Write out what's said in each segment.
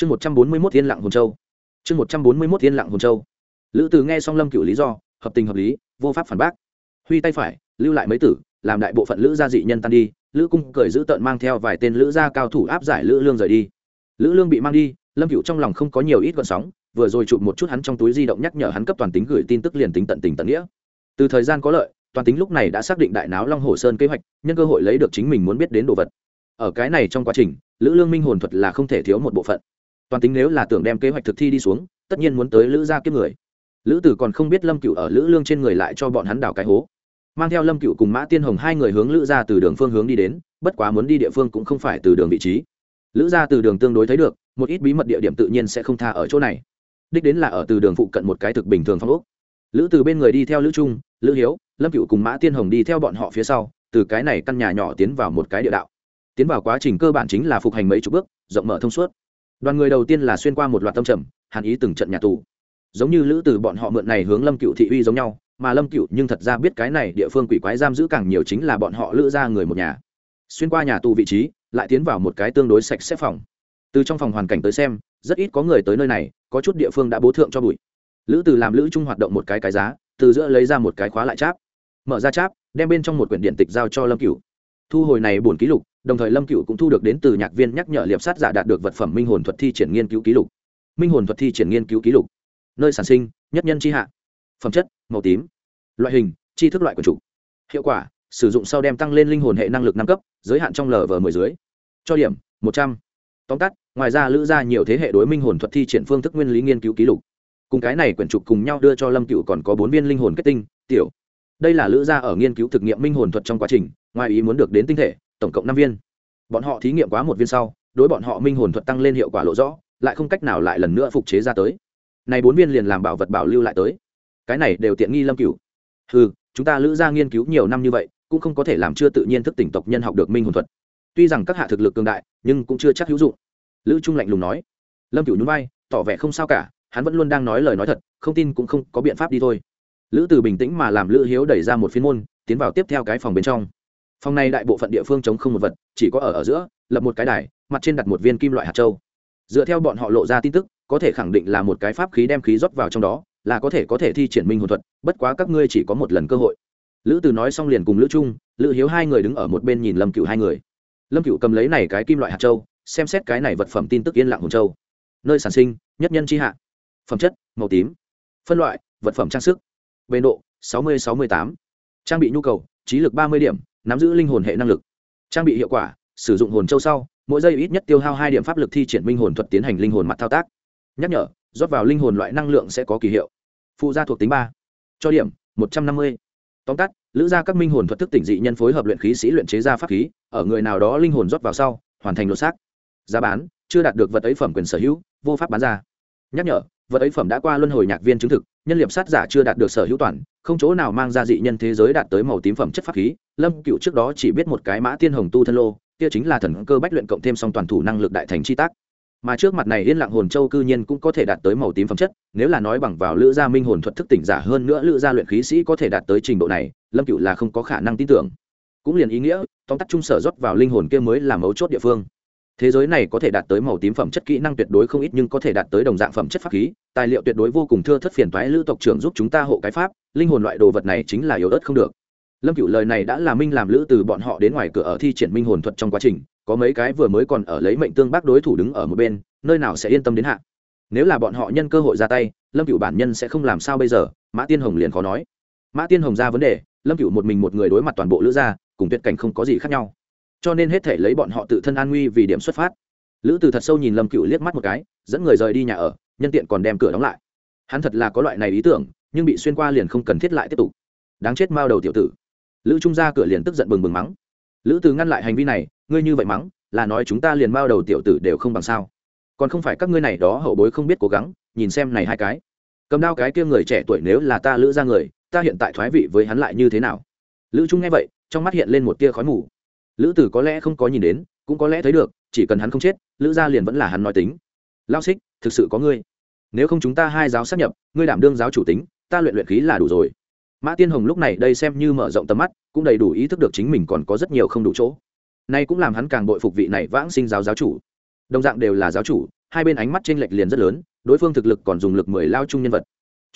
chương một trăm bốn mươi mốt yên lặng hồn châu. Chương một trăm bốn mươi mốt yên lặng hồn châu. Lữ từ nghe xong lâm cựu lý do, hợp tình hợp lý, vô pháp phản bác. Huy tay phải, lưu lại mấy tử, làm đại bộ phận lữ gia dị nhân tan đi, lữ cung cười giữ tợn mang theo vài tên lữ gia cao thủ áp giải lữ lương rời đi. Lữ lương bị mang đi, lâm cựu trong lòng không có nhiều ít gọn sóng, vừa rồi chụp một chút hắn trong túi di động nhắc nhở hắn cấp toàn tính gửi tin tức liền tính tận tình tận nghĩa. Từ thời gian có lợi, toàn tính lúc này đã xác định đại náo long hồ sơn kế hoạch, nhân cơ hội lấy được chính mình muốn biết đến đồ vật. Ở cái này trong quá trình, lữ lương minh hồn thuật là không thể thiếu một bộ phận toàn tính nếu là tưởng đem kế hoạch thực thi đi xuống, tất nhiên muốn tới lữ gia kiếp người. Lữ tử còn không biết lâm cựu ở lữ lương trên người lại cho bọn hắn đào cái hố. Mang theo lâm cựu cùng mã tiên hồng hai người hướng lữ gia từ đường phương hướng đi đến, bất quá muốn đi địa phương cũng không phải từ đường vị trí. Lữ gia từ đường tương đối thấy được, một ít bí mật địa điểm tự nhiên sẽ không tha ở chỗ này. Đích đến là ở từ đường phụ cận một cái thực bình thường phong ốc. Lữ từ bên người đi theo lữ trung, lữ hiếu, lâm cựu cùng mã tiên hồng đi theo bọn họ phía sau, từ cái này căn nhà nhỏ tiến vào một cái địa đạo. Tiến vào quá trình cơ bản chính là phục hành mấy chục bước, rộng mở thông suốt đoàn người đầu tiên là xuyên qua một loạt tâm trầm, hàn ý từng trận nhà tù. Giống như lữ từ bọn họ mượn này hướng lâm cựu thị uy giống nhau, mà lâm cựu nhưng thật ra biết cái này địa phương quỷ quái giam giữ càng nhiều chính là bọn họ lữ ra người một nhà. Xuyên qua nhà tù vị trí, lại tiến vào một cái tương đối sạch sẽ phòng. Từ trong phòng hoàn cảnh tới xem, rất ít có người tới nơi này, có chút địa phương đã bố thượng cho bụi. Lữ từ làm lữ trung hoạt động một cái cái giá, từ giữa lấy ra một cái khóa lại cháp. Mở ra cháp, đem bên trong một quyển điện tịch giao cho lâm cựu. Thu hồi này buồn ký lục đồng thời lâm cựu cũng thu được đến từ nhạc viên nhắc nhở liệp sát giả đạt được vật phẩm minh hồn thuật thi triển nghiên cứu ký lục. Minh hồn thuật thi triển nghiên cứu ký lục. Nơi sản sinh, nhất nhân tri hạ. Phẩm chất, màu tím. Loại hình, tri thức loại của chủ hiệu quả, sử dụng sau đem tăng lên linh hồn hệ năng lực năm cấp, giới hạn trong lv mười dưới. Cho điểm, một trăm. Tóm tắt, ngoài ra lữ ra nhiều thế hệ đối minh hồn thuật thi triển phương thức nguyên lý nghiên cứu ký lục. Cùng cái này quyển trục cùng nhau đưa cho lâm cựu còn có bốn viên linh hồn kết tinh, tiểu. Đây là lữ gia ở nghiên cứu thực nghiệm minh hồn thuật trong quá trình, ngoài ý muốn được đến tinh thể tổng cộng năm viên. Bọn họ thí nghiệm quá một viên sau, đối bọn họ minh hồn thuật tăng lên hiệu quả lộ rõ, lại không cách nào lại lần nữa phục chế ra tới. Này bốn viên liền làm bảo vật bảo lưu lại tới. Cái này đều tiện nghi lâm cửu. Ừ chúng ta lữ gia nghiên cứu nhiều năm như vậy, cũng không có thể làm chưa tự nhiên thức tỉnh tộc nhân học được minh hồn thuật. Tuy rằng các hạ thực lực cường đại, nhưng cũng chưa chắc hữu dụng. Lữ trung lạnh lùng nói. Lâm cửu nhún vai, tỏ vẻ không sao cả, hắn vẫn luôn đang nói lời nói thật, không tin cũng không có biện pháp đi thôi. Lữ từ bình tĩnh mà làm lữ hiếu đẩy ra một phiên môn, tiến vào tiếp theo cái phòng bên trong phòng này đại bộ phận địa phương chống không một vật, chỉ có ở ở giữa, lập một cái đài, mặt trên đặt một viên kim loại hạt châu. Dựa theo bọn họ lộ ra tin tức, có thể khẳng định là một cái pháp khí đem khí rót vào trong đó, là có thể có thể thi triển minh hồn thuật, bất quá các ngươi chỉ có một lần cơ hội. Lữ từ nói xong liền cùng lữ trung, lữ hiếu hai người đứng ở một bên nhìn lâm cựu hai người. Lâm cựu cầm lấy này cái kim loại hạt châu, xem xét cái này vật phẩm tin tức yên lặng hồn châu. Nơi sản sinh, nhất nhân tri hạ. Phẩm chất, màu tím. Phân loại, vật phẩm trang sức. Bề độ, sáu mươi sáu mươi tám. Trang bị nhu cầu trí lực ba mươi điểm, nắm giữ linh hồn hệ năng lực. Trang bị hiệu quả, sử dụng hồn châu sau, mỗi giây ít nhất tiêu hao hai điểm pháp lực thi triển minh hồn thuật tiến hành linh hồn mặt thao tác. Nhắc nhở, rót vào linh hồn loại năng lượng sẽ có kỳ hiệu. Phụ gia thuộc tính ba. Cho điểm, một trăm năm mươi. Tóm tắt, lữ ra các minh hồn thuật thức tỉnh dị nhân phối hợp luyện khí sĩ luyện chế ra pháp khí, ở người nào đó linh hồn rót vào sau, hoàn thành lột xác. Giá bán, chưa đạt được vật ấy phẩm quyền sở hữu, vô pháp bán ra. Nhắc nhở, vật ấy phẩm đã qua luân hồi nhạc viên chứng thực, nhân liệp sát giả chưa đạt được sở hữu toàn không chỗ nào mang ra dị nhân thế giới đạt tới màu tím phẩm chất pháp khí, lâm cựu trước đó chỉ biết một cái mã tiên hồng tu thân lô, kia chính là thần cơ bách luyện cộng thêm song toàn thủ năng lực đại thành chi tác. Mà trước mặt này yên lặng hồn châu cư nhiên cũng có thể đạt tới màu tím phẩm chất, nếu là nói bằng vào lữ gia minh hồn thuật thức tỉnh giả hơn nữa lữ gia luyện khí sĩ có thể đạt tới trình độ này, lâm cựu là không có khả năng tin tưởng. Cũng liền ý nghĩa, tóm tắt trung sở rót vào linh hồn kia mới là mấu chốt địa phương. Thế giới này có thể đạt tới màu tím phẩm chất kỹ năng tuyệt đối không ít nhưng có thể đạt tới đồng dạng phẩm chất pháp khí, tài liệu tuyệt đối vô cùng thưa thất phiền toái lữ tộc trưởng giúp chúng ta hộ cái pháp linh hồn loại đồ vật này chính là yếu ớt không được. Lâm cựu lời này đã là minh làm lữ từ bọn họ đến ngoài cửa ở thi triển minh hồn thuật trong quá trình, có mấy cái vừa mới còn ở lấy mệnh tương bác đối thủ đứng ở một bên, nơi nào sẽ yên tâm đến hạ. Nếu là bọn họ nhân cơ hội ra tay, lâm cựu bản nhân sẽ không làm sao bây giờ, mã tiên hồng liền khó nói. Mã tiên hồng ra vấn đề, lâm cựu một mình một người đối mặt toàn bộ lữ gia, cùng tuyệt cảnh không có gì khác nhau. Cho nên hết thể lấy bọn họ tự thân an nguy vì điểm xuất phát. Lữ từ thật sâu nhìn lâm cựu liếc mắt một cái, dẫn người rời đi nhà ở, nhân tiện còn đem cửa đóng lại hắn thật là có loại này ý tưởng, nhưng bị xuyên qua liền không cần thiết lại tiếp tục. Đáng chết mao đầu tiểu tử. Lữ trung ra cửa liền tức giận bừng bừng mắng. Lữ từ ngăn lại hành vi này, ngươi như vậy mắng, là nói chúng ta liền mao đầu tiểu tử đều không bằng sao. Còn không phải các ngươi này đó hậu bối không biết cố gắng, nhìn xem này hai cái. Cầm đao cái kia người trẻ tuổi nếu là ta lữ ra người, ta hiện tại thoái vị với hắn lại như thế nào? Lữ trung nghe vậy, trong mắt hiện lên một tia khói mù. Lữ tử có lẽ không có nhìn đến, cũng có lẽ thấy được, chỉ cần hắn không chết, lữ gia liền vẫn là hắn nói tính. Lao xích, thực sự có ngươi nếu không chúng ta hai giáo sắp nhập, ngươi đảm đương giáo chủ tính, ta luyện luyện khí là đủ rồi. Mã tiên hồng lúc này đây xem như mở rộng tầm mắt, cũng đầy đủ ý thức được chính mình còn có rất nhiều không đủ chỗ. Nay cũng làm hắn càng bội phục vị này vãng sinh giáo giáo chủ. Đồng dạng đều là giáo chủ, hai bên ánh mắt t r ê n lệch liền rất lớn, đối phương thực lực còn dùng lực mười lao chung nhân vật.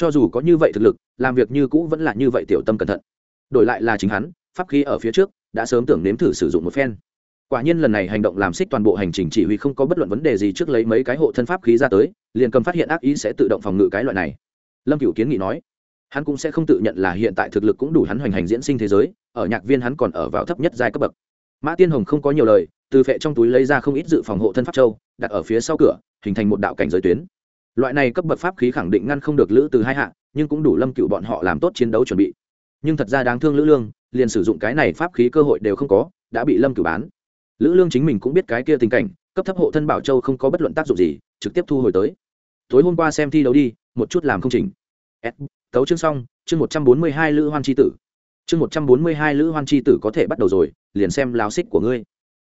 Cho dù có như vậy thực lực, làm việc như cũ vẫn là như vậy tiểu tâm cẩn thận. Đổi lại là chính hắn, pháp khí ở phía trước, đã sớm tưởng nếm thử sử dụng một phen quả nhiên lần này hành động làm xích toàn bộ hành trình chỉ huy không có bất luận vấn đề gì trước lấy mấy cái hộ thân pháp khí ra tới, liền cầm phát hiện ác ý sẽ tự động phòng ngự cái loại này. Lâm Cựu kiến nghị nói, hắn cũng sẽ không tự nhận là hiện tại thực lực cũng đủ hắn hoành hành diễn sinh thế giới, ở nhạc viên hắn còn ở vào thấp nhất giai cấp bậc. Mã tiên hồng không có nhiều lời, từ phệ trong túi lấy ra không ít dự phòng hộ thân pháp châu, đặt ở phía sau cửa, hình thành một đạo cảnh giới tuyến. Loại này cấp bậc pháp khí khẳng định ngăn không được lữ từ hai hạ, nhưng cũng đủ lâm cựu bọn họ làm tốt chiến đấu chuẩn bị. Nhưng thật ra đáng thương lữ lương, liền sử dụng cái này pháp khí cơ hội đều không có, đã bị lâm cựu bán lữ lương chính mình cũng biết cái kia tình cảnh, cấp thấp hộ thân bảo châu không có bất luận tác dụng gì, trực tiếp thu hồi tới. Tối hôm qua xem thi đấu đi, một chút làm không chỉnh. Tấu chương xong, chương một trăm bốn mươi hai lữ hoan tri tử. Chương một trăm bốn mươi hai lữ hoan tri tử có thể bắt đầu rồi, liền xem láo xích của ngươi.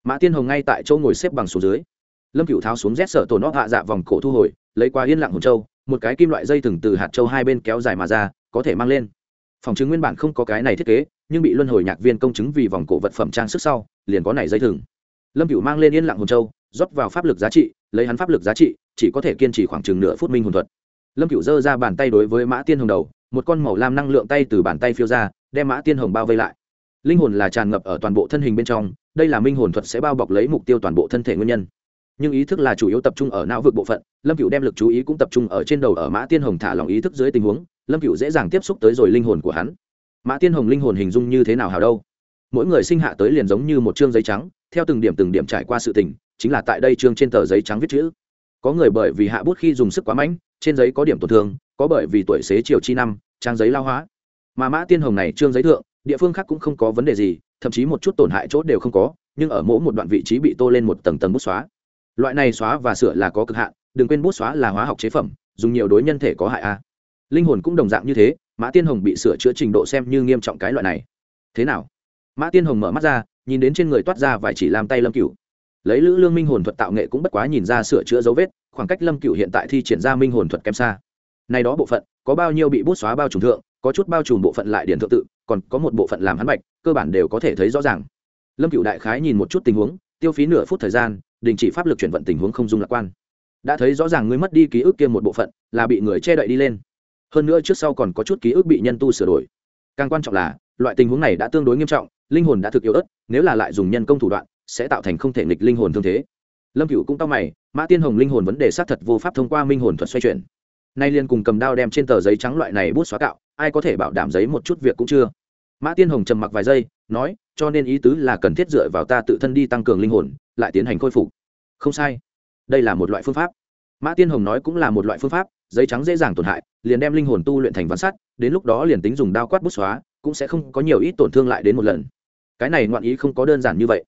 Mã tiên hồng ngay tại chỗ ngồi xếp bằng xuống dưới. Lâm cựu tháo xuống rét sợ tổ nót hạ dạ vòng cổ thu hồi, lấy qua yên lặng hồn châu, một cái kim loại dây thừng từ hạt châu hai bên kéo dài mà ra, có thể mang lên. Phòng chứng nguyên bản không có cái này thiết kế, nhưng bị luân hồi nhạc viên công chứng vì vòng cổ vật phẩm trang sức sau, liền có này dây thừng lâm cựu mang lên yên lặng hồn châu, rót vào pháp lực giá trị, lấy hắn pháp lực giá trị, chỉ có thể kiên trì khoảng chừng nửa phút minh hồn thuật. Lâm cựu giơ ra bàn tay đối với mã tiên hồng đầu, một con màu lam năng lượng tay từ bàn tay phiêu ra, đem mã tiên hồng bao vây lại. Linh hồn là tràn ngập ở toàn bộ thân hình bên trong, đây là minh hồn thuật sẽ bao bọc lấy mục tiêu toàn bộ thân thể nguyên nhân. Nhưng ý thức là chủ yếu tập trung ở não vực bộ phận, lâm cựu đem lực chú ý cũng tập trung ở trên đầu ở mã tiên hồng thả lòng ý thức dưới tình huống, lâm cựu dễ dàng tiếp xúc tới rồi linh hồn của hắn. Mã tiên hồng linh hồn hình dung như thế nào hào đâu? Mỗi người sinh hạ tới liền giống như một chương giấy trắng, theo từng điểm từng điểm trải qua sự tình, chính là tại đây chương trên tờ giấy trắng viết chữ. Có người bởi vì hạ bút khi dùng sức quá mạnh trên giấy có điểm tổn thương, có bởi vì tuổi xế chiều chi năm, trang giấy lao hóa. Mà mã tiên hồng này trương giấy thượng, địa phương khác cũng không có vấn đề gì, thậm chí một chút tổn hại chốt đều không có, nhưng ở mỗi một đoạn vị trí bị tô lên một tầng tầng bút xóa. Loại này xóa và sửa là có cực hạn, đừng quên bút xóa là hóa học chế phẩm, dùng nhiều đối nhân thể có hại a. Linh hồn cũng đồng dạng như thế, mã tiên hồng bị sửa chữa trình độ xem như nghiêm trọng cái loại này. Thế nào? Mã tiên hồng mở mắt ra nhìn đến trên người toát ra vài chỉ làm tay lâm cựu, lấy lữ lương minh hồn thuật tạo nghệ cũng bất quá nhìn ra sửa chữa dấu vết khoảng cách lâm cựu hiện tại thi triển ra minh hồn thuật kém xa. Này đó bộ phận có bao nhiêu bị bút xóa bao trùng thượng có chút bao trùm bộ phận lại điển thượng tự còn có một bộ phận làm hắn bạch cơ bản đều có thể thấy rõ ràng. Lâm cựu đại khái nhìn một chút tình huống tiêu phí nửa phút thời gian đình chỉ pháp lực chuyển vận tình huống không dung lạc quan. Đã thấy rõ ràng ngươi mất đi ký ức kia một bộ phận là bị người che đậy đi lên. Hơn nữa trước sau còn có chút ký ức bị nhân tu sửa đổi. Càng quan trọng là loại tình huống này đã tương đối nghiêm trọng linh hồn đã thực yếu ớt, nếu là lại dùng nhân công thủ đoạn, sẽ tạo thành không thể nghịch linh hồn thương thế. Lâm cựu cũng tao mày, mã tiên hồng linh hồn vấn đề xác thật vô pháp thông qua minh hồn thuật xoay chuyển. Nay liên cùng cầm đao đem trên tờ giấy trắng loại này bút xóa cạo, ai có thể bảo đảm giấy một chút việc cũng chưa. Mã tiên hồng trầm mặc vài giây, nói, cho nên ý tứ là cần thiết dựa vào ta tự thân đi tăng cường linh hồn, lại tiến hành khôi phục. Không sai. Đây là một loại phương pháp. Mã tiên hồng nói cũng là một loại phương pháp, giấy trắng dễ dàng tổn hại, liền đem linh hồn tu luyện thành văn sắt, đến lúc đó liền tính dùng đao quát bút xóa, cũng sẽ không có nhiều ít tổn thương lại đến một lần cái này ngoạn ý không có đơn giản như vậy.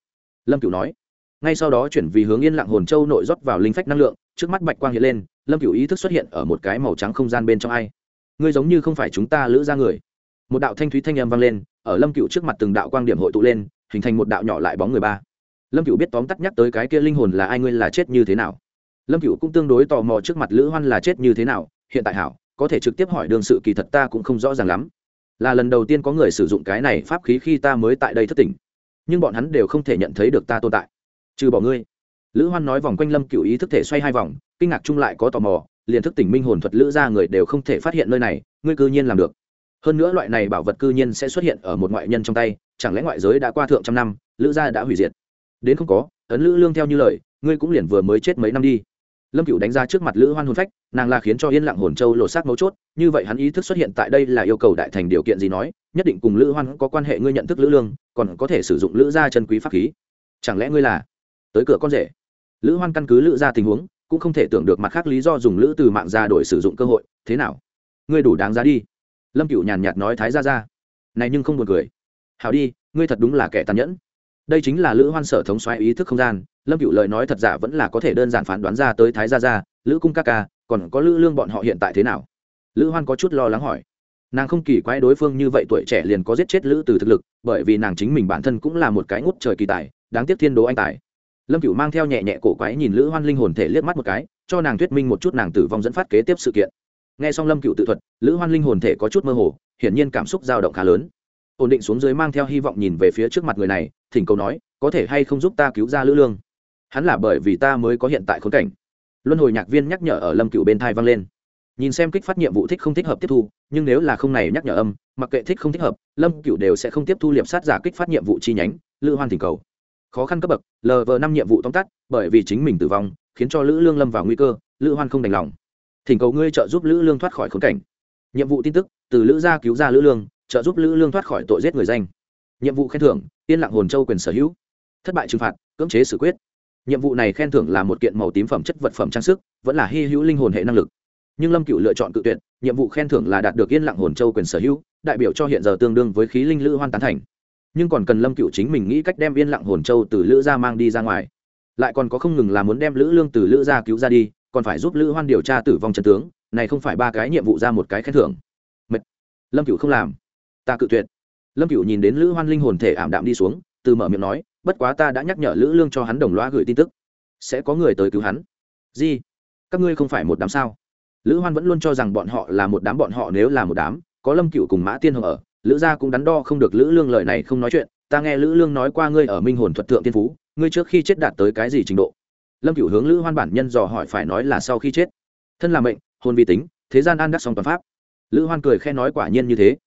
Lâm cửu nói. Ngay sau đó chuyển vì hướng yên lặng hồn châu nội rót vào linh phách năng lượng, trước mắt bạch quang hiện lên, lâm cửu ý thức xuất hiện ở một cái màu trắng không gian bên trong ai. Ngươi giống như không phải chúng ta lữ ra người. Một đạo thanh thúy thanh âm vang lên, ở lâm cựu trước mặt từng đạo quang điểm hội tụ lên, hình thành một đạo nhỏ lại bóng người ba. Lâm cựu biết tóm tắt nhắc tới cái kia linh hồn là ai, ngươi là chết như thế nào? Lâm cựu cũng tương đối tò mò trước mặt lữ hoan là chết như thế nào, hiện tại hảo, có thể trực tiếp hỏi đương sự kỳ thật ta cũng không rõ ràng lắm là lần đầu tiên có người sử dụng cái này pháp khí khi ta mới tại đây thất tỉnh. Nhưng bọn hắn đều không thể nhận thấy được ta tồn tại. Trừ bỏ ngươi. Lữ hoan nói vòng quanh lâm cựu ý thức thể xoay hai vòng, kinh ngạc chung lại có tò mò, liền thức tỉnh minh hồn thuật lữ ra người đều không thể phát hiện nơi này, ngươi cư nhiên làm được. Hơn nữa loại này bảo vật cư nhiên sẽ xuất hiện ở một ngoại nhân trong tay, chẳng lẽ ngoại giới đã qua thượng trăm năm, lữ gia đã hủy diệt? Đến không có, ấn lữ lương theo như lời, ngươi cũng liền vừa mới chết mấy năm đi lâm cựu đánh ra trước mặt lữ hoan hồn phách, nàng là khiến cho yên lặng hồn châu lột xác mấu chốt, như vậy hắn ý thức xuất hiện tại đây là yêu cầu đại thành điều kiện gì nói, nhất định cùng lữ hoan có quan hệ, ngươi nhận thức lữ lương, còn có thể sử dụng lữ gia chân quý pháp khí. Chẳng lẽ ngươi là tới cửa con rể? Lữ hoan căn cứ lữ gia tình huống, cũng không thể tưởng được mặt khác lý do dùng lữ từ mạng ra đổi sử dụng cơ hội, thế nào? Ngươi đủ đáng giá đi. Lâm cựu nhàn nhạt nói thái ra ra này nhưng không buồn cười. Hào đi, ngươi thật đúng là kẻ tàn nhẫn. Đây chính là lữ hoan sở thống xoáy ý thức không gian lâm cựu lời nói thật giả vẫn là có thể đơn giản phán đoán ra tới thái gia gia, lữ cung ca ca, còn có lữ lương bọn họ hiện tại thế nào? Lữ hoan có chút lo lắng hỏi. Nàng không kỳ quái đối phương như vậy tuổi trẻ liền có giết chết lữ từ thực lực, bởi vì nàng chính mình bản thân cũng là một cái ngút trời kỳ tài, đáng tiếc thiên đố anh tài. Lâm cựu mang theo nhẹ nhẹ cổ quái nhìn lữ hoan linh hồn thể liếc mắt một cái, cho nàng thuyết minh một chút nàng tử vong dẫn phát kế tiếp sự kiện. Nghe xong lâm cựu tự thuật, lữ hoan linh hồn thể có chút mơ hồ, hiển nhiên cảm xúc dao động khá lớn. Ổn định xuống dưới mang theo hy vọng nhìn về phía trước mặt người này, thỉnh cầu nói, có thể hay không giúp ta cứu ra lữ lương? Hắn là bởi vì ta mới có hiện tại khốn cảnh. Luân hồi nhạc viên nhắc nhở ở lâm cựu bên thai vang lên. Nhìn xem kích phát nhiệm vụ thích không thích hợp tiếp thu, nhưng nếu là không này nhắc nhở âm, mặc kệ thích không thích hợp, lâm cựu đều sẽ không tiếp thu liệp sát giả kích phát nhiệm vụ chi nhánh, lữ hoan thỉnh cầu. Khó khăn cấp bậc lv năm nhiệm vụ tóm tắt, bởi vì chính mình tử vong, khiến cho lữ lương lâm vào nguy cơ, lữ hoan không đành lòng. Thỉnh cầu ngươi trợ giúp lữ lương thoát khỏi khốn cảnh. Nhiệm vụ tin tức, từ lữ gia cứu ra lữ lương, trợ giúp lữ lương thoát khỏi tội giết người danh. Nhiệm vụ khen thưởng, yên lặng hồn châu quyền sở hữu. Thất bại trừng phạt, cưỡng chế xử quyết nhiệm vụ này khen thưởng là một kiện màu tím phẩm chất vật phẩm trang sức, vẫn là hy hữu linh hồn hệ năng lực. Nhưng lâm cựu lựa chọn cự tuyệt, nhiệm vụ khen thưởng là đạt được yên lặng hồn châu quyền sở hữu, đại biểu cho hiện giờ tương đương với khí linh lữ hoan tán thành. Nhưng còn cần lâm cựu chính mình nghĩ cách đem yên lặng hồn châu từ lữ gia mang đi ra ngoài. Lại còn có không ngừng là muốn đem lữ lương từ lữ gia cứu ra đi, còn phải giúp lữ hoan điều tra tử vong trần tướng, này không phải ba cái nhiệm vụ ra một cái khen thưởng. Mệt. lâm cựu không làm. Ta cự tuyệt. Lâm cựu nhìn đến lữ hoan linh hồn thể ảm đạm đi xuống, từ mở miệng nói bất quá ta đã nhắc nhở lữ lương cho hắn đồng loa gửi tin tức. Sẽ có người tới cứu hắn. Gì các ngươi không phải một đám sao? Lữ hoan vẫn luôn cho rằng bọn họ là một đám, bọn họ nếu là một đám, có lâm cựu cùng mã tiên hồng ở, lữ gia cũng đắn đo không được lữ lương lời này không nói chuyện. Ta nghe lữ lương nói qua ngươi ở minh hồn thuật thượng tiên phú, ngươi trước khi chết đạt tới cái gì trình độ? Lâm cựu hướng lữ hoan bản nhân dò hỏi phải nói là sau khi chết. Thân là mệnh, hồn vi tính, thế gian an đắc song toàn pháp. Lữ hoan cười khe nói quả nhiên như thế.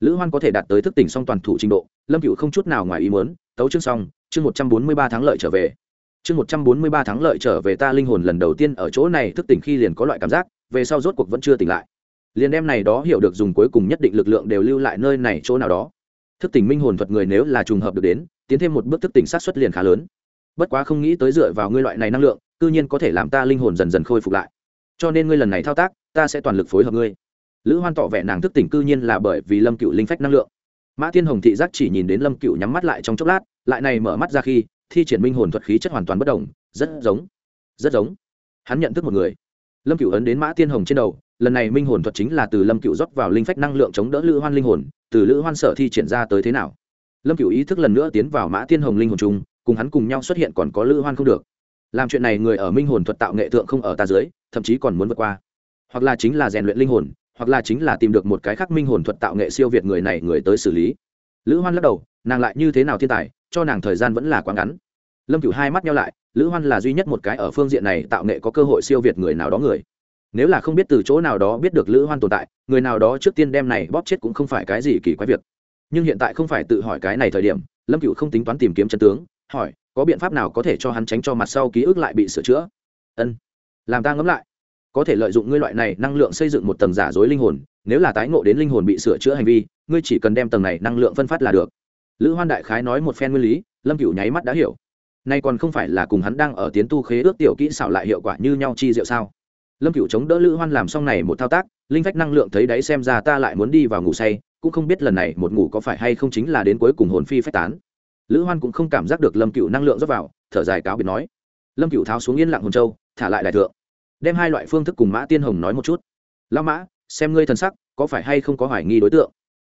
Lữ hoan có thể đạt tới thức tỉnh song toàn thủ trình độ, lâm cựu không chút nào ngoài ý muốn, tấu chương xong chương một trăm bốn mươi ba tháng lợi trở về. Chương một trăm bốn mươi ba tháng lợi trở về ta linh hồn lần đầu tiên ở chỗ này, thức tỉnh khi liền có loại cảm giác, về sau rốt cuộc vẫn chưa tỉnh lại. Liền đem này đó hiểu được dùng cuối cùng nhất định lực lượng đều lưu lại nơi này chỗ nào đó. Thức tỉnh minh hồn thuật người nếu là trùng hợp được đến, tiến thêm một bước thức tỉnh sát xuất liền khá lớn. Bất quá không nghĩ tới dựa vào ngươi loại này năng lượng, cư nhiên có thể làm ta linh hồn dần dần khôi phục lại. Cho nên ngươi lần này thao tác, ta sẽ toàn lực phối hợp ngươi. Lữ hoan tỏ vẻ nàng thức tỉnh cư nhiên là bởi vì lâm cựu linh phách năng lượng. Mã tiên hồng thị giác chỉ nhìn đến lâm cựu nhắm mắt lại trong chốc lát lại này mở mắt ra khi thi triển minh hồn thuật khí chất hoàn toàn bất đồng rất giống rất giống. Hắn nhận thức một người. Lâm cựu ấn đến mã tiên hồng trên đầu lần này minh hồn thuật chính là từ lâm cựu rót vào linh phách năng lượng chống đỡ lữ hoan linh hồn từ lữ hoan sở thi triển ra tới thế nào? Lâm cựu ý thức lần nữa tiến vào mã tiên hồng linh hồn chung cùng hắn cùng nhau xuất hiện còn có lữ hoan không được. Làm chuyện này người ở minh hồn thuật tạo nghệ thượng không ở ta dưới thậm chí còn muốn vượt qua. Hoặc là chính là rèn luyện linh hồn hoặc là chính là tìm được một cái khác minh hồn thuật tạo nghệ siêu việt người này người tới xử lý. Lữ hoan lắc đầu nàng lại như thế nào thiên tài cho nàng thời gian vẫn là quá ngắn. Lâm cửu hai mắt nhau lại, lữ hoan là duy nhất một cái ở phương diện này tạo nghệ có cơ hội siêu việt người nào đó người. Nếu là không biết từ chỗ nào đó biết được lữ hoan tồn tại, người nào đó trước tiên đem này bóp chết cũng không phải cái gì kỳ quái việc. Nhưng hiện tại không phải tự hỏi cái này thời điểm, lâm cựu không tính toán tìm kiếm chân tướng, hỏi, có biện pháp nào có thể cho hắn tránh cho mặt sau ký ức lại bị sửa chữa? Ân. Làm ta ngẫm lại. Có thể lợi dụng ngươi loại này năng lượng xây dựng một tầng giả dối linh hồn, nếu là tái ngộ đến linh hồn bị sửa chữa hành vi, ngươi chỉ cần đem tầng này năng lượng phân phát là được lữ hoan đại khái nói một phen nguyên lý, lâm cựu nháy mắt đã hiểu. Nay còn không phải là cùng hắn đang ở tiến tu khế ước tiểu kỹ xảo lại hiệu quả như nhau chi diệu sao? Lâm cựu chống đỡ lữ hoan làm xong này một thao tác, linh phách năng lượng thấy đấy xem ra ta lại muốn đi vào ngủ say, cũng không biết lần này một ngủ có phải hay không chính là đến cuối cùng hồn phi phách tán. Lữ hoan cũng không cảm giác được lâm cựu năng lượng rót vào, thở dài cáo biệt nói. Lâm cựu tháo xuống yên lặng hồn châu, thả lại đại thượng. Đem hai loại phương thức cùng mã tiên hồng nói một chút. Lao mã, xem ngươi thần sắc, có phải hay không có hoài nghi đối tượng?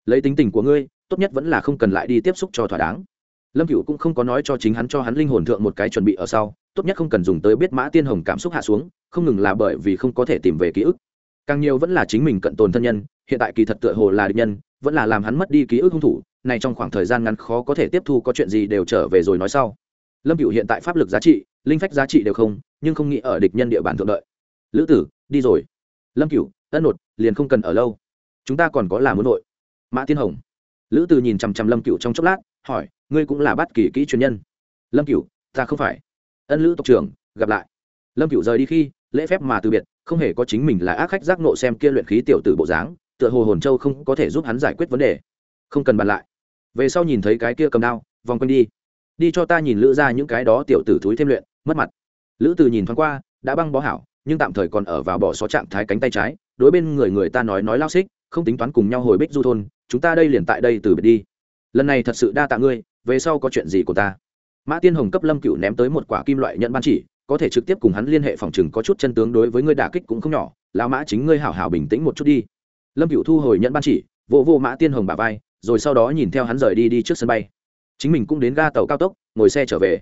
Lấy tính tình của ngươi tốt nhất vẫn là không cần lại đi tiếp xúc cho thỏa đáng. Lâm cựu cũng không có nói cho chính hắn cho hắn linh hồn thượng một cái chuẩn bị ở sau, tốt nhất không cần dùng tới biết mã tiên hồng cảm xúc hạ xuống, không ngừng là bởi vì không có thể tìm về ký ức. Càng nhiều vẫn là chính mình cận tồn thân nhân, hiện tại kỳ thật tựa hồ là địch nhân, vẫn là làm hắn mất đi ký ức hung thủ, này trong khoảng thời gian ngắn khó có thể tiếp thu có chuyện gì đều trở về rồi nói sau. Lâm cựu hiện tại pháp lực giá trị, linh phách giá trị đều không, nhưng không nghĩ ở địch nhân địa bàn thượng đợi. Lữ tử, đi rồi. Lâm cựu ân nột, liền không cần ở lâu. Chúng ta còn có là muốn nội mã tiên hồng lữ Từ nhìn chằm chằm lâm cựu trong chốc lát, hỏi, ngươi cũng là bắt kỳ kỹ truyền nhân? Lâm cựu ta không phải. Ân lữ tộc trưởng, gặp lại. Lâm cựu rời đi khi, lễ phép mà từ biệt, không hề có chính mình là ác khách giác nộ xem kia luyện khí tiểu tử bộ dáng, tựa hồ hồn châu không có thể giúp hắn giải quyết vấn đề. Không cần bàn lại. Về sau nhìn thấy cái kia cầm đao, vòng quanh đi. Đi cho ta nhìn lữ ra những cái đó tiểu tử thúi thêm luyện, mất mặt. Lữ từ nhìn thoáng qua, đã băng bó hảo, nhưng tạm thời còn ở vào bỏ xó trạng thái cánh tay trái, đối bên người người ta nói nói lao xích, không tính toán cùng nhau hồi bích du thôn chúng ta đây liền tại đây từ biệt đi. Lần này thật sự đa tạ ngươi, về sau có chuyện gì của ta. Mã tiên hồng cấp lâm cựu ném tới một quả kim loại nhận ban chỉ, có thể trực tiếp cùng hắn liên hệ phòng chừng có chút chân tướng đối với ngươi đả kích cũng không nhỏ, lão mã chính ngươi hảo hảo bình tĩnh một chút đi. Lâm cựu thu hồi nhận ban chỉ vô vô mã tiên hồng bà vai, rồi sau đó nhìn theo hắn rời đi đi trước sân bay. Chính mình cũng đến ga tàu cao tốc, ngồi xe trở về.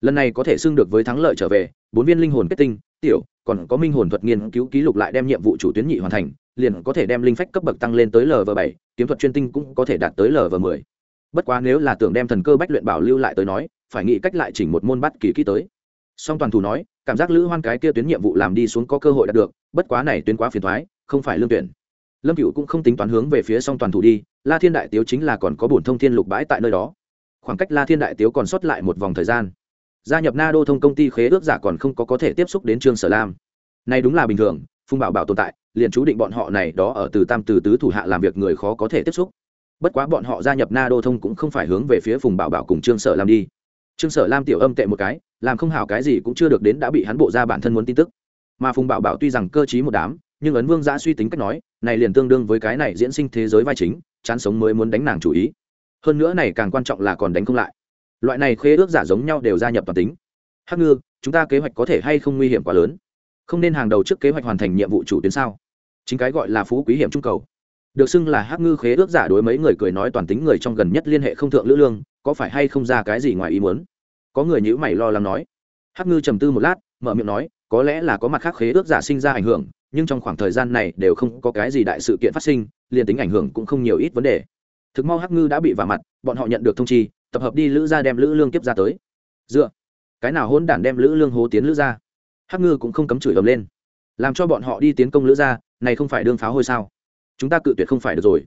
Lần này có thể xưng được với thắng lợi trở về, bốn viên linh hồn kết tinh, tiểu còn có minh hồn thuật nghiên cứu ký lục lại đem nhiệm vụ chủ tuyến nhị hoàn thành, liền có thể đem linh phách cấp bậc tăng lên tới lv bảy, kiếm thuật chuyên tinh cũng có thể đạt tới lv mười. Bất quá nếu là tưởng đem thần cơ bách luyện bảo lưu lại tới nói, phải nghĩ cách lại chỉnh một môn bắt kỳ kỹ tới. Song toàn thủ nói, cảm giác lữ hoan cái kia tuyến nhiệm vụ làm đi xuống có cơ hội đạt được, bất quá này tuyến quá phiền thoái không phải lương tuyển. Lâm cựu cũng không tính toán hướng về phía song toàn thủ đi, la thiên đại tiếu chính là còn có bổn thông thiên lục bãi tại nơi đó. Khoảng cách la thiên đại tiếu còn sót lại một vòng thời gian gia nhập na đô thông công ty khế ước giả còn không có có thể tiếp xúc đến trương sở lam này đúng là bình thường phùng bảo bảo tồn tại liền chú định bọn họ này đó ở từ tam từ tứ thủ hạ làm việc người khó có thể tiếp xúc bất quá bọn họ gia nhập na đô thông cũng không phải hướng về phía phùng bảo bảo cùng trương sở lam đi trương sở lam tiểu âm tệ một cái làm không hào cái gì cũng chưa được đến đã bị hắn bộ ra bản thân muốn tin tức mà phùng bảo bảo tuy rằng cơ t một đám nhưng ấn vương giã suy tính cách nói này liền tương đương với cái này diễn sinh thế giới vai chính chán sống mới muốn đánh nàng chủ ý hơn nữa này càng quan trọng là còn đánh không lại loại này khế ước giả giống nhau đều gia nhập toàn tính. Hắc ngư, chúng ta kế hoạch có thể hay không nguy hiểm quá lớn? Không nên hàng đầu trước kế hoạch hoàn thành nhiệm vụ chủ tuyến sao? Chính cái gọi là phú quý hiểm trung cầu. Được xưng là hắc ngư khế ước giả đối mấy người cười nói toàn tính người trong gần nhất liên hệ không thượng lữ lương, có phải hay không ra cái gì ngoài ý muốn? Có người nhữ mày lo lắng nói. Hắc ngư trầm tư một lát, mở miệng nói, có lẽ là có mặt khác khế ước giả sinh ra ảnh hưởng, nhưng trong khoảng thời gian này đều không có cái gì đại sự kiện phát sinh, liền tính ảnh hưởng cũng không nhiều ít vấn đề. Thực mau hắc ngư đã bị vả mặt, bọn họ nhận được thông chi tập hợp đi lữ ra đem lữ lương tiếp ra tới. Dựa. Cái nào hôn đản đem lữ lương hố tiến lữ ra hắc ngư cũng không cấm chửi ầm lên. Làm cho bọn họ đi tiến công lữ ra này không phải đương pháo hôi sao? Chúng ta cự tuyệt không phải được rồi.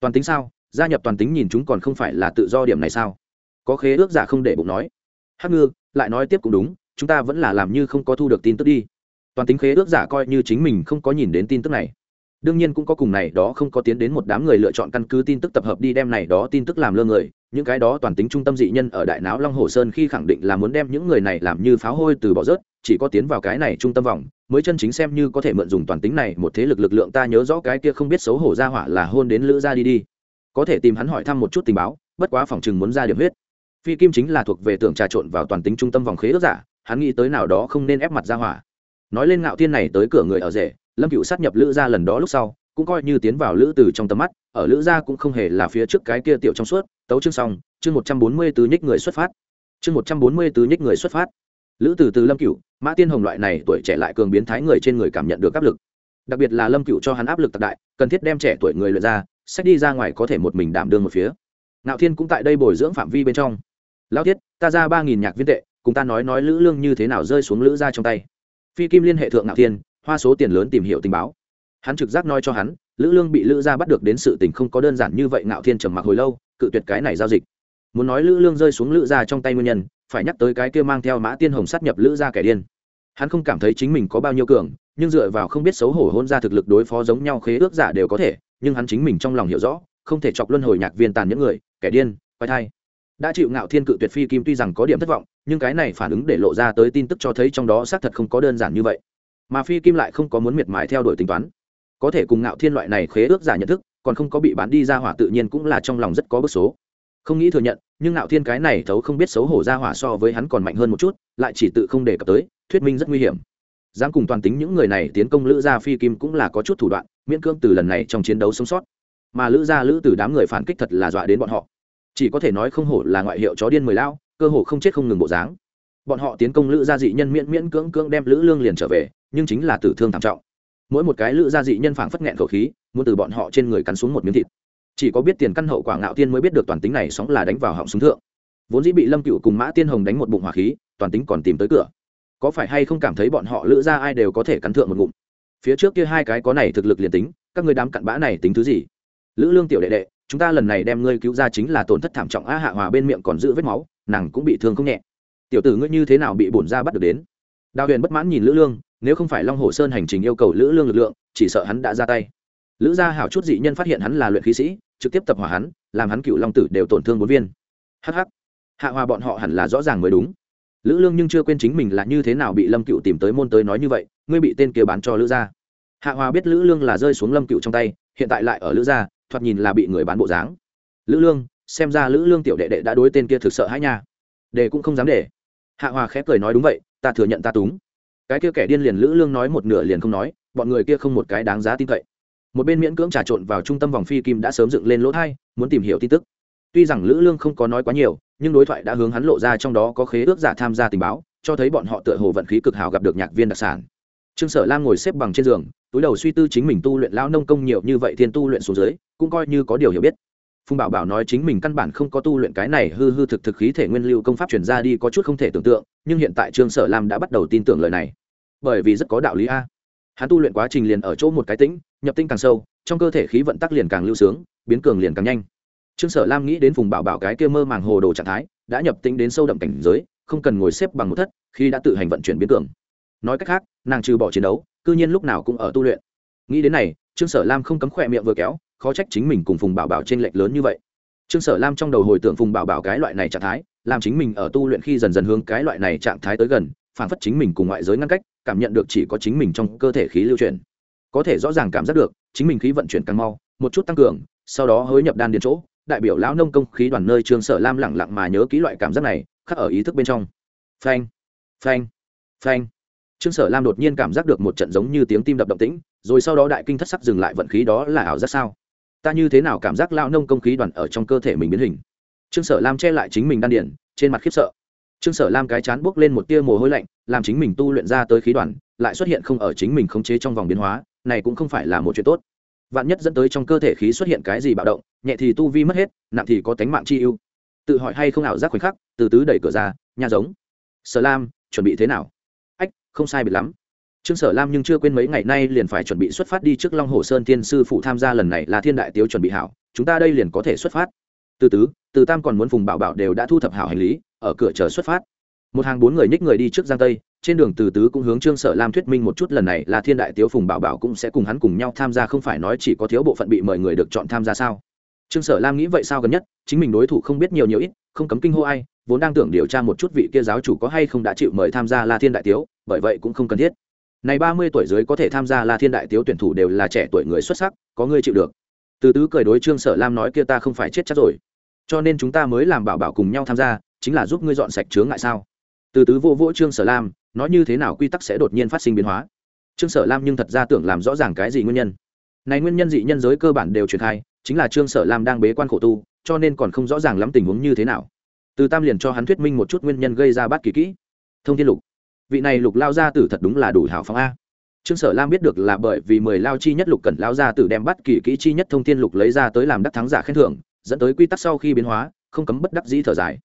Toàn tính sao? Gia nhập toàn tính nhìn chúng còn không phải là tự do điểm này sao? Có khế ước giả không để bụng nói. Hắc ngư, lại nói tiếp cũng đúng, chúng ta vẫn là làm như không có thu được tin tức đi. Toàn tính khế ước giả coi như chính mình không có nhìn đến tin tức này. Đương nhiên cũng có cùng này đó không có tiến đến một đám người lựa chọn căn cứ tin tức tập hợp đi đem này đó tin tức làm lơ người những cái đó toàn tính trung tâm dị nhân ở đại não long hồ sơn khi khẳng định là muốn đem những người này làm như pháo hôi từ bỏ rớt, chỉ có tiến vào cái này trung tâm vòng, mới chân chính xem như có thể mượn dùng toàn tính này, một thế lực lực lượng ta nhớ rõ cái kia không biết xấu hổ ra hỏa là hôn đến lữ ra đi đi. Có thể tìm hắn hỏi thăm một chút tình báo, bất quá phòng chừng muốn ra điểm huyết. Phi kim chính là thuộc về tưởng trà trộn vào toàn tính trung tâm vòng khế ước giả, hắn nghĩ tới nào đó không nên ép mặt ra hỏa. Nói lên ngạo thiên này tới cửa người ở rể, lâm cựu sát nhập lữ gia lần đó lúc sau, cũng coi như tiến vào lữ từ trong tầm mắt, ở lữ gia cũng không hề là phía trước cái kia tiểu trong suốt tấu chương xong, chương một trăm bốn mươi tứ nhích người xuất phát. Chương một trăm bốn mươi tứ nhích người xuất phát. Lữ từ từ lâm cựu mã tiên hồng loại này tuổi trẻ lại cường biến thái người trên người cảm nhận được áp lực. Đặc biệt là lâm cựu cho hắn áp lực tạc đại, cần thiết đem trẻ tuổi người luyện ra sách đi ra ngoài có thể một mình đảm đương một phía. Ngạo thiên cũng tại đây bồi dưỡng phạm vi bên trong. Lao thiết ta ra ba nghìn nhạc viên tệ, cùng ta nói nói lữ lương như thế nào rơi xuống lữ ra trong tay. Phi kim liên hệ thượng ngạo thiên, hoa số tiền lớn tìm hiểu tình báo. Hắn trực giác nói cho hắn, lữ lương bị lữ gia bắt được đến sự tình không có đơn giản như vậy, ngạo thiên trầm mặc hồi lâu cự tuyệt cái này giao dịch. Muốn nói lữ lương rơi xuống lữ gia trong tay nguyên nhân, phải nhắc tới cái kia mang theo mã tiên hồng sát nhập lữ gia kẻ điên. Hắn không cảm thấy chính mình có bao nhiêu cường, nhưng dựa vào không biết xấu hổ hôn ra thực lực đối phó giống nhau khế ước giả đều có thể, nhưng hắn chính mình trong lòng hiểu rõ, không thể chọc luân hồi nhạc viên tàn những người, kẻ điên quay thai. Đã chịu ngạo thiên cự tuyệt phi kim tuy rằng có điểm thất vọng, nhưng cái này phản ứng để lộ ra tới tin tức cho thấy trong đó xác thật không có đơn giản như vậy. Mà phi kim lại không có muốn miệt mài theo đuổi tính toán. Có thể cùng ngạo thiên loại này khế ước giả nhận thức còn không có bị bán đi ra hỏa tự nhiên cũng là trong lòng rất có bức số. Không nghĩ thừa nhận, nhưng ngạo thiên cái này thấu không biết xấu hổ ra hỏa so với hắn còn mạnh hơn một chút, lại chỉ tự không đề cập tới, thuyết minh rất nguy hiểm. Dám cùng toàn tính những người này tiến công lữ gia phi kim cũng là có chút thủ đoạn, miễn cưỡng từ lần này trong chiến đấu sống sót. Mà lữ gia lữ từ đám người phản kích thật là dọa đến bọn họ. Chỉ có thể nói không hổ là ngoại hiệu chó điên mười lao, cơ hồ không chết không ngừng bộ dáng. Bọn họ tiến công lữ gia dị nhân miễn miễn cưỡng cưỡng đem lữ lương liền trở về, nhưng chính là tử thương thảm trọng. Mỗi một cái lữ gia dị nhân phảng phất nghẹn khẩu khí muốn từ bọn họ trên người cắn xuống một miếng thịt. Chỉ có biết tiền căn hậu quả ngạo tiên mới biết được toàn tính này sóng là đánh vào họng súng thượng. Vốn dĩ bị lâm cựu cùng mã tiên hồng đánh một bụng hỏa khí, toàn tính còn tìm tới cửa. Có phải hay không cảm thấy bọn họ lữ ra ai đều có thể cắn thượng một ngụm? Phía trước kia hai cái có này thực lực liền tính, các người đám cặn bã này tính thứ gì? Lữ lương tiểu đệ đệ, chúng ta lần này đem ngươi cứu ra chính là tổn thất thảm trọng a hạ hòa bên miệng còn giữ vết máu, nàng cũng bị thương không nhẹ. Tiểu tử ngươi như thế nào bị bổn ra bắt được đến? Đào huyền bất mãn nhìn lữ lương, nếu không phải long hồ sơn hành trình yêu cầu lữ lương lực lượng, chỉ sợ hắn đã ra tay lữ gia hảo chút dị nhân phát hiện hắn là luyện khí sĩ, trực tiếp tập hỏa hắn, làm hắn cựu long tử đều tổn thương bốn viên. Hh hạ hòa bọn họ hẳn là rõ ràng mới đúng. Lữ lương nhưng chưa quên chính mình là như thế nào bị lâm cựu tìm tới môn tới nói như vậy, ngươi bị tên kia bán cho lữ gia. Hạ hòa biết lữ lương là rơi xuống lâm cựu trong tay, hiện tại lại ở lữ gia, thoạt nhìn là bị người bán bộ dáng. Lữ lương, xem ra lữ lương tiểu đệ đệ đã đối tên kia thực sợ hãi nha. Đề cũng không dám để. Hạ hòa khẽ cười nói đúng vậy, ta thừa nhận ta túng. Cái kia kẻ điên liền lữ lương nói một nửa liền không nói, bọn người kia không một cái đáng giá tin cậy một bên miễn cưỡng trà trộn vào trung tâm vòng phi kim đã sớm dựng lên lỗ thai, muốn tìm hiểu tin tức. Tuy rằng lữ lương không có nói quá nhiều, nhưng đối thoại đã hướng hắn lộ ra trong đó có khế ước giả tham gia tình báo, cho thấy bọn họ tựa hồ vận khí cực hào gặp được nhạc viên đặc sản. Trương sở lam ngồi xếp bằng trên giường, túi đầu suy tư chính mình tu luyện lao nông công nhiều như vậy thiên tu luyện xuống dưới, cũng coi như có điều hiểu biết. Phùng bảo bảo nói chính mình căn bản không có tu luyện cái này hư hư thực thực khí thể nguyên lưu công pháp chuyển ra đi có chút không thể tưởng tượng, nhưng hiện tại trương sở lam đã bắt đầu tin tưởng lời này. Bởi vì rất có đạo lý a hắn tu luyện quá trình liền ở chỗ một cái tĩnh, nhập tinh càng sâu, trong cơ thể khí vận tắc liền càng lưu sướng, biến cường liền càng nhanh. Trương sở lam nghĩ đến phùng bảo bảo cái kia mơ màng hồ đồ trạng thái, đã nhập tinh đến sâu đậm cảnh giới, không cần ngồi xếp bằng một thất, khi đã tự hành vận chuyển biến cường. Nói cách khác, nàng trừ bỏ chiến đấu, cư nhiên lúc nào cũng ở tu luyện. Nghĩ đến này, trương sở lam không cấm khỏe miệng vừa kéo, khó trách chính mình cùng phùng bảo bảo trên lệch lớn như vậy. Trương sở lam trong đầu hồi tưởng phùng bảo bảo cái loại này trạng thái, làm chính mình ở tu luyện khi dần dần hướng cái loại này trạng thái tới gần, phản phất chính mình cùng ngoại giới ngăn cách cảm nhận được chỉ có chính mình trong cơ thể khí lưu chuyển. Có thể rõ ràng cảm giác được, chính mình khí vận chuyển càng mau, một chút tăng cường, sau đó hối nhập đan điền chỗ, đại biểu lão nông công khí đoàn nơi trương sở lam lẳng lặng mà nhớ kỹ loại cảm giác này, khắc ở ý thức bên trong. Phanh phanh phanh. Trương sở lam đột nhiên cảm giác được một trận giống như tiếng tim đập động tĩnh, rồi sau đó đại kinh thất sắc dừng lại vận khí đó là ảo giác sao? Ta như thế nào cảm giác lao nông công khí đoàn ở trong cơ thể mình biến hình? Trương sở lam che lại chính mình đan điển trên mặt khiếp sợ trương sở lam cái chán buốc lên một tia mồ hôi lạnh, làm chính mình tu luyện ra tới khí đoàn, lại xuất hiện không ở chính mình khống chế trong vòng biến hóa, này cũng không phải là một chuyện tốt. Vạn nhất dẫn tới trong cơ thể khí xuất hiện cái gì bạo động, nhẹ thì tu vi mất hết, nặng thì có tánh mạng chi ưu. Tự hỏi hay không ảo giác khoảnh khắc, từ tứ đẩy cửa ra, nhà giống. Sở lam, chuẩn bị thế nào? Ách, không sai biệt lắm. Trương sở lam nhưng chưa quên mấy ngày nay liền phải chuẩn bị xuất phát đi trước long hồ sơn thiên sư phụ tham gia lần này là thiên đại tiếu chuẩn bị hảo, chúng ta đây liền có thể xuất phát. Từ tứ, từ tam còn muốn phùng bảo bảo đều đã thu thập hảo hành lý ở cửa chờ xuất phát. Một hàng bốn người nhích người đi trước giang tây, trên đường từ tứ cũng hướng trương sở lam thuyết minh một chút lần này là thiên đại tiếu phùng bảo bảo cũng sẽ cùng hắn cùng nhau tham gia, không phải nói chỉ có thiếu bộ phận bị mời người được chọn tham gia sao? Trương sở lam nghĩ vậy sao gần nhất, chính mình đối thủ không biết nhiều nhiều ít, không cấm kinh hô ai, vốn đang tưởng điều tra một chút vị kia giáo chủ có hay không đã chịu mời tham gia la thiên đại tiếu, bởi vậy cũng không cần thiết. Này ba mươi tuổi dưới có thể tham gia la thiên đại tiếu tuyển thủ đều là trẻ tuổi người xuất sắc, có người chịu được. Từ tứ cười đối trương sở lam nói kia ta không phải chết chắc rồi. Cho nên chúng ta mới làm bảo bảo cùng nhau tham gia chính là giúp ngươi dọn sạch chướng ngại sao? Từ tứ vô vỗ trương sở lam, nói như thế nào quy tắc sẽ đột nhiên phát sinh biến hóa? Trương sở lam nhưng thật ra tưởng làm rõ ràng cái gì nguyên nhân. Này nguyên nhân dị nhân giới cơ bản đều truyền khai, chính là trương sở lam đang bế quan khổ tu, cho nên còn không rõ ràng lắm tình huống như thế nào. Từ tam liền cho hắn thuyết minh một chút nguyên nhân gây ra bát kỳ kỹ. Thông thiên lục, vị này lục lao gia tử thật đúng là đủ hảo phóng a. Trương sở lam biết được là bởi vì mười lao chi nhất lục cần lao gia tử đem bắt kỳ kỹ chi nhất thông thiên lục lấy ra tới làm đắc thắng giả khen thưởng, dẫn tới quy tắc sau khi biến hóa, không cấm bất đắc dĩ thở dài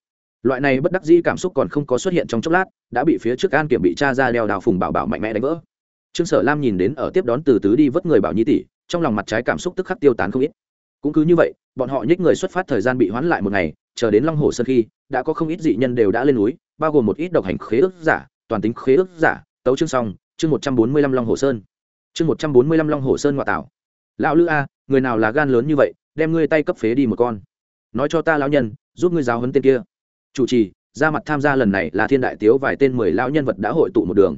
loại này bất đắc dĩ cảm xúc còn không có xuất hiện trong chốc lát, đã bị phía trước an kiểm bị cha ra đeo đào phùng bảo bảo mạnh mẽ đánh vỡ. Trương sở lam nhìn đến ở tiếp đón từ tứ đi vớt người bảo nhi tỷ, trong lòng mặt trái cảm xúc tức khắc tiêu tán không ít. Cũng cứ như vậy, bọn họ nhích người xuất phát thời gian bị hoãn lại một ngày, chờ đến long hồ sơn khi, đã có không ít dị nhân đều đã lên núi, bao gồm một ít độc hành khế ước giả, toàn tính khế ước giả, tấu chương xong, chương một trăm bốn mươi lăm long hồ sơn. Chương một trăm bốn mươi lăm long hồ sơn ngoại tảo. Lão lữ a, người nào là gan lớn như vậy, đem ngươi tay cấp phế đi một con. Nói cho ta lão nhân, giúp ngươi giáo huấn tên kia chủ trì, ra mặt tham gia lần này là thiên đại tiếu, vài tên mười lão nhân vật đã hội tụ một đường.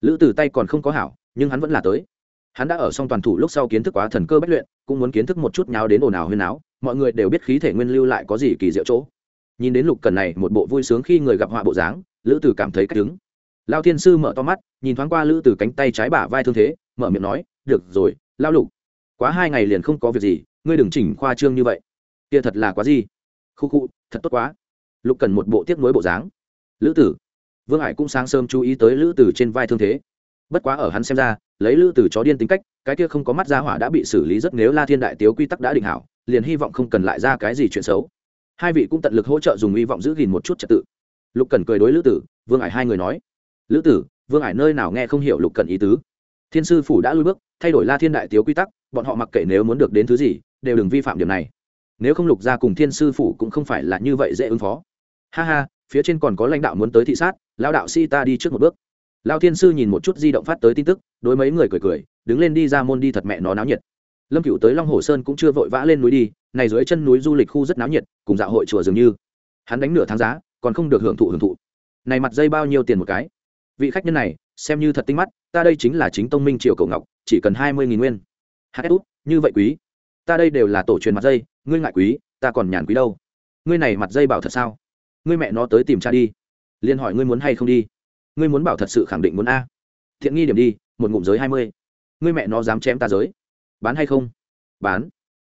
Lữ Tử tay còn không có hảo, nhưng hắn vẫn là tới. Hắn đã ở xong toàn thủ lúc sau kiến thức quá thần cơ bất luyện, cũng muốn kiến thức một chút nháo đến ồn ào huyên áo mọi người đều biết khí thể nguyên lưu lại có gì kỳ diệu chỗ. Nhìn đến lục cần này một bộ vui sướng khi người gặp họa bộ dáng, lữ tử cảm thấy cách đứng. Lao thiên sư mở to mắt, nhìn thoáng qua lữ tử cánh tay trái bả vai thương thế, mở miệng nói, được rồi, lao lục, quá hai ngày liền không có việc gì, ngươi đừng chỉnh khoa trương như vậy. Kia thật là quá gì? Khu khu, thật tốt quá lục cần một bộ tiếc nuối bộ dáng. Lữ tử. Vương hải cũng sáng sớm chú ý tới lữ tử trên vai thương thế. Bất quá ở hắn xem ra, lấy lữ tử chó điên tính cách, cái kia không có mắt ra hỏa đã bị xử lý rất nếu la thiên đại tiếu quy tắc đã định hảo, liền hy vọng không cần lại ra cái gì chuyện xấu. Hai vị cũng tận lực hỗ trợ dùng hy vọng giữ gìn một chút trật tự. Lục cần cười đối lữ tử, vương Hải hai người nói. Lữ tử, vương Hải nơi nào nghe không hiểu lục cần ý tứ? Thiên sư phủ đã lui bước, thay đổi la thiên đại tiếu quy tắc, bọn họ mặc kệ nếu muốn được đến thứ gì, đều đừng vi phạm điểm này. Nếu không lục ra cùng thiên sư phủ cũng không phải là như vậy dễ ứng phó ha ha, phía trên còn có lãnh đạo muốn tới thị sát lao đạo si ta đi trước một bước. Lao thiên sư nhìn một chút di động phát tới tin tức, đối mấy người cười cười, đứng lên đi ra môn đi thật mẹ nó náo nhiệt. Lâm cựu tới long hồ sơn cũng chưa vội vã lên núi đi, này dưới chân núi du lịch khu rất náo nhiệt, cùng dạo hội chùa dường như. Hắn đánh nửa tháng giá, còn không được hưởng thụ hưởng thụ. Này mặt dây bao nhiêu tiền một cái? Vị khách nhân này, xem như thật tinh mắt, ta đây chính là chính tông minh triều cầu ngọc, chỉ cần hai mươi nghìn nguyên. Hát út như vậy quý. Ta đây đều là tổ truyền mặt dây, ngươi ngại quý, ta còn nhàn quý đâu. Ngươi này mặt dây bảo thật sao? Ngươi mẹ nó tới tìm cha đi. Liền hỏi ngươi muốn hay không đi. Ngươi muốn bảo thật sự khẳng định muốn a. Thiện nghi điểm đi, một ngụm giới hai mươi. Ngươi mẹ nó dám chém ta giới. Bán hay không? Bán.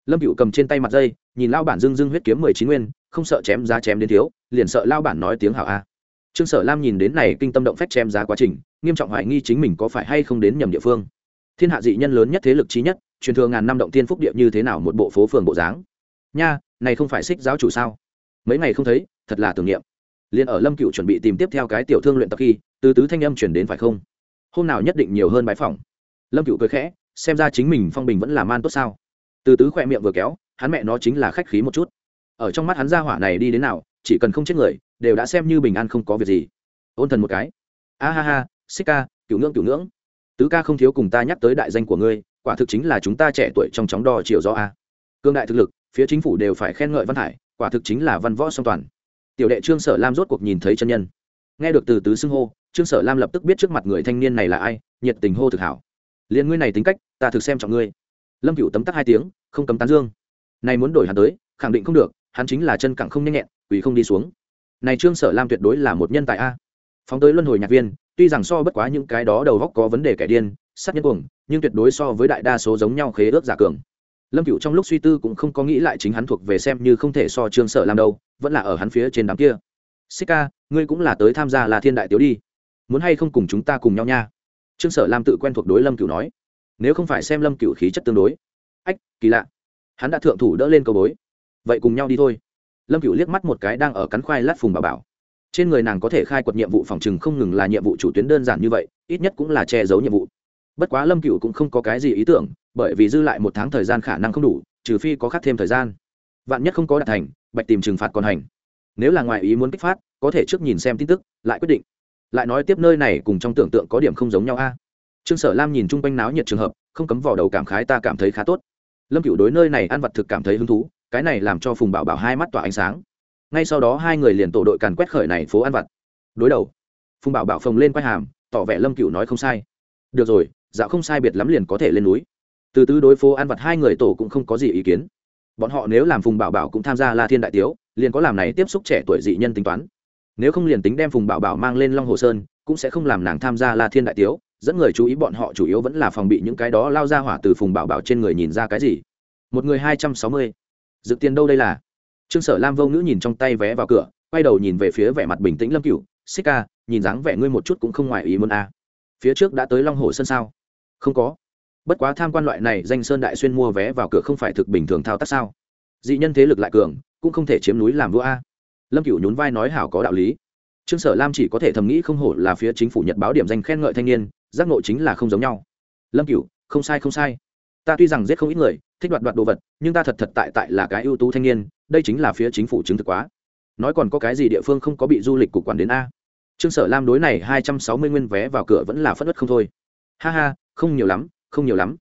Lâm cựu cầm trên tay mặt dây, nhìn lao bản dưng dưng huyết kiếm mười chín nguyên, không sợ chém giá chém đến thiếu, liền sợ lao bản nói tiếng hảo a. Trương sở lam nhìn đến này kinh tâm động phách chém giá quá trình, nghiêm trọng hoài nghi chính mình có phải hay không đến nhầm địa phương. Thiên hạ dị nhân lớn nhất thế lực trí nhất, truyền thừa ngàn năm động tiên phúc địa như thế nào một bộ phố phường bộ dáng? Nha, này không phải xích giáo chủ sao? Mấy ngày không thấy, thật là tưởng niệm. Liền ở lâm cựu chuẩn bị tìm tiếp theo cái tiểu thương luyện tập khi, từ tứ thanh âm chuyển đến phải không? Hôm nào nhất định nhiều hơn bái phỏng. Lâm cựu cười khẽ, xem ra chính mình phong bình vẫn là man tốt sao. Từ tứ khoe miệng vừa kéo, hắn mẹ nó chính là khách khí một chút. Ở trong mắt hắn ra hỏa này đi đến nào, chỉ cần không chết người, đều đã xem như bình an không có việc gì. Ôn thần một cái. A ha ha xích ca, cựu ngưỡng cựu ngưỡng. Tứ ca không thiếu cùng ta nhắc tới đại danh của ngươi, quả thực chính là chúng ta trẻ tuổi trong chóng đo chiều do a. Cương đại thực lực, phía chính phủ đều phải khen ngợi văn hải quả thực chính là văn võ song toàn. Tiểu đệ trương sở lam rốt cuộc nhìn thấy chân nhân. Nghe được từ tứ xưng hô, trương sở lam lập tức biết trước mặt người thanh niên này là ai, nhiệt tình hô thực hảo. Liền ngươi này tính cách, ta thực xem trọng ngươi. Lâm cựu tấm tắc hai tiếng, không cấm tán dương. Này muốn đổi hắn tới, khẳng định không được, hắn chính là chân cẳng không nhanh nhẹn quỷ không đi xuống. Này trương sở lam tuyệt đối là một nhân tài a. Phóng tới luân hồi nhạc viên, tuy rằng so bất quá những cái đó đầu góc có vấn đề kẻ điên, sát nhân cuồng, nhưng tuyệt đối so với đại đa số giống nhau khế ước giả cường lâm cựu trong lúc suy tư cũng không có nghĩ lại chính hắn thuộc về xem như không thể so trương sở làm đâu, vẫn là ở hắn phía trên đám kia. Xích ca, ngươi cũng là tới tham gia là thiên đại tiếu đi. Muốn hay không cùng chúng ta cùng nhau nha? Trương sở lam tự quen thuộc đối lâm cựu nói. Nếu không phải xem lâm cựu khí chất tương đối. Ách, kỳ lạ. Hắn đã thượng thủ đỡ lên câu bối. Vậy cùng nhau đi thôi. Lâm cựu liếc mắt một cái đang ở cắn khoai lát phùng bà bảo. Trên người nàng có thể khai quật nhiệm vụ phòng chừng không ngừng là nhiệm vụ chủ tuyến đơn giản như vậy, ít nhất cũng là che giấu nhiệm vụ bất quá lâm cựu cũng không có cái gì ý tưởng, bởi vì dư lại một tháng thời gian khả năng không đủ, trừ phi có khắc thêm thời gian. Vạn nhất không có đạt thành, bạch tìm trừng phạt còn hành. Nếu là ngoài ý muốn kích phát, có thể trước nhìn xem tin tức, lại quyết định. Lại nói tiếp nơi này cùng trong tưởng tượng có điểm không giống nhau a. Trương sở lam nhìn chung quanh náo nhiệt trường hợp, không cấm vào đầu cảm khái ta cảm thấy khá tốt. Lâm cựu đối nơi này ăn vật thực cảm thấy hứng thú, cái này làm cho phùng bảo bảo hai mắt tỏa ánh sáng. Ngay sau đó hai người liền tổ đội càn quét khởi này phố ăn vặt. Đối đầu. Phùng bảo bảo phồng lên quay hàm, tỏ vẻ lâm cựu nói không sai. Được rồi dạo không sai biệt lắm liền có thể lên núi. Từ từ đối phố ăn vặt hai người tổ cũng không có gì ý kiến. Bọn họ nếu làm phùng bảo bảo cũng tham gia la thiên đại tiếu, liền có làm này tiếp xúc trẻ tuổi dị nhân tính toán. Nếu không liền tính đem phùng bảo bảo mang lên long hồ sơn, cũng sẽ không làm nàng tham gia la thiên đại tiếu, dẫn người chú ý bọn họ chủ yếu vẫn là phòng bị những cái đó lao ra hỏa từ phùng bảo bảo trên người nhìn ra cái gì. Một người hai trăm sáu mươi. Dự tiền đâu đây là? Trương sở lam vô ngữ nhìn trong tay vé vào cửa, quay đầu nhìn về phía vẻ mặt bình tĩnh lâm cửu. Xích ca, nhìn dáng vẻ ngươi một chút cũng không ngoài ý muốn a à. phía trước đã tới long hồ sơn sao? Không có. Bất quá tham quan loại này danh sơn đại xuyên mua vé vào cửa không phải thực bình thường thao tác sao? Dị nhân thế lực lại cường, cũng không thể chiếm núi làm vua a. Lâm cửu nhún vai nói hảo có đạo lý. Trương sở lam chỉ có thể thầm nghĩ không hổ là phía chính phủ nhật báo điểm danh khen ngợi thanh niên, giác ngộ chính là không giống nhau. Lâm cửu, không sai không sai. Ta tuy rằng giết không ít người, thích đoạt đoạt đồ vật, nhưng ta thật thật tại tại là cái ưu tú thanh niên, đây chính là phía chính phủ chứng thực quá. Nói còn có cái gì địa phương không có bị du lịch cục quản đến a? Trương sở lam đối này hai trăm sáu mươi nguyên vé vào cửa vẫn là phất đất không thôi. Ha ha không nhiều lắm, không nhiều lắm.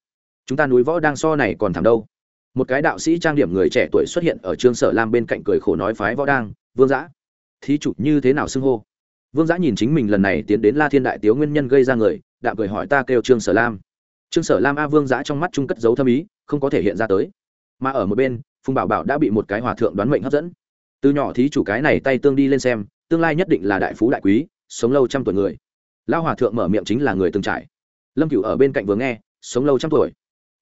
Chúng ta núi võ đang so này còn thảm đâu. Một cái đạo sĩ trang điểm người trẻ tuổi xuất hiện ở trương sở lam bên cạnh cười khổ nói phái võ đang, vương giã, thí chủ như thế nào xưng hô? Vương giã nhìn chính mình lần này tiến đến la thiên đại tiếu nguyên nhân gây ra người, đạm cười hỏi ta kêu trương sở lam. Trương sở lam a vương giã trong mắt trung cất dấu thâm ý, không có thể hiện ra tới. Mà ở một bên, phùng bảo bảo đã bị một cái hòa thượng đoán mệnh hấp dẫn. Từ nhỏ thí chủ cái này tay tương đi lên xem, tương lai nhất định là đại phú đại quý, sống lâu trăm tuổi người. Lao hòa thượng mở miệng chính là người từng trải lâm cửu ở bên cạnh vừa nghe, sống lâu trăm tuổi.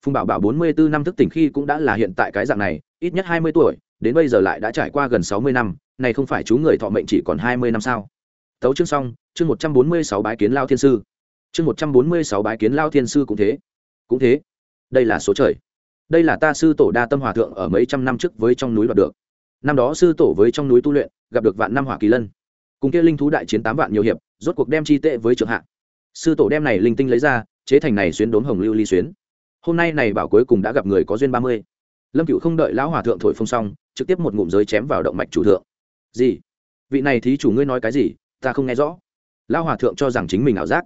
Phùng bảo bảo bốn mươi bốn năm thức tỉnh khi cũng đã là hiện tại cái dạng này, ít nhất hai mươi tuổi, đến bây giờ lại đã trải qua gần sáu mươi năm, này không phải chú người thọ mệnh chỉ còn hai mươi năm sao? Tấu chương xong, chương một trăm bốn mươi sáu bái kiến lao thiên sư. Chương một trăm bốn mươi sáu bái kiến lao thiên sư cũng thế. Cũng thế. Đây là số trời. Đây là ta sư tổ đa tâm hòa thượng ở mấy trăm năm trước với trong núi đoạt được. Năm đó sư tổ với trong núi tu luyện, gặp được vạn năm hỏa kỳ lân. Cùng kia linh thú đại chiến tám vạn nhiều hiệp, rốt cuộc đem chi tệ với trường hạ sư tổ đem này linh tinh lấy ra, chế thành này xuyến đốn hồng lưu ly xuyến. Hôm nay này bảo cuối cùng đã gặp người có duyên ba mươi. Lâm cựu không đợi lão hòa thượng thổi phong xong, trực tiếp một ngụm giới chém vào động mạch chủ thượng. Gì? Vị này thí chủ ngươi nói cái gì? Ta không nghe rõ. Lão hòa thượng cho rằng chính mình ảo giác.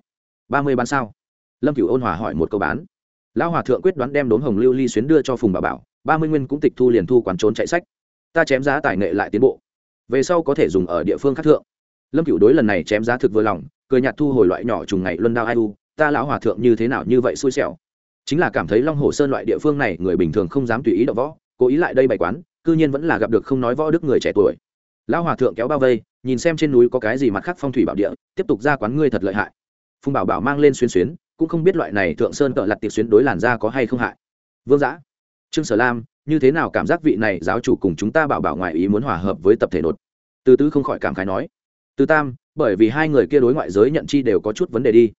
Ba mươi bán sao? Lâm cựu ôn hòa hỏi một câu bán. Lão hòa thượng quyết đoán đem đốn hồng lưu ly xuyến đưa cho phùng bà bảo, ba mươi nguyên cũng tịch thu liền thu quán trốn chạy sách. Ta chém giá tài nghệ lại tiến bộ. Về sau có thể dùng ở địa phương khác thượng. Lâm cựu đối lần này chém giá thực vừa lòng cười nhạt thu hồi loại nhỏ trùng ngày luân đao ai u, ta lão hòa thượng như thế nào như vậy xui xẻo. Chính là cảm thấy long hồ sơn loại địa phương này, người bình thường không dám tùy ý đậu võ, cố ý lại đây bày quán, cư nhiên vẫn là gặp được không nói võ đức người trẻ tuổi. Lão hòa thượng kéo bao vây, nhìn xem trên núi có cái gì mặt khác phong thủy bảo địa, tiếp tục ra quán ngươi thật lợi hại. Phùng bảo bảo mang lên xuyên xuyến, cũng không biết loại này thượng sơn cỡ lặt tiệc xuyến đối làn da có hay không hại. Vương giã, trương sở lam, như thế nào cảm giác vị này giáo chủ cùng chúng ta bảo bảo ngoại ý muốn hòa hợp với tập thể nột từ tứ không khỏi cảm khái nói từ tam, bởi vì hai người kia đối ngoại giới nhận chi đều có chút vấn đề đi.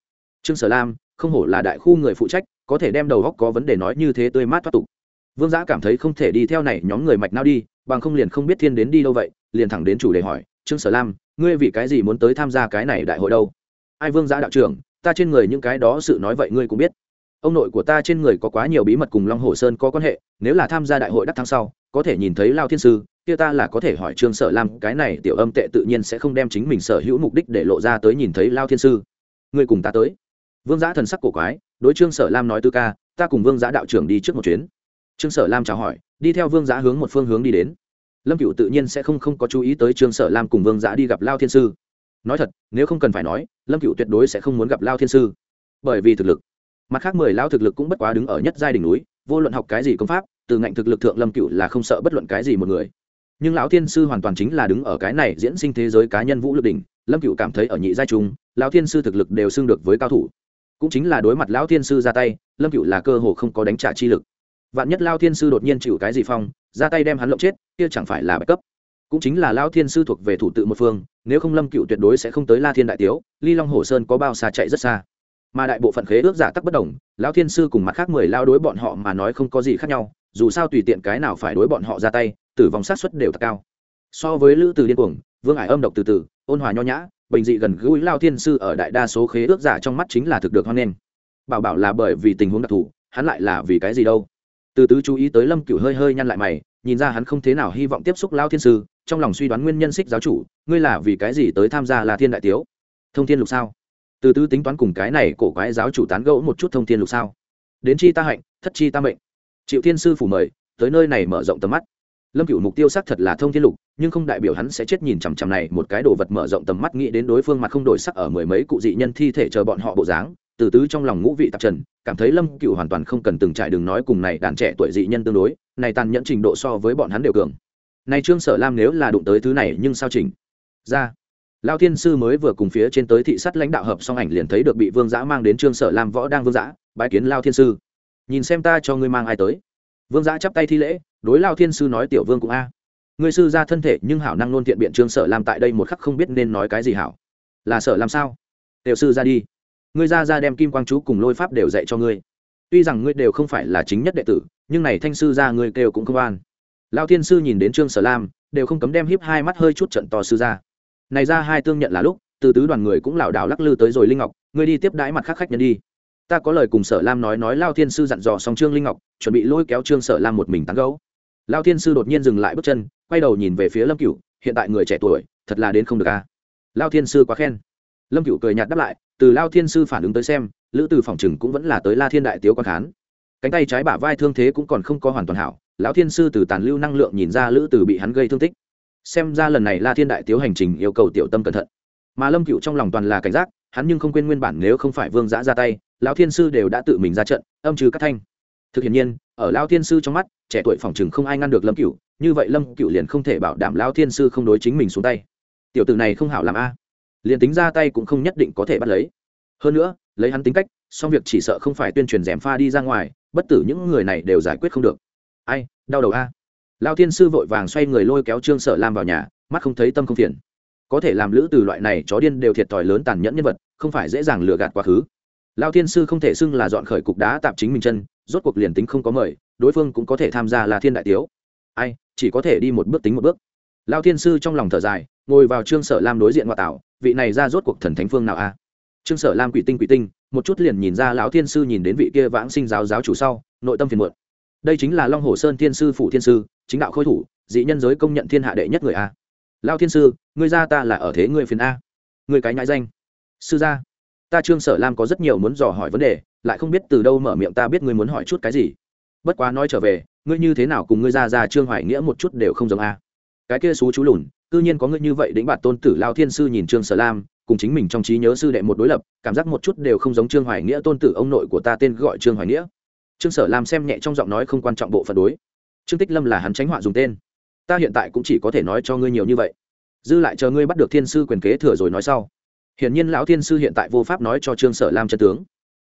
Trương sở lam, không hổ là đại khu người phụ trách, có thể đem đầu góc có vấn đề nói như thế tươi mát thoát tục. Vương giã cảm thấy không thể đi theo này nhóm người mạch nào đi, bằng không liền không biết thiên đến đi đâu vậy, liền thẳng đến chủ đề hỏi, trương sở lam, ngươi vì cái gì muốn tới tham gia cái này đại hội đâu? Ai vương giã đạo trưởng, ta trên người những cái đó sự nói vậy ngươi cũng biết. Ông nội của ta trên người có quá nhiều bí mật cùng long hồ sơn có quan hệ, nếu là tham gia đại hội đắc thắng sau có thể nhìn thấy lao thiên sư, kia ta là có thể hỏi trương sở lam, cái này tiểu âm tệ tự nhiên sẽ không đem chính mình sở hữu mục đích để lộ ra tới nhìn thấy lao thiên sư. Ngươi cùng ta tới. Vương giã thần sắc cổ quái, đối trương sở lam nói tư ca, ta cùng vương giã đạo trưởng đi trước một chuyến. Trương sở lam chào hỏi, đi theo vương giã hướng một phương hướng đi đến. Lâm cựu tự nhiên sẽ không không có chú ý tới trương sở lam cùng vương giã đi gặp lao thiên sư. Nói thật, nếu không cần phải nói, lâm cựu tuyệt đối sẽ không muốn gặp lao thiên sư. Bởi vì thực lực, mặt khác mười lao thực lực cũng bất quá đứng ở nhất giai đỉnh núi, vô luận học cái gì công pháp từ ngạnh thực lực thượng lâm cựu là không sợ bất luận cái gì một người. Nhưng lão thiên sư hoàn toàn chính là đứng ở cái này diễn sinh thế giới cá nhân vũ lực đỉnh, lâm cựu cảm thấy ở nhị giai trung, lão thiên sư thực lực đều xưng được với cao thủ. Cũng chính là đối mặt lão thiên sư ra tay, lâm cựu là cơ hồ không có đánh trả chi lực. Vạn nhất lao thiên sư đột nhiên chịu cái gì phong, ra tay đem hắn lộng chết, kia chẳng phải là bạch cấp. Cũng chính là lao thiên sư thuộc về thủ tự một phương, nếu không lâm cựu tuyệt đối sẽ không tới la thiên đại tiếu, ly long hồ sơn có bao xa chạy rất xa. Mà đại bộ phận khế ước giả tắc bất đồng lao thiên sư cùng mặt khác mười lao đối bọn họ mà nói không có gì khác nhau dù sao tùy tiện cái nào phải đối bọn họ ra tay, tử vong sát xuất đều thật cao. So với lữ từ điên cuồng, vương ải âm độc từ từ, ôn hòa nho nhã, bình dị gần gũi lao thiên sư ở đại đa số khế ước giả trong mắt chính là thực được hoan nghênh. Bảo bảo là bởi vì tình huống đặc thù, hắn lại là vì cái gì đâu? Từ tứ chú ý tới lâm cửu hơi hơi nhăn lại mày, nhìn ra hắn không thế nào hy vọng tiếp xúc lao thiên sư, trong lòng suy đoán nguyên nhân xích giáo chủ, ngươi là vì cái gì tới tham gia là thiên đại tiếu? Thông thiên lục sao? Từ tứ tính toán cùng cái này cổ quái giáo chủ tán gẫu một chút thông thiên lục sao? Đến chi ta hạnh, thất chi ta mệnh chịu thiên sư phủ mời, tới nơi này mở rộng tầm mắt. Lâm Cựu mục tiêu xác thật là thông thiên lục, nhưng không đại biểu hắn sẽ chết nhìn chằm chằm này một cái đồ vật mở rộng tầm mắt, nghĩ đến đối phương mặt không đổi sắc ở mười mấy cụ dị nhân thi thể chờ bọn họ bộ dáng, từ tứ trong lòng ngũ vị tạp trần, cảm thấy lâm cựu hoàn toàn không cần từng trải đường nói cùng này đàn trẻ tuổi dị nhân tương đối, này tàn nhẫn trình độ so với bọn hắn đều cường. Này trương sở lam nếu là đụng tới thứ này nhưng sao chỉnh? Ra. Lao thiên sư mới vừa cùng phía trên tới thị sát lãnh đạo hợp xong ảnh liền thấy được bị vương giã mang đến trương sở lam võ đang vương giã bãi kiến lao thiên sư nhìn xem ta cho ngươi mang ai tới. Vương giã chắp tay thi lễ, đối lao thiên sư nói, tiểu vương cũng a. À. ngươi sư ra thân thể nhưng hảo năng nôn thiện biện trương sở lam tại đây một khắc không biết nên nói cái gì hảo. Là sở làm sao? Tiểu sư ra đi. Ngươi ra ra đem kim quang chú cùng lôi pháp đều dạy cho ngươi. Tuy rằng ngươi đều không phải là chính nhất đệ tử, nhưng này thanh sư ra ngươi kêu cũng không an lao thiên sư nhìn đến trương sở lam, đều không cấm đem hiếp hai mắt hơi chút trận to sư ra này ra hai tương nhận là lúc, từ tứ đoàn người cũng lảo đảo lắc lư tới rồi linh ngọc, ngươi đi tiếp đãi mặt khác khách nhân đi ta có lời cùng sở lam nói nói lao thiên sư dặn dò xong trương linh ngọc, chuẩn bị lôi kéo trương sở lam một mình tán gấu lao thiên sư đột nhiên dừng lại bước chân, quay đầu nhìn về phía lâm cửu, hiện tại người trẻ tuổi, thật là đến không được a. Lao thiên sư quá khen. Lâm cửu cười nhạt đáp lại, từ lao thiên sư phản ứng tới xem, lữ từ phòng chừng cũng vẫn là tới la thiên đại tiếu quan khán. Cánh tay trái bả vai thương thế cũng còn không có hoàn toàn hảo, lão thiên sư từ tàn lưu năng lượng nhìn ra lữ từ bị hắn gây thương tích. Xem ra lần này la thiên đại tiếu hành trình yêu cầu tiểu tâm cẩn thận mà lâm cựu trong lòng toàn là cảnh giác, hắn nhưng không quên nguyên bản nếu không phải vương giã ra tay, lão thiên sư đều đã tự mình ra trận, âm trừ các thanh. Thực hiện nhiên, ở lao thiên sư trong mắt, trẻ tuổi phòng chừng không ai ngăn được lâm cựu, như vậy lâm cựu liền không thể bảo đảm lao thiên sư không đối chính mình xuống tay. Tiểu tử này không hảo làm a. Liền tính ra tay cũng không nhất định có thể bắt lấy. Hơn nữa, lấy hắn tính cách song việc chỉ sợ không phải tuyên truyền rèm pha đi ra ngoài, bất tử những người này đều giải quyết không được. Ai, đau đầu a. À? lao thiên sư vội vàng xoay người lôi kéo trương sở lam vào nhà, mắt không thấy tâm không phiền có thể làm lữ từ loại này chó điên đều thiệt thòi lớn tàn nhẫn nhân vật, không phải dễ dàng lừa gạt quá khứ. Lao thiên sư không thể xưng là dọn khởi cục đá tạp chính mình chân, rốt cuộc liền tính không có mời, đối phương cũng có thể tham gia là thiên đại tiếu. Ai, chỉ có thể đi một bước tính một bước. Lao thiên sư trong lòng thở dài, ngồi vào trương sở lam đối diện ngoại tảo vị này ra rốt cuộc thần thánh phương nào a? Trương sở lam quỷ tinh quỷ tinh, một chút liền nhìn ra lão thiên sư nhìn đến vị kia vãng sinh giáo giáo chủ sau, nội tâm phiền muộn. Đây chính là long hồ sơn thiên sư phủ thiên sư, chính đạo khôi thủ, dị nhân giới công nhận thiên hạ đệ nhất người a lao thiên sư, ngươi ra ta là ở thế ngươi phiền a. Ngươi cái nhãi danh. Sư gia, ta trương sở lam có rất nhiều muốn dò hỏi vấn đề, lại không biết từ đâu mở miệng ta biết ngươi muốn hỏi chút cái gì. Bất quá nói trở về, ngươi như thế nào cùng ngươi ra ra trương hoài nghĩa một chút đều không giống a. Cái kia xú chú lùn, cư nhiên có ngươi như vậy đĩnh bạt tôn tử lao thiên sư nhìn trương sở lam, cùng chính mình trong trí nhớ sư đệ một đối lập, cảm giác một chút đều không giống trương hoài nghĩa tôn tử ông nội của ta tên gọi trương hoài nghĩa. Trương sở lam xem nhẹ trong giọng nói không quan trọng bộ phận đối. Trương tích lâm là hắn tránh họa dùng tên ta hiện tại cũng chỉ có thể nói cho ngươi nhiều như vậy. Dư lại chờ ngươi bắt được thiên sư quyền kế thừa rồi nói sau. Hiển nhiên lão thiên sư hiện tại vô pháp nói cho trương sở lam chân tướng.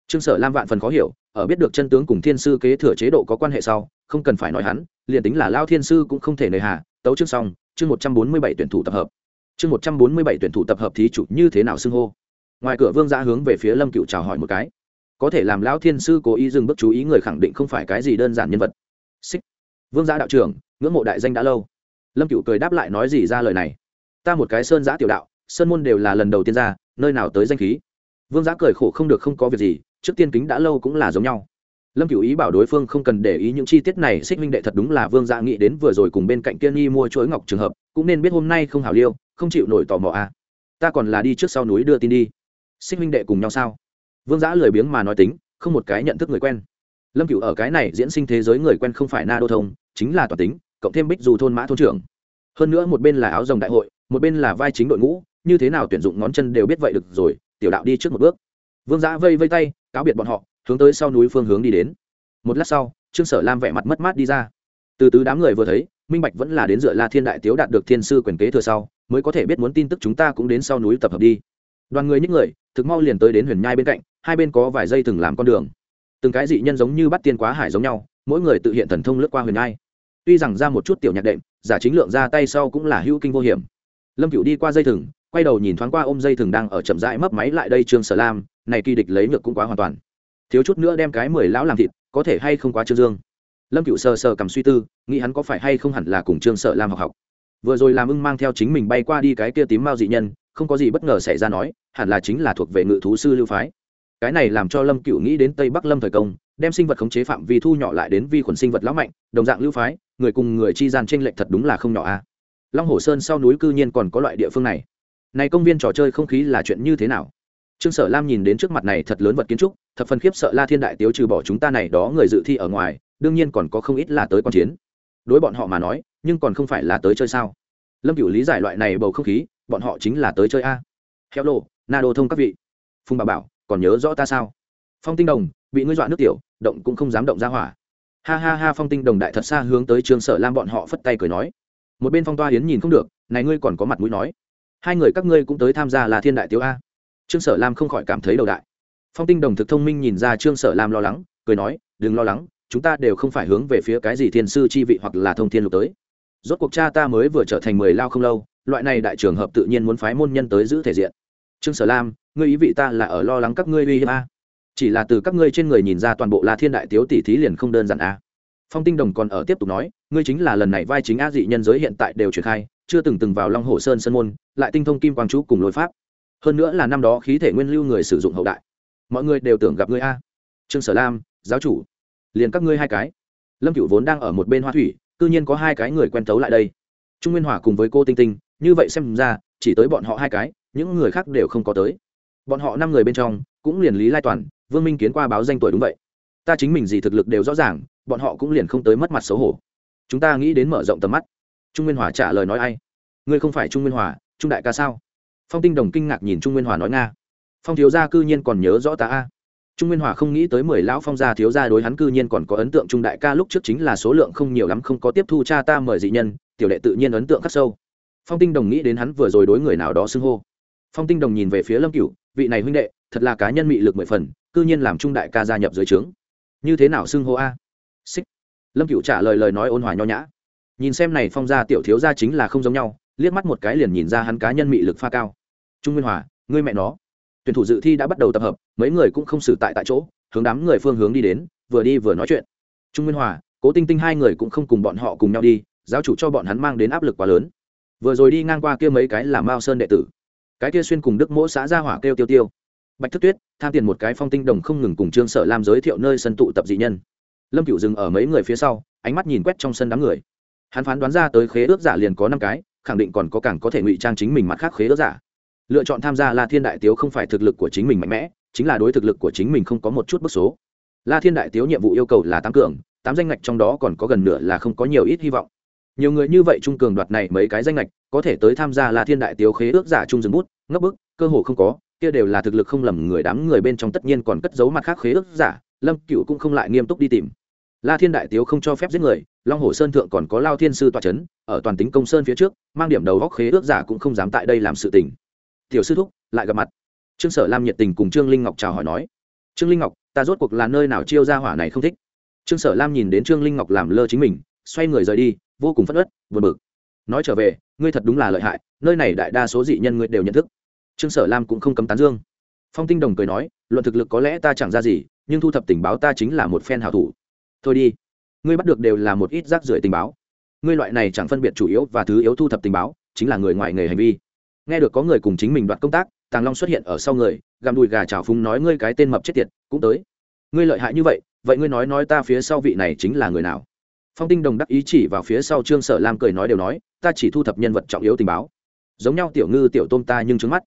Trương sở lam vạn phần khó hiểu, ở biết được chân tướng cùng thiên sư kế thừa chế độ có quan hệ sau, không cần phải nói hắn, liền tính là lao thiên sư cũng không thể nề hà. Tấu chương xong, chương một trăm bốn mươi bảy tuyển thủ tập hợp. Chương một trăm bốn mươi bảy tuyển thủ tập hợp thí chủ như thế nào xưng hô? Ngoài cửa vương gia hướng về phía lâm cựu chào hỏi một cái. Có thể làm lão thiên sư cố ý dừng bước chú ý người khẳng định không phải cái gì đơn giản nhân vật. Xích. Vương gia đạo trưởng, ngưỡng mộ đại danh đã lâu lâm cựu cười đáp lại nói gì ra lời này? Ta một cái sơn giã tiểu đạo, sơn môn đều là lần đầu tiên ra, nơi nào tới danh khí? Vương giã cười khổ không được không có việc gì, trước tiên kính đã lâu cũng là giống nhau. Lâm cựu ý bảo đối phương không cần để ý những chi tiết này xích minh đệ thật đúng là vương dạ nghĩ đến vừa rồi cùng bên cạnh kiên nhi mua chuỗi ngọc trường hợp, cũng nên biết hôm nay không hảo liêu, không chịu nổi tò mò à. ta còn là đi trước sau núi đưa tin đi. Xích minh đệ cùng nhau sao? Vương giã lười biếng mà nói tính, không một cái nhận thức người quen. Lâm cựu ở cái này diễn sinh thế giới người quen không phải na đô thông, chính là toàn tính cộng thêm bích dù thôn mã thôn trưởng. Hơn nữa một bên là áo rồng đại hội, một bên là vai chính đội ngũ, như thế nào tuyển dụng ngón chân đều biết vậy được rồi, tiểu đạo đi trước một bước. Vương giã vây vây tay, cáo biệt bọn họ, hướng tới sau núi phương hướng đi đến. Một lát sau, trương sở lam vẻ mặt mất mát đi ra. Từ từ đám người vừa thấy, minh bạch vẫn là đến dựa la thiên đại tiếu đạt được thiên sư quyền kế thừa sau, mới có thể biết muốn tin tức chúng ta cũng đến sau núi tập hợp đi. Đoàn người những người, thực mau liền tới đến huyền nhai bên cạnh, hai bên có vài dây từng làm con đường. Từng cái dị nhân giống như bắt tiên quá hải giống nhau, mỗi người tự hiện thần thông lướt qua huyền nhai tuy rằng ra một chút tiểu nhạc đệm, giả chính lượng ra tay sau cũng là hữu kinh vô hiểm. Lâm cựu đi qua dây thừng, quay đầu nhìn thoáng qua ôm dây thừng đang ở chậm rãi mấp máy lại đây trương sở lam, này kỳ địch lấy ngược cũng quá hoàn toàn. Thiếu chút nữa đem cái mười lão làm thịt, có thể hay không quá trương dương? Lâm cựu sờ sờ cầm suy tư, nghĩ hắn có phải hay không hẳn là cùng trương sở lam học học. Vừa rồi làm ưng mang theo chính mình bay qua đi cái kia tím mao dị nhân, không có gì bất ngờ xảy ra nói, hẳn là chính là thuộc về ngự thú sư lưu phái cái này làm cho lâm cựu nghĩ đến tây bắc lâm thời công, đem sinh vật khống chế phạm vi thu nhỏ lại đến vi khuẩn sinh vật lão mạnh, đồng dạng lưu phái, người cùng người chi gian t r ê n lệch thật đúng là không nhỏ a. Long hồ sơn sau núi cư nhiên còn có loại địa phương này. Này công viên trò chơi không khí là chuyện như thế nào? Trương sở lam nhìn đến trước mặt này thật lớn vật kiến trúc, thập phần khiếp sợ la thiên đại tiếu trừ bỏ chúng ta này đó người dự thi ở ngoài, đương nhiên còn có không ít là tới q chiến. Đối bọn họ mà nói, nhưng còn không phải là tới chơi sao? Lâm cửu lý giải loại này bầu không khí, bọn họ chính là tới chơi a. Heo lô na đô thông các vị. Phùng bà bảo còn nhớ rõ ta sao? Phong tinh đồng, bị ngươi dọa nước tiểu, động cũng không dám động ra hỏa. Ha ha ha, phong tinh đồng đại thật xa hướng tới trương sở lam bọn họ phất tay cười nói. Một bên phong toa hiến nhìn không được, này ngươi còn có mặt mũi nói. Hai người các ngươi cũng tới tham gia là thiên đại tiếu a. Trương sở lam không khỏi cảm thấy đầu đại. Phong tinh đồng thực thông minh nhìn ra trương sở lam lo lắng, cười nói, đừng lo lắng, chúng ta đều không phải hướng về phía cái gì thiên sư chi vị hoặc là thông thiên lục tới. Rốt cuộc cha ta mới vừa trở thành mười lao không lâu, loại này đại trường hợp tự nhiên muốn phái môn nhân tới giữ thể diện trương sở lam, ngươi ý vị ta là ở lo lắng các ngươi uy hiếp a? Chỉ là từ các ngươi trên người nhìn ra toàn bộ là thiên đại tiếu tỷ thí liền không đơn giản a. Phong tinh đồng còn ở tiếp tục nói, ngươi chính là lần này vai chính a dị nhân giới hiện tại đều triển khai, chưa từng từng vào long hồ sơn sơn môn, lại tinh thông kim quang chú cùng lối pháp. Hơn nữa là năm đó khí thể nguyên lưu người sử dụng hậu đại. Mọi người đều tưởng gặp ngươi a. Trương sở lam, giáo chủ, liền các ngươi hai cái. Lâm cựu vốn đang ở một bên hoa thủy, cư nhiên có hai cái người quen tấu lại đây. Trung nguyên hòa cùng với cô tinh tinh, như vậy xem ra, chỉ tới bọn họ hai cái những người khác đều không có tới. Bọn họ năm người bên trong, cũng liền lý lai toàn, vương minh kiến qua báo danh tuổi đúng vậy. Ta chính mình gì thực lực đều rõ ràng, bọn họ cũng liền không tới mất mặt xấu hổ. Chúng ta nghĩ đến mở rộng tầm mắt. Trung nguyên hòa trả lời nói ai? Ngươi không phải trung nguyên hòa, trung đại ca sao? Phong tinh đồng kinh ngạc nhìn trung nguyên hòa nói nga. Phong thiếu gia cư nhiên còn nhớ rõ ta a. Trung nguyên hòa không nghĩ tới mười lão phong gia thiếu gia đối hắn cư nhiên còn có ấn tượng trung đại ca lúc trước chính là số lượng không nhiều lắm không có tiếp thu cha ta mời dị nhân, tiểu đệ tự nhiên ấn tượng khắc sâu. Phong tinh đồng nghĩ đến hắn vừa rồi đối người nào đó xưng hô phong tinh đồng nhìn về phía lâm cửu, vị này huynh đệ, thật là cá nhân mị lực mười phần, cư nhiên làm trung đại ca gia nhập dưới trướng. Như thế nào xưng hô a? Xích. Lâm cửu trả lời lời nói ôn hòa nho nhã. Nhìn xem này phong gia tiểu thiếu gia chính là không giống nhau, liếc mắt một cái liền nhìn ra hắn cá nhân mị lực pha cao. Trung nguyên hòa, ngươi mẹ nó. Tuyển thủ dự thi đã bắt đầu tập hợp, mấy người cũng không xử tại tại chỗ, hướng đám người phương hướng đi đến, vừa đi vừa nói chuyện. Trung nguyên hòa, cố tinh tinh hai người cũng không cùng bọn họ cùng nhau đi, giáo chủ cho bọn hắn mang đến áp lực quá lớn. Vừa rồi đi ngang qua kia mấy cái là mao sơn đệ tử cái kia xuyên cùng đức mỗ xã ra hỏa kêu tiêu tiêu. Bạch Thất tuyết, tham tiền một cái phong tinh đồng không ngừng cùng trương sở làm giới thiệu nơi sân tụ tập dị nhân. Lâm cựu dừng ở mấy người phía sau, ánh mắt nhìn quét trong sân đám người. Hắn phán đoán ra tới khế ước giả liền có năm cái, khẳng định còn có càng có thể ngụy trang chính mình mặt khác khế ước giả. Lựa chọn tham gia la thiên đại tiếu không phải thực lực của chính mình mạnh mẽ, chính là đối thực lực của chính mình không có một chút bức số. La thiên đại tiếu nhiệm vụ yêu cầu là tăng cường, tám danh ngạch trong đó còn có gần nửa là không có nhiều ít hy vọng nhiều người như vậy trung cường đoạt này mấy cái danh ngạch, có thể tới tham gia là thiên đại tiếu khế ước giả trung dừng bút ngấp bức, cơ hồ không có, kia đều là thực lực không lầm người đám người bên trong tất nhiên còn cất giấu mặt khác khế ước giả, lâm cựu cũng không lại nghiêm túc đi tìm. La thiên đại tiếu không cho phép giết người, long hồ sơn thượng còn có lao thiên sư tọa c h ấ n ở toàn tính công sơn phía trước, mang điểm đầu góc khế ước giả cũng không dám tại đây làm sự tình. Tiểu sư thúc, lại gặp mặt. Trương sở lam nhiệt tình cùng trương linh ngọc chào hỏi nói, trương linh ngọc, ta rốt cuộc là nơi nào chiêu ra hỏa này không thích? Trương sở lam nhìn đến trương linh ngọc làm lơ chính mình, xoay người rời đi vô cùng phất ớt buồn bực. Nói trở về, ngươi thật đúng là lợi hại, nơi này đại đa số dị nhân ngươi đều nhận thức. Trương sở lam cũng không cấm tán dương. Phong tinh đồng cười nói, luận thực lực có lẽ ta chẳng ra gì, nhưng thu thập tình báo ta chính là một phen hảo thủ. Thôi đi. Ngươi bắt được đều là một ít rác rưởi tình báo. Ngươi loại này chẳng phân biệt chủ yếu và thứ yếu thu thập tình báo, chính là người ngoài nghề hành vi. Nghe được có người cùng chính mình đoạt công tác, tàng long xuất hiện ở sau người, gặm đùi gà trào phúng nói ngươi cái tên mập chết tiệt, cũng tới. Ngươi lợi hại như vậy vậy ngươi nói nói ta phía sau vị này chính là người nào? Phong tinh đồng đắc ý chỉ vào phía sau trương sở lam cười nói đều nói ta chỉ thu thập nhân vật trọng yếu tình báo. Giống nhau tiểu ngư tiểu tôm ta nhưng trứng mắt.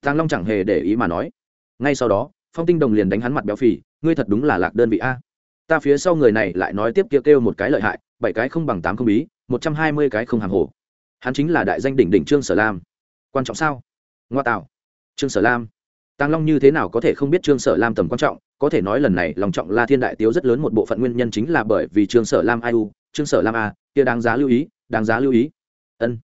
Tàng long chẳng hề để ý mà nói. Ngay sau đó phong tinh đồng liền đánh hắn mặt béo phì ngươi thật đúng là lạc đơn vị a. Ta phía sau người này lại nói tiếp kia kêu, kêu một cái lợi hại bảy cái không bằng tám không bí một trăm hai mươi cái không hàng hồ. Hắn chính là đại danh đỉnh đỉnh trương sở lam. Quan trọng sao? Ngoa tạo. Trương sở lam tàng long như thế nào có thể không biết trương sở lam tầm quan trọng, có thể nói lần này lòng trọng la thiên đại tiếu rất lớn một bộ phận nguyên nhân chính là bởi vì trương sở lam ai u, trương sở lam a, kia đáng giá lưu ý, đáng giá lưu ý. Ân.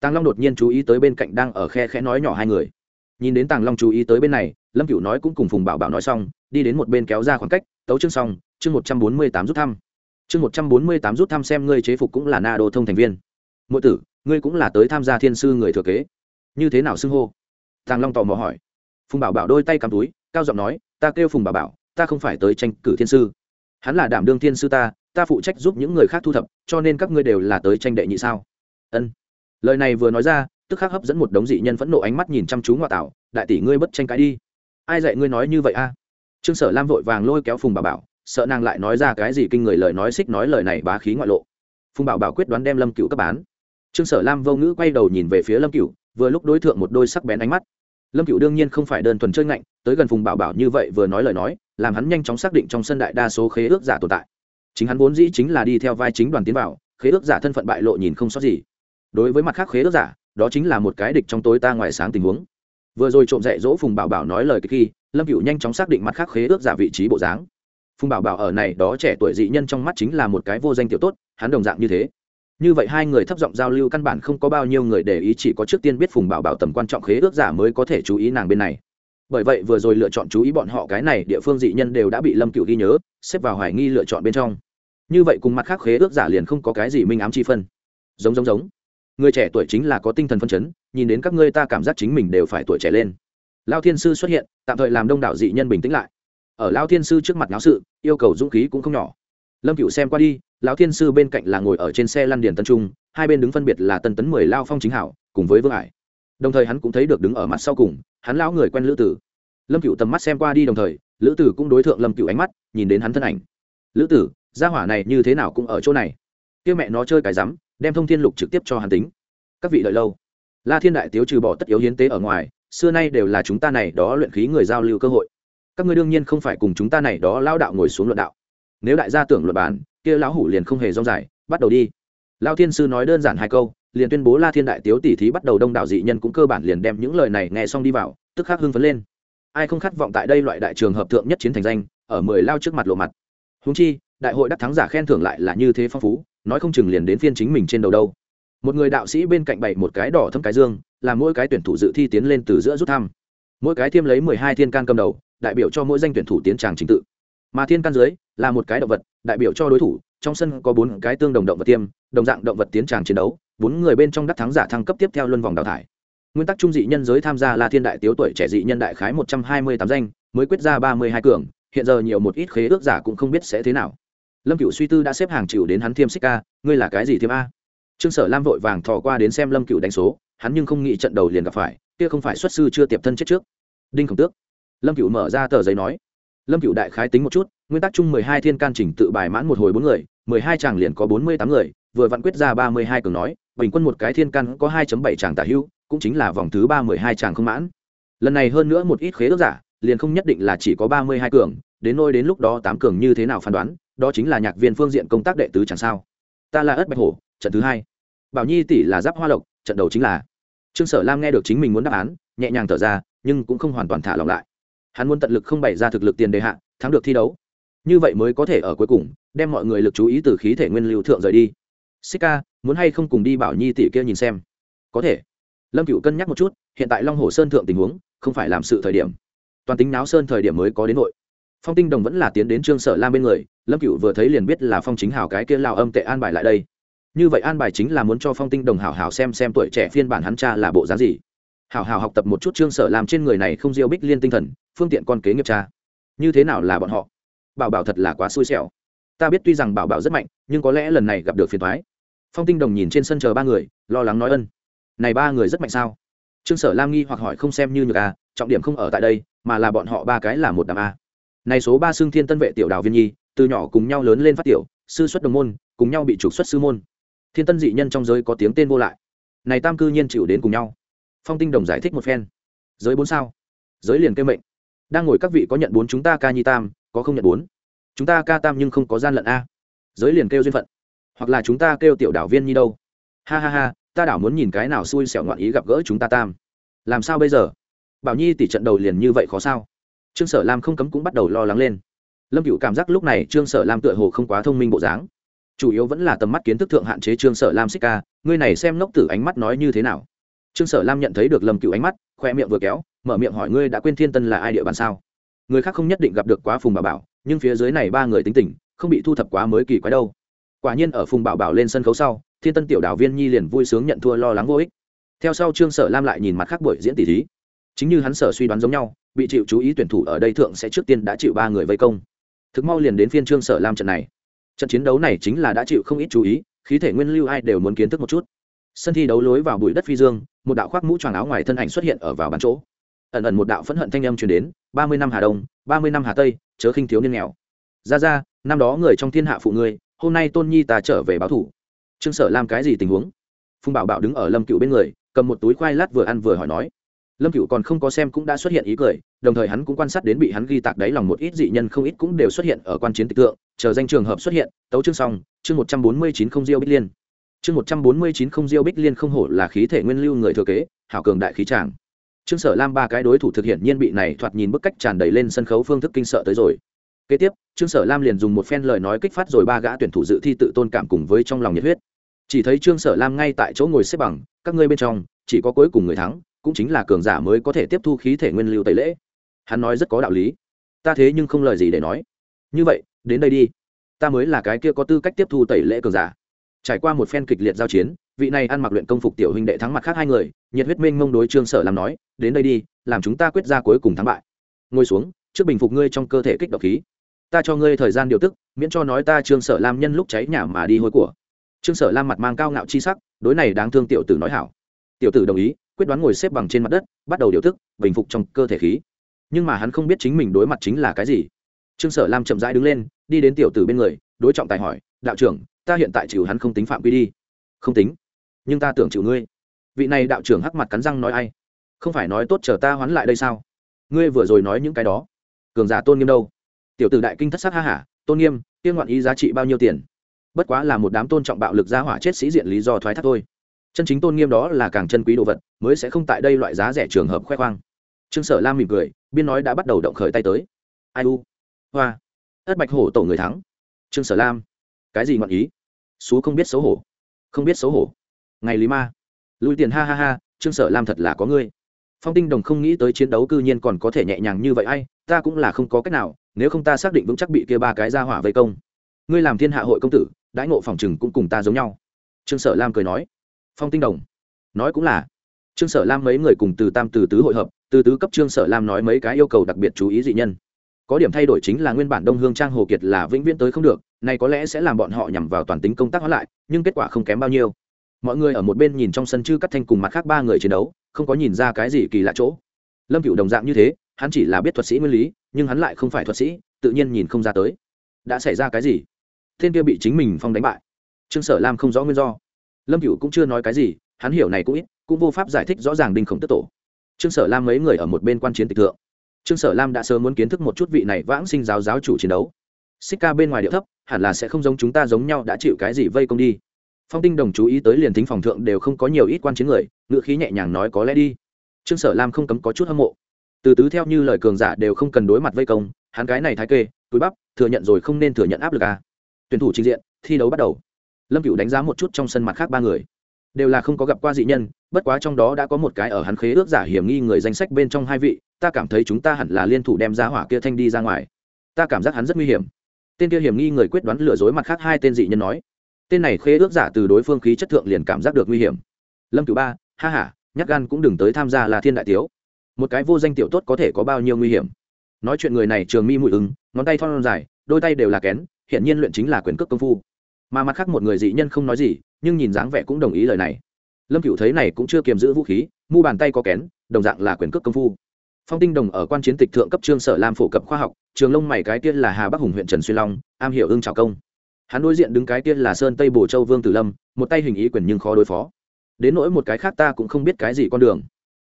Tàng long đột nhiên chú ý tới bên cạnh đang ở khe khẽ nói nhỏ hai người. Nhìn đến tàng long chú ý tới bên này, lâm cửu nói cũng cùng phùng bảo bảo nói xong, đi đến một bên kéo ra khoảng cách, tấu chương xong, chương một trăm bốn mươi tám rút thăm. Chương một trăm bốn mươi tám rút thăm xem ngươi chế phục cũng là na đô thông thành viên. Mỗi tử, ngươi cũng là tới tham gia thiên sư người thừa kế. Như thế nào xưng hô? Tàng long tò mò hỏi phùng bảo bảo đôi tay cầm túi, cao giọng nói, ta kêu phùng bảo bảo, ta không phải tới tranh cử thiên sư. Hắn là đảm đương thiên sư ta ta phụ trách giúp những người khác thu thập, cho nên các ngươi đều là tới tranh đệ nhị sao? Ân. Lời này vừa nói ra, tức khắc hấp dẫn một đống dị nhân phẫn nộ ánh mắt nhìn chăm chú ngoại tảo đại tỷ ngươi bất tranh cãi đi. Ai dạy ngươi nói như vậy a? Trương sở lam vội vàng lôi kéo phùng bảo bảo, sợ nàng lại nói ra cái gì kinh người lời nói xích nói lời này bá khí ngoại lộ. Phùng bảo bảo quyết đoán đem lâm cựu cấp bán. Trương sở lam vô ngữ quay đầu nhìn về phía lâm cựu vừa lúc đối tượng một đôi sắc bén ánh mắt lâm cựu đương nhiên không phải đơn thuần chơi ngạnh, tới gần phùng bảo bảo như vậy vừa nói lời nói, làm hắn nhanh chóng xác định trong sân đại đa số khế ước giả tồn tại. Chính hắn vốn dĩ chính là đi theo vai chính đoàn tiến vào, khế ước giả thân phận bại lộ nhìn không sót gì. Đối với mặt khác khế ước giả, đó chính là một cái địch trong tối ta ngoài sáng tình huống. Vừa rồi trộm dạy dỗ phùng bảo bảo nói lời khi, lâm cựu nhanh chóng xác định mặt khác khế ước giả vị trí bộ dáng. Phùng bảo bảo ở này, đó trẻ tuổi dị nhân trong mắt chính là một cái vô danh tiểu tốt, hắn đồng dạng như thế như vậy hai người thấp giọng giao lưu căn bản không có bao nhiêu người để ý, chỉ có trước tiên biết phùng bảo bảo tầm quan trọng khế ước giả mới có thể chú ý nàng bên này. Bởi vậy vừa rồi lựa chọn chú ý bọn họ cái này địa phương dị nhân đều đã bị lâm cựu ghi nhớ, xếp vào hoài nghi lựa chọn bên trong. Như vậy cùng mặt khác khế ước giả liền không có cái gì minh ám chi phân. Giống giống giống. Người trẻ tuổi chính là có tinh thần phân chấn, nhìn đến các ngươi ta cảm giác chính mình đều phải tuổi trẻ lên. Lao thiên sư xuất hiện, tạm thời làm đông đảo dị nhân bình tĩnh lại. Ở lao thiên sư trước mặt náo sự, yêu cầu dũng khí cũng không nhỏ. Lâm cựu xem qua đi lão thiên sư bên cạnh là ngồi ở trên xe lăn điền tân trung, hai bên đứng phân biệt là tân tấn mười, lao phong chính hảo, cùng với vương hải. Đồng thời hắn cũng thấy được đứng ở mặt sau cùng, hắn lão người quen lữ tử. Lâm cựu tầm mắt xem qua đi đồng thời, lữ tử cũng đối tượng lâm cựu ánh mắt, nhìn đến hắn thân ảnh. Lữ tử, gia hỏa này như thế nào cũng ở chỗ này? Kia mẹ nó chơi cái rắm, đem thông thiên lục trực tiếp cho hắn tính. Các vị đợi lâu. La thiên đại tiếu trừ bỏ tất yếu hiến tế ở ngoài, xưa nay đều là chúng ta này đó luyện khí người giao lưu cơ hội. Các ngươi đương nhiên không phải cùng chúng ta này đó lao đạo ngồi xuống luận đạo. Nếu đại gia tưởng luật bàn kia lão hủ liền không hề rong dài, bắt đầu đi. Lao thiên sư nói đơn giản hai câu, liền tuyên bố la thiên đại tiếu tỷ thí bắt đầu đông đảo dị nhân cũng cơ bản liền đem những lời này nghe xong đi vào, tức khắc hưng phấn lên. Ai không khát vọng tại đây loại đại trường hợp thượng nhất chiến thành danh, ở mười lao trước mặt lộ mặt. Húng chi, đại hội đắc thắng giả khen thưởng lại là như thế phong phú, nói không chừng liền đến phiên chính mình trên đầu đâu. Một người đạo sĩ bên cạnh bảy một cái đỏ thâm cái dương, làm mỗi cái tuyển thủ dự thi tiến lên từ giữa rút thăm. Mỗi cái thiêm lấy mười hai thiên can cầm đầu, đại biểu cho mỗi danh tuyển thủ tiến tràng trình tự. Mà thiên can dưới là một cái động vật đại biểu cho đối thủ, trong sân có bốn cái tương đồng động vật tiêm, đồng dạng động vật tiến tràng chiến đấu, bốn người bên trong đắc thắng giả thăng cấp tiếp theo luân vòng đào thải. Nguyên tắc trung dị nhân giới tham gia là thiên đại tiếu tuổi trẻ dị nhân đại khái một trăm hai mươi tám danh, mới quyết ra ba mươi hai cường, hiện giờ nhiều một ít khế ước giả cũng không biết sẽ thế nào. Lâm cựu suy tư đã xếp hàng chịu đến hắn thiêm xích ca, ngươi là cái gì thiêm a? Trương sở lam vội vàng thò qua đến xem lâm cựu đánh số, hắn nhưng không nghĩ trận đầu liền gặp phải, kia không phải xuất sư chưa tiệp thân chết trước. Đinh khổng tước. Lâm cựu mở ra tờ giấy nói lâm cựu đại khái tính một chút, nguyên tắc chung mười hai thiên can chỉnh tự bài mãn một hồi bốn người, mười hai chàng liền có bốn mươi tám người, vừa vặn quyết ra ba mươi hai cường nói, bình quân một cái thiên can có hai bảy chàng tả hưu, cũng chính là vòng thứ ba mười hai chàng không mãn. Lần này hơn nữa một ít khế ước giả, liền không nhất định là chỉ có ba mươi hai cường, đến nôi đến lúc đó tám cường như thế nào phán đoán, đó chính là nhạc viên phương diện công tác đệ tứ chẳng sao. Ta là ất bạch hổ, trận thứ hai. Bảo nhi tỷ là giáp hoa lộc, trận đầu chính là. Trương sở lam nghe được chính mình muốn đáp án, nhẹ nhàng thở ra, nhưng cũng không hoàn toàn thả lỏng lại hắn muốn tận lực không bày ra thực lực tiền đề hạ, thắng được thi đấu. Như vậy mới có thể ở cuối cùng, đem mọi người lực chú ý từ khí thể nguyên lưu thượng rời đi. Xích ca muốn hay không cùng đi bảo nhi tỷ kia nhìn xem? Có thể. Lâm cựu cân nhắc một chút, hiện tại long hồ sơn thượng tình huống, không phải làm sự thời điểm. Toàn tính náo sơn thời điểm mới có đến nội. phong tinh đồng vẫn là tiến đến trương sở lam bên người, lâm cựu vừa thấy liền biết là phong chính hào cái kia lao âm tệ an bài lại đây. Như vậy an bài chính là muốn cho phong tinh đồng hảo hảo xem xem tuổi trẻ phiên bản hắn cha là bộ dáng gì. Hảo hảo học tập một chút trương sở làm trên người này không diêu bích liên tinh thần phương tiện con kế nghiệp cha. Như thế nào là bọn họ? Bảo bảo thật là quá xui xẻo. Ta biết tuy rằng bảo bảo rất mạnh, nhưng có lẽ lần này gặp được phiền thoái phong tinh đồng nhìn trên sân chờ ba người, lo lắng nói ân. Này ba người rất mạnh sao? Trương sở lam nghi hoặc hỏi không xem như nhược a, trọng điểm không ở tại đây, mà là bọn họ ba cái là một đàm a. Này số ba xương thiên tân vệ tiểu đào viên nhi, từ nhỏ cùng nhau lớn lên phát tiểu, sư xuất đồng môn, cùng nhau bị trục xuất sư môn. Thiên tân dị nhân trong giới có tiếng tên vô lại. Này tam cư nhiên chịu đến cùng nhau. Phong tinh đồng giải thích một phen. Giới bốn sao? Giới liền kêu mệnh đang ngồi các vị có nhận bốn chúng ta ca nhi tam, có không nhận bốn? Chúng ta ca tam nhưng không có gian lận a. Giới liền kêu duyên phận. Hoặc là chúng ta kêu tiểu đảo viên nhi đâu. Ha ha ha, ta đảo muốn nhìn cái nào xui xẻo ngoạn ý gặp gỡ chúng ta tam. Làm sao bây giờ? Bảo nhi tỷ trận đầu liền như vậy khó sao? Trương sở lam không cấm cũng bắt đầu lo lắng lên. Lâm cựu cảm giác lúc này trương sở lam tựa hồ không quá thông minh bộ dáng. Chủ yếu vẫn là tầm mắt kiến thức thượng hạn chế trương sở lam xích ca ngươi này xem ngốc tử ánh mắt nói như thế nào. Trương sở lam nhận thấy được lâm cựu ánh mắt, khoe miệng vừa kéo mở miệng hỏi ngươi đã quên thiên tân là ai địa bàn sao? Người khác không nhất định gặp được quá phùng bà bảo, nhưng phía dưới này ba người tính tình, không bị thu thập quá mới kỳ quái đâu. Quả nhiên ở phùng bảo bảo lên sân khấu sau, thiên tân tiểu đào viên nhi liền vui sướng nhận thua lo lắng vô ích. Theo sau trương sở lam lại nhìn mặt khác buổi diễn tỷ thí. Chính như hắn sở suy đoán giống nhau, bị chịu chú ý tuyển thủ ở đây thượng sẽ trước tiên đã chịu ba người vây công. Thực mau liền đến phiên trương sở lam trận này. Trận chiến đấu này chính là đã chịu không ít chú ý, khí thể nguyên lưu ai đều muốn kiến thức một chút. Sân thi đấu lối vào bụi đất phi dương, một đạo khoác mũ choàng áo ngoài thân ảnh xuất hiện ở vào bàn chỗ ẩn ẩn một đạo phẫn hận thanh âm truyền đến, ba mươi năm hà đông, ba mươi năm hà tây, chớ khinh thiếu niên nghèo. Ra ra, năm đó người trong thiên hạ phụ ngươi, hôm nay tôn nhi ta trở về báo thủ. Trương sở làm cái gì tình huống? Phùng bảo bảo đứng ở lâm cựu bên người, cầm một túi khoai lát vừa ăn vừa hỏi nói. Lâm cựu còn không có xem cũng đã xuất hiện ý cười, đồng thời hắn cũng quan sát đến bị hắn ghi tạc đáy lòng một ít dị nhân không ít cũng đều xuất hiện ở quan chiến tịch tượng, chờ danh trường hợp xuất hiện, tấu chương xong, chương một trăm bốn mươi chín không diêu bích liên. Chương một trăm bốn mươi chín không diêu bích liên không hổ là khí thể nguyên lưu người thừa kế, hảo cường đại khí tràng trương sở lam ba cái đối thủ thực hiện nhiên bị này thoạt nhìn bức cách tràn đầy lên sân khấu phương thức kinh sợ tới rồi. Kế tiếp, trương sở lam liền dùng một phen lời nói kích phát rồi ba gã tuyển thủ dự thi tự tôn cảm cùng với trong lòng nhiệt huyết. Chỉ thấy trương sở lam ngay tại chỗ ngồi xếp bằng, các ngươi bên trong, chỉ có cuối cùng người thắng, cũng chính là cường giả mới có thể tiếp thu khí thể nguyên lưu tẩy lễ. Hắn nói rất có đạo lý. Ta thế nhưng không lời gì để nói. Như vậy, đến đây đi. Ta mới là cái kia có tư cách tiếp thu tẩy lễ cường giả. Trải qua một phen kịch liệt giao chiến, vị này ăn mặc luyện công phục tiểu huynh đệ thắng mặt khác hai người nhiệt huyết minh mông đối trương sở làm nói, đến đây đi, làm chúng ta quyết ra cuối cùng thắng bại. Ngồi xuống, trước bình phục ngươi trong cơ thể kích độc khí. Ta cho ngươi thời gian điều tức, miễn cho nói ta trương sở lam nhân lúc cháy nhà mà đi hôi của. Trương sở lam mặt mang cao ngạo chi sắc, đối này đáng thương tiểu tử nói hảo. Tiểu tử đồng ý, quyết đoán ngồi xếp bằng trên mặt đất, bắt đầu điều tức, bình phục trong cơ thể khí. Nhưng mà hắn không biết chính mình đối mặt chính là cái gì. Trương sở lam chậm rãi đứng lên, đi đến tiểu tử bên người, đối trọng tài hỏi, đạo trưởng, ta hiện tại chịu hắn không tính phạm quy đi. Không tính, nhưng ta tưởng chịu ngươi vị này đạo trưởng hắc mặt cắn răng nói ai? Không phải nói tốt chờ ta hoán lại đây sao? Ngươi vừa rồi nói những cái đó. Cường giả tôn nghiêm đâu? Tiểu tử đại kinh thất sắc ha hả, tôn nghiêm tiên ngoạn ý giá trị bao nhiêu tiền? Bất quá là một đám tôn trọng bạo lực gia hỏa chết sĩ diện lý do thoái thác thôi. Chân chính tôn nghiêm đó là càng chân quý đồ vật, mới sẽ không tại đây loại giá rẻ trường hợp khoe khoang. Trương sở lam mỉm cười, biên nói đã bắt đầu động khởi tay tới. Ai u? Hoa. Ất bạch hổ tổ người thắng. Trương sở lam. Cái gì ngọn ý? Xú không biết xấu hổ. Không biết xấu hổ. Ngày lý ma lùi tiền, ha ha ha, trương sở lam thật là có ngươi. Phong tinh đồng không nghĩ tới chiến đấu cư nhiên còn có thể nhẹ nhàng như vậy ai, ta cũng là không có cách nào, nếu không ta xác định vững chắc bị kia ba cái ra hỏa vây công. Ngươi làm thiên hạ hội công tử, đãi ngộ phòng chừng cũng cùng ta giống nhau. Trương sở lam cười nói. Phong tinh đồng, nói cũng là. Trương sở lam mấy người cùng từ tam từ tứ hội hợp, từ tứ cấp trương sở lam nói mấy cái yêu cầu đặc biệt chú ý dị nhân. Có điểm thay đổi chính là nguyên bản đông hương trang hồ kiệt là vĩnh viễn tới không được này có lẽ sẽ làm bọn họ nhằm vào toàn tính công tác hóa lại, nhưng kết quả không kém bao nhiêu mọi người ở một bên nhìn trong sân chư cắt thanh cùng mặt khác ba người chiến đấu, không có nhìn ra cái gì kỳ lạ chỗ. Lâm cựu đồng dạng như thế, hắn chỉ là biết thuật sĩ nguyên lý, nhưng hắn lại không phải thuật sĩ, tự nhiên nhìn không ra tới. Đã xảy ra cái gì? Thiên kia bị chính mình phong đánh bại. Trương sở lam không rõ nguyên do. Lâm cựu cũng chưa nói cái gì, hắn hiểu này cũng ít, cũng vô pháp giải thích rõ ràng đinh khổng tức tổ. Trương sở lam mấy người ở một bên quan chiến tịch thượng. Trương sở lam đã sớm muốn kiến thức một chút vị này vãng sinh giáo giáo chủ chiến đấu. Xích ca bên ngoài điệu thấp, hẳn là sẽ không giống chúng ta giống nhau đã chịu cái gì vây công đi phong tinh đồng chú ý tới liền thính phòng thượng đều không có nhiều ít quan chiến người, ngữ khí nhẹ nhàng nói có lẽ đi. Trương sở lam không cấm có chút hâm mộ. Từ tứ theo như lời cường giả đều không cần đối mặt vây công, hắn cái này thái kê, túi bắp, thừa nhận rồi không nên thừa nhận áp lực à. tuyển thủ trình diện, thi đấu bắt đầu. Lâm cựu đánh giá một chút trong sân mặt khác ba người. Đều là không có gặp qua dị nhân, bất quá trong đó đã có một cái ở hắn khế ước giả hiểm nghi người danh sách bên trong hai vị, ta cảm thấy chúng ta hẳn là liên thủ đem ra hỏa kia thanh đi ra ngoài. Ta cảm giác hắn rất nguy hiểm. Tên kia hiểm nghi người quyết đoán lừa dối mặt khác hai tên dị nhân nói tên này khế ước giả từ đối phương khí chất thượng liền cảm giác được nguy hiểm. Lâm cửu ba, ha h a nhắc gan cũng đừng tới tham gia là thiên đại tiếu. Một cái vô danh tiểu tốt có thể có bao nhiêu nguy hiểm? Nói chuyện người này trường mi mũi ứng ngón tay thon dài, đôi tay đều là kén hiện nhiên luyện chính là quyền cước công phu. Mà mặt khác một người dị nhân không nói gì, nhưng nhìn dáng vẻ cũng đồng ý lời này. Lâm cửu thấy này cũng chưa kiềm giữ vũ khí, mu bàn tay có kén, đồng dạng là quyền cước công phu. Phong tinh đồng ở quan chiến tịch thượng cấp trương sở lam phổ cập khoa học, trường lông mày cái tiên là hà bắc hùng huyện trần xuyên long, am hiểu ương trào công hắn đối diện đứng cái tiên là sơn tây bồ châu vương tử lâm, một tay hình ý quyền nhưng khó đối phó. Đến nỗi một cái khác ta cũng không biết cái gì con đường.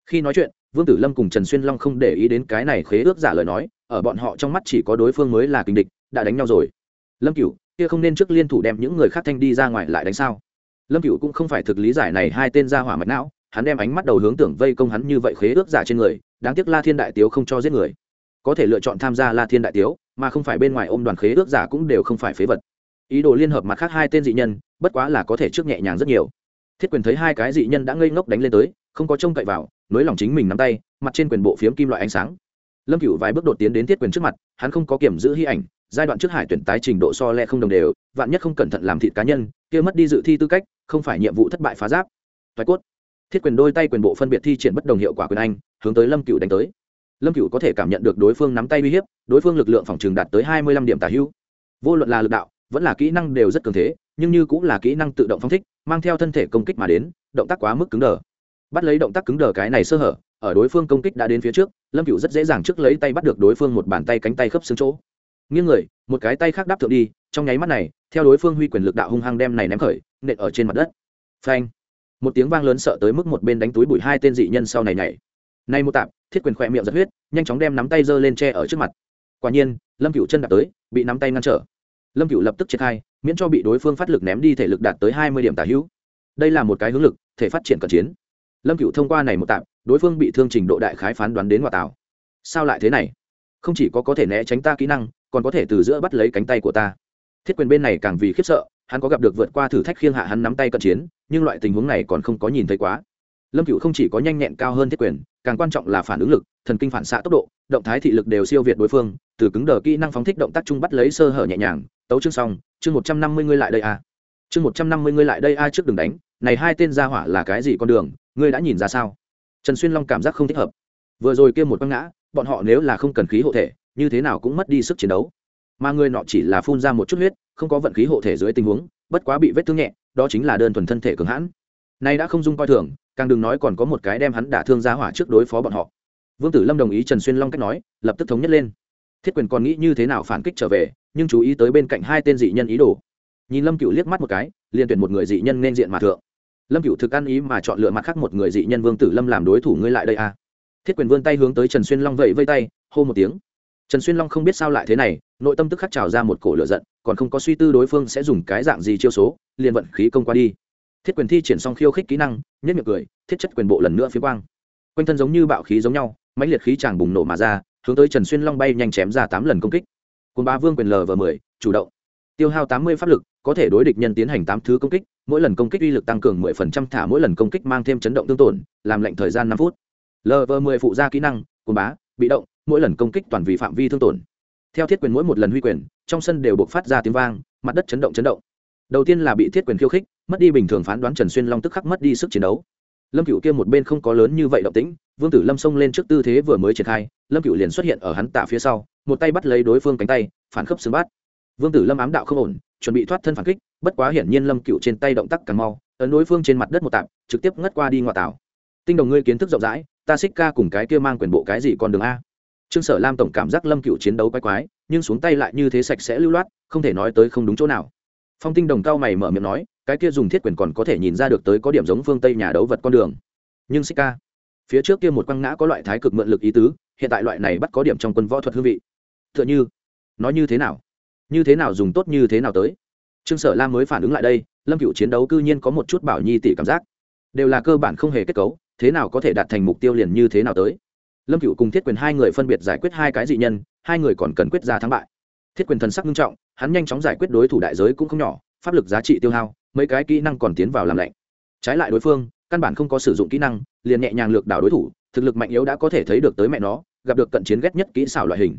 Khi nói chuyện, vương tử lâm cùng trần xuyên long không để ý đến cái này khế ước giả lời nói, ở bọn họ trong mắt chỉ có đối phương mới là kình địch, đã đánh nhau rồi. Lâm cửu, kia không nên trước liên thủ đem những người khác thanh đi ra ngoài lại đánh sao? Lâm cửu cũng không phải thực lý giải này hai tên ra hỏa mạch não, hắn đem ánh mắt đầu hướng tưởng vây công hắn như vậy khế ước giả trên người, đáng tiếc la thiên đại tiếu không cho giết người. Có thể lựa chọn tham gia la thiên đại tiếu, mà không phải bên ngoài ôm đoàn khế ước giả cũng đều không phải phế vật ý đồ liên hợp mặt khác hai tên dị nhân, bất quá là có thể trước nhẹ nhàng rất nhiều. Thiết quyền thấy hai cái dị nhân đã ngây ngốc đánh lên tới, không có trông cậy vào, nới lòng chính mình nắm tay, mặt trên quyền bộ phiếm kim loại ánh sáng. Lâm cựu vài bước đột tiến đến thiết quyền trước mặt, hắn không có kiểm giữ hy ảnh, giai đoạn trước hải tuyển tái trình độ so le không đồng đều, vạn nhất không cẩn thận làm thịt cá nhân, kia mất đi dự thi tư cách, không phải nhiệm vụ thất bại phá giáp. Toái cốt. Thiết quyền đôi tay quyền bộ phân biệt thi triển bất đồng hiệu quả quyền anh, hướng tới lâm cựu đánh tới. Lâm cựu có thể cảm nhận được đối phương nắm tay uy hiếp, đối phương lực lượng phòng trường đạt tới hai mươi lăm điểm tả hữu. Vô luận là lực đạo vẫn là kỹ năng đều rất cường thế, nhưng như cũng là kỹ năng tự động phong thích, mang theo thân thể công kích mà đến, động tác quá mức cứng đờ. Bắt lấy động tác cứng đờ cái này sơ hở, ở đối phương công kích đã đến phía trước, lâm cựu rất dễ dàng trước lấy tay bắt được đối phương một bàn tay cánh tay khớp xương chỗ. Nghiêng người, một cái tay khác đáp thượng đi, trong nháy mắt này, theo đối phương huy quyền lực đạo hung hăng đem này ném khởi, nện ở trên mặt đất. Phanh. Một tiếng vang lớn sợ tới mức một bên đánh túi bụi hai tên dị nhân sau này nhảy. Nay một tạp, thiết quyền khỏe miệng giật huyết, nhanh chóng đem nắm tay giơ lên tre ở trước mặt. Quả nhiên, lâm cựu chân đạp tới, bị nắm tay ngăn trở lâm cựu lập tức triển khai miễn cho bị đối phương phát lực ném đi thể lực đạt tới hai mươi điểm tả hữu. Đây là một cái hướng lực thể phát triển cận chiến. Lâm cựu thông qua này một tạm, đối phương bị thương trình độ đại khái phán đoán đến ngoại tảo. Sao lại thế này? Không chỉ có có thể né tránh ta kỹ năng còn có thể từ giữa bắt lấy cánh tay của ta. Thiết quyền bên này càng vì khiếp sợ hắn có gặp được vượt qua thử thách khiêng hạ hắn nắm tay cận chiến nhưng loại tình huống này còn không có nhìn thấy quá lâm cựu không chỉ có nhanh nhẹn cao hơn thiết quyền, càng quan trọng là phản ứng lực, thần kinh phản xạ tốc độ, động thái thị lực đều siêu việt đối phương, từ cứng đờ kỹ năng phóng thích động tác chung bắt lấy sơ hở nhẹ nhàng, tấu chương xong, chương một trăm năm mươi ngươi lại đây a à. chương một trăm năm mươi ngươi lại đây a trước đường đánh, này hai tên gia hỏa là cái gì con đường, ngươi đã nhìn ra sao? Trần xuyên long cảm giác không thích hợp. Vừa rồi kia một băng ngã, bọn họ nếu là không cần khí hộ thể, như thế nào cũng mất đi sức chiến đấu. Mà người nọ chỉ là phun ra một chút huyết, không có vận khí hộ thể dưới tình huống, bất quá bị vết thương nhẹ, đó chính là đơn thuần thân thể cường hãn. Nay đã không dung coi thường càng đừng nói còn có một cái đem hắn đả thương ra hỏa trước đối phó bọn họ. Vương tử lâm đồng ý trần xuyên long cách nói, lập tức thống nhất lên. Thiết quyền còn nghĩ như thế nào phản kích trở về, nhưng chú ý tới bên cạnh hai tên dị nhân ý đồ. Nhìn lâm cựu liếc mắt một cái, liền tuyển một người dị nhân nên diện mà thượng. Lâm cựu thực ăn ý mà chọn lựa mặt khác một người dị nhân vương tử lâm làm đối thủ ngươi lại đây à. thiết quyền vươn tay hướng tới trần xuyên long vẫy vây tay, hô một tiếng. Trần xuyên long không biết sao lại thế này, nội tâm tức khắc trào ra một cổ lửa giận, còn không có suy tư đối phương sẽ dùng cái dạng gì chiêu số, liền vận khí công qua đi thiết quyền thi triển xong khiêu khích kỹ năng nhất miệng cười, thiết chất quyền bộ lần nữa phía quang. Quanh thân giống như bạo khí giống nhau, mãnh liệt khí chàng bùng nổ mà ra, hướng tới trần xuyên long bay nhanh chém ra tám lần công kích. Cồn ba vương quyền l và mười, chủ động. Tiêu hao tám mươi pháp lực, có thể đối địch nhân tiến hành tám thứ công kích, mỗi lần công kích uy lực tăng cường mười phần trăm thả mỗi lần công kích mang thêm chấn động tương tổn, làm lệnh thời gian năm phút. L và mười phụ gia kỹ năng cồn bá, bị động, mỗi lần công kích toàn vì phạm vi thương tổn. Theo thiết quyền mỗi một lần huy quyền, trong sân đều buộc phát ra tiếng vang, mặt đất chấn động chấn động đầu tiên là bị thiết quyền khiêu khích, mất đi bình thường phán đoán trần xuyên long tức khắc mất đi sức chiến đấu. Lâm cựu kia một bên không có lớn như vậy động tĩnh, vương tử lâm xông lên trước tư thế vừa mới triển khai, lâm cựu liền xuất hiện ở hắn tạ phía sau, một tay bắt lấy đối phương cánh tay, phản khớp xương bát. Vương tử lâm ám đạo không ổn, chuẩn bị thoát thân phản kích, bất quá hiển nhiên lâm cựu trên tay động tác càng mau, ấn đối phương trên mặt đất một tạm trực tiếp ngất qua đi ngoại tảo. Tinh đồng ngươi kiến thức rộng rãi, ta xích ca cùng cái kia mang quyền bộ cái gì còn đường a? Trương sở lam tổng cảm giác lâm cựu chiến đấu quái quái, nhưng xuống tay lại như thế sạch sẽ lưu loát, không thể nói tới không đúng chỗ nào phong tinh đồng cao mày mở miệng nói, cái kia dùng thiết quyền còn có thể nhìn ra được tới có điểm giống phương tây nhà đấu vật con đường. Nhưng xích ca, phía trước kia một quăng ngã có loại thái cực mượn lực ý tứ, hiện tại loại này bắt có điểm trong quân võ thuật hương vị. T h ư ợ n h ư nói như thế nào? Như thế nào dùng tốt như thế nào tới? Trương sở lam mới phản ứng lại đây, lâm cựu chiến đấu cư nhiên có một chút bảo nhi tỷ cảm giác. Đều là cơ bản không hề kết cấu, thế nào có thể đạt thành mục tiêu liền như thế nào tới? Lâm cựu cùng thiết quyền hai người phân biệt giải quyết hai cái dị nhân, hai người còn cần quyết ra thắng bại. Thiết quyền thần sắc nghiêm trọng hắn nhanh chóng giải quyết đối thủ đại giới cũng không nhỏ, pháp lực giá trị tiêu hao, mấy cái kỹ năng còn tiến vào làm lạnh. Trái lại đối phương, căn bản không có sử dụng kỹ năng, liền nhẹ nhàng lược đảo đối thủ, thực lực mạnh yếu đã có thể thấy được tới mẹ nó, gặp được cận chiến ghét nhất kỹ xảo loại hình.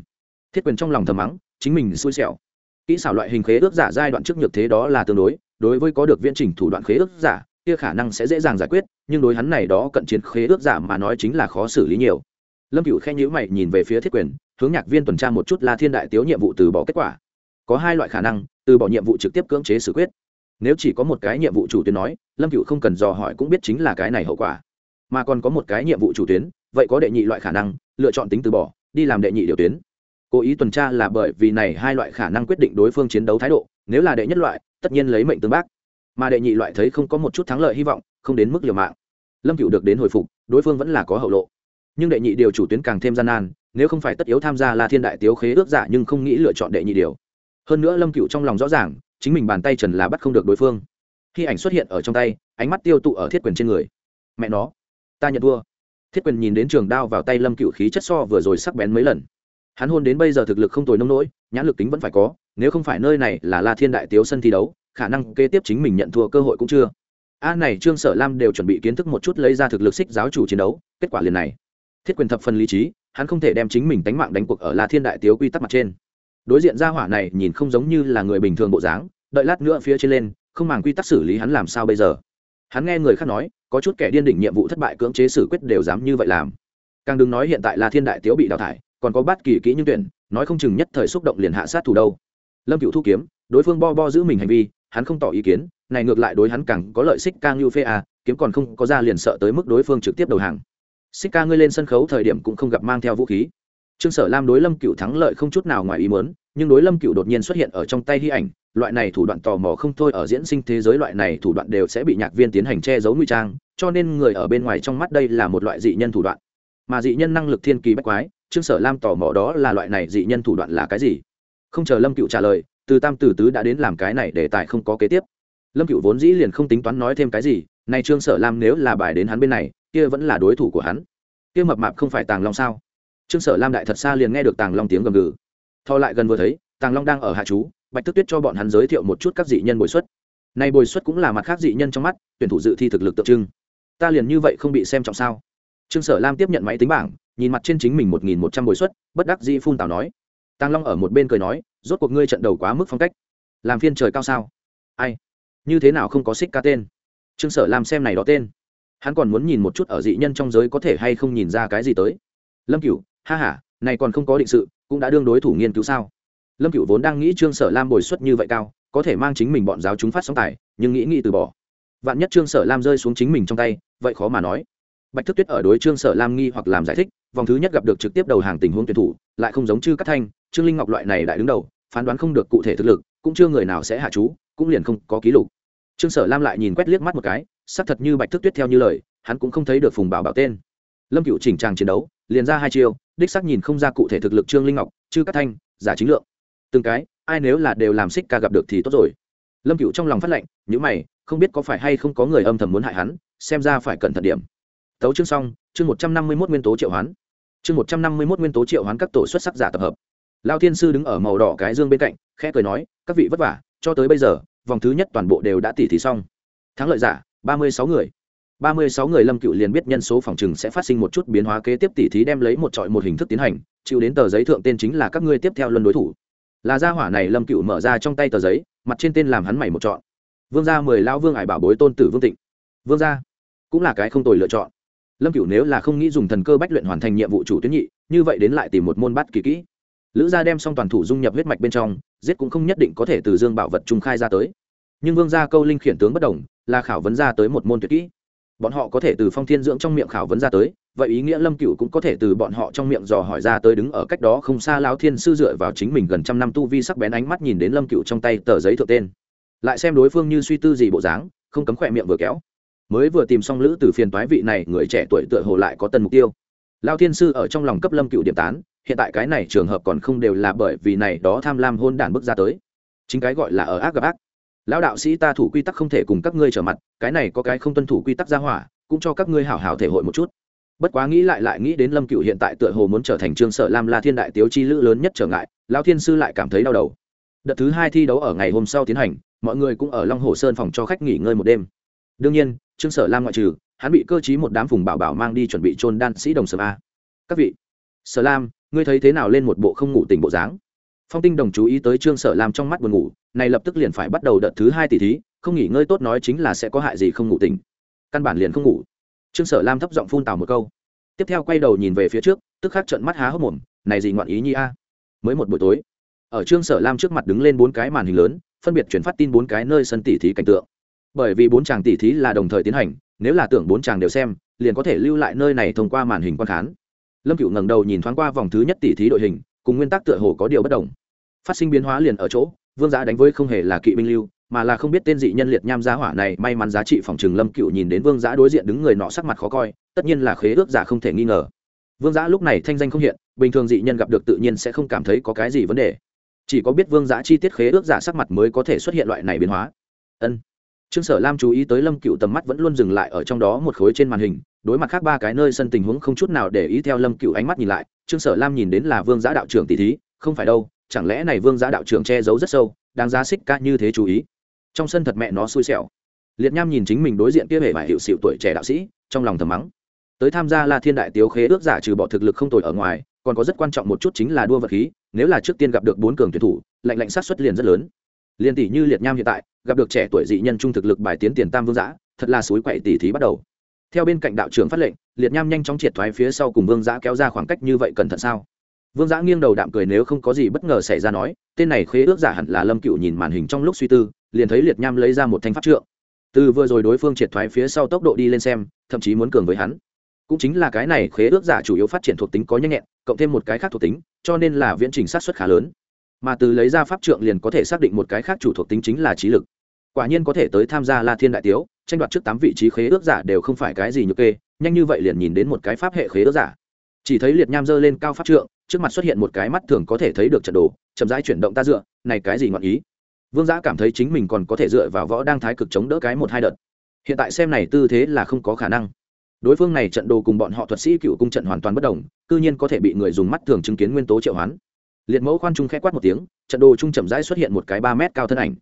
Thiết quyền trong lòng thầm mắng, chính mình xui xẻo. Kỹ xảo loại hình khế ước giả giai đoạn trước nhược thế đó là tương đối đối với có được viễn trình thủ đoạn khế ước giả, kia khả năng sẽ dễ dàng giải quyết, nhưng đối hắn này đó cận chiến khế ước giả mà nói chính là khó xử lý nhiều. Lâm cựu khen nhữ mày nhìn về phía thiết quyền, hướng nhạc viên tuần tra một chút là thiên đại tiếu nhiệm vụ từ bỏ kết quả có hai loại khả năng, từ bỏ nhiệm vụ trực tiếp cưỡng chế xử quyết. Nếu chỉ có một cái nhiệm vụ chủ tuyến nói, lâm cựu không cần dò hỏi cũng biết chính là cái này hậu quả. Mà còn có một cái nhiệm vụ chủ tuyến, vậy có đệ nhị loại khả năng, lựa chọn tính từ bỏ, đi làm đệ nhị điều tuyến. Cố ý tuần tra là bởi vì này hai loại khả năng quyết định đối phương chiến đấu thái độ, nếu là đệ nhất loại, tất nhiên lấy mệnh tương bác. Mà đệ nhị loại thấy không có một chút thắng lợi hy vọng, không đến mức liều mạng. Lâm cựu được đến hồi phục, đối phương vẫn là có hậu lộ. Nhưng đệ nhị điều chủ tuyến càng thêm gian nan, nếu không phải tất yếu tham gia là thiên đại tiếu khế ước giả nhưng không nghĩ lựa chọn đệ nhị điều hơn nữa lâm cựu trong lòng rõ ràng, chính mình bàn tay trần là bắt không được đối phương. Khi ảnh xuất hiện ở trong tay, ánh mắt tiêu tụ ở thiết quyền trên người. Mẹ nó, ta nhận thua. Thiết quyền nhìn đến trường đao vào tay lâm cựu khí chất so vừa rồi sắc bén mấy lần. Hắn hôn đến bây giờ thực lực không tồi nông nỗi, nhãn lực tính vẫn phải có, nếu không phải nơi này là la thiên đại tiếu sân thi đấu, khả năng kế tiếp chính mình nhận thua cơ hội cũng chưa. A này trương sở lam đều chuẩn bị kiến thức một chút lấy ra thực lực xích giáo chủ chiến đấu, kết quả liền này. Thiết quyền thập phần lý trí, hắn không thể đem chính mình tánh mạng đánh cuộc ở la thiên đại tiếu quy tắc mặt trên đối diện ra hỏa này nhìn không giống như là người bình thường bộ dáng, đợi lát nữa phía trên lên, không màng quy tắc xử lý hắn làm sao bây giờ. Hắn nghe người khác nói, có chút kẻ điên đỉnh nhiệm vụ thất bại cưỡng chế xử quyết đều dám như vậy làm. Càng đừng nói hiện tại là thiên đại tiếu bị đào thải, còn có bát kỳ kỹ nhưng tuyển, nói không chừng nhất thời xúc động liền hạ sát thủ đâu. Lâm cựu thu kiếm, đối phương bo bo giữ mình hành vi, hắn không tỏ ý kiến, này ngược lại đối hắn càng có lợi xích càng ngưu phê à kiếm còn không có ra liền sợ tới mức đối phương trực tiếp đầu hàng. Xích ca ngươi lên sân khấu thời điểm cũng không gặp mang theo vũ khí trương sở lam đối lâm cựu thắng lợi không chút nào ngoài ý mớn nhưng đối lâm cựu đột nhiên xuất hiện ở trong tay hy ảnh, loại này thủ đoạn tò mò không thôi ở diễn sinh thế giới loại này thủ đoạn đều sẽ bị nhạc viên tiến hành che giấu nguy trang, cho nên người ở bên ngoài trong mắt đây là một loại dị nhân thủ đoạn. Mà dị nhân năng lực thiên kỳ bách quái, trương sở lam tò mò đó là loại này dị nhân thủ đoạn là cái gì? Không chờ lâm cựu trả lời, từ tam từ tứ đã đến làm cái này để tài không có kế tiếp. Lâm cựu vốn dĩ liền không tính toán nói thêm cái gì, nay trương sở lam nếu là bài đến hắn bên này, kia vẫn là đối thủ của hắn. Kia mập mạp không phải tàng long sao? Trương sở lam đại thật xa liền nghe được tàng long tiếng gầm gừ. Thò lại gần vừa thấy, tàng long đang ở hạ chú, bạch tức tuyết cho bọn hắn giới thiệu một chút các dị nhân bồi xuất. Này bồi xuất cũng là mặt khác dị nhân trong mắt, tuyển thủ dự thi thực lực tượng trưng. Ta liền như vậy không bị xem trọng sao? Trương sở lam tiếp nhận máy tính bảng, nhìn mặt trên chính mình một nghìn một trăm bồi xuất, bất đắc dĩ phun tào nói. Tàng long ở một bên cười nói, rốt cuộc ngươi trận đầu quá mức phong cách. Làm phiên trời cao sao? Ai? Như thế nào không có xích ca tên? Trương sở lam xem này đó tên. Hắn còn muốn nhìn một chút ở dị nhân trong giới có thể hay không nhìn ra cái gì tới. Lâm cửu ha ha, này còn không có định sự cũng đã đương đối thủ nghiên cứu sao? Lâm Cựu vốn đang nghĩ trương sở lam bồi xuất như vậy cao có thể mang chính mình bọn giáo chúng phát sóng tài nhưng nghĩ nghĩ từ bỏ. Vạn nhất trương sở lam rơi xuống chính mình trong tay vậy khó mà nói. Bạch thức tuyết ở đối trương sở lam nghi hoặc làm giải thích vòng thứ nhất gặp được trực tiếp đầu hàng tình huống tuyển thủ lại không giống chư cát thanh trương linh ngọc loại này đại đứng đầu phán đoán không được cụ thể thực lực cũng chưa người nào sẽ hạ chú cũng liền không có ký lục. Trương sở lam lại nhìn quét liếc mắt một cái xác thật như bạch thức tuyết theo như lời hắn cũng không thấy được phùng bảo bảo tên. Lâm cựu chỉnh trang chiến đấu liền ra hai chiêu đích xác nhìn không ra cụ thể thực lực trương linh ngọc chư cát thanh, giả chính lượng. Từng cái, ai nếu là đều làm xích ca gặp được thì tốt rồi. Lâm cựu trong lòng phát lệnh nhữ mày, không biết có phải hay không có người âm thầm muốn hại hắn, xem ra phải cẩn thận điểm. Tấu chương xong, chương một trăm năm mươi mốt nguyên tố triệu hoán. Chương một trăm năm mươi mốt nguyên tố triệu hoán các tổ xuất sắc giả tập hợp. Lao thiên sư đứng ở màu đỏ cái dương bên cạnh, khẽ cười nói, các vị vất vả, cho tới bây giờ, vòng thứ nhất toàn bộ đều đã tỉ thí xong. Thắng lợi giả, ba mươi sáu người ba mươi sáu người lâm cựu liền biết nhân số phòng trừng sẽ phát sinh một chút biến hóa kế tiếp tỉ thí đem lấy một trọi một hình thức tiến hành, chịu đến tờ giấy thượng tên chính là các ngươi tiếp theo luân đối thủ. Là gia hỏa này lâm cựu mở ra trong tay tờ giấy, mặt trên tên làm hắn mày một chọn vương gia mười lão vương ải bảo bối tôn tử vương tịnh. Vương gia, cũng là cái không tồi lựa chọn. Lâm cựu nếu là không nghĩ dùng thần cơ bách luyện hoàn thành nhiệm vụ chủ tuyến nhị, như vậy đến lại tìm một môn bắt kỳ kỹ. Lữ gia đem xong toàn thủ dung nhập huyết mạch bên trong, giết cũng không nhất định có thể từ dương bảo vật trung khai ra tới. Nhưng vương gia câu linh khiển tướng bất đồng, là khảo vấn ra tới một môn tuyệt kỹ bọn họ có thể từ phong thiên dưỡng trong miệng khảo vấn ra tới, vậy ý nghĩa lâm cựu cũng có thể từ bọn họ trong miệng dò hỏi ra tới đứng ở cách đó không xa lao thiên sư dựa vào chính mình gần trăm năm tu vi sắc bén ánh mắt nhìn đến lâm cựu trong tay tờ giấy thượng tên. Lại xem đối phương như suy tư gì bộ dáng, không cấm khỏe miệng vừa kéo. Mới vừa tìm xong lữ từ phiền toái vị này, người trẻ tuổi tựa hồ lại có tần mục tiêu. Lao thiên sư ở trong lòng cấp lâm cựu điểm tán, hiện tại cái này trường hợp còn không đều là bởi vì này đó tham lam hôn đản bước ra tới. Chính cái gọi là ở ác gặp ác lão đạo sĩ ta thủ quy tắc không thể cùng các ngươi trở mặt, cái này có cái không tuân thủ quy tắc ra hỏa, cũng cho các ngươi hảo hảo thể hội một chút. Bất quá nghĩ lại lại nghĩ đến lâm cựu hiện tại tựa hồ muốn trở thành trương sở lam la thiên đại tiếu chi lữ lớn nhất trở ngại, lão thiên sư lại cảm thấy đau đầu. Đợt thứ hai thi đấu ở ngày hôm sau tiến hành, mọi người cũng ở long hồ sơn phòng cho khách nghỉ ngơi một đêm. Đương nhiên, trương sở lam ngoại trừ, hắn bị cơ t một đám phùng bảo bảo mang đi chuẩn bị trôn đan sĩ đồng sở a. Các vị, sở lam, ngươi thấy thế nào lên một bộ không ngủ tỉnh bộ dáng? Phong tinh đồng chú ý tới trương sở lam trong mắt buồn ngủ, này lập tức liền phải bắt đầu đợt thứ hai tỷ thí, không nghỉ ngơi tốt nói chính là sẽ có hại gì không ngủ tỉnh. Căn bản liền không ngủ. Trương sở lam thấp giọng phun tào một câu. Tiếp theo quay đầu nhìn về phía trước, tức khắc trận mắt há hốc mồm, này gì ngoạn ý nhi a? Mới một buổi tối, ở trương sở lam trước mặt đứng lên bốn cái màn hình lớn, phân biệt chuyển phát tin bốn cái nơi sân tỉ thí cảnh tượng. Bởi vì bốn chàng tỉ thí là đồng thời tiến hành, nếu là tưởng bốn chàng đều xem, liền có thể lưu lại nơi này thông qua màn hình quan khán. Lâm cựu ngẩng đầu nhìn thoáng qua vòng thứ nhất tỉ thí đội hình, cùng nguyên tắc tựa hồ có điều bất đồng phát sinh biến hóa liền ở chỗ, vương giá đánh với không hề là kỵ binh lưu, mà là không biết tên dị nhân liệt nham giá hỏa này may mắn giá trị phòng trường lâm cựu nhìn đến vương giá đối diện đứng người nọ sắc mặt khó coi, tất nhiên là khế ước giả không thể nghi ngờ. Vương giá lúc này thanh danh không hiện, bình thường dị nhân gặp được tự nhiên sẽ không cảm thấy có cái gì vấn đề. Chỉ có biết vương giá chi tiết khế ước giả sắc mặt mới có thể xuất hiện loại này biến hóa. Ân. Trương sở lam chú ý tới lâm cựu tầm mắt vẫn luôn dừng lại ở trong đó một khối trên màn hình, đối mặt khác ba cái nơi sân tình huống không chút nào để ý theo lâm cựu ánh mắt nhìn lại, trương sở lam nhìn đến là vương giã đạo trưởng tỷ thí, không phải đâu chẳng lẽ này vương giá đạo trưởng che giấu rất sâu, đáng giá xích ca như thế chú ý. Trong sân thật mẹ nó xui xẻo. Liệt nham nhìn chính mình đối diện kia hệ mà hiệu sự tuổi trẻ đạo sĩ, trong lòng thầm mắng. Tới tham gia la thiên đại tiếu khế ước giả trừ bỏ thực lực không tồi ở ngoài, còn có rất quan trọng một chút chính là đua vật khí, nếu là trước tiên gặp được bốn cường tuyển thủ, lạnh lạnh sát xuất liền rất lớn. Liền tỷ như liệt nham hiện tại, gặp được trẻ tuổi dị nhân trung thực lực bài tiến tiền tam vương giã thật là suối quậy tỷ thí bắt đầu. Theo bên cạnh đạo trưởng phát lệnh, liệt nham nhanh chóng triệt thoái phía sau cùng vương giã kéo ra khoảng cách như vậy cẩn thận sao? Vương giã nghiêng đầu đạm cười nếu không có gì bất ngờ xảy ra nói, tên này khế ước giả hẳn là lâm cựu nhìn màn hình trong lúc suy tư, liền thấy liệt nham lấy ra một thanh pháp trượng. Từ vừa rồi đối phương triệt thoái phía sau tốc độ đi lên xem, thậm chí muốn cường với hắn. Cũng chính là cái này khế ước giả chủ yếu phát triển thuộc tính có nhanh nhẹn, cộng thêm một cái khác thuộc tính, cho nên là viễn trình sát xuất khá lớn. Mà từ lấy ra pháp trượng liền có thể xác định một cái khác chủ thuộc tính chính là trí lực. Quả nhiên có thể tới tham gia la thiên đại tiếu, tranh đoạt trước tám vị trí khế ước giả đều không phải cái gì nhược kê, nhanh như vậy liền nhìn đến một cái pháp hệ khế ước giả chỉ thấy liệt nham dơ lên cao pháp trượng, trước mặt xuất hiện một cái mắt thường có thể thấy được trận đồ, chậm rãi chuyển động ta dựa, này cái gì ngọn ý? Vương giã cảm thấy chính mình còn có thể dựa vào võ đang thái cực chống đỡ cái một hai đợt. Hiện tại xem này tư thế là không có khả năng. Đối phương này trận đồ cùng bọn họ thuật sĩ cựu cung trận hoàn toàn bất đồng, cư nhiên có thể bị người dùng mắt thường chứng kiến nguyên tố triệu hoán. Liệt mẫu khoan trung khẽ quát một tiếng, trận đồ trung chậm rãi xuất hiện một cái ba mét cao thân ảnh.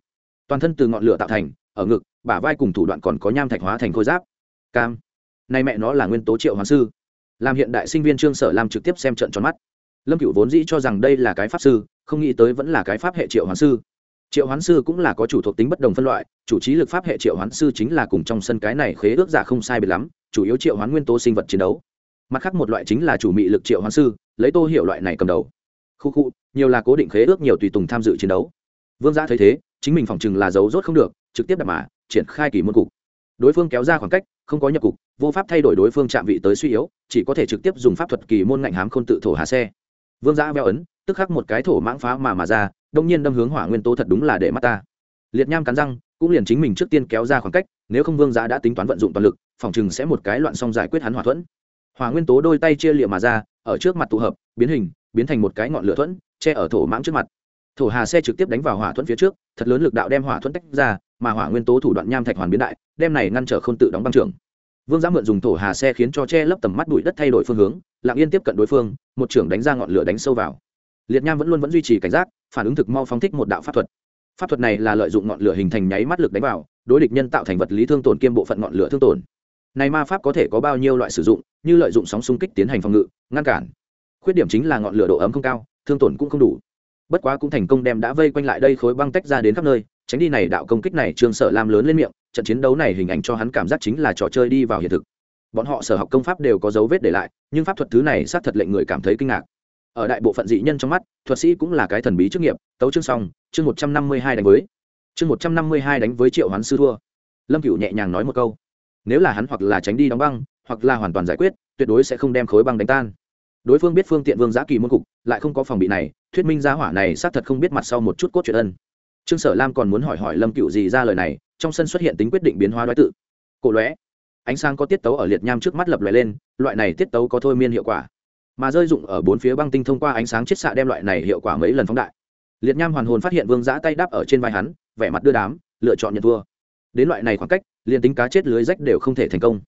Toàn thân từ ngọn lửa tạo thành, ở ngực, bả vai cùng thủ đoạn còn có nham thạch hóa thành khôi giáp. Cam. Nay mẹ nó là nguyên tố triệu hoán sư làm hiện đại sinh viên trương sở làm trực tiếp xem trận tròn mắt. Lâm cựu vốn dĩ cho rằng đây là cái pháp sư, không nghĩ tới vẫn là cái pháp hệ triệu hoán sư. Triệu hoán sư cũng là có chủ thuộc tính bất đồng phân loại, chủ trí lực pháp hệ triệu hoán sư chính là cùng trong sân cái này khế ước giả không sai biệt lắm, chủ yếu triệu hoán nguyên tố sinh vật chiến đấu. Mặt khác một loại chính là chủ mị lực triệu hoán sư, lấy tô hiệu loại này cầm đầu. Khu khu, nhiều là cố định khế ước, nhiều tùy tùng tham dự chiến đấu. Vương gia thấy thế, chính mình phòng chừng là giấu rốt không được, trực tiếp đặt mà, triển khai kỷ môn cục. Đối phương kéo ra khoảng cách không có nhập cục, vô pháp thay đổi đối phương chạm vị tới suy yếu, chỉ có thể trực tiếp dùng pháp thuật kỳ môn ngạnh hám k h ô n tự thổ hạ xe. Vương giã veo ấn, tức khắc một cái thổ mãng phá mà mà ra, đông nhiên đâm hướng hỏa nguyên tố thật đúng là để mắt ta. Liệt nham cắn răng, cũng liền chính mình trước tiên kéo ra khoảng cách, nếu không vương giã đã tính toán vận dụng toàn lực, phòng chừng sẽ một cái loạn xong giải quyết hắn hỏa thuẫn. Hỏa nguyên tố đôi tay chia liệm mà ra, ở trước mặt tụ hợp, biến hình, biến thành một cái ngọn lửa thuẫn, che ở thổ mãng trước mặt. Thổ hà xe trực tiếp đánh vào hỏa thuẫn phía trước, thật lớn lực đạo đem hỏa thuẫn tách ra mà hỏa nguyên tố thủ đoạn nham thạch hoàn biến đại, đem này ngăn trở không tự đóng băng trường. Vương giã mượn dùng thổ hà xe khiến cho che lấp tầm mắt bụi đất thay đổi phương hướng, lặng yên tiếp cận đối phương, một trưởng đánh ra ngọn lửa đánh sâu vào. Liệt nham vẫn luôn vẫn duy trì cảnh giác, phản ứng thực mau phóng thích một đạo pháp thuật. Pháp thuật này là lợi dụng ngọn lửa hình thành nháy mắt lực đánh vào, đối địch nhân tạo thành vật lý thương tổn kiêm bộ phận ngọn lửa thương tổn. Này ma pháp có thể có bao nhiêu loại sử dụng, như lợi dụng sóng xung kích tiến hành phòng ngự, ngăn cản. Khuyết điểm chính là ngọn lửa độ ấm không cao, thương tổn cũng không đủ bất quá cũng thành công đem đã vây quanh lại đây khối băng tách ra đến khắp nơi, tránh đi này đạo công kích này trương sở lam lớn lên miệng, trận chiến đấu này hình ảnh cho hắn cảm giác chính là trò chơi đi vào hiện thực. Bọn họ sở học công pháp đều có dấu vết để lại, nhưng pháp thuật thứ này xác thật lệnh người cảm thấy kinh ngạc. Ở đại bộ phận dị nhân trong mắt, thuật sĩ cũng là cái thần bí chức nghiệp, tấu chương xong, chương một trăm năm mươi hai đánh với. Chương một trăm năm mươi hai đánh với triệu hoán sư thua. Lâm cửu nhẹ nhàng nói một câu. Nếu là hắn hoặc là tránh đi đóng băng, hoặc là hoàn toàn giải quyết, tuyệt đối sẽ không đem khối băng đánh tan. Đối phương biết phương tiện vương giã kỳ môn cục, lại không có phòng bị này thuyết minh giá hỏa này xác thật không biết mặt sau một chút cốt truyện ân. Trương sở lam còn muốn hỏi hỏi lâm cựu gì ra lời này, trong sân xuất hiện tính quyết định biến hóa đoái tự. Cổ lóe. Ánh sáng có tiết tấu ở liệt nham trước mắt lập lòe lên, loại này tiết tấu có thôi miên hiệu quả. Mà rơi dụng ở bốn phía băng tinh thông qua ánh sáng chiết xạ đem loại này hiệu quả mấy lần phóng đại. Liệt nham hoàn hồn phát hiện vương giã tay đáp ở trên vai hắn, vẻ mặt đưa đám, lựa chọn nhận thua. Đến loại này khoảng cách, liền tính cá chết lưới rách đều không thể thành công.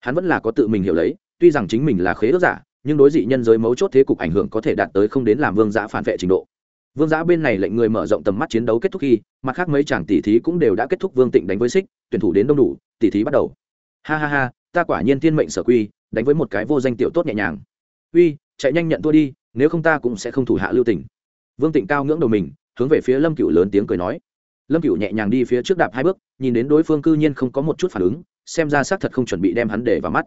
Hắn vẫn là có tự mình hiểu lấy, tuy rằng chính mình là khế ước giả nhưng đối dị nhân giới mấu chốt thế cục ảnh hưởng có thể đạt tới không đến làm vương giã phản vệ trình độ. Vương giã bên này lệnh người mở rộng tầm mắt chiến đấu kết thúc khi, mặt khác mấy chàng tỷ thí cũng đều đã kết thúc vương tịnh đánh với xích, tuyển thủ đến đông đủ, tỷ thí bắt đầu. Ha ha ha, ta quả nhiên thiên mệnh sở quy, đánh với một cái vô danh tiểu tốt nhẹ nhàng. Uy, chạy nhanh nhận thua đi, nếu không ta cũng sẽ không thủ hạ lưu tình. Vương tịnh cao ngưỡng đầu mình, hướng về phía lâm cựu lớn tiếng cười nói. Lâm cựu nhẹ nhàng đi phía trước đạp hai bước, nhìn đến đối phương cư nhiên không có một chút phản ứng, xem ra xác thật không chuẩn bị đem hắn để vào mắt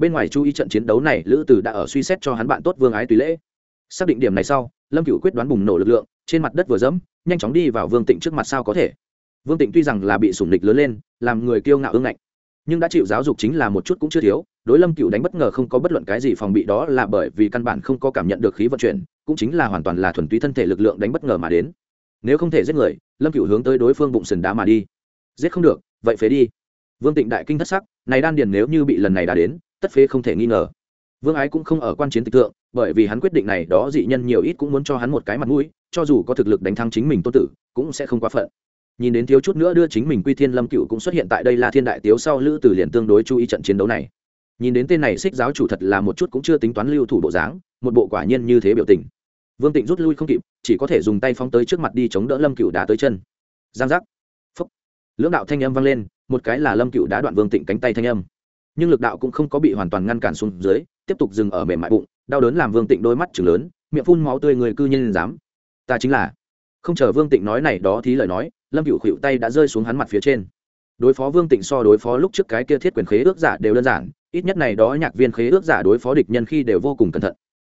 bên ngoài chú ý trận chiến đấu này, lữ từ đã ở suy xét cho hắn bạn tốt vương ái tùy lễ. Xác định điểm này sau, lâm cựu quyết đoán bùng nổ lực lượng, trên mặt đất vừa dẫm, nhanh chóng đi vào vương tịnh trước mặt sao có thể. Vương tịnh tuy rằng là bị sủng địch lớn lên, làm người kiêu ngạo ương ngạnh, nhưng đã chịu giáo dục chính là một chút cũng chưa thiếu, đối lâm cựu đánh bất ngờ không có bất luận cái gì phòng bị, đó là bởi vì căn bản không có cảm nhận được khí vận chuyển, cũng chính là hoàn toàn là thuần túy thân thể lực lượng đánh bất ngờ mà đến. Nếu không thể giết người, lâm cựu hướng tới đối phương bụng sừng đá mà đi. Giết không được, vậy phế đi. Vương tịnh đại kinh thất sắc, này đan điền nếu như bị lần này đã đến tất phế không thể nghi ngờ. Vương ái cũng không ở quan chiến tịch tượng bởi vì hắn quyết định này đó dị nhân nhiều ít cũng muốn cho hắn một cái mặt mũi, cho dù có thực lực đánh thắng chính mình tôn tử, cũng sẽ không quá phận. Nhìn đến thiếu chút nữa đưa chính mình quy thiên lâm cựu cũng xuất hiện tại đây là thiên đại tiếu sau lữ tử liền tương đối chú ý trận chiến đấu này. Nhìn đến tên này xích giáo chủ thật là một chút cũng chưa tính toán lưu thủ bộ dáng, một bộ quả nhiên như thế biểu tình. Vương tịnh rút lui không kịp, chỉ có thể dùng tay phóng tới trước mặt đi chống đỡ lâm cựu đá tới chân. Giang giác. Phúc. Lưỡng đạo thanh âm vang lên, một cái là lâm cựu đá đoạn vương tịnh cánh tay thanh âm nhưng lực đạo cũng không có bị hoàn toàn ngăn cản xuống dưới, tiếp tục dừng ở mềm mại bụng, đau đớn làm vương tịnh đôi mắt chừng lớn, miệng phun máu tươi người cư nhân dám. Ta chính là. Không chờ vương tịnh nói này đó thí lời nói, lâm cựu khuỵu tay đã rơi xuống hắn mặt phía trên. Đối phó vương tịnh so đối phó lúc trước cái kia thiết quyền khế ước giả đều đơn giản, ít nhất này đó nhạc viên khế ước giả đối phó địch nhân khi đều vô cùng cẩn thận.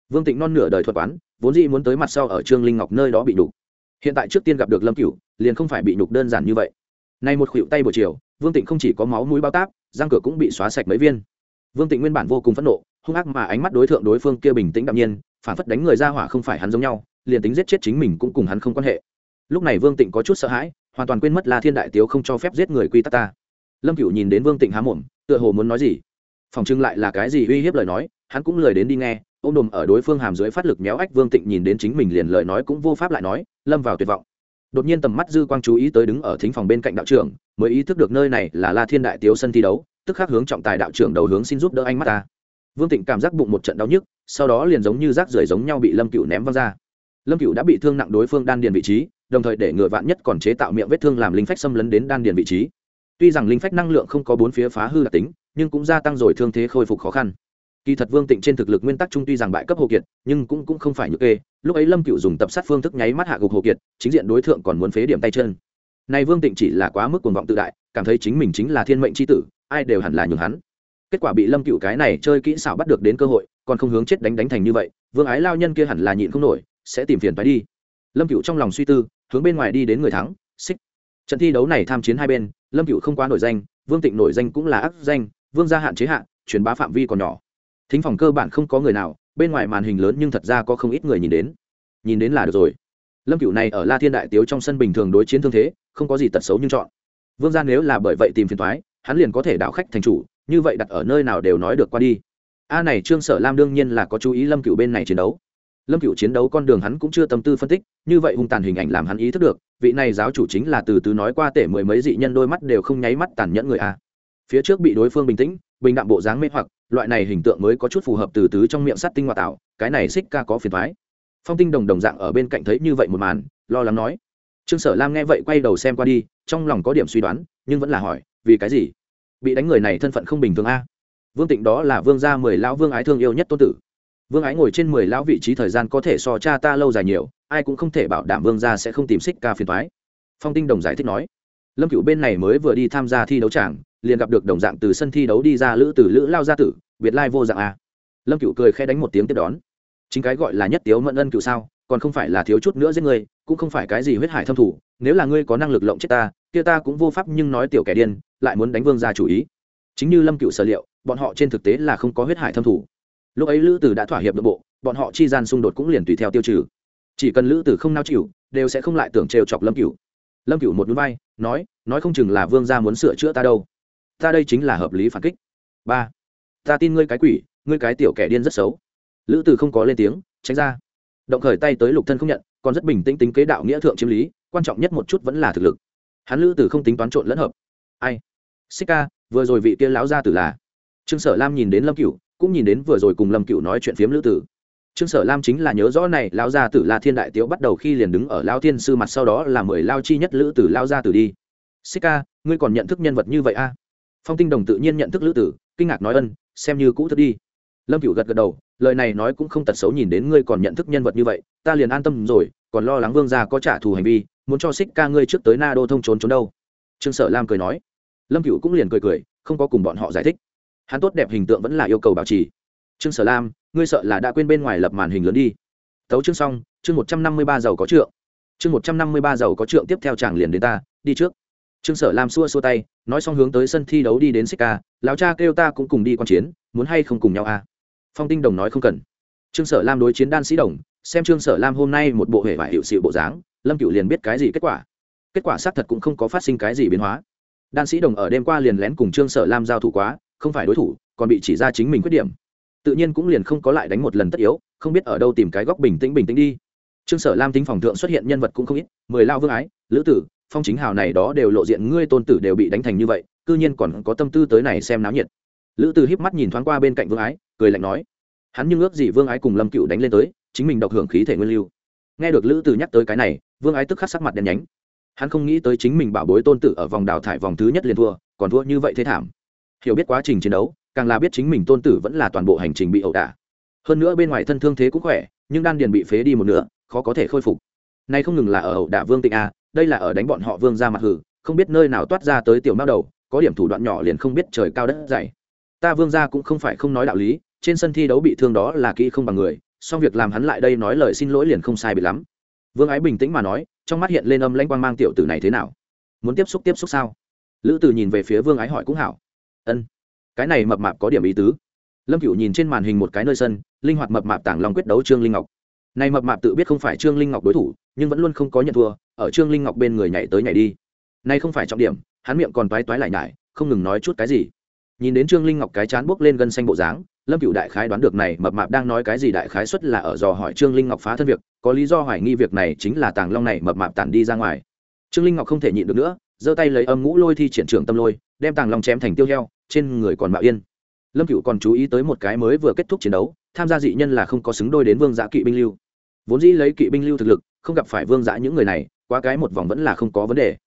Vương tịnh non nửa đời thuật quán, vốn dĩ muốn tới mặt sau ở trương linh ngọc nơi đó bị nhục hiện tại trước tiên gặp được lâm cửu, liền không phải bị nhục đơn giản như vậy. Nay một khuỵu tay buổi chiều, vương tịnh không chỉ có máu mũi bao táp răng cửa cũng bị xóa sạch mấy viên. Vương tịnh nguyên bản vô cùng phẫn nộ, hung ác mà ánh mắt đối tượng đối phương kia bình tĩnh đạm nhiên, phản phất đánh người ra hỏa không phải hắn giống nhau, liền tính giết chết chính mình cũng cùng hắn không quan hệ. Lúc này vương tịnh có chút sợ hãi, hoàn toàn quên mất là thiên đại tiếu không cho phép giết người quy tắc ta. Lâm cựu nhìn đến vương tịnh há mồm, tựa hồ muốn nói gì. Phòng trưng lại là cái gì uy hiếp lời nói, hắn cũng lời đến đi nghe ô m đùm ở đối phương hàm dưới phát lực méo ách vương tịnh nhìn đến chính mình liền lời nói cũng vô pháp lại nói, lâm vào tuyệt vọng đột nhiên tầm mắt dư quang chú ý tới đứng ở thính phòng bên cạnh đạo trưởng, mới ý thức được nơi này là la thiên đại tiếu sân thi đấu, tức khắc hướng trọng tài đạo trưởng đầu hướng xin giúp đỡ anh mắt ta. Vương tịnh cảm giác bụng một trận đau nhức, sau đó liền giống như rác rưởi giống nhau bị lâm cựu ném văng ra. Lâm cựu đã bị thương nặng đối phương đan điền vị trí, đồng thời để ngựa vạn nhất còn chế tạo miệng vết thương làm linh phách xâm lấn đến đan điền vị trí. Tuy rằng linh phách năng lượng không có bốn phía phá hư đặc tính, nhưng cũng gia tăng rồi thương thế khôi phục khó khăn kỳ thật vương tịnh trên thực lực nguyên tắc trung tuy rằng bại cấp hồ kiệt, nhưng cũng cũng không phải nhược kê lúc ấy lâm cựu dùng tập sát phương thức nháy mắt hạ gục hồ kiệt, chính diện đối tượng còn muốn phế điểm tay chân. Nay vương tịnh chỉ là quá mức cuồng vọng tự đại, cảm thấy chính mình chính là thiên mệnh c h i tử, ai đều hẳn là nhường hắn. Kết quả bị lâm cựu cái này chơi kỹ xảo bắt được đến cơ hội, còn không hướng chết đánh đánh thành như vậy, vương ái lao nhân kia hẳn là nhịn không nổi, sẽ tìm phiền phải đi. Lâm cựu trong lòng suy tư, hướng bên ngoài đi đến người thắng, xích. Trận thi đấu này tham chiến hai bên, lâm cựu không quá nổi danh, vương tịnh nổi danh cũng là ác danh, vương gia hạn chế hạn truyền bá phạm vi còn nhỏ thính phòng cơ bản không có người nào, bên ngoài màn hình lớn nhưng thật ra có không ít người nhìn đến. Nhìn đến là được rồi. Lâm cựu này ở la thiên đại tiếu trong sân bình thường đối chiến thương thế, không có gì tật xấu nhưng chọn. Vương gia nếu là bởi vậy tìm phiền thoái hắn liền có thể đạo khách thành chủ, như vậy đặt ở nơi nào đều nói được qua đi. A này trương sở lam đương nhiên là có chú ý lâm cựu bên này chiến đấu. Lâm cựu chiến đấu con đường hắn cũng chưa tâm tư phân tích, như vậy hung tàn hình ảnh làm hắn ý thức được, vị này giáo chủ chính là từ từ nói qua tể mười mấy dị nhân đôi mắt đều không nháy mắt tàn nhẫn người a. Phía trước bị đối phương bình tĩnh, bình đạm bộ dáng mê hoặc loại này hình tượng mới có chút phù hợp từ tứ trong miệng sắt tinh ngoại tạo, cái này xích ca có phiền thoái phong tinh đồng đồng dạng ở bên cạnh thấy như vậy một màn, lo lắng nói. Trương sở lam nghe vậy quay đầu xem qua đi, trong lòng có điểm suy đoán, nhưng vẫn là hỏi, vì cái gì? Bị đánh người này thân phận không bình thường a? Vương tịnh đó là vương gia mười lão vương ái thương yêu nhất tôn tử. Vương ái ngồi trên mười lão vị trí thời gian có thể so cha ta lâu dài nhiều, ai cũng không thể bảo đảm vương gia sẽ không tìm xích ca phiền thoái phong tinh đồng giải thích nói. Lâm cựu bên này mới vừa đi tham gia thi đấu tràng liền gặp được đồng dạng từ sân thi đấu đi ra lữ từ lữ lao gia tử, biệt lai vô dạng a. Lâm cựu cười khẽ đánh một tiếng tiếp đón. Chính cái gọi là nhất tiếu mẫn ân cựu sao, còn không phải là thiếu chút nữa giết người, cũng không phải cái gì huyết hải thâm thủ, nếu là ngươi có năng lực lộng chết ta, kia ta cũng vô pháp nhưng nói tiểu kẻ điên, lại muốn đánh vương ra chủ ý. Chính như lâm cựu sở liệu, bọn họ trên thực tế là không có huyết hải thâm thủ. Lúc ấy lữ tử đã thỏa hiệp nội bộ, bọn họ chi gian xung đột cũng liền tùy theo tiêu trừ. Chỉ cần lữ tử không nao chịu, đều sẽ không lại tưởng trêu chọc lâm cựu lâm cựu một núi bay, nói nói không chừng là vương gia muốn sửa chữa ta đâu ta đây chính là hợp lý phản kích. Ba, ta tin ngươi cái quỷ, ngươi cái tiểu kẻ điên rất xấu. Lữ tử không có lên tiếng, tránh ra. Động khởi tay tới lục thân không nhận, còn rất bình tĩnh tính kế đạo nghĩa thượng chiếm lý, quan trọng nhất một chút vẫn là thực lực. Hắn lữ tử không tính toán trộn lẫn hợp. Ai? Xích ca, vừa rồi vị kia lão gia tử là? Trương sở lam nhìn đến lâm cửu, cũng nhìn đến vừa rồi cùng lâm cửu nói chuyện phiếm lữ tử trương sở lam chính là nhớ rõ này, lão gia tử là thiên đại tiếu bắt đầu khi liền đứng ở lao thiên sư mặt sau đó là mười lao chi nhất lữ tử lao gia tử đi. Xích ca, ngươi còn nhận thức nhân vật như vậy a à? Phong tinh đồng tự nhiên nhận thức lữ tử, kinh ngạc nói ân, xem như cũ thức đi. Lâm cựu gật gật đầu, lời này nói cũng không tật xấu nhìn đến ngươi còn nhận thức nhân vật như vậy, ta liền an tâm rồi, còn lo lắng vương gia có trả thù hành vi, muốn cho xích ca ngươi trước tới na đô thông trốn trốn đâu. Trương sở lam cười nói. Lâm cựu cũng liền cười cười, không có cùng bọn họ giải thích. Hắn tốt đẹp hình tượng vẫn là yêu cầu bảo trì. Trương sở lam, ngươi sợ là đã quên bên ngoài lập màn hình lớn đi. Tấu chương xong, chương một trăm năm mươi ba giàu có trượng. Chương một trăm năm mươi ba giàu có trượng tiếp theo chàng liền đến ta, đi trước trương sở lam xua xua tay, nói xong hướng tới sân thi đấu đi đến xích ca lão cha kêu ta cũng cùng đi quan chiến, muốn hay không cùng nhau à phong tinh đồng nói không cần. Trương sở lam đối chiến đan sĩ đồng, xem trương sở lam hôm nay một bộ hệ vải hiệu sự bộ dáng, lâm cựu liền biết cái gì kết quả. Kết quả xác thật cũng không có phát sinh cái gì biến hóa. Đan sĩ đồng ở đêm qua liền lén cùng trương sở lam giao thủ quá, không phải đối thủ, còn bị chỉ ra chính mình khuyết điểm. Tự nhiên cũng liền không có lại đánh một lần tất yếu, không biết ở đâu tìm cái góc bình tĩnh bình tĩnh đi. Trương sở lam tính phòng thượng xuất hiện nhân vật cũng không ít, mười lao vương ái, lữ tử phong chính hào này đó đều lộ diện ngươi tôn tử đều bị đánh thành như vậy, cư nhiên còn có tâm tư tới này xem náo nhiệt. Lữ từ híp mắt nhìn thoáng qua bên cạnh vương ái, cười lạnh nói, hắn nhưng ước gì vương ái cùng lâm cựu đánh lên tới, chính mình độc hưởng khí thể nguyên lưu. Nghe được lữ từ nhắc tới cái này, vương ái tức khắc sắc mặt đen nhánh. Hắn không nghĩ tới chính mình bảo bối tôn tử ở vòng đào thải vòng thứ nhất liền thua, còn thua như vậy thế thảm. Hiểu biết quá trình chiến đấu, càng là biết chính mình tôn tử vẫn là toàn bộ hành trình bị ẩu đả. Hơn nữa bên ngoài thân thương thế cũng khỏe, nhưng đan điền bị phế đi một nửa, khó có thể khôi phục. Nay không ngừng là ở ẩu đả vương tịnh a đây là ở đánh bọn họ vương ra mặt hử, không biết nơi nào toát ra tới tiểu mao đầu, có điểm thủ đoạn nhỏ liền không biết trời cao đất dày. Ta vương ra cũng không phải không nói đạo lý, trên sân thi đấu bị thương đó là kỹ không bằng người song việc làm hắn lại đây nói lời xin lỗi liền không sai bị lắm. Vương ái bình tĩnh mà nói, trong mắt hiện lên âm lãnh quang mang tiểu tử này thế nào? Muốn tiếp xúc tiếp xúc sao? Lữ từ nhìn về phía vương ái hỏi cũng hảo. Ân. Cái này mập mạp có điểm ý tứ. Lâm cựu nhìn trên màn hình một cái nơi sân, linh hoạt mập mạp tảng lòng quyết đấu trương linh ngọc. Này mập mạp tự biết không phải trương linh ngọc đối thủ, nhưng vẫn luôn không có nhận thua ở trương linh ngọc bên người nhảy tới nhảy đi. Nay không phải trọng điểm, hắn miệng còn toái toái lại nhải, không ngừng nói chút cái gì. Nhìn đến trương linh ngọc cái chán bốc lên gân xanh bộ dáng, lâm cựu đại khái đoán được này mập mạp đang nói cái gì đại khái xuất là ở dò hỏi trương linh ngọc phá thân việc, có lý do hoài nghi việc này chính là tàng long này mập mạp tản đi ra ngoài. Trương linh ngọc không thể nhịn được nữa, giơ tay lấy âm ngũ lôi thi triển trưởng tâm lôi, đem tàng long chém thành tiêu heo, trên người còn mạo yên. Lâm cựu còn chú ý tới một cái mới vừa kết thúc chiến đấu, tham gia dị nhân là không có xứng đôi đến vương giã kỵ binh lưu. Vốn dĩ lấy kỵ binh lưu thực lực, không gặp phải vương giã những người này qua cái một vòng vẫn là không có vấn đề.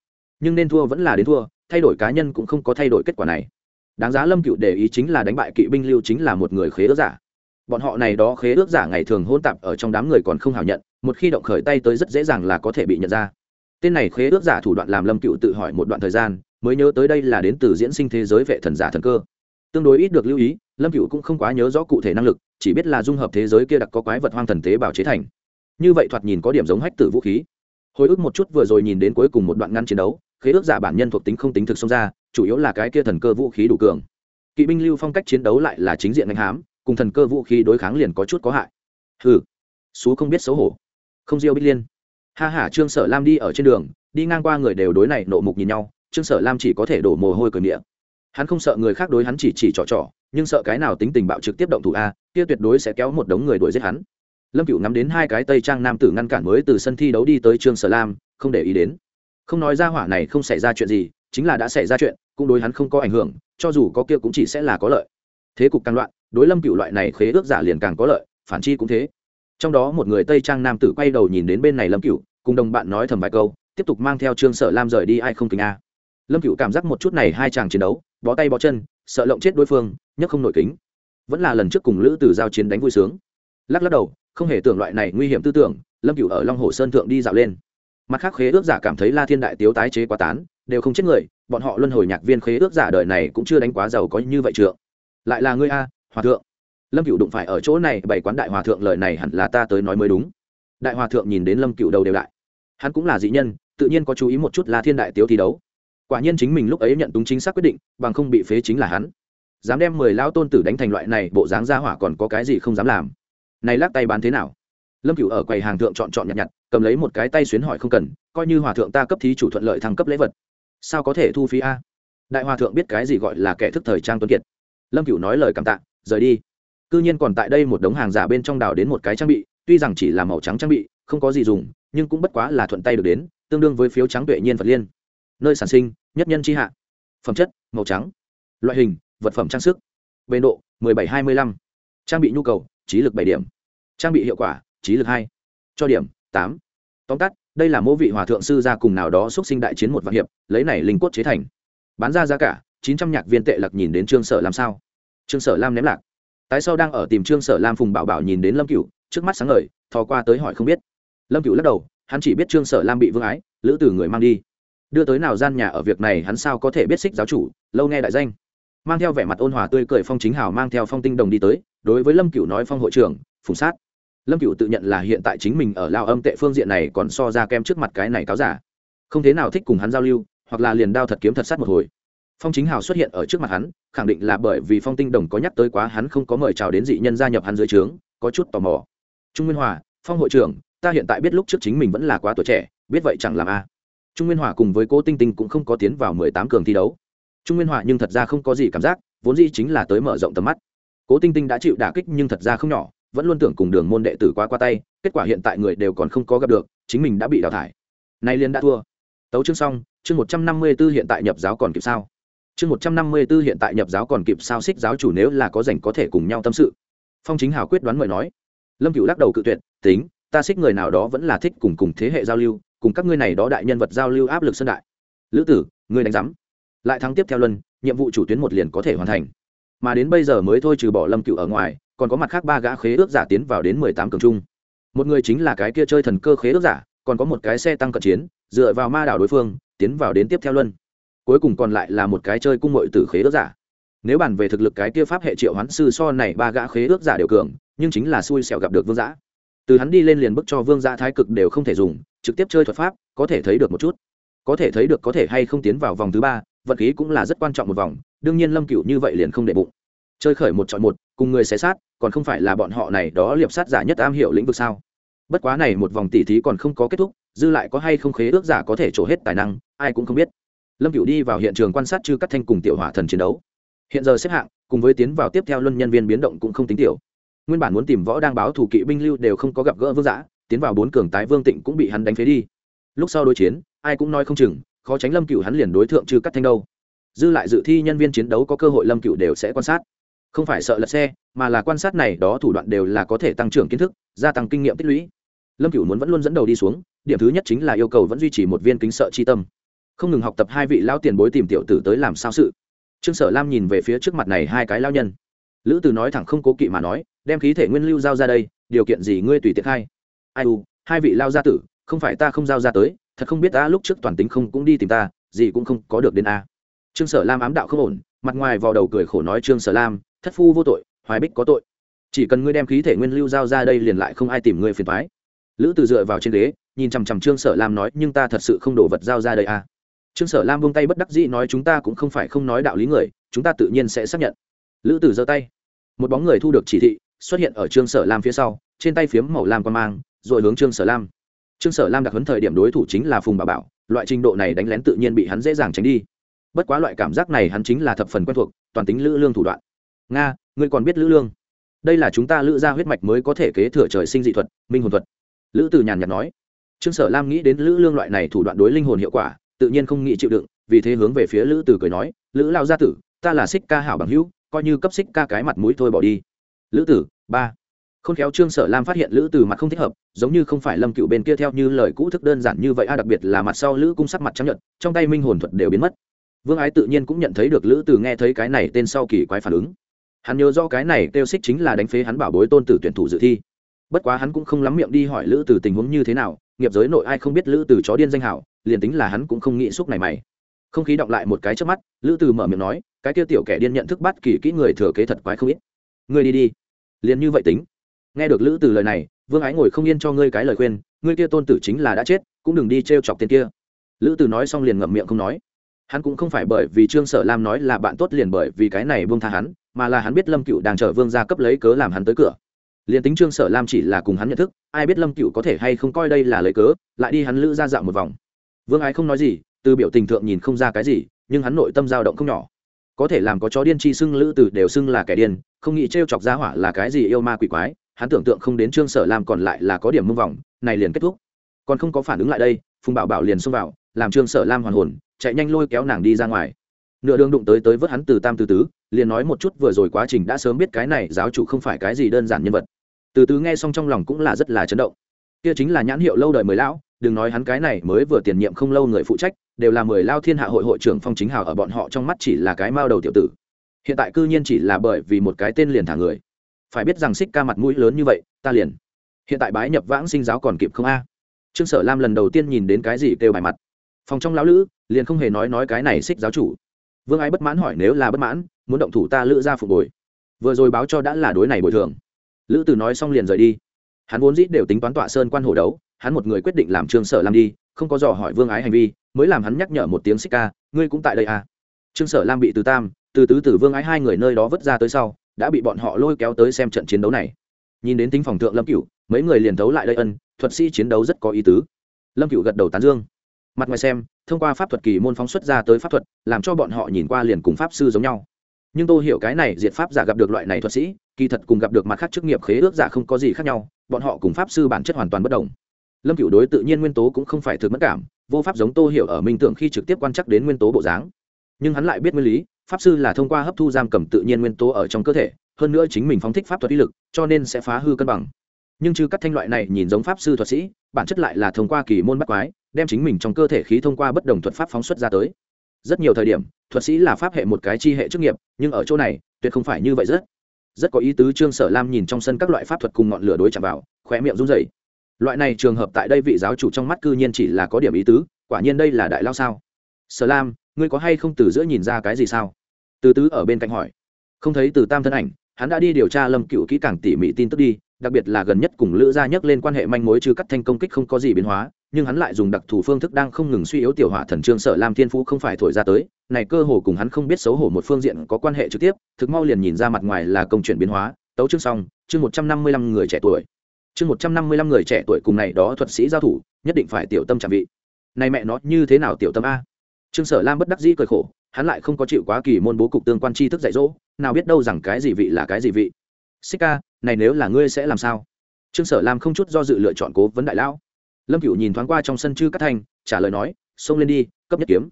Nhưng nên thua vẫn là đến thua, thay đổi cá nhân cũng không có thay đổi kết quả này. Đáng giá lâm cựu để ý chính là đánh bại kỵ binh lưu chính là một người khế ước giả. Bọn họ này đó khế ước giả ngày thường hôn tạp ở trong đám người còn không hào nhận, một khi động khởi tay tới rất dễ dàng là có thể bị nhận ra. Tên này khế ước giả thủ đoạn làm lâm cựu tự hỏi một đoạn thời gian, mới nhớ tới đây là đến từ diễn sinh thế giới vệ thần giả thần cơ. Tương đối ít được lưu ý, lâm cựu cũng không quá nhớ rõ cụ thể năng lực, chỉ biết là dung hợp thế giới kia đặc có quái vật hoang thần tế bào chế thành. Như vậy thoạt nhìn có điểm giống hách tử vũ khí hồi ức một chút vừa rồi nhìn đến cuối cùng một đoạn ngăn chiến đấu, khế ước giả bản nhân thuộc tính không tính thực xông ra, chủ yếu là cái kia thần cơ vũ khí đủ cường. Kỵ binh lưu phong cách chiến đấu lại là chính diện ngành hám, cùng thần cơ vũ khí đối kháng liền có chút có hại. Hừ, xú không biết xấu hổ. Không diêu bích liên. Ha hả trương sở lam đi ở trên đường, đi ngang qua người đều đối này nộ mục nhìn nhau, trương sở lam chỉ có thể đổ mồ hôi cờ miệng. Hắn không sợ người khác đối hắn chỉ chỉ trò trò, nhưng sợ cái nào tính tình bạo trực tiếp động thủ a, kia tuyệt đối sẽ kéo một đống người đuổi giết hắn lâm cựu ngắm đến hai cái tây trang nam tử ngăn cản mới từ sân thi đấu đi tới trương sở lam, không để ý đến. Không nói ra hỏa này không xảy ra chuyện gì, chính là đã xảy ra chuyện, cũng đối hắn không có ảnh hưởng, cho dù có kia cũng chỉ sẽ là có lợi. Thế cục càng loạn, đối lâm cựu loại này khế ước giả liền càng có lợi, phản chi cũng thế. Trong đó một người tây trang nam tử quay đầu nhìn đến bên này lâm cựu cùng đồng bạn nói thầm vài câu, tiếp tục mang theo trương sở lam rời đi ai không kính a. Lâm cựu cảm giác một chút này hai chàng chiến đấu, bó tay bó chân, sợ lộng chết đối phương, nhất không nổi kính. Vẫn là lần trước cùng lữ từ giao chiến đánh vui sướng. Lắc lắc đầu không hề tưởng loại này nguy hiểm tư tưởng, lâm cựu ở long hồ sơn thượng đi dạo lên. Mặt khác khế ước giả cảm thấy la thiên đại tiếu tái chế quá tán, đều không chết người, bọn họ luân hồi nhạc viên khế ước giả đời này cũng chưa đánh quá giàu có như vậy trượng. Lại là ngươi a, hòa thượng. Lâm cựu đụng phải ở chỗ này, bảy quán đại hòa thượng lời này hẳn là ta tới nói mới đúng. Đại hòa thượng nhìn đến lâm cựu đầu đều đại. Hắn cũng là dị nhân, tự nhiên có chú ý một chút la thiên đại tiếu thi đấu. Quả nhiên chính mình lúc ấy nhận đúng chính xác quyết định, bằng không bị phế chính là hắn. Dám đem mười lao tôn tử đánh thành loại này, bộ dáng ra hỏa còn có cái gì không dám làm? Này lắc tay bán thế nào? Lâm cựu ở quầy hàng thượng chọn chọn nhặt nhặt, cầm lấy một cái tay xuyến hỏi không cần, coi như hòa thượng ta cấp thí chủ thuận lợi thăng cấp lễ vật. Sao có thể thu phí a? Đại hòa thượng biết cái gì gọi là kẻ thức thời trang tuấn kiệt. Lâm cựu nói lời cảm tạ, rời đi. C ư nhiên còn tại đây một đống hàng giả bên trong đào đến một cái trang bị, tuy rằng chỉ là màu trắng trang bị, không có gì dùng, nhưng cũng bất quá là thuận tay được đến, tương đương với phiếu trắng tuệ nhiên vật liên. Nơi sản sinh, nhất nhân c h i hạ. Phẩm chất, màu trắng. Loại hình, vật phẩm trang sức. Bề độ, mười bảy hai mươi lăm. Trang bị nhu cầu trí lực bảy điểm. Trang bị hiệu quả, trí lực hai. Cho điểm, tám. Tóm tắt, đây là mô vị hòa thượng sư gia cùng nào đó xúc sinh đại chiến một vạn hiệp, lấy này linh quốc chế thành. Bán ra giá cả, chín trăm nhạc viên tệ lặc nhìn đến trương sở làm sao? Trương sở lam ném lạc. Tái sau đang ở tìm trương sở lam phùng bảo bảo nhìn đến lâm cựu trước mắt sáng ngời, thò qua tới hỏi không biết. Lâm cựu lắc đầu, hắn chỉ biết trương sở lam bị vương ái, lữ từ người mang đi. Đưa tới nào gian nhà ở việc này hắn sao có thể biết xích giáo chủ, lâu nghe đại danh. Mang theo vẻ mặt ôn hòa tươi cười phong chính hào mang theo phong tinh đồng đi tới đối với lâm cựu nói phong hội trưởng, phùng sát. Lâm cựu tự nhận là hiện tại chính mình ở lao âm tệ phương diện này còn so ra kem trước mặt cái này cáo giả. Không thế nào thích cùng hắn giao lưu, hoặc là liền đao thật kiếm thật sát một hồi. Phong chính hào xuất hiện ở trước mặt hắn, khẳng định là bởi vì phong tinh đồng có nhắc tới quá hắn không có mời chào đến dị nhân gia nhập hắn dưới trướng, có chút tò mò. Trung nguyên hòa, phong hội trưởng, ta hiện tại biết lúc trước chính mình vẫn là quá tuổi trẻ, biết vậy chẳng làm a. Trung nguyên hòa cùng với cô tinh tinh cũng không có tiến vào mười tám cường thi đấu. Trung nguyên hòa nhưng thật ra không có gì cảm giác, vốn dĩ chính là tới mở rộng tầm mắt cố tinh tinh đã chịu đả kích nhưng thật ra không nhỏ, vẫn luôn tưởng cùng đường môn đệ tử qua qua tay, kết quả hiện tại người đều còn không có gặp được, chính mình đã bị đào thải. Nay liên đã thua. Tấu chương xong, chương một trăm năm mươi b ố hiện tại nhập giáo còn kịp sao? Chương một trăm năm mươi b ố hiện tại nhập giáo còn kịp sao? Xích giáo chủ nếu là có rảnh có thể cùng nhau tâm sự. Phong chính hào quyết đoán mời nói. Lâm cựu lắc đầu cự tuyệt, tính, ta xích người nào đó vẫn là thích cùng cùng thế hệ giao lưu, cùng các ngươi này đó đại nhân vật giao lưu áp lực sân đại. Lữ tử, ngươi đánh giám. Lại thắng tiếp theo luân, nhiệm vụ chủ tuyến một liền có thể hoàn thành mà đến bây giờ mới thôi trừ bỏ lâm cựu ở ngoài, còn có mặt khác ba gã khế ước giả tiến vào đến mười tám cường trung. Một người chính là cái kia chơi thần cơ khế ước giả, còn có một cái xe tăng cận chiến, dựa vào ma đảo đối phương, tiến vào đến tiếp theo luân. Cuối cùng còn lại là một cái chơi cung mội tử khế ước giả. Nếu bàn về thực lực cái kia pháp hệ triệu hoán sư so này ba gã khế ước giả đều cường, nhưng chính là xui xẻo gặp được vương giã. Từ hắn đi lên liền bức cho vương giã thái cực đều không thể dùng, trực tiếp chơi thuật pháp, có thể thấy được một chút. Có thể thấy được, có thể hay không tiến vào vòng thứ ba vật khí cũng là rất quan trọng một vòng đương nhiên lâm cựu như vậy liền không đệ bụng. Chơi khởi một chọn một, cùng người xé sát, còn không phải là bọn họ này đó liệp sát giả nhất am hiểu lĩnh vực sao? Bất quá này một vòng tỉ thí còn không có kết thúc, dư lại có hay không khế ước giả có thể trổ hết tài năng, ai cũng không biết. Lâm cựu đi vào hiện trường quan sát chư cắt thanh cùng tiểu hỏa thần chiến đấu. Hiện giờ xếp hạng, cùng với tiến vào tiếp theo luân nhân viên biến động cũng không tính tiểu. Nguyên bản muốn tìm võ đang báo thủ kỵ binh lưu đều không có gặp gỡ vương giã tiến vào bốn cường tái vương tịnh cũng bị hắn đánh phế đi. Lúc sau đối chiến, ai cũng nói không chừng, khó tránh lâm cựu hắn liền đối tượng trừ cắt thanh đâu dư lại dự thi nhân viên chiến đấu có cơ hội lâm cựu đều sẽ quan sát. Không phải sợ lật xe, mà là quan sát này đó thủ đoạn đều là có thể tăng trưởng kiến thức, gia tăng kinh nghiệm tích lũy. Lâm cựu muốn vẫn luôn dẫn đầu đi xuống, điểm thứ nhất chính là yêu cầu vẫn duy trì một viên kính sợ chi tâm. Không ngừng học tập hai vị lao tiền bối tìm tiểu tử tới làm sao sự. Trương sở lam nhìn về phía trước mặt này hai cái lao nhân. Lữ từ nói thẳng không cố kỵ mà nói, đem khí thể nguyên lưu giao ra đây, điều kiện gì ngươi tùy tiện khai. Ai u, hai vị lao gia tử, không phải ta không giao ra tới, thật không biết ta lúc trước toàn tính không cũng đi tìm ta, gì cũng không có được đến a trương sở lam ám đạo không ổn, mặt ngoài vào đầu cười khổ nói, trương sở lam, thất phu vô tội, hoài bích có tội. Chỉ cần ngươi đem khí thể nguyên lưu giao ra đây liền lại không ai tìm ngươi phiền thoái lữ từ dựa vào trên ghế, nhìn chằm chằm trương sở lam nói, nhưng ta thật sự không đổ vật giao ra đây à? Trương sở lam vung tay bất đắc dĩ nói, chúng ta cũng không phải không nói đạo lý người, chúng ta tự nhiên sẽ xác nhận. Lữ từ giơ tay. Một bóng người thu được chỉ thị, xuất hiện ở trương sở lam phía sau, trên tay phiếm màu lam quan mang, rồi hướng trương sở lam. Trương sở lam đặc hấn thời điểm đối thủ chính là phùng bà bảo, loại trình độ này đánh lén tự nhiên bị hắn dễ dàng tránh đi bất quá loại cảm giác này hắn chính là thập phần quen thuộc, toàn tính lữ lương thủ đoạn. Nga, ngươi còn biết lữ lương? Đây là chúng ta lữ ra huyết mạch mới có thể kế thừa trời sinh dị thuật, minh hồn thuật. Lữ từ nhàn nhạt nói. Trương sở lam nghĩ đến lữ lương loại này thủ đoạn đối linh hồn hiệu quả, tự nhiên không nghĩ chịu đựng, vì thế hướng về phía lữ từ cười nói, lữ lao gia tử, ta là xích ca hảo bằng hữu, coi như cấp xích ca cái mặt mũi thôi bỏ đi. Lữ tử ba. Không khéo trương sở lam phát hiện lữ từ mặt không thích hợp, giống như không phải lâm cựu bên kia theo như lời cũ thức đơn giản như vậy, a, đặc biệt là mặt sau lữ cung sắc mặt trắng nhận trong tay minh hồn thuật đều biến mất vương ái tự nhiên cũng nhận thấy được lữ từ nghe thấy cái này tên sau kỳ quái phản ứng. Hắn nhớ do cái này kêu xích chính là đánh phế hắn bảo bối tôn tử tuyển thủ dự thi. Bất quá hắn cũng không lắm miệng đi hỏi lữ từ tình huống như thế nào, nghiệp giới nội ai không biết lữ từ chó điên danh hảo, liền tính là hắn cũng không nghĩ xúc này mày. Không khí động lại một cái trước mắt, lữ từ mở miệng nói, cái kia tiểu kẻ điên nhận thức bắt kỳ kỹ người thừa kế thật quái không ít. Ngươi đi đi. Liền như vậy tính. Nghe được lữ từ lời này, vương ái ngồi không yên cho ngươi cái lời khuyên, ngươi kia tôn tử chính là đã chết, cũng đừng đi t r e o chọc tên kia. Lữ từ nói xong liền ngậm miệng không nói hắn cũng không phải bởi vì trương sở lam nói là bạn tốt liền bởi vì cái này buông tha hắn, mà là hắn biết lâm cựu đang chở vương ra cấp lấy cớ làm hắn tới cửa. Liền tính trương sở lam chỉ là cùng hắn nhận thức, ai biết lâm cựu có thể hay không coi đây là lấy cớ, lại đi hắn lữ ra dạo một vòng. Vương ái không nói gì, từ biểu tình thượng nhìn không ra cái gì, nhưng hắn nội tâm dao động không nhỏ. Có thể làm có chó điên chi xưng lữ từ đều xưng là kẻ điên, không nghĩ t r e o chọc ra hỏa là cái gì yêu ma quỷ quái, hắn tưởng tượng không đến trương sở lam còn lại là có điểm mưng vòng, này liền kết thúc. Còn không có phản ứng lại đây, phùng bảo bảo liền xông vào, làm trương sở lam hoàn hồn chạy nhanh lôi kéo nàng đi ra ngoài. Nửa đường đụng tới tới vớt hắn từ tam từ tứ, liền nói một chút vừa rồi quá trình đã sớm biết cái này giáo chủ không phải cái gì đơn giản nhân vật. Từ tứ nghe xong trong lòng cũng là rất là chấn động. Kia chính là nhãn hiệu lâu đời mới lão, đừng nói hắn cái này mới vừa tiền nhiệm không lâu người phụ trách, đều là mười lao thiên hạ hội hội trưởng phong chính hào ở bọn họ trong mắt chỉ là cái mao đầu tiểu tử. Hiện tại cư nhiên chỉ là bởi vì một cái tên liền thả người. Phải biết rằng xích ca mặt mũi lớn như vậy, ta liền. Hiện tại bái nhập vãng sinh giáo còn kịp không a? Trương sở lam lần đầu tiên nhìn đến cái gì kêu bài mặt phòng trong lão lữ, liền không hề nói nói cái này xích giáo chủ. Vương ái bất mãn hỏi nếu là bất mãn, muốn động thủ ta lữ ra phục hồi vừa rồi báo cho đã là đối này bồi thường. Lữ từ nói xong liền rời đi. Hắn vốn dĩ đều tính toán tọa sơn quan hồ đấu, hắn một người quyết định làm trương sở lam đi, không có dò hỏi vương ái hành vi, mới làm hắn nhắc nhở một tiếng xích ca, ngươi cũng tại đây à? Trương sở lam bị từ tam, từ tứ từ vương ái hai người nơi đó vứt ra tới sau, đã bị bọn họ lôi kéo tới xem trận chiến đấu này. Nhìn đến tính phòng thượng lâm cửu, mấy người liền thấu lại đây ân, thuật sĩ chiến đấu rất có ý tứ. Lâm cửu gật đầu tán dương mặt ngoài xem, thông qua pháp thuật kỳ môn phóng xuất ra tới pháp thuật, làm cho bọn họ nhìn qua liền cùng pháp sư giống nhau. Nhưng tôi hiểu cái này diệt pháp giả gặp được loại này thuật sĩ, kỳ thật cùng gặp được mặt khác chức nghiệp khế ước giả không có gì khác nhau, bọn họ cùng pháp sư bản chất hoàn toàn bất đồng. Lâm cửu đối tự nhiên nguyên tố cũng không phải thực mất cảm, vô pháp giống tô hiểu ở minh tưởng khi trực tiếp quan trắc đến nguyên tố bộ dáng. Nhưng hắn lại biết nguyên lý, pháp sư là thông qua hấp thu giam cầm tự nhiên nguyên tố ở trong cơ thể, hơn nữa chính mình phóng thích pháp thuật uy lực, cho nên sẽ phá hư cân bằng. Nhưng chứ các thanh loại này nhìn giống pháp sư thuật sĩ, bản chất lại là thông qua kỳ môn bắt quái đem chính mình trong cơ thể khí thông qua bất đồng thuật pháp phóng xuất ra tới. Rất nhiều thời điểm, thuật sĩ là pháp hệ một cái chi hệ chức nghiệp, nhưng ở chỗ này, tuyệt không phải như vậy rất. Rất có ý tứ trương sở lam nhìn trong sân các loại pháp thuật cùng ngọn lửa đối chạm vào, khóe miệng run rẩy. Loại này trường hợp tại đây vị giáo chủ trong mắt cư nhiên chỉ là có điểm ý tứ, quả nhiên đây là đại lao sao? Sở lam, ngươi có hay không từ giữa nhìn ra cái gì sao? Từ tứ ở bên cạnh hỏi. Không thấy từ tam thân ảnh, hắn đã đi điều tra lâm cựu kỹ càng tỉ mỉ tin tức đi, đặc biệt là gần nhất cùng lữ gia nhắc lên quan hệ manh mối trừ cắt thanh công kích không có gì biến hóa nhưng hắn lại dùng đặc thù phương thức đang không ngừng suy yếu tiểu hỏa thần trương sở lam thiên phú không phải thổi ra tới, này cơ hồ cùng hắn không biết xấu hổ một phương diện có quan hệ trực tiếp, thực mau liền nhìn ra mặt ngoài là công chuyện biến hóa, tấu chương xong, chương một trăm năm mươi lăm người trẻ tuổi. Chương một trăm năm mươi lăm người trẻ tuổi cùng này đó thuật sĩ giao thủ, nhất định phải tiểu tâm trạm vị. Này mẹ nó, như thế nào tiểu tâm a? Trương sở lam bất đắc dĩ cười khổ, hắn lại không có chịu quá kỳ môn bố cục tương quan tri thức dạy dỗ, nào biết đâu rằng cái gì vị là cái gì vị. Xích ca, này nếu là ngươi sẽ làm sao? Trương sở lam không chút do dự lựa chọn cố vấn đại lão lâm cựu nhìn thoáng qua trong sân chư cắt thanh, trả lời nói, xông lên đi, cấp nhất kiếm.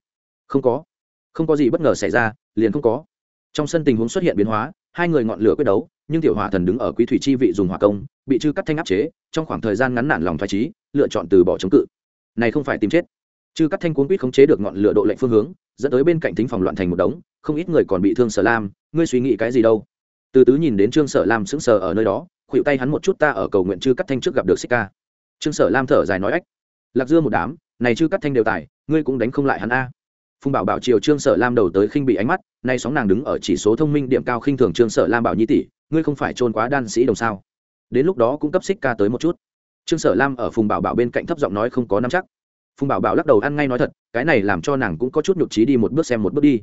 Không có. Không có gì bất ngờ xảy ra, liền không có. Trong sân tình huống xuất hiện biến hóa, hai người ngọn lửa quyết đấu, nhưng tiểu hỏa thần đứng ở quý thủy chi vị dùng hỏa công, bị chư cắt thanh áp chế, trong khoảng thời gian ngắn nản lòng thoải trí lựa chọn từ bỏ chống cự. Này không phải tìm chết. Chư cắt thanh cuốn quýt khống chế được ngọn lửa độ lệnh phương hướng, dẫn tới bên cạnh thính phòng loạn thành một đống, không ít người còn bị thương sở lam, ngươi suy nghĩ cái gì đâu? Từ tứ nhìn đến trương sở lam sững sờ ở nơi đó khuỵu tay hắn một chút, ta ở cầu nguyện chư cắt thanh trước gặp được xích ca trương sở lam thở dài nói ách, lạc dưa một đám, này chưa cắt thanh đều tài, ngươi cũng đánh không lại hắn a. Phùng bảo bảo chiều trương sở lam đầu tới khinh bị ánh mắt, nay sóng nàng đứng ở chỉ số thông minh điểm cao khinh thường trương sở lam bảo nhi tỷ, ngươi không phải trôn quá đan sĩ đồng sao? Đến lúc đó cũng cấp xích ca tới một chút. Trương sở lam ở phùng bảo bảo bên cạnh thấp giọng nói không có nắm chắc. Phùng bảo bảo lắc đầu ăn ngay nói thật, cái này làm cho nàng cũng có chút nhục trí đi một bước xem một bước đi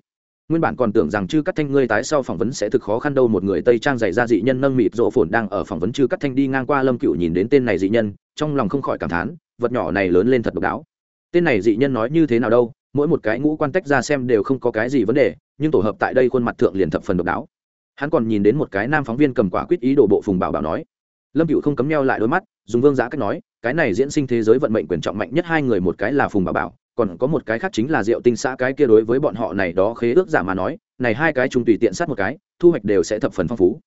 nguyên bản còn tưởng rằng chư cắt thanh ngươi tái sau phỏng vấn sẽ thực khó khăn đâu, một người tây trang dày ra dị nhân nâng mịt rộ phồn đang ở phỏng vấn chư cắt thanh đi ngang qua lâm cựu nhìn đến tên này dị nhân, trong lòng không khỏi cảm thán, vật nhỏ này lớn lên thật độc đáo. Tên này dị nhân nói như thế nào đâu, mỗi một cái ngũ quan tách ra xem đều không có cái gì vấn đề, nhưng tổ hợp tại đây khuôn mặt thượng liền thập phần độc đáo. Hắn còn nhìn đến một cái nam phóng viên cầm quả quyết ý đồ bộ phùng bảo bảo nói. Lâm cựu không cấm neo lại đôi mắt, dùng vương giá cách nói, cái này diễn sinh thế giới vận mệnh quyền trọng mạnh nhất hai người, một cái là phùng bảo bảo còn có một cái khác chính là diệu tinh xã, cái kia đối với bọn họ này đó khế ước giả mà nói, này hai cái chúng tùy tiện sát một cái, thu hoạch đều sẽ thập phần phong phú.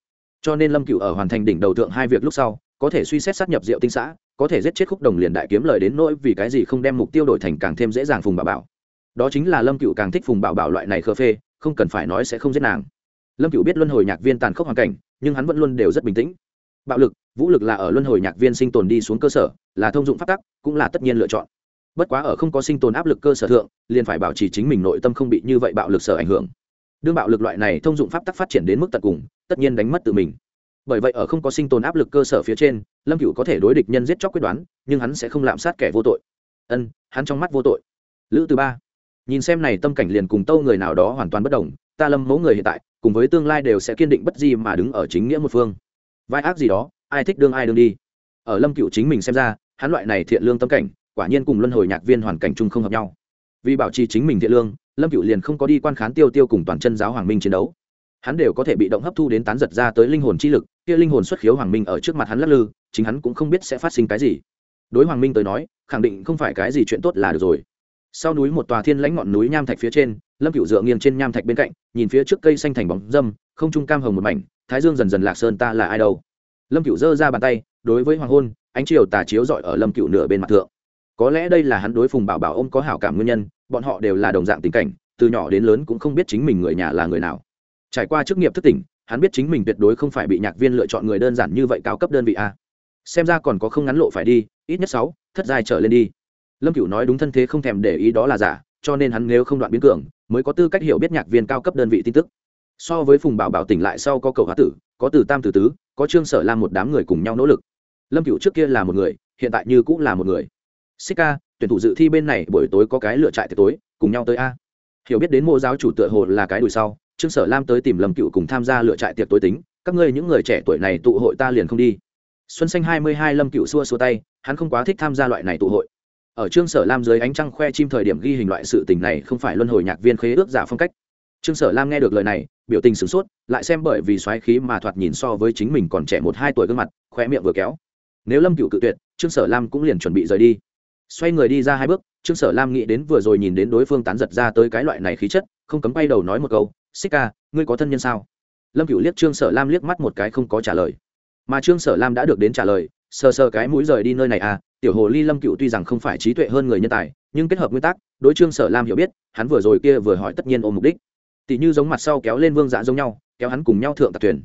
Cho nên lâm cựu ở hoàn thành đỉnh đầu tượng hai việc lúc sau, có thể suy xét sát nhập diệu tinh xã, có thể giết chết khúc đồng liền đại kiếm lời đến nỗi vì cái gì không đem mục tiêu đổi thành càng thêm dễ dàng phùng bảo bảo. Đó chính là lâm cựu càng thích phùng bảo bảo loại này khơ phê, không cần phải nói sẽ không giết nàng. Lâm cựu biết luân hồi nhạc viên tàn khốc hoàn cảnh, nhưng hắn vẫn luôn đều rất bình tĩnh. Bạo lực, vũ lực là ở luân hồi nhạc viên sinh tồn đi xuống cơ sở, là thông dụng phát tắc, cũng là tất nhiên lựa chọn bất quá ở không có sinh tồn áp lực cơ sở thượng, liền phải bảo trì chính mình nội tâm không bị như vậy bạo lực sở ảnh hưởng. Đương bạo lực loại này thông dụng pháp tắc phát triển đến mức tận cùng, tất nhiên đánh mất tự mình. Bởi vậy ở không có sinh tồn áp lực cơ sở phía trên, lâm cựu có thể đối địch nhân giết chóc quyết đoán, nhưng hắn sẽ không lạm sát kẻ vô tội. Ân, hắn trong mắt vô tội. Lữ từ ba. Nhìn xem này tâm cảnh liền cùng tâu người nào đó hoàn toàn bất đồng, ta lâm mẫu người hiện tại, cùng với tương lai đều sẽ kiên định bất gì mà đứng ở chính nghĩa một phương. Vai ác gì đó, ai thích đương ai đương đi. Ở lâm cựu chính mình xem ra, hắn loại này thiện lương tâm cảnh quả nhiên cùng luân hồi nhạc viên hoàn cảnh chung không hợp nhau. Vì bảo trì chính mình thiện lương, lâm cựu liền không có đi quan khán tiêu tiêu cùng toàn chân giáo hoàng minh chiến đấu. Hắn đều có thể bị động hấp thu đến tán giật ra tới linh hồn chi lực, kia linh hồn xuất khiếu hoàng minh ở trước mặt hắn lắc lư, chính hắn cũng không biết sẽ phát sinh cái gì. Đối hoàng minh tới nói, khẳng định không phải cái gì chuyện tốt là được rồi. Sau núi một tòa thiên lãnh ngọn núi nham thạch phía trên, lâm cựu dựa nghiêng trên nham thạch bên cạnh, nhìn phía trước cây xanh thành bóng dâm, không trung cam hồng một mảnh, thái dương dần dần lạc sơn ta là ai đâu. Lâm cựu giơ ra bàn tay, đối với hoàng hôn, ánh chiều tà chiếu rọi ở lâm cựu nửa bên mặt thượng có lẽ đây là hắn đối phùng bảo bảo ôm có hảo cảm nguyên nhân, bọn họ đều là đồng dạng tình cảnh, từ nhỏ đến lớn cũng không biết chính mình người nhà là người nào. Trải qua chức nghiệp thức tỉnh, hắn biết chính mình tuyệt đối không phải bị nhạc viên lựa chọn người đơn giản như vậy cao cấp đơn vị a. Xem ra còn có không ngắn lộ phải đi, ít nhất sáu, thất giai trở lên đi. Lâm cửu nói đúng thân thế không thèm để ý đó là giả, cho nên hắn nếu không đoạn biến cường, mới có tư cách hiểu biết nhạc viên cao cấp đơn vị tin tức. So với phùng bảo bảo tỉnh lại sau có cầu hóa tử, có từ tam từ tứ, có trương sở lam một đám người cùng nhau nỗ lực. Lâm cửu trước kia là một người, hiện tại như cũng là một người xích ca, tuyển thủ dự thi bên này buổi tối có cái lựa trại tiệc tối, cùng nhau tới a. Hiểu biết đến mô giáo chủ tựa hồ là cái đùi sau, trương sở lam tới tìm lâm cựu cùng tham gia lựa trại tiệc tối tính, các ngươi những người trẻ tuổi này tụ hội ta liền không đi. Xuân xanh hai mươi hai lâm cựu xua xua tay, hắn không quá thích tham gia loại này tụ hội. Ở trương sở lam dưới ánh trăng khoe chim thời điểm ghi hình loại sự tình này không phải luân hồi nhạc viên khế ước giả phong cách. Trương sở lam nghe được lời này, biểu tình sửng sốt, lại xem bởi vì xoáy khí mà thoạt nhìn so với chính mình còn trẻ một hai tuổi gương mặt, khoe miệng vừa kéo. Nếu lâm cựu cự tuyệt, trương sở lam cũng liền chuẩn bị rời đi xoay người đi ra hai bước, trương sở lam nghĩ đến vừa rồi nhìn đến đối phương tán giật ra tới cái loại này khí chất, không cấm bay đầu nói một câu, xích ca, ngươi có thân nhân sao? Lâm cựu liếc trương sở lam liếc mắt một cái không có trả lời. Mà trương sở lam đã được đến trả lời, sờ sờ cái mũi rời đi nơi này à tiểu hồ ly lâm cựu tuy rằng không phải trí tuệ hơn người nhân tài, nhưng kết hợp nguyên tắc, đối trương sở lam hiểu biết, hắn vừa rồi kia vừa hỏi tất nhiên ôm mục đích. Tỷ như giống mặt sau kéo lên vương dạ giống nhau, kéo hắn cùng nhau thượng tạc thuyền.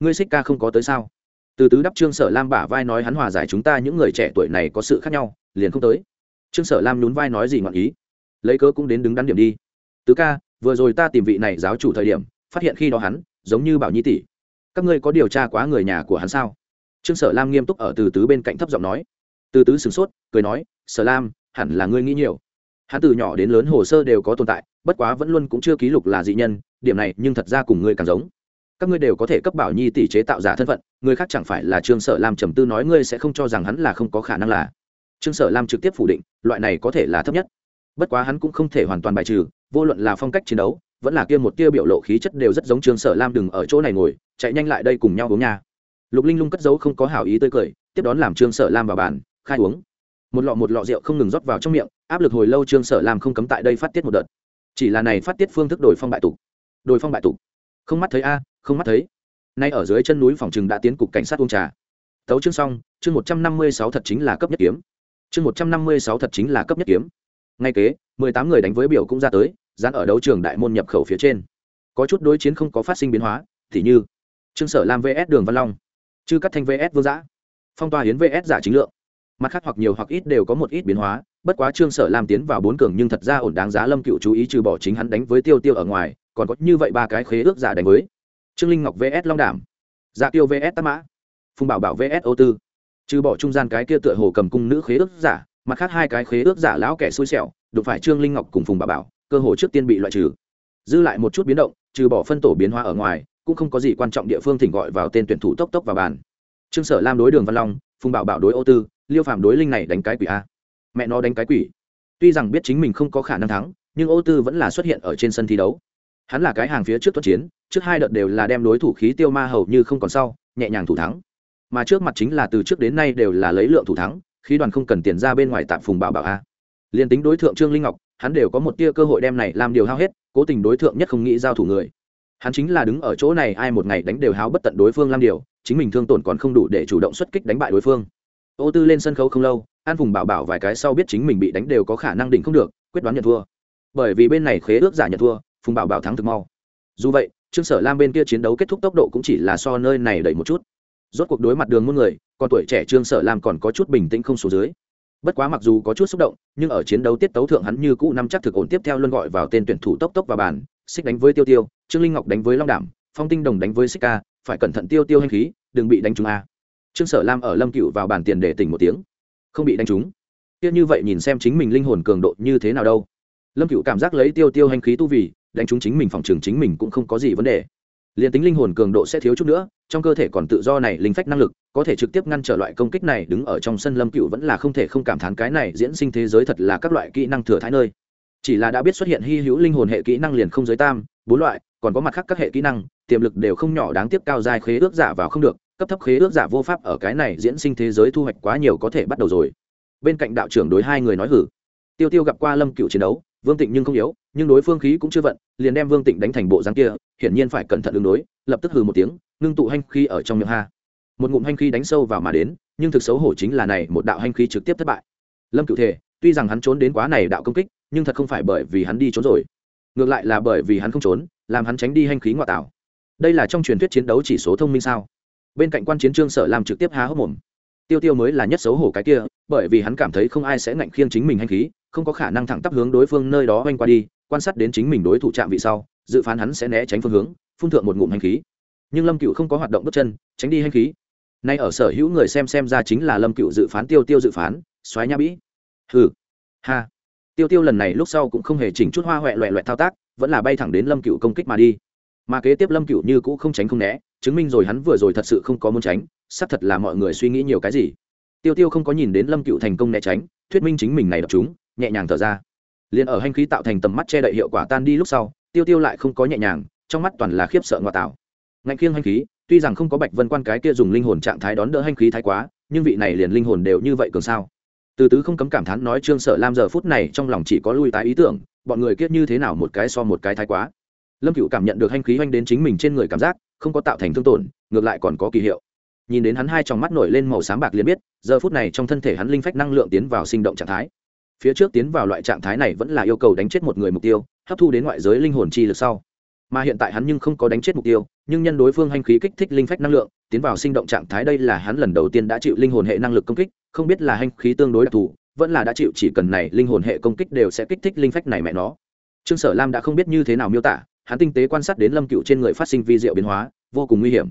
Ngươi xích ca không có tới sao? Từ tứ đắp trương sở lam bả vai nói hắn hòa giải chúng ta, những người trẻ tuổi này có sự khác nhau, liền không tới. Trương sở lam nhún vai nói gì ngọn ý? Lấy cớ cũng đến đứng đắn điểm đi. Tứ ca, vừa rồi ta tìm vị này giáo chủ thời điểm, phát hiện khi đó hắn, giống như bảo nhi tỷ. Các ngươi có điều tra quá người nhà của hắn sao? Trương sở lam nghiêm túc ở từ tứ bên cạnh thấp giọng nói. Từ tứ sửng sốt, cười nói, sở lam, hẳn là ngươi nghĩ nhiều. Hắn từ nhỏ đến lớn hồ sơ đều có tồn tại, bất quá vẫn luôn cũng chưa ký lục là dị nhân, điểm này nhưng thật ra cùng ngươi càng giống các ngươi đều có thể cấp bảo nhi tỷ chế tạo giả thân phận, người khác chẳng phải là trương sở lam trầm tư nói ngươi sẽ không cho rằng hắn là không có khả năng là. Trương sở lam trực tiếp phủ định, loại này có thể là thấp nhất. Bất quá hắn cũng không thể hoàn toàn bài trừ, vô luận là phong cách chiến đấu, vẫn là kia một tia biểu lộ khí chất đều rất giống trương sở lam đừng ở chỗ này ngồi, chạy nhanh lại đây cùng nhau uống nha. Lục linh lung cất giấu không có hảo ý tươi cười, tiếp đón làm trương sở lam vào bàn, khai uống. Một lọ một lọ rượu không ngừng rót vào trong miệng, áp lực hồi lâu trương sở lam không cấm tại đây phát tiết một đợt. Chỉ là này phát tiết phương thức đổi phong bại tục. Đổi phong bại tục. Không mắt thấy a không mắt thấy. Nay ở dưới chân núi phòng trừng đã tiến cục cảnh sát uống trà. Tấu chương xong, chương một trăm năm mươi sáu thật chính là cấp nhất kiếm. Chương một trăm năm mươi sáu thật chính là cấp nhất kiếm. Ngay kế, mười tám người đánh với biểu cũng ra tới, dán ở đấu trường đại môn nhập khẩu phía trên. Có chút đối chiến không có phát sinh biến hóa, thì như trương sở lam vs đường văn long. Chư cắt thanh vs vương giã. Phong toa hiến vs giả chính lượng. Mặt khác hoặc nhiều hoặc ít đều có một ít biến hóa, bất quá trương sở lam tiến vào bốn cường nhưng thật ra ổn đáng giá lâm cựu chú ý trừ bỏ chính hắn đánh với tiêu tiêu ở ngoài, còn có như vậy ba cái khế ước giả đánh với trương linh ngọc vs. Long đảm. Dạ tiêu vs. Tắc mã. Phùng bảo bảo vs. Ô tư. Trừ bỏ trung gian cái kia tựa hồ cầm cung nữ khế ước giả, mặt khác hai cái khế ước giả lão kẻ xui xẻo, đụng phải trương linh ngọc cùng phùng bảo bảo, cơ hồ trước tiên bị loại trừ. Dư lại một chút biến động, trừ bỏ phân tổ biến hóa ở ngoài, cũng không có gì quan trọng địa phương thỉnh gọi vào tên tuyển thủ tốc tốc vào bàn. Trương sở lam đối đường văn long, phùng bảo bảo đối ô tư, liêu phạm đối linh này đánh cái quỷ a. Mẹ nó đánh cái quỷ. Tuy rằng biết chính mình không có khả năng thắng, nhưng ô tư vẫn là xuất hiện ở trên sân thi đấu hắn là cái hàng phía trước tuất chiến, trước hai đợt đều là đem đối thủ khí tiêu ma hầu như không còn sau, nhẹ nhàng thủ thắng. Mà trước mặt chính là từ trước đến nay đều là lấy lượng thủ thắng, khí đoàn không cần tiền ra bên ngoài tạm phùng bảo bảo a. Liền tính đối tượng trương linh ngọc, hắn đều có một tia cơ hội đem này làm điều hao hết, cố tình đối tượng nhất không nghĩ giao thủ người. Hắn chính là đứng ở chỗ này, ai một ngày đánh đều háo bất tận đối phương làm điều, chính mình thương tổn còn không đủ để chủ động xuất kích đánh bại đối phương. Ô tư lên sân khấu không lâu, an phùng bảo bảo vài cái sau biết chính mình bị đánh đều có khả năng đỉnh không được, quyết đoán nhận thua. Bởi vì bên này khế ước giả nhận thua phùng bảo bảo thắng thực mau. Dù vậy, trương sở lam bên kia chiến đấu kết thúc tốc độ cũng chỉ là so nơi này đẩy một chút. Rốt cuộc đối mặt đường muôn người, còn tuổi trẻ trương sở lam còn có chút bình tĩnh không số dưới. Bất quá mặc dù có chút xúc động, nhưng ở chiến đấu tiết tấu thượng hắn như cũ năm chắc thực ổn tiếp theo luôn gọi vào tên tuyển thủ tốc tốc vào bàn, xích đánh với tiêu tiêu, trương linh ngọc đánh với long đảm, phong tinh đồng đánh với xích ca, phải cẩn thận tiêu tiêu hành khí, đừng bị đánh trúng a. Trương sở lam ở lâm cựu vào bàn tiền để tỉnh một tiếng. Không bị đánh trúng. Tiếc như vậy nhìn xem chính mình linh hồn cường độ như thế nào đâu. Lâm cựu cảm giác lấy tiêu tiêu hành khí tu vì đánh trúng chính mình phòng trường chính mình cũng không có gì vấn đề. Liền tính linh hồn cường độ sẽ thiếu chút nữa, trong cơ thể còn tự do này linh phách năng lực, có thể trực tiếp ngăn trở loại công kích này đứng ở trong sân lâm cựu vẫn là không thể không cảm thán cái này diễn sinh thế giới thật là các loại kỹ năng thừa thái nơi. Chỉ là đã biết xuất hiện hy hữu linh hồn hệ kỹ năng liền không giới tam, bốn loại, còn có mặt khác các hệ kỹ năng, tiềm lực đều không nhỏ đáng tiếc cao dài khế ước giả vào không được, cấp thấp khế ước giả vô pháp ở cái này diễn sinh thế giới thu hoạch quá nhiều có thể bắt đầu rồi. Bên cạnh đạo trưởng đối hai người nói hử. Tiêu tiêu gặp qua lâm cựu chiến đấu, vương tịnh nhưng không yếu nhưng đối phương khí cũng chưa vận, liền đem vương tịnh đánh thành bộ dáng kia, hiển nhiên phải cẩn thận ứng đối, lập tức hừ một tiếng, ngưng tụ hanh khí ở trong miệng ha. Một ngụm hanh khí đánh sâu vào mà đến, nhưng thực xấu hổ chính là này, một đạo hanh khí trực tiếp thất bại. Lâm cựu thể, tuy rằng hắn trốn đến quá này đạo công kích, nhưng thật không phải bởi vì hắn đi trốn rồi. Ngược lại là bởi vì hắn không trốn, làm hắn tránh đi hanh khí ngoại tảo. Đây là trong truyền thuyết chiến đấu chỉ số thông minh sao? Bên cạnh quan chiến trương sở làm trực tiếp há hốc mồm. Tiêu tiêu mới là nhất xấu hổ cái kia, bởi vì hắn cảm thấy không ai sẽ ngạnh khiêng chính mình hanh khí, không có khả năng thẳng tắp hướng đối phương nơi đó oanh qua đi quan sát đến chính mình đối thủ chạm vị sau, dự phán hắn sẽ né tránh phương hướng, phun thượng một ngụm hành khí. Nhưng lâm cựu không có hoạt động bước chân, tránh đi hành khí. Nay ở sở hữu người xem xem ra chính là lâm cựu dự phán tiêu tiêu dự phán, xoáy nha bĩ. Hừ. Ha. Tiêu tiêu lần này lúc sau cũng không hề chỉnh chút hoa huệ loẹ loẹt thao tác, vẫn là bay thẳng đến lâm cựu công kích mà đi. Mà kế tiếp lâm cựu như cũ không tránh không né, chứng minh rồi hắn vừa rồi thật sự không có muốn tránh, xác thật là mọi người suy nghĩ nhiều cái gì. Tiêu tiêu không có nhìn đến lâm cựu thành công né tránh, thuyết minh chính mình này đập chúng, nhẹ nhàng thở ra liền ở hành khí tạo thành tầm mắt che đậy hiệu quả tan đi lúc sau, tiêu tiêu lại không có nhẹ nhàng, trong mắt toàn là khiếp sợ ngoại tạo. Ngạnh khiêng hành khí, tuy rằng không có bạch vân quan cái kia dùng linh hồn trạng thái đón đỡ hành khí thái quá, nhưng vị này liền linh hồn đều như vậy cường sao? Từ tứ không cấm cảm thán nói trương sợ lam giờ phút này trong lòng chỉ có lui tái ý tưởng, bọn người kiết như thế nào một cái so một cái thái quá. Lâm cựu cảm nhận được hành khí oanh đến chính mình trên người cảm giác, không có tạo thành thương tổn, ngược lại còn có kỳ hiệu. Nhìn đến hắn hai trong mắt nổi lên màu sáng bạc liền biết, giờ phút này trong thân thể hắn linh phách năng lượng tiến vào sinh động trạng thái phía trước tiến vào loại trạng thái này vẫn là yêu cầu đánh chết một người mục tiêu, hấp thu đến ngoại giới linh hồn chi lực sau. Mà hiện tại hắn nhưng không có đánh chết mục tiêu, nhưng nhân đối phương hành khí kích thích linh phách năng lượng, tiến vào sinh động trạng thái đây là hắn lần đầu tiên đã chịu linh hồn hệ năng lực công kích, không biết là hành khí tương đối đặc thù, vẫn là đã chịu chỉ cần này linh hồn hệ công kích đều sẽ kích thích linh phách này mẹ nó. Trương sở lam đã không biết như thế nào miêu tả, hắn tinh tế quan sát đến lâm cựu trên người phát sinh vi diệu biến hóa, vô cùng nguy hiểm.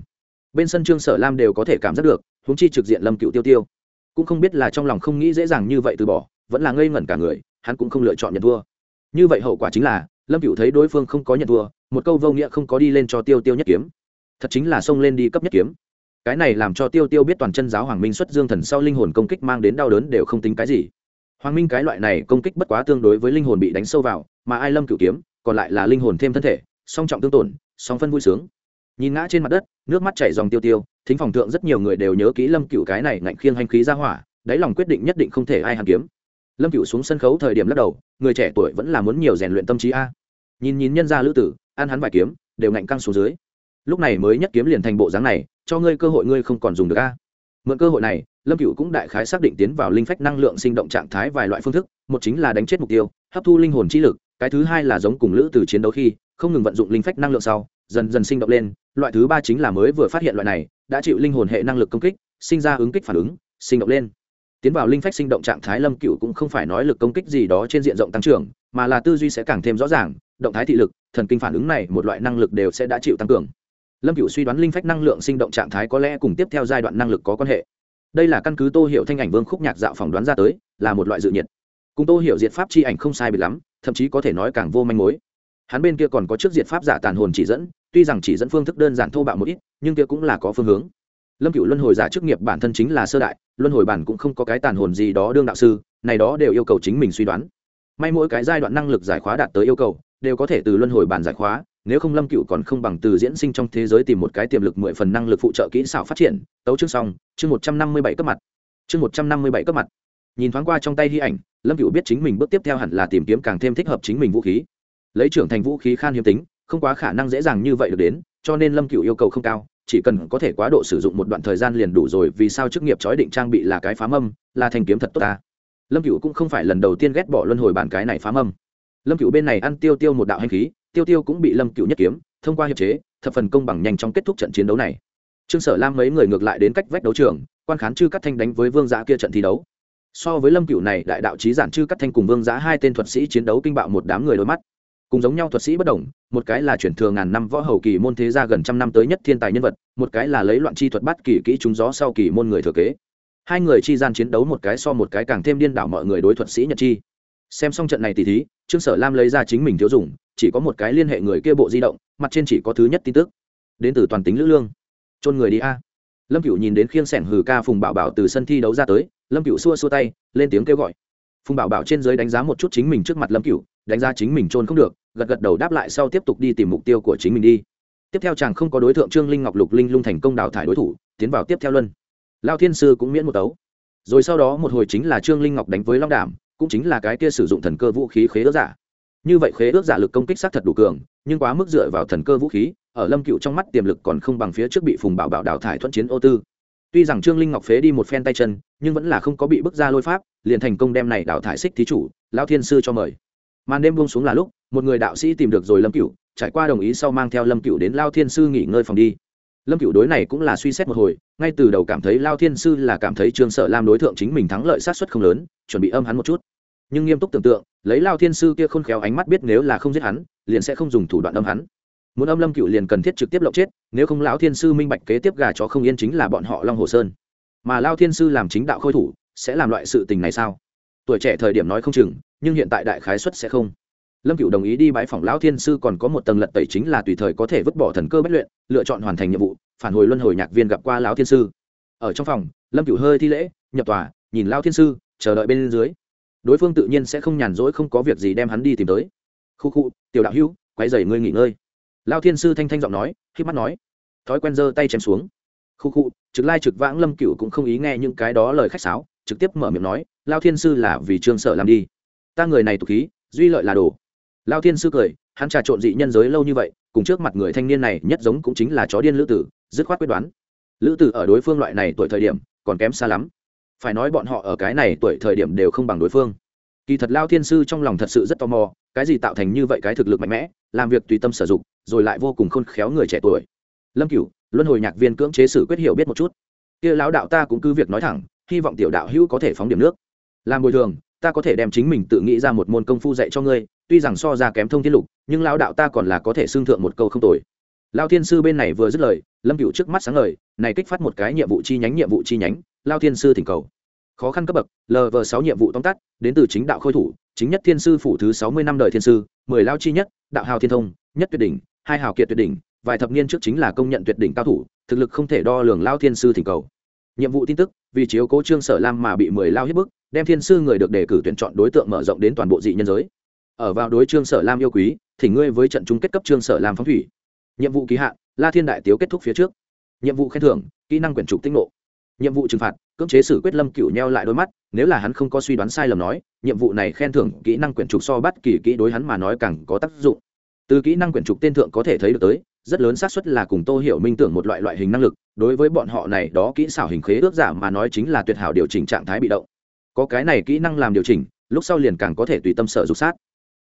Bên sân trương sở lam đều có thể cảm giác được húng chi trực diện lâm cựu tiêu tiêu. Cũng không biết là trong lòng không nghĩ dễ dàng như vậy từ bỏ vẫn là ngây ngẩn cả người, hắn cũng không lựa chọn nhận thua. Như vậy hậu quả chính là, lâm cựu thấy đối phương không có nhận thua, một câu vô nghĩa không có đi lên cho tiêu tiêu nhất kiếm. Thật chính là xông lên đi cấp nhất kiếm. Cái này làm cho tiêu tiêu biết toàn chân giáo hoàng minh xuất dương thần sau linh hồn công kích mang đến đau đớn đều không tính cái gì. Hoàng minh cái loại này công kích bất quá tương đối với linh hồn bị đánh sâu vào, mà ai lâm cựu kiếm, còn lại là linh hồn thêm thân thể, song trọng tương tổn, song phân vui sướng. Nhìn ngã trên mặt đất, nước mắt chảy dòng tiêu tiêu, thính phòng thượng rất nhiều người đều nhớ kỹ lâm cựu cái này ngạnh khiêng hành khí ra hỏa, đáy lòng quyết định nhất định không thể ai hàn kiếm lâm cựu xuống sân khấu thời điểm lắc đầu, người trẻ tuổi vẫn là muốn nhiều rèn luyện tâm trí a. Nhìn nhìn nhân gia lữ tử, ăn hắn vài kiếm, đều ngạnh căng xuống dưới. Lúc này mới nhất kiếm liền thành bộ dáng này, cho ngươi cơ hội ngươi không còn dùng được a. Mượn cơ hội này, lâm cựu cũng đại khái xác định tiến vào linh phách năng lượng sinh động trạng thái vài loại phương thức, một chính là đánh chết mục tiêu, hấp thu linh hồn trí lực, cái thứ hai là giống cùng lữ từ chiến đấu khi, không ngừng vận dụng linh phách năng lượng sau, dần dần sinh động lên, loại thứ ba chính là mới vừa phát hiện loại này, đã chịu linh hồn hệ năng lực công kích, sinh ra ứng kích phản ứng, sinh động lên tiến vào linh phách sinh động trạng thái lâm cựu cũng không phải nói lực công kích gì đó trên diện rộng tăng trưởng, mà là tư duy sẽ càng thêm rõ ràng, động thái thị lực, thần kinh phản ứng này một loại năng lực đều sẽ đã chịu tăng cường. Lâm cựu suy đoán linh phách năng lượng sinh động trạng thái có lẽ cùng tiếp theo giai đoạn năng lực có quan hệ. Đây là căn cứ tô hiệu thanh ảnh vương khúc nhạc dạo phỏng đoán ra tới, là một loại dự nhiệt. Cùng tô hiệu diệt pháp chi ảnh không sai bị lắm, thậm chí có thể nói càng vô manh mối. Hắn bên kia còn có trước diệt pháp giả tàn hồn chỉ dẫn, tuy rằng chỉ dẫn phương thức đơn giản thô bạo một ít, nhưng kia cũng là có phương hướng lâm cựu luân hồi giả chức nghiệp bản thân chính là sơ đại, luân hồi bản cũng không có cái tàn hồn gì đó đương đạo sư, này đó đều yêu cầu chính mình suy đoán. May mỗi cái giai đoạn năng lực giải khóa đạt tới yêu cầu, đều có thể từ luân hồi bản giải khóa, nếu không lâm cựu còn không bằng từ diễn sinh trong thế giới tìm một cái tiềm lực mười phần năng lực phụ trợ kỹ xảo phát triển. Tấu chương xong, chương một trăm năm mươi bảy cấp mặt. Chương một trăm năm mươi bảy cấp mặt. Nhìn thoáng qua trong tay hy ảnh, lâm cựu biết chính mình bước tiếp theo hẳn là tìm kiếm càng thêm thích hợp chính mình vũ khí. Lấy trưởng thành vũ khí khan hiếm tính, không quá khả năng dễ dàng như vậy được đến, cho nên lâm cựu yêu cầu không cao chỉ cần có thể quá độ sử dụng một đoạn thời gian liền đủ rồi, vì sao chức nghiệp chói định trang bị là cái phá mâm, là thành kiếm thật tốt ta? Lâm cựu cũng không phải lần đầu tiên ghét bỏ luân hồi bản cái này phá mâm. Lâm cựu bên này ăn tiêu tiêu một đạo hành khí, tiêu tiêu cũng bị lâm cựu nhất kiếm, thông qua hiệp chế, thập phần công bằng nhanh chóng kết thúc trận chiến đấu này. Trương sở lam mấy người ngược lại đến cách vách đấu trường, quan khán chư cắt thanh đánh với vương giã kia trận thi đấu. So với lâm cựu này, đại đạo trí giản chư cắt thanh cùng vương giã hai tên thuật sĩ chiến đấu kinh bạo một đám người đôi mắt cùng giống nhau thuật sĩ bất đồng, một cái là chuyển thừa ngàn năm võ hầu kỳ môn thế gia gần trăm năm tới nhất thiên tài nhân vật, một cái là lấy loạn chi thuật bắt kỳ kỹ trúng gió sau kỳ môn người thừa kế. Hai người chi gian chiến đấu một cái so một cái càng thêm điên đảo mọi người đối thuật sĩ nhật chi. Xem xong trận này tỉ thí, trương sở lam lấy ra chính mình thiếu dùng, chỉ có một cái liên hệ người kia bộ di động, mặt trên chỉ có thứ nhất tin tức. Đến từ toàn tính lữ lương. Trôn người đi a. Lâm cựu nhìn đến khiêng sẻng hừ ca phùng bảo bảo từ sân thi đấu ra tới, lâm cựu xua xua tay, lên tiếng kêu gọi. Phùng bảo bảo trên giới đánh giá một chút chính mình trước mặt lâm cựu đánh giá chính mình trôn không được gật gật đầu đáp lại sau tiếp tục đi tìm mục tiêu của chính mình đi. Tiếp theo chàng không có đối tượng trương linh ngọc lục linh lung thành công đào thải đối thủ, tiến vào tiếp theo luân. Lao thiên sư cũng miễn một tấu. Rồi sau đó một hồi chính là trương linh ngọc đánh với long đảm, cũng chính là cái kia sử dụng thần cơ vũ khí khế ước giả. Như vậy khế ước giả lực công kích sát thật đủ cường, nhưng quá mức dựa vào thần cơ vũ khí, ở lâm cựu trong mắt tiềm lực còn không bằng phía trước bị phùng bảo bảo đào thải thuận chiến ô tư. Tuy rằng trương linh ngọc phế đi một phen tay chân, nhưng vẫn là không có bị bức ra lôi pháp, liền thành công đem này đào thải xích thí chủ, lao thiên sư cho mời. Màn đêm buông xuống là lúc một người đạo sĩ tìm được rồi lâm cựu trải qua đồng ý sau mang theo lâm cựu đến lao thiên sư nghỉ ngơi phòng đi. Lâm cựu đối này cũng là suy xét một hồi, ngay từ đầu cảm thấy lao thiên sư là cảm thấy trương sợ lam đối tượng chính mình thắng lợi sát xuất không lớn, chuẩn bị âm hắn một chút. Nhưng nghiêm túc tưởng tượng, lấy lao thiên sư kia khôn khéo ánh mắt biết nếu là không giết hắn, liền sẽ không dùng thủ đoạn âm hắn. Muốn âm lâm cựu liền cần thiết trực tiếp lộng chết, nếu không lão thiên sư minh bạch kế tiếp gà chó không yên chính là bọn họ long hồ sơn. Mà lao thiên sư làm chính đạo khôi thủ, sẽ làm loại sự tình này sao? Tuổi trẻ thời điểm nói không chừng, nhưng hiện tại đại khái xuất sẽ không lâm cựu đồng ý đi bãi phòng lão thiên sư còn có một tầng lật tẩy chính là tùy thời có thể vứt bỏ thần cơ bất luyện, lựa chọn hoàn thành nhiệm vụ, phản hồi luân hồi nhạc viên gặp qua lão thiên sư. Ở trong phòng, lâm cựu hơi thi lễ, nhập tòa, nhìn Lão thiên sư, chờ đợi bên dưới. Đối phương tự nhiên sẽ không nhàn rỗi không có việc gì đem hắn đi tìm tới. Khu khu, tiểu đạo hữu quay dày ngươi nghỉ ngơi. Lão thiên sư thanh thanh giọng nói khi mắt nói. Thói quen giơ tay chém xuống. Khu khu, trực lai trực vãng lâm cựu cũng không ý nghe những cái đó lời khách sáo, trực tiếp mở miệng nói lao thiên sư là vì trương sở làm đi. Ta người này tục khí, duy lợi là đồ lao thiên sư cười, hắn trà trộn dị nhân giới lâu như vậy, cùng trước mặt người thanh niên này nhất giống cũng chính là chó điên lữ tử, dứt khoát quyết đoán. Lữ tử ở đối phương loại này tuổi thời điểm, còn kém xa lắm. Phải nói bọn họ ở cái này tuổi thời điểm đều không bằng đối phương. Kỳ thật lao thiên sư trong lòng thật sự rất tò mò, cái gì tạo thành như vậy cái thực lực mạnh mẽ, làm việc tùy tâm sử dụng, rồi lại vô cùng khôn khéo người trẻ tuổi. Lâm cửu, luân hồi nhạc viên cưỡng chế sử quyết hiểu biết một chút. Kia lão đạo ta cũng cứ việc nói thẳng, hy vọng tiểu đạo hữu có thể phóng điểm nước. Làm bồi thường, ta có thể đem chính mình tự nghĩ ra một môn công phu dạy cho ngươi tuy rằng so ra kém thông thiên lục, nhưng lão đạo ta còn là có thể xương thượng một câu không tồi. Lao thiên sư bên này vừa dứt lời, lâm cựu trước mắt sáng lời này kích phát một cái nhiệm vụ chi nhánh, nhiệm vụ chi nhánh lao thiên sư thỉnh cầu. Khó khăn cấp bậc lv sáu nhiệm vụ tóm tắt, đến từ chính đạo khôi thủ, chính nhất thiên sư phủ thứ sáu mươi năm đời thiên sư, mười lao chi nhất, đạo hào thiên thông, nhất tuyệt đỉnh, hai hào kiệt tuyệt đỉnh, vài thập niên trước chính là công nhận tuyệt đỉnh cao thủ, thực lực không thể đo lường lao thiên sư thỉnh cầu. Nhiệm vụ tin tức, vì chiếu cố trương sở lam mà bị mười lao hết bức, đem thiên sư người được đề cử tuyển chọn đối tượng mở rộng đến toàn bộ dị nhân giới ở vào đối trương sở lam yêu quý, thì ngươi với trận chung kết cấp trương sở lam phóng thủy. Nhiệm vụ ký hạn, la thiên đại tiếu kết thúc phía trước. Nhiệm vụ khen thưởng, kỹ năng quyển trục tinh nộ. nhiệm vụ trừng phạt, cưỡng chế xử quyết lâm cựu neo lại đôi mắt, nếu là hắn không có suy đoán sai lầm nói, nhiệm vụ này khen thưởng, kỹ năng quyển trục so bắt kỳ kỹ đối hắn mà nói càng có tác dụng. Từ kỹ năng quyển trục tên thượng có thể thấy được tới, rất lớn xác suất là cùng tô hiểu minh tưởng một loại loại hình năng lực, đối với bọn họ này đó kỹ xảo hình khế ước giả mà nói chính là tuyệt hảo điều chỉnh trạng thái bị động. Có cái này kỹ năng làm điều chỉnh, lúc sau liền càng có thể tùy tâm sở dục sát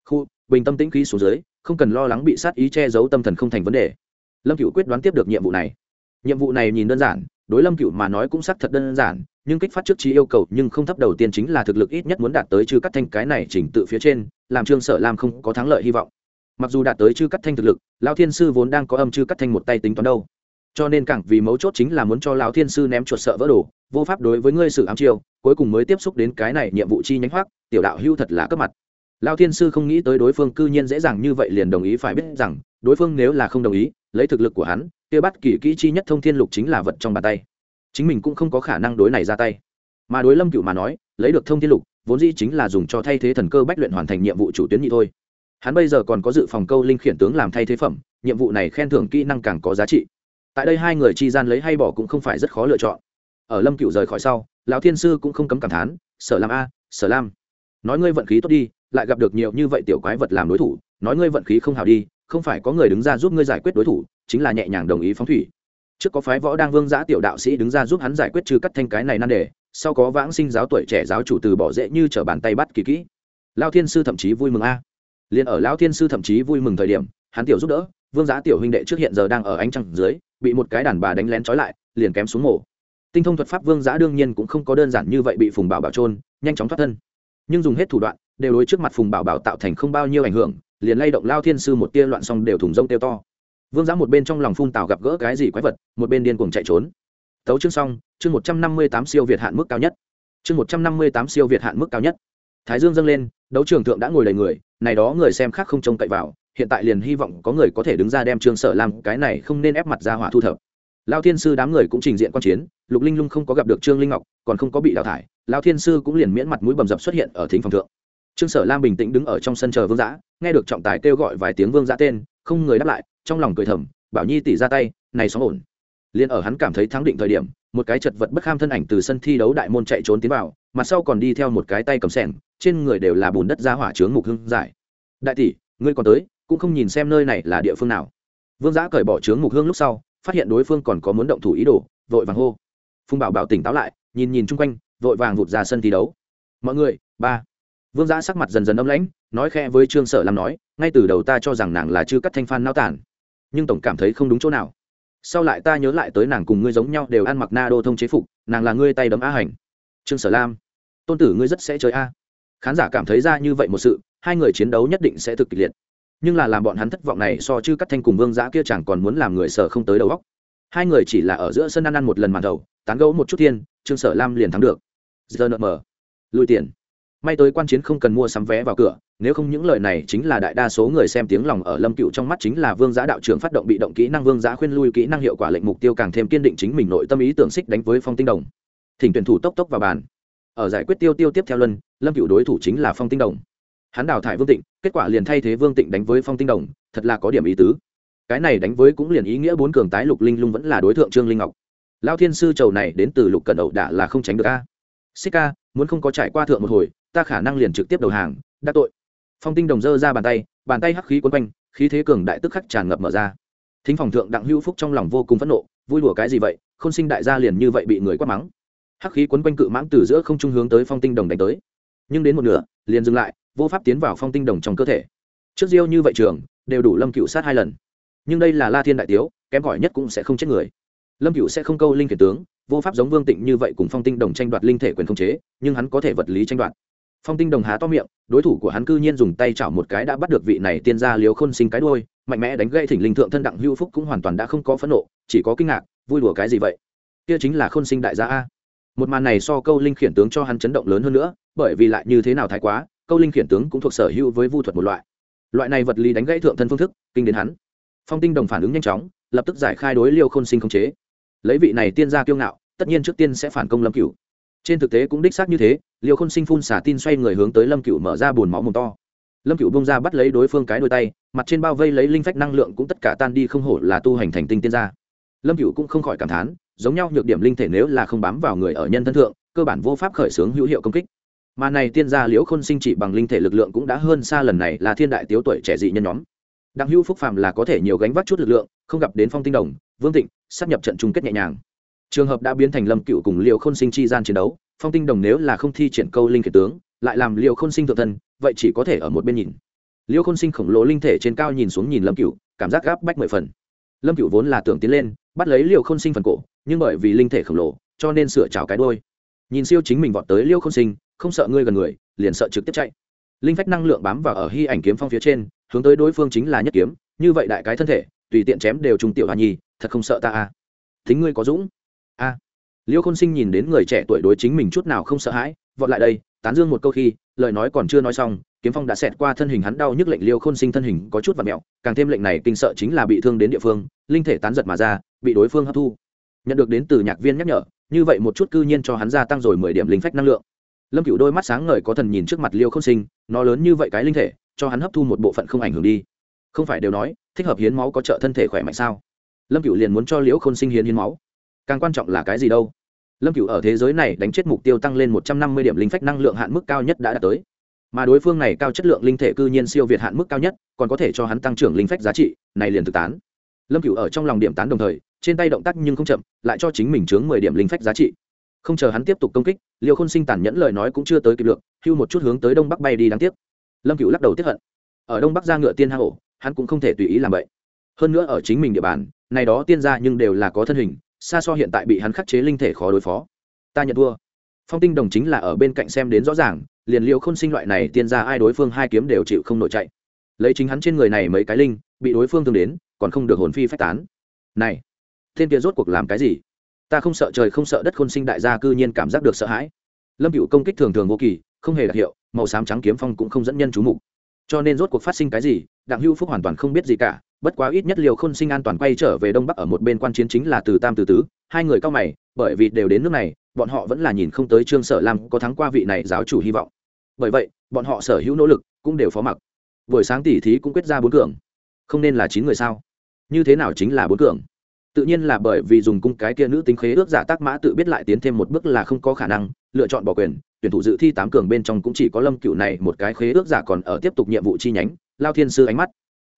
khu, bình tâm tĩnh khí xuống dưới, không cần lo lắng bị sát ý che giấu tâm thần không thành vấn đề. Lâm cựu quyết đoán tiếp được nhiệm vụ này. Nhiệm vụ này nhìn đơn giản, đối lâm cựu mà nói cũng xác thật đơn giản, nhưng kích phát trước trí yêu cầu nhưng không thấp đầu tiên chính là thực lực ít nhất muốn đạt tới chư cắt thanh cái này chỉnh tự phía trên, làm trương sở lam không có thắng lợi hy vọng. Mặc dù đạt tới chư cắt thanh thực lực, lão thiên sư vốn đang có âm chư cắt thanh một tay tính toán đâu. Cho nên càng vì mấu chốt chính là muốn cho lão thiên sư ném chuột sợ vỡ đồ, vô pháp đối với ngươi sự ám chiêu, cuối cùng mới tiếp xúc đến cái này nhiệm vụ chi nhánh hoác tiểu đạo hưu thật là cấp mặt lão thiên sư không nghĩ tới đối phương cư nhiên dễ dàng như vậy liền đồng ý phải biết rằng, đối phương nếu là không đồng ý, lấy thực lực của hắn, kia bắt kỳ kỹ chi nhất thông thiên lục chính là vật trong bàn tay. Chính mình cũng không có khả năng đối này ra tay. Mà đối lâm cựu mà nói, lấy được thông thiên lục, vốn dĩ chính là dùng cho thay thế thần cơ bách luyện hoàn thành nhiệm vụ chủ tuyến nhị thôi. Hắn bây giờ còn có dự phòng câu linh khiển tướng làm thay thế phẩm, nhiệm vụ này khen thưởng kỹ năng càng có giá trị. Tại đây hai người chi gian lấy hay bỏ cũng không phải rất khó lựa chọn. Ở lâm cựu rời khỏi sau, lão thiên sư cũng không cấm cảm thán, sở lam a, sở lam, nói ngươi vận khí tốt đi lại gặp được nhiều như vậy tiểu quái vật làm đối thủ, nói ngươi vận khí không hào đi, không phải có người đứng ra giúp ngươi giải quyết đối thủ, chính là nhẹ nhàng đồng ý phóng thủy. Trước có phái võ đang vương giã tiểu đạo sĩ đứng ra giúp hắn giải quyết trừ cắt thanh cái này nan đề, sau có vãng sinh giáo tuổi trẻ giáo chủ từ bỏ dễ như t bàn tay bắt kỳ kỹ. Lao thiên sư thậm chí vui mừng a. Liền ở lão thiên sư thậm chí vui mừng thời điểm, hắn tiểu giúp đỡ, vương giá tiểu huynh đệ trước hiện giờ đang ở ánh trăng dưới, bị một cái đàn bà đánh lén trói lại, liền kém xuống mổ. Tinh thông thuật pháp vương giã đương nhiên cũng không có đơn giản như vậy bị phùng bảo bảo trôn nhanh chóng thoát thân. Nhưng dùng hết thủ đoạn đều đối trước mặt phùng bảo bảo tạo thành không bao nhiêu ảnh hưởng, liền lay động lao thiên sư một tia loạn xong đều thủng rông tiêu to. Vương giã một bên trong lòng phun tào gặp gỡ cái gì quái vật, một bên điên cuồng chạy trốn. Tấu chương xong, chương một trăm năm mươi tám siêu việt hạn mức cao nhất. Chương một trăm năm mươi tám siêu việt hạn mức cao nhất. Thái dương dâng lên, đấu trường thượng đã ngồi đầy người, này đó người xem khác không trông cậy vào, hiện tại liền hy vọng có người có thể đứng ra đem trương sở làm cái này không nên ép mặt ra hỏa thu thập. Lao thiên sư đám người cũng trình diện quan chiến, lục linh lung không có gặp được trương linh ngọc, còn không có bị đào thải, lao thiên sư cũng liền miễn mặt mũi bầm dập xuất hiện ở thính phòng thượng trương sở lam bình tĩnh đứng ở trong sân chờ vương giã, nghe được trọng tài kêu gọi vài tiếng vương giã tên, không người đáp lại, trong lòng cười thầm, bảo nhi tỉ ra tay, này xóm ổn. Liền ở hắn cảm thấy thắng định thời điểm, một cái chật vật bất kham thân ảnh từ sân thi đấu đại môn chạy trốn tiến vào, mặt sau còn đi theo một cái tay cầm sẻng, trên người đều là bùn đất ra hỏa trướng mục hưng giải. Đại tỷ, ngươi còn tới, cũng không nhìn xem nơi này là địa phương nào. Vương giã cởi bỏ trướng mục hương lúc sau, phát hiện đối phương còn có muốn động thủ ý đồ, vội vàng hô. Phung bảo bảo tỉnh táo lại, nhìn nhìn chung quanh, vội vàng vụt ra sân thi đấu. Mọi người, ba vương giã sắc mặt dần dần âm lãnh, nói khe với trương sở làm nói, ngay từ đầu ta cho rằng nàng là chư cắt thanh phan nao tản, nhưng tổng cảm thấy không đúng chỗ nào. Sau lại ta nhớ lại tới nàng cùng ngươi giống nhau đều ăn mặc na đô thông chế phục, nàng là ngươi tay đấm á hành. Trương sở lam, tôn tử ngươi rất sẽ chơi a. Khán giả cảm thấy ra như vậy một sự, hai người chiến đấu nhất định sẽ thực kịch liệt. Nhưng là làm bọn hắn thất vọng này so chư cắt thanh cùng vương giã kia chẳng còn muốn làm người sở không tới đầu góc hai người chỉ là ở giữa sân ăn ăn một lần màn đầu, tán gẫu một chút thiên, trương sở lam liền thắng được. Giờ nợ mờ lùi tiền may tới quan chiến không cần mua sắm vé vào cửa, nếu không những lời này chính là đại đa số người xem tiếng lòng ở lâm cựu trong mắt chính là vương giã đạo trưởng phát động bị động kỹ năng, vương giã khuyên lui kỹ năng hiệu quả lệnh mục tiêu càng thêm kiên định chính mình nội tâm ý tưởng xích đánh với phong tinh đồng. Thỉnh tuyển thủ tốc tốc vào bàn. Ở giải quyết tiêu tiêu tiếp theo luân, lâm cựu đối thủ chính là phong tinh đồng. Hắn đào thải vương tịnh, kết quả liền thay thế vương tịnh đánh với phong tinh đồng, thật là có điểm ý tứ. Cái này đánh với cũng liền ý nghĩa bốn cường tái lục linh lung vẫn là đối tượng trương linh ngọc. Lao thiên sư trầu này đến từ lục cần ẩu đã là không tránh được a. Xích ca muốn không có trải qua thượng một hồi ta khả năng liền trực tiếp đầu hàng đắc tội. Phong tinh đồng dơ ra bàn tay bàn tay hắc khí quấn quanh, khí thế cường đại tức khắc tràn ngập mở ra. Thính phòng thượng đặng hữu phúc trong lòng vô cùng phẫn nộ, vui đùa cái gì vậy, khôn sinh đại gia liền như vậy bị người quát mắng. Hắc khí quấn quanh cự mãng từ giữa không trung hướng tới phong tinh đồng đánh tới. Nhưng đến một nửa, liền dừng lại, vô pháp tiến vào phong tinh đồng trong cơ thể. Trước diêu như vậy trường, đều đủ lâm cựu sát hai lần. Nhưng đây là la thiên đại tiếu, kém gọi nhất cũng sẽ không chết người. Lâm cựu sẽ không câu linh kiển tướng, vô pháp giống vương tịnh như vậy cùng phong tinh đồng tranh đoạt linh thể quyền khống chế, nhưng hắn có thể vật lý tranh đoạt phong tinh đồng há to miệng, đối thủ của hắn cư nhiên dùng tay chảo một cái đã bắt được vị này tiên gia liếu khôn sinh cái đôi mạnh mẽ đánh gây thỉnh linh thượng thân đặng hữu phúc cũng hoàn toàn đã không có phẫn nộ, chỉ có kinh ngạc, vui đùa cái gì vậy? Kia chính là khôn sinh đại gia a. Một màn này so câu linh khiển tướng cho hắn chấn động lớn hơn nữa, bởi vì lại như thế nào thái quá, câu linh khiển tướng cũng thuộc sở hữu với vu thuật một loại. Loại này vật lý đánh gãy thượng thân phương thức, kinh đến hắn. Phong tinh đồng phản ứng nhanh chóng, lập tức giải khai đối liêu khôn sinh không chế. Lấy vị này tiên gia kiêu ngạo, tất nhiên trước tiên sẽ phản công lâm cửu trên thực tế cũng đích xác như thế, liêu khôn sinh phun xả tin xoay người hướng tới lâm cửu mở ra bùn máu mồm to. Lâm cửu bông ra bắt lấy đối phương cái đôi tay, mặt trên bao vây lấy linh phách năng lượng cũng tất cả tan đi không hổ là tu hành thành tinh tiên gia. Lâm cửu cũng không khỏi cảm thán, giống nhau nhược điểm linh thể nếu là không bám vào người ở nhân thân thượng, cơ bản vô pháp khởi xướng hữu hiệu công kích. Mà này tiên gia liễu khôn sinh chỉ bằng linh thể lực lượng cũng đã hơn xa lần này là thiên đại tiếu tuổi trẻ dị nhân nhóm. Đặng hữu phúc phàm là có thể nhiều gánh vác chút lực lượng, không gặp đến phong tinh đồng, vương thịnh, sắp nhập trận chung kết nhẹ nhàng trường hợp đã biến thành lâm cựu cùng liều khôn sinh chi gian chiến đấu, phong tinh đồng nếu là không thi triển câu linh kiệt tướng, lại làm liều khôn sinh thượng thân, vậy chỉ có thể ở một bên nhìn. Liêu khôn sinh khổng lồ linh thể trên cao nhìn xuống nhìn lâm cựu, cảm giác gáp bách mười phần. Lâm cựu vốn là tưởng tiến lên, bắt lấy liêu khôn sinh phần cổ, nhưng bởi vì linh thể khổng lồ, cho nên sửa trào cái đôi nhìn siêu chính mình vọt tới liêu khôn sinh, không sợ ngươi gần người, liền sợ trực tiếp chạy. Linh phách năng lượng bám vào ở hy ảnh kiếm phong phía trên, hướng tới đối phương chính là nhất kiếm, như vậy đại cái thân thể, tùy tiện chém đều trung tiểu hòa nhi, thật không sợ ta à. Thính ngươi có dũng a à. liêu khôn sinh nhìn đến người trẻ tuổi đối chính mình chút nào không sợ hãi, vọt lại đây, tán dương một câu khi, lời nói còn chưa nói xong, kiếm phong đã xẹt qua thân hình hắn đau nhức lệnh liêu khôn sinh thân hình có chút và mẹo, càng thêm lệnh này kinh sợ chính là bị thương đến địa phương, linh thể tán giật mà ra, bị đối phương hấp thu. Nhận được đến từ nhạc viên nhắc nhở, như vậy một chút cư nhiên cho hắn gia tăng rồi mười điểm linh phách năng lượng. Lâm cựu đôi mắt sáng ngời có thần nhìn trước mặt liêu Khôn sinh, nó lớn như vậy cái linh thể, cho hắn hấp thu một bộ phận không ảnh hưởng đi. Không phải đều nói, thích hợp hiến máu có trợ thân thể khỏe mạnh sao? Lâm cựu liền muốn cho liễu khôn sinh hiến hiến máu càng quan trọng là cái gì đâu? Lâm cựu ở thế giới này đánh chết mục tiêu tăng lên một trăm năm mươi điểm linh phách năng lượng hạn mức cao nhất đã đạt tới. Mà đối phương này cao chất lượng linh thể cư nhiên siêu việt hạn mức cao nhất, còn có thể cho hắn tăng trưởng linh phách giá trị, này liền thực tán. Lâm cựu ở trong lòng điểm tán đồng thời, trên tay động tác nhưng không chậm, lại cho chính mình chướng mười điểm linh phách giá trị. Không chờ hắn tiếp tục công kích liều khôn sinh tàn nhẫn lời nói cũng chưa tới kịp lượng hưu một chút hướng tới đông bắc bay đi đáng tiếc. Lâm cựu lắc đầu tiếp hận. Ở đông bắc ra ngựa tiên hang ổ, hắn cũng không thể tùy ý làm vậy. Hơn nữa ở chính mình địa bàn, này đó tiên ra nhưng đều là có thân hình xa so hiện tại bị hắn khắc chế linh thể khó đối phó. Ta nhận thua. Phong tinh đồng chính là ở bên cạnh xem đến rõ ràng, liền liều khôn sinh loại này tiên ra ai đối phương hai kiếm đều chịu không nổi chạy. Lấy chính hắn trên người này mấy cái linh, bị đối phương thương đến, còn không được hồn phi phách tán. Này tên kia rốt cuộc làm cái gì? Ta không sợ trời không sợ đất khôn sinh đại gia cư nhiên cảm giác được sợ hãi. Lâm cựu công kích thường thường vô kỳ, không hề đặc hiệu, màu xám trắng kiếm phong cũng không dẫn nhân chú mục. Cho nên rốt cuộc phát sinh cái gì, đặng hưu phúc hoàn toàn không biết gì cả bất quá ít nhất liều khôn sinh an toàn quay trở về đông bắc ở một bên quan chiến chính là từ tam từ tứ, hai người cao mày, bởi vì đều đến nước này, bọn họ vẫn là nhìn không tới trương sở lam có thắng qua vị này giáo chủ hy vọng. Bởi vậy, bọn họ sở hữu nỗ lực cũng đều phó mặc. Buổi sáng tỉ thí cũng quyết ra bốn cường. Không nên là chín người sao? Như thế nào chính là bốn cường? Tự nhiên là bởi vì dùng cung cái kia nữ tính khế ước giả tác mã tự biết lại tiến thêm một bước là không có khả năng, lựa chọn bỏ quyền, tuyển thủ dự thi tám cường bên trong cũng chỉ có lâm cựu này một cái khế ước giả còn ở tiếp tục nhiệm vụ chi nhánh, lao thiên sư ánh mắt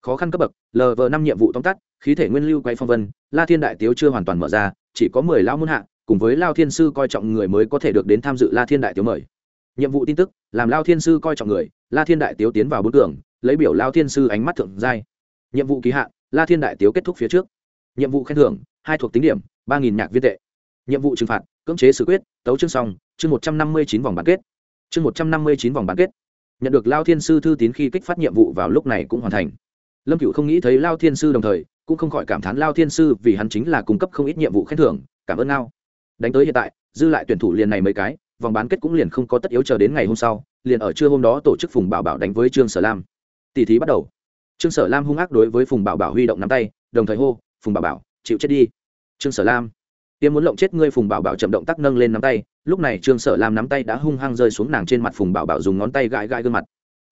khó khăn cấp bậc lv năm nhiệm vụ tóm tắt, khí thể nguyên lưu quay phong vân, la thiên đại tiếu chưa hoàn toàn mở ra, chỉ có mười lao muôn hạ, cùng với lao thiên sư coi trọng người mới có thể được đến tham dự la thiên đại tiếu mời. Nhiệm vụ tin tức, làm lao thiên sư coi trọng người, la thiên đại tiếu tiến vào bốn cường, lấy biểu lao thiên sư ánh mắt thượng giai. Nhiệm vụ kỳ hạn, la thiên đại tiếu kết thúc phía trước. Nhiệm vụ khen thưởng, hai thuộc tính điểm, ba nghìn nhạc viên tệ. Nhiệm vụ trừng phạt, cưỡng chế xử quyết, tấu chương xong, chương một trăm năm mươi chín vòng bán kết. Chương một trăm năm mươi chín vòng bán kết. Nhận được lao thiên sư thư tín khi kích phát nhiệm vụ vào lúc này cũng hoàn thành lâm cựu không nghĩ thấy lao thiên sư đồng thời, cũng không khỏi cảm thán lao thiên sư vì hắn chính là cung cấp không ít nhiệm vụ khen thưởng, cảm ơn ngao. Đánh tới hiện tại, dư lại tuyển thủ liền này mấy cái, vòng bán kết cũng liền không có tất yếu chờ đến ngày hôm sau, liền ở trưa hôm đó tổ chức phùng bảo bảo đánh với trương sở lam. Tỷ thí bắt đầu. Trương sở lam hung ác đối với phùng bảo bảo huy động nắm tay, đồng thời hô, phùng bảo bảo, chịu chết đi. Trương sở lam, tiêm muốn lộng chết ngươi. Phùng bảo bảo chậm động tác nâng lên nắm tay, lúc này trương sở lam nắm tay đã hung hăng rơi xuống nàng trên mặt phùng bảo bảo dùng ngón tay gãi gãi gương mặt.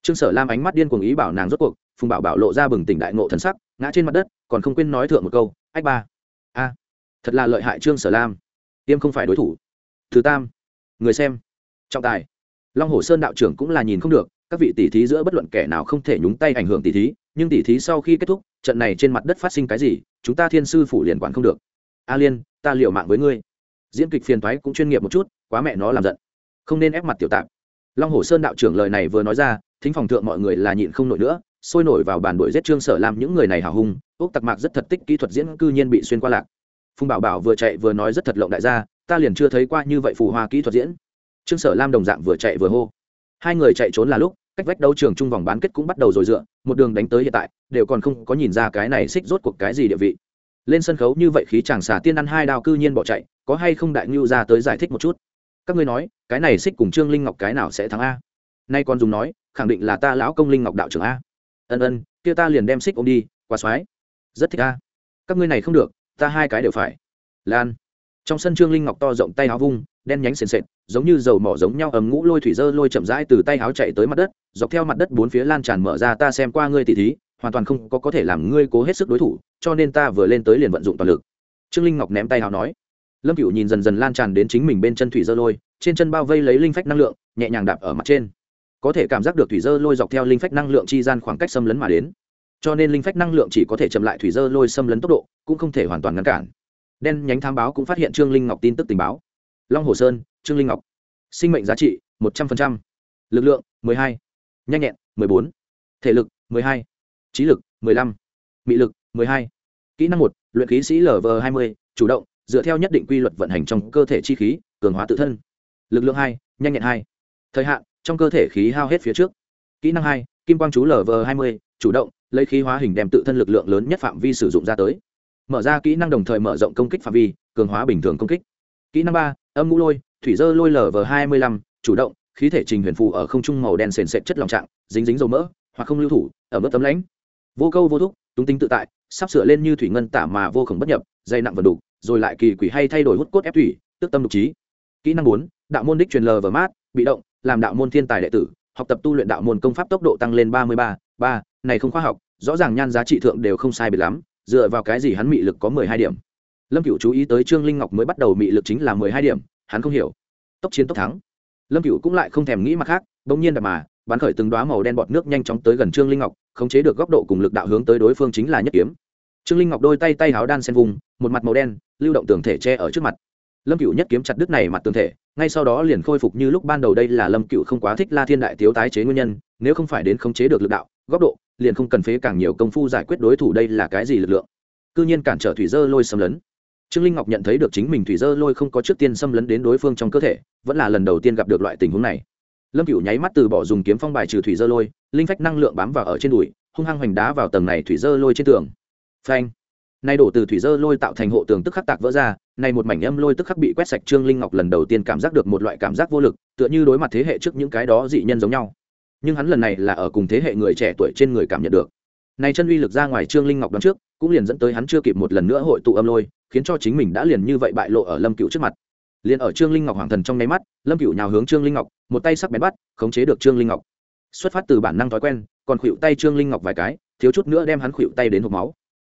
Trương sở lam ánh mắt điên cuồng ý bảo nàng rốt cuộc phùng bảo bảo lộ ra bừng tỉnh đại ngộ thần sắc, ngã trên mặt đất, còn không quên nói thượng một câu, ách ba, a, thật là lợi hại trương sở lam, tiêm không phải đối thủ. Thứ tam, người xem, trọng tài. Long hồ sơn đạo trưởng cũng là nhìn không được, các vị tỷ thí giữa bất luận kẻ nào không thể nhúng tay ảnh hưởng tỷ thí, nhưng tỷ thí sau khi kết thúc, trận này trên mặt đất phát sinh cái gì, chúng ta thiên sư phủ liền quản không được. A liên, ta liệu mạng với ngươi. Diễn kịch phiền thoái cũng chuyên nghiệp một chút, quá mẹ nó làm giận. Không nên ép mặt tiểu tạp. Long hồ sơn đạo trưởng lời này vừa nói ra, thính phòng thượng mọi người là nhịn không nổi nữa sôi nổi vào bàn đuổi giết trương sở làm những người này hào hùng ốc tặc mạc rất thật tích kỹ thuật diễn cư nhiên bị xuyên qua lạc. Phùng bảo bảo vừa chạy vừa nói rất thật lộng đại gia, ta liền chưa thấy qua như vậy phù hoa kỹ thuật diễn. Trương sở lam đồng dạng vừa chạy vừa hô. Hai người chạy trốn là lúc, cách vách đấu trường chung vòng bán kết cũng bắt đầu rồi dựa, một đường đánh tới hiện tại, đều còn không có nhìn ra cái này xích rốt cuộc cái gì địa vị. Lên sân khấu như vậy khí chàng xà tiên ăn hai đao cư nhiên bỏ chạy, có hay không đại ngưu ra tới giải thích một chút? Các ngươi nói, cái này xích cùng trương linh ngọc cái nào sẽ thắng a? Nay còn dùng nói, khẳng định là ta lão công linh ngọc đạo trưởng a ân ân, kia ta liền đem xích ôm đi qua soái rất thích a. Các ngươi này không được, ta hai cái đều phải. Lan. Trong sân trương linh ngọc to rộng tay áo vung, đen nhánh sền sệt, giống như dầu mỏ giống nhau ấm ngũ lôi thủy dơ lôi chậm rãi từ tay áo chạy tới mặt đất, dọc theo mặt đất bốn phía lan tràn mở ra ta xem qua ngươi tỉ thí, hoàn toàn không có có thể làm ngươi cố hết sức đối thủ, cho nên ta vừa lên tới liền vận dụng toàn lực. Trương linh ngọc ném tay áo nói. Lâm cựu nhìn dần dần lan tràn đến chính mình bên chân thủy dơ lôi, trên chân bao vây lấy linh phách năng lượng, nhẹ nhàng đạp ở mặt trên có thể cảm giác được thủy dơ lôi dọc theo linh phách năng lượng chi gian khoảng cách xâm lấn mà đến. Cho nên linh phách năng lượng chỉ có thể chậm lại thủy dơ lôi xâm lấn tốc độ, cũng không thể hoàn toàn ngăn cản. Đen nhánh thám báo cũng phát hiện trương linh ngọc tin tức tình báo. Long hồ sơn, trương linh ngọc. Sinh mệnh giá trị, một trăm linh lực lượng, mười hai. Nhanh nhẹn, mười bốn. Thể lực, mười hai. Trí lực, mười lăm. Mị lực, mười hai. Kỹ năng một, luyện khí sĩ lv hai mươi. Chủ động, dựa theo nhất định quy luật vận hành trong cơ thể chi khí, cường hóa tự thân. Lực lượng hai, nhanh nhẹn hai. Thời hạn trong cơ thể khí hao hết phía trước. Kỹ năng hai, kim quang chú lv hai mươi, chủ động, lấy khí hóa hình đem tự thân lực lượng lớn nhất phạm vi sử dụng ra tới. Mở ra kỹ năng đồng thời mở rộng công kích phạm vi, cường hóa bình thường công kích. Kỹ năng ba, âm ngũ lôi, thủy dơ lôi lv hai mươi lăm, chủ động, khí thể trình huyền phù ở không trung màu đen sền sệt chất lòng trạng, dính dính dầu mỡ, hoặc không lưu thủ, ở mức tấm lãnh. Vô câu vô thúc túng tính tự tại, sắp sửa lên như thủy ngân tả mà vô khổng bất nhập dây nặng vật đủ, rồi lại kỳ quỷ hay thay đổi hút cốt ép thủy, tức tâm đục trí. Kỹ năng bốn, đạo môn đích truyền lờ vờ mát bị động, làm đạo môn thiên tài đệ tử, học tập tu luyện đạo môn công pháp tốc độ tăng lên ba mươi ba ba, này không khoa học, rõ ràng nhan giá trị thượng đều không sai biệt lắm, dựa vào cái gì hắn mị lực có mười hai điểm. Lâm cựu chú ý tới trương linh ngọc mới bắt đầu mị lực chính là mười hai điểm, hắn không hiểu. Tốc chiến tốc thắng. Lâm cựu cũng lại không thèm nghĩ mặt khác, bỗng nhiên đập mà, bắn khởi từng đoá màu đen bọt nước nhanh chóng tới gần trương linh ngọc, khống chế được góc độ cùng lực đạo hướng tới đối phương chính là nhất kiếm. Trương linh ngọc đôi tay tay háo đan sen vùng, một mặt màu đen, lưu động tường thể che ở trước mặt lâm cựu nhất kiếm chặt đứt này mặt tường thể, ngay sau đó liền khôi phục như lúc ban đầu đây là lâm cựu không quá thích la thiên đại thiếu tái chế nguyên nhân, nếu không phải đến khống chế được lực đạo, góc độ, liền không cần phế càng nhiều công phu giải quyết đối thủ đây là cái gì lực lượng. Cư nhiên cản trở thủy dơ lôi xâm lấn. Trương linh ngọc nhận thấy được chính mình thủy dơ lôi không có trước tiên xâm lấn đến đối phương trong cơ thể, vẫn là lần đầu tiên gặp được loại tình huống này. Lâm cựu nháy mắt từ bỏ dùng kiếm phong bài trừ thủy dơ lôi, linh phách năng lượng bám vào ở trên đùi, hung hăng hoành đá vào tầng này thủy dơ lôi trên tường. Phanh! Nay đổ từ thủy dơ lôi tạo thành hộ tường tức khắc tạc vỡ ra, nay một mảnh âm lôi tức khắc bị quét sạch trương linh ngọc lần đầu tiên cảm giác được một loại cảm giác vô lực, tựa như đối mặt thế hệ trước những cái đó dị nhân giống nhau. Nhưng hắn lần này là ở cùng thế hệ người trẻ tuổi trên người cảm nhận được. Này chân uy lực ra ngoài trương linh ngọc đón trước, cũng liền dẫn tới hắn chưa kịp một lần nữa hội tụ âm lôi, khiến cho chính mình đã liền như vậy bại lộ ở lâm cựu trước mặt. Liền ở trương linh ngọc hoàng thần trong nháy mắt, lâm cựu nhào hướng trương linh ngọc, một tay sắc bén bắt, khống chế được trương linh ngọc. Xuất phát từ bản năng thói quen, còn khuỵu tay trương linh ngọc vài cái, thiếu chút nữa đem hắn khuỵu tay đến hộp máu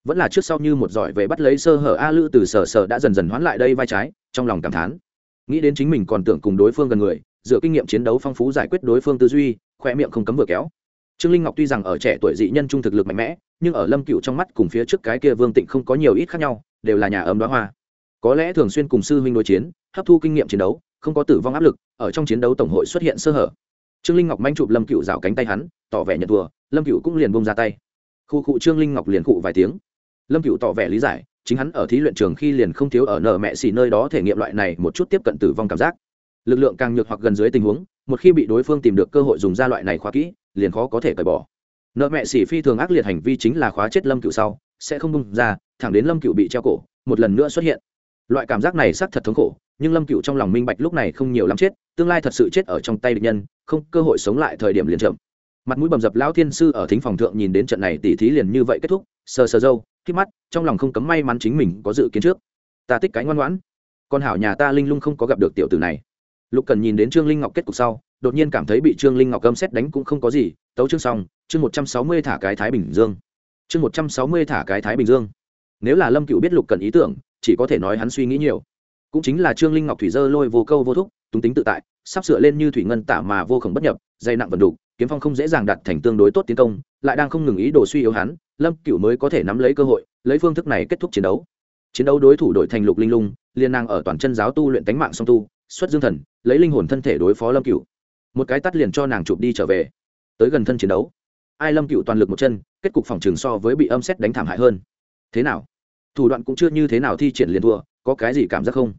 vẫn là trước sau như một giỏi về bắt lấy sơ hở a lữ từ sở sở đã dần dần hoán lại đây vai trái, trong lòng cảm thán. Nghĩ đến chính mình còn tưởng cùng đối phương gần người, dựa kinh nghiệm chiến đấu phong phú giải quyết đối phương tư duy khoe miệng không cấm vừa kéo. Trương linh ngọc tuy rằng ở trẻ tuổi dị nhân trung thực lực mạnh mẽ, nhưng ở lâm cựu trong mắt cùng phía trước cái kia vương tịnh không có nhiều ít khác nhau, đều là nhà ấm đoá hoa. Có lẽ thường xuyên cùng sư huynh đối chiến, hấp thu kinh nghiệm chiến đấu, không có tử vong áp lực, ở trong chiến đấu tổng hội xuất hiện sơ hở. Trương linh ngọc manh chụp lâm cựu rào cánh tay hắn, tỏ vẻ nhận thua, lâm cựu cũng liền bông ra tay. Khu cụ trương linh ngọc liền cụ vài tiếng lâm cựu tỏ vẻ lý giải, chính hắn ở thí luyện trường khi liền không thiếu ở nợ mẹ xỉ nơi đó thể nghiệm loại này một chút tiếp cận tử vong cảm giác. Lực lượng càng nhược hoặc gần dưới tình huống, một khi bị đối phương tìm được cơ hội dùng ra loại này khóa kỹ, liền khó có thể cởi bỏ. Nợ mẹ xỉ phi thường ác liệt hành vi chính là khóa chết lâm cựu sau, sẽ không bung ra, thẳng đến lâm cựu bị treo cổ, một lần nữa xuất hiện. Loại cảm giác này xác thật thống khổ, nhưng lâm cựu trong lòng minh bạch lúc này không nhiều lắm chết, tương lai thật sự chết ở trong tay địch nhân, không cơ hội sống lại thời điểm liền chậm mặt mũi bầm dập lão thiên sư ở thính phòng thượng nhìn đến trận này tỉ thí liền như vậy kết thúc, sờ sờ dâu khi mắt, trong lòng không cấm may mắn chính mình có dự kiến trước. Ta tích cái ngoan ngoãn. Con hảo nhà ta linh lung không có gặp được tiểu tử này. Lục cần nhìn đến trương linh ngọc kết cục sau, đột nhiên cảm thấy bị trương linh ngọc gâm xét đánh cũng không có gì, tấu chương xong, chương một trăm sáu mươi thả cái thái bình dương. Chương một trăm sáu mươi thả cái thái bình dương. Nếu là lâm cựu biết lục cần ý tưởng, chỉ có thể nói hắn suy nghĩ nhiều. Cũng chính là trương linh ngọc thủy dơ lôi vô câu vô thúc, túng tính tự tại, sắp sửa lên như thủy ngân tả mà vô khổng bất nhập, dây nặng vần đục kiếm phong không dễ dàng đặt thành tương đối tốt tiến công, lại đang không ngừng ý đồ suy yếu hắn, lâm cựu mới có thể nắm lấy cơ hội, lấy phương thức này kết thúc chiến đấu. Chiến đấu đối thủ đội thành lục linh lung liên năng ở toàn chân giáo tu luyện tánh mạng song tu, xuất dương thần, lấy linh hồn thân thể đối phó lâm cựu một cái tắt liền cho nàng chụp đi trở về. Tới gần thân chiến đấu, ai lâm cựu toàn lực một chân, kết cục phòng trường so với bị âm xét đánh thảm hại hơn. Thế nào? Thủ đoạn cũng chưa như thế nào thi triển liền thua, có cái gì cảm giác không?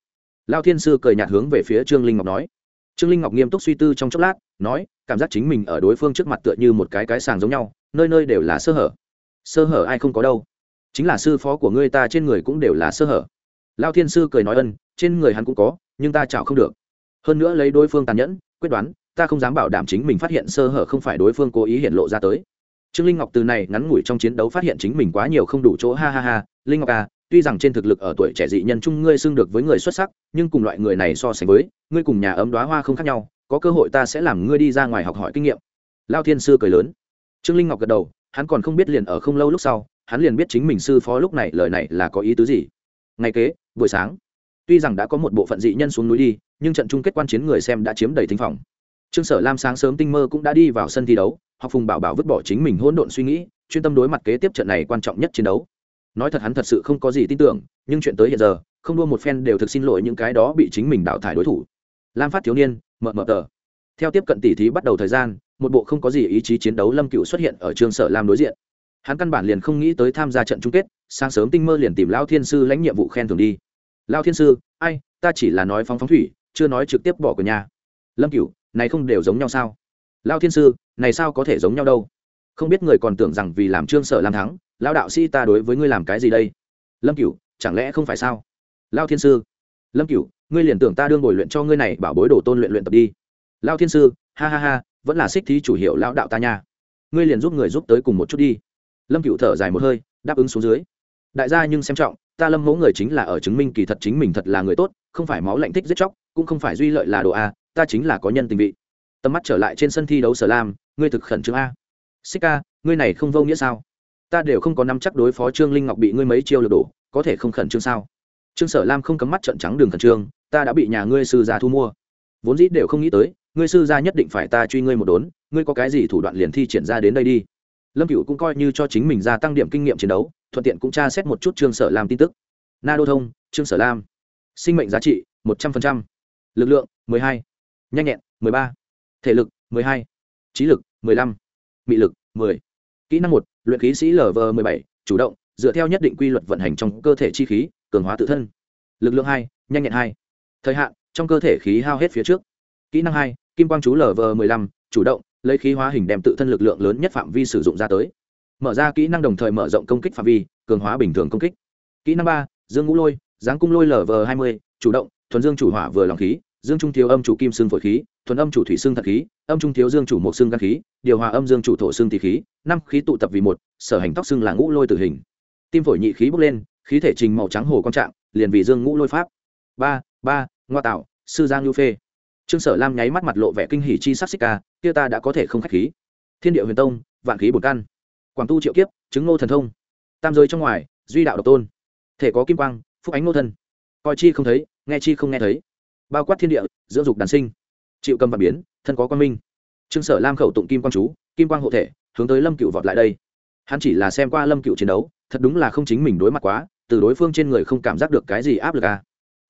Lao thiên sư cười nhạt hướng về phía trương linh ngọc nói. Trương linh ngọc nghiêm túc suy tư trong chốc lát nói, cảm giác chính mình ở đối phương trước mặt tựa như một cái cái sàng giống nhau, nơi nơi đều là sơ hở. Sơ hở ai không có đâu. Chính là sư phó của ngươi ta trên người cũng đều là sơ hở. Lao thiên sư cười nói ân, trên người hắn cũng có, nhưng ta chảo không được. Hơn nữa lấy đối phương tàn nhẫn, quyết đoán, ta không dám bảo đảm chính mình phát hiện sơ hở không phải đối phương cố ý hiện lộ ra tới. Trương linh ngọc từ này ngắn ngủi trong chiến đấu phát hiện chính mình quá nhiều không đủ chỗ, ha ha ha, linh ngọc à tuy rằng trên thực lực ở tuổi trẻ dị nhân trung ngươi xưng được với người xuất sắc, nhưng cùng loại người này so sánh với, ngươi cùng nhà ấm đoá hoa không khác nhau có cơ hội ta sẽ làm ngươi đi ra ngoài học hỏi kinh nghiệm. Lao thiên sư cười lớn. Trương linh ngọc gật đầu, hắn còn không biết liền ở không lâu lúc sau, hắn liền biết chính mình sư phó lúc này lời này là có ý tứ gì. Ngày kế, buổi sáng, tuy rằng đã có một bộ phận dị nhân xuống núi đi, nhưng trận chung kết quan chiến người xem đã chiếm đầy thính phòng. Trương sở lam sáng sớm tinh mơ cũng đã đi vào sân thi đấu, học phùng bảo bảo vứt bỏ chính mình hỗn độn suy nghĩ, chuyên tâm đối mặt kế tiếp trận này quan trọng nhất chiến đấu. Nói thật hắn thật sự không có gì tin tưởng, nhưng chuyện tới hiện giờ, không đua một phen đều thực xin lỗi những cái đó bị chính mình đào thải đối thủ. Lam phát thiếu niên mờ mờ tờ. Theo tiếp cận tỷ thí bắt đầu thời gian, một bộ không có gì ý chí chiến đấu lâm cựu xuất hiện ở trường sở lam đối diện. Hắn căn bản liền không nghĩ tới tham gia trận chung kết, sáng sớm tinh mơ liền tìm lao thiên sư lãnh nhiệm vụ khen thưởng đi. Lao thiên sư, ai, ta chỉ là nói phóng phóng thủy, chưa nói trực tiếp bỏ của nhà. Lâm cựu này không đều giống nhau sao? Lao thiên sư, này sao có thể giống nhau đâu? Không biết người còn tưởng rằng vì làm trương sở lam thắng, lao đạo sĩ ta đối với ngươi làm cái gì đây? Lâm cựu chẳng lẽ không phải sao? Lao thiên sư lâm cựu ngươi liền tưởng ta đương bồi luyện cho ngươi này, bảo bối đồ tôn luyện luyện tập đi. Lao thiên sư, ha ha ha, vẫn là xích thí chủ hiệu lao đạo ta nha. Ngươi liền giúp người giúp tới cùng một chút đi. Lâm cựu thở dài một hơi, đáp ứng xuống dưới. Đại gia nhưng xem trọng, ta lâm mẫu người chính là ở chứng minh kỳ thật chính mình thật là người tốt, không phải máu lạnh thích giết chóc, cũng không phải duy lợi là đồ a, ta chính là có nhân tình vị. Tầm mắt trở lại trên sân thi đấu sở lam, ngươi thực khẩn trương a. Xích ca, ngươi này không vô nghĩa sao? Ta đều không có năm chắc đối phó trương linh ngọc bị ngươi mấy chiêu lừa đổ, có thể không khẩn trương sao? Trương sở lam không cấm mắt trận trắng đường khẩn trương, ta đã bị nhà ngươi sư gia thu mua. Vốn dĩ đều không nghĩ tới, ngươi sư gia nhất định phải ta truy ngươi một đốn, ngươi có cái gì thủ đoạn liền thi triển ra đến đây đi. Lâm cựu cũng coi như cho chính mình gia tăng điểm kinh nghiệm chiến đấu, thuận tiện cũng tra xét một chút trương sở lam tin tức. Na đô thông, trương sở lam. Sinh mệnh giá trị, một trăm linh lực lượng, mười hai. Nhanh nhẹn, mười ba. Thể lực, mười hai. Trí lực, mười lăm. Mị lực, mười. Kỹ năng một, luyện khí sĩ lv mười bảy, chủ động, dựa theo nhất định quy luật vận hành trong cơ thể chi khí cường hóa tự thân. Lực lượng hai, nhanh nhẹn hai. Thời hạn, trong cơ thể khí hao hết phía trước. Kỹ năng hai, kim quang chú lv m ộ chủ động, lấy khí hóa hình đem tự thân lực lượng lớn nhất phạm vi sử dụng ra tới. Mở ra kỹ năng đồng thời mở rộng công kích phạm vi, cường hóa bình thường công kích. Kỹ năng ba, dương ngũ lôi, giáng cung lôi lv hai mươi, chủ động, thuần dương chủ hỏa vừa lòng khí, dương trung thiếu âm chủ kim xương phổi khí, thuần âm chủ thủy xương thật khí, âm trung thiếu dương chủ mộc xương gan khí, điều hòa âm dương chủ thổ xương tỷ khí, năm khí tụ tập vì một, sở hành tóc xương là ngũ lôi tử hình. Tim phổi nhị khí bốc lên khí thể trình màu trắng hồ quang trạng, liền vì dương ngũ lôi pháp. Ba ba, ngoa tạo, sư giang lưu phê. Trương sở lam nháy mắt mặt lộ vẻ kinh hỉ chi sắc xích ca, kia ta đã có thể không khách khí. Thiên địa huyền tông, vạn khí bột căn. Quảng tu triệu kiếp, chứng ngô thần thông. Tam giới trong ngoài, duy đạo độc tôn. Thể có kim quang, phúc ánh ngô thân coi chi không thấy, nghe chi không nghe thấy. Bao quát thiên địa, dưỡng dục đàn sinh. Chịu cầm và biến, thân có quan minh. Trương sở lam khẩu tụng kim quang chú, kim quang hộ thể, hướng tới lâm cựu vọt lại đây. Hắn chỉ là xem qua lâm cựu chiến đấu, thật đúng là không chính mình đối mặt quá từ đối phương trên người không cảm giác được cái gì áp lực à.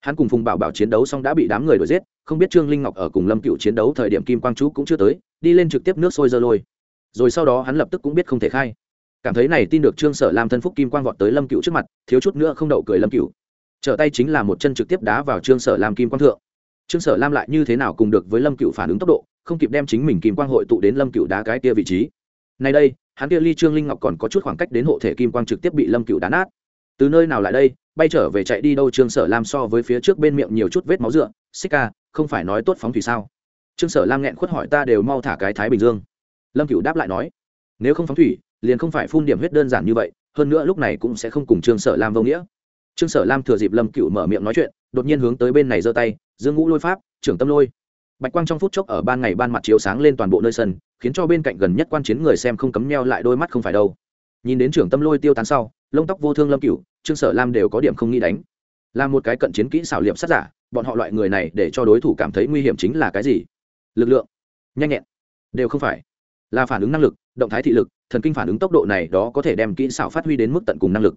hắn cùng phùng bảo bảo chiến đấu xong đã bị đám người đuổi giết, không biết trương linh ngọc ở cùng lâm cựu chiến đấu thời điểm kim quang chú cũng chưa tới, đi lên trực tiếp nước sôi dơ lôi. Rồi sau đó hắn lập tức cũng biết không thể khai. Cảm thấy này tin được trương sở lam thân phúc kim quang vọt tới lâm cựu trước mặt, thiếu chút nữa không đậu cười lâm cựu. Trở tay chính là một chân trực tiếp đá vào trương sở lam kim quang thượng. Trương sở lam lại như thế nào cùng được với lâm cựu phản ứng tốc độ, không kịp đem chính mình kim quang hội tụ đến lâm cựu đá cái kia vị trí. Nay đây, hắn kia ly trương linh ngọc còn có chút khoảng cách đến hộ thể kim quang trực tiếp bị lâm cựu đá nát từ nơi nào lại đây, bay trở về chạy đi đâu? Trương sở lam so với phía trước bên miệng nhiều chút vết máu dựa. Xích ca, không phải nói tốt phóng thủy sao? Trương sở lam nghẹn khuất hỏi ta đều mau thả cái thái bình dương. Lâm cựu đáp lại nói, nếu không phóng thủy, liền không phải phun điểm huyết đơn giản như vậy, hơn nữa lúc này cũng sẽ không cùng trương sở lam vô nghĩa. Trương sở lam thừa dịp lâm cựu mở miệng nói chuyện, đột nhiên hướng tới bên này giơ tay, dương ngũ lôi pháp, trưởng tâm lôi. Bạch quang trong phút chốc ở ban ngày ban mặt chiếu sáng lên toàn bộ nơi sân, khiến cho bên cạnh gần nhất quan chiến người xem không cấm neo lại đôi mắt không phải đâu nhìn đến trưởng tâm lôi tiêu tán sau, lông tóc vô thương lâm cựu trương sở lam đều có điểm không nghĩ đánh. Là một cái cận chiến kỹ xảo liệm sát giả, bọn họ loại người này để cho đối thủ cảm thấy nguy hiểm chính là cái gì? Lực lượng, nhanh nhẹn, đều không phải. Là phản ứng năng lực, động thái thị lực, thần kinh phản ứng tốc độ này đó có thể đem kỹ xảo phát huy đến mức tận cùng năng lực.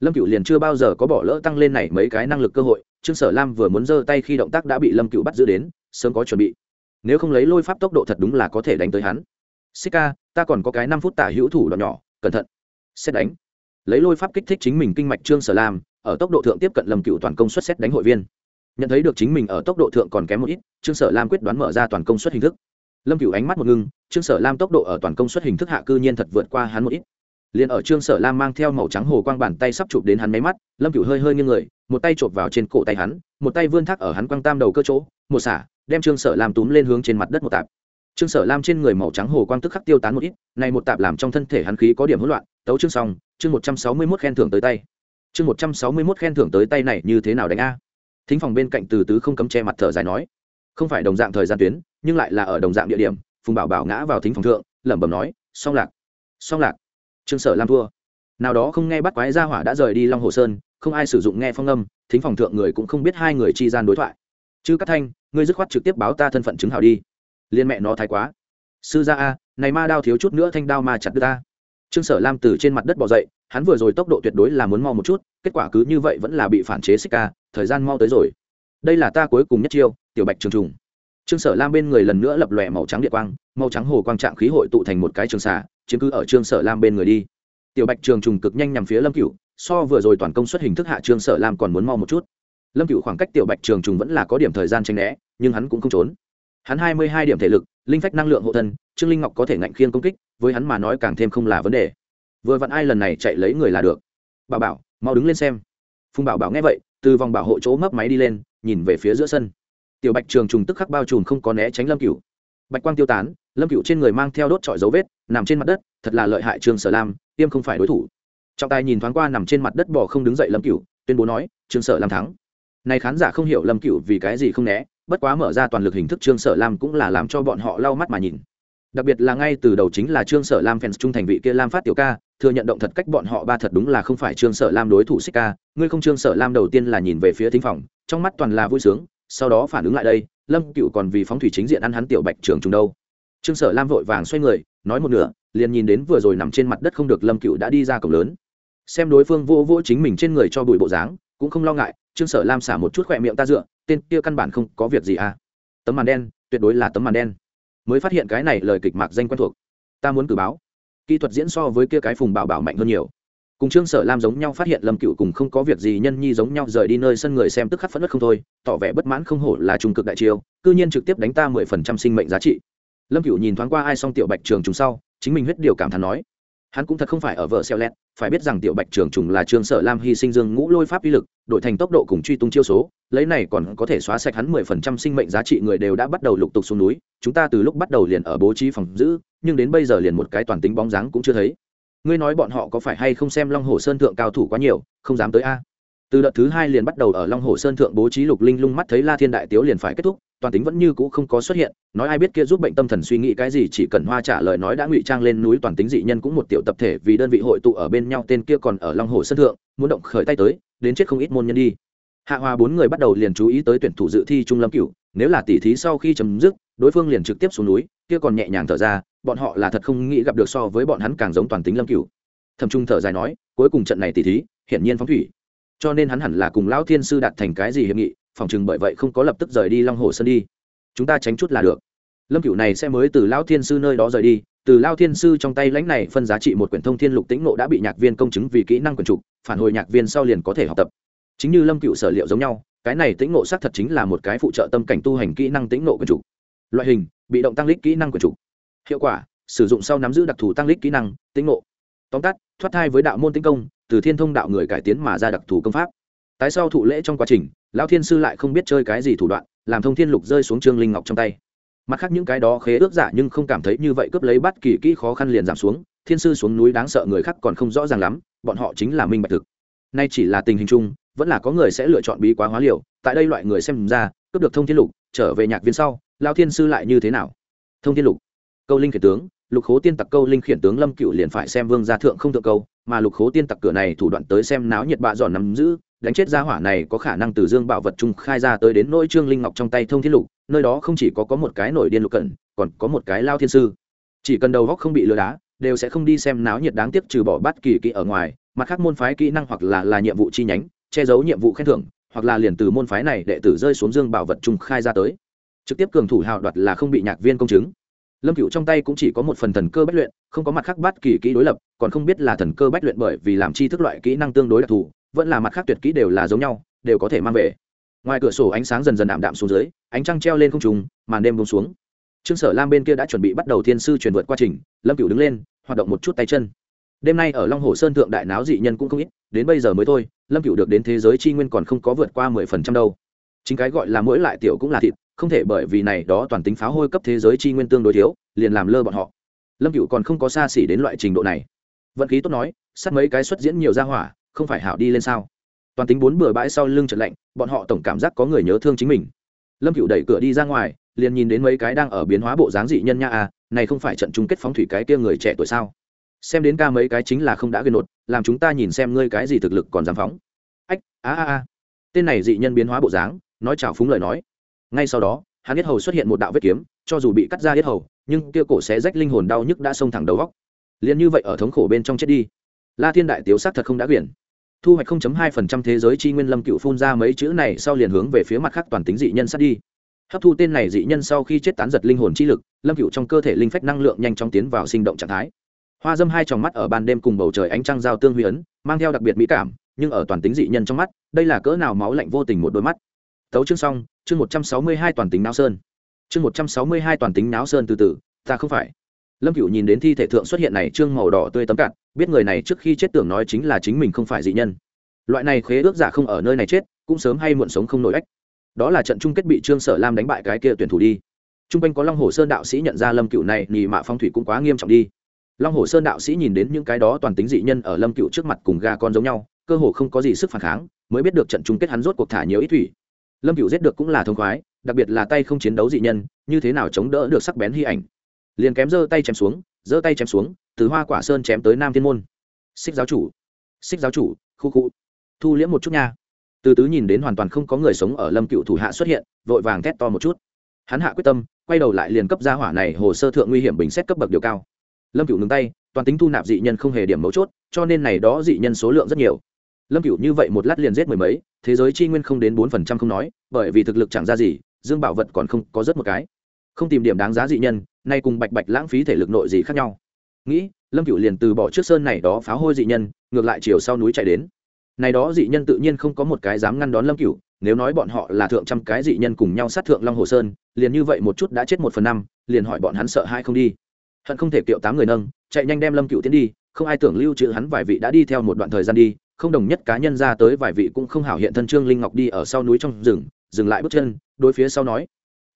Lâm cựu liền chưa bao giờ có bỏ lỡ tăng lên này mấy cái năng lực cơ hội, trương sở lam vừa muốn giơ tay khi động tác đã bị lâm cựu bắt giữ đến, sớm có chuẩn bị. Nếu không lấy lôi pháp tốc độ thật đúng là có thể đánh tới hắn. Xích ca, ta còn có cái năm phút tả hữu thủ đoạn nhỏ, cẩn thận xét đánh. Lấy lôi pháp kích thích chính mình kinh mạch trương sở lam, ở tốc độ thượng tiếp cận lâm cựu toàn công suất xét đánh hội viên. Nhận thấy được chính mình ở tốc độ thượng còn kém một ít, trương sở lam quyết đoán mở ra toàn công suất hình thức. Lâm cựu ánh mắt một ngưng, trương sở lam tốc độ ở toàn công suất hình thức hạ cư nhiên thật vượt qua hắn một ít. Liền ở trương sở lam mang theo màu trắng hồ quang bàn tay sắp chụp đến hắn máy mắt, lâm cựu hơi hơi như người, một tay chộp vào trên cổ tay hắn, một tay vươn thác ở hắn quăng tam đầu cơ chỗ, một xả, đem trương sở lam túm lên hướng trên mặt đất một tạp trương sở lam trên người màu trắng hồ quang tức khắc tiêu tán một ít, này một tạp làm trong thân thể hắn khí có điểm hỗn loạn, tấu chương xong, chương một trăm sáu mươi mốt khen thưởng tới tay. Chương một trăm sáu mươi mốt khen thưởng tới tay này như thế nào đánh a? Thính phòng bên cạnh từ tứ không cấm che mặt thở dài nói, không phải đồng dạng thời gian tuyến, nhưng lại là ở đồng dạng địa điểm, phùng bảo bảo ngã vào thính phòng thượng, lẩm bẩm nói, song lạc song lạc. Trương sở lam thua. Nào đó không nghe bắt quái gia hỏa đã rời đi long hồ sơn, không ai sử dụng nghe phong âm, thính phòng thượng người cũng không biết hai người chi gian đối thoại. Chứ các thanh, ngươi dứt khoát trực tiếp báo ta thân phận chứng hào đi liên mẹ nó thái quá. Sư gia a, này ma đao thiếu chút nữa thanh đao ma chặt đứt ta. Trương sở lam từ trên mặt đất bỏ dậy, hắn vừa rồi tốc độ tuyệt đối là muốn mau một chút, kết quả cứ như vậy vẫn là bị phản chế xích ca thời gian mau tới rồi. Đây là ta cuối cùng nhất chiêu, tiểu bạch trường trùng. Trương sở lam bên người lần nữa lập lòe màu trắng địa quang, màu trắng hồ quang trạng khí hội tụ thành một cái trường xả chiếm cứ ở trương sở lam bên người đi. Tiểu bạch trường trùng cực nhanh nhằm phía lâm cửu, so vừa rồi toàn công suất hình thức hạ trương sở lam còn muốn mau một chút. Lâm cửu khoảng cách tiểu bạch trường trùng vẫn là có điểm thời gian tranh né, nhưng hắn cũng không trốn hắn hai mươi hai điểm thể lực, linh phách năng lượng hộ thân, trương linh ngọc có thể ngạnh khiên công kích, với hắn mà nói càng thêm không là vấn đề. Vừa vặn ai lần này chạy lấy người là được. Bảo bảo, mau đứng lên xem. Phùng bảo bảo nghe vậy, từ vòng bảo hộ chỗ mấp máy đi lên, nhìn về phía giữa sân. Tiểu bạch trường trùng tức khắc bao trùm không có né tránh lâm cửu. Bạch quang tiêu tán, lâm cửu trên người mang theo đốt trọi dấu vết, nằm trên mặt đất, thật là lợi hại trương sở lam, tiêm không phải đối thủ. Trọng tài nhìn thoáng qua nằm trên mặt đất bỏ không đứng dậy lâm cửu, tuyên bố nói, trương sở lam thắng. Này khán giả không hiểu lâm cửu vì cái gì không né bất quá mở ra toàn lực hình thức trương sở lam cũng là làm cho bọn họ lau mắt mà nhìn. Đặc biệt là ngay từ đầu chính là trương sở lam fans trung thành vị kia lam phát tiểu ca, thừa nhận động thật cách bọn họ ba thật đúng là không phải trương sở lam đối thủ xích ca, ngươi không trương sở lam đầu tiên là nhìn về phía thính phòng, trong mắt toàn là vui sướng, sau đó phản ứng lại đây, lâm cựu còn vì phóng thủy chính diện ăn hắn tiểu bạch trường trùng đâu. Trương sở lam vội vàng xoay người, nói một nửa, liền nhìn đến vừa rồi nằm trên mặt đất không được lâm cựu đã đi ra cổng lớn. Xem đối phương vô vô chính mình trên người cho bụi bộ dáng, cũng không lo ngại, trương sở lam xả một chút khỏe miệng ta dựa tên kia căn bản không có việc gì à. Tấm màn đen, tuyệt đối là tấm màn đen. Mới phát hiện cái này lời kịch mạc danh quen thuộc. Ta muốn cử báo. Kỹ thuật diễn so với kia cái phùng bảo bảo mạnh hơn nhiều. Cùng trương sở lam giống nhau phát hiện lâm cựu cùng không có việc gì nhân nhi giống nhau rời đi nơi sân người xem tức khắc phẫn nứt không thôi, tỏ vẻ bất mãn không hổ là trung cực đại chiêu, cư nhiên trực tiếp đánh ta mười phần trăm sinh mệnh giá trị. Lâm cựu nhìn thoáng qua ai xong tiểu bạch trường trùng sau, chính mình huyết điều cảm thán nói, hắn cũng thật không phải ở vợ xeo lẹt phải biết rằng tiểu bạch trường trùng là trương sở lam hy sinh dương ngũ lôi pháp uy lực, đổi thành tốc độ cùng truy tung chiêu số, lấy này còn có thể xóa sạch hắn mười phần trăm sinh mệnh giá trị người đều đã bắt đầu lục tục xuống núi, chúng ta từ lúc bắt đầu liền ở bố trí phòng giữ, nhưng đến bây giờ liền một cái toàn tính bóng dáng cũng chưa thấy. Ngươi nói bọn họ có phải hay không xem long hồ sơn thượng cao thủ quá nhiều, không dám tới a. Từ đợt thứ hai liền bắt đầu ở long hồ sơn thượng bố trí lục linh lung mắt thấy la thiên đại tiếu liền phải kết thúc toàn tính vẫn như cũ không có xuất hiện, nói ai biết kia giúp bệnh tâm thần suy nghĩ cái gì, chỉ cần hoa trả lời nói đã ngụy trang lên núi toàn tính dị nhân cũng một tiểu tập thể vì đơn vị hội tụ ở bên nhau, tên kia còn ở long hồ Sân thượng, muốn động khởi tay tới, đến chết không ít môn nhân đi. Hạ hòa bốn người bắt đầu liền chú ý tới tuyển thủ dự thi trung lâm cửu, nếu là tỉ thí sau khi chấm dứt, đối phương liền trực tiếp xuống núi, kia còn nhẹ nhàng thở ra, bọn họ là thật không nghĩ gặp được so với bọn hắn càng giống toàn tính lâm cửu. Thầm trung thở dài nói, cuối cùng trận này tỉ thí, hiển nhiên phóng thủy. Cho nên hắn hẳn là cùng lão thiên sư đạt thành cái gì hiệp nghị phòng chừng bởi vậy không có lập tức rời đi long hồ sơn đi. Chúng ta tránh chút là được. Lâm cửu này sẽ mới từ lão thiên sư nơi đó rời đi. Từ lao thiên sư trong tay lãnh này phân giá trị một quyển thông thiên lục tĩnh nộ đã bị nhạc viên công chứng vì kỹ năng quyển trục, phản hồi nhạc viên sau liền có thể học tập. Chính như lâm cựu sở liệu giống nhau, cái này tĩnh nộ xác thật chính là một cái phụ trợ tâm cảnh tu hành kỹ năng tĩnh nộ quyển trục. Loại hình, bị động tăng lít kỹ năng quyển trục. Hiệu quả, sử dụng sau nắm giữ đặc thù tăng lít kỹ năng, tĩnh nộ tóm tắt, thoát thai với đạo môn tĩnh công, từ thiên thông đạo người cải tiến mà ra đặc thù công pháp tái sau thụ lễ trong quá trình, lão thiên sư lại không biết chơi cái gì thủ đoạn, làm thông thiên lục rơi xuống trương linh ngọc trong tay. Mặt khác những cái đó khế ước giả nhưng không cảm thấy như vậy cướp lấy bắt kỳ kỹ khó khăn liền giảm xuống, thiên sư xuống núi đáng sợ người khác còn không rõ ràng lắm, bọn họ chính là minh bạch thực. Nay chỉ là tình hình chung, vẫn là có người sẽ lựa chọn bí quá hóa liều, tại đây loại người xem ra, cướp được thông thiên lục, trở về nhạc viên sau lao thiên sư lại như thế nào? Thông thiên lục. Câu linh khiển tướng, lục khố tiên tặc câu linh khiển tướng lâm cựu liền phải xem vương gia thượng không thượng câu, mà lục khố tiên tặc cửa này thủ đoạn tới xem náo nhiệt bạ giòn nắm giữ đánh chết gia hỏa này có khả năng từ dương bảo vật trung khai ra tới đến nỗi trương linh ngọc trong tay thông thiên lục, nơi đó không chỉ có có một cái nổi điên lục cẩn còn có một cái lao thiên sư. Chỉ cần đầu góc không bị lừa đá, đều sẽ không đi xem náo nhiệt đáng tiếc trừ bỏ bắt kỳ kỹ ở ngoài, mặt khác môn phái kỹ năng hoặc là là nhiệm vụ chi nhánh, che giấu nhiệm vụ khen thưởng, hoặc là liền từ môn phái này đệ tử rơi xuống dương bảo vật trung khai ra tới. Trực tiếp cường thủ hào đoạt là không bị nhạc viên công chứng. Lâm cựu trong tay cũng chỉ có một phần thần cơ bách luyện, không có mặt khác bắt kỳ kỹ đối lập, còn không biết là thần cơ bách luyện bởi vì làm chi thức loại kỹ năng tương đối đặc thù vẫn là mặt khác tuyệt kỹ đều là giống nhau, đều có thể mang về. Ngoài cửa sổ ánh sáng dần dần ảm đạm xuống dưới, ánh trăng treo lên không trùng màn đêm bông xuống. Trương sở lam bên kia đã chuẩn bị bắt đầu thiên sư truyền vượt quá trình, lâm cựu đứng lên, hoạt động một chút tay chân. Đêm nay ở long hồ sơn thượng đại náo dị nhân cũng không ít, đến bây giờ mới thôi, lâm cựu được đến thế giới chi nguyên còn không có vượt qua mười phần trăm đâu. Chính cái gọi là mỗi lại tiểu cũng là thịt, không thể bởi vì này đó toàn tính pháo hôi cấp thế giới chi nguyên tương đối thiếu, liền làm lơ bọn họ. Lâm cựu còn không có xa xỉ đến loại trình độ này. Vận khí tốt nói sát mấy cái xuất diễn nhiều ra hỏa không phải hảo đi lên sao? Toàn tính bốn bừa bãi sau lưng trận lạnh, bọn họ tổng cảm giác có người nhớ thương chính mình. Lâm cựu đẩy cửa đi ra ngoài, liền nhìn đến mấy cái đang ở biến hóa bộ dáng dị nhân nha à này không phải trận chung kết phóng thủy cái kia người trẻ tuổi sao? Xem đến ca mấy cái chính là không đã gây nột, làm chúng ta nhìn xem ngươi cái gì thực lực còn dám phóng. Ách, a a a. Tên này dị nhân biến hóa bộ dáng, nói chào phúng lời nói. Ngay sau đó, hắn biết hầu xuất hiện một đạo vết kiếm, cho dù bị cắt ra hết hầu, nhưng kia cổ sẽ rách linh hồn đau nhức đã xông thẳng đầu góc. Liền như vậy ở thống khổ bên trong chết đi. La thiên đại tiếu sắc thật không đã quyển thu hoạch 0.2% thế giới chi nguyên lâm cựu phun ra mấy chữ này sau liền hướng về phía mặt khác toàn tính dị nhân sát đi. Hấp thu tên này dị nhân sau khi chết tán giật linh hồn chi lực, lâm cựu trong cơ thể linh phách năng lượng nhanh chóng tiến vào sinh động trạng thái. Hoa dâm hai tròng mắt ở ban đêm cùng bầu trời ánh trăng giao tương huy ấn, mang theo đặc biệt mỹ cảm, nhưng ở toàn tính dị nhân trong mắt, đây là cỡ nào máu lạnh vô tình một đôi mắt. Tấu chương xong, chương một trăm sáu mươi hai toàn tính náo sơn. Chương một trăm sáu mươi hai toàn tính náo sơn từ từ, ta không phải. Lâm cựu nhìn đến thi thể thượng xuất hiện này, trương màu đỏ tươi tấm cạn biết người này trước khi chết tưởng nói chính là chính mình không phải dị nhân. Loại này khế ước giả không ở nơi này chết, cũng sớm hay muộn sống không nổi ách. Đó là trận chung kết bị trương sở lam đánh bại cái kia tuyển thủ đi. T r u n g quanh có long hồ sơn đạo sĩ nhận ra lâm cựu này nhì mạ phong thủy cũng quá nghiêm trọng đi. Long hồ sơn đạo sĩ nhìn đến những cái đó toàn tính dị nhân ở lâm cựu trước mặt cùng ga con giống nhau, cơ hồ không có gì sức phản kháng, mới biết được trận chung kết hắn rốt cuộc thả nhiều ít thủy. Lâm cựu giết được cũng là thông khoái, đặc biệt là tay không chiến đấu dị nhân, như thế nào chống đỡ được sắc bén hy ảnh. Liền kém giơ tay chém xuống, giơ tay chém xuống từ hoa quả sơn chém tới nam thiên môn. Xích giáo chủ, xích giáo chủ, khu khu, thu liễm một chút nha. Từ tứ nhìn đến hoàn toàn không có người sống ở lâm cựu thủ hạ xuất hiện, vội vàng thét to một chút. Hắn hạ quyết tâm, quay đầu lại liền cấp gia hỏa này hồ sơ thượng nguy hiểm bình xét cấp bậc điều cao. Lâm cựu ngừng tay, toàn tính thu nạp dị nhân không hề điểm mấu chốt, cho nên này đó dị nhân số lượng rất nhiều. Lâm cựu như vậy một lát liền giết mười mấy, thế giới chi nguyên không đến bốn phần trăm không nói, bởi vì thực lực chẳng ra gì, dương bảo vật còn không có rất một cái. Không tìm điểm đáng giá dị nhân, nay cùng bạch bạch lãng phí thể lực nội gì khác nhau nghĩ, lâm cựu liền từ bỏ trước sơn này đó phá hôi dị nhân, ngược lại chiều sau núi chạy đến. Này đó dị nhân tự nhiên không có một cái dám ngăn đón lâm cựu nếu nói bọn họ là thượng trăm cái dị nhân cùng nhau sát thượng long hồ sơn, liền như vậy một chút đã chết một phần năm, liền hỏi bọn hắn sợ hai không đi. Hận không thể kiệu tám người nâng, chạy nhanh đem lâm cựu tiến đi, không ai tưởng lưu trữ hắn vài vị đã đi theo một đoạn thời gian đi, không đồng nhất cá nhân ra tới vài vị cũng không hảo hiện thân trương linh ngọc đi ở sau núi trong rừng, dừng lại bước chân, đối phía sau nói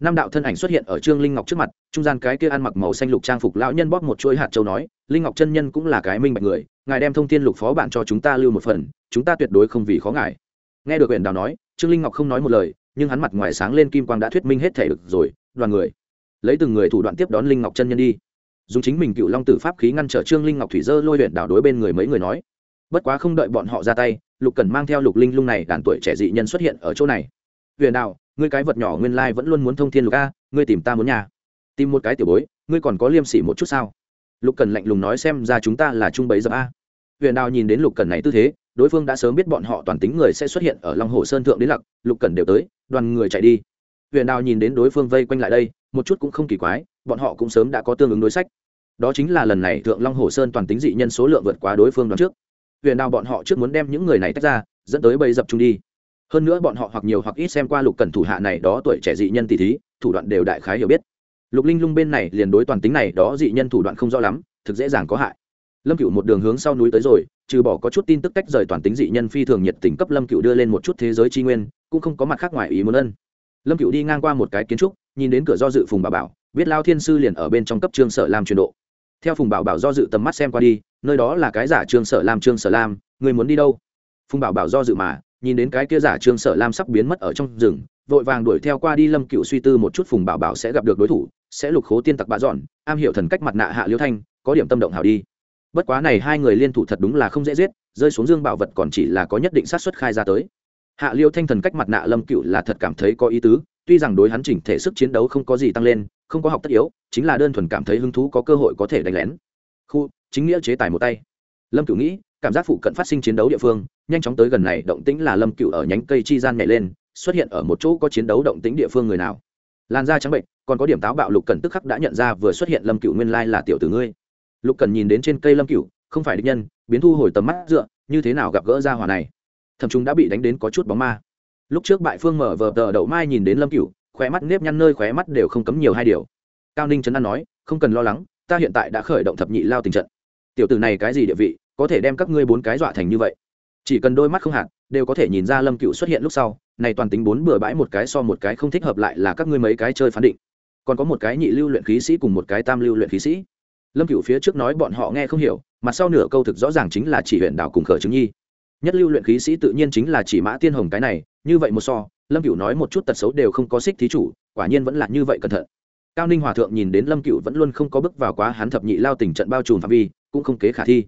năm đạo thân ảnh xuất hiện ở trương linh ngọc trước mặt, trung gian cái kia ăn mặc màu xanh lục trang phục lão nhân bóp một chuỗi hạt châu nói, linh ngọc chân nhân cũng là cái minh bạch người, ngài đem thông tin lục phó bạn cho chúng ta lưu một phần, chúng ta tuyệt đối không vì khó ngài. Nghe được huyện đào nói, trương linh ngọc không nói một lời, nhưng hắn mặt ngoài sáng lên kim quang đã thuyết minh hết thể được rồi, đoàn người, lấy từng người thủ đoạn tiếp đón linh ngọc chân nhân đi. Dùng chính mình cựu long tử pháp khí ngăn trở trương linh ngọc thủy dơ lôi huyện đảo đối bên người mấy người nói, bất quá không đợi bọn họ ra tay, lục cần mang theo lục linh lung này, đàn tuổi trẻ dị nhân xuất hiện ở chỗ này. Huyền đào ngươi cái vật nhỏ nguyên lai vẫn luôn muốn thông thiên lục a, ngươi tìm ta muốn nhà. Tìm một cái tiểu bối, ngươi còn có liêm sỉ một chút sao? Lục cần lạnh lùng nói xem ra chúng ta là trung bấy giờ a. Huyền đào nhìn đến lục cần này tư thế, đối phương đã sớm biết bọn họ toàn tính người sẽ xuất hiện ở long hồ sơn thượng đến lặc, lục cần đều tới, đoàn người chạy đi. Huyền đào nhìn đến đối phương vây quanh lại đây, một chút cũng không kỳ quái, bọn họ cũng sớm đã có tương ứng đối sách. Đó chính là lần này thượng long hồ sơn toàn tính dị nhân số lượng vượt quá đối phương đoán trước. Huyền đào bọn họ trước muốn đem những người này tách ra, dẫn tới bầy dập trung đi hơn nữa bọn họ hoặc nhiều hoặc ít xem qua lục cần thủ hạ này đó tuổi trẻ dị nhân tỷ thí, thủ đoạn đều đại khái hiểu biết. Lục linh lung bên này liền đối toàn tính này đó dị nhân thủ đoạn không rõ lắm, thực dễ dàng có hại. Lâm cựu một đường hướng sau núi tới rồi, trừ bỏ có chút tin tức tách rời toàn tính dị nhân phi thường nhiệt tình cấp lâm cựu đưa lên một chút thế giới tri nguyên, cũng không có mặt khác ngoài ý muốn ân. Lâm cựu đi ngang qua một cái kiến trúc, nhìn đến cửa do dự phùng bà bảo, biết lao thiên sư liền ở bên trong cấp trương sở làm truyền độ. Theo phùng bảo bảo do dự tầm mắt xem qua đi, nơi đó là cái giả trương sở làm trương sở làm người muốn đi đâu? Phùng bảo bảo do dự mà nhìn đến cái kia giả trương sở lam sắp biến mất ở trong rừng, vội vàng đuổi theo qua đi lâm cựu suy tư một chút phùng bảo bảo sẽ gặp được đối thủ, sẽ lục khố tiên tặc bạ dọn, am hiểu thần cách mặt nạ hạ liêu thanh, có điểm tâm động hảo đi. Bất quá này hai người liên thủ thật đúng là không dễ giết, rơi xuống dương bảo vật còn chỉ là có nhất định sát xuất khai ra tới. Hạ liêu thanh thần cách mặt nạ lâm cựu là thật cảm thấy có ý tứ, tuy rằng đối hắn chỉnh thể sức chiến đấu không có gì tăng lên, không có học tất yếu, chính là đơn thuần cảm thấy hứng thú có cơ hội có thể đánh lén. Khu, chính nghĩa chế tài một tay. Lâm cựu nghĩ cảm giác phụ cận phát sinh chiến đấu địa phương, nhanh chóng tới gần này, động tĩnh là lâm cựu ở nhánh cây chi gian nhảy lên, xuất hiện ở một chỗ có chiến đấu động tĩnh địa phương người nào. Lan da trắng bệnh, còn có điểm táo bạo lục cần tức khắc đã nhận ra vừa xuất hiện lâm cựu nguyên lai là tiểu tử ngươi. Lục cần nhìn đến trên cây lâm cựu không phải địch nhân, biến thu hồi tầm mắt dựa, như thế nào gặp gỡ ra hỏa này? Thầm chúng đã bị đánh đến có chút bóng ma. Lúc trước bại phương mở vờ tờ đậu mai nhìn đến lâm cựu khóe mắt nếp nhăn nơi khóe mắt đều không cấm nhiều hai điều. Cao ninh trấn an nói, không cần lo lắng, ta hiện tại đã khởi động thập nhị lao tình trận. Tiểu tử này cái gì địa vị có thể đem các ngươi bốn cái dọa thành như vậy. Chỉ cần đôi mắt không hạt, đều có thể nhìn ra lâm cựu xuất hiện lúc sau, này toàn tính bốn bừa bãi một cái so một cái không thích hợp lại là các ngươi mấy cái chơi phán định. Còn có một cái nhị lưu luyện khí sĩ cùng một cái tam lưu luyện khí sĩ. Lâm cựu phía trước nói bọn họ nghe không hiểu mặt sau nửa câu thực rõ ràng chính là chỉ huyện đảo cùng khởi chứng nhi. Nhất lưu luyện khí sĩ tự nhiên chính là chỉ mã tiên hồng cái này, như vậy một so, lâm cựu nói một chút tật xấu đều không có xích thí chủ, quả nhiên vẫn là như vậy cẩn thận. Cao ninh hòa thượng nhìn đến lâm cựu vẫn luôn không có bước vào quá hắn thập nhị lao tình trận bao trùm phạm vi, cũng không kế khả thi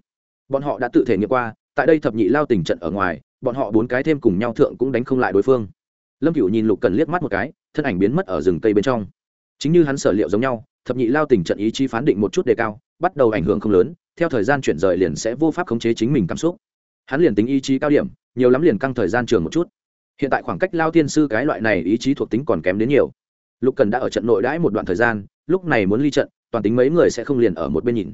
bọn họ đã tự thể nghiệm qua, tại đây thập nhị lao tình trận ở ngoài, bọn họ bốn cái thêm cùng nhau thượng cũng đánh không lại đối phương. Lâm cựu nhìn lục cần liếc mắt một cái, thân ảnh biến mất ở rừng cây bên trong. Chính như hắn sở liệu giống nhau, thập nhị lao tình trận ý chí phán định một chút đề cao, bắt đầu ảnh hưởng không lớn, theo thời gian chuyển rời liền sẽ vô pháp khống chế chính mình cảm xúc. Hắn liền tính ý chí cao điểm, nhiều lắm liền căng thời gian trường một chút. Hiện tại khoảng cách lao tiên sư cái loại này ý chí thuộc tính còn kém đến nhiều. Lục cần đã ở trận nội đãi một đoạn thời gian, lúc này muốn ly trận, toàn tính mấy người sẽ không liền ở một bên nhìn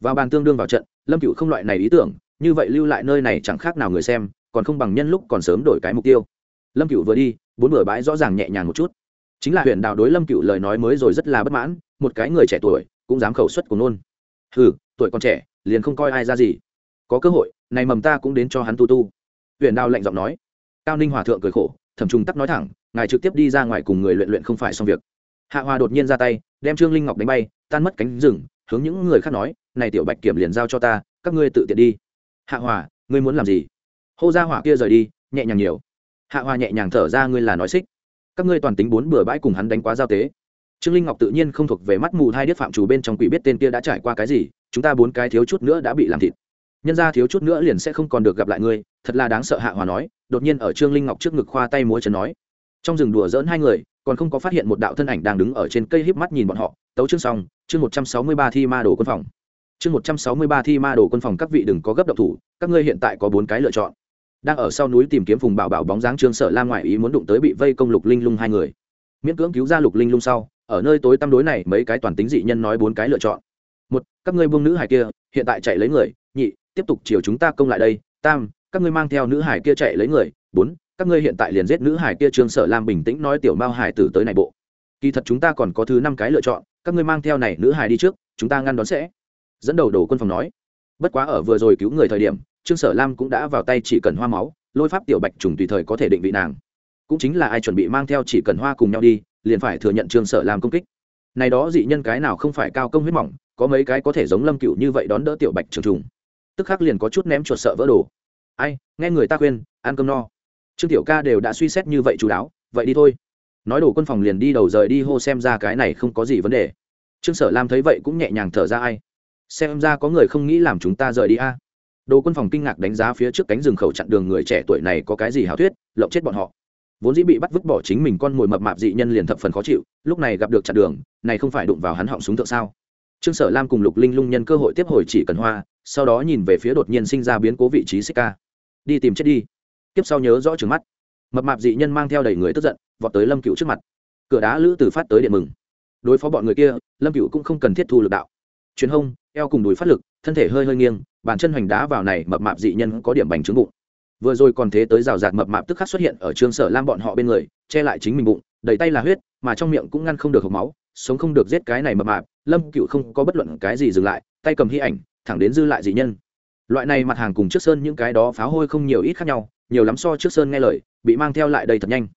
vào bàn tương đương vào trận, lâm cựu không loại này ý tưởng, như vậy lưu lại nơi này chẳng khác nào người xem, còn không bằng nhân lúc còn sớm đổi cái mục tiêu. Lâm cựu vừa đi, bốn bửa bãi rõ ràng nhẹ nhàng một chút. Chính là huyện đạo đối lâm cựu lời nói mới rồi rất là bất mãn, một cái người trẻ tuổi cũng dám khẩu suất của nôn ừ tuổi còn trẻ, liền không coi ai ra gì. Có cơ hội, này mầm ta cũng đến cho hắn tu tu. Huyện đạo lạnh giọng nói. Cao ninh hòa thượng cười khổ thẩm trung tắc nói thẳng, ngài trực tiếp đi ra ngoài cùng người luyện luyện không phải xong việc. Hạ hòa đột nhiên ra tay, đem trương linh ngọc đánh bay, tan mất cánh rừng hướng những người khác nói, này tiểu bạch kiểm liền giao cho ta, các ngươi tự tiện đi. Hạ hòa, ngươi muốn làm gì? Hô ra hỏa kia rời đi, nhẹ nhàng nhiều. Hạ hòa nhẹ nhàng thở ra, ngươi là nói xích. Các ngươi toàn tính bốn bừa bãi cùng hắn đánh quá giao tế. Trương linh ngọc tự nhiên không thuộc về mắt mù hai điếc phạm chủ bên trong quỷ biết tên kia đã trải qua cái gì, chúng ta bốn cái thiếu chút nữa đã bị làm thịt. Nhân ra thiếu chút nữa liền sẽ không còn được gặp lại ngươi, thật là đáng sợ, hạ hòa nói, đột nhiên ở trương linh ngọc trước ngực khoa tay múa chân nói. Trong rừng đùa dỡn hai người còn không có phát hiện một đạo thân ảnh đang đứng ở trên cây híp mắt nhìn bọn họ. Tấu chương xong, chương một trăm sáu mươi ba thi ma đồ quân phòng. Chương một trăm sáu mươi ba thi ma đồ quân phòng, các vị đừng có gấp độc thủ, các ngươi hiện tại có bốn cái lựa chọn. Đang ở sau núi tìm kiếm vùng bảo bảo bóng dáng trương sở la ngoại ý muốn đụng tới bị vây công lục linh lung hai người. Miễn cưỡng cứu ra lục linh lung sau, ở nơi tối tăm đối này, mấy cái toàn tính dị nhân nói bốn cái lựa chọn. Một, các ngươi buông nữ hải kia, hiện tại chạy lấy người. Nhị, tiếp tục chiều chúng ta công lại đây. Tam, các ngươi mang theo nữ hải kia chạy lấy người. Bốn các ngươi hiện tại liền giết nữ hải kia trương sở lam bình tĩnh nói tiểu mao hải tử tới này bộ. Kỳ thật chúng ta còn có thứ năm cái lựa chọn, các ngươi mang theo này nữ hải đi trước, chúng ta ngăn đón sẽ. Dẫn đầu đồ quân phòng nói. Bất quá ở vừa rồi cứu người thời điểm, trương sở lam cũng đã vào tay chỉ cần hoa máu, lôi pháp tiểu bạch trùng tùy thời có thể định vị nàng. Cũng chính là ai chuẩn bị mang theo chỉ cần hoa cùng nhau đi, liền phải thừa nhận trương sở lam công kích. Này đó dị nhân cái nào không phải cao công huyết mỏng, có mấy cái có thể giống lâm cựu như vậy đón đỡ tiểu bạch trường trùng. Tức khắc liền có chút ném chuột sợ vỡ đồ. Ai, nghe người ta khuyên, ăn cơm no trương tiểu ca đều đã suy xét như vậy chú đáo, vậy đi thôi. Nói đồ quân phòng liền đi đầu rời đi hô xem ra cái này không có gì vấn đề. Trương sở lam thấy vậy cũng nhẹ nhàng thở ra ai. Xem ra có người không nghĩ làm chúng ta rời đi a. Đồ quân phòng kinh ngạc đánh giá phía trước cánh rừng khẩu chặn đường người trẻ tuổi này có cái gì hảo thuyết, lộng chết bọn họ. Vốn dĩ bị bắt vứt bỏ chính mình con mồi mập mạp dị nhân liền thập phần khó chịu, lúc này gặp được chặn đường, này không phải đụng vào hắn họng súng thượng sao? Trương sở lam cùng lục linh lung nhân cơ hội tiếp hồi chỉ cần hoa, sau đó nhìn về phía đột nhiên sinh ra biến cố vị trí xích ca đi tìm chết đi tiếp sau nhớ rõ trừng mắt. Mập mạp dị nhân mang theo đầy người tức giận, vọt tới lâm cựu trước mặt. Cửa đá lữ từ phát tới điện mừng. Đối phó bọn người kia, lâm cựu cũng không cần thiết thu lực đạo. Truyền hông, eo cùng đùi phát lực, thân thể hơi hơi nghiêng, bàn chân hoành đá vào này, mập mạp dị nhân có điểm bành trướng bụng. Vừa rồi còn thế tới rào rạt mập mạp tức khắc xuất hiện ở trường sở lam bọn họ bên người, che lại chính mình bụng, đầy tay là huyết, mà trong miệng cũng ngăn không được hộp máu, sống không được giết cái này mập mạp. Lâm cựu không có bất luận cái gì dừng lại, tay cầm hy ảnh, thẳng đến dư lại dị nhân loại này mặt hàng cùng trước sơn những cái đó pháo hôi không nhiều ít khác nhau, nhiều lắm so trước sơn nghe lời, bị mang theo lại đây thật nhanh.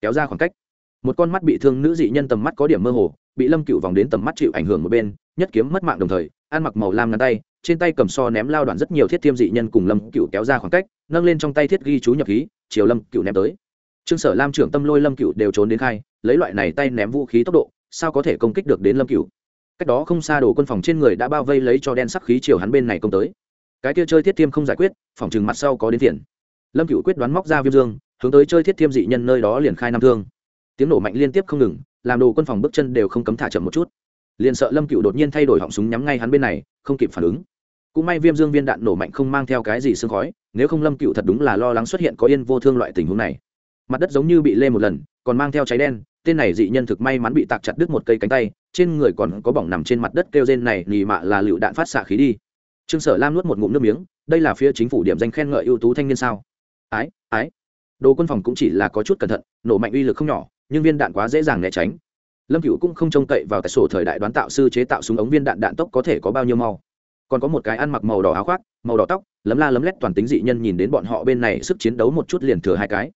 Kéo ra khoảng cách. Một con mắt bị thương nữ dị nhân tầm mắt có điểm mơ hồ, bị lâm cựu vòng đến tầm mắt chịu ảnh hưởng một bên, nhất kiếm mất mạng đồng thời, ăn mặc màu lam ngắn tay, trên tay cầm so ném lao đoạn rất nhiều thiết thiêm dị nhân cùng lâm cựu kéo ra khoảng cách, nâng lên trong tay thiết ghi chú nhập khí, chiều lâm cựu ném tới. Trương sở lam trưởng tâm lôi lâm cựu đều trốn đến khai, lấy loại này tay ném vũ khí tốc độ, sao có thể công kích được đến lâm cựu cách đó không xa đồ quân phòng trên người đã bao vây lấy cho đen sắc khí chiều hắn bên này công tới cái kia chơi thiết thiêm không giải quyết, phòng chừng mặt sau có đến tiền lâm cựu quyết đoán móc ra viêm dương, hướng tới chơi thiết thiêm dị nhân nơi đó liền khai năm thương. Tiếng nổ mạnh liên tiếp không ngừng, làm đồ quân phòng bước chân đều không cấm thả chậm một chút. Liền sợ lâm cựu đột nhiên thay đổi họng súng nhắm ngay hắn bên này, không kịp phản ứng. Cũng may viêm dương viên đạn nổ mạnh không mang theo cái gì sương khói, nếu không lâm cựu thật đúng là lo lắng xuất hiện có yên vô thương loại tình huống này. Mặt đất giống như bị lê một lần, còn mang theo cháy đen, tên này dị nhân thực may mắn bị tạc chặt đứt một cây cánh tay, trên người còn có bỏng nằm trên mặt đất kêu rên này, nì mạ là lựu đạn phát xạ khí đi trương sở lam nuốt một ngụm nước miếng, đây là phía chính phủ điểm danh khen ngợi ưu tú thanh niên sao? Ái ái. Đồ quân phòng cũng chỉ là có chút cẩn thận, nổ mạnh uy lực không nhỏ, nhưng viên đạn quá dễ dàng né tránh. Lâm cựu cũng không trông cậy vào tại sổ thời đại đoán tạo sư chế tạo súng ống viên đạn đạn tốc có thể có bao nhiêu mau. Còn có một cái ăn mặc màu đỏ áo khoác, màu đỏ tóc, lấm la lấm lét toàn tính dị nhân nhìn đến bọn họ bên này sức chiến đấu một chút liền thừa hai cái.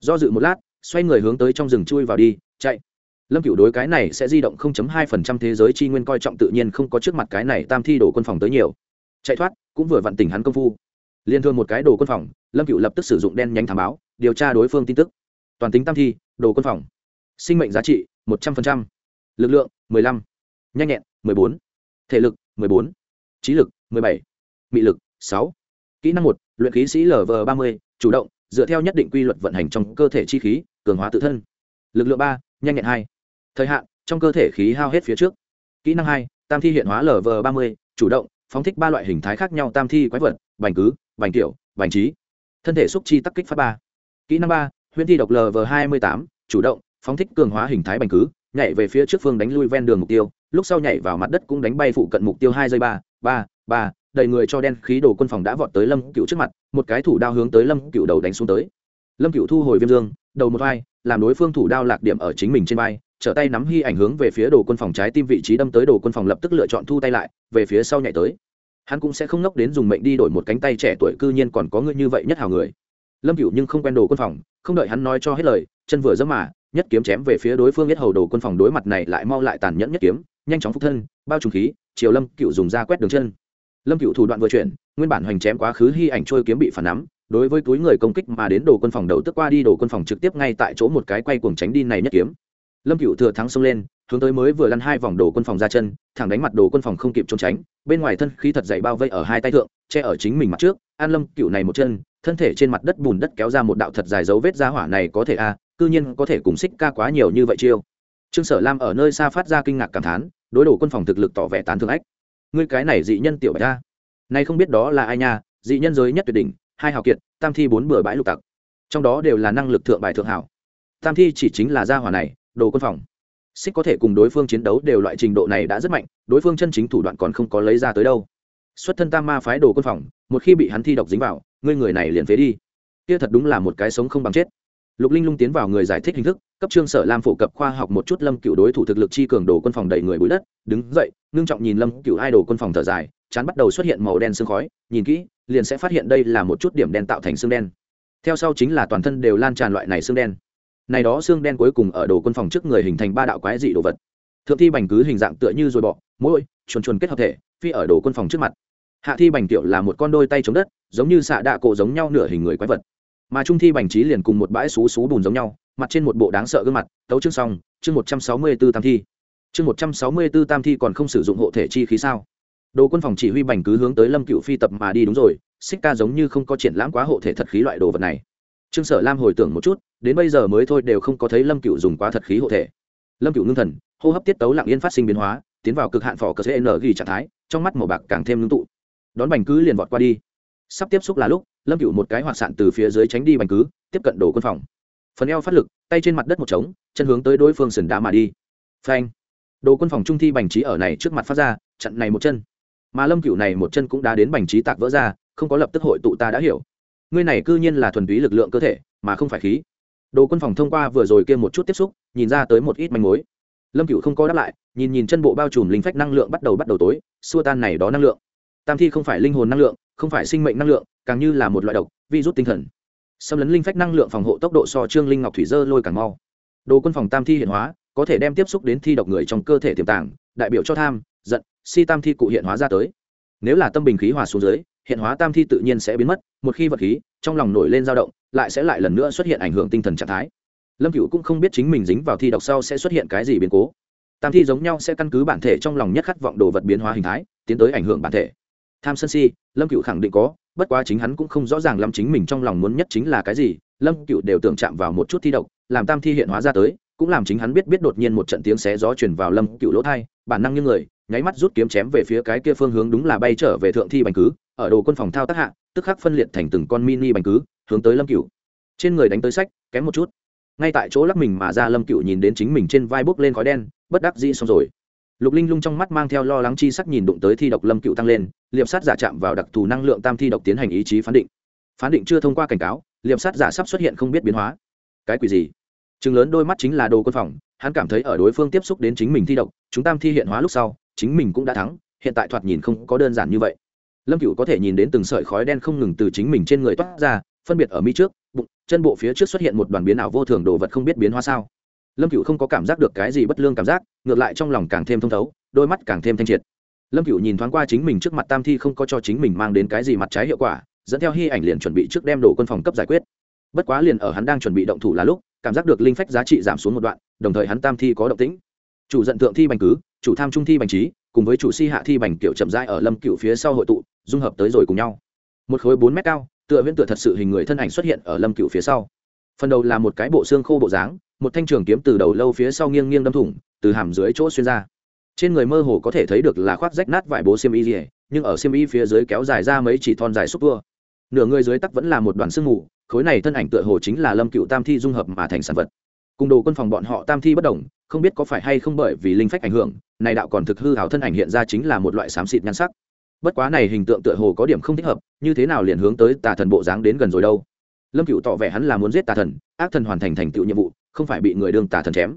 Do dự một lát, xoay người hướng tới trong rừng chui vào đi, chạy. Lâm cựu đối cái này sẽ di động 0.2% thế giới chi nguyên coi trọng tự nhiên không có trước mặt cái này tam thi đổ quân phòng tới nhiều chạy thoát cũng vừa vặn tỉnh hắn công phu. Liên thương một cái đồ quân phòng lâm cựu lập tức sử dụng đen nhánh thảm báo điều tra đối phương tin tức. Toàn tính tam thi đồ quân phòng. Sinh mệnh giá trị 100%, lực lượng 15, nhanh nhẹn 14, thể lực 14, trí lực 17, mị lực 6. kỹ năng một luyện khí sĩ lv 30 chủ động dựa theo nhất định quy luật vận hành trong cơ thể chi khí cường hóa tự thân. Lực lượng ba nhanh nhẹn hai. Thời hạn trong cơ thể khí hao hết phía trước. Kỹ năng hai tam thi hiện hóa lv 30 chủ động phóng thích ba loại hình thái khác nhau tam thi quái vật, bành cứ, bành kiểu, bành trí. Thân thể xúc chi tắc kích phát ba. Kỹ năng ba, huyễn thi độc lv 28 chủ động, phóng thích cường hóa hình thái bành cứ, nhảy về phía trước phương đánh lui ven đường mục tiêu, lúc sau nhảy vào mặt đất cũng đánh bay phụ cận mục tiêu hai giây ba ba ba đầy người cho đen khí đồ quân phòng đã vọt tới lâm cựu trước mặt, một cái thủ đao hướng tới lâm cựu đầu đánh xuống tới. Lâm cựu thu hồi viêm dương, đầu một vai làm đối phương thủ đao lạc điểm ở chính mình trên vai, trở tay nắm hy ảnh hướng về phía đồ quân phòng trái tim vị trí đâm tới đồ quân phòng lập tức lựa chọn thu tay lại, về phía sau nhảy tới. Hắn cũng sẽ không nốc đến dùng mệnh đi đổi một cánh tay trẻ tuổi cư nhiên còn có người như vậy nhất hào người. Lâm cựu nhưng không quen đồ quân phòng, không đợi hắn nói cho hết lời, chân vừa dẫm mà, nhất kiếm chém về phía đối phương nhất hầu đồ quân phòng đối mặt này lại mau lại tàn nhẫn nhất kiếm, nhanh chóng phục thân, bao trùng khí, chiều lâm cựu dùng ra quét đường chân. Lâm cựu thủ đoạn vừa chuyển, nguyên bản hoành chém quá khứ hy ảnh trôi kiếm bị phản nắm đối với túi người công kích mà đến đồ quân phòng đầu tức qua đi, đồ quân phòng trực tiếp ngay tại chỗ một cái quay cuồng tránh đi này nhất kiếm. Lâm cựu thừa thắng xông lên, hướng tới mới vừa lăn hai vòng đồ quân phòng ra chân, thẳng đánh mặt đồ quân phòng không kịp trốn tránh, bên ngoài thân khí thật dày bao vây ở hai tay thượng, che ở chính mình mặt trước, an lâm cựu này một chân, thân thể trên mặt đất bùn đất kéo ra một đạo thật dài dấu vết ra hỏa này có thể a, cư nhiên có thể cùng xích ca quá nhiều như vậy chiêu. Trương sở lam ở nơi xa phát ra kinh ngạc cảm thán, đối đồ quân phòng thực lực tỏ vẻ tán thương ách. Ngươi cái này dị nhân tiểu bạch ta nay không biết đó là ai nha, dị nhân giới nhất tuyệt đỉnh hai hào kiệt, tam thi bốn bừa bãi lục tặc. Trong đó đều là năng lực thượng bài thượng hảo. Tam thi chỉ chính là gia hỏa này, đồ quân phòng. Xích có thể cùng đối phương chiến đấu đều loại trình độ này đã rất mạnh, đối phương chân chính thủ đoạn còn không có lấy ra tới đâu. Xuất thân tam ma phái đồ quân phòng, một khi bị hắn thi độc dính vào, ngươi người này liền phế đi. Kia thật đúng là một cái sống không bằng chết. Lục linh lung tiến vào người giải thích hình thức, cấp trương sở lam phổ cập khoa học một chút lâm cựu đối thủ thực lực chi cường đồ quân phòng đầy người bụi đất, đứng dậy, ngưng trọng nhìn lâm cựu hai đồ quân phòng thở dài chán bắt đầu xuất hiện màu đen sương khói, nhìn kỹ, liền sẽ phát hiện đây là một chút điểm đen tạo thành xương đen. Theo sau chính là toàn thân đều lan tràn loại này xương đen. Này đó xương đen cuối cùng ở đồ quân phòng trước người hình thành ba đạo quái dị đồ vật. Thượng thi bành cứ hình dạng tựa như rồi bọ mỗi chuồn chuồn kết hợp thể, phi ở đồ quân phòng trước mặt. Hạ thi bành tiểu là một con đôi tay chống đất, giống như xạ đạ cổ giống nhau nửa hình người quái vật. Mà trung thi bành trí liền cùng một bãi xú xú bùn giống nhau, mặt trên một bộ đáng sợ gương mặt, tấu chương xong, chương một trăm sáu mươi b ố tam thi. Chương một trăm sáu mươi b ố tam thi còn không sử dụng hộ thể chi khí sao? Đồ quân phòng chỉ huy bành cứ hướng tới lâm cựu phi tập mà đi đúng rồi xích ca giống như không có triển lãm quá hộ thể thật khí loại đồ vật này. Trương sở lam hồi tưởng một chút, đến bây giờ mới thôi đều không có thấy lâm cựu dùng quá thật khí hộ thể. Lâm cựu ngưng thần, hô hấp tiết tấu lặng yên phát sinh biến hóa, tiến vào cực hạn phỏ cờ cn ghi trạng thái, trong mắt màu bạc càng thêm ngưng tụ. Đón bành cứ liền vọt qua đi. Sắp tiếp xúc là lúc, lâm cựu một cái hoạt sạn từ phía dưới tránh đi bành cứ, tiếp cận đồ quân phòng. Phần eo phát lực, tay trên mặt đất một trống, chân hướng tới đối phương sườn đá mà đi. Phanh. Đồ quân phòng trung thi bành trí ở này trước mặt phát ra, chặn này một chân mà lâm cựu này một chân cũng đã đến bành trí tạc vỡ ra, không có lập tức hội tụ ta đã hiểu. Ngươi này cư nhiên là thuần túy lực lượng cơ thể, mà không phải khí. Đồ quân phòng thông qua vừa rồi kia một chút tiếp xúc, nhìn ra tới một ít manh mối. Lâm cựu không có đáp lại, nhìn nhìn chân bộ bao trùm linh phách năng lượng bắt đầu bắt đầu tối, xua tan này đó năng lượng. Tam thi không phải linh hồn năng lượng, không phải sinh mệnh năng lượng, càng như là một loại độc, virus tinh thần. Xâm lấn linh phách năng lượng phòng hộ tốc độ so trương linh ngọc thủy dơ lôi càng mau. Đồ quân phòng tam thi hiện hóa, có thể đem tiếp xúc đến thi độc người trong cơ thể tiềm tàng, đại biểu cho tham giận, si tam thi cụ hiện hóa ra tới. Nếu là tâm bình khí hòa xuống dưới, hiện hóa tam thi tự nhiên sẽ biến mất, một khi vật khí trong lòng nổi lên dao động, lại sẽ lại lần nữa xuất hiện ảnh hưởng tinh thần trạng thái. Lâm cựu cũng không biết chính mình dính vào thi độc sau sẽ xuất hiện cái gì biến cố. Tam thi giống nhau sẽ căn cứ bản thể trong lòng nhất khát vọng đồ vật biến hóa hình thái, tiến tới ảnh hưởng bản thể. Tham sân si, lâm cựu khẳng định có, bất quá chính hắn cũng không rõ ràng lắm chính mình trong lòng muốn nhất chính là cái gì, lâm cựu đều tưởng chạm vào một chút thi độc, làm tam thi hiện hóa ra tới, cũng làm chính hắn biết biết đột nhiên một trận tiếng xé gió chuyển vào lâm cựu lỗ thai bản năng như người nháy mắt rút kiếm chém về phía cái kia phương hướng đúng là bay trở về thượng thi bành cứ, ở đồ quân phòng thao tác hạ, tức khắc phân liệt thành từng con mini bành cứ, hướng tới lâm cựu trên người đánh tới sách, kém một chút. Ngay tại chỗ lắc mình mà ra, lâm cựu nhìn đến chính mình trên vai bốc lên khói đen, bất đắc dĩ xong rồi. Lục linh lung trong mắt mang theo lo lắng chi sắc nhìn đụng tới thi độc lâm cựu tăng lên, liệp sát giả chạm vào đặc thù năng lượng tam thi độc tiến hành ý chí phán định. Phán định chưa thông qua cảnh cáo, liệp sát giả sắp xuất hiện không biết biến hóa. Cái quỷ gì? Chừng lớn đôi mắt chính là đồ quân phòng, hắn cảm thấy ở đối phương tiếp xúc đến chính mình thi độc, chúng tam thi hiện hóa lúc sau chính mình cũng đã thắng, hiện tại thoạt nhìn không có đơn giản như vậy. Lâm cựu có thể nhìn đến từng sợi khói đen không ngừng từ chính mình trên người toát ra, phân biệt ở mi trước, bụng, chân bộ phía trước xuất hiện một đoàn biến ảo vô thường đồ vật không biết biến hóa sao. Lâm cựu không có cảm giác được cái gì bất lương cảm giác, ngược lại trong lòng càng thêm thông thấu, đôi mắt càng thêm thanh triệt. Lâm cựu nhìn thoáng qua chính mình trước mặt tam thi không có cho chính mình mang đến cái gì mặt trái hiệu quả, dẫn theo hy ảnh liền chuẩn bị trước đem đồ quân phòng cấp giải quyết. Bất quá liền ở hắn đang chuẩn bị động thủ là lúc, cảm giác được linh phách giá trị giảm xuống một đoạn, đồng thời hắn tam thi có động tĩnh. Chủ giận thượng thi bành cứ chủ tham trung thi bành trí, cùng với chủ si hạ thi bành kiểu chậm rãi ở lâm cựu phía sau hội tụ, dung hợp tới rồi cùng nhau. Một khối bốn mét cao, tựa viễn tựa thật sự hình người thân ảnh xuất hiện ở lâm cựu phía sau. Phần đầu là một cái bộ xương khô bộ dáng, một thanh trường kiếm từ đầu lâu phía sau nghiêng nghiêng đâm thủng, từ hàm dưới chỗ xuyên ra. Trên người mơ hồ có thể thấy được là khoác rách nát vải bố xiêm y rỉa nhưng ở xiêm y phía dưới kéo dài ra mấy chỉ thon dài xúc tua nửa người dưới tắc vẫn là một đoàn sương mù, khối này thân ảnh tựa hồ chính là lâm cựu tam thi dung hợp mà thành sản vật cùng đồ quân phòng bọn họ tam thi bất đồng, không biết có phải hay không bởi vì linh phách ảnh hưởng, này đạo còn thực hư hảo thân ảnh hiện ra chính là một loại xám xịt nhan sắc. Bất quá này hình tượng tựa hồ có điểm không thích hợp, như thế nào liền hướng tới tà thần bộ dáng đến gần rồi đâu. Lâm cựu tỏ vẻ hắn là muốn giết tà thần, ác thần hoàn thành thành tựu nhiệm vụ, không phải bị người đương tà thần chém.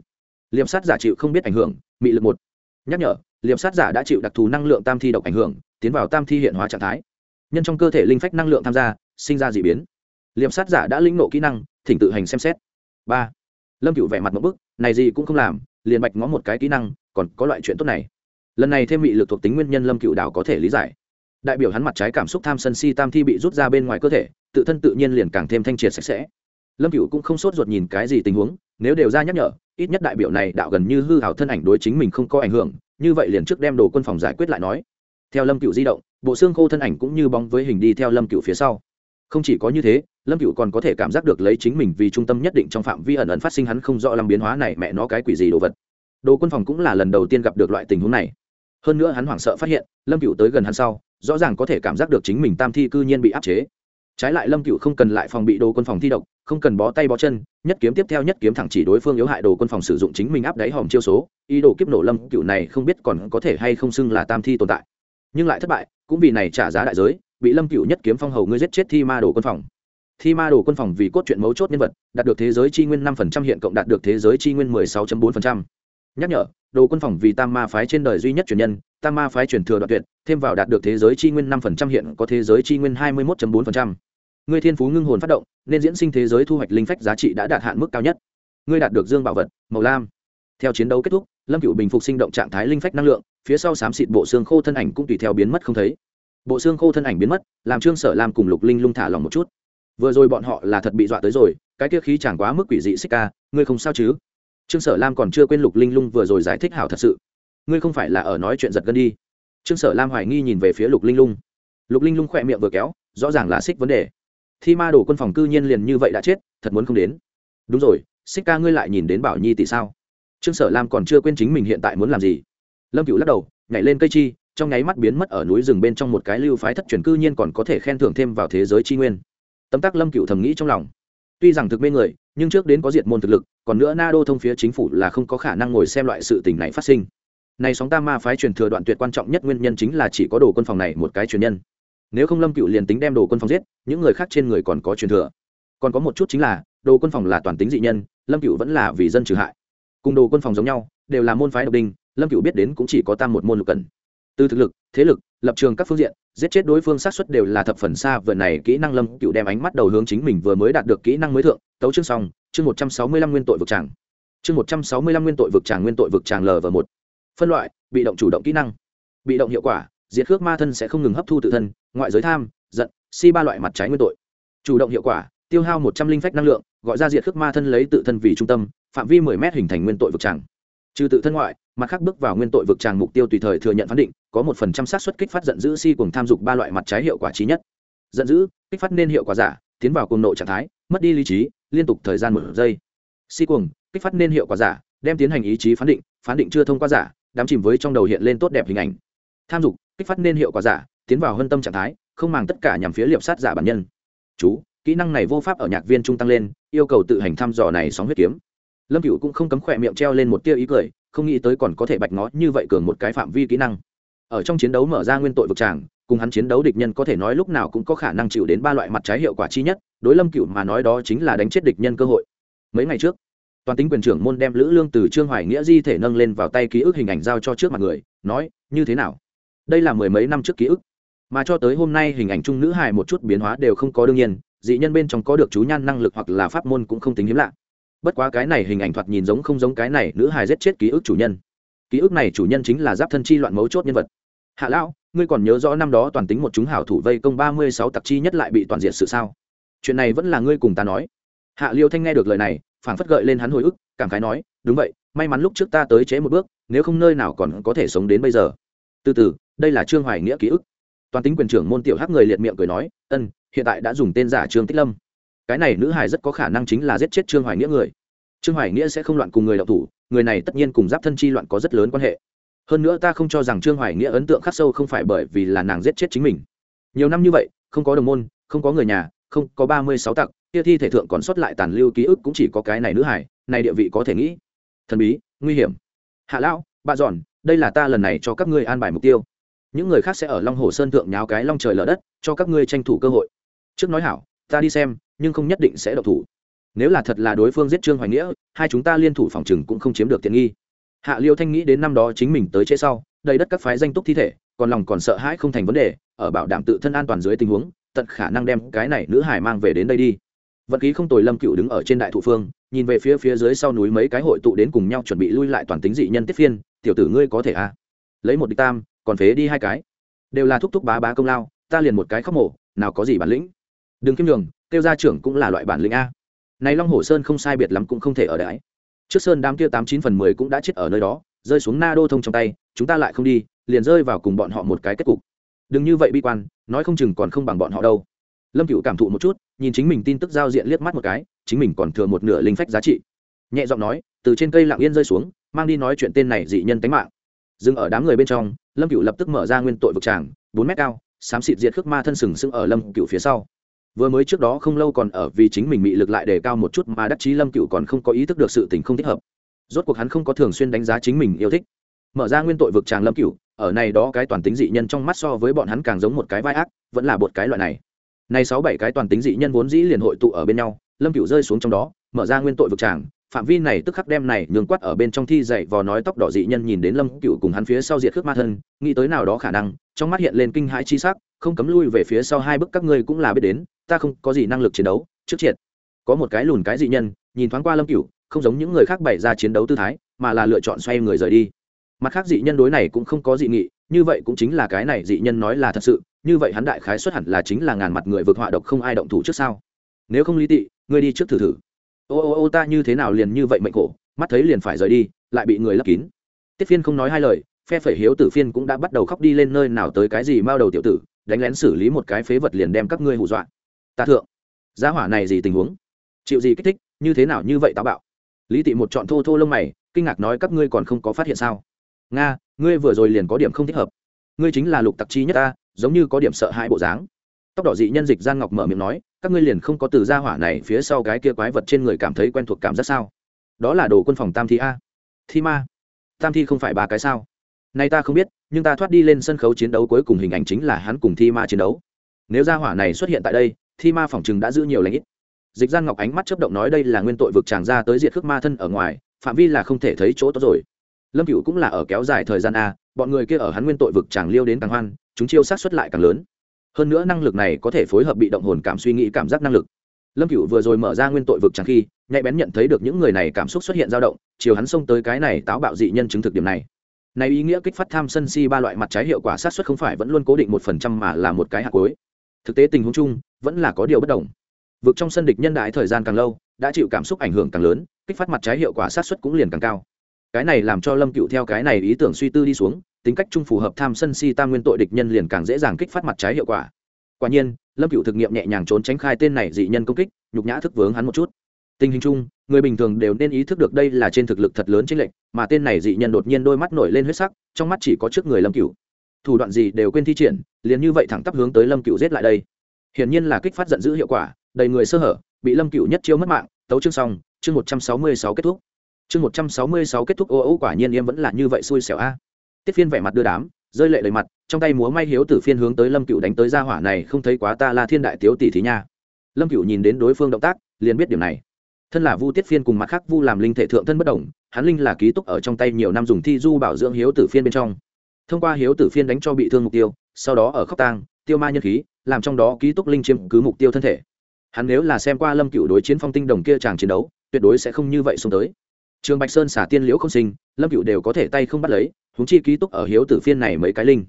Liệp sát giả chịu không biết ảnh hưởng, mị lực một. Nhắc nhở, liệp sát giả đã chịu đặc thù năng lượng tam thi độc ảnh hưởng, tiến vào tam thi hiện hóa trạng thái. Nhân trong cơ thể linh phách năng lượng tham gia, sinh ra d ị biến. Liệp sát giả đã lĩnh nộ kỹ năng, thỉnh tự hành xem xét. Ba lâm cựu vẻ mặt một bức, này gì cũng không làm, liền bạch ngó một cái kỹ năng, còn có loại chuyện tốt này. Lần này thêm bị lực thuộc tính nguyên nhân lâm cựu đảo có thể lý giải. Đại biểu hắn mặt trái cảm xúc tham sân si tam thi bị rút ra bên ngoài cơ thể, tự thân tự nhiên liền càng thêm thanh triệt sạch sẽ. Lâm cựu cũng không sốt ruột nhìn cái gì tình huống, nếu đều ra nhắc nhở, ít nhất đại biểu này đạo gần như hư hảo thân ảnh đối chính mình không có ảnh hưởng, như vậy liền trước đem đồ quân phòng giải quyết lại nói. Theo lâm cựu di động, bộ xương khô thân ảnh cũng như bóng với hình đi theo lâm cựu phía sau. Không chỉ có như thế lâm cựu còn có thể cảm giác được lấy chính mình vì trung tâm nhất định trong phạm vi ẩn ẩn phát sinh hắn không rõ làm biến hóa này mẹ nó cái quỷ gì đồ vật. Đồ quân phòng cũng là lần đầu tiên gặp được loại tình huống này. Hơn nữa hắn hoảng sợ phát hiện, lâm cựu tới gần hắn sau, rõ ràng có thể cảm giác được chính mình tam thi cư nhiên bị áp chế. Trái lại lâm cựu không cần lại phòng bị đồ quân phòng thi độc, không cần bó tay bó chân, nhất kiếm tiếp theo nhất kiếm thẳng chỉ đối phương yếu hại đồ quân phòng sử dụng chính mình áp đáy hòm chiêu số, ý đồ kiếp nổ lâm cựu này không biết còn có thể hay không xưng là tam thi tồn tại. Nhưng lại thất bại, cũng vì này trả giá đại giới, bị lâm cựu nhất kiếm phong hầu ngươi giết chết thi ma đồ quân phòng thi ma đồ quân phòng vì cốt truyện mấu chốt nhân vật, đạt được thế giới chi nguyên năm phần trăm, hiện cộng đạt được thế giới chi nguyên mười sáu bốn phần trăm. Nhắc nhở, đồ quân phòng vì tam ma phái trên đời duy nhất truyền nhân, tam ma phái truyền thừa đoạn tuyệt, thêm vào đạt được thế giới chi nguyên năm phần trăm, hiện có thế giới chi nguyên hai mươi một bốn phần trăm. Ngươi thiên phú ngưng hồn phát động, nên diễn sinh thế giới thu hoạch linh phách giá trị đã đạt hạn mức cao nhất. Ngươi đạt được dương bảo vật, màu lam. Theo chiến đấu kết thúc, lâm cựu bình phục sinh động trạng thái linh phách năng lượng, phía sau xám xịt bộ xương khô thân ảnh cũng tùy theo biến mất không thấy. Bộ xương khô thân ảnh biến mất, làm trương sở lam cùng lục linh lung thả lòng một chút vừa rồi bọn họ là thật bị dọa tới rồi, cái kia khí chẳng quá mức quỷ dị xích ca, ngươi không sao chứ? Trương sở lam còn chưa quên lục linh lung vừa rồi giải thích hảo thật sự. Ngươi không phải là ở nói chuyện giật gân đi. Trương sở lam hoài nghi nhìn về phía lục linh lung. Lục linh lung khỏe miệng vừa kéo, rõ ràng là xích vấn đề. Thi ma đổ quân phòng cư nhiên liền như vậy đã chết, thật muốn không đến. Đúng rồi xích ca ngươi lại nhìn đến bảo nhi tỷ sao? Trương sở lam còn chưa quên chính mình hiện tại muốn làm gì. Lâm cựu lắc đầu, nhảy lên cây chi, trong nháy mắt biến mất ở núi rừng bên trong một cái lưu phái thất truyền cư nhiên còn có thể khen thưởng thêm vào thế giới tri nguyên tấm tắc lâm cựu thầm nghĩ trong lòng. Tuy rằng thực mê người, nhưng trước đến có diệt môn thực lực, còn nữa na đô thông phía chính phủ là không có khả năng ngồi xem loại sự tình này phát sinh. Này sóng tam ma phái truyền thừa đoạn tuyệt quan trọng nhất nguyên nhân chính là chỉ có đồ quân phòng này một cái truyền nhân. Nếu không lâm cựu liền tính đem đồ quân phòng giết, những người khác trên người còn có truyền thừa. Còn có một chút chính là, đồ quân phòng là toàn tính dị nhân, lâm cựu vẫn là vì dân trừ hại. Cùng đồ quân phòng giống nhau, đều là môn phái độc đinh, lâm cựu biết đến cũng chỉ có tam một môn lục cần từ thực lực, thế lực lập trường các phương diện, giết chết đối phương sát xuất đều là thập phần xa vừa này, kỹ năng lâm cựu đem ánh mắt đầu hướng chính mình vừa mới đạt được kỹ năng mới thượng, tấu chương xong, chương một trăm sáu mươi lăm nguyên tội vực tràng. Chương một trăm sáu mươi lăm nguyên tội vực tràng nguyên tội vực tràng lv một. Phân loại, bị động chủ động kỹ năng. Bị động hiệu quả, diệt khước ma thân sẽ không ngừng hấp thu tự thân, ngoại giới tham, giận, si ba loại mặt trái nguyên tội. Chủ động hiệu quả, tiêu hao một trăm linh phách năng lượng, gọi ra diệt khước ma thân lấy tự thân vì trung tâm, phạm vi mười m hình thành nguyên tội vực tràng trừ tự thân ngoại, mặt khác bước vào nguyên tội vực tràng mục tiêu tùy thời thừa nhận phán định, có một phần trăm xác suất kích phát giận dữ si cùng tham dục ba loại mặt trái hiệu quả trí nhất. Giận dữ, kích phát nên hiệu quả giả, tiến vào cùng nội trạng thái, mất đi lý trí, liên tục thời gian một giây. Si cuồng, kích phát nên hiệu quả giả, đem tiến hành ý chí phán định phán định chưa thông qua giả đám chìm với trong đầu hiện lên tốt đẹp hình ảnh. Tham dục, kích phát nên hiệu quả giả, tiến vào hân tâm trạng thái, không màng tất cả nhằm phía liệp sát giả bản nhân. Chú, kỹ năng này vô pháp ở nhạc viên trung tăng lên, yêu cầu tự hành thăm dò này sóng huyết kiếm lâm cựu cũng không cấm khỏe miệng treo lên một tia ý cười, không nghĩ tới còn có thể bạch ngó như vậy cường một cái phạm vi kỹ năng. Ở trong chiến đấu mở ra nguyên tội vực tràng, cùng hắn chiến đấu địch nhân có thể nói lúc nào cũng có khả năng chịu đến ba loại mặt trái hiệu quả chi nhất, đối lâm cựu mà nói đó chính là đánh chết địch nhân cơ hội. Mấy ngày trước, toàn tính quyền trưởng môn đem lữ lương từ trương hoài nghĩa di thể nâng lên vào tay ký ức hình ảnh giao cho trước mặt người, nói, như thế nào? Đây là mười mấy năm trước ký ức. Mà cho tới hôm nay hình ảnh chung nữ hài một chút biến hóa đều không có đương nhiên, dị nhân bên trong có được chú nhan năng lực hoặc là pháp môn cũng không tính hiếm lạ bất quá cái này hình ảnh thoạt nhìn giống không giống cái này nữ hài giết chết ký ức chủ nhân. Ký ức này chủ nhân chính là giáp thân chi loạn mấu chốt nhân vật. Hạ lão, ngươi còn nhớ rõ năm đó toàn tính một chúng hảo thủ vây công ba mươi sáu tặc chi nhất lại bị toàn diện sự sao? Chuyện này vẫn là ngươi cùng ta nói. Hạ liêu thanh nghe được lời này phản phất gợi lên hắn hồi ức, cảm khái nói, đúng vậy, may mắn lúc trước ta tới chế một bước, nếu không nơi nào còn có thể sống đến bây giờ. Từ từ, đây là trương hoài nghĩa ký ức. Toàn tính quyền trưởng môn tiểu hắc người liệt miệng cười nói, ân, hiện tại đã dùng tên giả trương tích lâm cái này nữ hải rất có khả năng chính là giết chết trương hoài nghĩa người. Trương hoài nghĩa sẽ không loạn cùng người đạo thủ, người này tất nhiên cùng giáp thân chi loạn có rất lớn quan hệ. Hơn nữa ta không cho rằng trương hoài nghĩa ấn tượng khắc sâu không phải bởi vì là nàng giết chết chính mình. Nhiều năm như vậy, không có đồng môn, không có người nhà, không có ba mươi sáu tặc, kia thi thể thượng còn sót lại tàn lưu ký ức cũng chỉ có cái này nữ hải này địa vị có thể nghĩ. Thần bí, nguy hiểm. Hạ lão, bà giòn đây là ta lần này cho các ngươi an bài mục tiêu. Những người khác sẽ ở long hồ sơn thượng nháo cái long trời lở đất, cho các ngươi tranh thủ cơ hội. Trước nói hảo, ta đi xem nhưng không nhất định sẽ độc thủ. Nếu là thật là đối phương giết trương hoài nghĩa, hai chúng ta liên thủ phòng chừng cũng không chiếm được tiện nghi. Hạ liêu thanh nghĩ đến năm đó chính mình tới chế sau, đầy đất các phái danh túc thi thể, còn lòng còn sợ hãi không thành vấn đề, ở bảo đảm tự thân an toàn dưới tình huống, tận khả năng đem cái này nữ hải mang về đến đây đi. Vận khí không tồi lâm cựu đứng ở trên đại thụ phương, nhìn về phía phía dưới sau núi mấy cái hội tụ đến cùng nhau chuẩn bị lui lại toàn tính dị nhân tiếp phiên, tiểu tử ngươi có thể a à? lấy một địch tam, còn phế đi hai cái. Đều là thúc thúc bá bá công lao, ta liền một cái khóc mổ, nào có gì bản lĩnh. Đừng kiêm đường kêu gia trưởng cũng là loại bản lĩnh a. Này long hồ sơn không sai biệt lắm cũng không thể ở đấy. trước sơn đám kia tám chín phần mười cũng đã chết ở nơi đó, rơi xuống na đô thông trong tay, chúng ta lại không đi, liền rơi vào cùng bọn họ một cái kết cục. Đừng như vậy bi quan, nói không chừng còn không bằng bọn họ đâu. Lâm cựu cảm thụ một chút, nhìn chính mình tin tức giao diện liếc mắt một cái, chính mình còn thừa một nửa linh phách giá trị. Nhẹ giọng nói, từ trên cây lặng yên rơi xuống, mang đi nói chuyện tên này dị nhân tánh mạng. Dừng ở đám người bên trong, lâm cựu lập tức mở ra nguyên tội vực tràng, bốn mét cao, xám xịt diệt khước ma thân sừng sững ở lâm cựu phía sau vừa mới trước đó không lâu còn ở vì chính mình bị lực lại đề cao một chút mà đắc chí lâm cựu còn không có ý thức được sự tình không thích hợp. Rốt cuộc hắn không có thường xuyên đánh giá chính mình yêu thích. Mở ra nguyên tội vực tràng lâm cựu, ở này đó cái toàn tính dị nhân trong mắt so với bọn hắn càng giống một cái vai ác, vẫn là một cái loại này. Này sáu bảy cái toàn tính dị nhân vốn dĩ liền hội tụ ở bên nhau, lâm cựu rơi xuống trong đó, mở ra nguyên tội vực tràng, phạm vi này tức khắc đem này nhường quát ở bên trong thi dậy vò nói tóc đỏ dị nhân nhìn đến lâm cựu cùng hắn phía sau diệt khước ma thân, nghĩ tới nào đó khả năng, trong mắt hiện lên kinh hãi chi sắc, không cấm lui về phía sau hai bức các ngươi cũng là biết đến ta không có gì năng lực chiến đấu, trước triệt. Có một cái lùn cái dị nhân, nhìn thoáng qua lâm cửu, không giống những người khác bày ra chiến đấu tư thái, mà là lựa chọn xoay người rời đi. Mặt khác dị nhân đối này cũng không có dị nghị, như vậy cũng chính là cái này dị nhân nói là thật sự, như vậy hắn đại khái xuất hẳn là chính là ngàn mặt người vượt họa độc không ai động thủ trước sao nếu không lý tị, ngươi đi trước thử thử. Ô ô ô, ta như thế nào liền như vậy mệnh khổ, mắt thấy liền phải rời đi, lại bị người lấp kín. Tiết phiên không nói hai lời, phe phẩy hiếu tử phiên cũng đã bắt đầu khóc đi lên nơi nào tới cái gì mao đầu tiểu tử, đánh lén xử lý một cái phế vật liền đem các ngươi hù dọa ta thượng. Giá hỏa này gì tình huống? Chịu gì kích thích, như thế nào như vậy táo bạo? Lý tị một chọn thô thô lông mày, kinh ngạc nói các ngươi còn không có phát hiện sao? Nga, ngươi vừa rồi liền có điểm không thích hợp. Ngươi chính là lục tặc chi nhất ta, giống như có điểm sợ hãi bộ dáng. Tóc đỏ dị nhân dịch gian ngọc mở miệng nói, các ngươi liền không có từ gia hỏa này phía sau cái kia quái vật trên người cảm thấy quen thuộc cảm giác sao? Đó là đồ quân phòng tam thi a. Thi ma. Tam thi không phải ba cái sao? Nay ta không biết, nhưng ta thoát đi lên sân khấu chiến đấu cuối cùng hình ảnh chính là hắn cùng thi ma chiến đấu. Nếu gia hỏa này xuất hiện tại đây thi ma phỏng chừng đã giữ nhiều lãnh ít. Dịch gian ngọc ánh mắt chấp động nói đây là nguyên tội vực tràng ra tới diệt khước ma thân ở ngoài, phạm vi là không thể thấy chỗ tốt rồi. Lâm cựu cũng là ở kéo dài thời gian a, bọn người kia ở hắn nguyên tội vực chàng liêu đến càng hoan, chúng chiêu sát xuất lại càng lớn. Hơn nữa năng lực này có thể phối hợp bị động hồn cảm suy nghĩ cảm giác năng lực. Lâm cựu vừa rồi mở ra nguyên tội vực chẳng khi, nhạy bén nhận thấy được những người này cảm xúc xuất hiện dao động, chiều hắn xông tới cái này táo bạo dị nhân chứng thực điểm này. Này ý nghĩa kích phát tham sân si ba loại mặt trái hiệu quả sát xuất không phải vẫn luôn cố định một phần trăm mà là một cái hạt cuối. Thực tế tình huống chung vẫn là có điều bất đồng. Vực trong sân địch nhân đại thời gian càng lâu, đã chịu cảm xúc ảnh hưởng càng lớn, kích phát mặt trái hiệu quả sát xuất cũng liền càng cao. Cái này làm cho lâm cựu theo cái này ý tưởng suy tư đi xuống, tính cách chung phù hợp tham sân si tam nguyên tội địch nhân liền càng dễ dàng kích phát mặt trái hiệu quả. Quả nhiên, lâm cựu thực nghiệm nhẹ nhàng trốn tránh khai tên này dị nhân công kích, nhục nhã thức vướng hắn một chút. Tình hình chung, người bình thường đều nên ý thức được đây là trên thực lực thật lớn chính lệnh mà tên này dị nhân đột nhiên đôi mắt nổi lên huyết sắc, trong mắt chỉ có trước người lâm cựu. Thủ đoạn gì đều quên thi triển, liền như vậy thẳng tắp hướng tới lâm cựu giết lại đây hiển nhiên là kích phát giận dữ hiệu quả, đầy người sơ hở, bị lâm cựu nhất chiêu mất mạng, tấu chương xong, chương một trăm sáu mươi sáu kết thúc. Chương một trăm sáu mươi sáu kết thúc, ô ô, quả nhiên em vẫn là như vậy xui xẻo a. Tiết phiên vẻ mặt đưa đám, rơi lệ đầy mặt, trong tay múa may hiếu tử phiên hướng tới lâm cựu đánh tới gia hỏa này, không thấy quá ta là thiên đại tiếu tỷ thí nha. Lâm cựu nhìn đến đối phương động tác, liền biết điểm này. Thân là vu tiết phiên cùng mặt khác vu làm linh thể thượng thân bất đồng, hắn linh là ký túc ở trong tay nhiều năm dùng thi du bảo dưỡng hiếu tử phiên bên trong. Thông qua hiếu tử phiên đánh cho bị thương mục tiêu, sau đó ở khóc tang, tiêu ma nhân khí làm trong đó ký túc linh chiếm cứ mục tiêu thân thể. Hắn nếu là xem qua lâm cựu đối chiến phong tinh đồng kia chàng chiến đấu, tuyệt đối sẽ không như vậy xuống tới. Trường bạch sơn xả tiên liễu không sinh, lâm cựu đều có thể tay không bắt lấy húng chi ký túc ở hiếu tử phiên này mấy cái linh.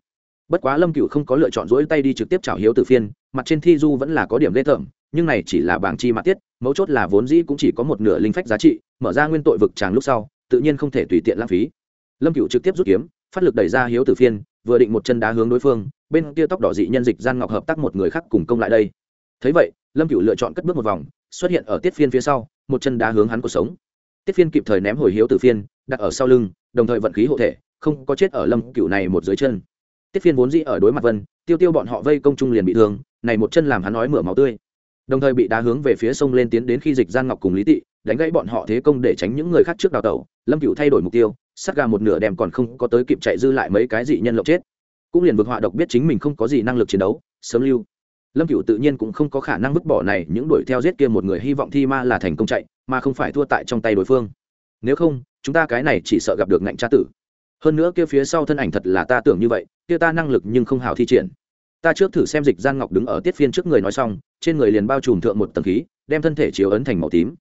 Bất quá lâm cựu không có lựa chọn rỗi tay đi trực tiếp chảo hiếu tử phiên, mặt trên thi du vẫn là có điểm lê tởm, nhưng này chỉ là bảng chi mặt tiết, mấu chốt là vốn dĩ cũng chỉ có một nửa linh phách giá trị, mở ra nguyên tội vực chàng lúc sau, tự nhiên không thể tùy tiện lãng phí. Lâm cựu trực tiếp rút kiếm, phát lực đẩy ra hiếu tử phiên, vừa định một chân đá hướng đối phương bên kia tóc đỏ dị nhân dịch gian ngọc hợp tác một người khác cùng công lại đây. Thấy vậy, lâm cựu lựa chọn cất bước một vòng, xuất hiện ở tiết phiên phía sau, một chân đá hướng hắn cuộc sống. Tiết phiên kịp thời ném hồi hiếu tử phiên, đặt ở sau lưng, đồng thời vận khí hộ thể, không có chết ở lâm cựu này một dưới chân. Tiết phiên vốn dĩ ở đối mặt vân, tiêu tiêu bọn họ vây công trung liền bị thương, này một chân làm hắn nói mửa máu tươi. Đồng thời bị đá hướng về phía sông lên tiến đến khi dịch gian ngọc cùng lý tị, đánh gãy bọn họ thế công để tránh những người khác trước đào tẩu. Lâm cựu thay đổi mục tiêu sát gà một nửa đem còn không có tới kịp chạy dư lại mấy cái dị nhân lộng chết cũng liền vực họa độc biết chính mình không có gì năng lực chiến đấu, sớm lưu. Lâm cựu tự nhiên cũng không có khả năng vứt bỏ này những đuổi theo giết kia một người hy vọng thi ma là thành công chạy, mà không phải thua tại trong tay đối phương. Nếu không, chúng ta cái này chỉ sợ gặp được ngạnh tra tử. Hơn nữa kia phía sau thân ảnh thật là ta tưởng như vậy, kia ta năng lực nhưng không hào thi triển. Ta trước thử xem dịch gian ngọc đứng ở tiết phiên trước người nói xong, trên người liền bao trùm thượng một tầng khí, đem thân thể chiếu ấn thành màu tím.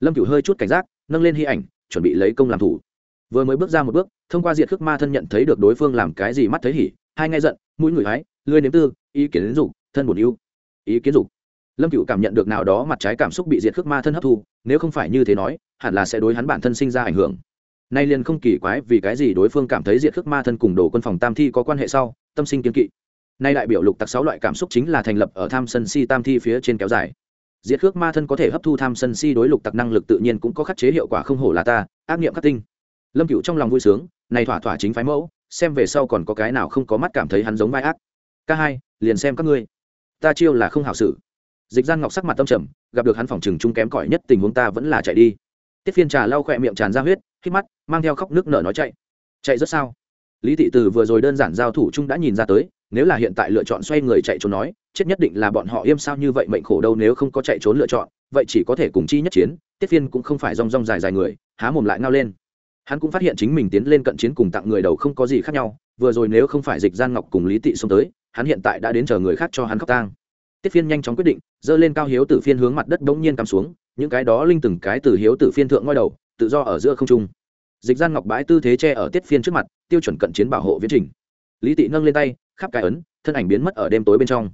Lâm cửu hơi chút cảnh giác, nâng lên hy ảnh, chuẩn bị lấy công làm thủ. Vừa mới bước ra một bước, thông qua diệt khước ma thân nhận thấy được đối phương làm cái gì mắt thấy hỉ hai nghe giận, mũi người hái lưới nếm tư, ý kiến dục, thân bổn yêu ý kiến dục. Lâm cựu cảm nhận được nào đó mặt trái cảm xúc bị diệt khước ma thân hấp thu, nếu không phải như thế nói, hẳn là sẽ đối hắn bản thân sinh ra ảnh hưởng. Nay liền không kỳ quái vì cái gì đối phương cảm thấy diệt khước ma thân cùng đồ quân phòng tam thi có quan hệ sau, tâm sinh kiến kỵ. Nay đại biểu lục tặc sáu loại cảm xúc chính là thành lập ở tham sân si tam thi phía trên kéo dài. Diệt khước ma thân có thể hấp thu tham sân si đối lục tặc năng lực tự nhiên cũng có khắc chế hiệu quả không hổ là ta, ác nghiệm khắc tinh. Lâm cựu trong lòng vui sướng, này thỏa thỏa chính phái mẫu xem về sau còn có cái nào không có mắt cảm thấy hắn giống vai ác. K hai, liền xem các ngươi. Ta chiêu là không hảo xử. Dịch gian ngọc sắc mặt tâm trầm, gặp được hắn phòng trừng chung kém cỏi nhất tình huống ta vẫn là chạy đi. Tiết phiên trà lau khỏe miệng tràn ra huyết, hít mắt, mang theo khóc nước nở nói chạy. Chạy rất sao? Lý thị từ vừa rồi đơn giản giao thủ chung đã nhìn ra tới, nếu là hiện tại lựa chọn xoay người chạy trốn nói, chết nhất định là bọn họ im sao như vậy mệnh khổ đâu nếu không có chạy trốn lựa chọn, vậy chỉ có thể cùng chi nhất chiến, tiết phiên cũng không phải rong rong dài dài người, há mồm lại ngao lên hắn cũng phát hiện chính mình tiến lên cận chiến cùng tặng người đầu không có gì khác nhau, vừa rồi nếu không phải dịch gian ngọc cùng lý tị xông tới, hắn hiện tại đã đến chờ người khác cho hắn khóc tang. Tiết phiên nhanh chóng quyết định dơ lên cao hiếu tử phiên hướng mặt đất bỗng nhiên cắm xuống, những cái đó linh từng cái từ hiếu tử phiên thượng ngoi đầu, tự do ở giữa không trung. Dịch gian ngọc bãi tư thế che ở tiết phiên trước mặt, tiêu chuẩn cận chiến bảo hộ viễn trình. Lý tị nâng lên tay, khắp cái ấn, thân ảnh biến mất ở đêm tối bên trong.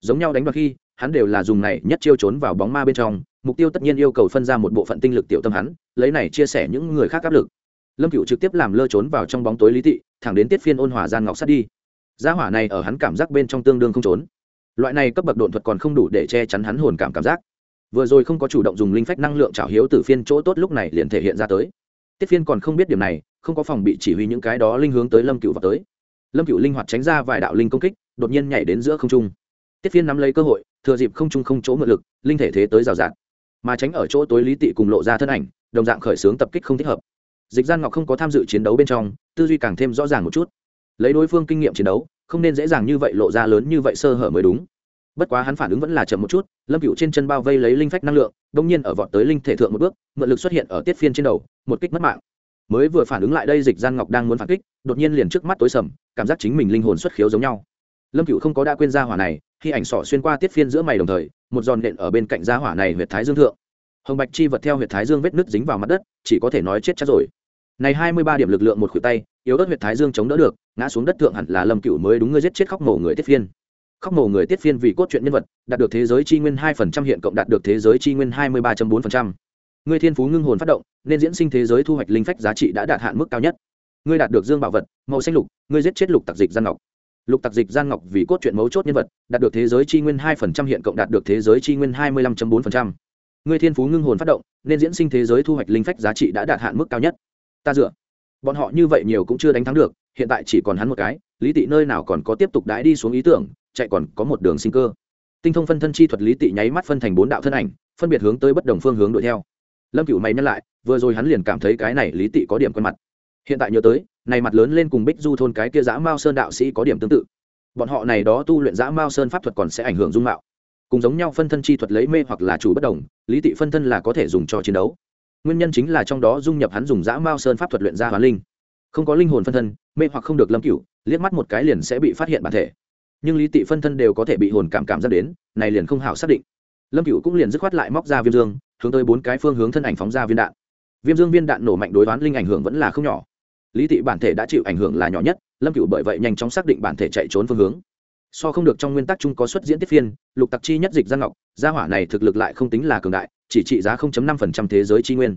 Giống nhau đánh vào khi, hắn đều là dùng này nhất chiêu trốn vào bóng ma bên trong, mục tiêu tất nhiên yêu cầu phân ra một bộ phận tinh lực tiểu tâm hắn, lấy này chia sẻ những người khác áp lực lâm cựu trực tiếp làm lơ trốn vào trong bóng tối lý tị thẳng đến tiết phiên ôn hòa gian ngọc sắt đi. Gia hỏa này ở hắn cảm giác bên trong tương đương không trốn. Loại này cấp bậc độn thuật còn không đủ để che chắn hắn hồn cảm cảm giác. Vừa rồi không có chủ động dùng linh phách năng lượng trảo hiếu từ phiên chỗ tốt lúc này liền thể hiện ra tới. Tiết phiên còn không biết điểm này, không có phòng bị chỉ huy những cái đó linh hướng tới lâm cựu vào tới. Lâm cựu linh hoạt tránh ra vài đạo linh công kích, đột nhiên nhảy đến giữa không trung. Tiết phiên nắm lấy cơ hội, thừa dịp không trung không chỗ ngự lực, linh thể thế tới rào rạt. Mà tránh ở chỗ tối lý tị cùng lộ ra thân ảnh, đồng dạng khởi xướng tập kích không thích hợp dịch gian ngọc không có tham dự chiến đấu bên trong, tư duy càng thêm rõ ràng một chút. Lấy đối phương kinh nghiệm chiến đấu, không nên dễ dàng như vậy lộ ra lớn như vậy sơ hở mới đúng. Bất quá hắn phản ứng vẫn là chậm một chút, lâm cựu trên chân bao vây lấy linh phách năng lượng đông nhiên ở vọt tới linh thể thượng một bước, mượn lực xuất hiện ở tiết phiên trên đầu, một kích mất mạng. Mới vừa phản ứng lại đây, dịch gian ngọc đang muốn phản kích, đột nhiên liền trước mắt tối sầm, cảm giác chính mình linh hồn xuất khiếu giống nhau. Lâm cựu không có đã quên ra hỏa này, khi ảnh sỏ xuyên qua tiết phiên giữa mày đồng thời, một giòn nện ở bên cạnh gia hỏa này huyệt thái dương thượng hồng bạch chi vật theo huyệt thái dương vết nứt dính vào mặt đất, chỉ có thể nói chết chắc rồi. Này hai mươi ba điểm lực lượng một khuỷu tay, yếu ớt huyệt thái dương chống đỡ được, ngã xuống đất thượng hẳn là lâm cựu mới đúng ngươi giết chết khóc mổ người tiết phiên. Khóc mổ người tiết phiên vì cốt truyện nhân vật, đạt được thế giới chi nguyên hai phần trăm, hiện cộng đạt được thế giới chi nguyên hai mươi ba bốn phần trăm. Ngươi thiên phú ngưng hồn phát động, nên diễn sinh thế giới thu hoạch linh phách giá trị đã đạt hạn mức cao nhất. Ngươi đạt được dương bảo vật, màu xanh lục, ngươi giết chết lục tặc dịch gian ngọc. Lục tặc dịch gian ngọc vì cốt truyện mấu chốt nhân vật, đạt được thế giới chi nguyên hai phần trăm, hiện cộng đạt được thế giới chi nguyên hai mươi lăm bốn phần trăm ngươi thiên phú ngưng hồn phát động, nên diễn sinh thế giới thu hoạch linh phách giá trị đã đạt hạn mức cao nhất. Ta dựa. Bọn họ như vậy nhiều cũng chưa đánh thắng được, hiện tại chỉ còn hắn một cái, lý tị nơi nào còn có tiếp tục đãi đi xuống ý tưởng, chạy còn có một đường sinh cơ. Tinh thông phân thân chi thuật lý tị nháy mắt phân thành bốn đạo thân ảnh, phân biệt hướng tới bất đồng phương hướng đuổi theo. Lâm cựu mày nhắc lại, vừa rồi hắn liền cảm thấy cái này lý tị có điểm quen mặt. Hiện tại nhớ tới, này mặt lớn lên cùng bích du thôn cái kia giã mao sơn đạo sĩ có điểm tương tự. Bọn họ này đó tu luyện giã mao sơn pháp thuật còn sẽ ảnh hưởng dung mạo, cùng giống nhau phân thân chi thuật lấy mê hoặc là chủ bất đồng lý tị phân thân là có thể dùng cho chiến đấu. Nguyên nhân chính là trong đó dung nhập hắn dùng dã mao sơn pháp thuật luyện ra hoán linh. Không có linh hồn phân thân, mê hoặc không được lâm cựu liếc mắt một cái liền sẽ bị phát hiện bản thể. Nhưng lý tị phân thân đều có thể bị hồn cảm cảm giác đến, này liền không hảo xác định. Lâm cựu cũng liền dứt khoát lại móc ra viêm dương, hướng tới bốn cái phương hướng thân ảnh phóng ra viên đạn. Viêm dương viên đạn nổ mạnh đối đoán linh ảnh hưởng vẫn là không nhỏ. Lý tị bản thể đã chịu ảnh hưởng là nhỏ nhất, lâm cựu bởi vậy nhanh chóng xác định bản thể chạy trốn phương hướng. So không được trong nguyên tắc chung có xuất diễn tiếp phiên, lục tặc chi nhất dịch giang ngọc gia hỏa này thực lực lại không tính là cường đại, chỉ trị giá 0.5% thế giới chi nguyên.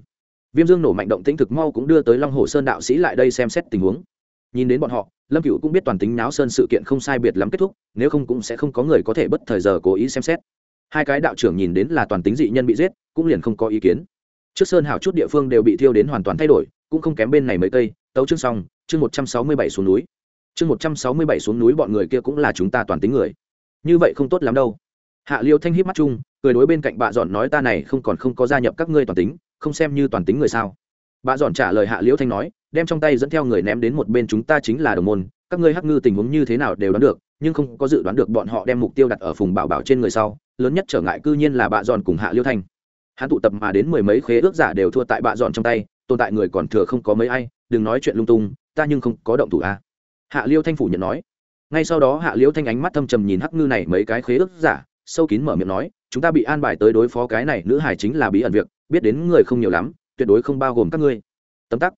Viêm dương nổ mạnh động tĩnh thực mau cũng đưa tới long hồ sơn đạo sĩ lại đây xem xét tình huống. Nhìn đến bọn họ, lâm cựu cũng biết toàn tính náo sơn sự kiện không sai biệt lắm kết thúc, nếu không cũng sẽ không có người có thể bất thời giờ cố ý xem xét. Hai cái đạo trưởng nhìn đến là toàn tính dị nhân bị giết, cũng liền không có ý kiến. Trước sơn hảo chút địa phương đều bị thiêu đến hoàn toàn thay đổi, cũng không kém bên này mấy cây, tấu chương xong, chương một trăm sáu mươi bảy xuống núi. Chương một trăm sáu mươi bảy xuống núi bọn người kia cũng là chúng ta toàn tính người. Như vậy không tốt lắm đâu hạ liêu thanh hít mắt chung, cười đối bên cạnh bà dọn nói, ta này không còn không có gia nhập các ngươi toàn tính, không xem như toàn tính người sao? Bà dọn trả lời hạ liêu thanh nói, đem trong tay dẫn theo người ném đến một bên chúng ta chính là đồng môn, các ngươi hắc ngư tình huống như thế nào đều đoán được, nhưng không có dự đoán được bọn họ đem mục tiêu đặt ở phùng bảo bảo trên người sau, lớn nhất trở ngại cư nhiên là bà dọn cùng hạ liêu thanh. Hắn tụ tập mà đến mười mấy khế ước giả đều thua tại bà dọn trong tay, tồn tại người còn thừa không có mấy ai, đừng nói chuyện lung tung, ta nhưng không có động thủ a hạ liêu thanh phủ nhận nói. Ngay sau đó hạ liêu thanh ánh mắt thâm trầm nhìn hắc ngư này mấy cái khế ước giả sâu kín mở miệng nói, chúng ta bị an bài tới đối phó cái này nữ hải chính là bí ẩn việc, biết đến người không nhiều lắm, tuyệt đối không bao gồm các ngươi. Tấm tắc.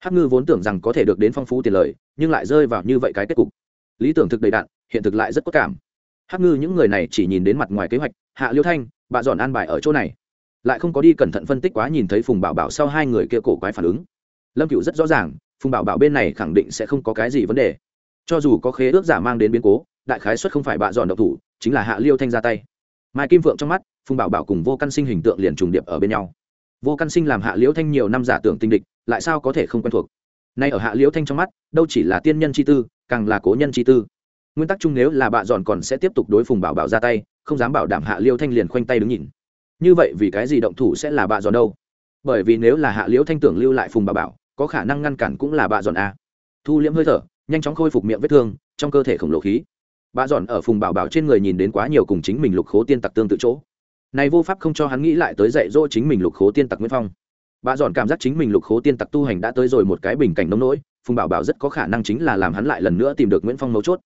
Hắc ngư vốn tưởng rằng có thể được đến phong phú tiền lời, nhưng lại rơi vào như vậy cái kết cục. Lý tưởng thực đầy đạn, hiện thực lại rất có cảm. Hắc ngư những người này chỉ nhìn đến mặt ngoài kế hoạch, hạ liêu thanh, bà dọn an bài ở chỗ này. Lại không có đi cẩn thận phân tích quá nhìn thấy phùng bảo bảo sau hai người kia cổ quái phản ứng. Lâm cựu rất rõ ràng, phùng bảo bảo bên này khẳng định sẽ không có cái gì vấn đề. Cho dù có khế ước giả mang đến biến cố, đại khái xuất không phải bạ dọn độc thủ chính là hạ liêu thanh ra tay. Mai kim phượng trong mắt, phùng bảo bảo cùng vô căn sinh hình tượng liền trùng điệp ở bên nhau. Vô căn sinh làm hạ liễu thanh nhiều năm giả tưởng tinh địch, lại sao có thể không quen thuộc? Nay ở hạ liễu thanh trong mắt, đâu chỉ là tiên nhân chi tư, càng là cố nhân chi tư. Nguyên tắc chung nếu là bạ dọn còn sẽ tiếp tục đối phùng bảo bảo ra tay, không dám bảo đảm hạ liêu thanh liền khoanh tay đứng nhìn. Như vậy vì cái gì động thủ sẽ là bạ dọn đâu? Bởi vì nếu là hạ liễu thanh tưởng lưu lại phùng bảo bảo, có khả năng ngăn cản cũng là bạ dọn a thu liễm hơi thở, nhanh chóng khôi phục miệng vết thương, trong cơ thể khổng lồ khí. Bà dọn ở phùng bảo bảo trên người nhìn đến quá nhiều cùng chính mình lục khố tiên tặc tương tự chỗ. Này vô pháp không cho hắn nghĩ lại tới dạy dỗ chính mình lục khố tiên tặc nguyễn phong. Bà dọn cảm giác chính mình lục khố tiên tặc tu hành đã tới rồi một cái bình cảnh nông nỗi, phùng bảo bảo rất có khả năng chính là làm hắn lại lần nữa tìm được nguyễn phong mấu chốt.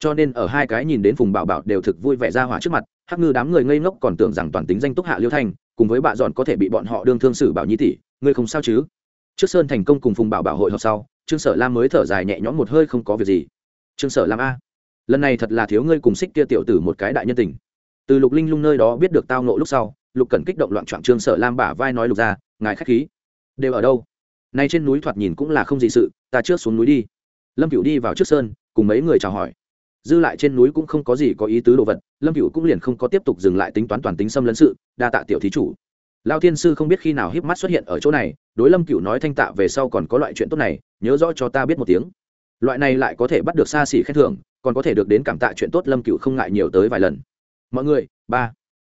Cho nên ở hai cái nhìn đến phùng bảo bảo đều thực vui vẻ ra hỏa trước mặt, hắc ngư đám người ngây ngốc còn tưởng rằng toàn tính danh túc hạ liêu thanh cùng với bà dọn có thể bị bọn họ đương thương xử bảo nhi tỷ, ngươi không sao chứ? Trước sơn thành công cùng phùng bảo bảo hội họp sau, trương sở lam mới thở dài nhẹ nhõm một hơi không có việc gì. Trương sở lam a lần này thật là thiếu ngươi cùng xích kia tiểu tử một cái đại nhân tình. Từ lục linh lung nơi đó biết được tao nộ lúc sau, lục cần kích động loạn trọn trương sở lam bả vai nói lục ra, ngài k h á c h khí. Đều ở đâu? Nay trên núi thoạt nhìn cũng là không gì sự, ta trước xuống núi đi. Lâm cựu đi vào trước sơn, cùng mấy người chào hỏi. Dư lại trên núi cũng không có gì có ý tứ đồ vật, lâm cựu cũng liền không có tiếp tục dừng lại tính toán toàn tính xâm lấn sự, đa tạ tiểu thí chủ. Lao thiên sư không biết khi nào híp mắt xuất hiện ở chỗ này, đối lâm cựu nói thanh tạ về sau còn có loại chuyện tốt này, nhớ rõ cho ta biết một tiếng. Loại này lại có thể bắt được xa xỉ khen thưởng còn có thể được đến cảm tạ chuyện tốt lâm cựu không ngại nhiều tới vài lần. Mọi người, ba.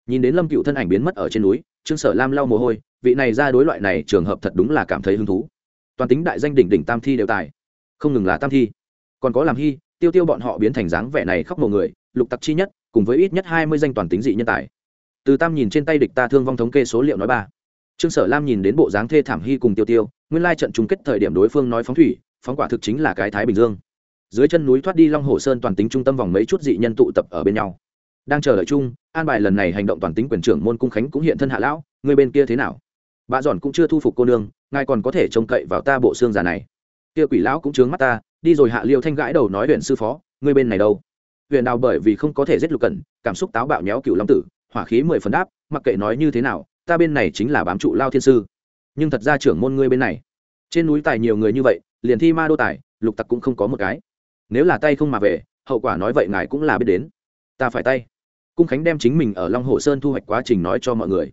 Nhìn đến lâm cựu thân ảnh biến mất ở trên núi, trương sở lam lau mồ hôi, vị này ra đối loại này trường hợp thật đúng là cảm thấy hứng thú. Toàn tính đại danh đỉnh đỉnh tam thi đều tài. Không ngừng là tam thi. Còn có làm hy, tiêu tiêu bọn họ biến thành dáng vẻ này khóc mồ người, lục tặc chi nhất, cùng với ít nhất hai mươi danh toàn tính dị nhân tài. Từ tam nhìn trên tay địch ta thương vong thống kê số liệu nói ba. Trương sở lam nhìn đến bộ dáng thê thảm hy cùng tiêu tiêu, nguyên lai trận chung kết thời điểm đối phương nói phóng thủy, phóng quả thực chính là cái thái bình dương dưới chân núi thoát đi long hồ sơn toàn tính trung tâm vòng mấy chút dị nhân tụ tập ở bên nhau. Đang chờ đợi chung, an bài lần này hành động toàn tính quyền trưởng môn cung khánh cũng hiện thân hạ lão, người bên kia thế nào? Bà giòn cũng chưa thu phục cô nương, ngài còn có thể trông cậy vào ta bộ xương già này. Kia quỷ lão cũng chướng mắt ta, đi rồi hạ liêu thanh gãi đầu nói huyện sư phó, người bên này đâu? Huyện đào bởi vì không có thể giết lục cẩn, cảm xúc táo bạo nhéo cựu long tử, hỏa khí mười phần đáp, mặc kệ nói như thế nào, ta bên này chính là bám trụ lao thiên sư. Nhưng thật ra trưởng môn ngươi bên này, trên núi tài nhiều người như vậy, liền thi ma đô tài, lục tặc cũng không có một cái nếu là tay không mà về, hậu quả nói vậy ngài cũng là biết đến. Ta phải tay. Cung khánh đem chính mình ở long hồ sơn thu hoạch quá trình nói cho mọi người.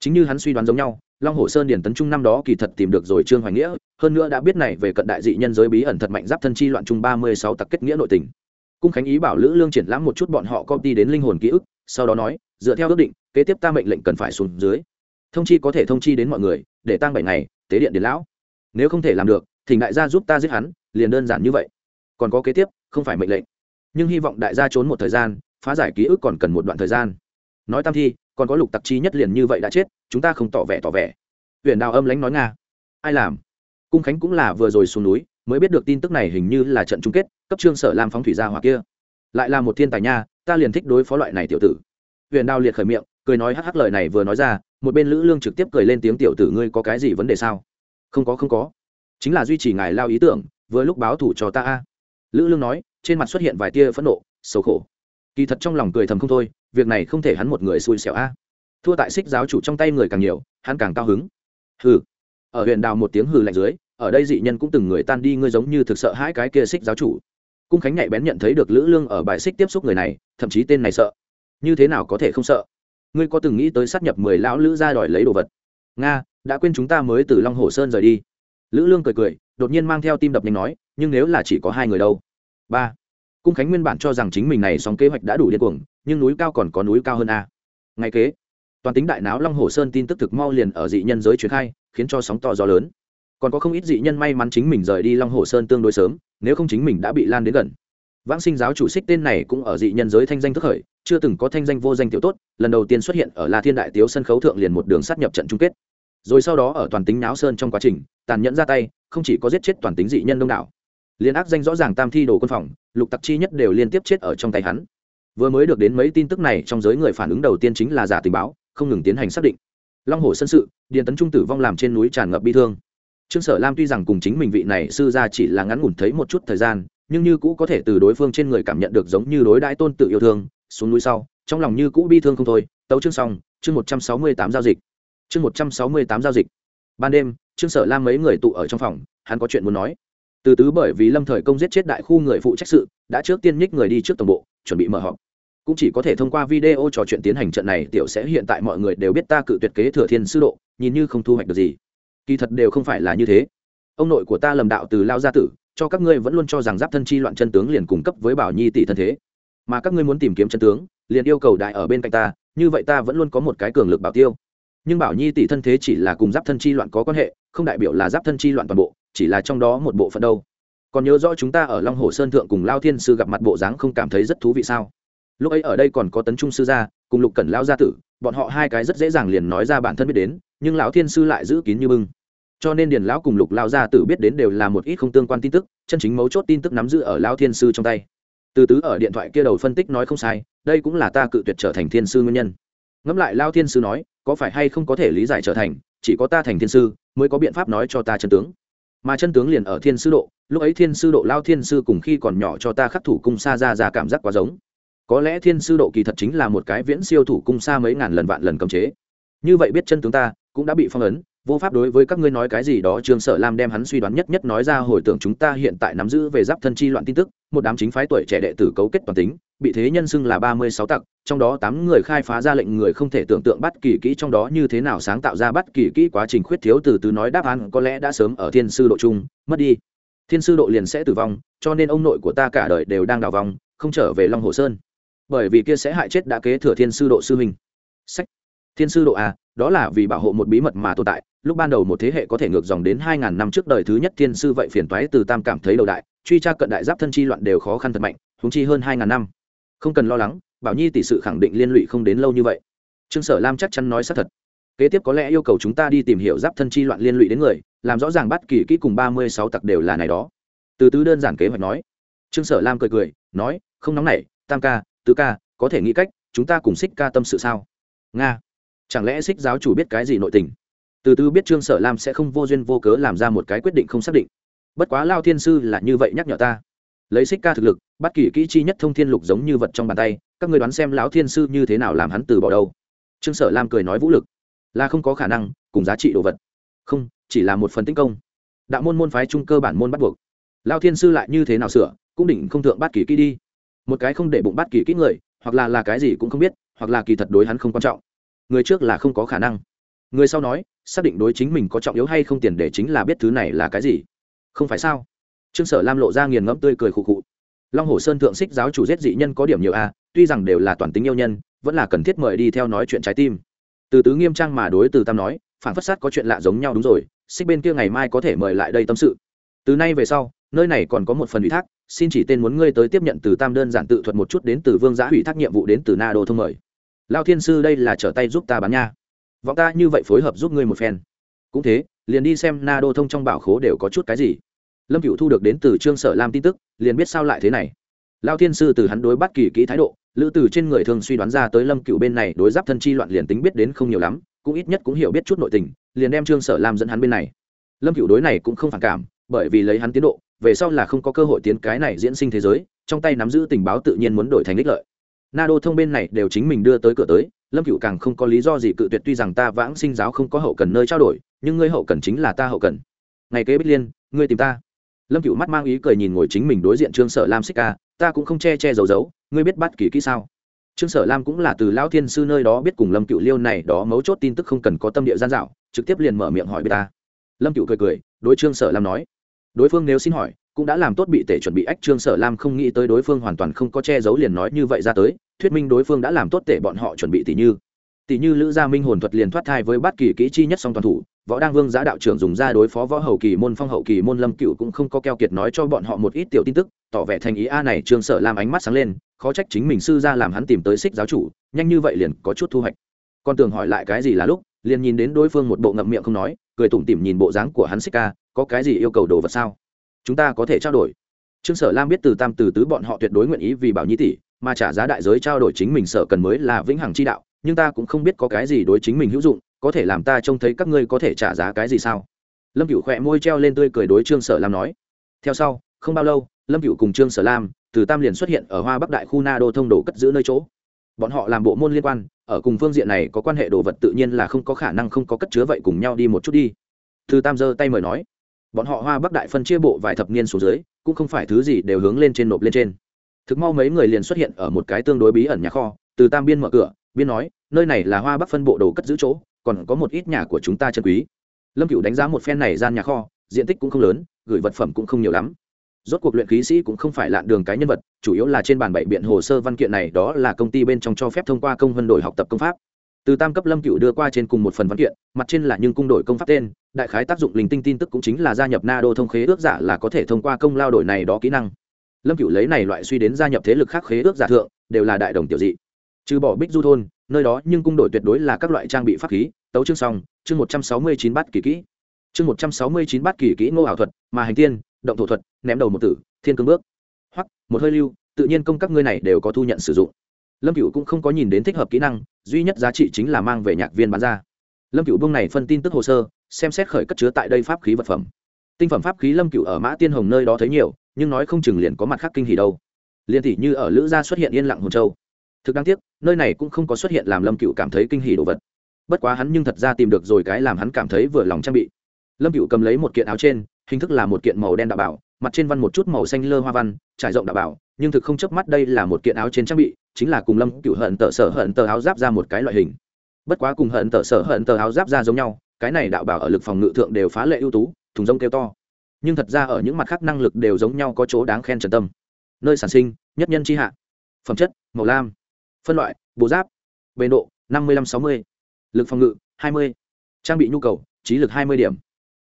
Chính như hắn suy đoán giống nhau, long hồ sơn điển tấn trung năm đó kỳ thật tìm được rồi trương hoài nghĩa, hơn nữa đã biết này về cận đại dị nhân giới bí ẩn thật mạnh giáp thân chi loạn trung ba mươi sáu tặc kết nghĩa nội tình. Cung khánh ý bảo lữ lương triển lãm một chút bọn họ copy đến linh hồn ký ức, sau đó nói, dựa theo ước định, kế tiếp ta mệnh lệnh cần phải xuống dưới. Thông chi có thể thông chi đến mọi người, để tăng bảy ngày, tế điện đến lão. Nếu không thể làm được thì đại gia giúp ta giết hắn, liền đơn giản như vậy còn có kế tiếp, không phải mệnh lệnh. Nhưng hy vọng đại gia trốn một thời gian, phá giải ký ức còn cần một đoạn thời gian. Nói tam thi, còn có lục tặc chi nhất liền như vậy đã chết, chúng ta không tỏ vẻ tỏ vẻ. Huyện đào âm lánh nói nga. Ai làm? Cung khánh cũng là vừa rồi xuống núi, mới biết được tin tức này hình như là trận chung kết, cấp trương sở làm phóng thủy gia hỏa kia. Lại là một thiên tài nha, ta liền thích đối phó loại này tiểu tử. Huyện đào liệt khởi miệng, cười nói hắc hắc lời này vừa nói ra, một bên lữ lương trực tiếp cười lên tiếng tiểu tử ngươi có cái gì vấn đề sao? Không có không có. Chính là duy trì ngài lao ý tưởng, vừa lúc báo thủ cho ta a lữ lương nói, trên mặt xuất hiện vài tia phẫn nộ, xấu khổ. Kỳ thật trong lòng cười thầm không thôi, việc này không thể hắn một người xui xẻo a. Thua tại xích giáo chủ trong tay người càng nhiều, hắn càng cao hứng. Hừ. Ở huyện đào một tiếng hừ lạnh dưới, ở đây dị nhân cũng từng người tan đi, ngươi giống như thực sợ hãi cái kia xích giáo chủ. Cung khánh nhạy bén nhận thấy được lữ lương ở bài xích tiếp xúc người này, thậm chí tên này sợ. Như thế nào có thể không sợ? Ngươi có từng nghĩ tới sát nhập mười lão lữ ra đòi lấy đồ vật? Nga, đã quên chúng ta mới từ long hồ sơn rời đi. Lữ lương cười cười, đột nhiên mang theo tim đập nhanh nói nhưng nếu là chỉ có hai người đâu? Ba. Cung khánh nguyên bản cho rằng chính mình này sóng kế hoạch đã đủ điên cuồng, nhưng núi cao còn có núi cao hơn a. Ngay kế, toàn tính đại náo long hồ sơn tin tức thực mau liền ở dị nhân giới truyền khai, khiến cho sóng to gió lớn. Còn có không ít dị nhân may mắn chính mình rời đi long hồ sơn tương đối sớm, nếu không chính mình đã bị lan đến gần. Vãng sinh giáo chủ xích tên này cũng ở dị nhân giới thanh danh thức khởi, chưa từng có thanh danh vô danh tiểu tốt, lần đầu tiên xuất hiện ở la thiên đại tiếu sân khấu thượng liền một đường sát nhập trận chung kết. Rồi sau đó ở toàn tính náo sơn trong quá trình, tàn nhẫn ra tay, không chỉ có giết chết toàn tính dị nhân đông đảo liên ác danh rõ ràng tam thi đồ quân phòng, lục tặc chi nhất đều liên tiếp chết ở trong tay hắn. Vừa mới được đến mấy tin tức này trong giới người phản ứng đầu tiên chính là giả tình báo, không ngừng tiến hành xác định. Long hồ sân sự điện tấn trung tử vong làm trên núi tràn ngập bi thương. Trương sở lam tuy rằng cùng chính mình vị này sư gia chỉ là ngắn ngủn thấy một chút thời gian, nhưng như cũ có thể từ đối phương trên người cảm nhận được giống như đối đãi tôn tự yêu thương, xuống núi sau, trong lòng như cũ bi thương không thôi. Tấu chương xong, chương một trăm sáu mươi tám giao dịch. Chương một trăm sáu mươi tám giao dịch. Ban đêm, trương sở lam mấy người tụ ở trong phòng, hắn có chuyện muốn nói từ tứ bởi vì lâm thời công giết chết đại khu người phụ trách sự, đã trước tiên nhích người đi trước tổng bộ, chuẩn bị mở họp. Cũng chỉ có thể thông qua video trò chuyện tiến hành trận này, tiểu sẽ hiện tại mọi người đều biết ta cự tuyệt kế thừa thiên sư độ, nhìn như không thu hoạch được gì. Kỳ thật đều không phải là như thế. Ông nội của ta lầm đạo từ lao gia tử, cho các ngươi vẫn luôn cho rằng giáp thân chi loạn chân tướng liền cung cấp với bảo nhi tỷ thân thế. Mà các ngươi muốn tìm kiếm chân tướng, liền yêu cầu đại ở bên cạnh ta, như vậy ta vẫn luôn có một cái cường lực bảo tiêu. Nhưng bảo nhi tỷ thân thế chỉ là cùng giáp thân chi loạn có quan hệ, không đại biểu là giáp thân chi loạn toàn bộ chỉ là trong đó một bộ phận đâu. Còn nhớ rõ chúng ta ở long hồ sơn thượng cùng lao thiên sư gặp mặt bộ dáng không cảm thấy rất thú vị sao? Lúc ấy ở đây còn có tấn trung sư gia, cùng lục cẩn lao gia tử, bọn họ hai cái rất dễ dàng liền nói ra bản thân biết đến, nhưng lão thiên sư lại giữ kín như bưng. Cho nên điền lão cùng lục lao gia tử biết đến đều là một ít không tương quan tin tức, chân chính mấu chốt tin tức nắm giữ ở lao thiên sư trong tay. Từ tứ ở điện thoại kia đầu phân tích nói không sai, đây cũng là ta cự tuyệt trở thành thiên sư nguyên nhân. Ngẫm lại lao thiên sư nói, có phải hay không có thể lý giải trở thành, chỉ có ta thành thiên sư, mới có biện pháp nói cho ta chân tướng mà chân tướng liền ở thiên sư độ, lúc ấy thiên sư độ lao thiên sư cùng khi còn nhỏ cho ta khắc thủ cung xa ra ra cảm giác quá giống. Có lẽ thiên sư độ kỳ thật chính là một cái viễn siêu thủ cung xa mấy ngàn lần vạn lần cấm chế. Như vậy biết chân tướng ta, cũng đã bị phong ấn vô pháp đối với các ngươi nói cái gì đó, trương sở lam đem hắn suy đoán nhất nhất nói ra, hồi tưởng chúng ta hiện tại nắm giữ về giáp thân chi loạn tin tức, một đám chính phái tuổi trẻ đệ tử cấu kết toàn tính, bị thế nhân xưng là ba mươi sáu tặc, trong đó tám người khai phá ra lệnh người không thể tưởng tượng bắt kỳ kỹ trong đó như thế nào sáng tạo ra bắt kỳ kỹ quá trình khuyết thiếu từ từ nói đáp án, có lẽ đã sớm ở thiên sư độ chung mất đi. Thiên sư độ liền sẽ tử vong, cho nên ông nội của ta cả đời đều đang đào vòng, không trở về long hồ sơn. Bởi vì kia sẽ hại chết đã kế thừa thiên sư độ sư huynh. Sách. Thiên sư độ à đó là vì bảo hộ một bí mật mà tồn tại. Lúc ban đầu một thế hệ có thể ngược dòng đến hai ngàn năm trước đời thứ nhất thiên sư vậy phiền toái từ tam cảm thấy đầu đại, truy tra cận đại giáp thân chi loạn đều khó khăn thật mạnh húng chi hơn hai ngàn năm. Không cần lo lắng, bảo nhi tỷ sự khẳng định liên lụy không đến lâu như vậy. Trương sở lam chắc chắn nói xác thật. Kế tiếp có lẽ yêu cầu chúng ta đi tìm hiểu giáp thân chi loạn liên lụy đến người, làm rõ ràng bắt kỳ kỹ cùng ba mươi sáu tặc đều là này đó. Từ tứ đơn giản kế hoạch nói. Trương sở lam cười cười, nói, không nóng nảy, tam ca, tứ ca, có thể nghĩ cách, chúng ta cùng xích ca tâm sự sao? Nga chẳng lẽ xích giáo chủ biết cái gì nội tình? Từ từ biết trương sở lam sẽ không vô duyên vô cớ làm ra một cái quyết định không xác định. Bất quá lao thiên sư là như vậy nhắc nhở ta. Lấy xích ca thực lực, bắt kỳ kỹ chi nhất thông thiên lục giống như vật trong bàn tay, các người đoán xem lão thiên sư như thế nào làm hắn từ bỏ đâu? Trương sở lam cười nói vũ lực. Là không có khả năng, cùng giá trị đồ vật. Không, chỉ là một phần tinh công. Đạo môn môn phái trung cơ bản môn bắt buộc. Lao thiên sư lại như thế nào sửa, cũng định không thượng bắt kỳ kỹ đi. Một cái không để bụng bắt kỳ kỹ người, hoặc là là cái gì cũng không biết, hoặc là kỳ thật đối hắn không quan trọng người trước là không có khả năng. Người sau nói, xác định đối chính mình có trọng yếu hay không tiền để chính là biết thứ này là cái gì. Không phải sao? Trương sở lam lộ ra nghiền ngẫm tươi cười khụ khụ. Long hồ sơn thượng xích giáo chủ giết dị nhân có điểm nhiều a, tuy rằng đều là toàn tính yêu nhân, vẫn là cần thiết mời đi theo nói chuyện trái tim. Từ tứ nghiêm trang mà đối từ tam nói, phản phất sát có chuyện lạ giống nhau đúng rồi xích bên kia ngày mai có thể mời lại đây tâm sự. Từ nay về sau, nơi này còn có một phần ủy thác, xin chỉ tên muốn ngươi tới tiếp nhận từ tam đơn giản tự thuật một chút đến từ vương giã ủy thác nhiệm vụ đến từ na đô thông mời lao thiên sư đây là trở tay giúp ta bán nha. Vọng ta như vậy phối hợp giúp ngươi một phen. Cũng thế, liền đi xem na đô thông trong bảo khố đều có chút cái gì. Lâm cựu thu được đến từ trương sở lam tin tức, liền biết sao lại thế này. Lao thiên sư từ hắn đối bắt kỳ kỹ thái độ, lữ từ trên người thường suy đoán ra tới lâm cựu bên này đối giáp thân chi loạn liền tính biết đến không nhiều lắm, cũng ít nhất cũng hiểu biết chút nội tình, liền đem trương sở lam dẫn hắn bên này. Lâm cựu đối này cũng không phản cảm, bởi vì lấy hắn tiến độ, về sau là không có cơ hội tiến cái này diễn sinh thế giới, trong tay nắm giữ tình báo tự nhiên muốn đổi thành ích lợi na đô thông bên này đều chính mình đưa tới cửa tới, lâm cựu càng không có lý do gì cự tuyệt, tuy rằng ta vãng sinh giáo không có hậu cần nơi trao đổi, nhưng ngươi hậu cần chính là ta hậu cần. Ngày kế bích liên, ngươi tìm ta. Lâm cựu mắt mang ý cười nhìn ngồi chính mình đối diện trương sở lam xích ca, ta cũng không che che giấu giấu, ngươi biết bắt kỳ kỹ sao? Trương sở lam cũng là từ lão thiên sư nơi đó biết cùng lâm cựu liêu này đó mấu chốt tin tức không cần có tâm địa gian dạo, trực tiếp liền mở miệng hỏi bê ta. Lâm cựu cười cười, đối trương sở lam nói. Đối phương nếu xin hỏi cũng đã làm tốt bị tể chuẩn bị ách trương sở lam không nghĩ tới đối phương hoàn toàn không có che giấu liền nói như vậy ra tới, thuyết minh đối phương đã làm tốt tể bọn họ chuẩn bị tỷ như. Tỷ như lữ gia minh hồn thuật liền thoát thai với bất kỳ kỹ chi nhất song toàn thủ, võ đăng vương giá đạo trưởng dùng ra đối phó võ hậu kỳ môn phong hậu kỳ môn lâm cựu cũng không có keo kiệt nói cho bọn họ một ít tiểu tin tức, tỏ vẻ thành ý a này trương sở lam ánh mắt sáng lên, khó trách chính mình sư ra làm hắn tìm tới xích giáo chủ, nhanh như vậy liền có chút thu hoạch. Con tưởng hỏi lại cái gì là lúc, liền nhìn đến đối phương một bộ ngậm miệng không nói, cười tủm tỉm nhìn bộ dáng của hắn xích ca, có cái gì yêu cầu đồ vật sao? Chúng ta có thể trao đổi. Trương sở lam biết từ tam từ tứ bọn họ tuyệt đối nguyện ý vì bảo nhi tỷ mà trả giá đại giới trao đổi chính mình sợ cần mới là vĩnh hằng chi đạo, nhưng ta cũng không biết có cái gì đối chính mình hữu dụng, có thể làm ta trông thấy các ngươi có thể trả giá cái gì sao? Lâm cựu khỏe môi treo lên tươi cười đối trương sở lam nói. Theo sau, không bao lâu, lâm cựu cùng trương sở lam từ tam liền xuất hiện ở hoa bắc đại khu na đô thông đồ cất giữ nơi chỗ. Bọn họ làm bộ môn liên quan, ở cùng phương diện này có quan hệ đồ vật tự nhiên là không có khả năng không có cất chứa vậy cùng nhau đi một chút đi. Từ tam giơ tay mời nói bọn họ hoa bắc đại phân chia bộ vài thập niên xuống dưới, cũng không phải thứ gì đều hướng lên trên nộp lên trên. Thực mau mấy người liền xuất hiện ở một cái tương đối bí ẩn nhà kho, từ tam biên mở cửa, biên nói, nơi này là hoa bắc phân bộ đồ cất giữ chỗ, còn có một ít nhà của chúng ta chân quý. Lâm cựu đánh giá một phen này gian nhà kho, diện tích cũng không lớn, gửi vật phẩm cũng không nhiều lắm. Rốt cuộc luyện khí sĩ cũng không phải lạn đường cái nhân vật, chủ yếu là trên bàn bảy biện hồ sơ văn kiện này, đó là công ty bên trong cho phép thông qua công vân đổi học tập công pháp từ tam cấp lâm cựu đưa qua trên cùng một phần văn kiện, mặt trên là nhưng cung đổi công pháp tên, đại khái tác dụng linh tinh tin tức cũng chính là gia nhập na đô thông khế ước giả là có thể thông qua công lao đổi này đó kỹ năng. Lâm cựu lấy này loại suy đến gia nhập thế lực khác khế ước giả thượng, đều là đại đồng tiểu dị. Trừ bỏ bích du thôn, nơi đó nhưng cung đổi tuyệt đối là các loại trang bị pháp khí, tấu chương song chương một trăm sáu mươi chín bát kỳ kỹ. Chương một trăm sáu mươi chín bát kỳ kỹ ngô ảo thuật, mà hành tiên, động thổ thuật, ném đầu một tử, thiên cương bước. Hoặc một hơi lưu, tự nhiên công các ngươi này đều có thu nhận sử dụng lâm cựu cũng không có nhìn đến thích hợp kỹ năng, duy nhất giá trị chính là mang về nhạc viên bán ra. Lâm cựu bông này phân tin tức hồ sơ, xem xét khởi cất chứa tại đây pháp khí vật phẩm. Tinh phẩm pháp khí lâm cựu ở mã tiên hồng nơi đó thấy nhiều, nhưng nói không chừng liền có mặt khác kinh hỉ đâu. Liền tỷ như ở lữ gia xuất hiện yên lặng hồn châu. Thực đáng tiếc, nơi này cũng không có xuất hiện làm lâm cựu cảm thấy kinh hỉ đồ vật. Bất quá hắn nhưng thật ra tìm được rồi cái làm hắn cảm thấy vừa lòng trang bị. Lâm cựu cầm lấy một kiện áo trên, hình thức là một kiện màu đen đạo bảo, mặt trên văn một chút màu xanh lơ hoa văn, trải rộng đạo bảo, nhưng thực không chớp mắt đây là một kiện áo trên trang bị chính là cùng lâm cựu hận tờ sở hận tờ áo giáp ra một cái loại hình. Bất quá cùng hận tờ sở hận tờ áo giáp ra giống nhau, cái này đạo bảo ở lực phòng ngự thượng đều phá lệ ưu tú, thùng rông kêu to. Nhưng thật ra ở những mặt khác năng lực đều giống nhau có chỗ đáng khen trần tâm. Nơi sản sinh, nhất nhân c h i hạ. Phẩm chất, màu lam. Phân loại bộ giáp. Bề độ, năm mươi năm sáu mươi. Lực phòng ngự, hai mươi. Trang bị nhu cầu, trí lực hai mươi điểm.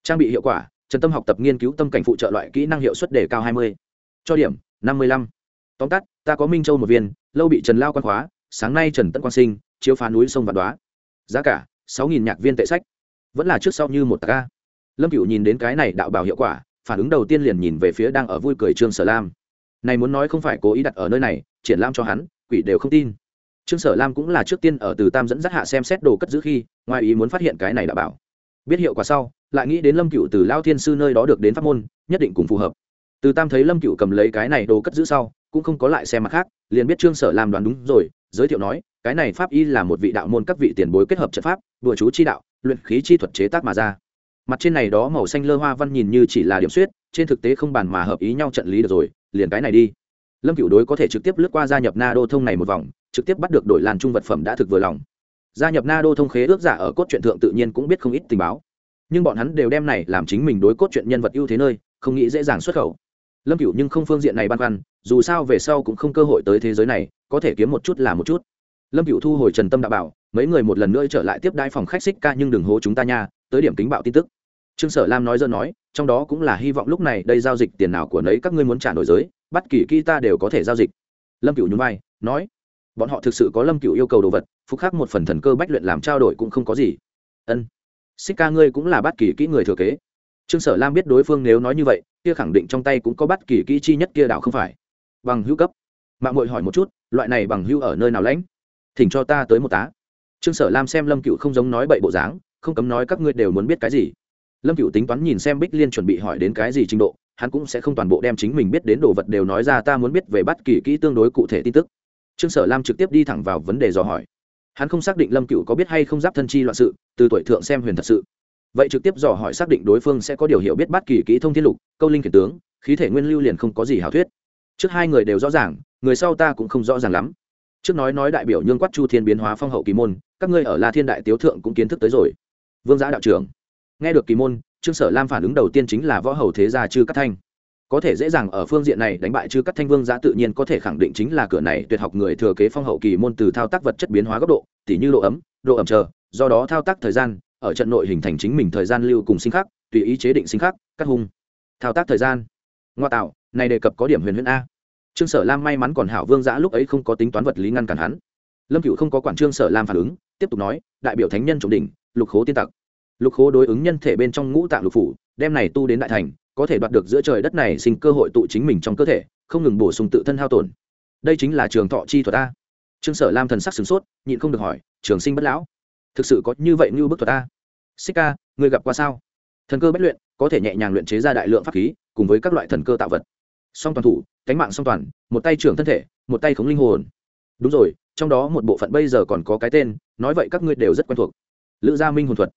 Trang bị hiệu quả, trần tâm học tập nghiên cứu tâm cảnh phụ trợ loại kỹ năng hiệu suất đề cao hai mươi. Cho điểm, năm mươi lăm. Tóm tắt ta có minh châu một viên, lâu bị trần lao quan khóa, sáng nay trần tấn quang sinh, chiếu phá núi sông vạn đoá giá cả, sáu nghìn nhạc viên tệ sách. Vẫn là trước sau như một ca lâm cựu nhìn đến cái này đạo bảo hiệu quả, phản ứng đầu tiên liền nhìn về phía đang ở vui cười trương sở lam. Này muốn nói không phải cố ý đặt ở nơi này, triển lãm cho hắn, quỷ đều không tin. Trương sở lam cũng là trước tiên ở từ tam dẫn dắt hạ xem xét đồ cất giữ khi, ngoài ý muốn phát hiện cái này đạo bảo. Biết hiệu quả sau, lại nghĩ đến lâm cựu từ lao thiên sư nơi đó được đến pháp môn, nhất định cùng phù hợp từ tam thấy lâm cựu cầm lấy cái này đồ cất giữ sau, cũng không có lại xem mặt khác, liền biết trương sở làm đoán đúng rồi, giới thiệu nói, cái này pháp y là một vị đạo môn các vị tiền bối kết hợp trận pháp, đùa chú chi đạo, luyện khí chi thuật chế tác mà ra. Mặt trên này đó màu xanh lơ hoa văn nhìn như chỉ là điểm suyết trên thực tế không bàn mà hợp ý nhau trận lý được rồi, liền cái này đi. Lâm cựu đối có thể trực tiếp lướt qua gia nhập na đô thông này một vòng, trực tiếp bắt được đổi làn trung vật phẩm đã thực vừa lòng. Gia nhập na đô thông khế ước giả ở cốt truyện thượng tự nhiên cũng biết không ít tình báo. Nhưng bọn hắn đều đem này làm chính mình đối cốt truyện nhân vật ưu thế nơi, không nghĩ dễ dàng xuất khẩu lâm cựu nhưng không phương diện này băn khoăn, dù sao về sau cũng không cơ hội tới thế giới này, có thể kiếm một chút là một chút. Lâm cựu thu hồi trần tâm đã bảo, mấy người một lần nữa trở lại tiếp đai phòng khách xích ca nhưng đừng hố chúng ta nha, tới điểm kính bạo tin tức. Trương sở lam nói dơ nói, trong đó cũng là hy vọng lúc này đây giao dịch tiền nào của nấy các ngươi muốn trả đổi giới, bất kỳ kỹ ta đều có thể giao dịch. Lâm cựu nhún vai, nói, bọn họ thực sự có lâm cựu yêu cầu đồ vật, phục khắc một phần thần cơ bách luyện làm trao đổi cũng không có gì. Ân, xích ca ngươi cũng là bất kỳ kỹ người thừa kế. Trương sở lam biết đối phương nếu nói như vậy kia khẳng định trong tay cũng có bất kỳ kỹ chi nhất kia đạo không phải. Bằng hữu cấp. Mạng mội hỏi một chút, loại này bằng hữu ở nơi nào lãnh? Thỉnh cho ta tới một tá. Trương sở lam xem lâm cựu không giống nói bậy bộ dáng, không cấm nói các ngươi đều muốn biết cái gì. Lâm cựu tính toán nhìn xem bích liên chuẩn bị hỏi đến cái gì trình độ, hắn cũng sẽ không toàn bộ đem chính mình biết đến đồ vật đều nói ra ta muốn biết về bất kỳ kỹ tương đối cụ thể tin tức. Trương sở lam trực tiếp đi thẳng vào vấn đề dò hỏi. Hắn không xác định lâm cựu có biết hay không giáp thân chi loạn sự, từ tuổi thượng xem huyền thật sự vậy trực tiếp dò hỏi xác định đối phương sẽ có điều hiểu biết bất kỳ kỹ thông thiên lục, câu linh khiển tướng, khí thể nguyên lưu liền không có gì hảo thuyết. Trước hai người đều rõ ràng, người sau ta cũng không rõ ràng lắm. Trước nói nói đại biểu nhương quát chu thiên biến hóa phong hậu kỳ môn, các ngươi ở la thiên đại tiếu thượng cũng kiến thức tới rồi. Vương giã đạo trưởng, nghe được kỳ môn, trương sở lam phản ứng đầu tiên chính là võ hầu thế gia chư cắt thanh. Có thể dễ dàng ở phương diện này đánh bại chư cắt thanh, vương giã tự nhiên có thể khẳng định chính là cửa này tuyệt học người thừa kế phong hậu kỳ môn từ thao tác vật chất biến hóa góc độ, tỉ như độ ấm, độ ẩm chờ, do đó thao tác thời gian ở trận nội hình thành chính mình thời gian lưu cùng sinh khắc, tùy ý chế định sinh khắc, cắt hung. Thao tác thời gian. Ngoa tạo, này đề cập có điểm huyền huyền a. Trương sở lam may mắn còn hảo vương giã lúc ấy không có tính toán vật lý ngăn cản hắn. Lâm cựu không có quản trương sở lam phản ứng, tiếp tục nói, đại biểu thánh nhân trọng đỉnh, lục khố tiên tặc. Lục khố đối ứng nhân thể bên trong ngũ tạng lục phủ, đem này tu đến đại thành, có thể đoạt được giữa trời đất này sinh cơ hội tụ chính mình trong cơ thể, không ngừng bổ sung tự thân hao tổn. Đây chính là trường thọ chi thuật a. Trương sở lam thần sắc sửng sốt, nhịn không được hỏi, trường sinh bất lão thực sự có như vậy như bức thuật a xích ca người gặp qua sao? Thần cơ bất luyện, có thể nhẹ nhàng luyện chế ra đại lượng pháp khí, cùng với các loại thần cơ tạo vật. Song toàn thủ, cánh mạng song toàn, một tay trưởng thân thể, một tay khống linh hồn. Đúng rồi, trong đó một bộ phận bây giờ còn có cái tên, nói vậy các ngươi đều rất quen thuộc. Lữ gia minh hồn thuật.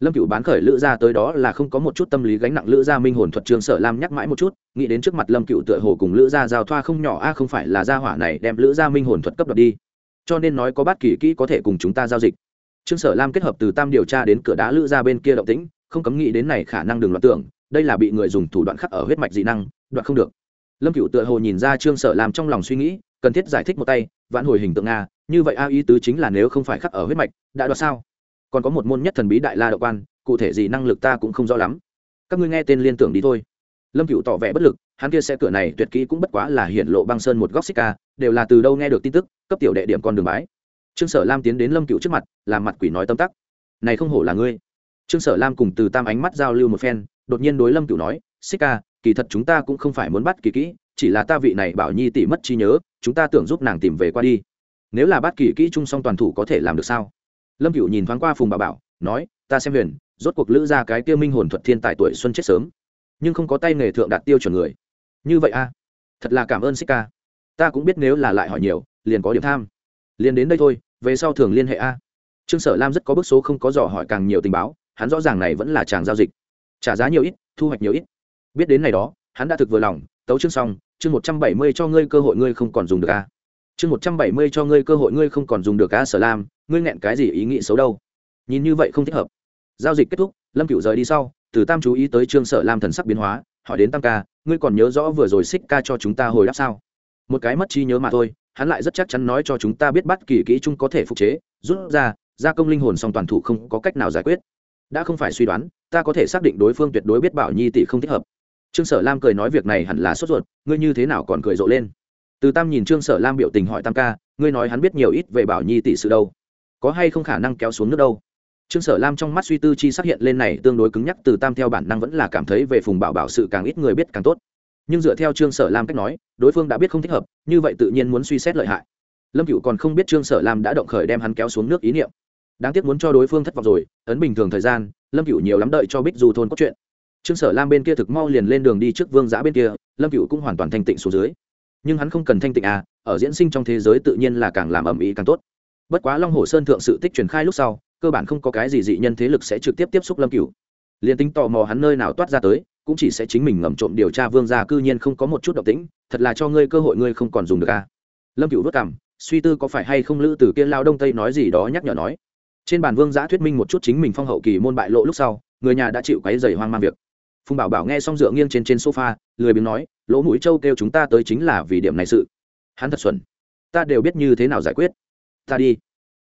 Lâm cựu bán khởi lữ gia tới đó là không có một chút tâm lý gánh nặng lữ gia minh hồn thuật trường sở lam nhắc mãi một chút, nghĩ đến trước mặt lâm cựu tựa hồ cùng lữ gia giao thoa không nhỏ, a, không phải là gia hỏa này đem lữ gia minh hồn thuật cấp đoạt đi. Cho nên nói có bát kỳ kỹ có thể cùng chúng ta giao dịch trương sở lam kết hợp từ tam điều tra đến cửa đá lữ ra bên kia động tĩnh, không cấm nghĩ đến này khả năng đường loạn tưởng, đây là bị người dùng thủ đoạn khắc ở huyết mạch dị năng, đoạn không được. Lâm cựu tựa hồ nhìn ra trương sở Lam trong lòng suy nghĩ, cần thiết giải thích một tay, vãn hồi hình tượng nga, như vậy a ý tứ chính là nếu không phải khắc ở huyết mạch, đã đoạt sao? Còn có một môn nhất thần bí đại la đạo quan, cụ thể gì năng lực ta cũng không rõ lắm. Các ngươi nghe tên liên tưởng đi thôi. Lâm cựu tỏ vẻ bất lực, hắn kia sẽ cửa này tuyệt kỹ cũng bất quá là hiện lộ băng sơn một góc xích ca, đều là từ đâu nghe được tin tức, cấp tiểu đệ điểm con đường bái trương sở lam tiến đến lâm cựu trước mặt, làm mặt quỷ nói tâm tắc. Này không hổ là ngươi. Trương sở lam cùng từ tam ánh mắt giao lưu một phen, đột nhiên đối lâm cựu nói, xích ca, kỳ thật chúng ta cũng không phải muốn bắt kỳ kỹ, chỉ là ta vị này bảo nhi tỷ mất trí nhớ, chúng ta tưởng giúp nàng tìm về qua đi. Nếu là bắt kỳ kỹ chung song toàn thủ có thể làm được sao? Lâm cựu nhìn thoáng qua phùng bà bảo, nói, ta xem huyền, rốt cuộc lữ ra cái tiêu minh hồn thuật thiên tài tuổi xuân chết sớm, nhưng không có tay nghề thượng đạt tiêu chuẩn người. Như vậy a, thật là cảm ơn xích ca. Ta cũng biết nếu là lại hỏi nhiều, liền có điểm tham liền đến đây thôi, về sau thường liên hệ a. Trương sở lam rất có bức số không có dò hỏi càng nhiều tình báo, hắn rõ ràng này vẫn là chàng giao dịch. Trả giá nhiều ít, thu hoạch nhiều ít. Biết đến này đó, hắn đã thực vừa lòng, tấu chương xong, chương một trăm bảy mươi cho ngươi cơ hội ngươi không còn dùng được a. Chương một trăm bảy mươi cho ngươi cơ hội ngươi không còn dùng được a sở lam, ngươi nghẹn cái gì ý nghĩ xấu đâu. Nhìn như vậy không thích hợp. Giao dịch kết thúc, lâm cựu rời đi sau, từ tam chú ý tới trương sở lam thần sắc biến hóa, hỏi đến tam ca, ngươi còn nhớ rõ vừa rồi xích ca cho chúng ta hồi đáp sao? Một cái mất trí nhớ mà thôi hắn lại rất chắc chắn nói cho chúng ta biết bắt kỳ kỹ chung có thể phục chế, rút ra, gia công linh hồn song toàn thủ không có cách nào giải quyết. Đã không phải suy đoán, ta có thể xác định đối phương tuyệt đối biết bảo nhi tỷ không thích hợp. Trương sở lam cười nói việc này hẳn là sốt ruột, ngươi như thế nào còn cười rộ lên? Từ tam nhìn trương sở lam biểu tình hỏi tam ca, ngươi nói hắn biết nhiều ít về bảo nhi tỷ sự đâu? Có hay không khả năng kéo xuống nước đâu? Trương sở lam trong mắt suy tư chi xác hiện lên này tương đối cứng nhắc, từ tam theo bản năng vẫn là cảm thấy về phùng bảo bảo sự càng ít người biết càng tốt nhưng dựa theo trương sở lam cách nói, đối phương đã biết không thích hợp, như vậy tự nhiên muốn suy xét lợi hại. Lâm cựu còn không biết trương sở lam đã động khởi đem hắn kéo xuống nước ý niệm. Đáng tiếc muốn cho đối phương thất vọng rồi, ấn bình thường thời gian, lâm cựu nhiều lắm đợi cho bích du thôn có chuyện. Trương sở lam bên kia thực mau liền lên đường đi trước vương giã bên kia, lâm cựu cũng hoàn toàn thanh tịnh xuống dưới. Nhưng hắn không cần thanh tịnh à ở diễn sinh trong thế giới tự nhiên là càng làm ầm ĩ càng tốt. Bất quá long hồ sơn thượng sự tích truyền khai lúc sau, cơ bản không có cái gì dị nhân thế lực sẽ trực tiếp tiếp xúc lâm cựu liền tính tò mò hắn nơi nào toát ra tới cũng chỉ sẽ chính mình ngầm trộm điều tra vương gia cư nhiên không có một chút động tĩnh, thật là cho ngươi cơ hội ngươi không còn dùng được à? Lâm cựu vất cảm suy tư có phải hay không lữ từ kia lao đông tây nói gì đó nhắc nhở nói. Trên bàn vương giã thuyết minh một chút chính mình phong hậu kỳ môn bại lộ lúc sau, người nhà đã chịu cái dày hoang mang việc. Phùng bảo bảo nghe xong dựa nghiêng trên trên sofa, lười biếng nói, lỗ mũi châu kêu chúng ta tới chính là vì điểm này sự. Hắn thật xuẩn. Ta đều biết như thế nào giải quyết. Ta đi.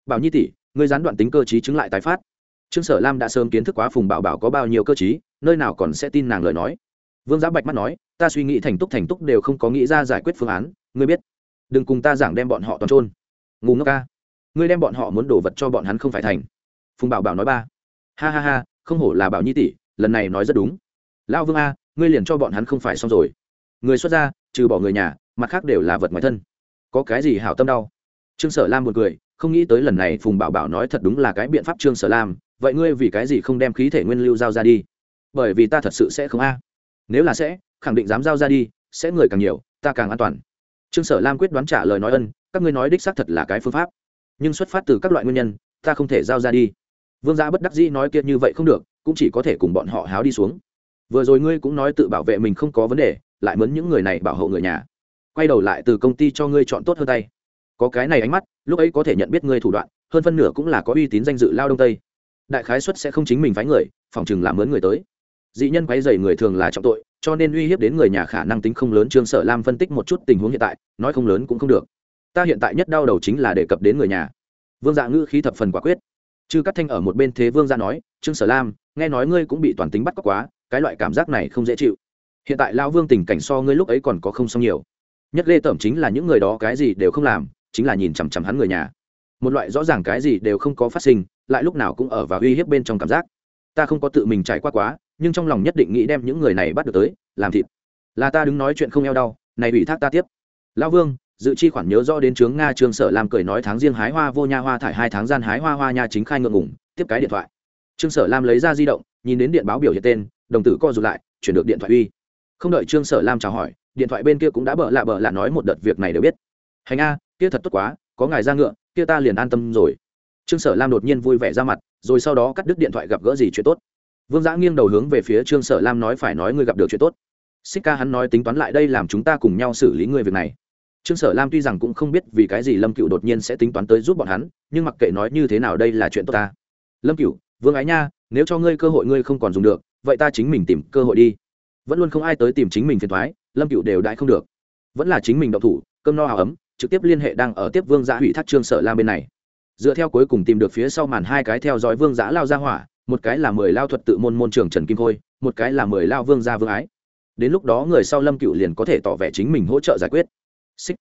Bảo nhi tỷ, ngươi gián đoạn tính cơ chí chứng lại tái phát. Trương sở lam đã sớm kiến thức quá phùng bảo bảo có bao nhiêu cơ chí nơi nào còn sẽ tin nàng lời nói. Vương giá bạch mắt nói, ta suy nghĩ thành túc thành túc đều không có nghĩ ra giải quyết phương án, ngươi biết. Đừng cùng ta giảng đem bọn họ toàn trôn ngủ ngốc ca. Ngươi đem bọn họ muốn đổ vật cho bọn hắn không phải thành. Phùng bảo bảo nói ba. Ha ha ha, không hổ là bảo nhi tỷ, lần này nói rất đúng. Lão vương a, ngươi liền cho bọn hắn không phải xong rồi. Người xuất gia, trừ bỏ người nhà, mặt khác đều là vật ngoài thân. Có cái gì hảo tâm đau? Trương sở lam buồn cười, không nghĩ tới lần này phùng bảo bảo nói thật đúng là cái biện pháp trương sở lam, vậy ngươi vì cái gì không đem khí thể nguyên lưu giao ra đi? Bởi vì ta thật sự sẽ không a. Nếu là sẽ, khẳng định dám giao ra đi, sẽ người càng nhiều, ta càng an toàn. Trương sở lam quyết đoán trả lời nói ân, các ngươi nói đích xác thật là cái phương pháp. Nhưng xuất phát từ các loại nguyên nhân, ta không thể giao ra đi. Vương gia bất đắc dĩ nói kia như vậy không được, cũng chỉ có thể cùng bọn họ háo đi xuống. Vừa rồi ngươi cũng nói tự bảo vệ mình không có vấn đề, lại mướn những người này bảo hộ người nhà. Quay đầu lại từ công ty cho ngươi chọn tốt hơn tay. Có cái này ánh mắt, lúc ấy có thể nhận biết ngươi thủ đoạn, hơn phân nửa cũng là có uy tín danh dự lao đông tây. Đại khái xuất sẽ không chính mình phái người, phòng chừng làm mướn người tới dị nhân quấy rầy người thường là trọng tội, cho nên uy hiếp đến người nhà khả năng tính không lớn. Trương sở lam phân tích một chút tình huống hiện tại, nói không lớn cũng không được. Ta hiện tại nhất đau đầu chính là đề cập đến người nhà. Vương dạ ngữ khí thập phần quả quyết. Trư Cát thanh ở một bên thế vương dạ nói, trương sở lam, nghe nói ngươi cũng bị toàn tính bắt cóc quá, cái loại cảm giác này không dễ chịu. Hiện tại Lão vương tình cảnh so ngươi lúc ấy còn có không xong nhiều. Nhất Lê Tẩm chính là những người đó cái gì đều không làm, chính là nhìn chằm chằm hắn người nhà. Một loại rõ ràng cái gì đều không có phát sinh, lại lúc nào cũng ở và uy hiếp bên trong cảm giác. Ta không có tự mình trải qua quá nhưng trong lòng nhất định nghĩ đem những người này bắt được tới, làm thịt. Là ta đứng nói chuyện không eo đau, này ủy thác ta tiếp. Lão vương, dự chi khoản nhớ rõ đến trướng nga trương sở làm cười nói tháng riêng hái hoa vô nha hoa thải hai tháng gian hái hoa hoa nha chính khai ngượng ngủng tiếp cái điện thoại. Trương sở lam lấy ra di động, nhìn đến điện báo biểu hiện tên, đồng tử co rụt lại, chuyển được điện thoại uy. Không đợi trương sở lam chào hỏi, điện thoại bên kia cũng đã bợ lạ bợ lạ nói một đợt việc này đều biết. Hành a, kia thật tốt quá, có ngài ra ngựa, kia ta liền an tâm rồi. Trương sở lam đột nhiên vui vẻ ra mặt, rồi sau đó cắt đứt điện thoại gặp gỡ gì chuyện tốt vương giã nghiêng đầu hướng về phía trương sở lam nói, phải nói ngươi gặp được chuyện tốt. Xích ca hắn nói, tính toán lại đây làm chúng ta cùng nhau xử lý ngươi việc này. Trương sở lam tuy rằng cũng không biết vì cái gì lâm cựu đột nhiên sẽ tính toán tới giúp bọn hắn, nhưng mặc kệ nói như thế nào đây là chuyện tốt ta. Lâm cựu vương ái nha, nếu cho ngươi cơ hội ngươi không còn dùng được, vậy ta chính mình tìm cơ hội đi. Vẫn luôn không ai tới tìm chính mình phiền thoái lâm cựu đều đãi không được. Vẫn là chính mình đậu thủ, cơm no hào ấm, trực tiếp liên hệ đang ở tiếp vương giã hủy thác trương sở lam bên này. Dựa theo cuối cùng tìm được phía sau màn hai cái theo dõi vương giã lao ra hỏa một cái là mười lao thuật tự môn môn trường trần kim khôi, một cái là mười lao vương gia vương ái. Đến lúc đó người sau lâm cựu liền có thể tỏ vẻ chính mình hỗ trợ giải quyết. Xích.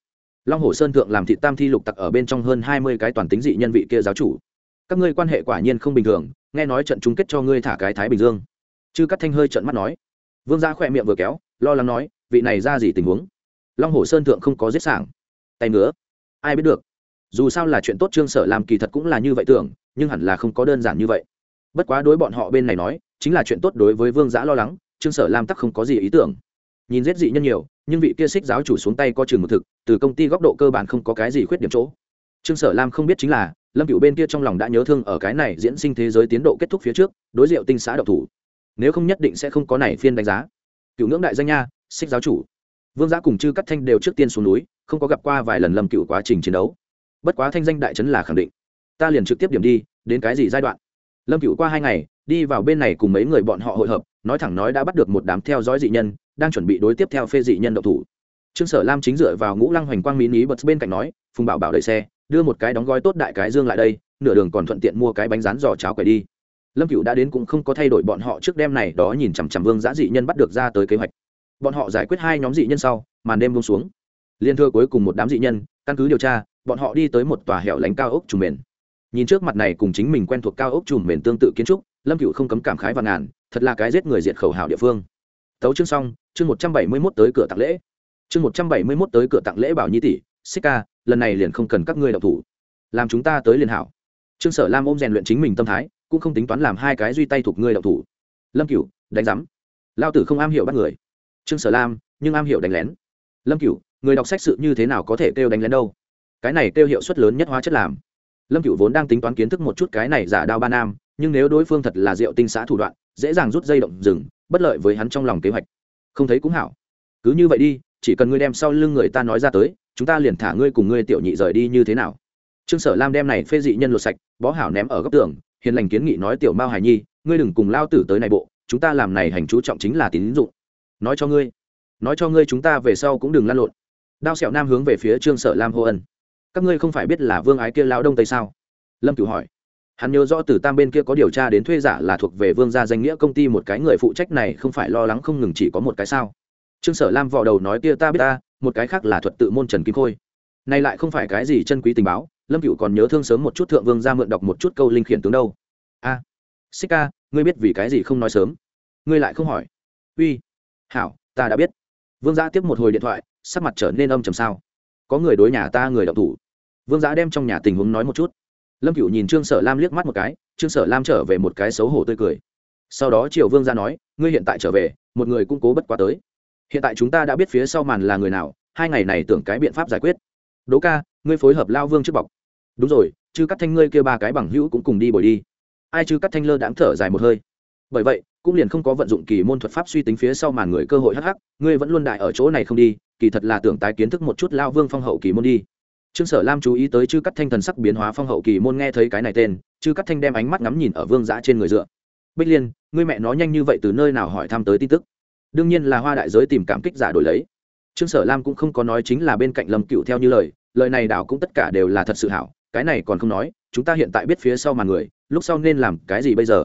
Long hồ sơn thượng làm thị tam thi lục tặc ở bên trong hơn hai mươi cái toàn tính dị nhân vị kia giáo chủ. Các ngươi quan hệ quả nhiên không bình thường, nghe nói trận chung kết cho ngươi thả cái thái bình dương. Chư cắt thanh hơi trận mắt nói. Vương gia khỏe miệng vừa kéo, lo lắng nói, vị này ra gì tình huống? Long hồ sơn thượng không có giết sảng. Tay nữa ai biết được. Dù sao là chuyện tốt trương sở làm kỳ thật cũng là như vậy tưởng, nhưng hẳn là không có đơn giản như vậy bất quá đối bọn họ bên này nói, chính là chuyện tốt đối với vương giã lo lắng, trương sở lam tắc không có gì ý tưởng. Nhìn giết dị nhân nhiều, nhưng vị kia xích giáo chủ xuống tay có chừng một thực, từ công ty góc độ cơ bản không có cái gì khuyết điểm chỗ. Trương sở lam không biết chính là, lâm cựu bên kia trong lòng đã nhớ thương ở cái này diễn sinh thế giới tiến độ kết thúc phía trước, đối diệu tinh xã độc thủ. Nếu không nhất định sẽ không có này phiên đánh giá. Cựu ngưỡng đại danh nha, xích giáo chủ. Vương giã cùng chư cắt thanh đều trước tiên xuống núi, không có gặp qua vài lần lâm cựu quá trình chiến đấu. Bất quá thanh danh đại trấn là khẳng định. Ta liền trực tiếp điểm đi, đến cái gì giai đoạn? Lâm cựu qua hai ngày, đi vào bên này cùng mấy người bọn họ hội hợp, nói thẳng nói đã bắt được một đám theo dõi dị nhân, đang chuẩn bị đối tiếp theo phê dị nhân độc thủ. Trương sở lam chính dựa vào ngũ lăng hoành quang mỹ ní bật bên cạnh nói, phùng bảo bảo đợi xe, đưa một cái đóng gói tốt đại cái dương lại đây, nửa đường còn thuận tiện mua cái bánh rán giò cháo quẩy đi. Lâm cựu đã đến cũng không có thay đổi bọn họ trước đêm này, đó nhìn chằm chằm vương giã dị nhân bắt được ra tới kế hoạch. Bọn họ giải quyết hai nhóm dị nhân sau, màn đêm bông xuống. Liên thưa cuối cùng một đám dị nhân, căn cứ điều tra, bọn họ đi tới một tòa hẻo lánh cao ốc trùng mền nhìn trước mặt này cùng chính mình quen thuộc cao ốc trùm mền tương tự kiến trúc, lâm cựu không cấm cảm khái và ngàn, thật là cái giết người diệt khẩu hảo địa phương. Tấu chương xong, chương một trăm bảy mươi mốt tới cửa tặng lễ. Chương một trăm bảy mươi mốt tới cửa tặng lễ bảo nhi tỷ xích ca, lần này liền không cần các ngươi đọc thủ. Làm chúng ta tới liền hảo. Trương sở lam ôm rèn luyện chính mình tâm thái, cũng không tính toán làm hai cái duy tay thuộc ngươi đọc thủ. Lâm cựu đánh giám. Lao tử không am hiểu bắt người. Trương sở lam, nhưng am hiểu đánh lén. Lâm cựu người đọc sách sự như thế nào có thể kêu đánh lén đâu? Cái này kêu hiệu suất lớn nhất hóa chất làm lâm cựu vốn đang tính toán kiến thức một chút cái này giả đao ba nam, nhưng nếu đối phương thật là diệu tinh xã thủ đoạn, dễ dàng rút dây động rừng, bất lợi với hắn trong lòng kế hoạch. Không thấy cũng hảo. Cứ như vậy đi, chỉ cần ngươi đem sau lưng người ta nói ra tới, chúng ta liền thả ngươi cùng ngươi tiểu nhị rời đi như thế nào. Trương sở lam đem này phê dị nhân lột sạch, bó hảo ném ở góc tường, hiền lành kiến nghị nói tiểu mao hải nhi, ngươi đừng cùng lao tử tới này bộ, chúng ta làm này hành chú trọng chính là tín dụng. Nói cho ngươi, nói cho ngươi chúng ta về sau cũng đừng lan lộn. Đao sẹo nam hướng về phía trương sở lam hô ân các ngươi không phải biết là vương ái kia lao đông tây sao? Lâm cửu hỏi. Hắn nhớ rõ từ tam bên kia có điều tra đến thuê giả là thuộc về vương gia danh nghĩa công ty một cái người phụ trách này không phải lo lắng không ngừng chỉ có một cái sao? Trương sở lam vò đầu nói kia ta biết ta một cái khác là thuật tự môn trần kim khôi. Này lại không phải cái gì chân quý tình báo lâm cựu còn nhớ thương sớm một chút thượng vương ra mượn đọc một chút câu linh khiển tướng đâu. A à, xích ca ngươi biết vì cái gì không nói sớm? Ngươi lại không hỏi. Uy hảo ta đã biết. Vương gia tiếp một hồi điện thoại sắc mặt trở nên âm trầm sao? Có người đối nhà ta người đọc thủ. Vương giã đem trong nhà tình huống nói một chút. Lâm cựu nhìn trương sở lam liếc mắt một cái, trương sở lam trở về một cái xấu hổ tươi cười. Sau đó triệu vương giã nói, ngươi hiện tại trở về, một người cũng cố bất quá tới. Hiện tại chúng ta đã biết phía sau màn là người nào, hai ngày này tưởng cái biện pháp giải quyết. Đỗ ca, ngươi phối hợp lao vương trước bọc. Đúng rồi chứ cắt thanh ngươi kêu ba cái bằng hữu cũng cùng đi bồi đi. Ai chứ cắt thanh lơ đáng thở dài một hơi. Bởi vậy, cũng liền không có vận dụng kỳ môn thuật pháp suy tính phía sau màn người cơ hội hắc hắc, ngươi vẫn luôn đại ở chỗ này không đi kỳ thật là tưởng tái kiến thức một chút lao vương phong hậu kỳ môn đi. Trương sở lam chú ý tới chư cắt thanh thần sắc biến hóa phong hậu kỳ môn nghe thấy cái này tên, chư cắt thanh đem ánh mắt ngắm nhìn ở vương giã trên người dựa. Bích liên, ngươi mẹ nó nhanh như vậy từ nơi nào hỏi thăm tới tin tức? Đương nhiên là hoa đại giới tìm cảm kích giả đổi lấy. Trương sở lam cũng không có nói chính là bên cạnh lâm cựu theo như lời lời này đảo cũng tất cả đều là thật sự hảo, cái này còn không nói, chúng ta hiện tại biết phía sau mà người, lúc sau nên làm cái gì bây giờ?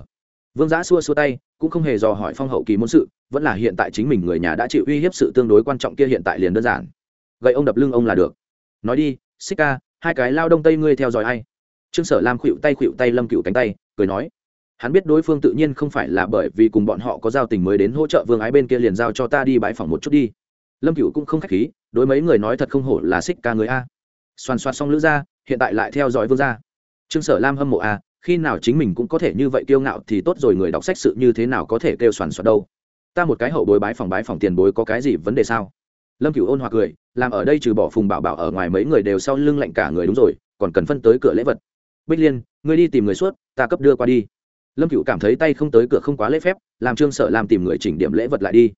Vương giã xua xua tay, cũng không hề dò hỏi phong hậu kỳ môn sự vẫn là hiện tại chính mình người nhà đã chịu uy hiếp sự tương đối quan trọng kia hiện tại liền đơn giản. Gậy ông đập lưng ông là được. Nói đi xích ca, hai cái lao đông tây ngươi theo dõi ai? Trương sở lam khuỵu tay khuỵu tay lâm cựu cánh tay, cười nói. Hắn biết đối phương tự nhiên không phải là bởi vì cùng bọn họ có giao tình mới đến hỗ trợ vương ái bên kia liền giao cho ta đi bãi phòng một chút đi. Lâm cựu cũng không k h á c h khí, đối mấy người nói thật không hổ là xích ca người a. Xoàn xoạt xong lữ gia, hiện tại lại theo dõi vương gia. Trương sở lam hâm mộ a, khi nào chính mình cũng có thể như vậy kiêu ngạo thì tốt rồi, người đọc sách sự như thế nào có thể kêu xoàn xoạt đâu ta một cái hậu bối bái phòng bái phòng tiền bối có cái gì vấn đề sao? Lâm cựu ôn hòa cười, làm ở đây trừ bỏ phùng bảo bảo ở ngoài mấy người đều sau lưng lạnh cả người đúng rồi, còn cần phân tới cửa lễ vật. Bích liên, ngươi đi tìm người suốt, ta cấp đưa qua đi. Lâm cựu cảm thấy tay không tới cửa không quá lễ phép, làm trương sợ làm tìm người chỉnh điểm lễ vật lại đi.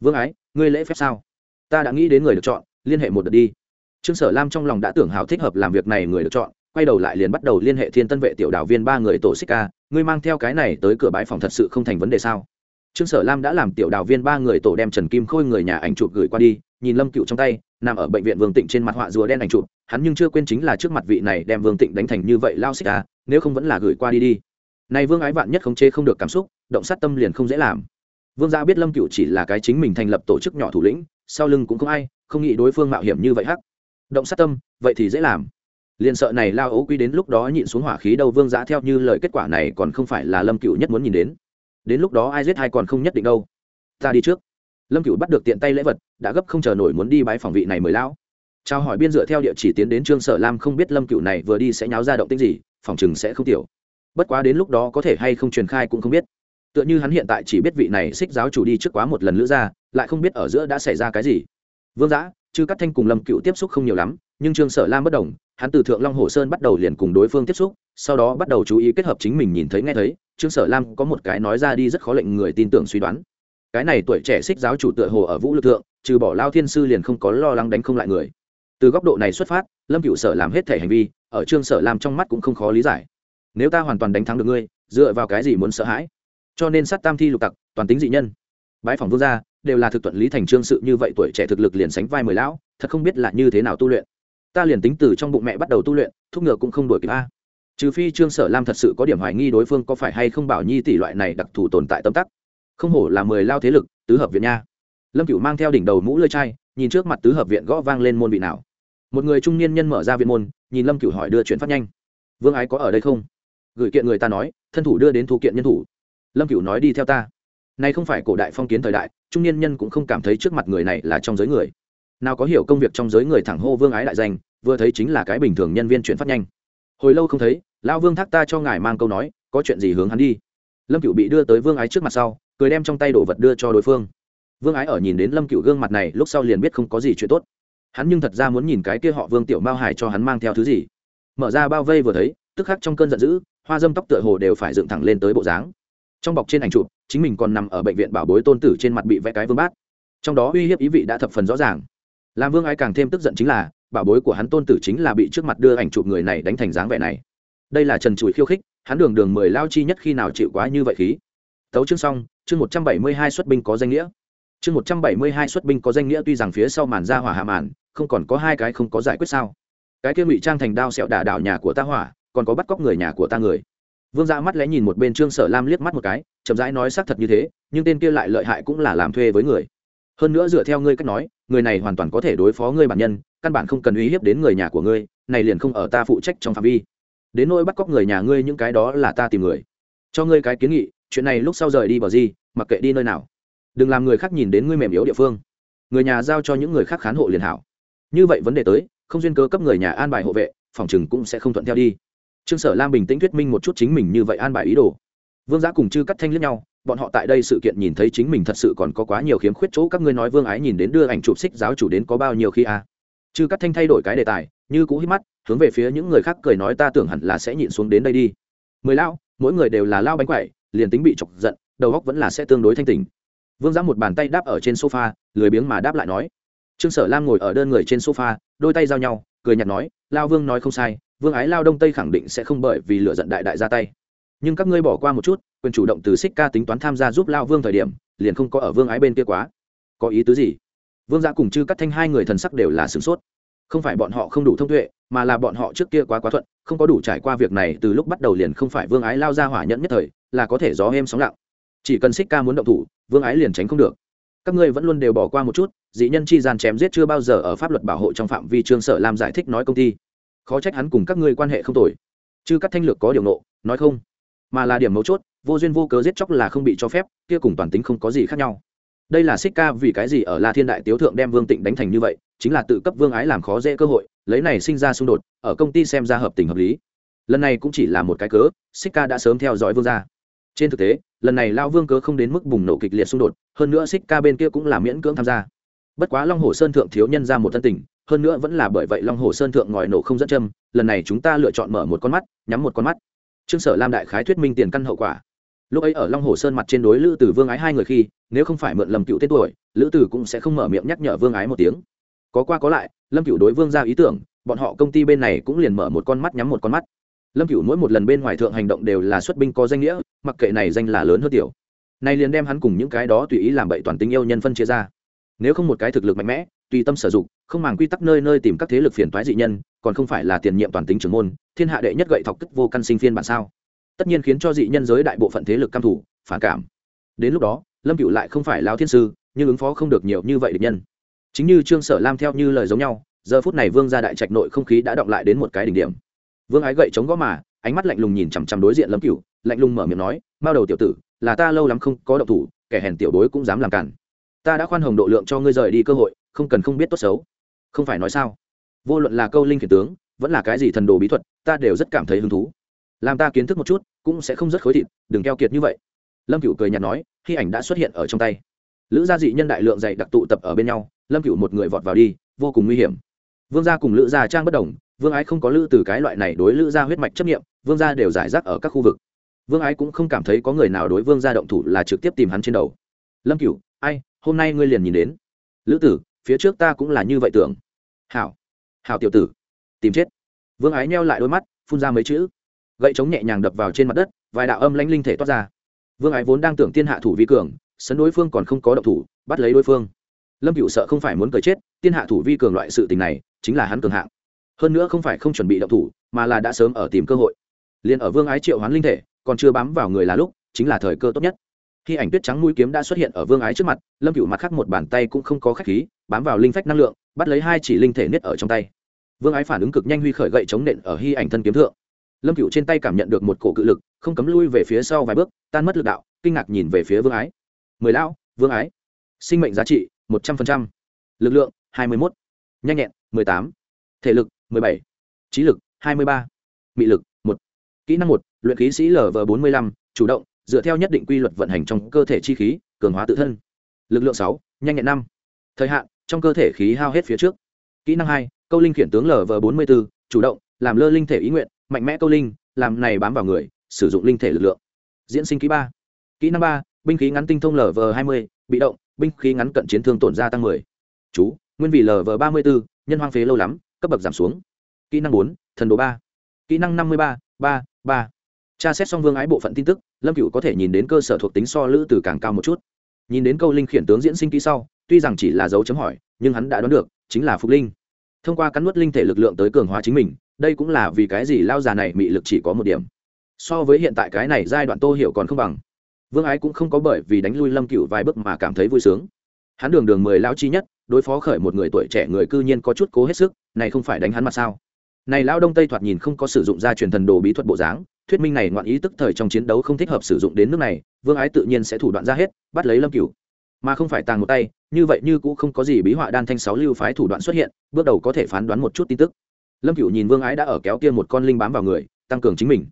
Vương ái, ngươi lễ phép sao? Ta đã nghĩ đến người được chọn, liên hệ một đợt đi. Trương sở lam trong lòng đã tưởng hào thích hợp làm việc này người được chọn, quay đầu lại liền bắt đầu liên hệ thiên tân vệ tiểu đạo viên ba người tổ xích ca. Ngươi mang theo cái này tới cửa bãi phòng thật sự không thành vấn đề sao? Trương sở lam đã làm tiểu đào viên ba người tổ đem trần kim khôi người nhà ảnh chụp gửi qua đi, nhìn lâm cựu trong tay, nằm ở bệnh viện vương tịnh trên mặt họa rùa đen ảnh chụp, hắn nhưng chưa quên chính là trước mặt vị này đem vương tịnh đánh thành như vậy lao xích à? nếu không vẫn là gửi qua đi đi. Này vương ái vạn nhất khống chế không được cảm xúc, động sát tâm liền không dễ làm. Vương gia biết lâm cựu chỉ là cái chính mình thành lập tổ chức nhỏ thủ lĩnh, sau lưng cũng không ai, không nghĩ đối phương mạo hiểm như vậy hắc. Động sát tâm, vậy thì dễ làm. Liền sợ này lao ấu quy đến lúc đó nhịn xuống hỏa khí đâu, vương giã theo như lời kết quả này còn không phải là lâm cựu nhất muốn nhìn đến đến lúc đó ai giết hay còn không nhất định đâu. Ta đi trước. Lâm cựu bắt được tiện tay lễ vật, đã gấp không chờ nổi muốn đi bái phòng vị này mời lão. Trao hỏi biên dựa theo địa chỉ tiến đến trương sở lam không biết lâm cựu này vừa đi sẽ nháo ra động tích gì, phòng chừng sẽ không tiểu. Bất quá đến lúc đó có thể hay không truyền khai cũng không biết. Tựa như hắn hiện tại chỉ biết vị này xích giáo chủ đi trước quá một lần lữ ra lại không biết ở giữa đã xảy ra cái gì. Vương giã chư cắt thanh cùng lâm cựu tiếp xúc không nhiều lắm, nhưng trương sở lam bất đồng hắn từ thượng long hồ sơn bắt đầu liền cùng đối phương tiếp xúc sau đó bắt đầu chú ý kết hợp chính mình nhìn thấy nghe thấy trương sở lam có một cái nói ra đi rất khó lệnh người tin tưởng suy đoán cái này tuổi trẻ xích giáo chủ tựa hồ ở vũ lực thượng trừ bỏ lao thiên sư liền không có lo lắng đánh không lại người từ góc độ này xuất phát lâm cựu sở làm hết thể hành vi ở trương sở làm trong mắt cũng không khó lý giải nếu ta hoàn toàn đánh thắng được ngươi dựa vào cái gì muốn sợ hãi cho nên sát tam thi lục tặc toàn tính dị nhân bãi phòng vương gia đều là thực thuận lý thành trương sự như vậy tuổi trẻ thực lực liền sánh vai mười lão thật không biết là như thế nào tu luyện ta liền tính từ trong bụng mẹ bắt đầu tu luyện, thúc ngựa cũng không đổi kịp a. Trừ phi trương sở lam thật sự có điểm hoài nghi đối phương có phải hay không bảo nhi tỷ loại này đặc thù tồn tại tâm tắc. Không hổ là mười lao thế lực, tứ hợp viện nha. Lâm cựu mang theo đỉnh đầu mũ lơi chai, nhìn trước mặt tứ hợp viện gõ vang lên môn vị nào. Một người trung niên nhân mở ra viện môn, nhìn lâm cựu hỏi đưa chuyển phát nhanh. Vương ái có ở đây không? Gửi kiện người ta nói, thân thủ đưa đến thu kiện nhân thủ. Lâm cựu nói đi theo ta. Nay không phải cổ đại phong kiến thời đại, trung niên nhân cũng không cảm thấy trước mặt người này là trong giới người nào có hiểu công việc trong giới người thẳng hô vương ái đại danh, vừa thấy chính là cái bình thường nhân viên chuyển phát nhanh. Hồi lâu không thấy, lão vương thác ta cho ngài mang câu nói, có chuyện gì hướng hắn đi. Lâm cựu bị đưa tới vương ái trước mặt sau, cười đem trong tay đồ vật đưa cho đối phương. Vương ái ở nhìn đến lâm cựu gương mặt này, lúc sau liền biết không có gì chuyện tốt. Hắn nhưng thật ra muốn nhìn cái kia họ vương tiểu mao hải cho hắn mang theo thứ gì. Mở ra bao vây vừa thấy, tức khắc trong cơn giận dữ, hoa dâm tóc tựa hồ đều phải dựng thẳng lên tới bộ dáng. Trong bọc trên ảnh chụp, chính mình còn nằm ở bệnh viện bảo bối tôn tử trên mặt bị vẽ cái vương bát. Trong đó uy hiếp ý vị đã thập phần rõ ràng làm vương ái càng thêm tức giận chính là, bảo bối của hắn tôn tử chính là bị trước mặt đưa ảnh chụp người này đánh thành dáng vẻ này. Đây là trần trụi khiêu khích, hắn đường đường mười lao chi nhất khi nào chịu quá như vậy khí. Tấu chương xong, chương một trăm bảy mươi hai xuất binh có danh nghĩa. Chương một trăm bảy mươi hai xuất binh có danh nghĩa tuy rằng phía sau màn ra hỏa hạ màn, không còn có hai cái không có giải quyết sao. Cái kia ngụy trang thành đao sẹo đả đảo nhà của ta hỏa, còn có bắt cóc người nhà của ta người. Vương dạ mắt lẽ nhìn một bên trương sở lam liếc mắt một cái, chậm rãi nói xác thật như thế, nhưng tên kia lại lợi hại cũng là làm thuê với người. Hơn nữa dựa theo ngươi cách nói người này hoàn toàn có thể đối phó ngươi bản nhân, căn bản không cần uy hiếp đến người nhà của ngươi, này liền không ở ta phụ trách trong phạm vi. Đến nỗi bắt cóc người nhà ngươi những cái đó là ta tìm người. Cho ngươi cái kiến nghị, chuyện này lúc sau rời đi bờ gì, mặc kệ đi nơi nào. Đừng làm người khác nhìn đến ngươi mềm yếu địa phương. Người nhà giao cho những người khác khán hộ liền hảo. Như vậy vấn đề tới, không duyên cơ cấp người nhà an bài hộ vệ, phòng chừng cũng sẽ không thuận theo đi. Trương sở lam bình tĩnh thuyết minh một chút chính mình như vậy an bài ý đồ vương giã cùng chư cắt thanh liếc nhau, bọn họ tại đây sự kiện nhìn thấy chính mình thật sự còn có quá nhiều khiếm khuyết chỗ các ngươi nói vương ái nhìn đến đưa ảnh chụp xích giáo chủ đến có bao nhiêu khi a à. chư cắt thanh thay đổi cái đề tài, như cũ hít mắt, hướng về phía những người khác cười nói ta tưởng hẳn là sẽ nhịn xuống đến đây đi. Mười lao mỗi người đều là lao bánh quậy liền tính bị chọc giận, đầu góc vẫn là sẽ tương đối thanh tình vương giã một bàn tay đáp ở trên sofa, lười biếng mà đáp lại nói. Trương sở lam ngồi ở đơn người trên sofa, đôi tay giao nhau, cười nhạt nói, lao vương nói không sai, vương ái lao đông tây khẳng định sẽ không bởi vì lựa giận đại đại ra tay nhưng các ngươi bỏ qua một chút, quyền chủ động từ xích ca tính toán tham gia giúp lao vương thời điểm, liền không có ở vương ái bên kia quá. Có ý tứ gì? Vương gia cùng chư cắt thanh hai người thần sắc đều là sửng sốt. Không phải bọn họ không đủ thông tuệ, mà là bọn họ trước kia quá quá thuận, không có đủ trải qua việc này, từ lúc bắt đầu liền không phải vương ái lao ra hỏa nhẫn nhất thời, là có thể gió êm sóng lặng. Chỉ cần xích ca muốn động thủ, vương ái liền tránh không được. Các ngươi vẫn luôn đều bỏ qua một chút, dị nhân chi gian chém giết chưa bao giờ ở pháp luật bảo hộ trong phạm vi trương sở làm giải thích nói công ty. Khó trách hắn cùng các ngươi quan hệ không tồi. Chứ các thanh lược có điều nộ, nói không mà là điểm mấu chốt, vô duyên vô cớ giết chóc là không bị cho phép, kia cùng toàn tính không có gì khác nhau. Đây là xích ca vì cái gì ở la thiên đại tiếu thượng đem vương tịnh đánh thành như vậy, chính là tự cấp vương ái làm khó dễ cơ hội, lấy này sinh ra xung đột, ở công ty xem ra hợp tình hợp lý. Lần này cũng chỉ là một cái cớ xích ca đã sớm theo dõi vương gia. Trên thực tế, lần này lao vương cớ không đến mức bùng nổ kịch liệt xung đột, hơn nữa xích ca bên kia cũng là miễn cưỡng tham gia. Bất quá long hồ sơn thượng thiếu nhân ra một thân tình, hơn nữa vẫn là bởi vậy long hồ sơn thượng ngòi nổ không dẫn châm, lần này chúng ta lựa chọn mở một con mắt, nhắm một con mắt trương sở lam đại khái thuyết minh tiền căn hậu quả. Lúc ấy ở long hồ sơn mặt trên đối lữ tử vương ái hai người khi, nếu không phải mượn lầm cựu tên tuổi, lữ tử cũng sẽ không mở miệng nhắc nhở vương ái một tiếng. Có qua có lại, lâm cựu đối vương ra ý tưởng, bọn họ công ty bên này cũng liền mở một con mắt nhắm một con mắt. Lâm cựu mỗi một lần bên ngoài thượng hành động đều là xuất binh có danh nghĩa, mặc kệ này danh là lớn hơn tiểu. Nay liền đem hắn cùng những cái đó tùy ý làm bậy toàn tình yêu nhân phân chia ra. Nếu không một cái thực lực mạnh mẽ tùy tâm sử dụng, không màng quy tắc nơi nơi tìm các thế lực phiền toái dị nhân, còn không phải là tiền nhiệm toàn tính trưởng môn, thiên hạ đệ nhất gậy thọc tức vô căn sinh phiên bản sao? Tất nhiên khiến cho dị nhân giới đại bộ phận thế lực cam thủ, phản cảm. Đến lúc đó, lâm cựu lại không phải lao thiên sư, nhưng ứng phó không được nhiều như vậy địch nhân. Chính như trương sở lam theo như lời giống nhau, giờ phút này vương ra đại trạch nội không khí đã động lại đến một cái đỉnh điểm. Vương ái gậy chống gõ mà, ánh mắt lạnh lùng nhìn chằm chằm đối diện lâm cựu lạnh lùng mở miệng nói bao đầu tiểu tử, là ta lâu lắm không có động thủ, kẻ hèn tiểu đối cũng dám làm cản. Ta đã khoan hồng độ lượng cho ngươi rời đi cơ hội không cần không biết tốt xấu. Không phải nói sao? Vô luận là câu linh khiển tướng, vẫn là cái gì thần đồ bí thuật, ta đều rất cảm thấy hứng thú. Làm ta kiến thức một chút, cũng sẽ không rất khối thịt, đừng keo kiệt như vậy. Lâm cựu cười nhạt nói, khi ảnh đã xuất hiện ở trong tay. Lữ gia dị nhân đại lượng dạy đặc tụ tập ở bên nhau, lâm cựu một người vọt vào đi, vô cùng nguy hiểm. Vương gia cùng lữ gia trang bất đồng, vương ái không có lữ từ cái loại này đối lữ gia huyết mạch chấp nghiệm vương gia đều giải rác ở các khu vực. Vương ái cũng không cảm thấy có người nào đối vương gia động thủ là trực tiếp tìm hắn trên đầu. Lâm cựu ai, hôm nay ngươi liền nhìn đến. Lữ tử phía trước ta cũng là như vậy tưởng. Hảo. Hảo tiểu tử. Tìm chết. Vương ái neo lại đôi mắt, phun ra mấy chữ. Gậy chống nhẹ nhàng đập vào trên mặt đất, vài đạo âm lãnh linh thể toát ra. Vương ái vốn đang tưởng tiên hạ thủ vi cường, sấn đối phương còn không có động thủ, bắt lấy đối phương. Lâm cựu sợ không phải muốn cười chết, tiên hạ thủ vi cường loại sự tình này, chính là hắn cường hạng. Hơn nữa không phải không chuẩn bị động thủ, mà là đã sớm ở tìm cơ hội. Liền ở vương ái triệu hoán linh thể, còn chưa bám vào người là lúc, chính là thời cơ tốt nhất khi ảnh tuyết trắng mũi kiếm đã xuất hiện ở vương ái trước mặt, lâm cựu mặt khác một bàn tay cũng không có khách khí, bám vào linh phách năng lượng, bắt lấy hai chỉ linh thể nết ở trong tay. Vương ái phản ứng cực nhanh huy khởi gậy chống nện ở hy ảnh thân kiếm thượng. Lâm cựu trên tay cảm nhận được một cổ cự lực, không cấm lui về phía sau vài bước, tan mất lực đạo, kinh ngạc nhìn về phía vương ái. Mười lão, vương ái, sinh mệnh giá trị một trăm linh lực lượng hai mươi một nhanh nhẹn mười tám, thể lực mười bảy, trí lực hai mươi ba, mị lực một, kỹ năng một, luyện khí sĩ lv bốn mươi lăm, chủ động dựa theo nhất định quy luật vận hành trong cơ thể chi khí, cường hóa tự thân. Lực lượng sáu, nhanh nhẹn năm. Thời hạn, trong cơ thể khí hao hết phía trước. Kỹ năng hai, câu linh khiển tướng lv bốn mươi b ố chủ động, làm lơ linh thể ý nguyện, mạnh mẽ câu linh, làm này bám vào người, sử dụng linh thể lực lượng. Diễn sinh kỹ ba. Kỹ năng ba, binh khí ngắn tinh thông lv hai mươi, bị động, binh khí ngắn cận chiến thương tổn gia tăng mười. Chú, nguyên vị lv ba mươi b ố nhân hoang phế lâu lắm, cấp bậc giảm xuống. Kỹ năng bốn, thần đồ ba. Kỹ năng năm mươi ba ba ba. Tra xét xong vương ái bộ phận tin tức lâm cựu có thể nhìn đến cơ sở thuộc tính so lữ từ càng cao một chút. Nhìn đến câu linh khiển tướng diễn sinh kỹ sau, tuy rằng chỉ là dấu chấm hỏi, nhưng hắn đã đoán được, chính là phục linh. Thông qua cắn nuốt linh thể lực lượng tới cường hóa chính mình, đây cũng là vì cái gì lao già này mị lực chỉ có một điểm. So với hiện tại cái này giai đoạn tô hiểu còn không bằng. Vương ái cũng không có bởi vì đánh lui lâm cựu vài bước mà cảm thấy vui sướng. Hắn đường đường mười lao chi nhất, đối phó khởi một người tuổi trẻ người cư nhiên có chút cố hết sức, này không phải đánh hắn mặt sao? Này lao đông tây thoạt nhìn không có sử dụng ra truyền thần đồ bí thuật bộ dáng thuyết minh này ngoạn ý tức thời trong chiến đấu không thích hợp sử dụng đến nước này, vương ái tự nhiên sẽ thủ đoạn ra hết, bắt lấy lâm cửu. Mà không phải tàng một tay, như vậy như cũng không có gì bí họa đan thanh sáu lưu phái thủ đoạn xuất hiện, bước đầu có thể phán đoán một chút tin tức. Lâm cửu nhìn vương ái đã ở kéo kia một con linh bám vào người, tăng cường chính mình.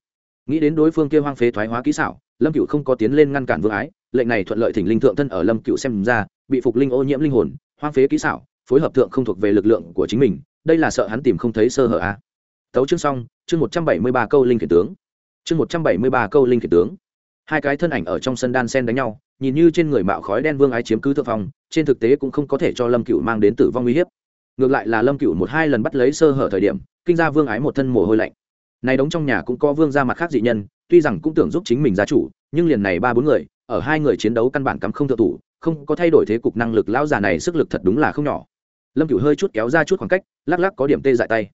Nghĩ đến đối phương kia hoang phế thoái hóa kỹ xảo, lâm cửu không có tiến lên ngăn cản vương ái, lệnh này thuận lợi thỉnh linh thượng thân ở lâm cửu xem ra, bị phục linh ô nhiễm linh hồn, hoang phế kỹ xảo, phối hợp thượng không thuộc về lực lượng của chính mình, đây là sợ hắn tìm không thấy sơ hở a. À. tấu chương xong, chương một trăm bảy mươi ba câu linh khiển tướng chương một trăm bảy mươi ba câu linh khiển tướng. Hai cái thân ảnh ở trong sân đan sen đánh nhau, nhìn như trên người mạo khói đen vương ái chiếm cứ thượng phong, trên thực tế cũng không có thể cho lâm cựu mang đến tử vong uy hiếp. Ngược lại là lâm cựu một hai lần bắt lấy sơ hở thời điểm, kinh ra vương ái một thân mồ hôi lạnh. Này đóng trong nhà cũng có vương ra mặt khác dị nhân, tuy rằng cũng tưởng giúp chính mình gia chủ, nhưng liền này ba bốn người, ở hai người chiến đấu căn bản cắm không thượng thủ, không có thay đổi thế cục năng lực, lão già này sức lực thật đúng là không nhỏ. Lâm cựu hơi chút kéo ra chút khoảng cách, lắc lắc có điểm tê dại tay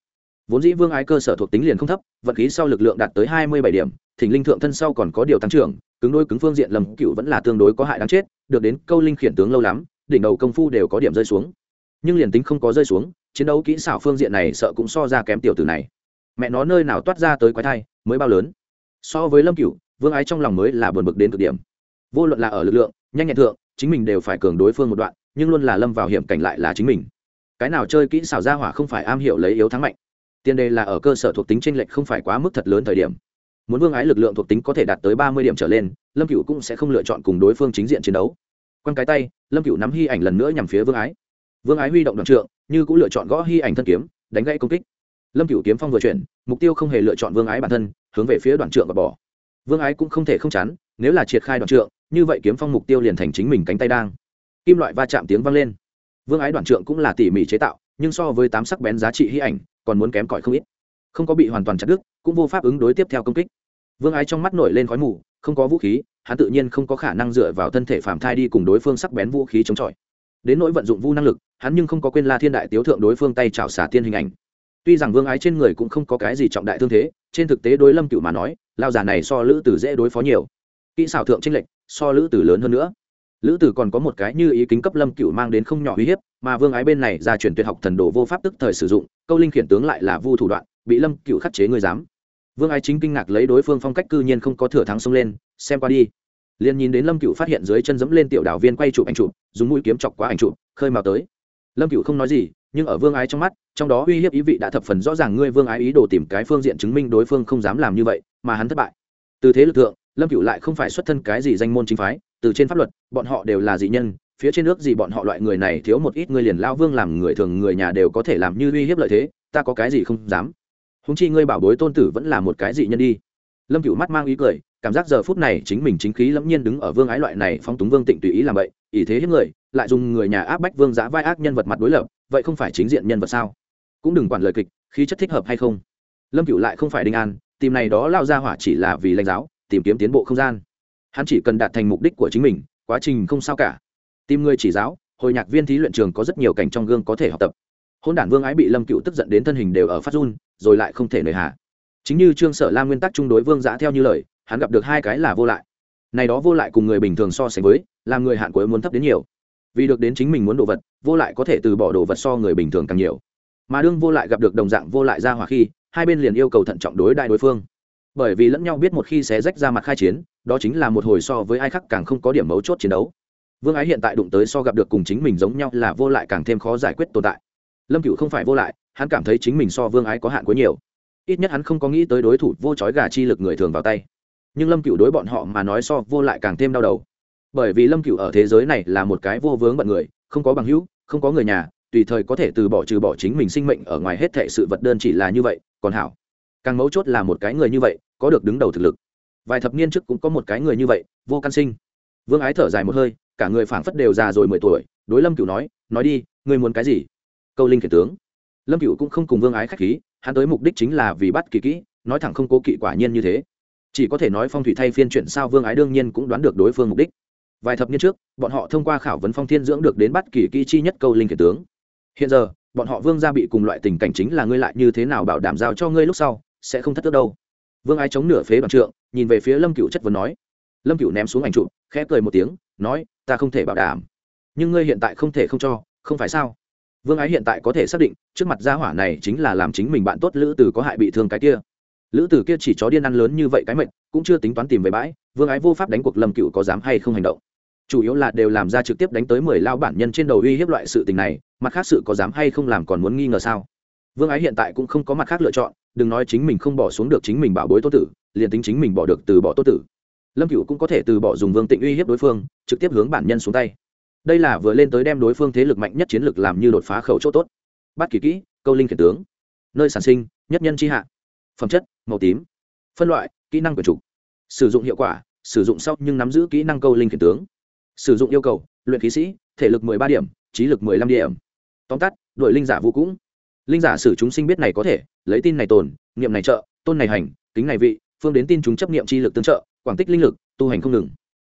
vốn dĩ vương ái cơ sở thuộc tính liền không thấp, vận khí sau lực lượng đạt tới hai mươi bảy điểm, thỉnh linh thượng thân sau còn có điều tăng trưởng, cứng đôi cứng phương diện lầm cựu vẫn là tương đối có hại đáng chết, được đến câu linh khiển tướng lâu lắm, đỉnh đầu công phu đều có điểm rơi xuống. Nhưng liền tính không có rơi xuống, chiến đấu kỹ xảo phương diện này sợ cũng so ra kém tiểu tử này. Mẹ nó nơi nào toát ra tới quái thai, mới bao lớn. So với lâm cựu, vương ái trong lòng mới là buồn bực đến cực điểm. Vô luận là ở lực lượng, nhanh nhẹn thượng, chính mình đều phải cường đối phương một đoạn, nhưng luôn là lâm vào hiểm cảnh lại là chính mình. Cái nào chơi kỹ xảo ra hỏa không phải am hiểu lấy yếu thắng mạnh tiền đề là ở cơ sở thuộc tính tranh lệch không phải quá mức thật lớn thời điểm. Muốn vương ái lực lượng thuộc tính có thể đạt tới ba mươi điểm trở lên, lâm cựu cũng sẽ không lựa chọn cùng đối phương chính diện chiến đấu. Quăng cái tay, lâm cựu nắm hy ảnh lần nữa nhằm phía vương ái. Vương ái huy động đoạn trượng, như cũng lựa chọn gõ hy ảnh thân kiếm, đánh gãy công kích. Lâm cựu kiếm phong vừa chuyển, mục tiêu không hề lựa chọn vương ái bản thân, hướng về phía đoạn trượng và bỏ. Vương ái cũng không thể không chắn, nếu là triệt khai đoạn trượng, như vậy kiếm phong mục tiêu liền thành chính mình cánh tay đang. Kim loại va chạm tiếng vang lên. Vương ái đoạn trượng cũng là tỉ mỉ chế tạo, nhưng so với tám sắc bén giá trị hy ảnh còn muốn kém cỏi không ít. Không có bị hoàn toàn chặt đứt, cũng vô pháp ứng đối tiếp theo công kích. Vương ái trong mắt nổi lên khói mù, không có vũ khí, hắn tự nhiên không có khả năng dựa vào thân thể phạm thai đi cùng đối phương sắc bén vũ khí chống chọi. Đến nỗi vận dụng vũ năng lực, hắn nhưng không có quên la thiên đại tiếu thượng đối phương tay chảo xả tiên hình ảnh. Tuy rằng vương ái trên người cũng không có cái gì trọng đại thương thế, trên thực tế đối lâm cựu mà nói, lao giả này so lữ tử dễ đối phó nhiều. Kỹ xảo thượng tranh lệch, so lữ tử lớn hơn nữa. Lữ tử còn có một cái như ý kính cấp lâm cựu mang đến không nhỏ uy hiếp mà vương ái bên này ra truyền tuyệt học thần đồ vô pháp tức thời sử dụng, câu linh khiển tướng lại là vu thủ đoạn, bị lâm cựu khắc chế người dám. Vương ái chính kinh ngạc lấy đối phương phong cách cư nhiên không có thừa thắng xông lên, xem qua đi. Liền nhìn đến lâm cựu phát hiện dưới chân dẫm lên tiểu đảo viên quay chụp anh chụp, dùng mũi kiếm chọc quá ảnh chụp, khơi mào tới. Lâm cựu không nói gì, nhưng ở vương ái trong mắt, trong đó uy hiếp ý vị đã thập phần rõ ràng ngươi vương ái ý đồ tìm cái phương diện chứng minh đối phương không dám làm như vậy, mà hắn thất bại. Từ thế lực thượng, lâm cựu lại không phải xuất thân cái gì danh môn chính phái, từ trên pháp luật, bọn họ đều là dị nhân phía trên nước gì bọn họ loại người này thiếu một ít người liền lao vương làm người thường người nhà đều có thể làm như uy hiếp lợi thế, ta có cái gì không dám. Húng chi ngươi bảo bối tôn tử vẫn là một cái gì nhân đi. Lâm cựu mắt mang ý cười, cảm giác giờ phút này chính mình chính khí lẫm nhiên đứng ở vương ái loại này phong túng vương tịnh tùy ý làm vậy, ý thế hiếp người, lại dùng người nhà áp bách vương giã vai ác nhân vật mặt đối lập, vậy không phải chính diện nhân vật sao? Cũng đừng quản lời kịch, khí chất thích hợp hay không? Lâm cựu lại không phải đinh an, tìm này đó lao ra hỏa chỉ là vì lãnh giáo, tìm kiếm tiến bộ không gian. Hắn chỉ cần đạt thành mục đích của chính mình, quá trình không sao cả tìm người chỉ giáo, hồi nhạc viên thí luyện trường có rất nhiều cảnh trong gương có thể học tập. Hôn đản vương ái bị lâm cựu tức giận đến thân hình đều ở phát run, rồi lại không thể nời hạ. Chính như trương sở la nguyên tắc chung đối vương giã theo như lời, hắn gặp được hai cái là vô lại. Này đó vô lại cùng người bình thường so sánh với, làm người hạn cuối muốn thấp đến nhiều. Vì được đến chính mình muốn đồ vật, vô lại có thể từ bỏ đồ vật so người bình thường càng nhiều. Mà đương vô lại gặp được đồng dạng vô lại ra hỏa khi, hai bên liền yêu cầu thận trọng đối đại đối phương. Bởi vì lẫn nhau biết một khi xé rách ra mặt khai chiến, đó chính là một hồi so với ai khác càng không có điểm mấu chốt chiến đấu vương ái hiện tại đụng tới so gặp được cùng chính mình giống nhau là vô lại càng thêm khó giải quyết tồn tại. Lâm cựu không phải vô lại, hắn cảm thấy chính mình so vương ái có hạn quá nhiều. Ít nhất hắn không có nghĩ tới đối thủ vô trói gà chi lực người thường vào tay. Nhưng lâm cựu đối bọn họ mà nói so vô lại càng thêm đau đầu. Bởi vì lâm cựu ở thế giới này là một cái vô vướng bận người, không có bằng hữu, không có người nhà, tùy thời có thể từ bỏ trừ bỏ chính mình sinh mệnh ở ngoài hết thệ sự vật đơn chỉ là như vậy, còn hảo. Càng mấu chốt là một cái người như vậy, có được đứng đầu thực lực. Vài thập niên trước cũng có một cái người như vậy, vô căn sinh. Vương ái thở dài một hơi cả người phảng phất đều già rồi mười tuổi, đối lâm cựu nói nói đi, ngươi muốn cái gì? Câu linh khiển tướng. Lâm cựu cũng không cùng vương ái khách khí, hắn tới mục đích chính là vì bắt kỳ kỹ, nói thẳng không cố kỵ quả nhiên như thế. Chỉ có thể nói phong thủy thay phiên chuyển sao vương ái đương nhiên cũng đoán được đối phương mục đích. Vài thập niên trước, bọn họ thông qua khảo vấn phong thiên dưỡng được đến bắt kỳ kỹ chi nhất câu linh khiển tướng. Hiện giờ, bọn họ vương gia bị cùng loại tình cảnh chính là ngươi lại như thế nào bảo đảm giao cho ngươi lúc sau, sẽ không thất tước đâu. Vương ái chống nửa phế bản trượng, nhìn về phía lâm cựu chất vấn nói. Lâm cựu ném xuống ảnh trụ khẽ cười một tiếng, nói ta không thể bảo đảm. Nhưng ngươi hiện tại không thể không cho, không phải sao? Vương ái hiện tại có thể xác định, trước mặt gia hỏa này chính là làm chính mình bạn tốt lữ tử có hại bị thương cái kia. Lữ tử kia chỉ chó điên ăn lớn như vậy cái mệnh, cũng chưa tính toán tìm về bãi, vương ái vô pháp đánh cuộc lâm cựu có dám hay không hành động. Chủ yếu là đều làm ra trực tiếp đánh tới mười lao bản nhân trên đầu uy hiếp loại sự tình này, mặt khác sự có dám hay không làm còn muốn nghi ngờ sao? Vương ái hiện tại cũng không có mặt khác lựa chọn, đừng nói chính mình không bỏ xuống được chính mình bảo bối tô tử, liền tính chính mình bỏ được từ bỏ tô tử lâm cựu cũng có thể từ bỏ dùng vương tịnh uy hiếp đối phương, trực tiếp hướng bản nhân xuống tay. Đây là vừa lên tới đem đối phương thế lực mạnh nhất chiến lực làm như đột phá khẩu chỗ tốt. Bắt kỳ kỹ, câu linh khiển tướng. Nơi sản sinh, nhất nhân tri hạ. Phẩm chất, màu tím. Phân loại, kỹ năng quyền trục. Sử dụng hiệu quả, sử dụng sau nhưng nắm giữ kỹ năng câu linh khiển tướng. Sử dụng yêu cầu, luyện khí sĩ, thể lực mười ba điểm, trí lực mười lăm điểm. Tóm tắt đội linh giả vũ cũng. Linh giả sử chúng sinh biết này có thể, lấy tin này tồn nghiệm này trợ, tôn này hành, kính này vị, phương đến tin chúng chấp nghiệm chi lực tương trợ quảng tích linh lực, tu hành không ngừng.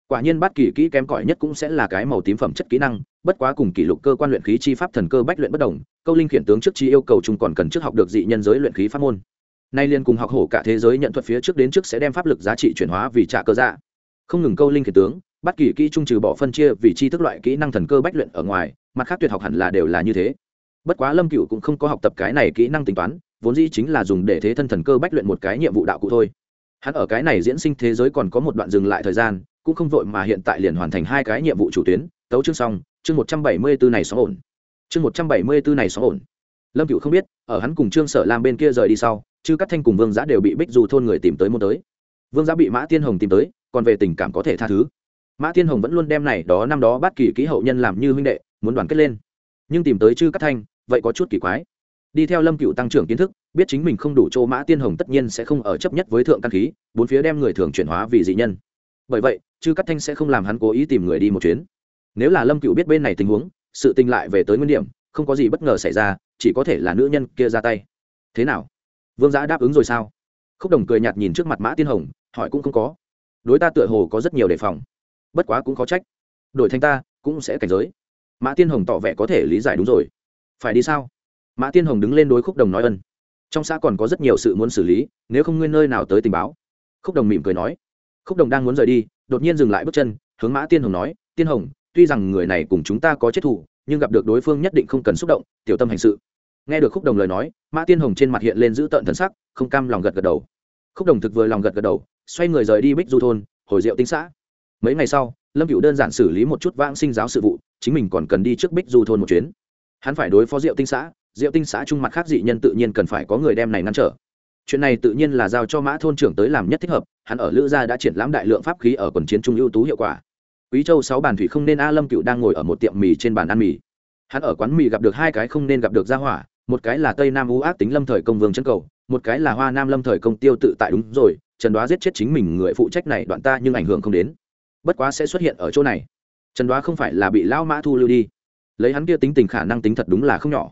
Quả nhiên bát kỳ kỹ kém cỏi nhất cũng sẽ là cái màu tím phẩm chất kỹ năng, bất quá cùng kỷ lục cơ quan luyện khí chi pháp thần cơ bách luyện bất đồng, câu linh khiển tướng trước chi yêu cầu chúng còn cần trước học được dị nhân giới luyện khí pháp môn. Nay liên cùng học hổ cả thế giới nhận thuật phía trước đến trước sẽ đem pháp lực giá trị chuyển hóa vì trả cơ dạ. Không ngừng câu linh khiển tướng bất kỳ kỹ trung trừ bỏ phân chia vì chi thức loại kỹ năng thần cơ bách luyện ở ngoài, mặt khác tuyệt học hẳn là đều là như thế. Bất quá lâm cựu cũng không có học tập cái này kỹ năng tính toán, vốn dĩ chính là dùng để thế thân thần cơ bách luyện một cái nhiệm vụ đạo cụ thôi hắn ở cái này diễn sinh thế giới còn có một đoạn dừng lại thời gian, cũng không vội mà hiện tại liền hoàn thành hai cái nhiệm vụ chủ tuyến, tấu chương xong, chương một trăm bảy mươi bốn này xóa ổn. Chương một trăm bảy mươi bốn này xóa ổn. Lâm cựu không biết, ở hắn cùng trương sở lam bên kia rời đi sau chứ các thanh cùng vương giã đều bị bích dù thôn người tìm tới muốn tới. Vương giã bị mã tiên hồng tìm tới, còn về tình cảm có thể tha thứ. Mã tiên hồng vẫn luôn đem này đó năm đó bắt kỳ ký hậu nhân làm như huynh đệ, muốn đoàn kết lên. Nhưng tìm tới chư các thanh, vậy có chút kỳ quái đi theo lâm cựu tăng trưởng kiến thức, biết chính mình không đủ chỗ mã tiên hồng tất nhiên sẽ không ở chấp nhất với thượng căn khí, bốn phía đem người thường chuyển hóa vì dị nhân. Bởi vậy, chư cắt thanh sẽ không làm hắn cố ý tìm người đi một chuyến. Nếu là lâm cựu biết bên này tình huống, sự tình lại về tới nguyên điểm, không có gì bất ngờ xảy ra, chỉ có thể là nữ nhân kia ra tay. Thế nào? Vương giã đáp ứng rồi sao? Khúc đồng cười nhạt nhìn trước mặt mã tiên hồng, hỏi cũng không có. Đối ta tựa hồ có rất nhiều đề phòng. Bất quá cũng có trách. Đổi thanh ta, cũng sẽ cảnh giới. Mã tiên hồng tỏ vẻ có thể lý giải đúng rồi. Phải đi sao? Mã tiên hồng đứng lên đối khúc đồng nói ân. Trong xã còn có rất nhiều sự muốn xử lý, nếu không nguyên nơi nào tới tình báo? Khúc đồng mỉm cười nói. Khúc đồng đang muốn rời đi, đột nhiên dừng lại bước chân, hướng mã tiên hồng nói, tiên hồng, tuy rằng người này cùng chúng ta có chết thủ nhưng gặp được đối phương nhất định không cần xúc động, tiểu tâm hành sự. Nghe được khúc đồng lời nói, mã tiên hồng trên mặt hiện lên giữ tợn thần sắc, không cam lòng gật gật đầu. Khúc đồng thực vừa lòng gật gật đầu, xoay người rời đi bích du thôn, hồi diệu tinh xã. Mấy ngày sau, lâm cựu đơn giản xử lý một chút vãng sinh giáo sự vụ, chính mình còn cần đi trước bích du thôn một chuyến. Hắn phải đối phó diệu tinh xã diệu tinh xã trung mặt khác dị nhân tự nhiên cần phải có người đem này ngăn trở. Chuyện này tự nhiên là giao cho mã thôn trưởng tới làm nhất thích hợp, hắn ở lữ gia đã triển lãm đại lượng pháp khí ở quần chiến trung ưu tú hiệu quả. Quý châu sáu bàn thủy không nên a lâm cựu đang ngồi ở một tiệm mì trên bàn ăn mì. Hắn ở quán mì gặp được hai cái không nên gặp được gia hỏa, một cái là tây nam u ác tính lâm thời công vương chân cầu, một cái là hoa nam lâm thời công tiêu tự tại đúng rồi, trần đoá giết chết chính mình người phụ trách này đoạn ta nhưng ảnh hưởng không đến. Bất quá sẽ xuất hiện ở chỗ này. Trần đoá không phải là bị lão mã thu lưu đi. Lấy hắn kia tính tình khả năng tính thật đúng là không nhỏ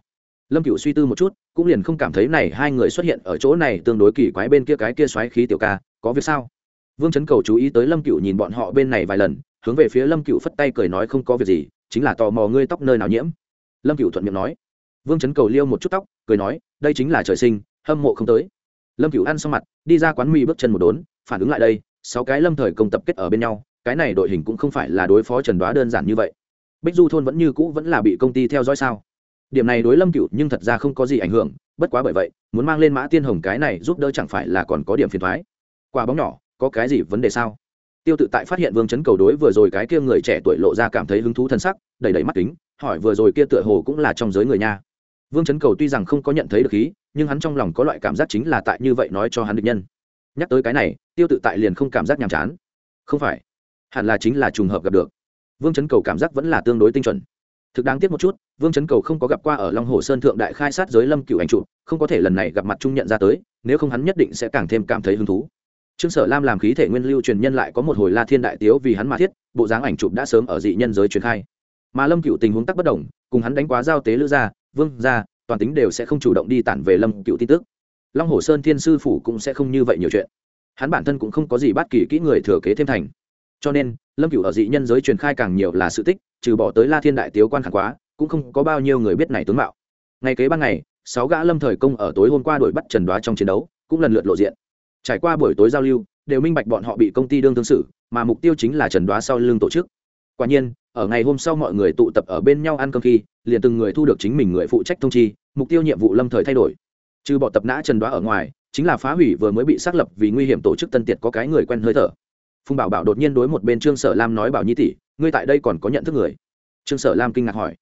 lâm cựu suy tư một chút, cũng liền không cảm thấy này hai người xuất hiện ở chỗ này tương đối kỳ quái bên kia cái kia xoáy khí tiểu ca, có việc sao? Vương chấn cầu chú ý tới lâm cựu nhìn bọn họ bên này vài lần, hướng về phía lâm cựu phất tay cười nói không có việc gì, chính là tò mò ngươi tóc nơi nào nhiễm. Lâm cựu thuận miệng nói. Vương chấn cầu liêu một chút tóc, cười nói, đây chính là trời sinh, hâm mộ không tới. Lâm cựu ăn xong mặt, đi ra quán mì bước chân một đốn, phản ứng lại đây, sáu cái lâm thời công tập kết ở bên nhau, cái này đội hình cũng không phải là đối phó trần đoá đơn giản như vậy. Bích du thôn vẫn như cũ vẫn là bị công ty theo dõi sao? Điểm này đối lâm cựu nhưng thật ra không có gì ảnh hưởng, bất quá bởi vậy, muốn mang lên mã tiên hồng cái này giúp đỡ chẳng phải là còn có điểm phiền thoái quả bóng nhỏ, có cái gì vấn đề sao? Tiêu tự tại phát hiện vương chấn cầu đối vừa rồi cái kia người trẻ tuổi lộ ra cảm thấy hứng thú thân sắc, đầy đầy mắt kính, hỏi vừa rồi kia tựa hồ cũng là trong giới người nha. Vương chấn cầu tuy rằng không có nhận thấy được khí, nhưng hắn trong lòng có loại cảm giác chính là tại như vậy nói cho hắn được nhân. Nhắc tới cái này, tiêu tự tại liền không cảm giác nhàm chán. Không phải, hẳn là chính là trùng hợp gặp được. Vương chấn cầu cảm giác vẫn là tương đối tinh chuẩn thực đáng tiếc một chút, vương chấn cầu không có gặp qua ở long hồ sơn thượng đại khai sát giới lâm cựu ảnh trụ, không có thể lần này gặp mặt trung nhận ra tới, nếu không hắn nhất định sẽ càng thêm cảm thấy hứng thú. Trương sở lam làm khí thể nguyên lưu truyền nhân lại có một hồi la thiên đại tiếu vì hắn mà thiết, bộ dáng ảnh chụp đã sớm ở dị nhân giới truyền khai. Mà lâm cựu tình huống tắc bất đồng, cùng hắn đánh quá giao tế lữ gia, vương gia, toàn tính đều sẽ không chủ động đi tản về lâm cựu tin tức. Long hồ sơn thiên sư phủ cũng sẽ không như vậy nhiều chuyện. Hắn bản thân cũng không có gì bắt kỳ kỹ người thừa kế thêm thành. Cho nên, lâm cựu ở dị nhân giới truyền khai càng nhiều là sự tích trừ bỏ tới la thiên đại tiếu quan khẳng quá, cũng không có bao nhiêu người biết này tướng mạo. Ngày kế ban ngày, sáu gã lâm thời công ở tối hôm qua đuổi bắt trần đoá trong chiến đấu, cũng lần lượt lộ diện. Trải qua buổi tối giao lưu, đều minh bạch bọn họ bị công ty đương tương xử mà mục tiêu chính là trần đoá sau lưng tổ chức. Quả nhiên, ở ngày hôm sau mọi người tụ tập ở bên nhau ăn cơm khi, liền từng người thu được chính mình người phụ trách thông chi, mục tiêu nhiệm vụ lâm thời thay đổi. Trừ bỏ tập nã trần đoá ở ngoài, chính là phá hủy vừa mới bị xác lập vì nguy hiểm tổ chức tân tiệt có cái người quen hơi thở. Phùng bảo bảo đột nhiên đối một bên trương sở lam nói bảo nhi tỷ ngươi tại đây còn có nhận thức người? Trương sở lam kinh ngạc hỏi.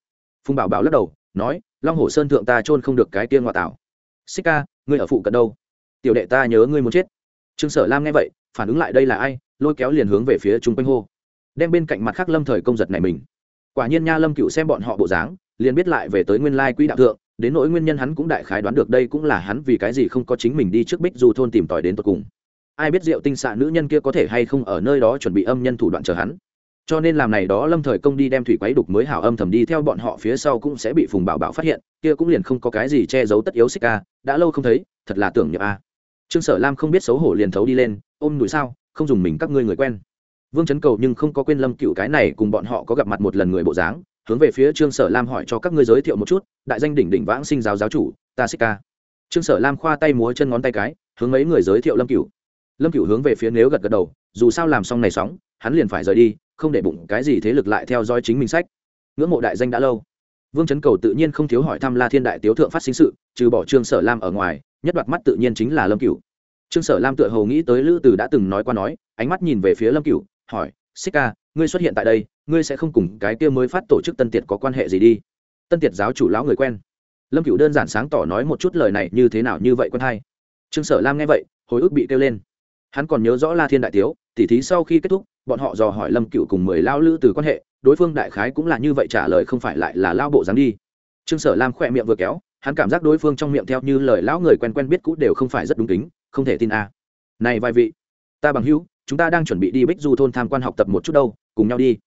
Phùng bảo bảo lắc đầu, nói, long hồ sơn thượng ta trôn không được cái tiên ngoại tảo. Xích ca, ngươi ở phụ cận đâu? Tiểu đệ ta nhớ ngươi muốn chết. Trương sở lam nghe vậy, phản ứng lại đây là ai, lôi kéo liền hướng về phía chung quanh hô. Đem bên cạnh mặt khác lâm thời công giật này mình. Quả nhiên nha lâm cựu xem bọn họ bộ dáng, liền biết lại về tới nguyên lai quỹ đạo thượng, đến nỗi nguyên nhân hắn cũng đại khái đoán được đây cũng là hắn vì cái gì không có chính mình đi trước bích dù thôn tìm tòi đến tột cùng. Ai biết rượu tinh xạ nữ nhân kia có thể hay không ở nơi đó chuẩn bị âm nhân thủ đoạn chờ hắn cho nên làm này đó lâm thời công đi đem thủy quấy đục mới hảo âm thầm đi theo bọn họ phía sau cũng sẽ bị phùng bảo bảo phát hiện, kia cũng liền không có cái gì che giấu tất yếu xích ca đã lâu không thấy, thật là tưởng nhập a. Trương sở lam không biết xấu hổ liền thấu đi lên, ôm đùi sao, không dùng mình các ngươi người quen. Vương chấn cầu nhưng không có quên lâm cựu cái này cùng bọn họ có gặp mặt một lần người bộ dáng, hướng về phía trương sở lam hỏi cho các ngươi giới thiệu một chút, đại danh đỉnh đỉnh vãng sinh giáo giáo chủ, ta xích ca. Trương sở lam khoa tay múa chân ngón tay cái, hướng mấy người giới thiệu lâm cựu lâm cựu hướng về phía nếu gật gật đầu, dù sao làm xong này sóng, hắn liền phải rời đi không để bụng cái gì thế lực lại theo dõi chính mình sách. Ngưỡng mộ đại danh đã lâu. Vương trấn cầu tự nhiên không thiếu hỏi thăm la thiên đại tiếu thượng phát sinh sự, trừ bỏ trương sở lam ở ngoài, nhất đoạt mắt tự nhiên chính là lâm cựu trương sở lam tựa hầu nghĩ tới lữ từ đã từng nói qua nói, ánh mắt nhìn về phía lâm cựu hỏi, xích ca, ngươi xuất hiện tại đây, ngươi sẽ không cùng cái kia mới phát tổ chức tân tiệt có quan hệ gì đi? Tân tiệt giáo chủ lão người quen. Lâm cựu đơn giản sáng tỏ nói một chút lời này như thế nào như vậy quân hay trương sở lam nghe vậy, hồi ức bị kêu lên. Hắn còn nhớ rõ la thiên đại tiếu, tỉ thí sau khi kết thúc bọn họ dò hỏi lâm cựu cùng mười lao lữ từ quan hệ, đối phương đại khái cũng là như vậy trả lời không phải lại là lao bộ dáng đi. Trương sở lam khỏe miệng vừa kéo, hắn cảm giác đối phương trong miệng theo như lời lão người quen quen biết cũ đều không phải rất đúng tính không thể tin a. À. này vài vị, ta bằng hữu, chúng ta đang chuẩn bị đi bích du thôn tham quan học tập một chút đâu, cùng nhau đi.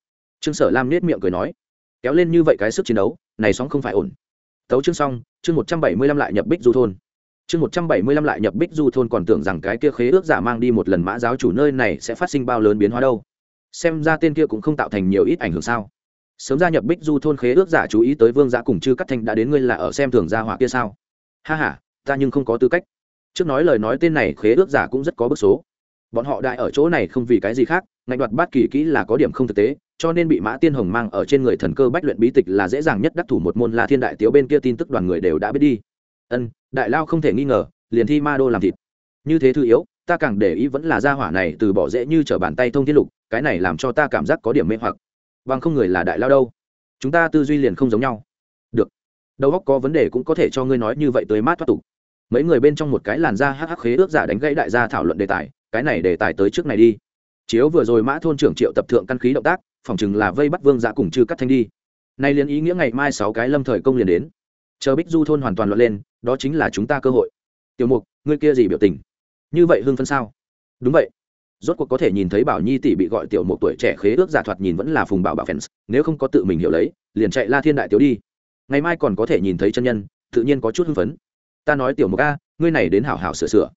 Trương sở lam nết miệng cười nói, kéo lên như vậy cái sức chiến đấu, này sóng không phải ổn. Tấu chương xong, chương một trăm bảy mươi lăm lại nhập bích du thôn. Chương một trăm bảy mươi lăm lại nhập bích du thôn còn tưởng rằng cái kia khế ước giả mang đi một lần mã giáo chủ nơi này sẽ phát sinh bao lớn biến hóa đâu xem ra tên kia cũng không tạo thành nhiều ít ảnh hưởng sao. Sớm gia nhập bích du thôn khế ước giả chú ý tới vương giả cùng chư cắt thanh đã đến ngươi là ở xem thường gia hỏa kia sao? Ha h a ta nhưng không có tư cách. Trước nói lời nói tên này khế ước giả cũng rất có bức số. Bọn họ đại ở chỗ này không vì cái gì khác, ngạnh đoạt bát kỳ kỹ là có điểm không thực tế, cho nên bị mã tiên hồng mang ở trên người thần cơ bách luyện bí tịch là dễ dàng nhất đắc thủ một môn là thiên đại tiếu bên kia tin tức đoàn người đều đã biết đi. Ân, đại lao không thể nghi ngờ, liền thi ma đô làm thịt. Như thế thư yếu, ta càng để ý vẫn là gia hỏa này từ bỏ dễ như t r ở bàn tay thông thiên lục cái này làm cho ta cảm giác có điểm mê hoặc. Bằng không người là đại lao đâu. Chúng ta tư duy liền không giống nhau. Được. Đầu óc có vấn đề cũng có thể cho ngươi nói như vậy tới mát thoát tục. Mấy người bên trong một cái làn da hắc hắc khế ước giả đánh gãy đại gia thảo luận đề tài, cái này đề tài tới trước này đi. Chiếu vừa rồi mã thôn trưởng triệu tập thượng căn khí động tác, phòng chừng là vây bắt vương dạ cùng chư cắt thanh đi. Nay liền ý nghĩa ngày mai sáu cái lâm thời công liền đến. Chờ bích du thôn hoàn toàn luận lên, đó chính là chúng ta cơ hội. Tiểu mục, ngươi kia gì biểu tình? Như vậy hưng phân sao? Đúng vậy rốt cuộc có thể nhìn thấy bảo nhi tỷ bị gọi tiểu một tuổi trẻ khế ước giả thoạt nhìn vẫn là phùng bảo bảo fans, nếu không có tự mình hiểu lấy, liền chạy la thiên đại tiểu đi. Ngày mai còn có thể nhìn thấy chân nhân, tự nhiên có chút hưng phấn. Ta nói tiểu một a, ngươi này đến hảo hảo sửa sửa.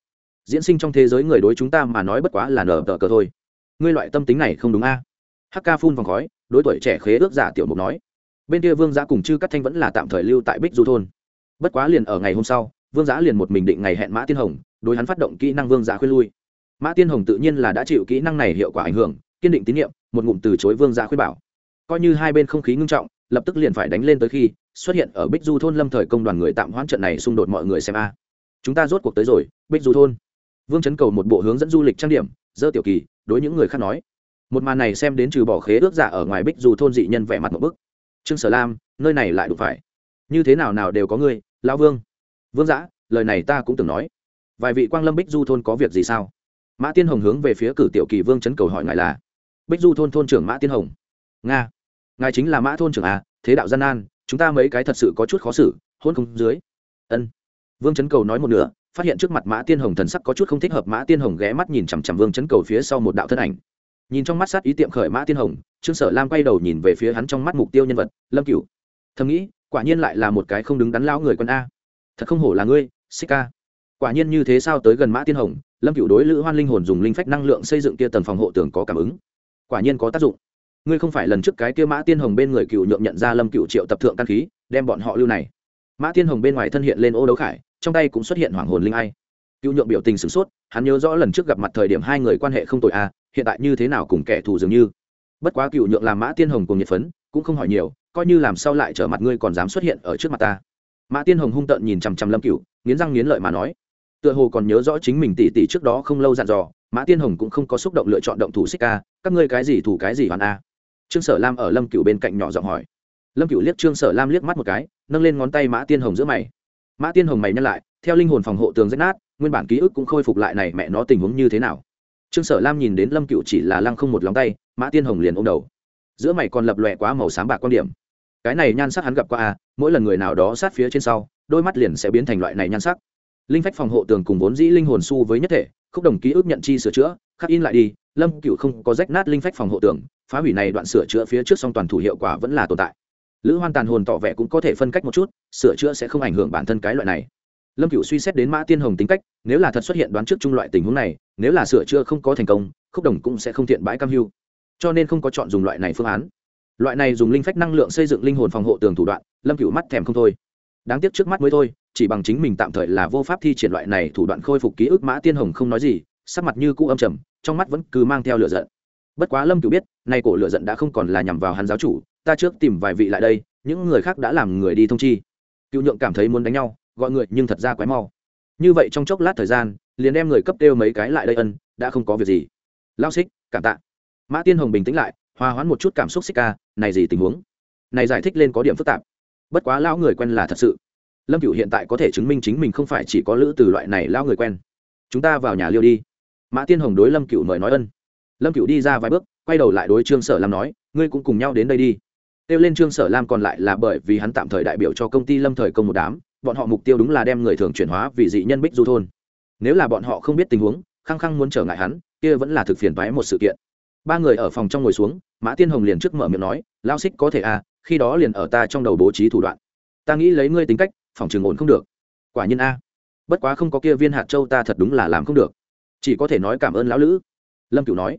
Diễn sinh trong thế giới người đối chúng ta mà nói bất quá là nở tờ cờ thôi. Ngươi loại tâm tính này không đúng a. Hk phun vòng khói, đối tuổi trẻ khế ước giả tiểu mục nói. Bên kia vương giã cùng chư cắt thanh vẫn là tạm thời lưu tại bích du thôn. Bất quá liền ở ngày hôm sau, vương giã liền một mình định ngày hẹn mã tiên hồng, đối hắn phát động kỹ năng vương giã khuyên lui mã tiên hồng tự nhiên là đã chịu kỹ năng này hiệu quả ảnh hưởng, kiên định tín nhiệm, một ngụm từ chối vương gia khuyên bảo. Coi như hai bên không khí ngưng trọng, lập tức liền phải đánh lên tới khi xuất hiện ở bích du thôn lâm thời công đoàn người tạm hoãn trận này xung đột mọi người xem a. À. Chúng ta rốt cuộc tới rồi, bích du thôn. Vương chấn cầu một bộ hướng dẫn du lịch trang điểm, dơ tiểu kỳ, đối những người khác nói. Một màn này xem đến trừ bỏ khế ước giả ở ngoài bích du thôn dị nhân vẻ mặt một bức. Trương sở lam, nơi này lại đủ phải. Như thế nào nào đều có ngươi, lão vương. Vương giã, lời này ta cũng từng nói. Vài vị quang lâm bích du thôn có việc gì sao? Mã tiên hồng hướng về phía cử tiểu kỳ vương chấn cầu hỏi ngài là bích du thôn thôn trưởng mã tiên hồng nga ngài chính là mã thôn trưởng à thế đạo gian nan, chúng ta mấy cái thật sự có chút khó xử, hôn không dưới. Ân. Vương chấn cầu nói một nửa, phát hiện trước mặt mã tiên hồng thần sắc có chút không thích hợp, mã tiên hồng ghé mắt nhìn chằm chằm vương chấn cầu phía sau một đạo thân ảnh. Nhìn trong mắt sát ý tiệm khởi mã tiên hồng, trương sở lam quay đầu nhìn về phía hắn trong mắt mục tiêu nhân vật, lâm cửu. Thầm nghĩ, quả nhiên lại là một cái không đứng đắn lão người quân a. Thật không hổ là ngươi xích ca quả nhiên như thế sao tới gần mã tiên hồng lâm cựu đối lữ hoan linh hồn dùng linh phách năng lượng xây dựng kia tầng phòng hộ tường có cảm ứng. Quả nhiên có tác dụng. Ngươi không phải lần trước cái kia mã tiên hồng bên người cựu nhượng nhận ra lâm cựu triệu tập thượng căn khí, đem bọn họ lưu này. Mã tiên hồng bên ngoài thân hiện lên ô đấu khải, trong tay cũng xuất hiện hoàng hồn linh ai. Cựu nhượng biểu tình sửng sốt, hắn nhớ rõ lần trước gặp mặt thời điểm hai người quan hệ không tội a à, hiện tại như thế nào cùng kẻ thù dường như. Bất quá cựu nhượng làm mã tiên hồng cùng nhiệt phấn, cũng không hỏi nhiều, coi như làm sao lại trở mặt ngươi còn dám xuất hiện ở trước mặt ta. Mã tiên hồng hung tợn nhìn chằm chằm lâm cựu nghiến răng nghiến lợi mà nói tựa hồ còn nhớ rõ chính mình tỷ tỷ trước đó không lâu dặn dò, mã tiên hồng cũng không có xúc động lựa chọn động thủ xích ca, các ngươi cái gì thủ cái gì hoàn a? Trương sở lam ở lâm cựu bên cạnh nhỏ giọng hỏi. Lâm cựu liếc trương sở lam liếc mắt một cái, nâng lên ngón tay mã tiên hồng giữa mày. Mã tiên hồng mày nhắc lại, theo linh hồn phòng hộ tường rách nát, nguyên bản ký ức cũng khôi phục lại này mẹ nó tình huống như thế nào. Trương sở lam nhìn đến lâm cựu chỉ là lăng không một lóng tay, mã tiên hồng liền ôm đầu. Giữa mày còn lập lòe quá màu sáng bạc quan điểm. Cái này nhan sắc hắn gặp qua à mỗi lần người nào đó sát phía trên sau, đôi mắt liền sẽ biến thành loại này nhan sắc linh phách phòng hộ tường cùng vốn dĩ linh hồn su với nhất thể, khúc đồng ký ức nhận chi sửa chữa, khắc in lại đi, lâm cựu không có rách nát linh phách phòng hộ tường, phá hủy này đoạn sửa chữa phía trước song toàn thủ hiệu quả vẫn là tồn tại. Lữ hoan tàn hồn tỏ vẻ cũng có thể phân cách một chút, sửa chữa sẽ không ảnh hưởng bản thân cái loại này. Lâm cựu suy xét đến mã tiên hồng tính cách, nếu là thật xuất hiện đoán trước chung loại tình huống này, nếu là sửa chữa không có thành công, khúc đồng cũng sẽ không thiện bãi cam hưu. Cho nên không có chọn dùng loại này phương án. Loại này dùng linh phách năng lượng xây dựng linh hồn phòng hộ tường thủ đoạn, lâm cựu mắt thèm không thôi. Đáng tiếc trước mắt mới thôi chỉ bằng chính mình tạm thời là vô pháp thi triển loại này thủ đoạn khôi phục ký ức mã tiên hồng không nói gì, sắc mặt như cũ âm trầm, trong mắt vẫn cứ mang theo lửa giận. Bất quá lâm cửu biết, nay cổ lửa giận đã không còn là nhằm vào hắn giáo chủ, ta trước tìm vài vị lại đây, những người khác đã làm người đi thông chi. Cựu nhượng cảm thấy muốn đánh nhau, gọi người nhưng thật ra quái mau. Như vậy trong chốc lát thời gian, liền đem người cấp kêu mấy cái lại đây ân, đã không có việc gì. Lao xích, cảm tạ. Mã tiên hồng bình tĩnh lại, hòa hoãn một chút cảm xúc xích ca, này gì tình huống? Này giải thích lên có điểm phức tạp. Bất quá lão người quen là thật sự lâm cựu hiện tại có thể chứng minh chính mình không phải chỉ có lữ từ loại này lao người quen. Chúng ta vào nhà liêu đi. Mã tiên hồng đối lâm cựu mời nói ân. Lâm cựu đi ra vài bước, quay đầu lại đối trương sở lam nói, ngươi cũng cùng nhau đến đây đi. Kêu lên trương sở lam còn lại là bởi vì hắn tạm thời đại biểu cho công ty lâm thời công một đám, bọn họ mục tiêu đúng là đem người thường chuyển hóa vì dị nhân bích du thôn. Nếu là bọn họ không biết tình huống khăng khăng muốn trở ngại hắn, kia vẫn là thực phiền váy một sự kiện. Ba người ở phòng trong ngồi xuống, mã tiên hồng liền trước mở miệng nói, lao xích có thể à khi đó liền ở ta trong đầu bố trí thủ đoạn. Ta nghĩ lấy ngươi tính cách phòng trường ổn không được. Quả nhiên a. Bất quá không có kia viên hạt châu ta thật đúng là làm không được. Chỉ có thể nói cảm ơn lão lữ. Lâm cửu nói.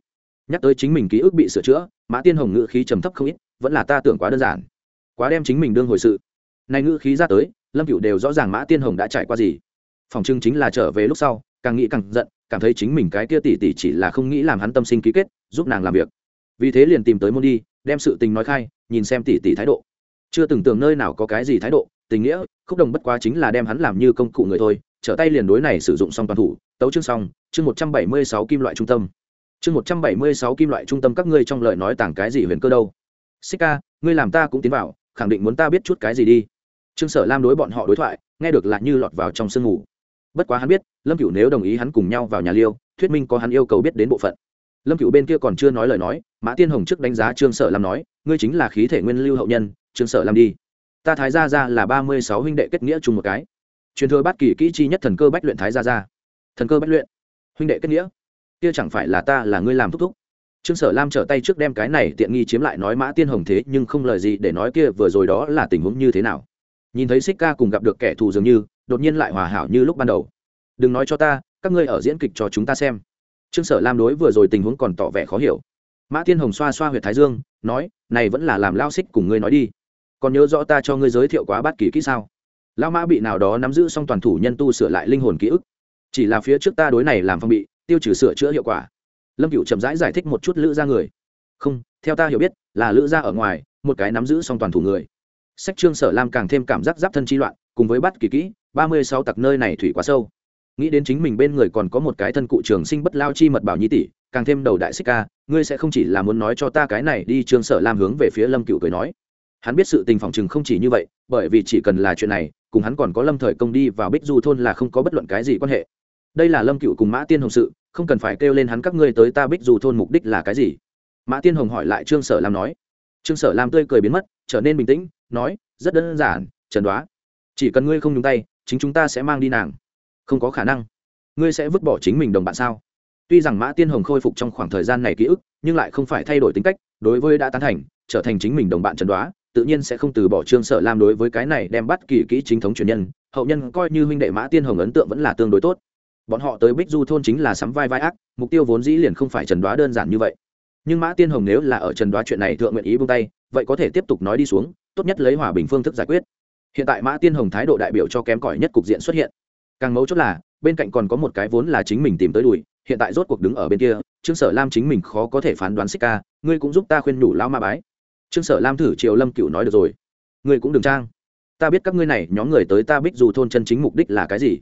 Nhắc tới chính mình ký ức bị sửa chữa, mã tiên hồng ngữ khí trầm thấp không ít, vẫn là ta tưởng quá đơn giản. Quá đem chính mình đương hồi sự. Này ngữ khí ra tới, lâm cửu đều rõ ràng mã tiên hồng đã trải qua gì. Phòng trưng chính là trở về lúc sau, càng nghĩ càng giận, cảm thấy chính mình cái kia tỷ tỷ chỉ là không nghĩ làm hắn tâm sinh ký kết, giúp nàng làm việc. Vì thế liền tìm tới môn đi, đem sự tình nói khai, nhìn xem tỷ tỷ thái độ. Chưa từng tưởng nơi nào có cái gì thái độ tình nghĩa, khúc đồng bất quá chính là đem hắn làm như công cụ người thôi, trở tay liền đối này sử dụng xong toàn thủ, tấu chương xong, chương một trăm bảy mươi sáu kim loại trung tâm. Chương một trăm bảy mươi sáu kim loại trung tâm các ngươi trong lời nói tảng cái gì huyền cơ đâu? Xích ca, ngươi làm ta cũng tiến vào, khẳng định muốn ta biết chút cái gì đi. Trương sở lam đối bọn họ đối thoại, nghe được lại như lọt vào trong sương ngủ. Bất quá hắn biết, lâm cựu nếu đồng ý hắn cùng nhau vào nhà liêu, thuyết minh có hắn yêu cầu biết đến bộ phận. Lâm cựu bên kia còn chưa nói lời nói, mã tiên hồng trước đánh giá trương sở lam nói, ngươi chính là khí thể nguyên lưu hậu nhân, trương sở lam đi ta thái gia Gia là ba mươi sáu huynh đệ kết nghĩa chung một cái. Truyền thừa bát kỳ kỹ chi nhất thần cơ bách luyện thái gia Gia, thần cơ bách luyện. Huynh đệ kết nghĩa. Kia chẳng phải là ta là ngươi làm thúc thúc. Trương sở lam trở tay trước đem cái này tiện nghi chiếm lại nói mã tiên hồng thế nhưng không lời gì để nói kia vừa rồi đó là tình huống như thế nào. Nhìn thấy xích ca cùng gặp được kẻ thù dường như đột nhiên lại hòa hảo như lúc ban đầu. Đừng nói cho ta các ngươi ở diễn kịch cho chúng ta xem. Trương sở lam đối vừa rồi tình huống còn tỏ vẻ khó hiểu. Mã tiên hồng xoa xoa h u y ệ t thái dương nói này vẫn là làm lao xích cùng ngươi nói đi còn nhớ rõ ta cho ngươi giới thiệu quá bát kỳ kỹ sao? Lao mã bị nào đó nắm giữ xong toàn thủ nhân tu sửa lại linh hồn ký ức. Chỉ là phía trước ta đối này làm phong bị tiêu trừ sửa chữa hiệu quả. Lâm cựu chậm rãi giải, giải thích một chút lữ gia người. Không theo ta hiểu biết là lữ gia ở ngoài một cái nắm giữ xong toàn thủ người. Sách trương sở lam càng thêm cảm giác giáp thân chi loạn cùng với bắt kỳ kỹ ba mươi sáu tặc nơi này thủy quá sâu. Nghĩ đến chính mình bên người còn có một cái thân cụ trường sinh bất lao chi mật bảo nhi tỷ càng thêm đầu đại xích ca ngươi sẽ không chỉ là muốn nói cho ta cái này đi trương sở lam hướng về phía lâm cựu cười nói hắn biết sự tình phòng chừng không chỉ như vậy, bởi vì chỉ cần là chuyện này, cùng hắn còn có lâm thời công đi vào bích du thôn là không có bất luận cái gì quan hệ. Đây là lâm cựu cùng mã tiên hồng sự, không cần phải kêu lên hắn các ngươi tới ta bích du thôn mục đích là cái gì. Mã tiên hồng hỏi lại trương sở lam nói. Trương sở lam tươi cười biến mất, trở nên bình tĩnh, nói, rất đơn giản, trần đoá, chỉ cần ngươi không nhúng tay, chính chúng ta sẽ mang đi nàng. Không có khả năng. Ngươi sẽ vứt bỏ chính mình đồng bạn sao? Tuy rằng mã tiên hồng khôi phục trong khoảng thời gian này ký ức, nhưng lại không phải thay đổi tính cách, đối với đã tán thành, trở thành chính mình đồng bạn trần đoá tự nhiên sẽ không từ bỏ trương sở lam đối với cái này đem bắt kỳ kỹ chính thống truyền nhân, hậu nhân coi như huynh đệ mã tiên hồng ấn tượng vẫn là tương đối tốt. Bọn họ tới bích du thôn chính là sắm vai vai ác, mục tiêu vốn dĩ liền không phải trần đoá đơn giản như vậy. Nhưng mã tiên hồng nếu là ở trần đoá chuyện này thượng nguyện ý buông tay, vậy có thể tiếp tục nói đi xuống, tốt nhất lấy hòa bình phương thức giải quyết. Hiện tại mã tiên hồng thái độ đại biểu cho kém cỏi nhất cục diện xuất hiện. Càng mấu chốt là, bên cạnh còn có một cái vốn là chính mình tìm tới đùi, hiện tại rốt cuộc đứng ở bên kia, trương sở lam chính mình khó có thể phán đoán xích ca, ngươi cũng giúp ta khuyên nhủ lao ma bái trương sở lam thử triều lâm cựu nói được rồi. Ngươi cũng đừng trang. Ta biết các ngươi này, nhóm người tới ta bích dù thôn chân chính mục đích là cái gì.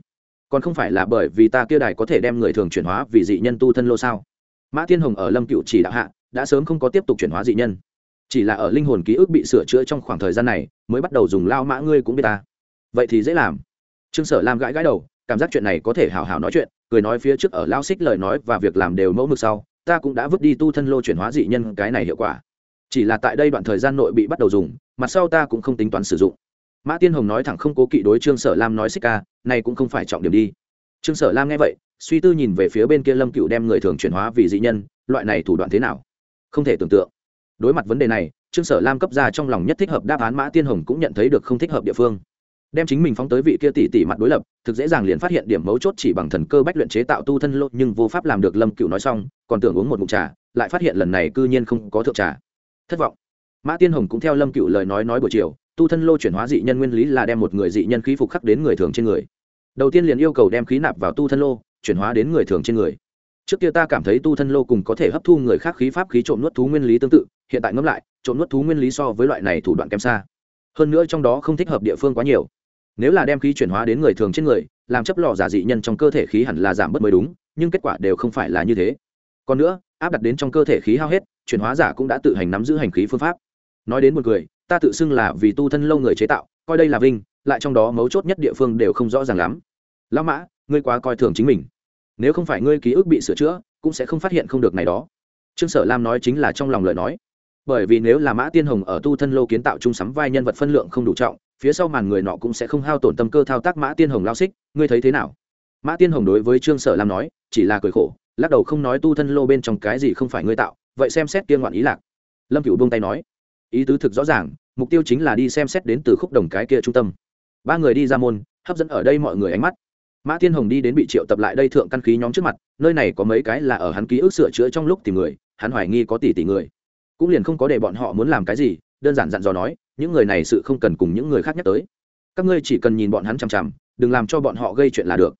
Còn không phải là bởi vì ta kia đài có thể đem người thường chuyển hóa vì dị nhân tu thân lô sao? Mã tiên hồng ở lâm cựu chỉ đạo hạ, đã sớm không có tiếp tục chuyển hóa dị nhân. Chỉ là ở linh hồn ký ức bị sửa chữa trong khoảng thời gian này, mới bắt đầu dùng lao mã ngươi cũng biết ta. Vậy thì dễ làm. Trương sở lam gãi gãi đầu, cảm giác chuyện này có thể hào hào nói chuyện, cười nói phía trước ở lao xích lời nói và việc làm đều mẫu mực sau, ta cũng đã vứt đi tu thân lô chuyển hóa dị nhân cái này hiệu quả chỉ là tại đây đoạn thời gian nội bị bắt đầu dùng mặt sau ta cũng không tính toán sử dụng. Mã tiên hồng nói thẳng không cố kỵ đối trương sở lam nói xích ca, này cũng không phải trọng điểm đi. Trương sở lam nghe vậy, suy tư nhìn về phía bên kia lâm cựu đem người thường chuyển hóa vì dị nhân, loại này thủ đoạn thế nào? Không thể tưởng tượng. Đối mặt vấn đề này, trương sở lam cấp ra trong lòng nhất thích hợp đáp án mã tiên hồng cũng nhận thấy được không thích hợp địa phương. Đem chính mình phóng tới vị kia tỷ tỷ mặt đối lập, thực dễ dàng liền phát hiện điểm mấu chốt chỉ bằng thần cơ bách luyện chế tạo tu thân lộ nhưng vô pháp làm được lâm cựu nói xong, còn tưởng uống một mụn trà, lại phát hiện lần này cư nhiên không có thượng trà thất vọng. Mã tiên hồng cũng theo lâm cựu lời nói nói buổi chiều, tu thân lô chuyển hóa dị nhân nguyên lý là đem một người dị nhân khí phục khắc đến người thường trên người. Đầu tiên liền yêu cầu đem khí nạp vào tu thân lô, chuyển hóa đến người thường trên người. Trước kia ta cảm thấy tu thân lô cùng có thể hấp thu người khác khí pháp khí trộm nuốt thú nguyên lý tương tự, hiện tại ngẫm lại, trộm nuốt thú nguyên lý so với loại này thủ đoạn kém xa. Hơn nữa trong đó không thích hợp địa phương quá nhiều. Nếu là đem khí chuyển hóa đến người thường trên người, làm chấp lò giả dị nhân trong cơ thể khí hẳn là giảm bớt mới đúng, nhưng kết quả đều không phải là như thế. Còn nữa, áp đặt đến trong cơ thể khí hao hết chuyển hóa giả cũng đã tự hành nắm giữ hành khí phương pháp. Nói đến một người ta tự xưng là vì tu thân lâu người chế tạo, coi đây là vinh, lại trong đó mấu chốt nhất địa phương đều không rõ ràng lắm. Lão mã, ngươi quá coi thường chính mình. Nếu không phải ngươi ký ức bị sửa chữa, cũng sẽ không phát hiện không được này đó. Trương sở lam nói chính là trong lòng lời nói. Bởi vì nếu là mã tiên hồng ở tu thân lô kiến tạo chung sắm vai nhân vật phân lượng không đủ trọng, phía sau màn người nọ cũng sẽ không hao tổn tâm cơ thao tác mã tiên hồng lao xích, ngươi thấy thế nào? Mã tiên hồng đối với trương sở lam nói, chỉ là cười khổ, lắc đầu không nói tu thân lô bên trong cái gì không phải ngươi tạo vậy xem xét kia ngoạn ý lạc. Lâm cựu buông tay nói, ý tứ thực rõ ràng, mục tiêu chính là đi xem xét đến từ khúc đồng cái kia trung tâm. Ba người đi ra môn, hấp dẫn ở đây mọi người ánh mắt. Mã thiên hồng đi đến bị triệu tập lại đây thượng căn khí nhóm trước mặt, nơi này có mấy cái là ở hắn ký ức sửa chữa trong lúc tìm người, hắn hoài nghi có tỷ tỷ người. Cũng liền không có để bọn họ muốn làm cái gì, đơn giản dặn dò nói, những người này sự không cần cùng những người khác nhắc tới. Các ngươi chỉ cần nhìn bọn hắn chằm chằm, đừng làm cho bọn họ gây chuyện là được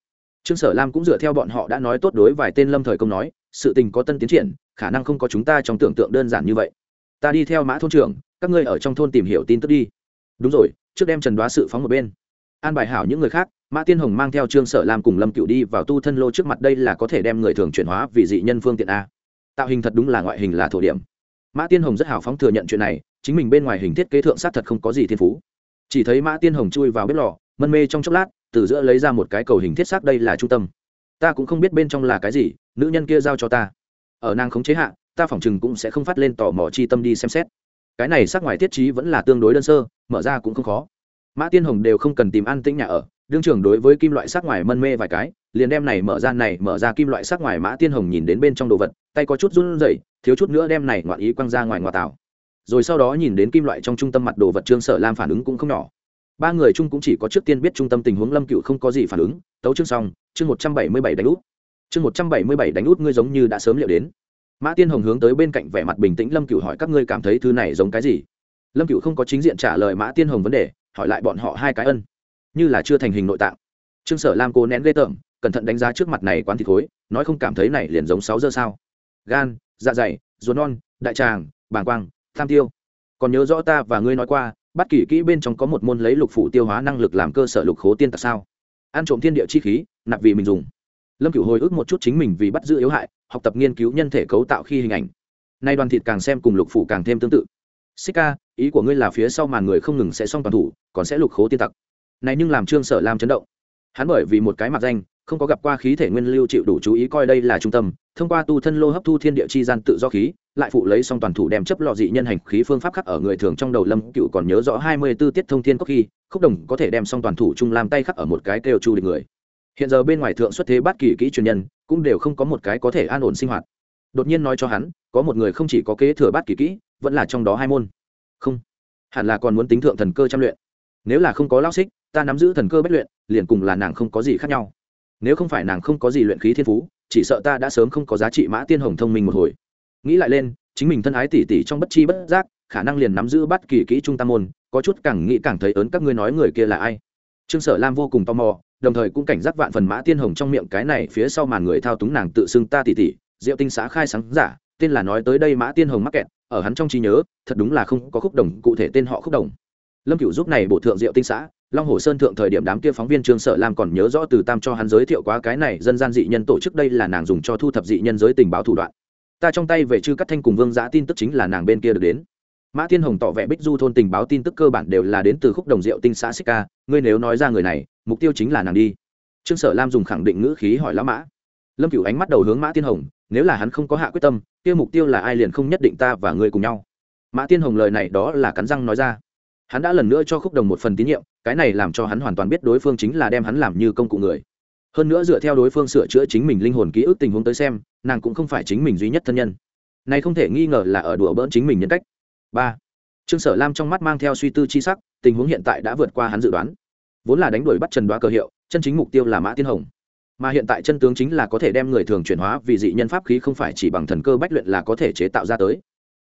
trương sở lam cũng dựa theo bọn họ đã nói tốt đối vài tên lâm thời công nói, sự tình có tân tiến triển, khả năng không có chúng ta trong tưởng tượng đơn giản như vậy. Ta đi theo mã thôn trưởng, các ngươi ở trong thôn tìm hiểu tin tức đi. Đúng rồi, trước đem trần đoá sự phóng một bên. An bài hảo những người khác, mã tiên hồng mang theo trương sở lam cùng lâm cựu đi vào tu thân lô trước mặt đây là có thể đem người thường chuyển hóa vì dị nhân phương tiện a. Tạo hình thật đúng là ngoại hình là thổ điểm. Mã tiên hồng rất hào phóng thừa nhận chuyện này, chính mình bên ngoài hình thiết kế thượng sát thật không có gì thiên phú. Chỉ thấy mã tiên hồng chui vào bếp lò, mân mê trong chốc lát từ giữa lấy ra một cái cầu hình thiết xác đây là trung tâm. Ta cũng không biết bên trong là cái gì, nữ nhân kia giao cho ta. Ở nàng khống chế hạ, ta phỏng chừng cũng sẽ không phát lên tò mò chi tâm đi xem xét. Cái này sắc ngoài thiết trí vẫn là tương đối đơn sơ, mở ra cũng không khó. Mã tiên hồng đều không cần tìm ăn tĩnh nhà ở, đương trưởng đối với kim loại sắc ngoài mân mê vài cái, liền đem này mở ra này, mở ra kim loại sắc ngoài mã tiên hồng nhìn đến bên trong đồ vật, tay có chút run rẩy, thiếu chút nữa đem này ngoạn ý quăng ra ngoài ngoại tảo. Rồi sau đó nhìn đến kim loại trong trung tâm mặt đồ vật trương sở lam phản ứng cũng không nhỏ ba người chung cũng chỉ có trước tiên biết trung tâm tình huống lâm cựu không có gì phản ứng, tấu chương xong, chương một trăm bảy mươi bảy đánh út. Chương một trăm bảy mươi bảy đánh út ngươi giống như đã sớm liệu đến. Mã tiên hồng hướng tới bên cạnh vẻ mặt bình tĩnh lâm cựu hỏi các ngươi cảm thấy thứ này giống cái gì? Lâm cựu không có chính diện trả lời mã tiên hồng vấn đề, hỏi lại bọn họ hai cái ân. Như là chưa thành hình nội tạng. Trương sở lam cố nén ghê tởm, cẩn thận đánh giá trước mặt này quán thịt khối nói không cảm thấy này liền giống sáu giờ sao. Gan dạ dày, ruột non, đại tràng, bàng quang, tham tiêu. Còn nhớ rõ ta và ngươi nói qua bắt kỳ kỹ bên trong có một môn lấy lục phủ tiêu hóa năng lực làm cơ sở lục khố tiên tặc sao? Ăn trộm thiên địa chi khí, nạp vì mình dùng. Lâm cửu hồi ức một chút chính mình vì bắt giữ yếu hại, học tập nghiên cứu nhân thể cấu tạo khi hình ảnh. Nay đoàn thịt càng xem cùng lục phủ càng thêm tương tự. Xích ca ý của ngươi là phía sau màn người không ngừng sẽ xong toàn thủ, còn sẽ lục khố tiên tặc này nhưng làm trương sở làm chấn động. Hắn bởi vì một cái mặt danh, không có gặp qua khí thể nguyên lưu chịu đủ chú ý coi đây là trung tâm, thông qua tu thân lô hấp thu thiên địa chi gian tự do khí lại phụ lấy xong toàn thủ đem chấp lọ dị nhân hành khí phương pháp khắc ở người thường trong đầu lâm cựu còn nhớ rõ hai mươi 24 tiết thông thiên có khi, khúc đồng có thể đem xong toàn thủ chung làm tay khắc ở một cái kêu chu địch người. Hiện giờ bên ngoài thượng xuất thế bát kỳ kỹ truyền nhân, cũng đều không có một cái có thể an ổn sinh hoạt. Đột nhiên nói cho hắn, có một người không chỉ có kế thừa bát kỳ kỹ, vẫn là trong đó hai môn. Không, hẳn là còn muốn tính thượng thần cơ chăm luyện. Nếu là không có lao xích, ta nắm giữ thần cơ bất luyện, liền cùng là nàng không có gì khác nhau. Nếu không phải nàng không có gì luyện khí thiên phú, chỉ sợ ta đã sớm không có giá trị mã tiên hồng thông minh một hồi nghĩ lại lên, chính mình thân ái tỉ tỉ trong bất chi bất giác, khả năng liền nắm giữ bắt kỳ kỹ trung tam môn, có chút càng nghĩ càng thấy ớn các ngươi nói người kia là ai. Trương sở lam vô cùng tò mò, đồng thời cũng cảnh giác vạn phần mã tiên hồng trong miệng cái này phía sau màn người thao túng nàng tự xưng ta tỉ tỉ, diệu tinh xã khai sáng giả, tên là nói tới đây mã tiên hồng mắc kẹt, ở hắn trong trí nhớ, thật đúng là không có khúc đồng, cụ thể tên họ khúc đồng. Lâm cửu giúp này bộ thượng diệu tinh xã, long hồ sơn thượng thời điểm đám kia phóng viên trương sở lam còn nhớ rõ từ tam cho hắn giới thiệu quá cái này dân gian dị nhân tổ chức đây là nàng dùng cho thu thập dị nhân giới tình báo thủ đoạn ta trong tay về chư cắt thanh cùng vương giã tin tức chính là nàng bên kia được đến. Mã Thiên hồng tỏ vẻ bích du thôn tình báo tin tức cơ bản đều là đến từ khúc đồng diệu tinh xã xích ca, ngươi nếu nói ra người này, mục tiêu chính là nàng đi. Trương sở lam dùng khẳng định ngữ khí hỏi lão mã. Lâm cửu ánh mắt đầu hướng mã Thiên hồng, nếu là hắn không có hạ quyết tâm, kia mục tiêu là ai liền không nhất định ta và ngươi cùng nhau. Mã Thiên hồng lời này đó là cắn răng nói ra. Hắn đã lần nữa cho khúc đồng một phần tín nhiệm, cái này làm cho hắn hoàn toàn biết đối phương chính là đem hắn làm như công cụ người hơn nữa dựa theo đối phương sửa chữa chính mình linh hồn ký ức tình huống tới xem, nàng cũng không phải chính mình duy nhất thân nhân. Này không thể nghi ngờ là ở đùa bỡn chính mình nhân cách. Ba. Trương sở lam trong mắt mang theo suy tư chi sắc, tình huống hiện tại đã vượt qua hắn dự đoán. Vốn là đánh đuổi bắt trần đoá cơ hiệu, chân chính mục tiêu là mã tiên hồng. Mà hiện tại chân tướng chính là có thể đem người thường chuyển hóa vì dị nhân pháp khí không phải chỉ bằng thần cơ bách luyện là có thể chế tạo ra tới.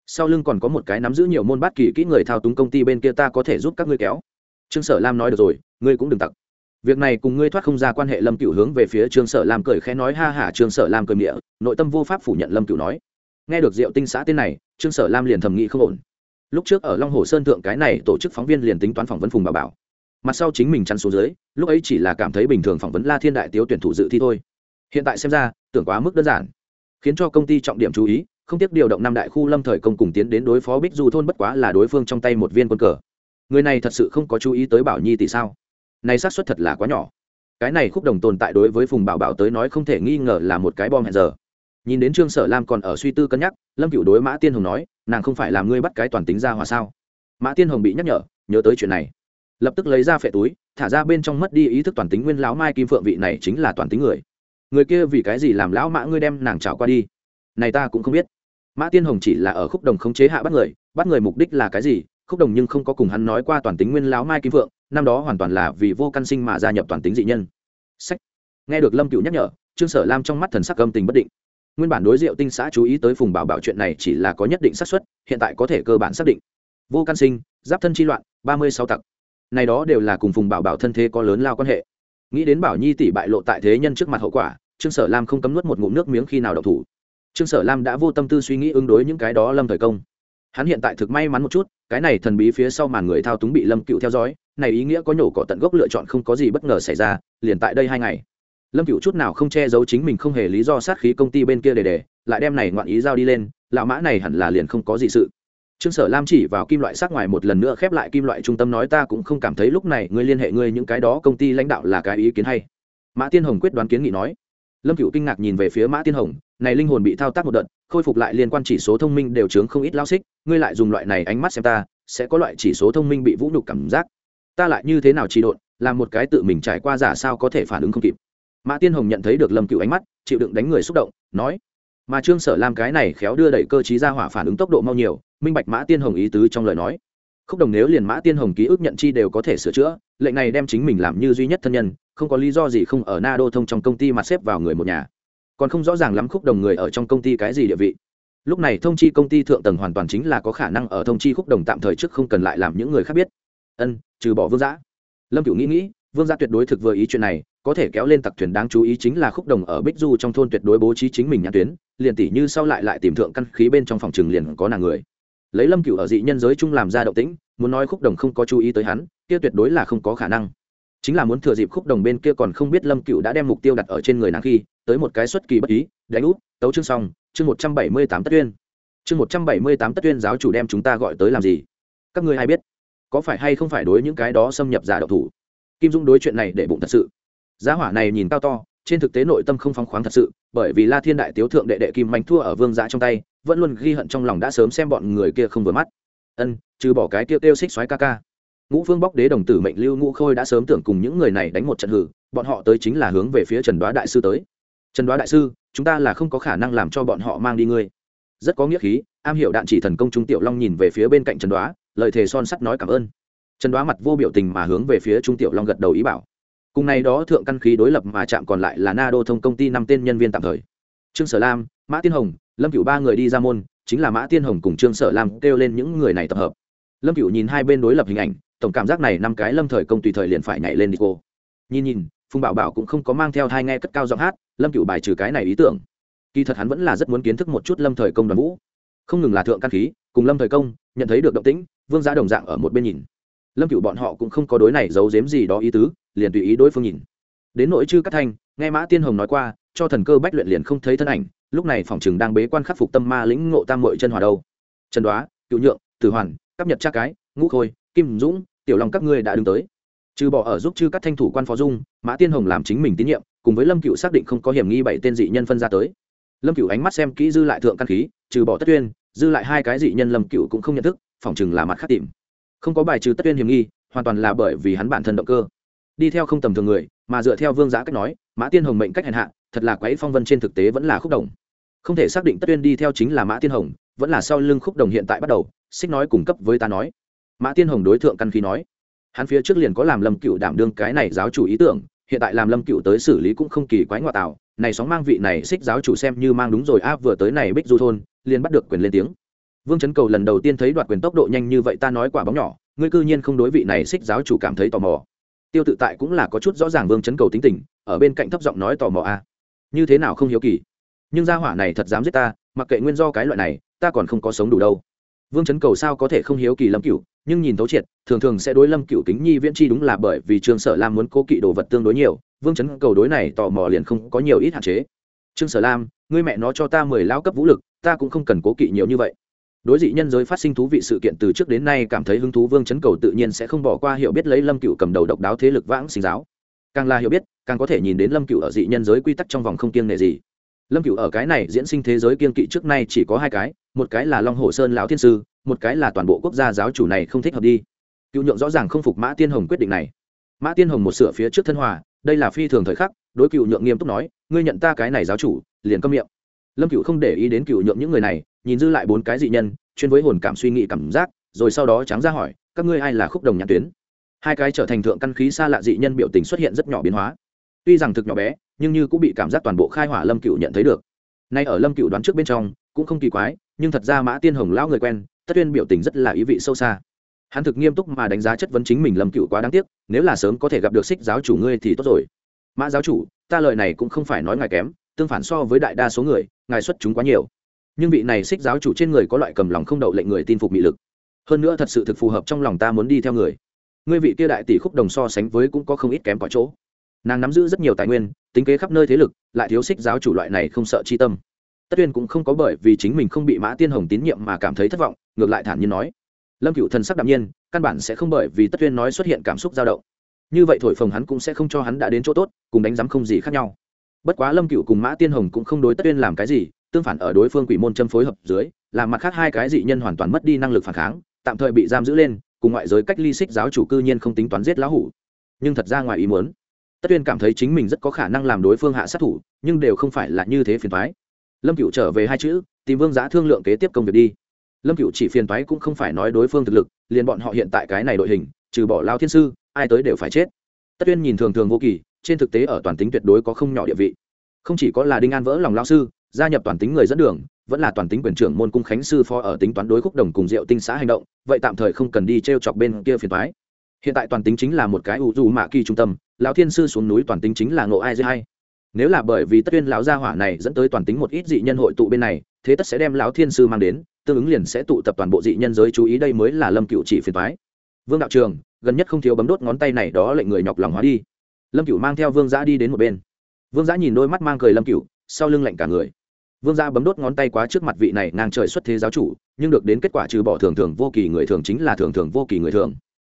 Sau lưng còn có một cái nắm giữ nhiều môn bát kỳ kỹ người thao túng công ty bên kia ta có thể giúp các ngươi kéo. Trương sở lam nói được rồi, ngươi cũng đừng tặc việc này cùng ngươi thoát không ra quan hệ, lâm cựu hướng về phía trương sở lam cười khẽ nói, ha hả trương sở lam cười miệng nội tâm vô pháp phủ nhận, lâm cựu nói. Nghe được diệu tinh xã tên này, trương sở lam liền thầm nghĩ không ổn. Lúc trước ở long hồ sơn thượng cái này tổ chức phóng viên liền tính toán phỏng vấn phùng bà bảo. Mặt sau chính mình chăn xuống dưới, lúc ấy chỉ là cảm thấy bình thường phỏng vấn la thiên đại tiếu tuyển thủ dự thi thôi. Hiện tại xem ra, tưởng quá mức đơn giản. Khiến cho công ty trọng điểm chú ý, không tiếc điều động năm đại khu lâm thời công cùng tiến đến đối phó bích du thôn bất quá là đối phương trong tay một viên quân cờ. Người này thật sự không có chú ý tới bảo nhi tỷ sao? Này xác suất thật là quá nhỏ. Cái này khúc đồng tồn tại đối với phùng bảo bảo tới nói không thể nghi ngờ là một cái bom hẹn giờ. Nhìn đến trương sở lam còn ở suy tư cân nhắc, lâm cựu đối mã tiên hồng nói, nàng không phải làm ngươi bắt cái toàn tính ra hòa sao? Mã tiên hồng bị nhắc nhở, nhớ tới chuyện này. Lập tức lấy ra phệ túi, thả ra bên trong mất đi ý thức toàn tính nguyên lão mai kim phượng vị này chính là toàn tính người. Người kia vì cái gì làm lão mã ngươi đem nàng trào qua đi? Này ta cũng không biết. Mã tiên hồng chỉ là ở khúc đồng khống chế hạ bắt người bắt người mục đích là cái gì? Khúc đồng nhưng không có cùng hắn nói qua toàn tính nguyên lão mai kim phượng năm đó hoàn toàn là vì vô căn sinh mà gia nhập toàn tính dị nhân. Sách. Nghe được lâm cựu nhắc nhở, trương sở lam trong mắt thần sắc âm tình bất định. Nguyên bản đối diệu tinh xã chú ý tới phùng bảo bảo chuyện này chỉ là có nhất định xác suất, hiện tại có thể cơ bản xác định. Vô căn sinh, giáp thân chi loạn, ba mươi sáu tặc. Này đó đều là cùng phùng bảo bảo thân thế có lớn lao quan hệ. Nghĩ đến bảo nhi tỷ bại lộ tại thế nhân trước mặt hậu quả, trương sở lam không cấm nuốt một ngụm nước miếng khi nào độc thủ. Trương sở lam đã vô tâm tư suy nghĩ ứng đối những cái đó lâm thời công. Hắn hiện tại thực may mắn một chút, cái này thần bí phía sau màn người thao túng bị lâm cựu theo dõi này ý nghĩa có nhổ cỏ tận gốc lựa chọn không có gì bất ngờ xảy ra, liền tại đây hai ngày. Lâm cựu chút nào không che giấu chính mình không hề lý do sát khí công ty bên kia để để, lại đem này ngoạn ý giao đi lên, lão mã này hẳn là liền không có gì sự. Trương sở lam chỉ vào kim loại sát ngoài một lần nữa khép lại kim loại trung tâm nói ta cũng không cảm thấy lúc này ngươi liên hệ ngươi những cái đó công ty lãnh đạo là cái ý kiến hay. Mã tiên hồng quyết đoán kiến nghị nói. Lâm cựu kinh ngạc nhìn về phía mã tiên hồng, này linh hồn bị thao tác một đợt, khôi phục lại liên quan chỉ số thông minh đều chướng không ít lao xích, ngươi lại dùng loại này ánh mắt xem ta, sẽ có loại chỉ số thông minh bị vũ nhục cảm giác ta lại như thế nào trì độn, làm một cái tự mình trải qua giả sao có thể phản ứng không kịp. Mã tiên hồng nhận thấy được lâm cựu ánh mắt, chịu đựng đánh người xúc động, nói, mà trương sở làm cái này khéo đưa đẩy cơ chí ra hỏa phản ứng tốc độ mau nhiều, minh bạch mã tiên hồng ý tứ trong lời nói. Khúc đồng nếu liền mã tiên hồng ký ức nhận chi đều có thể sửa chữa, lệnh này đem chính mình làm như duy nhất thân nhân, không có lý do gì không ở na đô thông trong công ty mà xếp vào người một nhà. Còn không rõ ràng lắm khúc đồng người ở trong công ty cái gì địa vị. Lúc này thông chi công ty thượng tầng hoàn toàn chính là có khả năng ở thông chi khúc đồng tạm thời trước không cần lại làm những người khác biết ân, trừ bỏ vương giã. Lâm cửu nghĩ nghĩ, vương gia tuyệt đối thực vừa ý chuyện này, có thể kéo lên tặc thuyền đáng chú ý chính là khúc đồng ở bích du trong thôn tuyệt đối bố trí chính mình nhãn tuyến, liền tỷ như sau lại lại tìm thượng căn khí bên trong phòng trường liền có nàng người. Lấy lâm cựu ở dị nhân giới chung làm ra động tĩnh, muốn nói khúc đồng không có chú ý tới hắn, kia tuyệt đối là không có khả năng. Chính là muốn thừa dịp khúc đồng bên kia còn không biết lâm cựu đã đem mục tiêu đặt ở trên người nàng khi, tới một cái xuất kỳ bất ý, đánh út tấu chương xong, chương một trăm bảy mươi tám tất tuyên. Chương một trăm bảy mươi tám tất tuyên giáo chủ đem chúng ta gọi tới làm gì? Các ngươi hay biết? Có phải hay không phải đối những cái đó xâm nhập giả độc thủ? Kim dung đối chuyện này để bụng thật sự. Giá hỏa này nhìn cao to, trên thực tế nội tâm không phóng khoáng thật sự, bởi vì la thiên đại tiếu thượng đệ đệ kim manh thua ở vương giã trong tay, vẫn luôn ghi hận trong lòng đã sớm xem bọn người kia không vừa mắt. Ân, trừ bỏ cái kia kêu xích xoáy ca ca. Ngũ phương bóc đế đồng tử mệnh lưu ngũ khôi đã sớm tưởng cùng những người này đánh một trận hử, bọn họ tới chính là hướng về phía trần đoá đại sư tới. Trần đoá đại sư, chúng ta là không có khả năng làm cho bọn họ mang đi ngươi. Rất có nghĩa khí, am hiểu đạn chỉ thần công trung tiểu long nhìn về phía bên cạnh trần đoá lời thề son sắt nói cảm ơn. Trần đoá mặt vô biểu tình mà hướng về phía trung tiểu long gật đầu ý bảo. Cùng này đó thượng căn khí đối lập mà chạm còn lại là na đô thông công ty năm tên nhân viên tạm thời. Trương sở lam, mã tiên hồng, lâm cửu ba người đi ra môn, chính là mã tiên hồng cùng trương sở lam kêu lên những người này tập hợp. Lâm cửu nhìn hai bên đối lập hình ảnh, tổng cảm giác này năm cái lâm thời công tùy thời liền phải nhảy lên đi cô. Nhìn nhìn, phùng bảo bảo cũng không có mang theo hai nghe cất cao giọng hát, lâm cửu bài trừ cái này ý tưởng. Kỳ thật hắn vẫn là rất muốn kiến thức một chút lâm thời công đoàn vũ. Không ngừng là thượng căn khí cùng lâm thời công, nhận thấy được động tĩnh, vương gia đồng dạng ở một bên nhìn. Lâm cửu bọn họ cũng không có đối này giấu giếm gì đó ý tứ, liền tùy ý đối phương nhìn. Đến nội chư cắt thanh, nghe mã tiên hồng nói qua, cho thần cơ bách luyện liền không thấy thân ảnh, lúc này phòng chừng đang bế quan khắc phục tâm ma lĩnh ngộ tam mội chân hòa đâu. Trần đoá cựu nhượng, tử hoàn cấp nhật cha cái, ngũ khôi, kim dũng, tiểu long các ngươi đã đứng tới. Trừ bỏ ở giúp chư các thanh thủ quan phó dung, mã tiên hồng làm chính mình tín nhiệm, cùng với lâm cựu xác định không có hiểm nghi bảy tên dị nhân phân ra tới. Lâm cựu ánh mắt xem kỹ dư lại thượng căn khí, trừ bỏ tất tuyên dư lại hai cái dị nhân lâm cựu cũng không nhận thức, phỏng chừng là mặt khác tìm. Không có bài trừ tất tuyên hiểm nghi, hoàn toàn là bởi vì hắn bản thân động cơ. Đi theo không tầm thường người, mà dựa theo vương giã cách nói, mã tiên hồng mệnh cách hèn hạ, thật là quái phong vân trên thực tế vẫn là khúc đồng. Không thể xác định tất tuyên đi theo chính là mã tiên hồng, vẫn là sau lưng khúc đồng hiện tại bắt đầu, xích nói cung cấp với ta nói. Mã tiên hồng đối tượng căn khí nói, hắn phía trước liền có làm lâm cựu đảm đương cái này giáo chủ ý tưởng, hiện tại làm lâm cựu tới xử lý cũng không kỳ quái ngoại tạo này sóng mang vị này xích giáo chủ xem như mang đúng rồi áp vừa tới này bích du thôn liền bắt được quyền lên tiếng. Vương chấn cầu lần đầu tiên thấy đoạt quyền tốc độ nhanh như vậy, ta nói quả bóng nhỏ, ngươi cư nhiên không đối vị này xích giáo chủ cảm thấy tò mò. Tiêu tự tại cũng là có chút rõ ràng vương chấn cầu tính tình, ở bên cạnh thấp giọng nói tò mò a. À. như thế nào không hiếu kỳ? Nhưng gia hỏa này thật dám giết ta, mặc kệ nguyên do cái loại này, ta còn không có sống đủ đâu. Vương chấn cầu sao có thể không hiếu kỳ lâm cựu nhưng nhìn thấu triệt, thường thường sẽ đối lâm cựu kính nhi viễn chi đúng là bởi vì trương sở lam muốn cố kỵ đồ vật tương đối nhiều, vương chấn cầu đối này tò mò liền không có nhiều ít hạn chế. Trương sở lam, ngươi mẹ nó cho ta mười lao cấp vũ lực ta cũng không cần cố kỵ nhiều như vậy. Đối dị nhân giới phát sinh thú vị sự kiện từ trước đến nay cảm thấy hứng thú vương chấn cầu tự nhiên sẽ không bỏ qua hiểu biết lấy lâm cựu cầm đầu độc đáo thế lực vãng sinh giáo. Càng là hiểu biết, càng có thể nhìn đến lâm cựu ở dị nhân giới quy tắc trong vòng không kiêng nệ gì. Lâm cựu ở cái này diễn sinh thế giới kiên kỵ trước nay chỉ có hai cái, một cái là long hồ sơn lão thiên sư, một cái là toàn bộ quốc gia giáo chủ này không thích hợp đi. Cựu nhượng rõ ràng không phục mã tiên hồng quyết định này. Mã tiên hồng một sửa phía trước thân hòa, đây là phi thường thời khắc, đối cựu nhượng nghiêm túc nói, ngươi nhận ta cái này giáo chủ, liền câm miệng lâm cựu không để ý đến cựu nhượng những người này, nhìn dư lại bốn cái dị nhân, chuyên với hồn cảm suy nghĩ cảm giác, rồi sau đó trắng ra hỏi, các ngươi ai là khúc đồng nhãn tuyến? Hai cái trở thành thượng căn khí xa lạ dị nhân biểu tình xuất hiện rất nhỏ biến hóa. Tuy rằng thực nhỏ bé, nhưng như cũng bị cảm giác toàn bộ khai hỏa lâm cựu nhận thấy được. Nay ở lâm cựu đoán trước bên trong, cũng không kỳ quái, nhưng thật ra mã tiên hồng lão người quen, tất tuyên biểu tình rất là ý vị sâu xa. Hắn thực nghiêm túc mà đánh giá chất vấn chính mình lâm cựu quá đáng tiếc, nếu là sớm có thể gặp được xích giáo chủ ngươi thì tốt rồi. Mã giáo chủ, ta lời này cũng không phải nói ngài kém tương phản so với đại đa số người, ngài xuất chúng quá nhiều. Nhưng vị này xích giáo chủ trên người có loại cầm lòng không đậu lệnh người tin phục mị lực. Hơn nữa thật sự thực phù hợp trong lòng ta muốn đi theo người. Ngươi vị kia đại tỷ khúc đồng so sánh với cũng có không ít kém có chỗ. Nàng nắm giữ rất nhiều tài nguyên, tính kế khắp nơi thế lực, lại thiếu xích giáo chủ loại này không sợ chi tâm. Tất tuyên cũng không có bởi vì chính mình không bị mã tiên hồng tín nhiệm mà cảm thấy thất vọng, ngược lại thản nhiên nói. Lâm cựu thần sắc đạm nhiên, căn bản sẽ không bởi vì tất tuyên nói xuất hiện cảm xúc dao động. Như vậy thổi phồng hắn cũng sẽ không cho hắn đã đến chỗ tốt, cùng đánh giám không gì khác nhau bất quá lâm cựu cùng mã tiên hồng cũng không đối tất tuyên làm cái gì, tương phản ở đối phương quỷ môn châm phối hợp dưới làm mặt khác hai cái dị nhân hoàn toàn mất đi năng lực phản kháng, tạm thời bị giam giữ lên, cùng ngoại giới cách ly xích giáo chủ cư nhiên không tính toán giết lão hủ. Nhưng thật ra ngoài ý muốn, tất tuyên cảm thấy chính mình rất có khả năng làm đối phương hạ sát thủ, nhưng đều không phải là như thế phiền thoái lâm cựu trở về hai chữ, tìm vương giá thương lượng kế tiếp công việc đi. Lâm cựu chỉ phiền thoái cũng không phải nói đối phương thực lực, liền bọn họ hiện tại cái này đội hình, trừ bỏ lao thiên sư, ai tới đều phải chết. Tất tuyên nhìn thường thường vô kỳ trên thực tế ở toàn tính tuyệt đối có không nhỏ địa vị. Không chỉ có là đinh an vỡ lòng lao sư, gia nhập toàn tính người dẫn đường, vẫn là toàn tính quyền trưởng môn cung khánh sư phó ở tính toán đối khúc đồng cùng diệu tinh xã hành động, vậy tạm thời không cần đi t r e o chọc bên kia phiền thoái hiện tại toàn tính chính là một cái ủ dù mạ kỳ trung tâm, lão thiên sư xuống núi toàn tính chính là ngộ ai dễ hay. Nếu là bởi vì tất tuyên lão gia hỏa này dẫn tới toàn tính một ít dị nhân hội tụ bên này, thế tất sẽ đem lão thiên sư mang đến, tương ứng liền sẽ tụ tập toàn bộ dị nhân giới chú ý đây mới là lâm cựu chỉ phiền thoái vương đạo trường, gần nhất không thiếu bấm đốt ngón tay này đó lệnh người nhọc lòng hóa đi lâm cựu mang theo vương giã đi đến một bên. Vương giã nhìn đôi mắt mang cười lâm cựu sau lưng lạnh cả người. Vương giã bấm đốt ngón tay quá trước mặt vị này ngang trời xuất thế giáo chủ, nhưng được đến kết quả trừ bỏ thường thường vô kỳ người thường chính là thường thường vô kỳ người thường.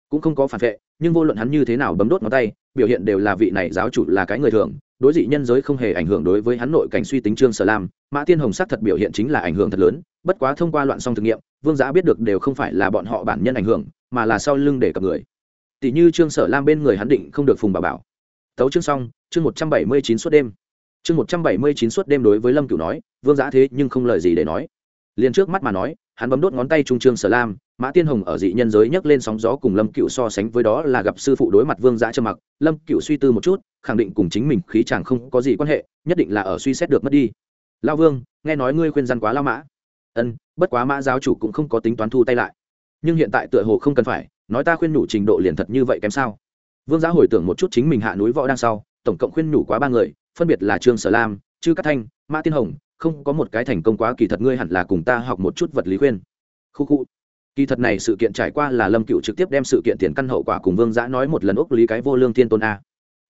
Cũng không có phản vệ, nhưng vô luận hắn như thế nào bấm đốt ngón tay, biểu hiện đều là vị này giáo chủ là cái người thường, đối dị nhân giới không hề ảnh hưởng đối với hắn nội cảnh suy tính trương sở lam, mã tiên hồng sắc thật biểu hiện chính là ảnh hưởng thật lớn, bất quá thông qua loạn song thực nghiệm, vương giã biết được đều không phải là bọn họ bản nhân ảnh hưởng, mà là sau lưng để cặp người. Tỷ như trương sở lam bên người hắn định không được phùng bà bảo tấu chương xong, chương một trăm bảy mươi chín suốt đêm. Chương một trăm bảy mươi chín suốt đêm đối với lâm cửu nói, vương giã thế nhưng không lời gì để nói. Liền trước mắt mà nói, hắn bấm đốt ngón tay trung trương sở lam, mã tiên hồng ở dị nhân giới nhấc lên sóng gió cùng lâm cựu so sánh với đó là gặp sư phụ đối mặt vương giã trơ mặc. Lâm cựu suy tư một chút, khẳng định cùng chính mình khí chàng không có gì quan hệ, nhất định là ở suy xét được mất đi. Lao vương, nghe nói ngươi khuyên răn quá lao mã. Ân, bất quá mã giáo chủ cũng không có tính toán thu tay lại. Nhưng hiện tại tựa hồ không cần phải, nói ta khuyên nhủ trình độ liền thật như vậy kém sao? Vương giã hồi tưởng một chút chính mình hạ núi võ đang sau, tổng cộng khuyên nhủ quá ba người, phân biệt là trương sở lam chư cát thanh, mã tiên hồng, không có một cái thành công quá kỳ thật ngươi hẳn là cùng ta học một chút vật lý khuyên. Khu khu. Kỳ thật này sự kiện trải qua là lâm cựu trực tiếp đem sự kiện tiền căn hậu quả cùng vương giã nói một lần úc lý cái vô lương thiên tôn a.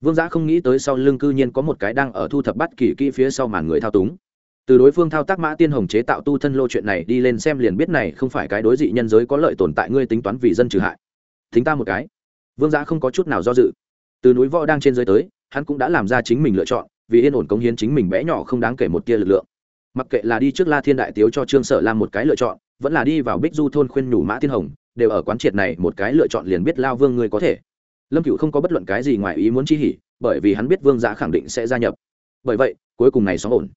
Vương giã không nghĩ tới sau lưng cư nhiên có một cái đang ở thu thập bắt kỳ kỹ phía sau màn người thao túng. Từ đối phương thao tác mã tiên hồng chế tạo tu thân lô chuyện này đi lên xem liền biết này không phải cái đối dị nhân giới có lợi tồn tại ngươi tính toán vì dân trừ hại. Thính ta một cái vương giã không có chút nào do dự từ núi võ đang trên giới tới hắn cũng đã làm ra chính mình lựa chọn vì yên ổn cống hiến chính mình bé nhỏ không đáng kể một tia lực lượng mặc kệ là đi trước la thiên đại tiếu cho trương sở làm một cái lựa chọn vẫn là đi vào bích du thôn khuyên nhủ mã tiên hồng đều ở quán triệt này một cái lựa chọn liền biết lao vương người có thể lâm cựu không có bất luận cái gì ngoài ý muốn chi hỉ bởi vì hắn biết vương giã khẳng định sẽ gia nhập bởi vậy cuối cùng này xóm ổn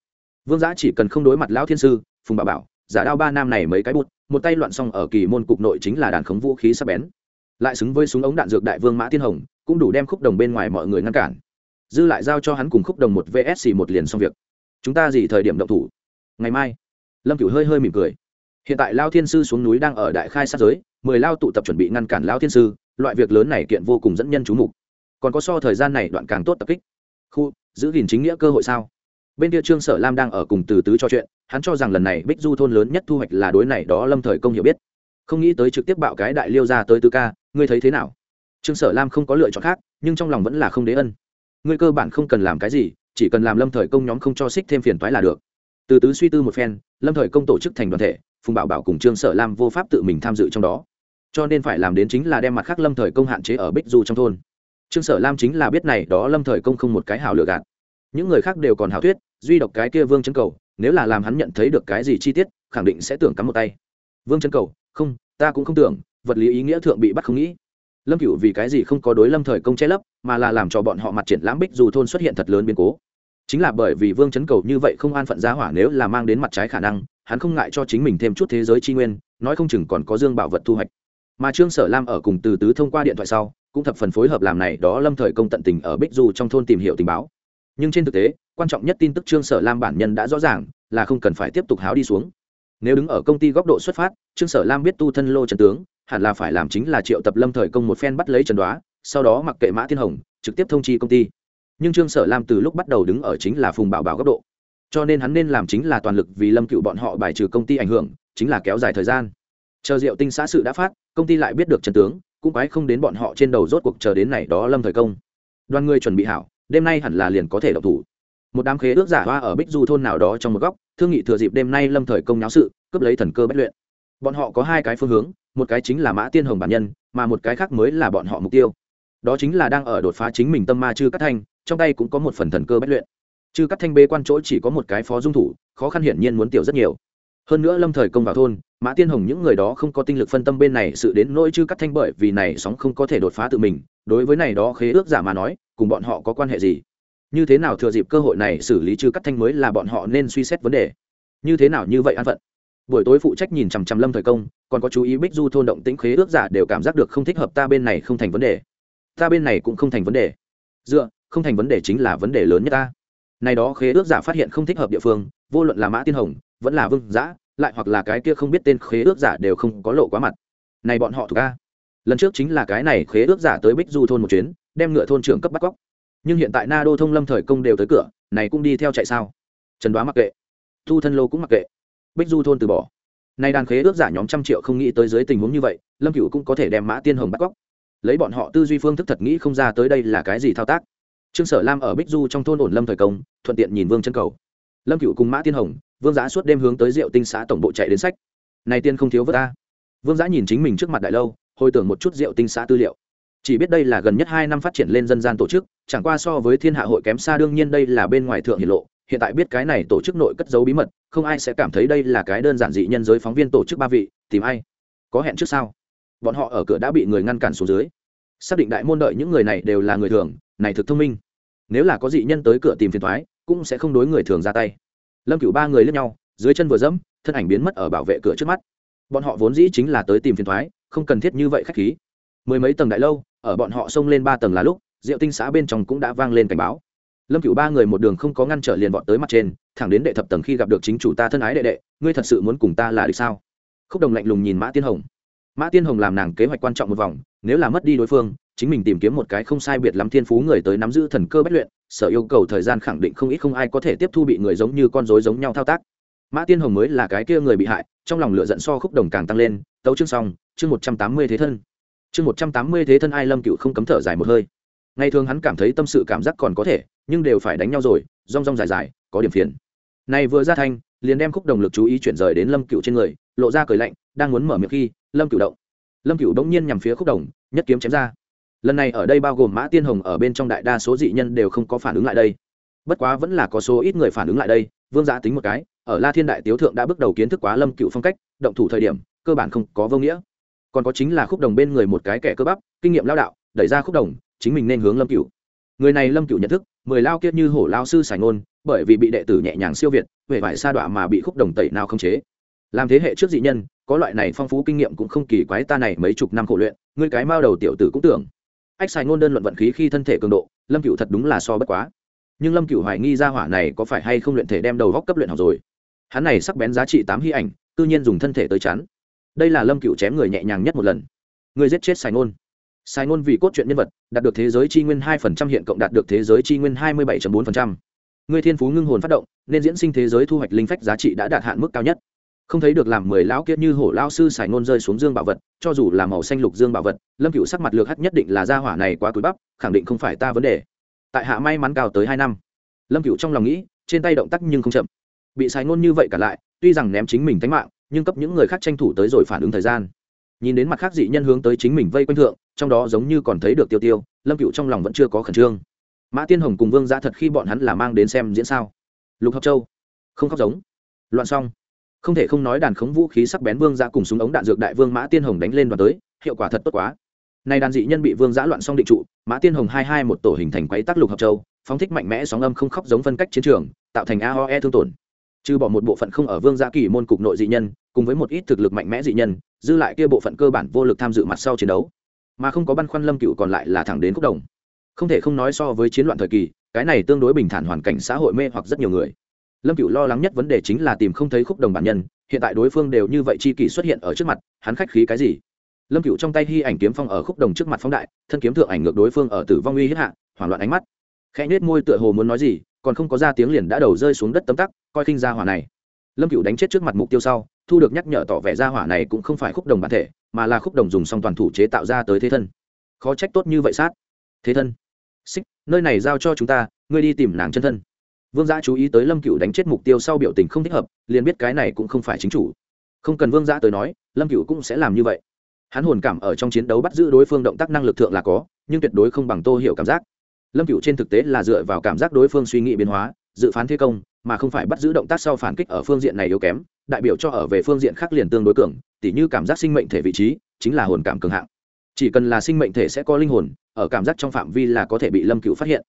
vương giã chỉ cần không đối mặt lão thiên sư phùng bà bảo giả đao ba nam này mấy cái bút một tay loạn xong ở kỳ môn cục nội chính là đàn khống vũ khí sắp bén lại xứng với súng ống đạn dược đại vương mã tiên hồng, cũng đủ đem khúc đồng bên ngoài mọi người ngăn cản. Dư lại giao cho hắn cùng khúc đồng một vsc một liền xong việc. Chúng ta gì thời điểm động thủ? Ngày mai. Lâm cửu hơi hơi mỉm cười. Hiện tại lao thiên sư xuống núi đang ở đại khai sát giới, mười lao tụ tập chuẩn bị ngăn cản lao thiên sư, loại việc lớn này kiện vô cùng dẫn nhân chú mục. Còn có so thời gian này đoạn càng tốt tập kích. Khu, giữ gìn chính nghĩa cơ hội sao? Bên kia trương sở lam đang ở cùng từ tứ cho chuyện, hắn cho rằng lần này bích du thôn lớn nhất thu hoạch là đối này, đó lâm thời công hiểu biết không nghĩ tới trực tiếp bạo cái đại liêu ra tới tư ca, ngươi thấy thế nào? Trương sở lam không có lựa chọn khác, nhưng trong lòng vẫn là không đế ân. Ngươi cơ bản không cần làm cái gì, chỉ cần làm lâm thời công nhóm không cho xích thêm phiền toái là được. Từ tứ suy tư một phen, lâm thời công tổ chức thành đoàn thể, phùng bảo bảo cùng trương sở lam vô pháp tự mình tham dự trong đó. Cho nên phải làm đến chính là đem mặt khác lâm thời công hạn chế ở bích du trong thôn. Trương sở lam chính là biết này, đó lâm thời công không một cái hào lựa gạt. Những người khác đều còn hào thuyết, duy độc cái kia vương chân cầu, nếu là làm hắn nhận thấy được cái gì chi tiết, khẳng định sẽ tưởng cắm một tay. Vương chân cầu không, ta cũng không tưởng, vật lý ý nghĩa thượng bị bắt không nghĩ. Lâm cựu vì cái gì không có đối lâm thời công che lấp, mà là làm cho bọn họ mặt triển lãm bích dù thôn xuất hiện thật lớn biến cố. Chính là bởi vì vương chấn cầu như vậy không an phận giá hỏa nếu là mang đến mặt trái khả năng, hắn không ngại cho chính mình thêm chút thế giới tri nguyên, nói không chừng còn có dương bảo vật thu hoạch. Mà trương sở lam ở cùng từ tứ thông qua điện thoại sau, cũng thập phần phối hợp làm này đó lâm thời công tận tình ở bích du trong thôn tìm hiểu tình báo. Nhưng trên thực tế, quan trọng nhất tin tức trương sở lam bản nhân đã rõ ràng, là không cần phải tiếp tục háo đi xuống nếu đứng ở công ty góc độ xuất phát, trương sở lam biết tu thân lô trần tướng, hẳn là phải làm chính là triệu tập lâm thời công một phen bắt lấy trần đoá, sau đó mặc kệ mã thiên hồng, trực tiếp thông chi công ty. Nhưng trương sở lam từ lúc bắt đầu đứng ở chính là phùng bảo bảo góc độ. Cho nên hắn nên làm chính là toàn lực vì lâm cựu bọn họ bài trừ công ty ảnh hưởng, chính là kéo dài thời gian. Chờ diệu tinh xã sự đã phát, công ty lại biết được trần tướng, cũng quái không đến bọn họ trên đầu rốt cuộc chờ đến này đó lâm thời công. Đoàn người chuẩn bị hảo, đêm nay hẳn là liền có thể độc thủ. Một đám khế ước giả hoa ở bích du thôn nào đó trong một góc thương nghị thừa dịp đêm nay lâm thời công nháo sự, cướp lấy thần cơ bất luyện. Bọn họ có hai cái phương hướng, một cái chính là mã tiên hồng bản nhân, mà một cái khác mới là bọn họ mục tiêu. Đó chính là đang ở đột phá chính mình tâm ma chư cắt thanh, trong tay cũng có một phần thần cơ bất luyện. Chư cắt thanh bê quan chỗ chỉ có một cái phó dung thủ, khó khăn hiển nhiên muốn tiểu rất nhiều. Hơn nữa lâm thời công vào thôn, mã tiên hồng những người đó không có tinh lực phân tâm bên này sự đến nỗi chư cắt thanh bởi vì này sóng không có thể đột phá tự mình, đối với này đó khế ước giả mà nói, cùng bọn họ có quan hệ gì? Như thế nào thừa dịp cơ hội này xử lý trừ cắt thanh mới là bọn họ nên suy xét vấn đề? Như thế nào như vậy an phận? Buổi tối phụ trách nhìn chằm chằm lâm thời công, còn có chú ý bích du thôn động tĩnh khế ước giả đều cảm giác được không thích hợp ta bên này không thành vấn đề. Ta bên này cũng không thành vấn đề. Dựa, không thành vấn đề chính là vấn đề lớn nhất ta. Này đó khế ước giả phát hiện không thích hợp địa phương, vô luận là mã tiên hồng, vẫn là vương giã lại hoặc là cái kia không biết tên khế ước giả đều không có lộ quá mặt. Này bọn họ thuộc a. Lần trước chính là cái này khế ước giả tới bích du thôn một chuyến, đem ngựa thôn trưởng cấp bắt cóc nhưng hiện tại na đô thông lâm thời công đều tới cửa, này cũng đi theo chạy sao? Trần đoá mặc kệ. Thu thân lô cũng mặc kệ. Bích du thôn từ bỏ. Nay đàn khế ước giả nhóm trăm triệu không nghĩ tới dưới tình huống như vậy, lâm cựu cũng có thể đem mã tiên hồng bắt cóc. Lấy bọn họ tư duy phương thức thật nghĩ không ra tới đây là cái gì thao tác. Trương sở lam ở bích du trong thôn ổn lâm thời công, thuận tiện nhìn vương chân cầu. Lâm cựu cùng mã tiên hồng, vương giã suốt đêm hướng tới rượu tinh xã tổng bộ chạy đến sách. Này tiên không thiếu vớt ta vương giã nhìn chính mình trước mặt đại lâu, hồi tưởng một chút rượu tinh xã tư liệu chỉ biết đây là gần nhất hai năm phát triển lên dân gian tổ chức, chẳng qua so với thiên hạ hội kém xa đương nhiên đây là bên ngoài thượng hiển lộ. Hiện tại biết cái này tổ chức nội cất giấu bí mật, không ai sẽ cảm thấy đây là cái đơn giản dị nhân giới phóng viên tổ chức ba vị, tìm ai? Có hẹn trước sao? Bọn họ ở cửa đã bị người ngăn cản xuống dưới. Xác định đại môn đợi những người này đều là người thường, này thực thông minh. Nếu là có dị nhân tới cửa tìm phiền thoái, cũng sẽ không đối người thường ra tay. Lâm cửu ba người lướt nhau, dưới chân vừa dẫm, thân ảnh biến mất ở bảo vệ cửa trước mắt. Bọn họ vốn dĩ chính là tới tìm phiền thoái, không cần thiết như vậy khách khí. Mười mấy tầng đại lâu ở bọn họ xông lên ba tầng là lúc, diệu tinh xã bên trong cũng đã vang lên cảnh báo. Lâm cựu ba người một đường không có ngăn trở liền vọt tới mặt trên, thẳng đến đệ thập tầng khi gặp được chính chủ ta thân ái đệ đệ, ngươi thật sự muốn cùng ta là địch sao? Khúc đồng lạnh lùng nhìn mã tiên hồng. Mã tiên hồng làm nàng kế hoạch quan trọng một vòng, nếu là mất đi đối phương, chính mình tìm kiếm một cái không sai biệt lắm thiên phú người tới nắm giữ thần cơ bất luyện, sở yêu cầu thời gian khẳng định không ít không ai có thể tiếp thu bị người giống như con rối giống nhau thao tác. Mã tiên hồng mới là cái kia người bị hại, trong lòng lửa giận so khúc đồng càng tăng lên, tấu chương xong, chương một trăm tám mươi thế thân chương một trăm tám mươi thế thân ai lâm cựu không cấm thở dài một hơi. Ngày thường hắn cảm thấy tâm sự cảm giác còn có thể, nhưng đều phải đánh nhau rồi, rong rong dài dài, có điểm phiền. Này vừa ra thanh, liền đem khúc đồng lực chú ý chuyển rời đến lâm cựu trên người, lộ ra cười lạnh, đang muốn mở miệng khi, lâm cựu động. Lâm cựu đông nhiên nhằm phía khúc đồng, nhất kiếm chém ra. Lần này ở đây bao gồm mã tiên hồng ở bên trong đại đa số dị nhân đều không có phản ứng lại đây. Bất quá vẫn là có số ít người phản ứng lại đây, vương giã tính một cái, ở la thiên đại tiếu thượng đã bước đầu kiến thức quá lâm cựu phong cách, động thủ thời điểm, cơ bản không có vô nghĩa còn có chính là khúc đồng bên người một cái kẻ cơ bắp, kinh nghiệm lao đạo, đẩy ra khúc đồng, chính mình nên hướng lâm cựu người này lâm cựu nhận thức, mười lao kiết như hổ lao sư sài ngôn, bởi vì bị đệ tử nhẹ nhàng siêu việt, huệ vải sa đọa mà bị khúc đồng tẩy nào không chế. Làm thế hệ trước dị nhân, có loại này phong phú kinh nghiệm cũng không kỳ quái ta này mấy chục năm khổ luyện, ngươi cái mao đầu tiểu tử cũng tưởng. Ách sài ngôn đơn luận vận khí khi thân thể cường độ, lâm cựu thật đúng là so bất quá. Nhưng lâm cựu hoài nghi ra hỏa này có phải hay không luyện thể đem đầu góc cấp luyện học rồi. Hắn này sắc bén giá trị tám hy ảnh tự nhiên dùng thân thể tới chắn đây là lâm cựu chém người nhẹ nhàng nhất một lần. Người giết chết sài ngôn. Sài ngôn vì cốt truyện nhân vật, đạt được thế giới chi nguyên hai phần trăm, hiện cộng đạt được thế giới chi nguyên hai mươi bảy bốn phần trăm. Người thiên phú ngưng hồn phát động, nên diễn sinh thế giới thu hoạch linh phách giá trị đã đạt hạn mức cao nhất. Không thấy được làm mười lão kiết như hổ lao sư sài ngôn rơi xuống dương bảo vật, cho dù là màu xanh lục dương bảo vật, lâm cựu sắc mặt lược hắt nhất định là gia hỏa này quá túi bắp, khẳng định không phải ta vấn đề. Tại hạ may mắn cao tới hai năm. Lâm cựu trong lòng nghĩ, trên tay động tác nhưng không chậm. Bị sài ngôn như vậy cả lại, tuy rằng ném chính mình tánh mạng nhưng cấp những người khác tranh thủ tới rồi phản ứng thời gian. Nhìn đến mặt khác dị nhân hướng tới chính mình vây quanh thượng, trong đó giống như còn thấy được tiêu tiêu, lâm cựu trong lòng vẫn chưa có khẩn trương. Mã tiên hồng cùng vương ra thật khi bọn hắn là mang đến xem diễn sao? Lục học châu, không khóc giống. Loạn xong. Không thể không nói đàn khống vũ khí sắc bén vương ra cùng súng ống đạn dược đại vương mã tiên hồng đánh lên đoàn tới, hiệu quả thật tốt quá. Nay đàn dị nhân bị vương giã loạn xong định trụ, mã tiên hồng hai hai một tổ hình thành quấy tác lục hợp châu, phóng thích mạnh mẽ sóng âm không khóc giống phân cách chiến trường, tạo thành aoe thương tổn trừ bỏ một bộ phận không ở vương gia kỳ môn cục nội dị nhân, cùng với một ít thực lực mạnh mẽ dị nhân, dư lại kia bộ phận cơ bản vô lực tham dự mặt sau chiến đấu. Mà không có băn khoăn lâm cựu còn lại là thẳng đến khúc đồng. Không thể không nói so với chiến loạn thời kỳ, cái này tương đối bình thản hoàn cảnh xã hội mê hoặc rất nhiều người. Lâm cựu lo lắng nhất vấn đề chính là tìm không thấy khúc đồng bản nhân, hiện tại đối phương đều như vậy chi kỷ xuất hiện ở trước mặt, hắn khách khí cái gì? Lâm cựu trong tay hy ảnh kiếm phong ở khúc đồng trước mặt phóng đại, thân kiếm thượng ảnh ngược đối phương ở tử vong uy hiếp hạ, hoảng loạn ánh mắt. Khẽ nết môi tựa hồ muốn nói gì còn không có ra tiếng liền đã đầu rơi xuống đất tấm tắc, coi khinh ra hỏa này. Lâm cựu đánh chết trước mặt mục tiêu sau, thu được nhắc nhở tỏ vẻ ra hỏa này cũng không phải khúc đồng bản thể, mà là khúc đồng dùng song toàn thủ chế tạo ra tới thế thân. Khó trách tốt như vậy sát. Thế thân. Xích, nơi này giao cho chúng ta, ngươi đi tìm nàng chân thân. Vương giã chú ý tới lâm cựu đánh chết mục tiêu sau biểu tình không thích hợp, liền biết cái này cũng không phải chính chủ. Không cần vương giã tới nói, lâm cựu cũng sẽ làm như vậy. Hắn hồn cảm ở trong chiến đấu bắt giữ đối phương động tác năng lực thượng là có, nhưng tuyệt đối không bằng tô hiểu cảm giác lâm cựu trên thực tế là dựa vào cảm giác đối phương suy nghĩ biến hóa, dự phán thế công, mà không phải bắt giữ động tác sau phản kích ở phương diện này yếu kém, đại biểu cho ở về phương diện khác liền tương đối cường, tỉ như cảm giác sinh mệnh thể vị trí, chính là hồn cảm cường hạng. Chỉ cần là sinh mệnh thể sẽ có linh hồn, ở cảm giác trong phạm vi là có thể bị lâm cựu phát hiện.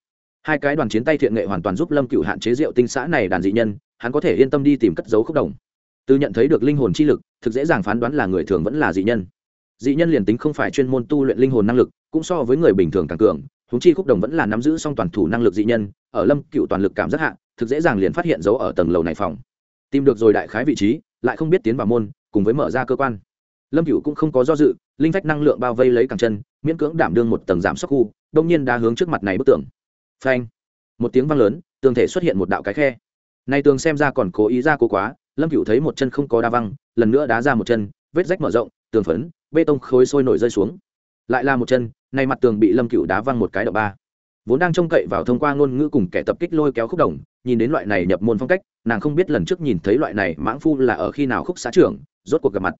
Hai cái đoàn chiến tay thiện nghệ hoàn toàn giúp lâm cựu hạn chế rượu tinh xã này đàn dị nhân, hắn có thể yên tâm đi tìm cất dấu khúc đồng. Từ nhận thấy được linh hồn chi lực, thực dễ dàng phán đoán là người thường vẫn là dị nhân. Dị nhân liền tính không phải chuyên môn tu luyện linh hồn năng lực, cũng so với người bình thường càng cường húng chi khúc đồng vẫn là nắm giữ song toàn thủ năng lực dị nhân, ở lâm cựu toàn lực cảm giác hạ, thực dễ dàng liền phát hiện dấu ở tầng lầu này phòng. Tìm được rồi đại khái vị trí, lại không biết tiến vào môn, cùng với mở ra cơ quan. Lâm cựu cũng không có do dự, linh phách năng lượng bao vây lấy càng chân, miễn cưỡng đảm đương một tầng giảm sốc khu, đông nhiên đá hướng trước mặt này bức tường. Phanh! Một tiếng vang lớn, tường thể xuất hiện một đạo cái khe. Nay tường xem ra còn cố ý ra cố quá, lâm cựu thấy một chân không có đa văng, lần nữa đá ra một chân, vết rách mở rộng, tường phấn, bê tông khối sôi nổi rơi xuống. Lại là một chân nay mặt tường bị lâm cựu đá văng một cái đậu ba. Vốn đang trông cậy vào thông qua ngôn ngữ cùng kẻ tập kích lôi kéo khúc đồng, nhìn đến loại này nhập môn phong cách, nàng không biết lần trước nhìn thấy loại này mãng phu là ở khi nào khúc xã trưởng, rốt cuộc gặp mặt.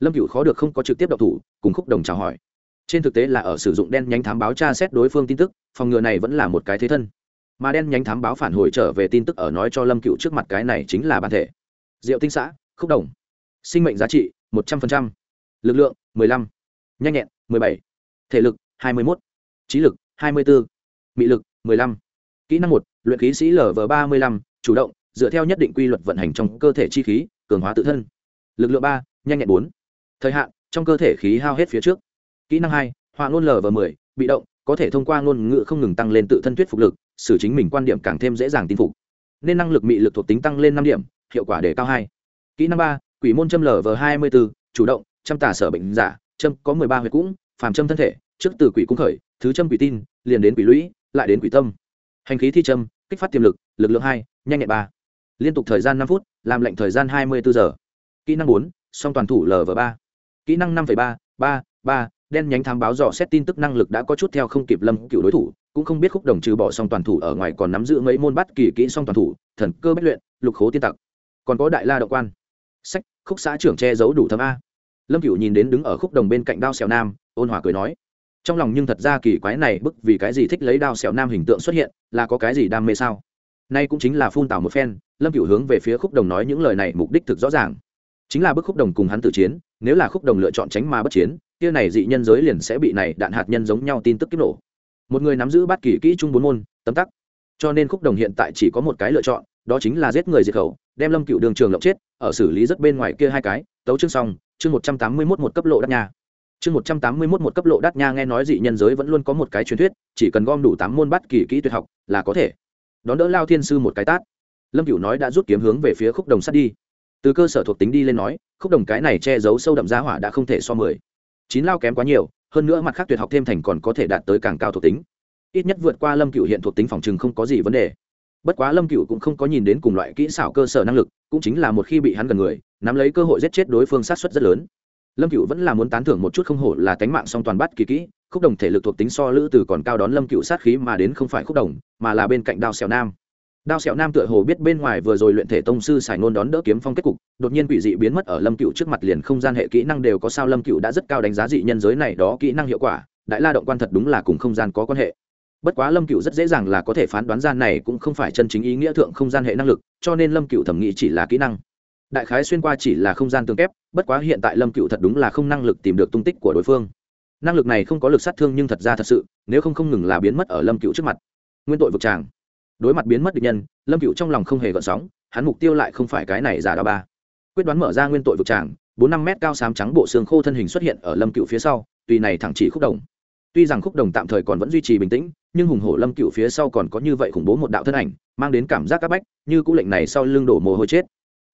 Lâm cựu khó được không có trực tiếp độc thủ, cùng khúc đồng chào hỏi. Trên thực tế là ở sử dụng đen nhánh thám báo tra xét đối phương tin tức, phòng ngừa này vẫn là một cái thế thân. Mà đen nhánh thám báo phản hồi trở về tin tức ở nói cho lâm cựu trước mặt cái này chính là bản thể. Diệu tinh xã, khúc đồng. Sinh mệnh giá trị, một trăm linh lực lượng, mười lăm. Nhanh nhẹn, mười bảy. Thể lực hai mươi một trí lực hai mươi bốn mị lực mười lăm, kỹ năng một, luyện khí sĩ lv ba mươi lăm, chủ động, dựa theo nhất định quy luật vận hành trong cơ thể chi khí, cường hóa tự thân. Lực lượng ba, nhanh nhẹn bốn. Thời hạn, trong cơ thể khí hao hết phía trước. Kỹ năng hai, họa ngôn lv m ộ bị động, có thể thông qua ngôn ngữ không ngừng tăng lên tự thân thuyết phục lực, xử chính mình quan điểm càng thêm dễ dàng tin phục. Nên năng lực mị lực thuộc tính tăng lên năm điểm, hiệu quả đề cao hai. Kỹ năng ba, quỷ môn châm lv hai mươi b ố chủ động, châm tả sở bệnh giả, châm có mười ba huyệt cũng, phàm châm thân thể trước từ quỷ cung khởi, thứ châm quỷ tin, liền đến quỷ lũy, lại đến quỷ tâm. Hành khí thi châm, kích phát tiềm lực lực lượng hai, nhanh nhẹn ba. Liên tục thời gian năm phút, làm lệnh thời gian hai mươi bốn giờ. Kỹ năng bốn, song toàn thủ lv ba. Kỹ năng năm ba ba ba, đen nhánh thám báo dò xét tin tức năng lực đã có chút theo không kịp lâm cựu đối thủ, cũng không biết khúc đồng trừ bỏ song toàn thủ ở ngoài còn nắm giữ mấy môn bắt kỳ kỹ song toàn thủ, thần cơ bách luyện, lục khố tiên tặc. Còn có đại la động quan. Sách, khúc xã trưởng che giấu đủ thấm a. Lâm cựu nhìn đến đứng ở khúc đồng bên cạnh đao xèo nam, ôn hòa cười nói trong lòng nhưng thật ra kỳ quái này bức vì cái gì thích lấy đao xẻo nam hình tượng xuất hiện, là có cái gì đam mê sao? Nay cũng chính là phun tảo một phen, lâm cửu hướng về phía khúc đồng nói những lời này mục đích thực rõ ràng. Chính là bức khúc đồng cùng hắn tử chiến, nếu là khúc đồng lựa chọn tránh mà bất chiến, kia này dị nhân giới liền sẽ bị này đạn hạt nhân giống nhau tin tức kích nổ. Một người nắm giữ bát kỳ kỹ chung bốn môn, tấm tắc. Cho nên khúc đồng hiện tại chỉ có một cái lựa chọn, đó chính là giết người diệt khẩu, đem lâm cựu đường trường lộng chết, ở xử lý rất bên ngoài kia hai cái, tấu chương xong, chương một trăm tám mươi mốt một cấp lộ đắt nhà chương một trăm tám mươi mốt một cấp lộ đắt nha nghe nói dị nhân giới vẫn luôn có một cái truyền thuyết, chỉ cần gom đủ tám môn bắt kỳ kỹ tuyệt học là có thể. Đón đỡ lao thiên sư một cái tát. Lâm cửu nói đã rút kiếm hướng về phía khúc đồng sát đi. Từ cơ sở thuộc tính đi lên nói, khúc đồng cái này che giấu sâu đậm giá hỏa đã không thể so mười. Chín lao kém quá nhiều, hơn nữa mặt khác tuyệt học thêm thành còn có thể đạt tới càng cao thuộc tính. Ít nhất vượt qua lâm cửu hiện thuộc tính phòng trường không có gì vấn đề. Bất quá lâm cửu cũng không có nhìn đến cùng loại kỹ xảo cơ sở năng lực, cũng chính là một khi bị hắn gần người, nắm lấy cơ hội giết chết đối phương sát suất rất lớn lâm cựu vẫn là muốn tán thưởng một chút không hổ là tánh mạng song toàn bắt kỳ kỹ, khúc đồng thể lực thuộc tính so lữ từ còn cao đón lâm cựu sát khí mà đến không phải khúc đồng, mà là bên cạnh đao xẻo nam. Đao xẻo nam tựa hồ biết bên ngoài vừa rồi luyện thể tông sư xài nôn đón đỡ kiếm phong kết cục, đột nhiên quỷ dị biến mất ở lâm cựu trước mặt liền không gian hệ kỹ năng đều có sao lâm cựu đã rất cao đánh giá dị nhân giới này đó kỹ năng hiệu quả, đại la động quan thật đúng là cùng không gian có quan hệ. Bất quá lâm cựu rất dễ dàng là có thể phán đoán gian này cũng không phải chân chính ý nghĩa thượng không gian hệ năng lực, cho nên lâm cựu thẩm nghĩ chỉ là kỹ năng đại khái xuyên qua chỉ là không gian tương kép, bất quá hiện tại lâm cựu thật đúng là không năng lực tìm được tung tích của đối phương. Năng lực này không có lực sát thương nhưng thật ra thật sự, nếu không không ngừng là biến mất ở lâm cựu trước mặt. Nguyên tội vực tràng. Đối mặt biến mất địch nhân, lâm cựu trong lòng không hề gợn sóng, hắn mục tiêu lại không phải cái này giả đa ba. Quyết đoán mở ra nguyên tội vực tràng, bốn năm mét cao sám trắng bộ xương khô thân hình xuất hiện ở lâm cựu phía sau tùy này thẳng chỉ khúc đồng. Tuy rằng khúc đồng tạm thời còn vẫn duy trì bình tĩnh, nhưng hùng hổ lâm cựu phía sau còn có như vậy khủng bố một đạo thân ảnh, mang đến cảm giác áp bách, như cũ lệnh này sau lưng đổ mồ hôi chết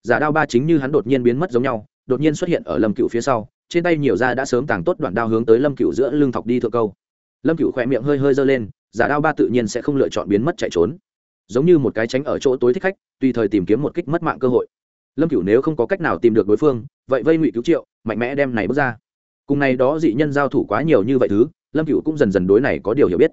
giả đao ba chính như hắn đột nhiên biến mất giống nhau, đột nhiên xuất hiện ở lâm cựu phía sau, trên tay nhiều da đã sớm tàng tốt đoạn đao hướng tới lâm cựu giữa lưng thọc đi thượng câu. Lâm cựu khỏe miệng hơi hơi giơ lên, giả đao ba tự nhiên sẽ không lựa chọn biến mất chạy trốn. Giống như một cái tránh ở chỗ tối thích khách, tùy thời tìm kiếm một kích mất mạng cơ hội. Lâm cựu nếu không có cách nào tìm được đối phương, vậy vây ngụy cứu triệu, mạnh mẽ đem này bước ra. Cùng này đó dị nhân giao thủ quá nhiều như vậy thứ, lâm cựu cũng dần dần đối này có điều hiểu biết.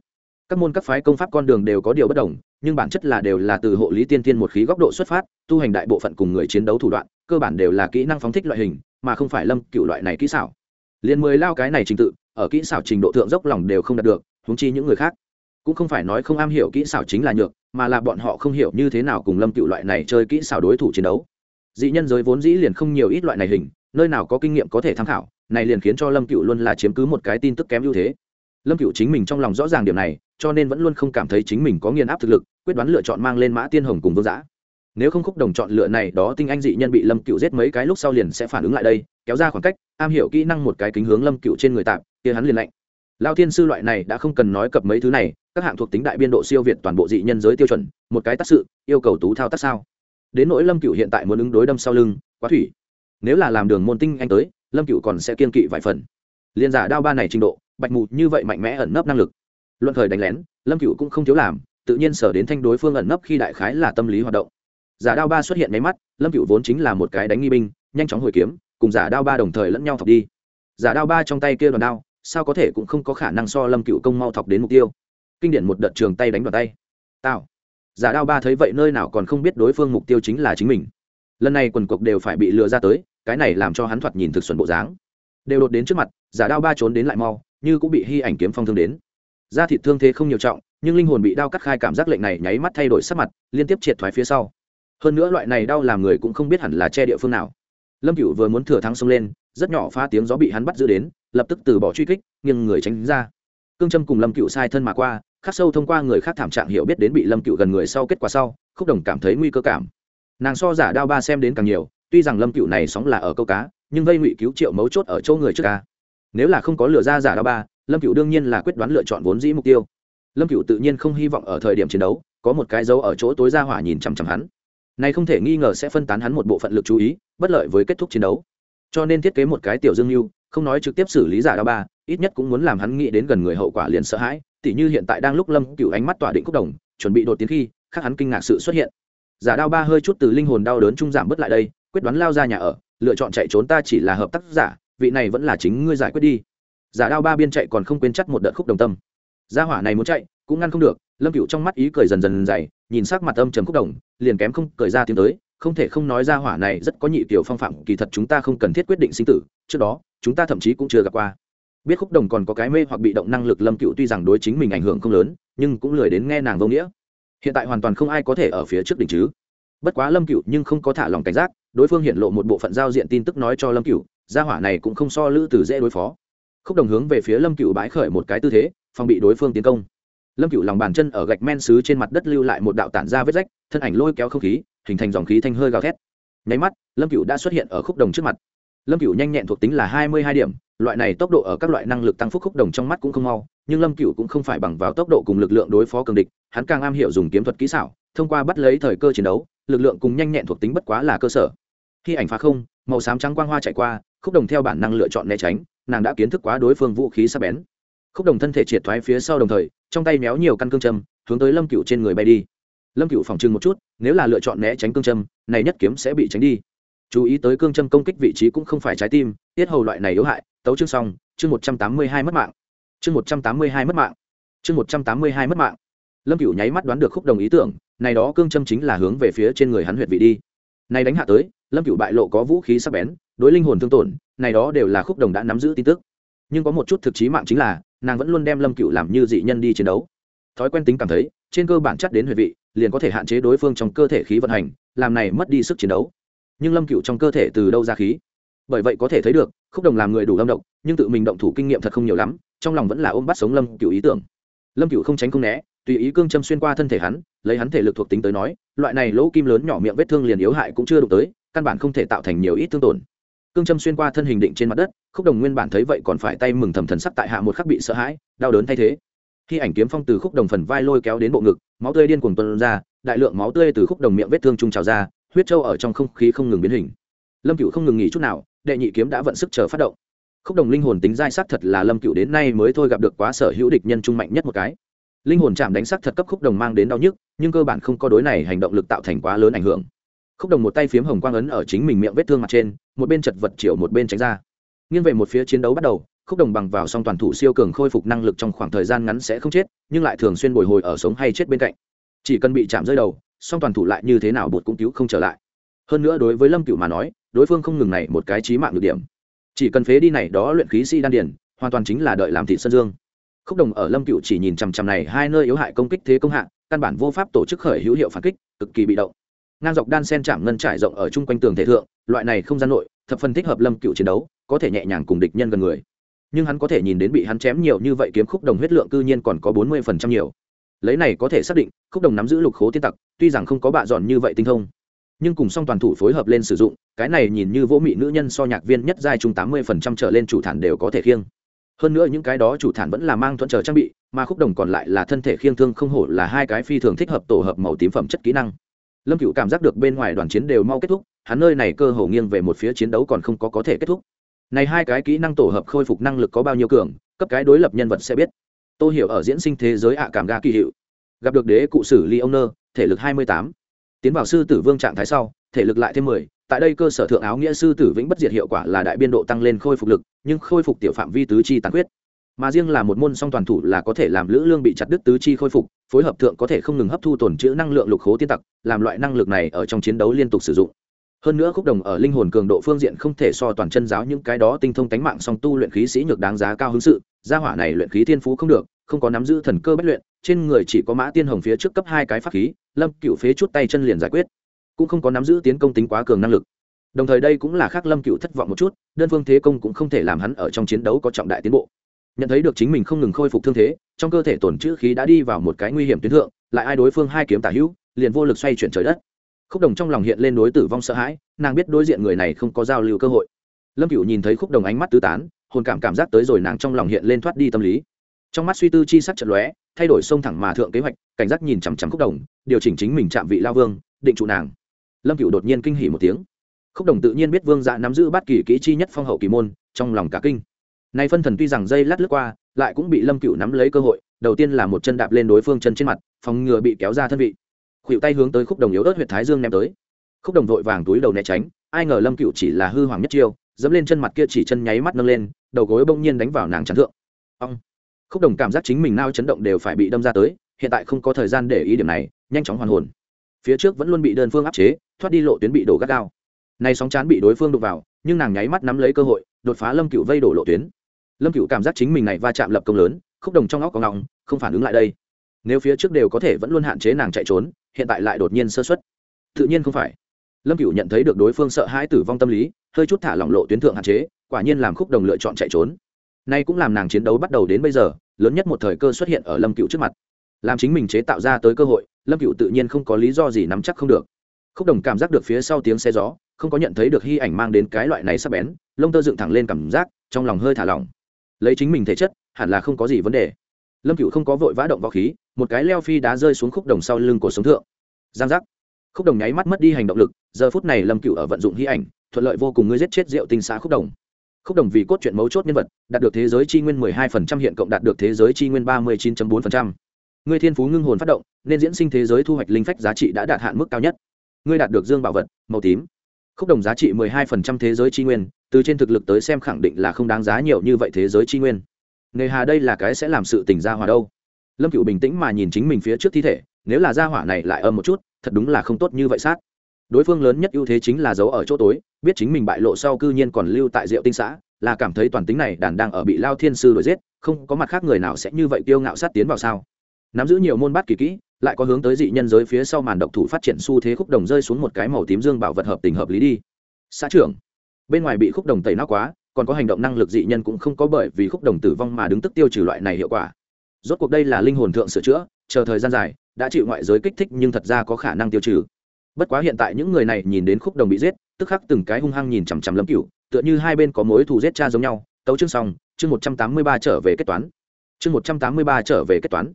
Các môn các phái công pháp con đường đều có điều bất đồng nhưng bản chất là đều là từ hộ lý tiên tiên một khí góc độ xuất phát, tu hành đại bộ phận cùng người chiến đấu thủ đoạn, cơ bản đều là kỹ năng phóng thích loại hình, mà không phải lâm cựu loại này kỹ xảo. Liền mười lao cái này trình tự, ở kỹ xảo trình độ thượng dốc lòng đều không đạt được húng chi những người khác. Cũng không phải nói không am hiểu kỹ xảo chính là nhược, mà là bọn họ không hiểu như thế nào cùng lâm cựu loại này chơi kỹ xảo đối thủ chiến đấu. Dị nhân giới vốn dĩ liền không nhiều ít loại này hình, nơi nào có kinh nghiệm có thể tham khảo, này liền khiến cho lâm cựu luôn là chiếm cứ một cái tin tức kém ưu thế. Lâm cựu chính mình trong lòng rõ ràng điểm này, cho nên vẫn luôn không cảm thấy chính mình có nghiền áp thực lực quyết đoán lựa chọn mang lên mã tiên hồng cùng vương giã. Nếu không khúc đồng chọn lựa này, đó tinh anh dị nhân bị lâm cựu giết mấy cái lúc sau liền sẽ phản ứng lại đây, kéo ra khoảng cách, am hiểu kỹ năng một cái kính hướng lâm cựu trên người tạm, kia hắn liền lạnh. Lao thiên sư loại này đã không cần nói cập mấy thứ này, các hạng thuộc tính đại biên độ siêu việt toàn bộ dị nhân giới tiêu chuẩn, một cái tác sự, yêu cầu tú thao tác sao? Đến nỗi lâm cựu hiện tại muốn ứng đối đâm sau lưng, quá thủy. Nếu là làm đường môn tinh anh tới, lâm cựu còn sẽ kiên kỵ vài phần. Liên giả đao ba này trình độ, bạch mù như vậy mạnh mẽ ẩn nấp năng lực. Luận thời đánh lén, lâm cựu cũng không thiếu làm tự nhiên sở đến thanh đối phương ẩn nấp khi đại khái là tâm lý hoạt động. Giả đao ba xuất hiện máy mắt, lâm cựu vốn chính là một cái đánh nghi binh, nhanh chóng hồi kiếm, cùng giả đao ba đồng thời lẫn nhau thọc đi. Giả đao ba trong tay kia đoàn đao, sao có thể cũng không có khả năng so lâm cựu công mau thọc đến mục tiêu. Kinh điển một đợt trường tay đánh vào tay. Tạo giả đao ba thấy vậy nơi nào còn không biết đối phương mục tiêu chính là chính mình. Lần này quần cục đều phải bị lừa ra tới, cái này làm cho hắn thoạt nhìn thực xuẩn bộ dáng. Đều đột đến trước mặt, giả đao ba trốn đến lại mau, như cũng bị hy ảnh kiếm phong thương đến. Da thịt thương thế không nhiều trọng nhưng linh hồn bị đau cắt khai cảm giác lệnh này nháy mắt thay đổi sắc mặt, liên tiếp triệt thoái phía sau. Hơn nữa loại này đau làm người cũng không biết hẳn là che địa phương nào. Lâm cựu vừa muốn thừa thắng xông lên, rất nhỏ pha tiếng gió bị hắn bắt giữ đến, lập tức từ bỏ truy kích, nghiêng người tránh ra. Cương trâm cùng lâm cựu sai thân mà qua, khắc sâu thông qua người khác thảm trạng hiểu biết đến bị lâm cựu gần người sau kết quả sau, khúc đồng cảm thấy nguy cơ cảm. Nàng so giả đao ba xem đến càng nhiều, tuy rằng lâm cựu này sóng là ở câu cá, nhưng vây ngụy cứu triệu mấu chốt ở chỗ người trước ca. Nếu là không có lừa ra giả đao ba, lâm cựu đương nhiên là quyết đoán lựa chọn vốn dĩ mục tiêu lâm cựu tự nhiên không hy vọng ở thời điểm chiến đấu, có một cái dấu ở chỗ tối ra hỏa nhìn chằm chằm hắn. Này không thể nghi ngờ sẽ phân tán hắn một bộ phận lực chú ý, bất lợi với kết thúc chiến đấu. Cho nên thiết kế một cái tiểu dương mưu không nói trực tiếp xử lý giả đao ba, ít nhất cũng muốn làm hắn nghĩ đến gần người hậu quả liền sợ hãi, tỉ như hiện tại đang lúc lâm cựu ánh mắt tỏa định cúc đồng, chuẩn bị đột tiến khi khác hắn kinh ngạc sự xuất hiện. Giả đao ba hơi chút từ linh hồn đau đớn trung giảm bớt lại đây, quyết đoán lao ra nhà ở, lựa chọn chạy trốn ta chỉ là hợp tác giả, vị này vẫn là chính ngươi giải quyết đi. Giả đao ba biên chạy còn không quên chắc một đợt khúc đồng tâm gia hỏa này muốn chạy, cũng ngăn không được, lâm cựu trong mắt ý cười dần dần dày, nhìn sắc mặt âm trầm khúc đồng, liền kém không cười ra tiếng tới, không thể không nói gia hỏa này rất có nhị tiểu phong phạm, kỳ thật chúng ta không cần thiết quyết định sinh tử, trước đó, chúng ta thậm chí cũng chưa gặp qua. Biết khúc đồng còn có cái mê hoặc bị động năng lực lâm cựu tuy rằng đối chính mình ảnh hưởng không lớn, nhưng cũng lười đến nghe nàng vô nghĩa. Hiện tại hoàn toàn không ai có thể ở phía trước đỉnh chứ. Bất quá lâm cựu nhưng không có thả lòng cảnh giác, đối phương hiện lộ một bộ phận giao diện tin tức nói cho lâm cựu gia hỏa này cũng không so lữ từ dễ đối phó. Khúc đồng hướng về phía lâm cựu bãi khởi một cái tư thế phòng bị đối phương tiến công. Lâm cựu lòng bàn chân ở gạch men xứ trên mặt đất lưu lại một đạo tản ra vết rách, thân ảnh lôi kéo không khí, hình thành dòng khí thanh hơi gào thét. Nháy mắt, lâm cựu đã xuất hiện ở khúc đồng trước mặt. Lâm cựu nhanh nhẹn thuộc tính là hai mươi hai điểm, loại này tốc độ ở các loại năng lực tăng phúc khúc đồng trong mắt cũng không mau, nhưng lâm cựu cũng không phải bằng vào tốc độ cùng lực lượng đối phó cường địch, hắn càng am hiểu dùng kiếm thuật kỹ xảo, thông qua bắt lấy thời cơ chiến đấu, lực lượng cùng nhanh nhẹn thuộc tính bất quá là cơ sở. Khi ảnh phá không, màu xám trắng quang hoa chạy qua, khúc đồng theo bản năng lựa chọn né tránh, nàng đã kiến thức quá đối phương vũ khí sắp bén khúc đồng thân thể triệt thoái phía sau đồng thời, trong tay méo nhiều căn cương châm, hướng tới lâm cựu trên người bay đi. Lâm cựu phòng trưng một chút, nếu là lựa chọn né tránh cương châm, này nhất kiếm sẽ bị tránh đi. Chú ý tới cương châm công kích vị trí cũng không phải trái tim, tiết hầu loại này yếu hại, tấu chương xong, chương một trăm tám mươi hai mất mạng. Chương một trăm tám mươi hai mất mạng. Chương một trăm tám mươi hai mất mạng. Lâm cựu nháy mắt đoán được khúc đồng ý tưởng, này đó cương châm chính là hướng về phía trên người hắn huyệt vị đi. Này đánh hạ tới, lâm cựu bại lộ có vũ khí sắc bén, đối linh hồn thương tổn, này đó đều là khúc đồng đã nắm giữ tin tức. Nhưng có một chút thực chí mạng chính là nàng vẫn luôn đem lâm cựu làm như dị nhân đi chiến đấu thói quen tính cảm thấy trên cơ bản chắc đến huệ vị liền có thể hạn chế đối phương trong cơ thể khí vận hành làm này mất đi sức chiến đấu nhưng lâm cựu trong cơ thể từ đâu ra khí bởi vậy có thể thấy được khúc đồng làm người đủ lâm động nhưng tự mình động thủ kinh nghiệm thật không nhiều lắm trong lòng vẫn là ôm bắt sống lâm cựu ý tưởng lâm cựu không tránh không né tùy ý cương châm xuyên qua thân thể hắn lấy hắn thể lực thuộc tính tới nói loại này lỗ kim lớn nhỏ miệng vết thương liền yếu hại cũng chưa đụng tới căn bản không thể tạo thành nhiều ít thương tổn cương châm xuyên qua thân hình định trên mặt đất khúc đồng nguyên bản thấy vậy còn phải tay mừng thầm thần sắc tại hạ một khắc bị sợ hãi, đau đớn thay thế. Khi ảnh kiếm phong từ khúc đồng phần vai lôi kéo đến bộ ngực, máu tươi điên cuồng tuân ra, đại lượng máu tươi từ khúc đồng miệng vết thương trung trào ra, huyết trâu ở trong không khí không ngừng biến hình. Lâm cựu không ngừng nghỉ chút nào, đệ nhị kiếm đã vận sức chờ phát động. Khúc đồng linh hồn tính giai sắc thật là lâm cựu đến nay mới thôi gặp được quá sở hữu địch nhân trung mạnh nhất một cái. Linh hồn chạm đánh sắc thật cấp khúc đồng mang đến đau nhức, nhưng cơ bản không có đối này hành động lực tạo thành quá lớn ảnh hưởng. Khúc đồng một tay phiếm hồng quang ấn ở chính mình miệng vết thương mặt trên, một bên chật vật chiều một bên tránh ra nghiêng về một phía chiến đấu bắt đầu, khúc đồng bằng vào song toàn thủ siêu cường khôi phục năng lực trong khoảng thời gian ngắn sẽ không chết, nhưng lại thường xuyên bồi hồi ở sống hay chết bên cạnh. Chỉ cần bị chạm rơi đầu, song toàn thủ lại như thế nào bột cũng cứu không trở lại. Hơn nữa đối với lâm cựu mà nói, đối phương không ngừng này một cái trí mạng được điểm. Chỉ cần phế đi này đó luyện khí si đan điển, hoàn toàn chính là đợi làm thị sơn dương. Khúc đồng ở lâm cựu chỉ nhìn chằm chằm này hai nơi yếu hại công kích thế công hạ, căn bản vô pháp tổ chức khởi hữu hiệu phản kích, cực kỳ bị động. Ngang dọc đan sen chạm ngân trải rộng ở chung quanh tường thể thượng, loại này không gian nội, thập phân thích hợp lâm cựu chiến đấu có thể nhẹ nhàng cùng địch nhân gần người. Nhưng hắn có thể nhìn đến bị hắn chém nhiều như vậy kiếm khúc đồng huyết lượng cư nhiên còn có bốn mươi phần trăm nhiều. Lấy này có thể xác định, khúc đồng nắm giữ lục khố tiên tặc, tuy rằng không có bạ dọn như vậy tinh thông, nhưng cùng song toàn thủ phối hợp lên sử dụng, cái này nhìn như vỗ mị nữ nhân so nhạc viên nhất giai chung tám mươi phần trăm trở lên chủ thản đều có thể khiêng. Hơn nữa những cái đó chủ thản vẫn là mang thuận chờ trang bị, mà khúc đồng còn lại là thân thể khiêng thương không hổ là hai cái phi thường thích hợp tổ hợp màu tím phẩm chất kỹ năng. Lâm cựu cảm giác được bên ngoài đoàn chiến đều mau kết thúc, hắn nơi này cơ hồ nghiêng về một phía chiến đấu còn không có có thể kết thúc này hai cái kỹ năng tổ hợp khôi phục năng lực có bao nhiêu cường, cấp cái đối lập nhân vật sẽ biết. Tôi hiểu ở diễn sinh thế giới ạ cảm ga kỳ hiệu. Gặp được đế cụ sử ly ông nơ thể lực hai mươi tám. Tiến vào sư tử vương trạng thái sau, thể lực lại thêm mười. Tại đây cơ sở thượng áo nghĩa sư tử vĩnh bất diệt hiệu quả là đại biên độ tăng lên khôi phục lực, nhưng khôi phục tiểu phạm vi tứ chi tàn khuyết. Mà riêng là một môn song toàn thủ là có thể làm lữ lương bị chặt đứt tứ chi khôi phục, phối hợp thượng có thể không ngừng hấp thu tổn chữ năng lượng lục khố tiên tặc, làm loại năng lực này ở trong chiến đấu liên tục sử dụng hơn nữa khúc đồng ở linh hồn cường độ phương diện không thể so toàn chân giáo những cái đó tinh thông tánh mạng song tu luyện khí sĩ nhược đáng giá cao hứng sự, gia hỏa này luyện khí thiên phú không được, không có nắm giữ thần cơ bất luyện, trên người chỉ có mã tiên hồng phía trước cấp hai cái pháp khí, lâm cựu phế chút tay chân liền giải quyết. Cũng không có nắm giữ tiến công tính quá cường năng lực. Đồng thời đây cũng là khác lâm cựu thất vọng một chút, đơn phương thế công cũng không thể làm hắn ở trong chiến đấu có trọng đại tiến bộ. Nhận thấy được chính mình không ngừng khôi phục thương thế, trong cơ thể tổn chữ khí đã đi vào một cái nguy hiểm tuyến thượng, lại ai đối phương hai kiếm tả hữu, liền vô lực xoay chuyển trời đất khúc đồng trong lòng hiện lên đối tử vong sợ hãi, nàng biết đối diện người này không có giao lưu cơ hội. Lâm cựu nhìn thấy khúc đồng ánh mắt tứ tán, hồn cảm cảm giác tới rồi nàng trong lòng hiện lên thoát đi tâm lý. Trong mắt suy tư chi sắc trận lóe, thay đổi sông thẳng mà thượng kế hoạch, cảnh giác nhìn chằm chằm khúc đồng, điều chỉnh chính mình chạm vị lao vương, định trụ nàng. Lâm cựu đột nhiên kinh hỉ một tiếng. Khúc đồng tự nhiên biết vương dạ nắm giữ bát kỳ kỹ chi nhất phong hậu kỳ môn, trong lòng cả kinh. Nay phân thần tuy rằng dây lát lướt qua, lại cũng bị lâm cựu nắm lấy cơ hội, đầu tiên là một chân đạp lên đối phương chân trên mặt, phòng ngừa bị kéo ra thân vị khuỵu tay hướng tới khúc đồng yếu ớt huyện thái dương ném tới. Khúc đồng vội vàng túi đầu né tránh, ai ngờ lâm cựu chỉ là hư hoàng nhất chiêu, dẫm lên chân mặt kia chỉ chân nháy mắt nâng lên, đầu gối bỗng nhiên đánh vào nàng chắn thượng. Ông khúc đồng cảm giác chính mình nao chấn động đều phải bị đâm ra tới, hiện tại không có thời gian để ý điểm này, nhanh chóng hoàn hồn. Phía trước vẫn luôn bị đơn phương áp chế, thoát đi lộ tuyến bị đổ gắt gao. Nay sóng chán bị đối phương đụng vào, nhưng nàng nháy mắt nắm lấy cơ hội, đột phá lâm cựu vây đổ lộ tuyến. Lâm cựu cảm giác chính mình này va chạm lập công lớn, khúc đồng trong óc có ngọng không phản ứng lại đây. Nếu phía trước đều có thể vẫn luôn hạn chế nàng chạy trốn hiện tại lại đột nhiên sơ xuất. Tự nhiên không phải. Lâm cựu nhận thấy được đối phương sợ hãi tử vong tâm lý, hơi chút thả lỏng lộ tuyến thượng hạn chế, quả nhiên làm khúc đồng lựa chọn chạy trốn. Nay cũng làm nàng chiến đấu bắt đầu đến bây giờ, lớn nhất một thời cơ xuất hiện ở lâm cựu trước mặt. Làm chính mình chế tạo ra tới cơ hội, lâm cựu tự nhiên không có lý do gì nắm chắc không được. Khúc đồng cảm giác được phía sau tiếng xe gió, không có nhận thấy được hy ảnh mang đến cái loại này sắp bén, lông tơ dựng thẳng lên cảm giác, trong lòng hơi thả lỏng. Lấy chính mình thể chất, hẳn là không có gì vấn đề lâm cựu không có vội vã động vào khí một cái leo phi đá rơi xuống khúc đồng sau lưng của sống thượng giang giác khúc đồng nháy mắt mất đi hành động lực giờ phút này lâm cựu ở vận dụng hy ảnh thuận lợi vô cùng ngươi giết chết rượu tinh xã khúc đồng khúc đồng vì cốt truyện mấu chốt nhân vật đạt được thế giới chi nguyên 12% hiện cộng đạt được thế giới chi nguyên 39.4%. Ngươi thiên phú ngưng hồn phát động, nên diễn sinh thế giới thu hoạch linh phách giá trị đã đạt hạn mức cao nhất. Ngươi đạt được dương bảo vật màu tím. Khúc đồng giá trị 12% thế giới chi nguyên, từ trên thực lực tới xem khẳng định là không đáng giá nhiều như vậy thế giới chi nguyên. Nghề hà đây là cái sẽ làm sự tình ra hòa đâu. Lâm Cửu bình tĩnh mà nhìn chính mình phía trước thi thể, nếu là gia hỏa này lại âm một chút, thật đúng là không tốt như vậy sát. Đối phương lớn nhất ưu thế chính là giấu ở chỗ tối biết chính mình bại lộ sau cư nhiên còn lưu tại diệu tinh xã là cảm thấy toàn tính này đàn đang ở bị lao thiên sư đuổi giết không có mặt khác người nào sẽ như vậy kiêu ngạo sát tiến vào sao? Nắm giữ nhiều môn bát kỳ kỹ lại có hướng tới dị nhân giới phía sau màn độc thủ phát triển xu thế khúc đồng rơi xuống một cái màu tím dương bảo vật hợp tình hợp lý đi. Xã trưởng bên ngoài bị khúc đồng tẩy não quá còn có hành động năng lực dị nhân cũng không có bởi vì khúc đồng tử vong mà đứng tức tiêu trừ loại này hiệu quả. Rốt cuộc đây là linh hồn thượng sửa chữa, chờ thời gian dài, đã chịu ngoại giới kích thích nhưng thật ra có khả năng tiêu trừ. Bất quá hiện tại những người này nhìn đến khúc đồng bị giết, tức khắc từng cái hung hăng nhìn chằm chằm lâm cựu tựa như hai bên có mối thù giết cha giống nhau. Tấu chương xong, chương một trăm tám mươi ba trở về kết toán. Chương một trăm tám mươi ba trở về kết toán.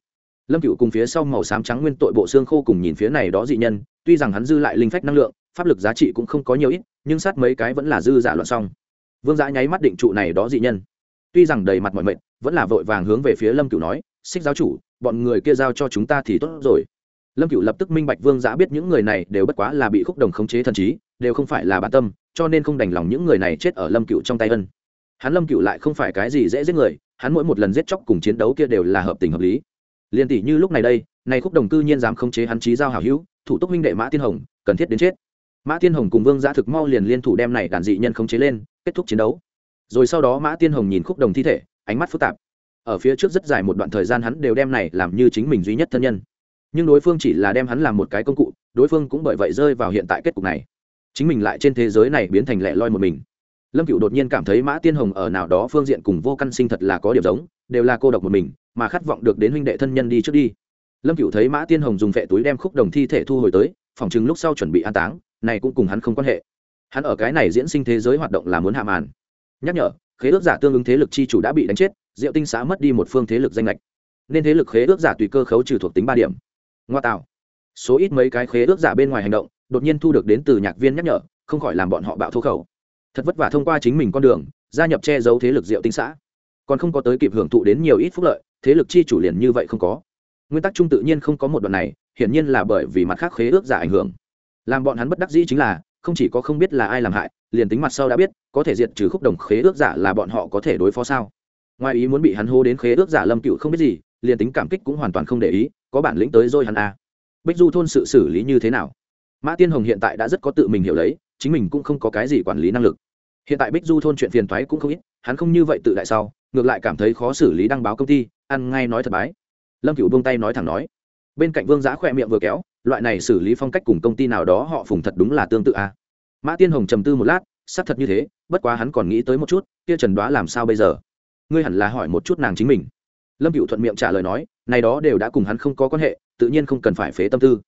Lâm cựu cùng phía sau màu xám trắng nguyên tội bộ xương khô cùng nhìn phía này đó dị nhân, tuy rằng hắn dư lại linh phách năng lượng, pháp lực giá trị cũng không có nhiều ít, nhưng sát mấy cái vẫn là dư giả loạn xong vương giã nháy mắt định trụ này đó dị nhân. Tuy rằng đầy mặt mọi mệnh, vẫn là vội vàng hướng về phía lâm Cửu nói, xích giáo chủ, bọn người kia giao cho chúng ta thì tốt rồi. Lâm Cửu lập tức minh bạch vương giã biết những người này đều bất quá là bị khúc đồng khống chế thần trí, đều không phải là bản tâm, cho nên không đành lòng những người này chết ở lâm Cửu trong tay ân. Hắn lâm Cửu lại không phải cái gì dễ giết người, hắn mỗi một lần giết chóc cùng chiến đấu kia đều là hợp tình hợp lý. Liên tỷ như lúc này đây này khúc đồng cư nhiên dám khống chế hắn trí giao hảo hữu, thủ tốc minh đệ mã tiên hồng, cần thiết đến chết. Mã tiên hồng cùng vương giã thực mau liền liên thủ đem này đàn dị nhân khống chế lên kết thúc chiến đấu. Rồi sau đó mã tiên hồng nhìn khúc đồng thi thể, ánh mắt phức tạp. Ở phía trước rất dài một đoạn thời gian hắn đều đem này làm như chính mình duy nhất thân nhân. Nhưng đối phương chỉ là đem hắn làm một cái công cụ, đối phương cũng bởi vậy rơi vào hiện tại kết cục này. Chính mình lại trên thế giới này biến thành lẻ loi một mình. Lâm cựu đột nhiên cảm thấy mã tiên hồng ở nào đó phương diện cùng vô căn sinh thật là có điểm giống, đều là cô độc một mình, mà khát vọng được đến huynh đệ thân nhân đi trước đi. Lâm cựu thấy mã tiên hồng dùng vệ túi đem khúc đồng thi thể thu hồi tới, phòng chứng lúc sau chuẩn bị an táng, này cũng cùng hắn không quan hệ hắn ở cái này diễn sinh thế giới hoạt động là muốn hạ màn. Nhắc nhở, khế ước giả tương ứng thế lực chi chủ đã bị đánh chết, diệu tinh xã mất đi một phương thế lực danh lệch. Nên thế lực khế ước giả tùy cơ khấu trừ thuộc tính ba điểm. Ngoa tạo. Số ít mấy cái khế ước giả bên ngoài hành động, đột nhiên thu được đến từ nhạc viên nhắc nhở, không khỏi làm bọn họ bạo thô khẩu. Thật vất vả thông qua chính mình con đường, gia nhập che giấu thế lực diệu tinh xã còn không có tới kịp hưởng thụ đến nhiều ít phúc lợi, thế lực chi chủ liền như vậy không có. Nguyên tắc chung tự nhiên không có một đoạn này, hiển nhiên là bởi vì mặt khác khế ước giả ảnh hưởng. Làm bọn hắn bất đắc dĩ chính là không chỉ có không biết là ai làm hại, liền tính mặt sau đã biết, có thể diệt trừ khúc đồng khế ước giả là bọn họ có thể đối phó sao? Ngoài ý muốn bị hắn hô đến khế ước giả lâm cựu không biết gì, liền tính cảm kích cũng hoàn toàn không để ý, có bản lĩnh tới rồi hắn à. bích du thôn sự xử lý như thế nào? Mã tiên hồng hiện tại đã rất có tự mình hiểu lấy, chính mình cũng không có cái gì quản lý năng lực. Hiện tại bích du thôn chuyện phiền thoái cũng không ít, hắn không như vậy tự đại sau, ngược lại cảm thấy khó xử lý đăng báo công ty, ăn ngay nói thật bái. Lâm cựu buông tay nói thẳng nói bên cạnh vương giá khỏe miệng vừa kéo, loại này xử lý phong cách cùng công ty nào đó họ phùng thật đúng là tương tự à. mã tiên hồng trầm tư một lát, xác thật như thế, bất quá hắn còn nghĩ tới một chút, kia trần đoá làm sao bây giờ? Ngươi hẳn là hỏi một chút nàng chính mình. Lâm cựu thuận miệng trả lời nói, này đó đều đã cùng hắn không có quan hệ, tự nhiên không cần phải phế tâm tư.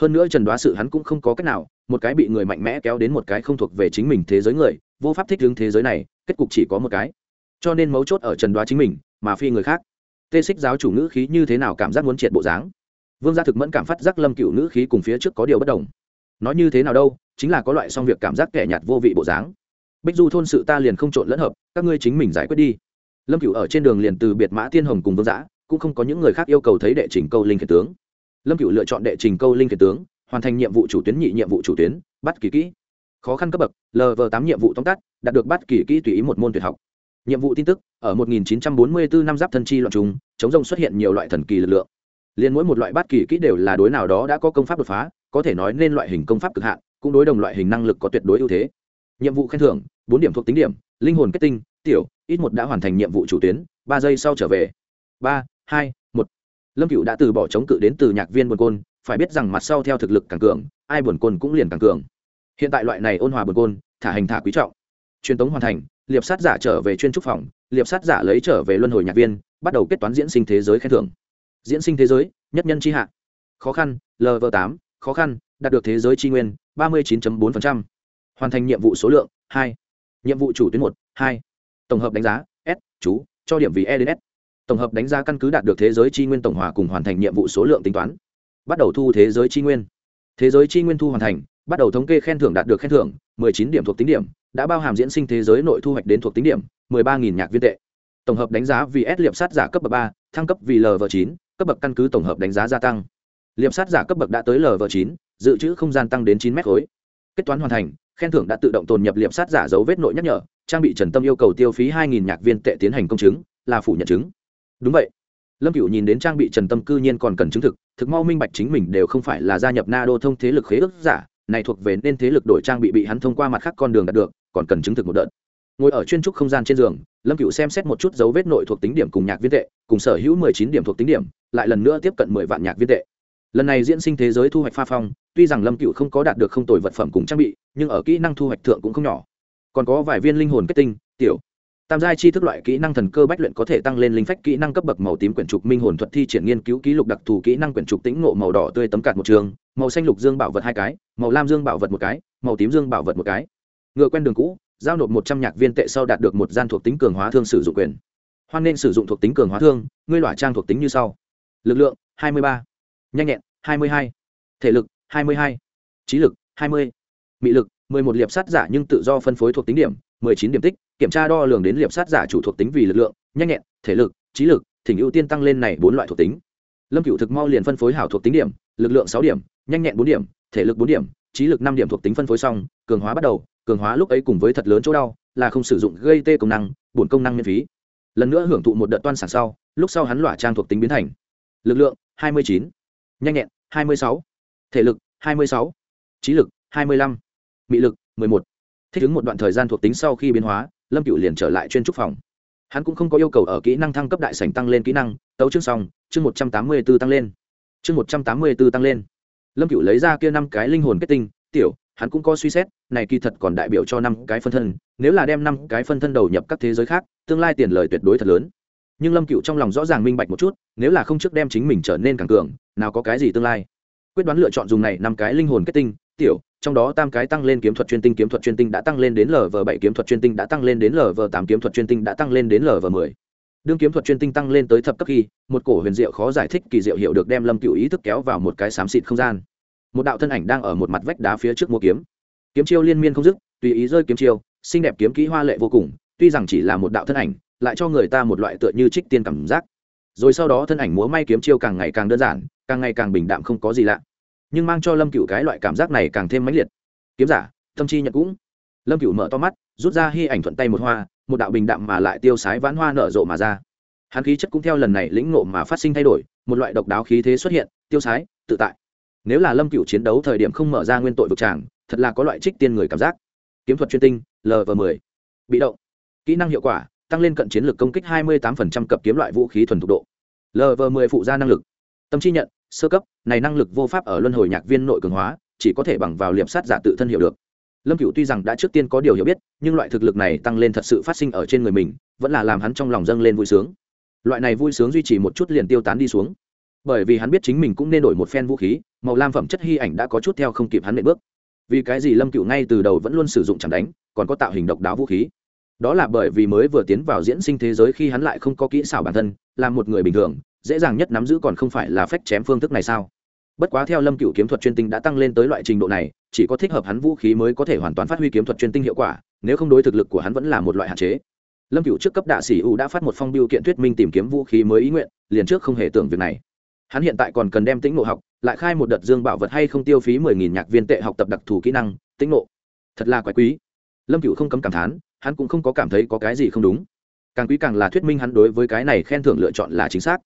Hơn nữa trần đoá sự hắn cũng không có cách nào, một cái bị người mạnh mẽ kéo đến một cái không thuộc về chính mình thế giới người, vô pháp thích ứng thế giới này, kết cục chỉ có một cái. Cho nên mấu chốt ở trần đoá chính mình, mà phi người khác. Tê xích giáo chủ ngữ khí như thế nào cảm giác muốn triệt bộ dáng? Vương gia thực mẫn cảm phát giác lâm cựu nữ khí cùng phía trước có điều bất đồng. Nói như thế nào đâu, chính là có loại song việc cảm giác kẻ nhạt vô vị bộ dáng. Bích du thôn sự ta liền không trộn lẫn hợp, các ngươi chính mình giải quyết đi. Lâm cựu ở trên đường liền từ biệt mã tiên hồng cùng vương giã, cũng không có những người khác yêu cầu thấy đệ trình câu linh khiển tướng. Lâm cựu lựa chọn đệ trình câu linh khiển tướng, hoàn thành nhiệm vụ chủ tuyến nhị nhiệm vụ chủ tuyến, bắt kỳ kỹ. Khó khăn cấp bậc lv tám nhiệm vụ tóm tắt, đạt được bắt kỳ kỹ tùy ý một môn tuyệt học. Nhiệm vụ tin tức, ở 1944 năm giáp thân chi loạn trùng chống rông xuất hiện nhiều loại thần kỳ lực lượng liền mỗi một loại bát kỳ kỹ đều là đối nào đó đã có công pháp đột phá, có thể nói nên loại hình công pháp cực hạn, cũng đối đồng loại hình năng lực có tuyệt đối ưu thế. Nhiệm vụ khen thưởng, bốn điểm thuộc tính điểm, linh hồn kết tinh, tiểu, ít một đã hoàn thành nhiệm vụ chủ tuyến, ba giây sau trở về. Ba, hai, một. Lâm cựu đã từ bỏ chống cự đến từ nhạc viên buồn côn, phải biết rằng mặt sau theo thực lực càng cường, ai buồn côn cũng liền càng cường. Hiện tại loại này ôn hòa buồn côn, thả hành thả quý trọng. Truyền tống hoàn thành, liệp sát giả trở về chuyên trúc phòng, liệp sát giả lấy trở về luân hồi nhạc viên, bắt đầu kết toán diễn sinh thế giới khen thưởng diễn sinh thế giới, nhất nhân c h i hạ. Khó khăn lv tám, khó khăn, đạt được thế giới tri nguyên, ba mươi chín bốn hoàn thành nhiệm vụ số lượng, hai. Nhiệm vụ chủ tuyến một, hai. Tổng hợp đánh giá, s, chú, cho điểm vì e đến s. Tổng hợp đánh giá căn cứ đạt được thế giới tri nguyên tổng hòa cùng hoàn thành nhiệm vụ số lượng tính toán. Bắt đầu thu thế giới tri nguyên. Thế giới tri nguyên thu hoàn thành, bắt đầu thống kê khen thưởng đạt được khen thưởng, mười chín điểm thuộc tính điểm, đã bao hàm diễn sinh thế giới nội thu hoạch đến thuộc tính điểm, mười ba nghìn nhạc viên tệ. Tổng hợp đánh giá vì s liệp sát giả cấp bậc ba, thăng cấp vì lv chín cấp bậc căn cứ tổng hợp đánh giá gia tăng. Liệm sát giả cấp bậc đã tới lv chín, dự trữ không gian tăng đến chín mét khối. Kết toán hoàn thành, khen thưởng đã tự động tồn nhập liệm sát giả dấu vết nội nhắc nhở, trang bị trần tâm yêu cầu tiêu phí hai nhạc viên tệ tiến hành công chứng, là phủ nhận chứng. Đúng vậy. Lâm cựu nhìn đến trang bị trần tâm cư nhiên còn cần chứng thực thực mau minh bạch chính mình đều không phải là gia nhập na đô thông thế lực khế ước giả, này thuộc về nên thế lực đổi trang bị bị hắn thông qua mặt khác con đường đạt được, còn cần chứng thực một đợt. Ngồi ở chuyên trúc không gian trên giường lâm cựu xem xét một chút dấu vết nội thuộc tính điểm cùng nhạc viên tệ, cùng sở hữu mười chín điểm thuộc tính điểm, lại lần nữa tiếp cận mười vạn nhạc viên tệ. Lần này diễn sinh thế giới thu hoạch pha phong, tuy rằng lâm cựu không có đạt được không tồi vật phẩm cùng trang bị, nhưng ở kỹ năng thu hoạch thượng cũng không nhỏ. Còn có vài viên linh hồn kết tinh, tiểu. Tam giai chi thức loại kỹ năng thần cơ bách luyện có thể tăng lên linh phách kỹ năng cấp bậc màu tím quyển trục minh hồn thuật thi triển nghiên cứu ký lục đặc thù kỹ năng quyển trục tĩnh ngộ màu đỏ tươi tấm cạt một trường, màu xanh lục dương bảo vật hai cái, màu lam dương bảo vật một cái, màu tím dương bảo vật một cái. Ngựa quen đường cũ giao nộp một trăm nhạc viên tệ sau đạt được một gian thuộc tính cường hóa thương sử dụng quyền. Hoan nên sử dụng thuộc tính cường hóa thương ngươi loại trang thuộc tính như sau. Lực lượng 23, nhanh nhẹn 22, thể lực 22, trí lực 20, mị lực 11 liệp sát giả nhưng tự do phân phối thuộc tính điểm 19 điểm tích kiểm tra đo lường đến liệp sát giả chủ thuộc tính vì lực lượng nhanh nhẹn thể lực trí lực thỉnh ưu tiên tăng lên này bốn loại thuộc tính. Lâm cựu thực mau liền phân phối hảo thuộc tính điểm lực lượng sáu điểm nhanh nhẹn bốn điểm thể lực bốn điểm trí lực năm điểm thuộc tính phân phối xong cường hóa bắt đầu cường hóa lúc ấy cùng với thật lớn chỗ đau là không sử dụng gây tê công năng bổn công năng miễn phí. Lần nữa hưởng thụ một đợt toan sản sau lúc sau hắn lỏa trang thuộc tính biến thành lực lượng 29, nhanh nhẹn 26, thể lực 26, trí lực 25, mị lực 11. thích ứng một đoạn thời gian thuộc tính sau khi biến hóa lâm cựu liền trở lại chuyên trúc phòng. Hắn cũng không có yêu cầu ở kỹ năng thăng cấp đại sảnh tăng lên kỹ năng tấu chương xong chương một trăm tám mươi b ố tăng lên. Chương một trăm tám mươi b ố tăng lên. Lâm cựu lấy ra kia năm cái linh hồn kết tinh tiểu hắn cũng có suy xét, này kỳ thật còn đại biểu cho năm cái phân thân, nếu là đem năm cái phân thân đầu nhập các thế giới khác, tương lai tiền lời tuyệt đối thật lớn. Nhưng lâm cựu trong lòng rõ ràng minh bạch một chút, nếu là không trước đem chính mình trở nên càng cường, nào có cái gì tương lai. Quyết đoán lựa chọn dùng này năm cái linh hồn kết tinh, tiểu, trong đó tam cái tăng lên kiếm thuật chuyên tinh, kiếm thuật chuyên tinh đã tăng lên đến lv bảy, kiếm thuật chuyên tinh đã tăng lên đến lv tám, kiếm thuật chuyên tinh đã tăng lên đến lv mười. Đương kiếm thuật chuyên tinh tăng lên tới thập cấp khi, một cổ huyền diệu khó giải thích kỳ diệu hiệu được đem lâm cựu ý thức kéo vào một cái xám xịt không gian một đạo thân ảnh đang ở một mặt vách đá phía trước mua kiếm. Kiếm chiêu liên miên không dứt, tùy ý rơi kiếm chiêu, xinh đẹp kiếm kỹ hoa lệ vô cùng, tuy rằng chỉ là một đạo thân ảnh, lại cho người ta một loại tựa như trích tiên cảm giác. Rồi sau đó thân ảnh múa may kiếm chiêu càng ngày càng đơn giản, càng ngày càng bình đạm không có gì lạ. Nhưng mang cho lâm cựu cái loại cảm giác này càng thêm mãnh liệt. Kiếm giả, tâm chi nhận cũng. Lâm cựu mở to mắt, rút ra hy ảnh thuận tay một hoa, một đạo bình đạm mà lại tiêu sái vãn hoa nở rộ mà ra. Hắn khí chất cũng theo lần này lĩnh ngộ mà phát sinh thay đổi, một loại độc đáo khí thế xuất hiện, tiêu sái, tự tại nếu là lâm cựu chiến đấu thời điểm không mở ra nguyên tội vực tràng, thật là có loại trích tiên người cảm giác. Kiếm thuật chuyên tinh lv m ộ bị động. Kỹ năng hiệu quả, tăng lên cận chiến lược công kích 28% cập kiếm loại vũ khí thuần thục độ. Lv m ộ phụ gia năng lực. Tâm chi nhận, sơ cấp, này năng lực vô pháp ở luân hồi nhạc viên nội cường hóa, chỉ có thể bằng vào liệp sát giả tự thân hiểu được. Lâm cựu tuy rằng đã trước tiên có điều hiểu biết, nhưng loại thực lực này tăng lên thật sự phát sinh ở trên người mình, vẫn là làm hắn trong lòng dâng lên vui sướng. Loại này vui sướng duy trì một chút liền tiêu tán đi xuống. Bởi vì hắn biết chính mình cũng nên đổi một phen vũ khí màu lam phẩm chất hy ảnh đã có chút theo không kịp hắn nện bước. Vì cái gì lâm cựu ngay từ đầu vẫn luôn sử dụng chẳng đánh, còn có tạo hình độc đáo vũ khí? Đó là bởi vì mới vừa tiến vào diễn sinh thế giới khi hắn lại không có kỹ xảo bản thân, là một người bình thường, dễ dàng nhất nắm giữ còn không phải là phách chém phương thức này sao? Bất quá theo lâm cựu kiếm thuật chuyên tinh đã tăng lên tới loại trình độ này, chỉ có thích hợp hắn vũ khí mới có thể hoàn toàn phát huy kiếm thuật chuyên tinh hiệu quả, nếu không đối thực lực của hắn vẫn là một loại hạn chế. Lâm cựu trước cấp đạ sĩ u đã phát một phong biêu kiện thuyết minh tìm kiếm vũ khí mới ý nguyện, liền trước không hề tưởng việc này hắn hiện tại còn cần đem tĩnh nộ học, lại khai một đợt dương bảo vật hay không tiêu phí mười nghìn nhạc viên tệ học tập đặc thù kỹ năng, tĩnh nộ thật là quái quý. Lâm cựu không cấm cảm thán, hắn cũng không có cảm thấy có cái gì không đúng. Càng quý càng là thuyết minh hắn đối với cái này khen thưởng lựa chọn là chính xác.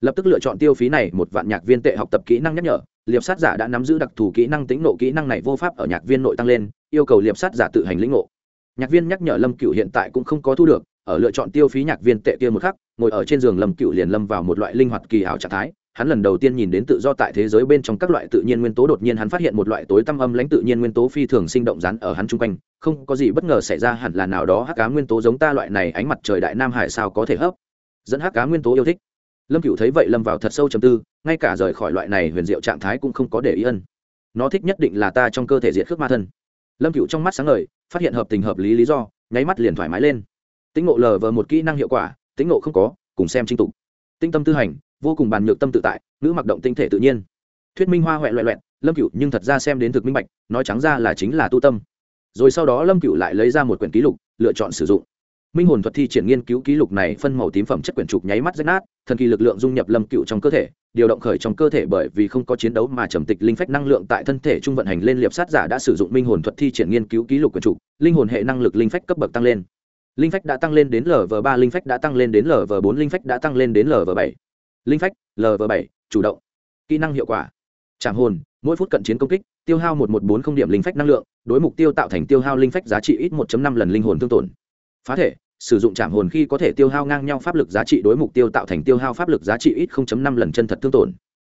Lập tức lựa chọn tiêu phí này một vạn nhạc viên tệ học tập kỹ năng nhắc nhở, liệp sát giả đã nắm giữ đặc thù kỹ năng tính nộ kỹ năng này vô pháp ở nhạc viên nội tăng lên, yêu cầu liệp sát giả tự hành lĩnh ngộ. Nhạc viên nhắc nhở lâm cựu hiện tại cũng không có thu được, ở lựa chọn tiêu phí nhạc viên tệ kia một khắc, ngồi ở trên giường lâm cựu liền lâm vào một loại linh hoạt kỳ hảo trạng thái hắn lần đầu tiên nhìn đến tự do tại thế giới bên trong các loại tự nhiên nguyên tố, đột nhiên hắn phát hiện một loại tối tăm âm lãnh tự nhiên nguyên tố phi thường sinh động rán ở hắn chung quanh. Không có gì bất ngờ xảy ra, hẳn là nào đó hắc cá nguyên tố giống ta loại này ánh mặt trời đại nam hải sao có thể hấp dẫn hắc cá nguyên tố yêu thích. Lâm cựu thấy vậy lâm vào thật sâu trầm tư, ngay cả rời khỏi loại này huyền diệu trạng thái cũng không có để ý ân. Nó thích nhất định là ta trong cơ thể diệt khước ma thân. Lâm cựu trong mắt sáng ngời, phát hiện hợp tình hợp lý lý do, nháy mắt liền thoải mái lên. Tĩnh ngộ lờ vờ một kỹ năng hiệu quả, tĩnh ngộ không có, cùng xem trinh tục. Tinh tâm tư hành vô cùng bàn nhược tâm tự tại, ngữ mặc động tinh thể tự nhiên. Thuyết minh hoa huệ loẹ loẹn lâm cựu nhưng thật ra xem đến thực minh bạch, nói trắng ra là chính là tu tâm. Rồi sau đó lâm cựu lại lấy ra một quyển ký lục, lựa chọn sử dụng. Minh hồn thuật thi triển nghiên cứu ký lục này phân màu tím phẩm chất quyển trục nháy mắt rách nát, thần kỳ lực lượng dung nhập lâm cựu trong cơ thể, điều động khởi trong cơ thể bởi vì không có chiến đấu mà trầm tịch linh phách năng lượng tại thân thể trung vận hành lên liệp sát giả đã sử dụng minh hồn thuật thi triển nghiên cứu ký lục quyển trục, linh hồn hệ năng lực linh phách cấp bậc tăng lên. Linh phách đã tăng lên đến lv ba, linh phách đã tăng lên đến lv bốn, linh phách đã tăng lên đến lv bảy linh phách lv bảy, chủ động. Kỹ năng hiệu quả. Trảm hồn, mỗi phút cận chiến công kích, tiêu hao một một bốn không điểm linh phách năng lượng, đối mục tiêu tạo thành tiêu hao linh phách giá trị ít một năm lần linh hồn thương tổn. Phá thể, sử dụng trảm hồn khi có thể tiêu hao ngang nhau pháp lực giá trị đối mục tiêu tạo thành tiêu hao pháp lực giá trị ít 0.5 lần chân thật thương tổn.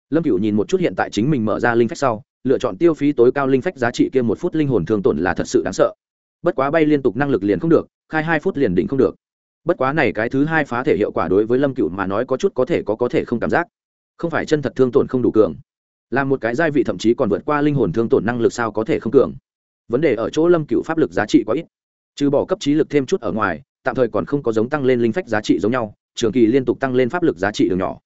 Lâm cựu nhìn một chút hiện tại chính mình mở ra linh phách sau, lựa chọn tiêu phí tối cao linh phách giá trị kia một phút linh hồn thương tổn là thật sự đáng sợ. Bất quá bay liên tục năng lực liền không được, khai hai phút liền định không được bất quá này cái thứ hai phá thể hiệu quả đối với lâm cựu mà nói có chút có thể có có thể không cảm giác. Không phải chân thật thương tổn không đủ cường. Là một cái giai vị thậm chí còn vượt qua linh hồn thương tổn năng lực sao có thể không cường. Vấn đề ở chỗ lâm cựu pháp lực giá trị quá ít. Trừ bỏ cấp trí lực thêm chút ở ngoài, tạm thời còn không có giống tăng lên linh phách giá trị giống nhau, trường kỳ liên tục tăng lên pháp lực giá trị đường nhỏ.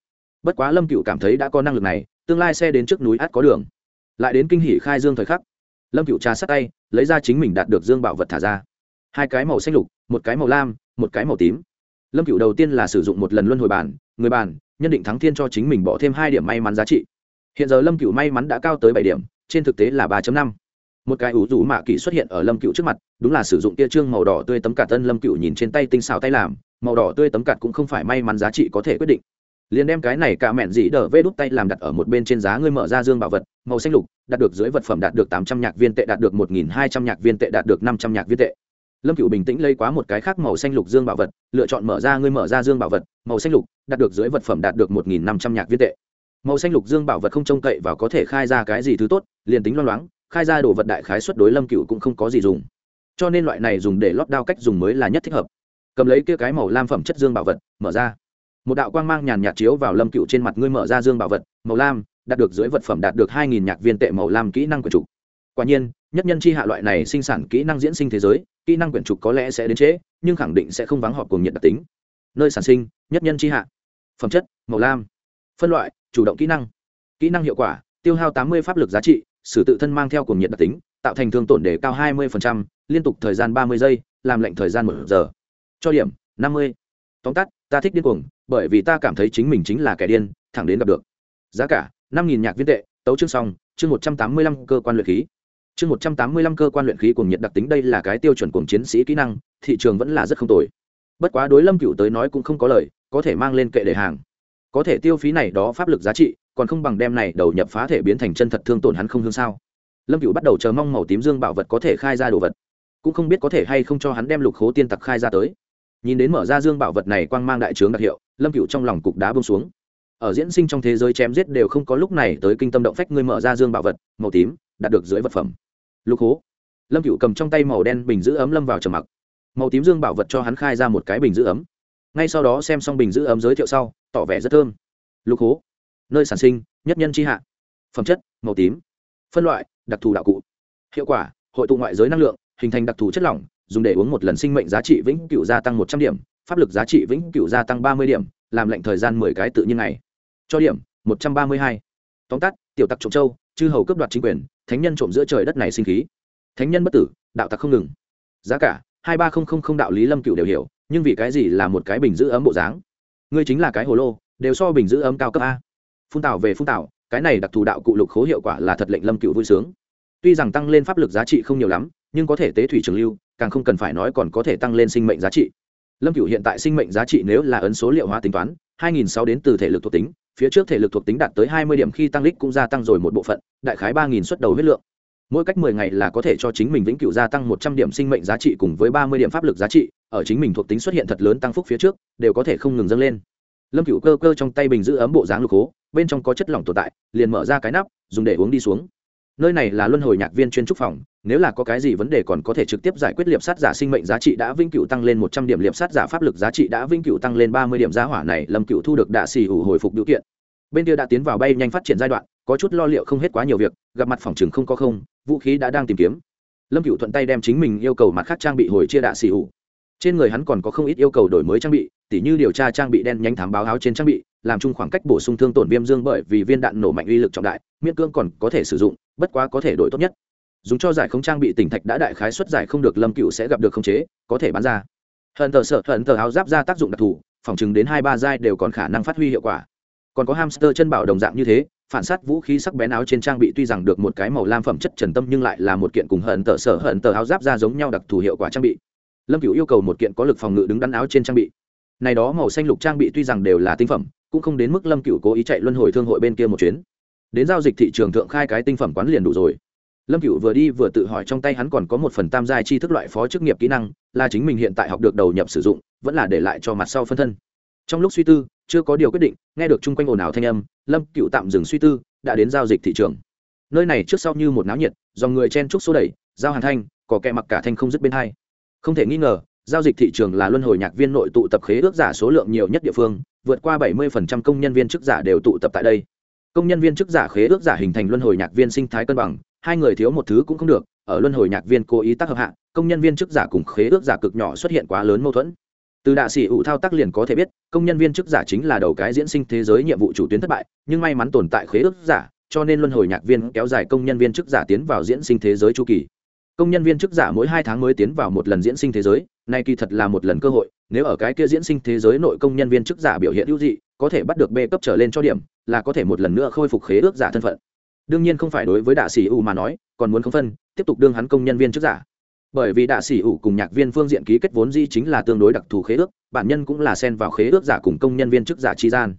Bất quá lâm cựu cảm thấy đã có năng lực này, tương lai xe đến trước núi át có đường. Lại đến kinh hỷ khai dương thời khắc, lâm cựu trà sát tay, lấy ra chính mình đạt được dương bảo vật thả ra. Hai cái màu xanh lục, một cái màu lam một cái màu tím. Lâm cựu đầu tiên là sử dụng một lần luân hồi bàn người bàn nhân định thắng thiên cho chính mình bỏ thêm hai điểm may mắn giá trị. Hiện giờ lâm cựu may mắn đã cao tới bảy điểm, trên thực tế là ba năm. Một cái ủ rủ mạ kỳ xuất hiện ở lâm cựu trước mặt, đúng là sử dụng tia trương màu đỏ tươi tấm cạt tân lâm cựu nhìn trên tay tinh xào tay làm, màu đỏ tươi tấm cạt cũng không phải may mắn giá trị có thể quyết định. Liền đem cái này cả mẹn dĩ đờ vê đút tay làm đặt ở một bên trên giá ngươi mở ra dương bảo vật, màu xanh lục, đạt được dưới vật phẩm đạt được tám trăm nhạc viên tệ, đạt được một nghìn hai trăm nhạc viên tệ, đạt được năm trăm nhạc viên tệ lâm cựu bình tĩnh lấy quá một cái khác màu xanh lục dương bảo vật, lựa chọn mở ra, ngươi mở ra dương bảo vật, màu xanh lục, đạt được dưới vật phẩm đạt được một nghìn năm trăm nhạc viên tệ. Màu xanh lục dương bảo vật không trông cậy và có thể khai ra cái gì thứ tốt, liền tính loang loáng, khai ra đồ vật đại khái xuất đối lâm cựu cũng không có gì dùng. Cho nên loại này dùng để lót đao cách dùng mới là nhất thích hợp. Cầm lấy kia cái màu lam phẩm chất dương bảo vật, mở ra. Một đạo quang mang nhàn nhạt chiếu vào lâm cựu trên mặt, ngươi mở ra dương bảo vật, màu lam, đạt được dưới vật phẩm đạt được hai nghìn nhạc viên tệ màu lam kỹ năng của chủ. Quả nhiên nhất nhân chi hạ loại này sinh sản kỹ năng diễn sinh thế giới kỹ năng quyển trục có lẽ sẽ đến trễ nhưng khẳng định sẽ không vắng họp cùng nhiệt đặc tính. Nơi sản sinh nhất nhân chi hạ. Phẩm chất màu lam. Phân loại chủ động kỹ năng. Kỹ năng hiệu quả tiêu hao tám mươi pháp lực giá trị sử tự thân mang theo cùng nhiệt đặc tính tạo thành thương tổn đề cao 20%, liên tục thời gian 30 giây làm lệnh thời gian một giờ. Cho điểm năm mươi. Tóm tắt ta thích điên cuồng bởi vì ta cảm thấy chính mình chính là kẻ điên thẳng đến gặp được. Giá cả năm nghìn nhạc viên tệ tấu chương xong chương một trăm tám mươi lăm cơ quan luyện khí chương một trăm tám mươi lăm cơ quan luyện khí cùng nhiệt đặc tính đây là cái tiêu chuẩn cùng chiến sĩ kỹ năng, thị trường vẫn là rất không tồi. Bất quá đối lâm cựu tới nói cũng không có lời, có thể mang lên kệ để hàng. Có thể tiêu phí này đó pháp lực giá trị, còn không bằng đem này đầu nhập phá thể biến thành chân thật thương tổn hắn không hương sao. Lâm cựu bắt đầu chờ mong màu tím dương bảo vật có thể khai ra đồ vật. Cũng không biết có thể hay không cho hắn đem lục khố tiên tặc khai ra tới. Nhìn đến mở ra dương bảo vật này quang mang đại trướng đặc hiệu, lâm cựu trong lòng cục đá bông xuống. Ở diễn sinh trong thế giới chém giết đều không có lúc này tới kinh tâm động phách ngươi mở ra dương bảo vật, màu tím đạt được dưới vật phẩm. Lục Hố, lâm cựu cầm trong tay màu đen bình giữ ấm lâm vào trầm mặc. Màu tím dương bảo vật cho hắn khai ra một cái bình giữ ấm. Ngay sau đó xem xong bình giữ ấm giới thiệu sau tỏ vẻ rất thơm. Lục Hố, nơi sản sinh nhất nhân tri hạ. Phẩm chất màu tím. Phân loại đặc thù đạo cụ. Hiệu quả hội tụ ngoại giới năng lượng hình thành đặc thù chất lỏng dùng để uống một lần sinh mệnh giá trị vĩnh cửu gia tăng một trăm điểm pháp lực giá trị vĩnh cửu gia tăng ba mươi điểm làm lệnh thời gian mười cái tự nhiên này cho điểm một trăm ba mươi hai. Tóm tắt tiểu tặc trộm châu chư hầu cấp đoạt chính quyền, thánh nhân trộm giữa trời đất này sinh khí. Thánh nhân bất tử, đạo tặc không ngừng. Giá cả, hai ba không không không đạo lý lâm cựu đều hiểu, nhưng vì cái gì là một cái bình giữ ấm bộ dáng? Ngươi chính là cái hồ lô, đều so bình giữ ấm cao cấp a. Phun tạo về phun tạo cái này đặc thù đạo cụ lục khố hiệu quả là thật lệnh lâm cựu vui sướng. Tuy rằng tăng lên pháp lực giá trị không nhiều lắm, nhưng có thể tế thủy trường lưu, càng không cần phải nói còn có thể tăng lên sinh mệnh giá trị. Lâm cựu hiện tại sinh mệnh giá trị nếu là ấn số liệu hóa tính toán 2006 đến từ thể lực thuộc tính phía trước thể lực thuộc tính đạt tới 20 điểm khi tăng lích cũng gia tăng rồi một bộ phận, đại khái ba nghìn suất đầu huyết lượng. Mỗi cách 10 ngày là có thể cho chính mình vĩnh cửu gia tăng 100 điểm sinh mệnh giá trị cùng với 30 điểm pháp lực giá trị, ở chính mình thuộc tính xuất hiện thật lớn tăng phúc phía trước, đều có thể không ngừng dâng lên. Lâm cửu cơ cơ trong tay bình giữ ấm bộ dáng lục hố, bên trong có chất lỏng tồn tại, liền mở ra cái nắp, dùng để uống đi xuống nơi này là luân hồi nhạc viên chuyên trúc phòng, nếu là có cái gì vấn đề còn có thể trực tiếp giải quyết liệp sát giả sinh mệnh giá trị đã vĩnh cửu tăng lên một trăm điểm, liệp sát giả pháp lực giá trị đã vĩnh cửu tăng lên ba mươi điểm, giá hỏa này lâm cửu thu được đạ xì ủ hồi phục điều kiện. Bên kia đã tiến vào bay nhanh phát triển giai đoạn, có chút lo liệu không hết quá nhiều việc, gặp mặt phòng chừng không có không, vũ khí đã đang tìm kiếm. Lâm cửu thuận tay đem chính mình yêu cầu mặt khác trang bị hồi chia đạ xì ủ trên người hắn còn có không ít yêu cầu đổi mới trang bị, tỉ như điều tra trang bị đen nhánh thám báo áo trên trang bị, làm chung khoảng cách bổ sung thương tổn viêm dương bởi vì viên đạn nổ mạnh uy lực trọng đại, miễn cưỡng còn có thể sử dụng, bất quá có thể đổi tốt nhất. Dùng cho giải không trang bị tỉnh thạch đã đại khái xuất giải không được, lâm cựu sẽ gặp được khống chế, có thể bán ra. Hận tờ sợ, hận tờ áo giáp ra tác dụng đặc thù, phòng chừng đến hai ba giai đều còn khả năng phát huy hiệu quả. Còn có hamster chân bảo đồng dạng như thế, phản sát vũ khí sắc bén áo trên trang bị tuy rằng được một cái màu lam phẩm chất trần tâm nhưng lại là một kiện cùng hận tờ sở hận tờ áo giáp ra giống nhau đặc thù hiệu quả trang bị lâm cựu yêu cầu một kiện có lực phòng ngự đứng đắn áo trên trang bị. Này đó màu xanh lục trang bị tuy rằng đều là tinh phẩm, cũng không đến mức lâm cựu cố ý chạy luân hồi thương hội bên kia một chuyến. Đến giao dịch thị trường thượng khai cái tinh phẩm quán liền đủ rồi. Lâm cựu vừa đi vừa tự hỏi trong tay hắn còn có một phần tam giai chi thức loại phó chức nghiệp kỹ năng, là chính mình hiện tại học được đầu nhập sử dụng, vẫn là để lại cho mặt sau phân thân. Trong lúc suy tư, chưa có điều quyết định, nghe được chung quanh ồn ào thanh âm, lâm cựu tạm dừng suy tư, đã đến giao dịch thị trường. Nơi này trước sau như một náo nhiệt, dòng người chen trúc số đẩy, giao hàn thanh có kẹ mặc cả thanh không dứt bên hai không thể nghi ngờ, giao dịch thị trường là luân hồi nhạc viên nội tụ tập khế ước giả số lượng nhiều nhất địa phương, vượt qua 70% công nhân viên chức giả đều tụ tập tại đây. Công nhân viên chức giả khế ước giả hình thành luân hồi nhạc viên sinh thái cân bằng, hai người thiếu một thứ cũng không được, ở luân hồi nhạc viên cố ý tác hợp hạ, công nhân viên chức giả cùng khế ước giả cực nhỏ xuất hiện quá lớn mâu thuẫn. Từ đạ sĩ ủ thao tác liền có thể biết, công nhân viên chức giả chính là đầu cái diễn sinh thế giới nhiệm vụ chủ tuyến thất bại, nhưng may mắn tồn tại khế ước giả, cho nên luân hồi nhạc viên kéo dài công nhân viên chức giả tiến vào diễn sinh thế giới chu kỳ công nhân viên chức giả mỗi hai tháng mới tiến vào một lần diễn sinh thế giới, nay kỳ thật là một lần cơ hội, nếu ở cái kia diễn sinh thế giới nội công nhân viên chức giả biểu hiện hữu dị, có thể bắt được b cấp trở lên cho điểm, là có thể một lần nữa khôi phục khế ước giả thân phận. Đương nhiên không phải đối với đạ sĩ ủ mà nói, còn muốn không phân, tiếp tục đương hắn công nhân viên chức giả. Bởi vì đạ sĩ ủ cùng nhạc viên phương diện ký kết vốn di chính là tương đối đặc thù khế ước, bản nhân cũng là xen vào khế ước giả cùng công nhân viên chức giả tri gian.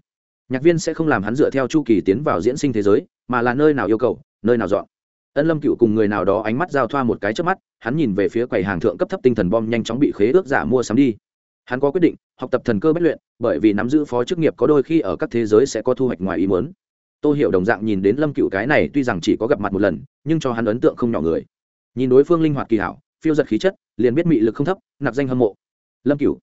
Nhạc viên sẽ không làm hắn dựa theo chu kỳ tiến vào diễn sinh thế giới, mà là nơi nào yêu cầu, nơi nào dọn ân lâm cựu cùng người nào đó ánh mắt giao thoa một cái trước mắt, hắn nhìn về phía quầy hàng thượng cấp thấp tinh thần bom nhanh chóng bị khế ước giả mua sắm đi. Hắn có quyết định, học tập thần cơ bất luyện, bởi vì nắm giữ phó chức nghiệp có đôi khi ở các thế giới sẽ có thu hoạch ngoài ý muốn. Tôi hiểu đồng dạng nhìn đến lâm cựu cái này tuy rằng chỉ có gặp mặt một lần, nhưng cho hắn ấn tượng không nhỏ người. Nhìn đối phương linh hoạt kỳ hảo, phiêu giật khí chất, liền biết mị lực không thấp, nạp danh hâm mộ. Lâm cựu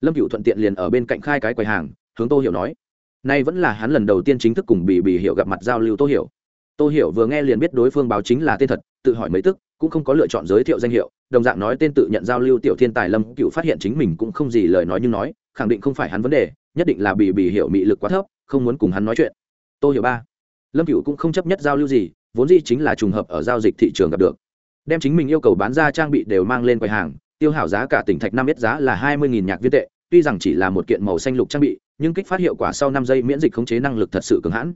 lâm cựu thuận tiện liền ở bên cạnh khai cái quầy hàng, hướng tô hiểu nói. Nay vẫn là hắn lần đầu tiên chính thức cùng bị bị hiểu gặp mặt giao lưu tô hiểu tô hiểu vừa nghe liền biết đối phương báo chính là tên thật, tự hỏi mấy tức, cũng không có lựa chọn giới thiệu danh hiệu, đồng dạng nói tên tự nhận giao lưu tiểu thiên tài lâm cựu phát hiện chính mình cũng không gì lời nói nhưng nói, khẳng định không phải hắn vấn đề, nhất định là bị bị hiểu mị lực quá thấp, không muốn cùng hắn nói chuyện. Tô hiểu ba. Lâm cựu cũng không chấp nhất giao lưu gì, vốn gì chính là trùng hợp ở giao dịch thị trường gặp được. Đem chính mình yêu cầu bán ra trang bị đều mang lên quầy hàng, tiêu hảo giá cả tỉnh thạch năm biết giá là hai mươi nhạc viên tệ, tuy rằng chỉ là một kiện màu xanh lục trang bị, nhưng kích phát hiệu quả sau năm giây miễn dịch khống chế năng lực thật sự cường hãn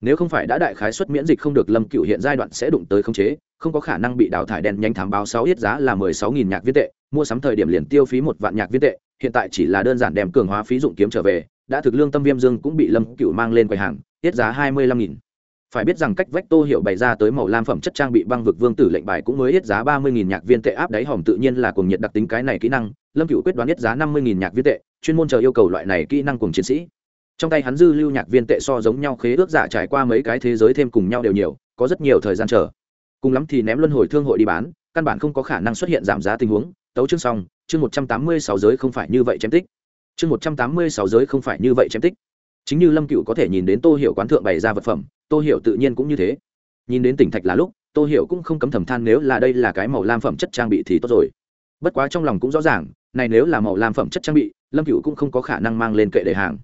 nếu không phải đã đại khái suất miễn dịch không được, lâm cựu hiện giai đoạn sẽ đụng tới khống chế, không có khả năng bị đào thải đen nhanh thám báo sáu ít giá là mười sáu nghìn nhạc viên tệ, mua sắm thời điểm liền tiêu phí một vạn nhạc viên tệ, hiện tại chỉ là đơn giản đem cường hóa phí dụng kiếm trở về, đã thực lương tâm viêm dương cũng bị lâm cựu mang lên quầy hàng, tiết giá hai mươi lăm nghìn. Phải biết rằng cách vách tô hiệu bày ra tới màu lam phẩm chất trang bị băng vực vương tử lệnh bài cũng mới hết giá ba mươi nghìn nhạc viên tệ, áp đáy hòm tự nhiên là cùng nhiệt đặc tính cái này kỹ năng, lâm cựu quyết đoán hết giá năm mươi nghìn nhạc viên tệ, chuyên môn chờ yêu cầu loại này kỹ năng cùng chiến sĩ trong tay hắn dư lưu nhạc viên tệ so giống nhau khế ước giả trải qua mấy cái thế giới thêm cùng nhau đều nhiều, có rất nhiều thời gian chờ. Cùng lắm thì ném luân hồi thương hội đi bán, căn bản không có khả năng xuất hiện giảm giá tình huống. Tấu chương xong, chương một trăm tám mươi sáu giới không phải như vậy chém tích. Chương một trăm tám mươi sáu giới không phải như vậy chém tích. Chính như lâm cựu có thể nhìn đến tô hiểu quán thượng bày ra vật phẩm, tô hiểu tự nhiên cũng như thế. Nhìn đến tỉnh thạch là lúc, tô hiểu cũng không cấm thầm than nếu là đây là cái màu lam phẩm chất trang bị thì tốt rồi. Bất quá trong lòng cũng rõ ràng, này nếu là màu lam phẩm chất trang bị, lâm cựu cũng không có khả năng mang lên kệ để hàng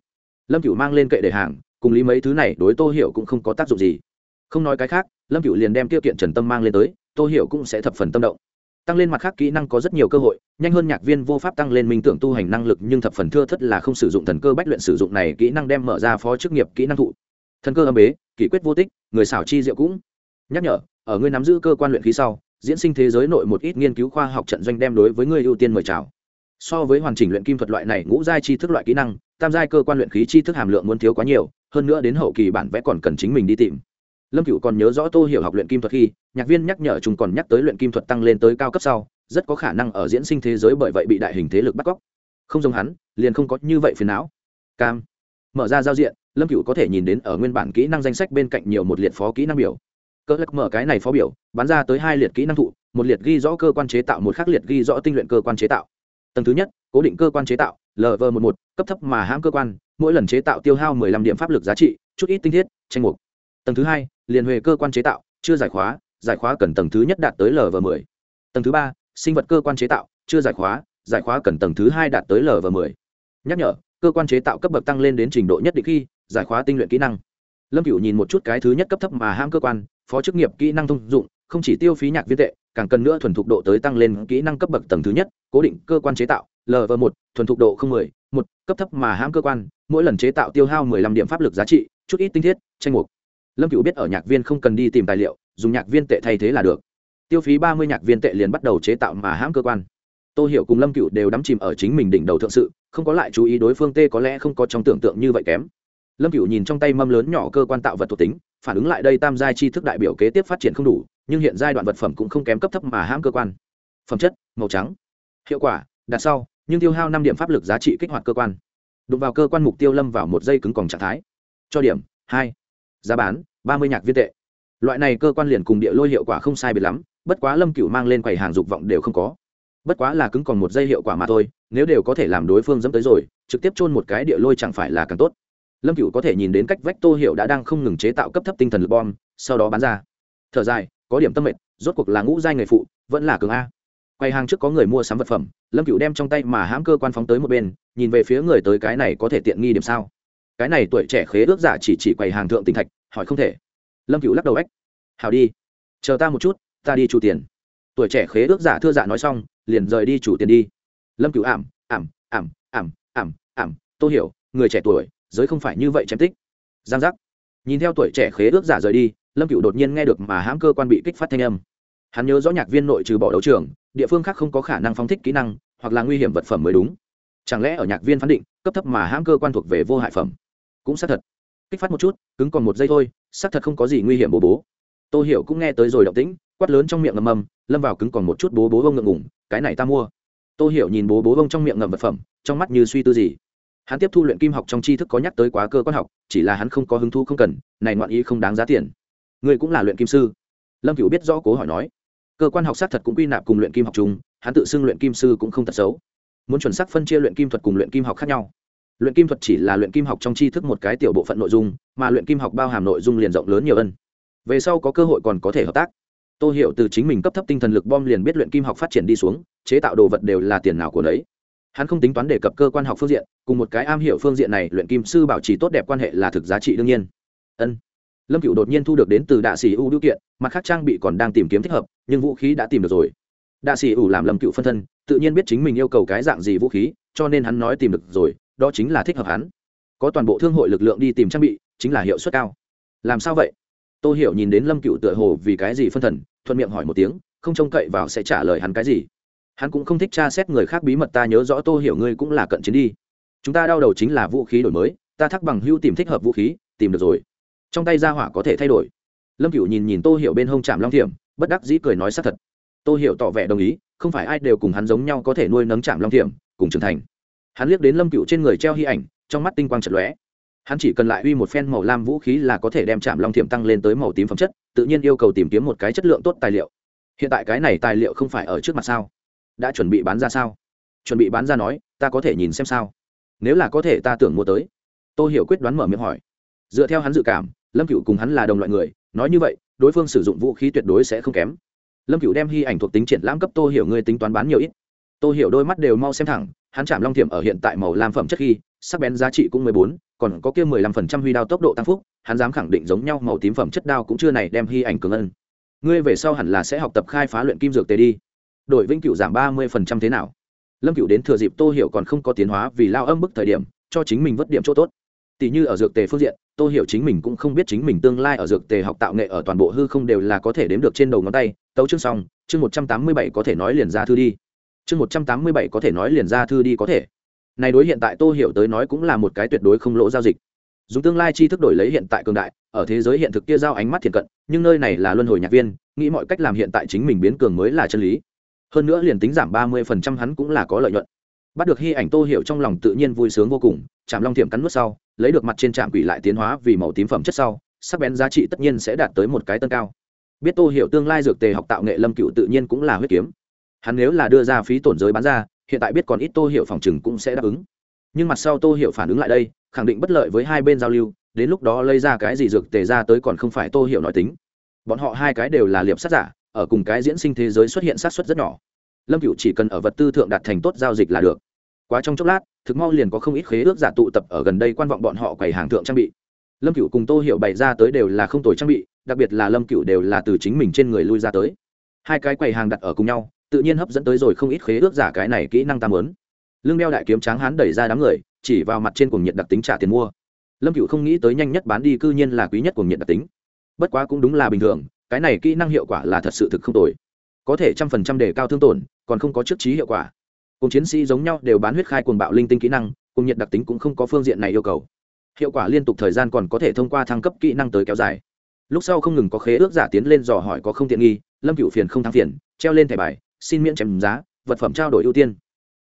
lâm cựu mang lên kệ để hàng, cùng lý mấy thứ này đối tô hiểu cũng không có tác dụng gì. Không nói cái khác, lâm cựu liền đem tiêu kiện trần tâm mang lên tới, tô hiểu cũng sẽ thập phần tâm động. Tăng lên mặt khác kỹ năng có rất nhiều cơ hội, nhanh hơn nhạc viên vô pháp tăng lên minh tưởng tu hành năng lực nhưng thập phần thưa thất là không sử dụng thần cơ bách luyện sử dụng này kỹ năng đem mở ra phó chức nghiệp kỹ năng thụ. Thần cơ âm bế, kỷ quyết vô tích, người xảo chi diệu cũng. Nhắc nhở, ở ngươi nắm giữ cơ quan luyện khí sau, diễn sinh thế giới nội một ít nghiên cứu khoa học trận doanh đem đối với người ưu tiên mời chào. So với hoàn chỉnh luyện kim thuật loại này ngũ giai chi thức loại kỹ năng tam giai cơ quan luyện khí chi thức hàm lượng muốn thiếu quá nhiều, hơn nữa đến hậu kỳ bản vẽ còn cần chính mình đi tìm. Lâm cựu còn nhớ rõ tô hiểu học luyện kim thuật khi, nhạc viên nhắc nhở chúng còn nhắc tới luyện kim thuật tăng lên tới cao cấp sau, rất có khả năng ở diễn sinh thế giới bởi vậy bị đại hình thế lực bắt cóc. Không giống hắn, liền không có như vậy phiền não. Cam. Mở ra giao diện, lâm cựu có thể nhìn đến ở nguyên bản kỹ năng danh sách bên cạnh nhiều một liệt phó kỹ năng biểu. Cơ lắc mở cái này phó biểu, bắn ra tới hai liệt kỹ năng thụ, một liệt ghi rõ cơ quan chế tạo, một khác liệt ghi rõ tinh luyện cơ quan chế tạo tầng thứ nhất, cố định cơ quan chế tạo lv một một, cấp thấp mà hãm cơ quan, mỗi lần chế tạo tiêu hao mười lăm điểm pháp lực giá trị, chút ít tinh thiết, tranh mục. Tầng thứ hai, liền huề cơ quan chế tạo, chưa giải khóa giải khóa cần tầng thứ nhất đạt tới lv mười. Tầng thứ ba, sinh vật cơ quan chế tạo, chưa giải khóa giải khóa cần tầng thứ hai đạt tới lv mười. Nhắc nhở, cơ quan chế tạo cấp bậc tăng lên đến trình độ nhất định khi giải khóa tinh luyện kỹ năng. Lâm cựu nhìn một chút cái thứ nhất cấp thấp mà ham cơ quan, phó chức nghiệp kỹ năng thông dụng không chỉ tiêu phí nhạc viên tệ, càng cần nữa thuần thục độ tới tăng lên kỹ năng cấp bậc tầng thứ nhất, cố định cơ quan chế tạo lv một, thuần thục độ không mười, một, cấp thấp mà hãm cơ quan, mỗi lần chế tạo tiêu hao mười lăm điểm pháp lực giá trị, chút ít tinh thiết, tranh mục. Lâm cựu biết ở nhạc viên không cần đi tìm tài liệu, dùng nhạc viên tệ thay thế là được. Tiêu phí ba mươi nhạc viên tệ liền bắt đầu chế tạo mà hãm cơ quan. Tô hiểu cùng lâm cựu đều đắm chìm ở chính mình đỉnh đầu thượng sự, không có lại chú ý đối phương tê có lẽ không có trong tưởng tượng như vậy kém lâm cựu nhìn trong tay mâm lớn nhỏ cơ quan tạo vật thuộc tính, phản ứng lại đây tam giai chi thức đại biểu kế tiếp phát triển không đủ, nhưng hiện giai đoạn vật phẩm cũng không kém cấp thấp mà hãm cơ quan. Phẩm chất, màu trắng. Hiệu quả đặt sau, nhưng tiêu hao năm điểm pháp lực giá trị kích hoạt cơ quan. Đụng vào cơ quan mục tiêu lâm vào một dây cứng còng trạng thái. Cho điểm, hai. Giá bán, ba mươi nhạc viên tệ. Loại này cơ quan liền cùng địa lôi hiệu quả không sai biệt lắm, bất quá lâm cựu mang lên quầy hàng dục vọng đều không có. Bất quá là cứng còn một dây hiệu quả mà thôi, nếu đều có thể làm đối phương dẫm tới rồi, trực tiếp chôn một cái địa lôi chẳng phải là càng tốt lâm cựu có thể nhìn đến cách vách tô hiệu đã đang không ngừng chế tạo cấp thấp tinh thần lực bom, sau đó bán ra. Thở dài, có điểm tâm mệnh rốt cuộc là ngũ giai người phụ, vẫn là cường a. Quầy hàng trước có người mua sắm vật phẩm, lâm cựu đem trong tay mà hãm cơ quan phóng tới một bên, nhìn về phía người tới cái này có thể tiện nghi điểm sao? Cái này tuổi trẻ khế ước giả chỉ chỉ quầy hàng thượng tinh thạch, hỏi không thể. Lâm cựu lắc đầu ếch. Hào đi. Chờ ta một chút, ta đi chủ tiền. Tuổi trẻ khế ước giả thưa giả nói xong, liền rời đi chủ tiền đi. Lâm cựu ảm ảm ảm ảm ảm ảm. Tô hiểu, người trẻ tuổi giới không phải như vậy chém tích. Giang giác. Nhìn theo tuổi trẻ khế ước giả rời đi, lâm cựu đột nhiên nghe được mà hãm cơ quan bị kích phát thanh âm. Hắn nhớ rõ nhạc viên nội trừ bỏ đấu trường, địa phương khác không có khả năng phóng thích kỹ năng, hoặc là nguy hiểm vật phẩm mới đúng. Chẳng lẽ ở nhạc viên phán định, cấp thấp mà hãm cơ quan thuộc về vô hại phẩm? Cũng xác thật. Kích phát một chút, cứng còn một giây thôi, xác thật không có gì nguy hiểm bố bố. Tô hiểu cũng nghe tới rồi động tĩnh, quát lớn trong miệng ngầm mầm, lâm vào cứng còn một chút bố bố vông ngượng ngủng cái này ta mua. Tô hiểu nhìn bố bố vông trong miệng ngầm vật phẩm, trong mắt như suy tư gì hắn tiếp thu luyện kim học trong tri thức có nhắc tới quá cơ quan học chỉ là hắn không có hứng thú, không cần này ngoạn ý không đáng giá tiền. Ngươi cũng là luyện kim sư. Lâm cựu biết rõ cố hỏi nói. Cơ quan học xác thật cũng quy nạp cùng luyện kim học chung hắn tự xưng luyện kim sư cũng không thật xấu. Muốn chuẩn xác phân chia luyện kim thuật cùng luyện kim học khác nhau. Luyện kim thuật chỉ là luyện kim học trong tri thức một cái tiểu bộ phận nội dung mà luyện kim học bao hàm nội dung liền rộng lớn nhiều ân. Về sau có cơ hội còn có thể hợp tác. Tôi hiểu từ chính mình cấp thấp tinh thần lực bom liền biết luyện kim học phát triển đi xuống chế tạo đồ vật đều là tiền nào của đấy hắn không tính toán đề cập cơ quan học phương diện, cùng một cái am hiểu phương diện này luyện kim sư bảo trì tốt đẹp quan hệ là thực giá trị đương nhiên. Ân. Lâm cựu đột nhiên thu được đến từ đạ sĩ u điều kiện, mặt khác trang bị còn đang tìm kiếm thích hợp, nhưng vũ khí đã tìm được rồi. Đạ sĩ ủ làm lâm cựu phân thân, tự nhiên biết chính mình yêu cầu cái dạng gì vũ khí, cho nên hắn nói tìm được rồi, đó chính là thích hợp hắn. Có toàn bộ thương hội lực lượng đi tìm trang bị, chính là hiệu suất cao. Làm sao vậy? Tôi hiểu nhìn đến lâm cựu tựa hồ vì cái gì phân thần, thuận miệng hỏi một tiếng, không trông cậy vào sẽ trả lời hắn cái gì hắn cũng không thích tra xét người khác bí mật, ta nhớ rõ tô hiểu ngươi cũng là cận chiến đi. Chúng ta đau đầu chính là vũ khí đổi mới, ta thắc bằng hưu tìm thích hợp vũ khí, tìm được rồi. Trong tay ra hỏa có thể thay đổi. Lâm cựu nhìn nhìn tô hiểu bên hông trạm long thiểm, bất đắc dĩ cười nói xác thật. Tô hiểu tỏ vẻ đồng ý, không phải ai đều cùng hắn giống nhau có thể nuôi nấng trạm long thiểm, cùng trưởng thành. Hắn liếc đến lâm cựu trên người treo hy ảnh, trong mắt tinh quang chật lóe. Hắn chỉ cần lại uy một phen màu lam vũ khí là có thể đem trạm long thiểm tăng lên tới màu tím phẩm chất, tự nhiên yêu cầu tìm kiếm một cái chất lượng tốt tài liệu. Hiện tại cái này tài liệu không phải ở trước mặt sao? Đã chuẩn bị bán ra sao? Chuẩn bị bán ra nói, ta có thể nhìn xem sao? Nếu là có thể, ta tưởng mua tới. Tôi hiểu quyết đoán mở miệng hỏi. Dựa theo hắn dự cảm, lâm cựu cùng hắn là đồng loại người, nói như vậy, đối phương sử dụng vũ khí tuyệt đối sẽ không kém. Lâm cựu đem hy ảnh thuộc tính triển lãm cấp tô hiểu ngươi tính toán bán nhiều ít. Tô hiểu đôi mắt đều mau xem thẳng, hắn chạm long thiểm ở hiện tại màu lam phẩm chất khi, sắc bén giá trị cũng mười bốn, còn có kia mười lăm phần trăm huy đao tốc độ tăng phúc, hắn dám khẳng định giống nhau màu tím phẩm chất đao cũng chưa này đem hy ảnh cường ân. Ngươi về sau hẳn là sẽ học tập khai phá luyện kim dược tề đi đổi vĩnh cửu giảm ba mươi phần trăm thế nào? Lâm cửu đến thừa dịp tô hiểu còn không có tiến hóa vì lao âm bức thời điểm, cho chính mình vất điểm chỗ tốt. Tỷ như ở dược tề phương diện, tô hiểu chính mình cũng không biết chính mình tương lai ở dược tề học tạo nghệ ở toàn bộ hư không đều là có thể đếm được trên đầu ngón tay. Tấu chương xong, chương một trăm tám mươi bảy có thể nói liền ra thư đi. Chương một trăm tám mươi bảy có thể nói liền ra thư đi có thể. Này đối hiện tại tô hiểu tới nói cũng là một cái tuyệt đối không lỗ giao dịch. Dùng tương lai chi thức đổi lấy hiện tại cường đại, ở thế giới hiện thực kia giao ánh mắt thiện cận, nhưng nơi này là luân hồi nhạc viên, nghĩ mọi cách làm hiện tại chính mình biến cường mới là chân lý hơn nữa liền tính giảm ba mươi phần trăm hắn cũng là có lợi nhuận. Bắt được hy ảnh tô hiểu trong lòng tự nhiên vui sướng vô cùng chạm long thiểm cắn nuốt sau, lấy được mặt trên trạm quỷ lại tiến hóa vì màu tím phẩm chất sau, sắc bén giá trị tất nhiên sẽ đạt tới một cái tân cao. Biết tô hiểu tương lai dược tề học tạo nghệ lâm cựu tự nhiên cũng là huyết kiếm. Hắn nếu là đưa ra phí tổn giới bán ra, hiện tại biết còn ít tô hiểu phòng chừng cũng sẽ đáp ứng. Nhưng mặt sau tô hiểu phản ứng lại đây, khẳng định bất lợi với hai bên giao lưu, đến lúc đó lấy ra cái gì dược tề ra tới còn không phải tô hiểu nói tính. Bọn họ hai cái đều là liệp sát giả ở cùng cái diễn sinh thế giới xuất hiện sát xuất rất nhỏ. Lâm cựu chỉ cần ở vật tư thượng đạt thành tốt giao dịch là được. Quá trong chốc lát, thực mau liền có không ít khế ước giả tụ tập ở gần đây quan vọng bọn họ quầy hàng thượng trang bị. Lâm cựu cùng tô hiểu bày ra tới đều là không tồi trang bị, đặc biệt là lâm cựu đều là từ chính mình trên người lui ra tới. Hai cái quầy hàng đặt ở cùng nhau, tự nhiên hấp dẫn tới rồi không ít khế ước giả cái này kỹ năng tam lớn lương đeo đại kiếm tráng hán đẩy ra đám người, chỉ vào mặt trên cuồng nhiệt đặc tính trả tiền mua. Lâm cựu không nghĩ tới nhanh nhất bán đi cư nhiên là quý nhất cuồng nhiệt đặc tính. Bất quá cũng đúng là bình thường cái này kỹ năng hiệu quả là thật sự thực không tồi. Có thể trăm phần trăm đề cao thương tổn, còn không có chức trí hiệu quả. Cùng chiến sĩ giống nhau đều bán huyết khai cuồng bạo linh tinh kỹ năng, cùng nhiệt đặc tính cũng không có phương diện này yêu cầu. Hiệu quả liên tục thời gian còn có thể thông qua thăng cấp kỹ năng tới kéo dài. Lúc sau không ngừng có khế ước giả tiến lên dò hỏi có không tiện nghi, lâm cựu phiền không thắng phiền, treo lên thẻ bài, xin miễn chém giá, vật phẩm trao đổi ưu tiên.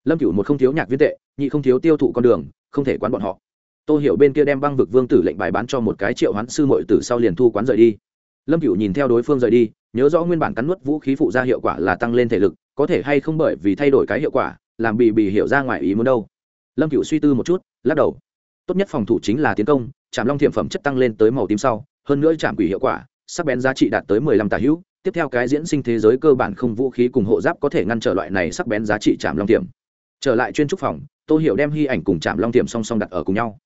Lâm cựu một không thiếu nhạc viên tệ, nhị không thiếu tiêu thụ con đường, không thể quán bọn họ. Tôi hiểu bên kia đem băng vực vương tử lệnh bài bán cho một cái triệu hoán sư mội tử sau liền thu quán rời đi lâm cựu nhìn theo đối phương rời đi, nhớ rõ nguyên bản cắn nuốt vũ khí phụ ra hiệu quả là tăng lên thể lực, có thể hay không bởi vì thay đổi cái hiệu quả, làm bị bị hiểu ra ngoài ý muốn đâu. Lâm cựu suy tư một chút, lắc đầu. Tốt nhất phòng thủ chính là tiến công chạm long thiệm phẩm chất tăng lên tới màu tím sau, hơn nữa chạm quỷ hiệu quả, sắc bén giá trị đạt tới mười lăm tà hữu. Tiếp theo cái diễn sinh thế giới cơ bản không vũ khí cùng hộ giáp có thể ngăn trở loại này sắc bén giá trị chạm long tiệm trở lại chuyên trúc phòng, tô hiểu đem hy ảnh cùng chạm long tiệm song song đặt ở cùng nhau.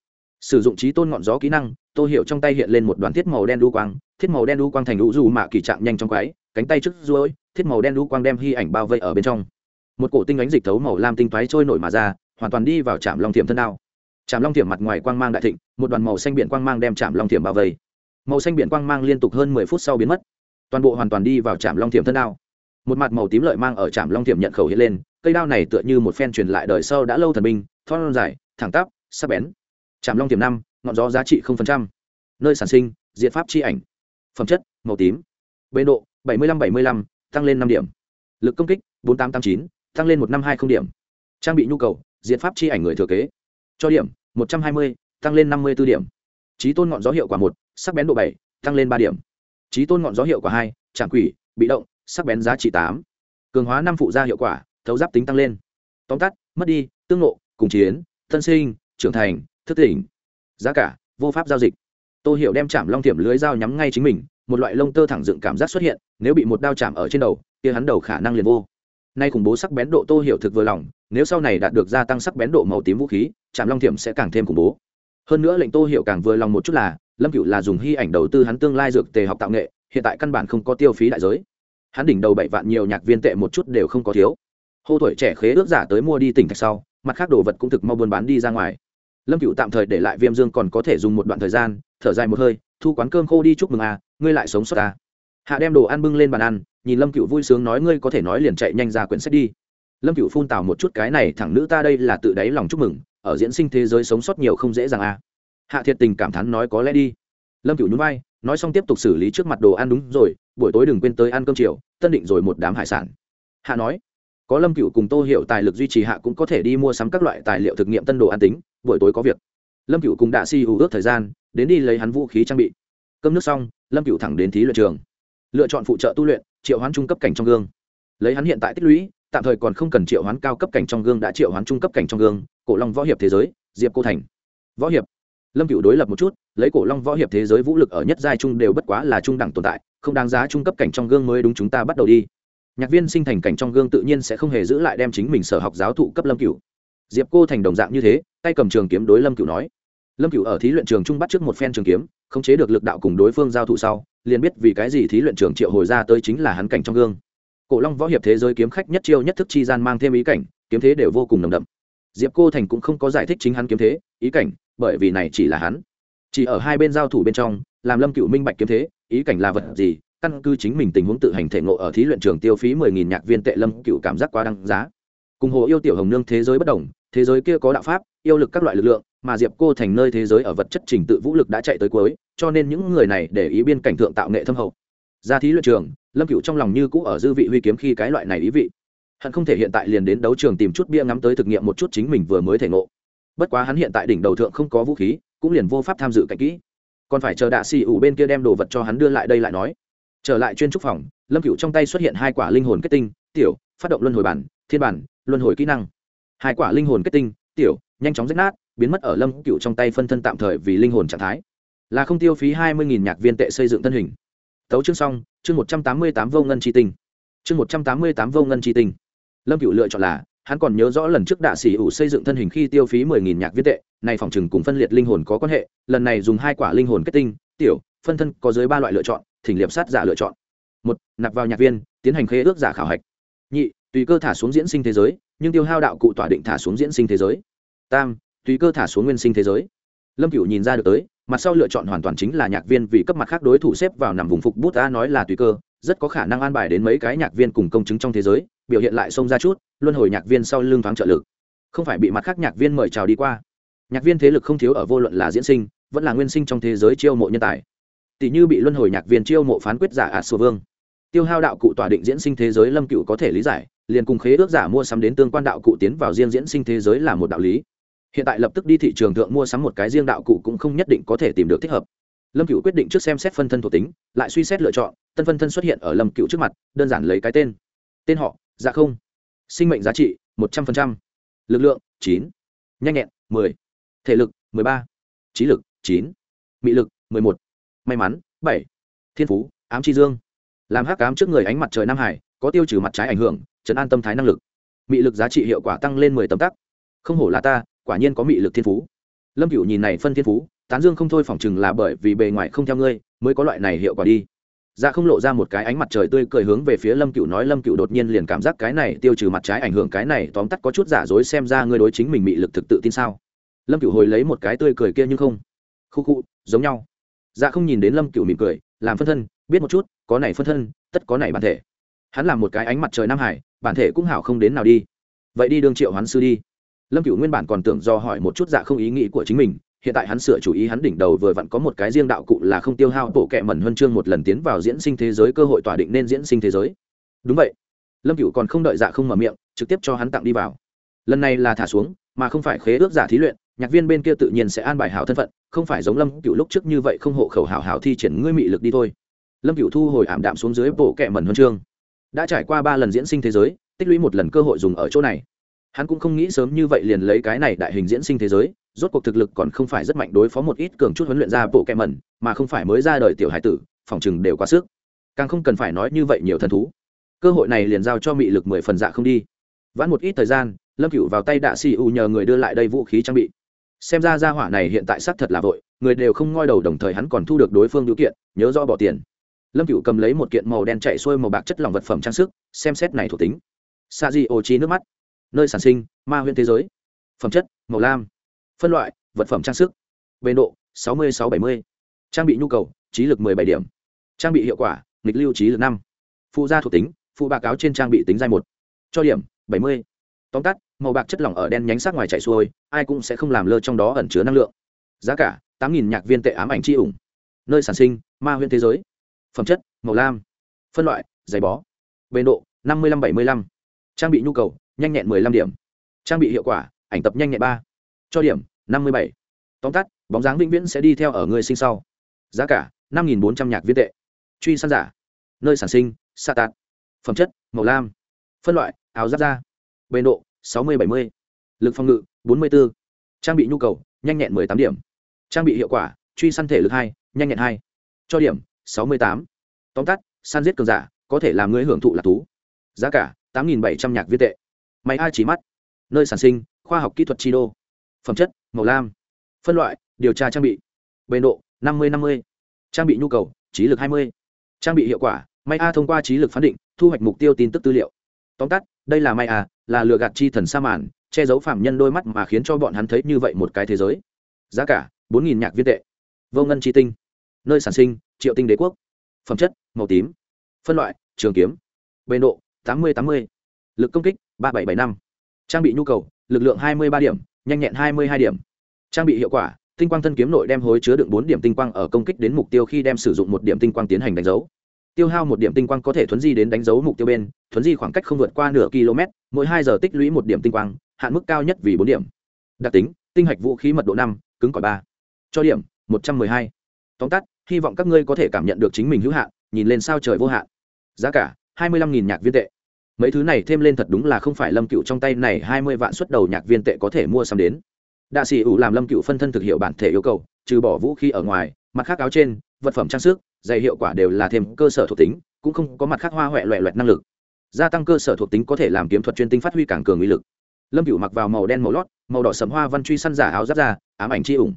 Sử dụng trí tôn ngọn gió kỹ năng, tô hiểu trong tay hiện lên một đoàn thiết màu đen đu quang thiết màu đen đu quang thành lũ dù mạ kỳ trạng nhanh trong quái, cánh tay trước ruôi thiết màu đen đu quang đem hy ảnh bao vây ở bên trong. Một cổ tinh ánh dịch thấu màu lam tinh toái trôi nổi mà ra, hoàn toàn đi vào trạm long thiểm thân đao trạm long thiểm mặt ngoài quang mang đại thịnh, một đoàn màu xanh biển quang mang đem trạm long thiểm bao vây. Màu xanh biển quang mang liên tục hơn mười phút sau biến mất. Toàn bộ hoàn toàn đi vào trạm long thiểm thân đao một mặt màu tím lợi mang ở trạm long thiểm nhận khẩu hiện lên, cây đao này tựa như một phen truyền lại đời sau đã lâu thần binh, thon dài, thẳng tắp, sắc bén. Trạm long thiểm năm, ngọn gió giá trị nơi sản sinh diện pháp chi ảnh phẩm chất, màu tím. Bê độ, bảy mươi năm bảy mươi lăm, tăng lên năm điểm. Lực công kích, bốn tám tám chín, tăng lên một năm hai không điểm. Trang bị nhu cầu, diện pháp chi ảnh người thừa kế. Cho điểm, một trăm hai mươi, tăng lên năm mươi b ố điểm. Trí tôn ngọn gió hiệu quả một, sắc bén độ bảy, tăng lên ba điểm. Trí tôn ngọn gió hiệu quả hai trạm quỷ, bị động, sắc bén giá trị tám. Cường hóa năm phụ gia hiệu quả, thấu giáp tính tăng lên. Tóm tắt, mất đi, tương nộ cùng chiến, thân sinh, trưởng thành, thức tỉnh. Giá cả, vô pháp giao dịch. Tô hiểu đem chạm long thiểm lưới dao nhắm ngay chính mình, một loại lông tơ thẳng dựng cảm giác xuất hiện, nếu bị một đao chạm ở trên đầu, kia hắn đầu khả năng liền vô. Nay khủng bố sắc bén độ tô hiểu thực vừa lòng, nếu sau này đạt được gia tăng sắc bén độ màu tím vũ khí chạm long thiểm sẽ càng thêm khủng bố. Hơn nữa lệnh tô hiểu càng vừa lòng một chút là, lâm cựu là dùng hy ảnh đầu tư hắn tương lai dược tề học tạo nghệ, hiện tại căn bản không có tiêu phí đại giới. Hắn đỉnh đầu bảy vạn nhiều nhạc viên tệ một chút đều không có thiếu. Hô tuổi trẻ khế ước giả tới mua đi tỉnh thạch sau, mặt khác đồ vật cũng thực mau buôn bán đi ra ngoài. Lâm cựu tạm thời để lại viêm dương còn có thể dùng một đoạn thời gian thở dài một hơi, thu quán cơm khô đi chúc mừng à ngươi lại sống sót à. hạ đem đồ ăn bưng lên bàn ăn, nhìn lâm cựu vui sướng nói, ngươi có thể nói liền chạy nhanh ra quyển sách đi lâm cựu phun tào một chút, cái này thẳng nữ ta đây là tự đáy lòng chúc mừng, ở diễn sinh thế giới sống sót nhiều không dễ dàng à. hạ thiệt tình cảm thán nói, có lẽ đi lâm cựu nhún vai, nói xong tiếp tục xử lý trước mặt đồ ăn đúng rồi, buổi tối đừng quên tới ăn cơm chiều, tân định rồi một đám hải sản hạ nói, có lâm cựu cùng tô hiệu tài lực duy trì hạ cũng có thể đi mua sắm các loại tài liệu thực nghiệm tân đồ ăn tính, buổi tối có việc lâm cựu cùng đạ si hữu ước thời gian đến đi lấy hắn vũ khí trang bị. Cơm nước xong, lâm cựu thẳng đến thí luyện trường. Lựa chọn phụ trợ tu luyện, triệu hoán trung cấp cảnh trong gương. Lấy hắn hiện tại tích lũy, tạm thời còn không cần triệu hoán cao cấp cảnh trong gương đã triệu hoán trung cấp cảnh trong gương, cổ long võ hiệp thế giới, diệp cô thành. Võ hiệp. Lâm cựu đối lập một chút, lấy cổ long võ hiệp thế giới vũ lực ở nhất giai trung đều bất quá là trung đẳng tồn tại, không đáng giá trung cấp cảnh trong gương mới đúng chúng ta bắt đầu đi. Nhạc viên sinh thành cảnh trong gương tự nhiên sẽ không hề giữ lại đem chính mình sở học giáo thụ cấp lâm cựu diệp cô thành đồng dạng như thế, tay cầm trường kiếm đối lâm cựu nói lâm cựu ở thí luyện trường trung bắt trước một phen trường kiếm, khống chế được lực đạo cùng đối phương giao thủ sau, liền biết vì cái gì thí luyện trường triệu hồi ra tới chính là hắn cảnh trong gương. Cổ long võ hiệp thế giới kiếm khách nhất chiêu nhất thức chi gian mang thêm ý cảnh, kiếm thế đều vô cùng nồng đậm. Diệp cô thành cũng không có giải thích chính hắn kiếm thế, ý cảnh, bởi vì này chỉ là hắn. Chỉ ở hai bên giao thủ bên trong, làm lâm cựu minh bạch kiếm thế, ý cảnh là vật gì, căn cứ chính mình tình huống tự hành thể ngộ ở thí luyện trường tiêu phí mười nghìn nhạc viên tệ lâm cựu cảm giác quá đăng giá. Cùng hồ yêu tiểu hồng nương thế giới bất đồng, thế giới kia có đạo pháp, yêu lực các loại lực lượng mà diệp cô thành nơi thế giới ở vật chất trình tự vũ lực đã chạy tới cuối, cho nên những người này để ý biên cảnh thượng tạo nghệ thâm hậu. Ra thí luyện trường, lâm cựu trong lòng như cũ ở dư vị huy kiếm khi cái loại này ý vị. Hận không thể hiện tại liền đến đấu trường tìm chút bia ngắm tới thực nghiệm một chút chính mình vừa mới thể ngộ. Bất quá hắn hiện tại đỉnh đầu thượng không có vũ khí, cũng liền vô pháp tham dự cạnh kỹ. Còn phải chờ đạ xì ủ bên kia đem đồ vật cho hắn đưa lại đây lại nói. Trở lại chuyên trúc phòng, lâm cựu trong tay xuất hiện hai quả linh hồn kết tinh, tiểu, phát động luân hồi bản, thiên bản, luân hồi kỹ năng. Hai quả linh hồn kết tinh, tiểu, nhanh chóng rách nát biến mất ở lâm cựu trong tay phân thân tạm thời vì linh hồn trạng thái. Là không tiêu phí hai mươi nghìn nhạc viên tệ xây dựng thân hình. Tấu chương xong, chương một trăm tám mươi tám vô ngân tri tinh chương một trăm tám mươi tám vô ngân tri tinh lâm cựu lựa chọn là, hắn còn nhớ rõ lần trước đạ sĩ ủ xây dựng thân hình khi tiêu phí mười nghìn nhạc viên tệ này phòng chừng cùng phân liệt linh hồn có quan hệ, lần này dùng hai quả linh hồn kết tinh, tiểu, phân thân có dưới ba loại lựa chọn, thỉnh liệp sát giả lựa chọn. Một, nạp vào nhạc viên, tiến hành khế ước giả khảo hạch. Nhị, tùy cơ thả xuống diễn sinh thế giới, nhưng tiêu hao đạo cụ tỏa định thả xuống diễn sinh thế giới. Tam tùy cơ thả xuống nguyên sinh thế giới. Lâm cựu nhìn ra được tới, mặt sau lựa chọn hoàn toàn chính là nhạc viên vì cấp mặt khác đối thủ xếp vào nằm vùng phục bút ta nói là tùy cơ, rất có khả năng an bài đến mấy cái nhạc viên cùng công chứng trong thế giới, biểu hiện lại xông ra chút, luân hồi nhạc viên sau lưng thoáng trợ lực. Không phải bị mặt khác nhạc viên mời chào đi qua. Nhạc viên thế lực không thiếu ở vô luận là diễn sinh, vẫn là nguyên sinh trong thế giới chiêu mộ nhân tài. Tỷ như bị luân hồi nhạc viên chiêu mộ phán quyết giả ạt sô vương. Tiêu hao đạo cụ tỏa định diễn sinh thế giới lâm cựu có thể lý giải, liền cùng khế ước giả mua sắm đến tương quan đạo cụ tiến vào riêng diễn sinh thế giới là một đạo lý hiện tại lập tức đi thị trường thượng mua sắm một cái riêng đạo cụ cũng không nhất định có thể tìm được thích hợp. Lâm cựu quyết định trước xem xét phân thân thuộc tính, lại suy xét lựa chọn, tân phân thân xuất hiện ở lâm cựu trước mặt, đơn giản lấy cái tên. Tên họ dạ không. Sinh mệnh giá trị, một trăm linh lực lượng, chín. Nhanh nhẹn, mười. Thể lực, mười ba. Trí lực, chín. Mị lực, mười một. May mắn, bảy. Thiên phú, ám tri dương. Làm hắc ám trước người ánh mặt trời nam hải, có tiêu trừ mặt trái ảnh hưởng chấn an tâm thái năng lực. Mị lực giá trị hiệu quả tăng lên mười tấm tắc. Không hổ là ta quả nhiên có mị lực thiên phú. Lâm cựu nhìn này phân thiên phú, tán dương không thôi phỏng chừng là bởi vì bề ngoài không theo ngươi, mới có loại này hiệu quả đi. Dạ không lộ ra một cái ánh mặt trời tươi cười hướng về phía lâm cựu nói, lâm cựu đột nhiên liền cảm giác cái này tiêu trừ mặt trái ảnh hưởng cái này tóm tắt có chút giả dối, xem ra ngươi đối chính mình mị lực thực tự tin sao? Lâm cựu hồi lấy một cái tươi cười kia nhưng không. Khu khu, giống nhau. Dạ không nhìn đến lâm cựu mỉm cười, làm phân thân, biết một chút, có này phân thân, tất có này bản thể. Hắn làm một cái ánh mặt trời nam hải, bản thể cũng hảo không đến nào đi. Vậy đi, đương triệu hoán sư đi lâm cựu nguyên bản còn tưởng do hỏi một chút dạ không ý nghĩ của chính mình, hiện tại hắn sửa chủ ý hắn đỉnh đầu vừa vặn có một cái riêng đạo cụ là không tiêu hao bộ kệ mẩn huân chương một lần tiến vào diễn sinh thế giới, cơ hội tỏa định nên diễn sinh thế giới. Đúng vậy. Lâm cựu còn không đợi dạ không mở miệng, trực tiếp cho hắn tặng đi vào. Lần này là thả xuống, mà không phải khế ước giả thí luyện, nhạc viên bên kia tự nhiên sẽ an bài hảo thân phận, không phải giống lâm cựu lúc trước như vậy không hộ khẩu hảo hảo thi triển ngươi mị lực đi thôi. Lâm cựu thu hồi ảm đạm xuống dưới bộ kệ mẩn huân chương. Đã trải qua ba lần diễn sinh thế giới, tích lũy một lần cơ hội dùng ở chỗ này hắn cũng không nghĩ sớm như vậy liền lấy cái này đại hình diễn sinh thế giới, rốt cuộc thực lực còn không phải rất mạnh đối phó một ít cường chút huấn luyện ra bộ kẹ mẩn, mà không phải mới ra đời tiểu hải tử, phòng chừng đều quá sức. Càng không cần phải nói như vậy nhiều thần thú. Cơ hội này liền giao cho mị lực mười phần dạ không đi. Vãn một ít thời gian, lâm cựu vào tay đạ xì u nhờ người đưa lại đây vũ khí trang bị. Xem ra ra hỏa này hiện tại xác thật là vội, người đều không ngoi đầu đồng thời hắn còn thu được đối phương điều kiện, nhớ rõ bỏ tiền. Lâm cựu cầm lấy một kiện màu đen chạy xuôi màu bạc chất lỏng vật phẩm trang sức, xem xét này thuộc tính. Sa di ô chi nước mắt nơi sản sinh, ma huyễn thế giới. Phẩm chất, màu lam. Phân loại, vật phẩm trang sức. Bề độ, sáu mươi sáu bảy mươi. Trang bị nhu cầu, trí lực mười bảy điểm. Trang bị hiệu quả, nghịch lưu trí lực năm. Phụ gia thuộc tính, phụ bạc áo trên trang bị tính giai một. Cho điểm, bảy mươi. Tóm tắt, màu bạc chất lỏng ở đen nhánh sắc ngoài chạy xuôi, ai cũng sẽ không làm lơ trong đó ẩn chứa năng lượng. Giá cả, tám nghìn nhạc viên tệ ám ảnh c h i ủng. Nơi sản sinh, ma huyễn thế giới. Phẩm chất, màu lam. Phân loại, giày bó. Bề độ, năm mươi năm bảy mươi lăm. Trang bị nhu cầu nhanh nhẹn mười lăm điểm. Trang bị hiệu quả, ảnh tập nhanh nhẹn ba, cho điểm năm mươi bảy. Tóm tắt, bóng dáng vĩnh viễn sẽ đi theo ở người sinh sau. Giá cả, năm nghìn bốn trăm nhạc viên tệ. Truy săn giả, nơi sản sinh, sa tạt. Phẩm chất, màu lam. Phân loại, áo giáp da. Bề độ, sáu mươi bảy mươi. Lực phòng ngự, bốn mươi b ố trang bị nhu cầu, nhanh nhẹn mười tám điểm. Trang bị hiệu quả, truy săn thể lực hai, nhanh nhẹn hai. Cho điểm, sáu mươi tám. Tóm tắt, săn giết cường giả, có thể làm người hưởng thụ lạc thú. Giá cả, tám nghìn bảy trăm nhạc viên tệ máy ai chỉ mắt. Nơi sản sinh, khoa học kỹ thuật chi đô. Phẩm chất, màu lam. Phân loại, điều tra trang bị. Bền độ, năm mươi năm mươi. Trang bị nhu cầu, trí lực hai mươi. Trang bị hiệu quả, may a thông qua trí lực phán định, thu hoạch mục tiêu tin tức tư liệu. Tóm tắt, đây là may a, là lừa gạt chi thần sa màn, che giấu phạm nhân đôi mắt mà khiến cho bọn hắn thấy như vậy một cái thế giới. Giá cả, bốn nghìn nhạc viên tệ. Vô ngân chi tinh. Nơi sản sinh, triệu tinh đế quốc. Phẩm chất, màu tím. Phân loại, trường kiếm. Bền độ, tám mươi tám mươi lực công kích ba bảy bảy năm. Trang bị nhu cầu, lực lượng hai mươi ba điểm, nhanh nhẹn hai mươi hai điểm. Trang bị hiệu quả, tinh quang thân kiếm nội đem hối chứa đựng bốn điểm tinh quang ở công kích đến mục tiêu khi đem sử dụng một điểm tinh quang tiến hành đánh dấu. Tiêu hao một điểm tinh quang có thể thuấn di đến đánh dấu mục tiêu bên, thuấn di khoảng cách không vượt qua nửa km, mỗi hai giờ tích lũy một điểm tinh quang, hạn mức cao nhất vì bốn điểm. Đặc tính, tinh hạch vũ khí mật độ năm, cứng cỏi ba. Cho điểm, một trăm mười hai. Tóm tắt, hy vọng các ngươi có thể cảm nhận được chính mình hữu hạn, nhìn lên sao trời vô hạn. Giá cả, hai mươi lăm nghìn nhạc viên tệ mấy thứ này thêm lên thật đúng là không phải lâm cựu trong tay này, hai mươi vạn xuất đầu nhạc viên tệ có thể mua xăm đến. Đạ sĩ ủ làm lâm cựu phân thân thực hiệu bản thể yêu cầu, trừ bỏ vũ khí ở ngoài, mặt khác áo trên, vật phẩm trang sức dày hiệu quả đều là thêm cơ sở thuộc tính, cũng không có mặt khác hoa huệ loẹ loẹt năng lực. Gia tăng cơ sở thuộc tính có thể làm kiếm thuật chuyên tinh phát huy càng cường uy lực. Lâm cựu mặc vào màu đen màu lót, màu đỏ sầm hoa văn truy săn giả áo giáp ra ám ảnh chi ủng.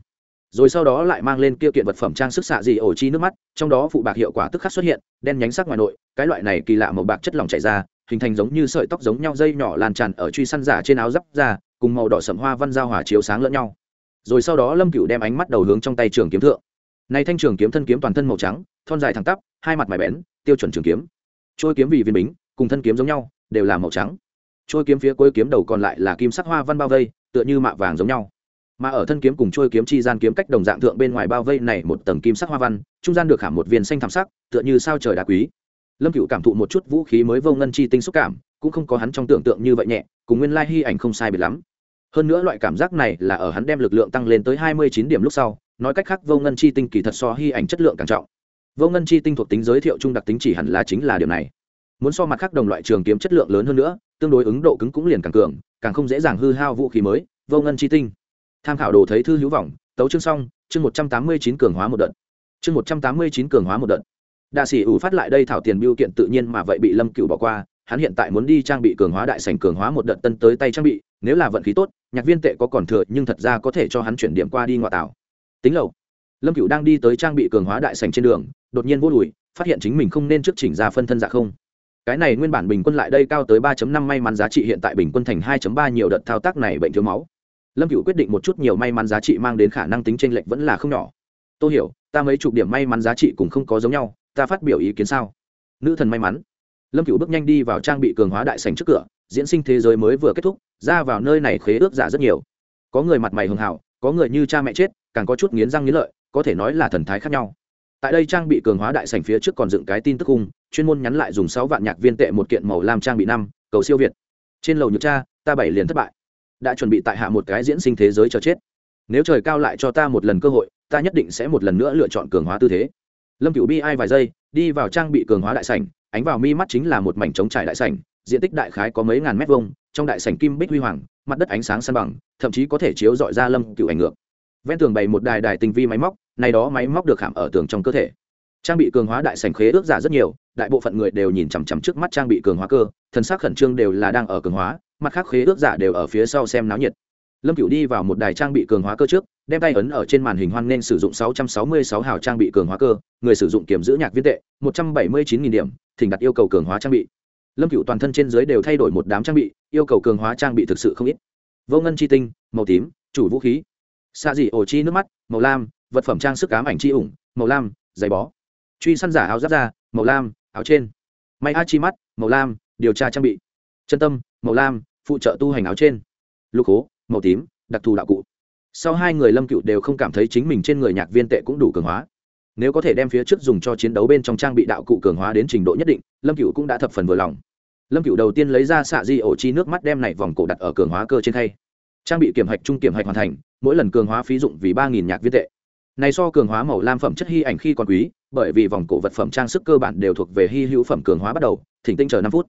Rồi sau đó lại mang lên kia kiện vật phẩm trang sức xạ dị ổ chi nước mắt, trong đó phụ bạc hiệu quả tức khắc xuất hiện, đen nhánh sắc ngoài nội, cái loại này kỳ lạ màu bạc chất lỏng chảy ra hình thành giống như sợi tóc giống nhau dây nhỏ lan tràn ở truy săn giả trên áo giáp ra, cùng màu đỏ sẫm hoa văn giao hòa chiếu sáng lẫn nhau. Rồi sau đó lâm cựu đem ánh mắt đầu hướng trong tay trường kiếm thượng. Này thanh trường kiếm thân kiếm toàn thân màu trắng, thon dài thẳng tắp, hai mặt mài bén, tiêu chuẩn trường kiếm. Trôi kiếm vì viên bính, cùng thân kiếm giống nhau, đều là màu trắng. Trôi kiếm phía cuối kiếm đầu còn lại là kim sắc hoa văn bao vây, tựa như mạ vàng giống nhau. Mà ở thân kiếm cùng trôi kiếm chi gian kiếm cách đồng dạng thượng bên ngoài bao vây này một tầng kim sắc hoa văn, trung gian được khảm một viên xanh thảm sắc, tựa như sao trời đá quý lâm cựu cảm thụ một chút vũ khí mới vô ngân chi tinh xúc cảm, cũng không có hắn trong tưởng tượng như vậy nhẹ, cùng nguyên lai hy ảnh không sai biệt lắm. Hơn nữa loại cảm giác này là ở hắn đem lực lượng tăng lên tới hai mươi chín điểm lúc sau, nói cách khác vô ngân chi tinh kỳ thật so hy ảnh chất lượng càng trọng. Vô ngân chi tinh thuộc tính giới thiệu chung đặc tính chỉ hẳn là chính là điều này. Muốn so mặt khác đồng loại trường kiếm chất lượng lớn hơn nữa, tương đối ứng độ cứng cũng liền càng cường, càng không dễ dàng hư hao vũ khí mới, vô ngân chi tinh. Tham khảo đồ thấy thư hữu vọng, tấu chương xong, chương một trăm tám mươi chín cường hóa một đợt. Chương một trăm tám mươi chín cường hóa một đợt đạ sĩ ủ phát lại đây thảo tiền biêu kiện tự nhiên mà vậy bị lâm cựu bỏ qua, hắn hiện tại muốn đi trang bị cường hóa đại sành cường hóa một đợt tân tới tay trang bị, nếu là vận khí tốt, nhạc viên tệ có còn thừa, nhưng thật ra có thể cho hắn chuyển điểm qua đi ngoại tảo tính lầu, lâm cựu đang đi tới trang bị cường hóa đại sành trên đường, đột nhiên vô lùi phát hiện chính mình không nên trước chỉnh ra phân thân dạ không. Cái này nguyên bản bình quân lại đây cao tới 3 năm may mắn giá trị hiện tại bình quân thành 2 ba nhiều đợt thao tác này bệnh thiếu máu. Lâm cựu quyết định một chút nhiều may mắn giá trị mang đến khả năng tính tranh lệch vẫn là không nhỏ. Tôi hiểu, ta mấy chục điểm may mắn giá trị cũng không có giống nhau ta phát biểu ý kiến sao? Nữ thần may mắn. Lâm cựu bước nhanh đi vào trang bị cường hóa đại sành trước cửa, diễn sinh thế giới mới vừa kết thúc, ra vào nơi này khế ước giả rất nhiều. Có người mặt mày hường hảo, có người như cha mẹ chết, càng có chút nghiến răng nghiến lợi, có thể nói là thần thái khác nhau. Tại đây trang bị cường hóa đại sành phía trước còn dựng cái tin tức cung, chuyên môn nhắn lại dùng sáu vạn nhạc viên tệ một kiện màu làm trang bị năm, cầu siêu việt. Trên lầu nhược cha, ta bảy liền thất bại. Đã chuẩn bị tại hạ một cái diễn sinh thế giới cho chết. Nếu trời cao lại cho ta một lần cơ hội, ta nhất định sẽ một lần nữa lựa chọn cường hóa tư thế lâm cựu bi ai vài giây, đi vào trang bị cường hóa đại sảnh, ánh vào mi mắt chính là một mảnh trống trải đại sảnh, diện tích đại khái có mấy ngàn mét vuông, trong đại sảnh kim bích huy hoàng, mặt đất ánh sáng săn bằng, thậm chí có thể chiếu dọi ra lâm cựu ảnh ngược. Ven tường bày một đài đài tinh vi máy móc, này đó máy móc được khảm ở tường trong cơ thể. Trang bị cường hóa đại sảnh khế ước giả rất nhiều, đại bộ phận người đều nhìn chằm chằm trước mắt trang bị cường hóa cơ, thần sắc khẩn trương đều là đang ở cường hóa, mặt khác khế ước giả đều ở phía sau xem náo nhiệt lâm cựu đi vào một đài trang bị cường hóa cơ trước, đem tay ấn ở trên màn hình hoan nên sử dụng 666 hào trang bị cường hóa cơ, người sử dụng kiểm giữ nhạc viên tệ 179.000 điểm, thỉnh đặt yêu cầu cường hóa trang bị. Lâm cựu toàn thân trên dưới đều thay đổi một đám trang bị, yêu cầu cường hóa trang bị thực sự không ít. Vô ngân chi tinh, màu tím, chủ vũ khí. Xạ dị ổ chi nước mắt, màu lam, vật phẩm trang sức cám ảnh chi ủng, màu lam, giày bó. Truy săn giả áo giáp da, màu lam, áo trên. May a chi mắt, màu lam, điều tra trang bị. Chân tâm, màu lam, phụ trợ tu hành áo trên. Lục hố màu tím, đặc thù đạo cụ. Sau hai người lâm cựu đều không cảm thấy chính mình trên người nhạc viên tệ cũng đủ cường hóa. Nếu có thể đem phía trước dùng cho chiến đấu bên trong trang bị đạo cụ cường hóa đến trình độ nhất định, lâm cựu cũng đã thập phần vừa lòng. Lâm cựu đầu tiên lấy ra xạ di ổ chi nước mắt đem này vòng cổ đặt ở cường hóa cơ trên thay. trang bị kiểm hạch trung kiểm hạch hoàn thành, mỗi lần cường hóa phí dụng vì ba nghìn nhạc viên tệ. Này so cường hóa màu lam phẩm chất hy ảnh khi còn quý, bởi vì vòng cổ vật phẩm trang sức cơ bản đều thuộc về hy hữu phẩm cường hóa bắt đầu, thỉnh tinh chờ năm phút.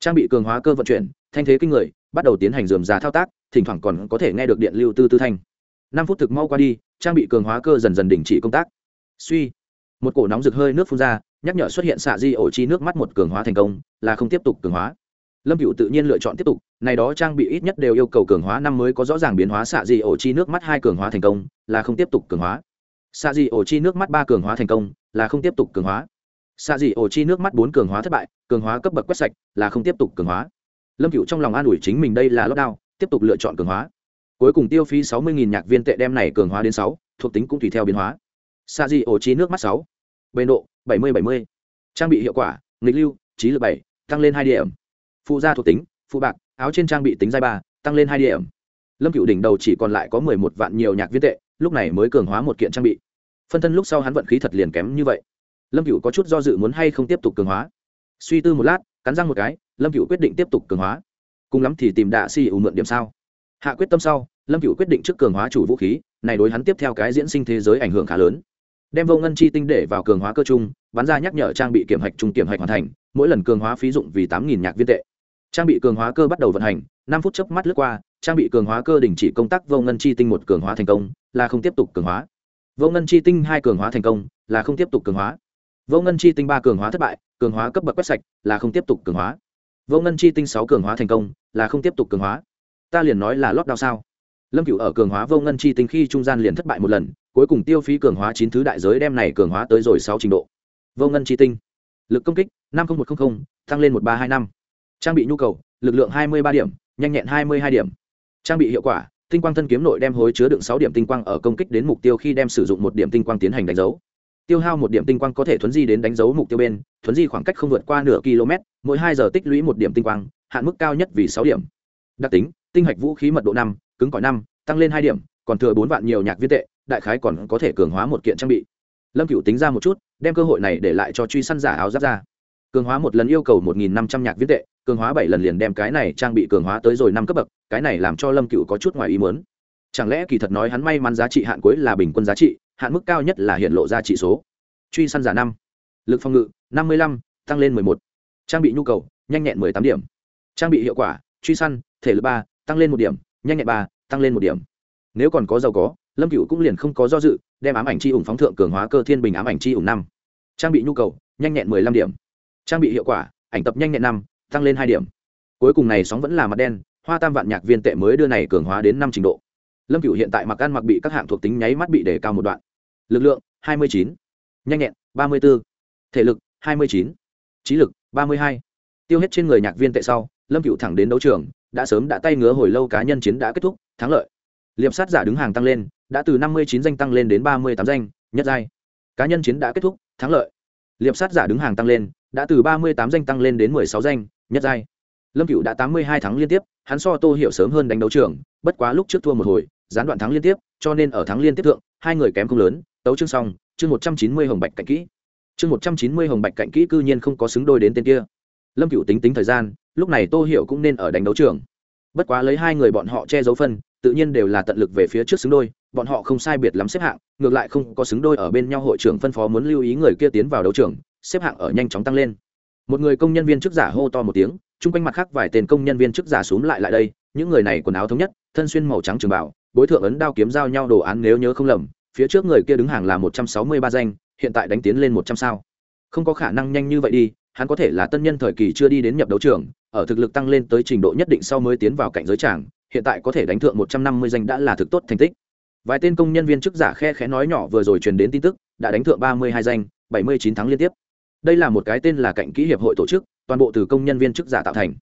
Trang bị cường hóa cơ vận chuyển, thanh thế kinh người, bắt đầu tiến hành dườm giá thao tác thỉnh thoảng còn có thể nghe được điện lưu tư tư thanh. Năm phút thực mau qua đi, trang bị cường hóa cơ dần dần đình chỉ công tác. Suy, một cổ nóng rực hơi nước phun ra, nhắc nhở xuất hiện xạ di ổ chi nước mắt một cường hóa thành công, là không tiếp tục cường hóa. Lâm cựu tự nhiên lựa chọn tiếp tục, này đó trang bị ít nhất đều yêu cầu cường hóa năm mới có rõ ràng biến hóa xạ di ổ chi nước mắt hai cường hóa thành công, là không tiếp tục cường hóa. Xạ di ổ chi nước mắt ba cường hóa thành công, là không tiếp tục cường hóa. Xạ di ổ chi nước mắt bốn cường hóa thất bại, cường hóa cấp bậc quét sạch, là không tiếp tục cường hóa. Lâm cựu trong lòng an ủi chính mình đây là lót đao tiếp tục lựa chọn cường hóa. Cuối cùng tiêu phí sáu mươi nhạc viên tệ đem này cường hóa đến sáu, thuộc tính cũng tùy theo biến hóa. Sa di ổ chi nước mắt sáu. Bề độ, bảy mươi bảy mươi. Trang bị hiệu quả, nghịch lưu, trí lực bảy, tăng lên hai điểm. Phụ gia thuộc tính, phụ bạc, áo trên trang bị tính giai ba, tăng lên hai điểm. Lâm cựu đỉnh đầu chỉ còn lại có mười một vạn nhiều nhạc viên tệ, lúc này mới cường hóa một kiện trang bị. Phân thân lúc sau hắn vận khí thật liền kém như vậy. Lâm cựu có chút do dự muốn hay không tiếp tục cường hóa. Suy tư một lát, cắn răng một cái, lâm cựu quyết định tiếp tục cường hóa cùng lắm thì tìm đạ si ủ mượn điểm sao? Hạ quyết tâm sau, lâm cựu quyết định trước cường hóa chủ vũ khí, này đối hắn tiếp theo cái diễn sinh thế giới ảnh hưởng khá lớn. Đem vô ngân chi tinh để vào cường hóa cơ chung bắn ra nhắc nhở trang bị kiểm hạch trung kiểm hạch hoàn thành, mỗi lần cường hóa phí dụng vì tám nghìn nhạc viên tệ. Trang bị cường hóa cơ bắt đầu vận hành, năm phút chớp mắt lướt qua, trang bị cường hóa cơ đình chỉ công tác vô ngân chi tinh một cường hóa thành công, là không tiếp tục cường hóa. Vô ngân chi tinh hai cường hóa thành công, là không tiếp tục cường hóa. Vô ngân chi tinh ba cường hóa thất bại, cường hóa cấp bậc quét sạch, là không tiếp tục cường hóa vô ngân chi tinh sáu cường hóa thành công, là không tiếp tục cường hóa. Ta liền nói là lót đau sao? Lâm cựu ở cường hóa vô ngân chi tinh khi trung gian liền thất bại một lần, cuối cùng tiêu phí cường hóa chín thứ đại giới đem này cường hóa tới rồi sáu trình độ. Vô ngân chi tinh. Lực công kích, năm nghìn một trăm linh tăng lên một ba hai năm. Trang bị nhu cầu, lực lượng hai mươi ba điểm, nhanh nhẹn hai mươi hai điểm. Trang bị hiệu quả, tinh quang thân kiếm nội đem hối chứa đựng sáu điểm tinh quang ở công kích đến mục tiêu khi đem sử dụng một điểm tinh quang tiến hành đánh dấu tiêu hao một điểm tinh quang có thể thuấn di đến đánh dấu mục tiêu bên, thuấn di khoảng cách không vượt qua nửa km, mỗi hai giờ tích lũy một điểm tinh quang, hạn mức cao nhất vì sáu điểm. Đặc tính, tinh hạch vũ khí mật độ năm, cứng cỏi năm, tăng lên hai điểm, còn thừa bốn vạn nhiều nhạc viên tệ, đại khái còn có thể cường hóa một kiện trang bị. Lâm cựu tính ra một chút, đem cơ hội này để lại cho truy săn giả áo giáp ra. Cường hóa một lần yêu cầu một nghìn năm trăm nhạc viên tệ, cường hóa bảy lần liền đem cái này trang bị cường hóa tới rồi năm cấp bậc, cái này làm cho lâm cựu có chút ngoài ý muốn. Chẳng lẽ kỳ thật nói hắn may mắn giá trị hạn cuối là bình quân giá trị hạn mức cao nhất là hiện lộ ra trị số. Truy săn giả năm. Lực phòng ngự, năm mươi lăm, tăng lên mười một. Trang bị nhu cầu, nhanh nhẹn mười tám điểm. Trang bị hiệu quả, truy săn, thể lực ba, tăng lên một điểm, nhanh nhẹn ba, tăng lên một điểm. Nếu còn có giàu có, lâm cựu cũng liền không có do dự, đem ám ảnh chi ủng phóng thượng cường hóa cơ thiên bình ám ảnh chi ủng năm. Trang bị nhu cầu, nhanh nhẹn mười lăm điểm. Trang bị hiệu quả, ảnh tập nhanh nhẹn năm, tăng lên hai điểm. Cuối cùng này sóng vẫn là mặt đen, hoa tam vạn nhạc viên tệ mới đưa này cường hóa đến năm trình độ lâm cựu hiện tại mặc ăn mặc bị các hạng thuộc tính nháy mắt bị đề cao một đoạn. Lực lượng 29, nhanh nhẹn 34, thể lực 29, trí lực 32. tiêu hết trên người nhạc viên tệ sau lâm cựu thẳng đến đấu trường đã sớm đã tay ngứa hồi lâu cá nhân chiến đã kết thúc thắng lợi. Liệp sát giả đứng hàng tăng lên đã từ 59 danh tăng lên đến 38 danh nhất giai. Cá nhân chiến đã kết thúc thắng lợi. Liệp sát giả đứng hàng tăng lên đã từ 38 danh tăng lên đến 16 danh nhất giai. Lâm cựu đã 82 thắng liên tiếp hắn so tô hiểu sớm hơn đánh đấu trường bất quá lúc trước thua một hồi gián đoạn thắng liên tiếp, cho nên ở thắng liên tiếp thượng, hai người kém không lớn, tấu chương xong, chương một trăm chín mươi hồng bạch cạnh kỹ. Chương một trăm chín mươi hồng bạch cạnh kỹ cư nhiên không có xứng đôi đến tên kia. Lâm cựu tính tính thời gian, lúc này tô hiểu cũng nên ở đánh đấu trường. Bất quá lấy hai người bọn họ che giấu phân, tự nhiên đều là tận lực về phía trước xứng đôi, bọn họ không sai biệt lắm xếp hạng, ngược lại không có xứng đôi ở bên nhau hội trưởng phân phó muốn lưu ý người kia tiến vào đấu trường, xếp hạng ở nhanh chóng tăng lên. Một người công nhân viên chức giả hô to một tiếng, chung quanh mặt khác vài tên công nhân viên chức giả xuống lại lại đây, những người này quần áo thống nhất, thân xuyên màu trắng trường bảo bối thượng ấn đao kiếm giao nhau đồ án nếu nhớ không lầm, phía trước người kia đứng hàng là một trăm sáu mươi ba danh, hiện tại đánh tiến lên một trăm sao. Không có khả năng nhanh như vậy đi, hắn có thể là tân nhân thời kỳ chưa đi đến nhập đấu trường, ở thực lực tăng lên tới trình độ nhất định sau mới tiến vào cảnh giới tràng, hiện tại có thể đánh thượng một trăm năm mươi danh đã là thực tốt thành tích. Vài tên công nhân viên chức giả khe khẽ nói nhỏ vừa rồi truyền đến tin tức, đã đánh thượng ba mươi hai danh, bảy mươi chín tháng liên tiếp. Đây là một cái tên là cạnh kỹ hiệp hội tổ chức, toàn bộ từ công nhân viên chức giả tạo thành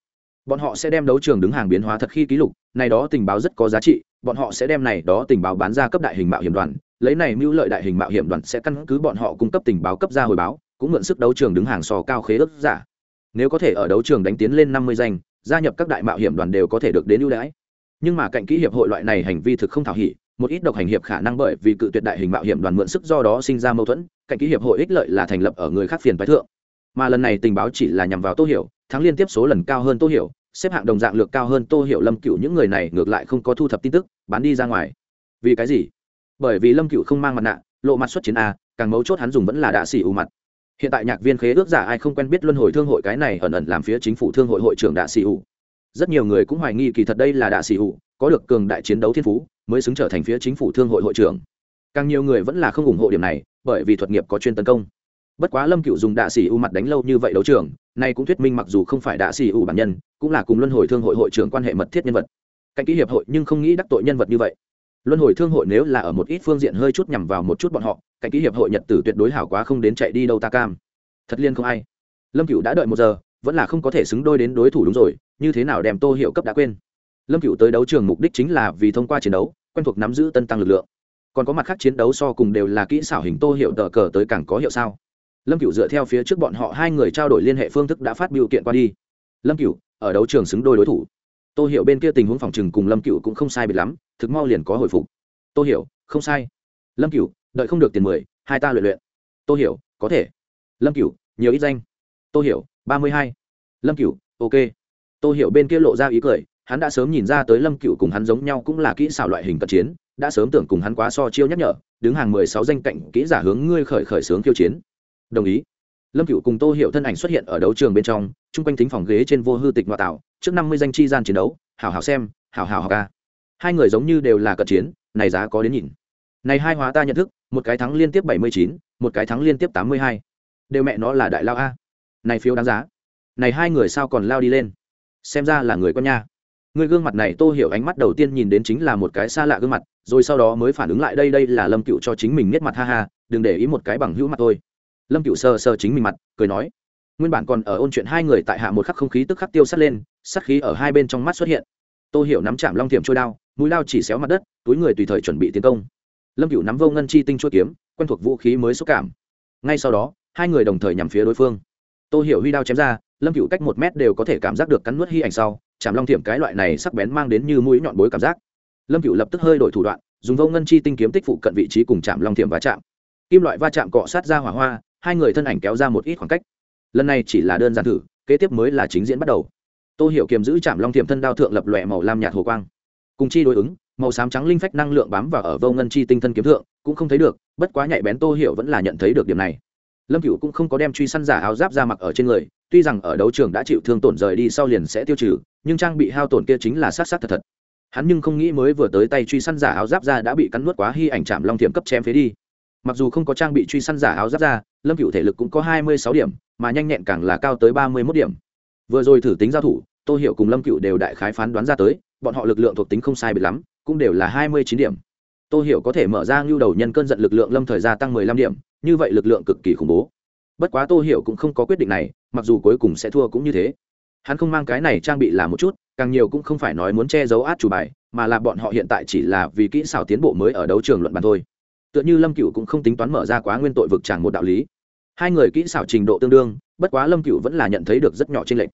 bọn họ sẽ đem đấu trường đứng hàng biến hóa thật khi ký lục, này đó tình báo rất có giá trị, bọn họ sẽ đem này đó tình báo bán ra cấp đại hình mạo hiểm đoàn, lấy này mưu lợi đại hình mạo hiểm đoàn sẽ căn cứ bọn họ cung cấp tình báo cấp ra hồi báo, cũng mượn sức đấu trường đứng hàng so cao khế ước giả. Nếu có thể ở đấu trường đánh tiến lên năm mươi danh, gia nhập các đại mạo hiểm đoàn đều có thể được đến ưu đãi. Nhưng mà cạnh kỹ hiệp hội loại này hành vi thực không thảo hỉ, một ít độc hành hiệp khả năng bởi vì cự tuyệt đại hình mạo hiểm đoàn mượn sức do đó sinh ra mâu thuẫn, cạnh kỹ hiệp hội ích lợi là thành lập ở người khác phiền phái thượng mà lần này tình báo chỉ là nhằm vào tô hiểu, thắng liên tiếp số lần cao hơn tô hiểu, xếp hạng đồng dạng lược cao hơn tô hiểu lâm cựu những người này ngược lại không có thu thập tin tức, bán đi ra ngoài. Vì cái gì? Bởi vì lâm cựu không mang mặt nạ, lộ mặt xuất chiến a, càng mấu chốt hắn dùng vẫn là đạ xỉ ủ mặt. Hiện tại nhạc viên khế ước giả ai không quen biết luân hồi thương hội cái này ẩn ẩn làm phía chính phủ thương hội hội trưởng đạ xỉ ủ. Rất nhiều người cũng hoài nghi kỳ thật đây là đạ xỉ ủ, có được cường đại chiến đấu thiên phú, mới xứng trở thành phía chính phủ thương hội hội trưởng. Càng nhiều người vẫn là không ủng hộ điểm này, bởi vì thuật nghiệp có chuyên tấn công bất quá lâm cựu dùng đạ xỉ u mặt đánh lâu như vậy đấu trường, nay cũng thuyết minh mặc dù không phải đạ xỉ u bản nhân, cũng là cùng luân hồi thương hội hội trưởng quan hệ mật thiết nhân vật. Cạnh kỹ hiệp hội nhưng không nghĩ đắc tội nhân vật như vậy. Luân hồi thương hội nếu là ở một ít phương diện hơi chút nhằm vào một chút bọn họ cạnh kỹ hiệp hội nhật tử tuyệt đối hảo quá không đến chạy đi đâu ta cam. Thật liên không ai. Lâm cựu đã đợi một giờ, vẫn là không có thể xứng đôi đến đối thủ đúng rồi, như thế nào đem tô hiệu cấp đã quên. Lâm cựu tới đấu trường mục đích chính là vì thông qua chiến đấu, quen thuộc nắm giữ tân tăng lực lượng. Còn có mặt khác chiến đấu so cùng đều là kỹ xảo hình tô hiệu tờ cờ tới càng có hiệu sao? Lâm cựu dựa theo phía trước bọn họ hai người trao đổi liên hệ phương thức đã phát biểu kiện qua đi. Lâm cựu ở đấu trường xứng đôi đối thủ. Tôi hiểu bên kia tình huống phòng trừng cùng lâm cựu cũng không sai biệt lắm, thực mau liền có hồi phục. Tôi hiểu, không sai. Lâm cựu đợi không được tiền mười, hai ta luyện luyện. Tôi hiểu, có thể. Lâm cựu nhiều ít danh. Tôi hiểu, ba mươi hai. Lâm cựu ok. Tôi hiểu bên kia lộ ra ý cười, hắn đã sớm nhìn ra tới lâm cựu cùng hắn giống nhau cũng là kỹ xảo loại hình cận chiến, đã sớm tưởng cùng hắn quá so chiêu nhắc nhở, đứng hàng mười sáu danh cạnh kỹ giả hướng ngươi khởi khởi sướng khiêu chiến đồng ý. Lâm cựu cùng tô Hiệu thân ảnh xuất hiện ở đấu trường bên trong, chung quanh thính phòng ghế trên vô hư tịch ngoại tạo, trước năm mươi danh chi gian chiến đấu, hảo hảo xem, hảo hảo học ca hai người giống như đều là cận chiến, này giá có đến nhìn. Này hai hóa ta nhận thức, một cái thắng liên tiếp bảy mươi chín, một cái thắng liên tiếp tám mươi hai. Đều mẹ nó là đại lao a. Này phiếu đáng giá. Này hai người sao còn lao đi lên? Xem ra là người con nha. Người gương mặt này tô hiểu ánh mắt đầu tiên nhìn đến chính là một cái xa lạ gương mặt, rồi sau đó mới phản ứng lại đây đây là lâm cựu cho chính mình nét mặt, ha ha, đừng để ý một cái bằng hữu mặt thôi lâm cựu sờ sờ chính mình mặt, cười nói, nguyên bản còn ở ôn chuyện hai người tại hạ một khắc không khí tức khắc tiêu sắt lên sắc khí ở hai bên trong mắt xuất hiện. Tô hiểu nắm chạm long tiệm trôi đao, mũi lao chỉ xéo mặt đất, túi người tùy thời chuẩn bị tiến công. Lâm cựu nắm vô ngân chi tinh chuỗi kiếm, quen thuộc vũ khí mới xúc cảm. Ngay sau đó, hai người đồng thời nhằm phía đối phương. Tô hiểu huy đao chém ra, lâm cựu cách một mét đều có thể cảm giác được cắn nuốt hy ảnh sau, chạm long tiệm cái loại này sắc bén mang đến như mũi nhọn bối cảm giác. Lâm cựu lập tức hơi đổi thủ đoạn, dùng vô ngân chi tinh kiếm tích phụ cận vị trí cùng chạm long tiệm va chạm. Kim loại va chạm cọ sát ra hỏa hoa hai người thân ảnh kéo ra một ít khoảng cách. Lần này chỉ là đơn giản thử, kế tiếp mới là chính diễn bắt đầu. Tô hiểu kiềm giữ chạm long tiệm thân đao thượng lập lòe màu lam nhạt hồ quang. Cùng chi đối ứng, màu xám trắng linh phách năng lượng bám vào ở vô ngân chi tinh thân kiếm thượng, cũng không thấy được, bất quá nhạy bén tô hiểu vẫn là nhận thấy được điểm này. Lâm cựu cũng không có đem truy săn giả áo giáp ra mặc ở trên người, tuy rằng ở đấu trường đã chịu thương tổn rời đi sau liền sẽ tiêu trừ, nhưng trang bị hao tổn kia chính là sát sát thật thật. Hắn nhưng không nghĩ mới vừa tới tay truy săn giả áo giáp ra đã bị cắn nuốt quá, hy ảnh chạm long thiểm cấp chém phế đi mặc dù không có trang bị truy săn giả áo giáp ra, lâm cựu thể lực cũng có hai mươi sáu điểm, mà nhanh nhẹn càng là cao tới ba mươi mốt điểm. Vừa rồi thử tính giao thủ, tô hiểu cùng lâm cựu đều đại khái phán đoán ra tới, bọn họ lực lượng thuộc tính không sai biệt lắm, cũng đều là hai mươi chín điểm. Tô hiểu có thể mở ra ngưu đầu nhân cơn giận lực lượng lâm thời gia tăng mười lăm điểm, như vậy lực lượng cực kỳ khủng bố. Bất quá tô hiểu cũng không có quyết định này, mặc dù cuối cùng sẽ thua cũng như thế. Hắn không mang cái này trang bị là một chút, càng nhiều cũng không phải nói muốn che giấu át chủ bài, mà là bọn họ hiện tại chỉ là vì kỹ xảo tiến bộ mới ở đấu trường luận bàn thôi tựa như lâm cựu cũng không tính toán mở ra quá nguyên tội vực chẳng một đạo lý. Hai người kỹ xảo trình độ tương đương, bất quá lâm cựu vẫn là nhận thấy được rất nhỏ trên lệnh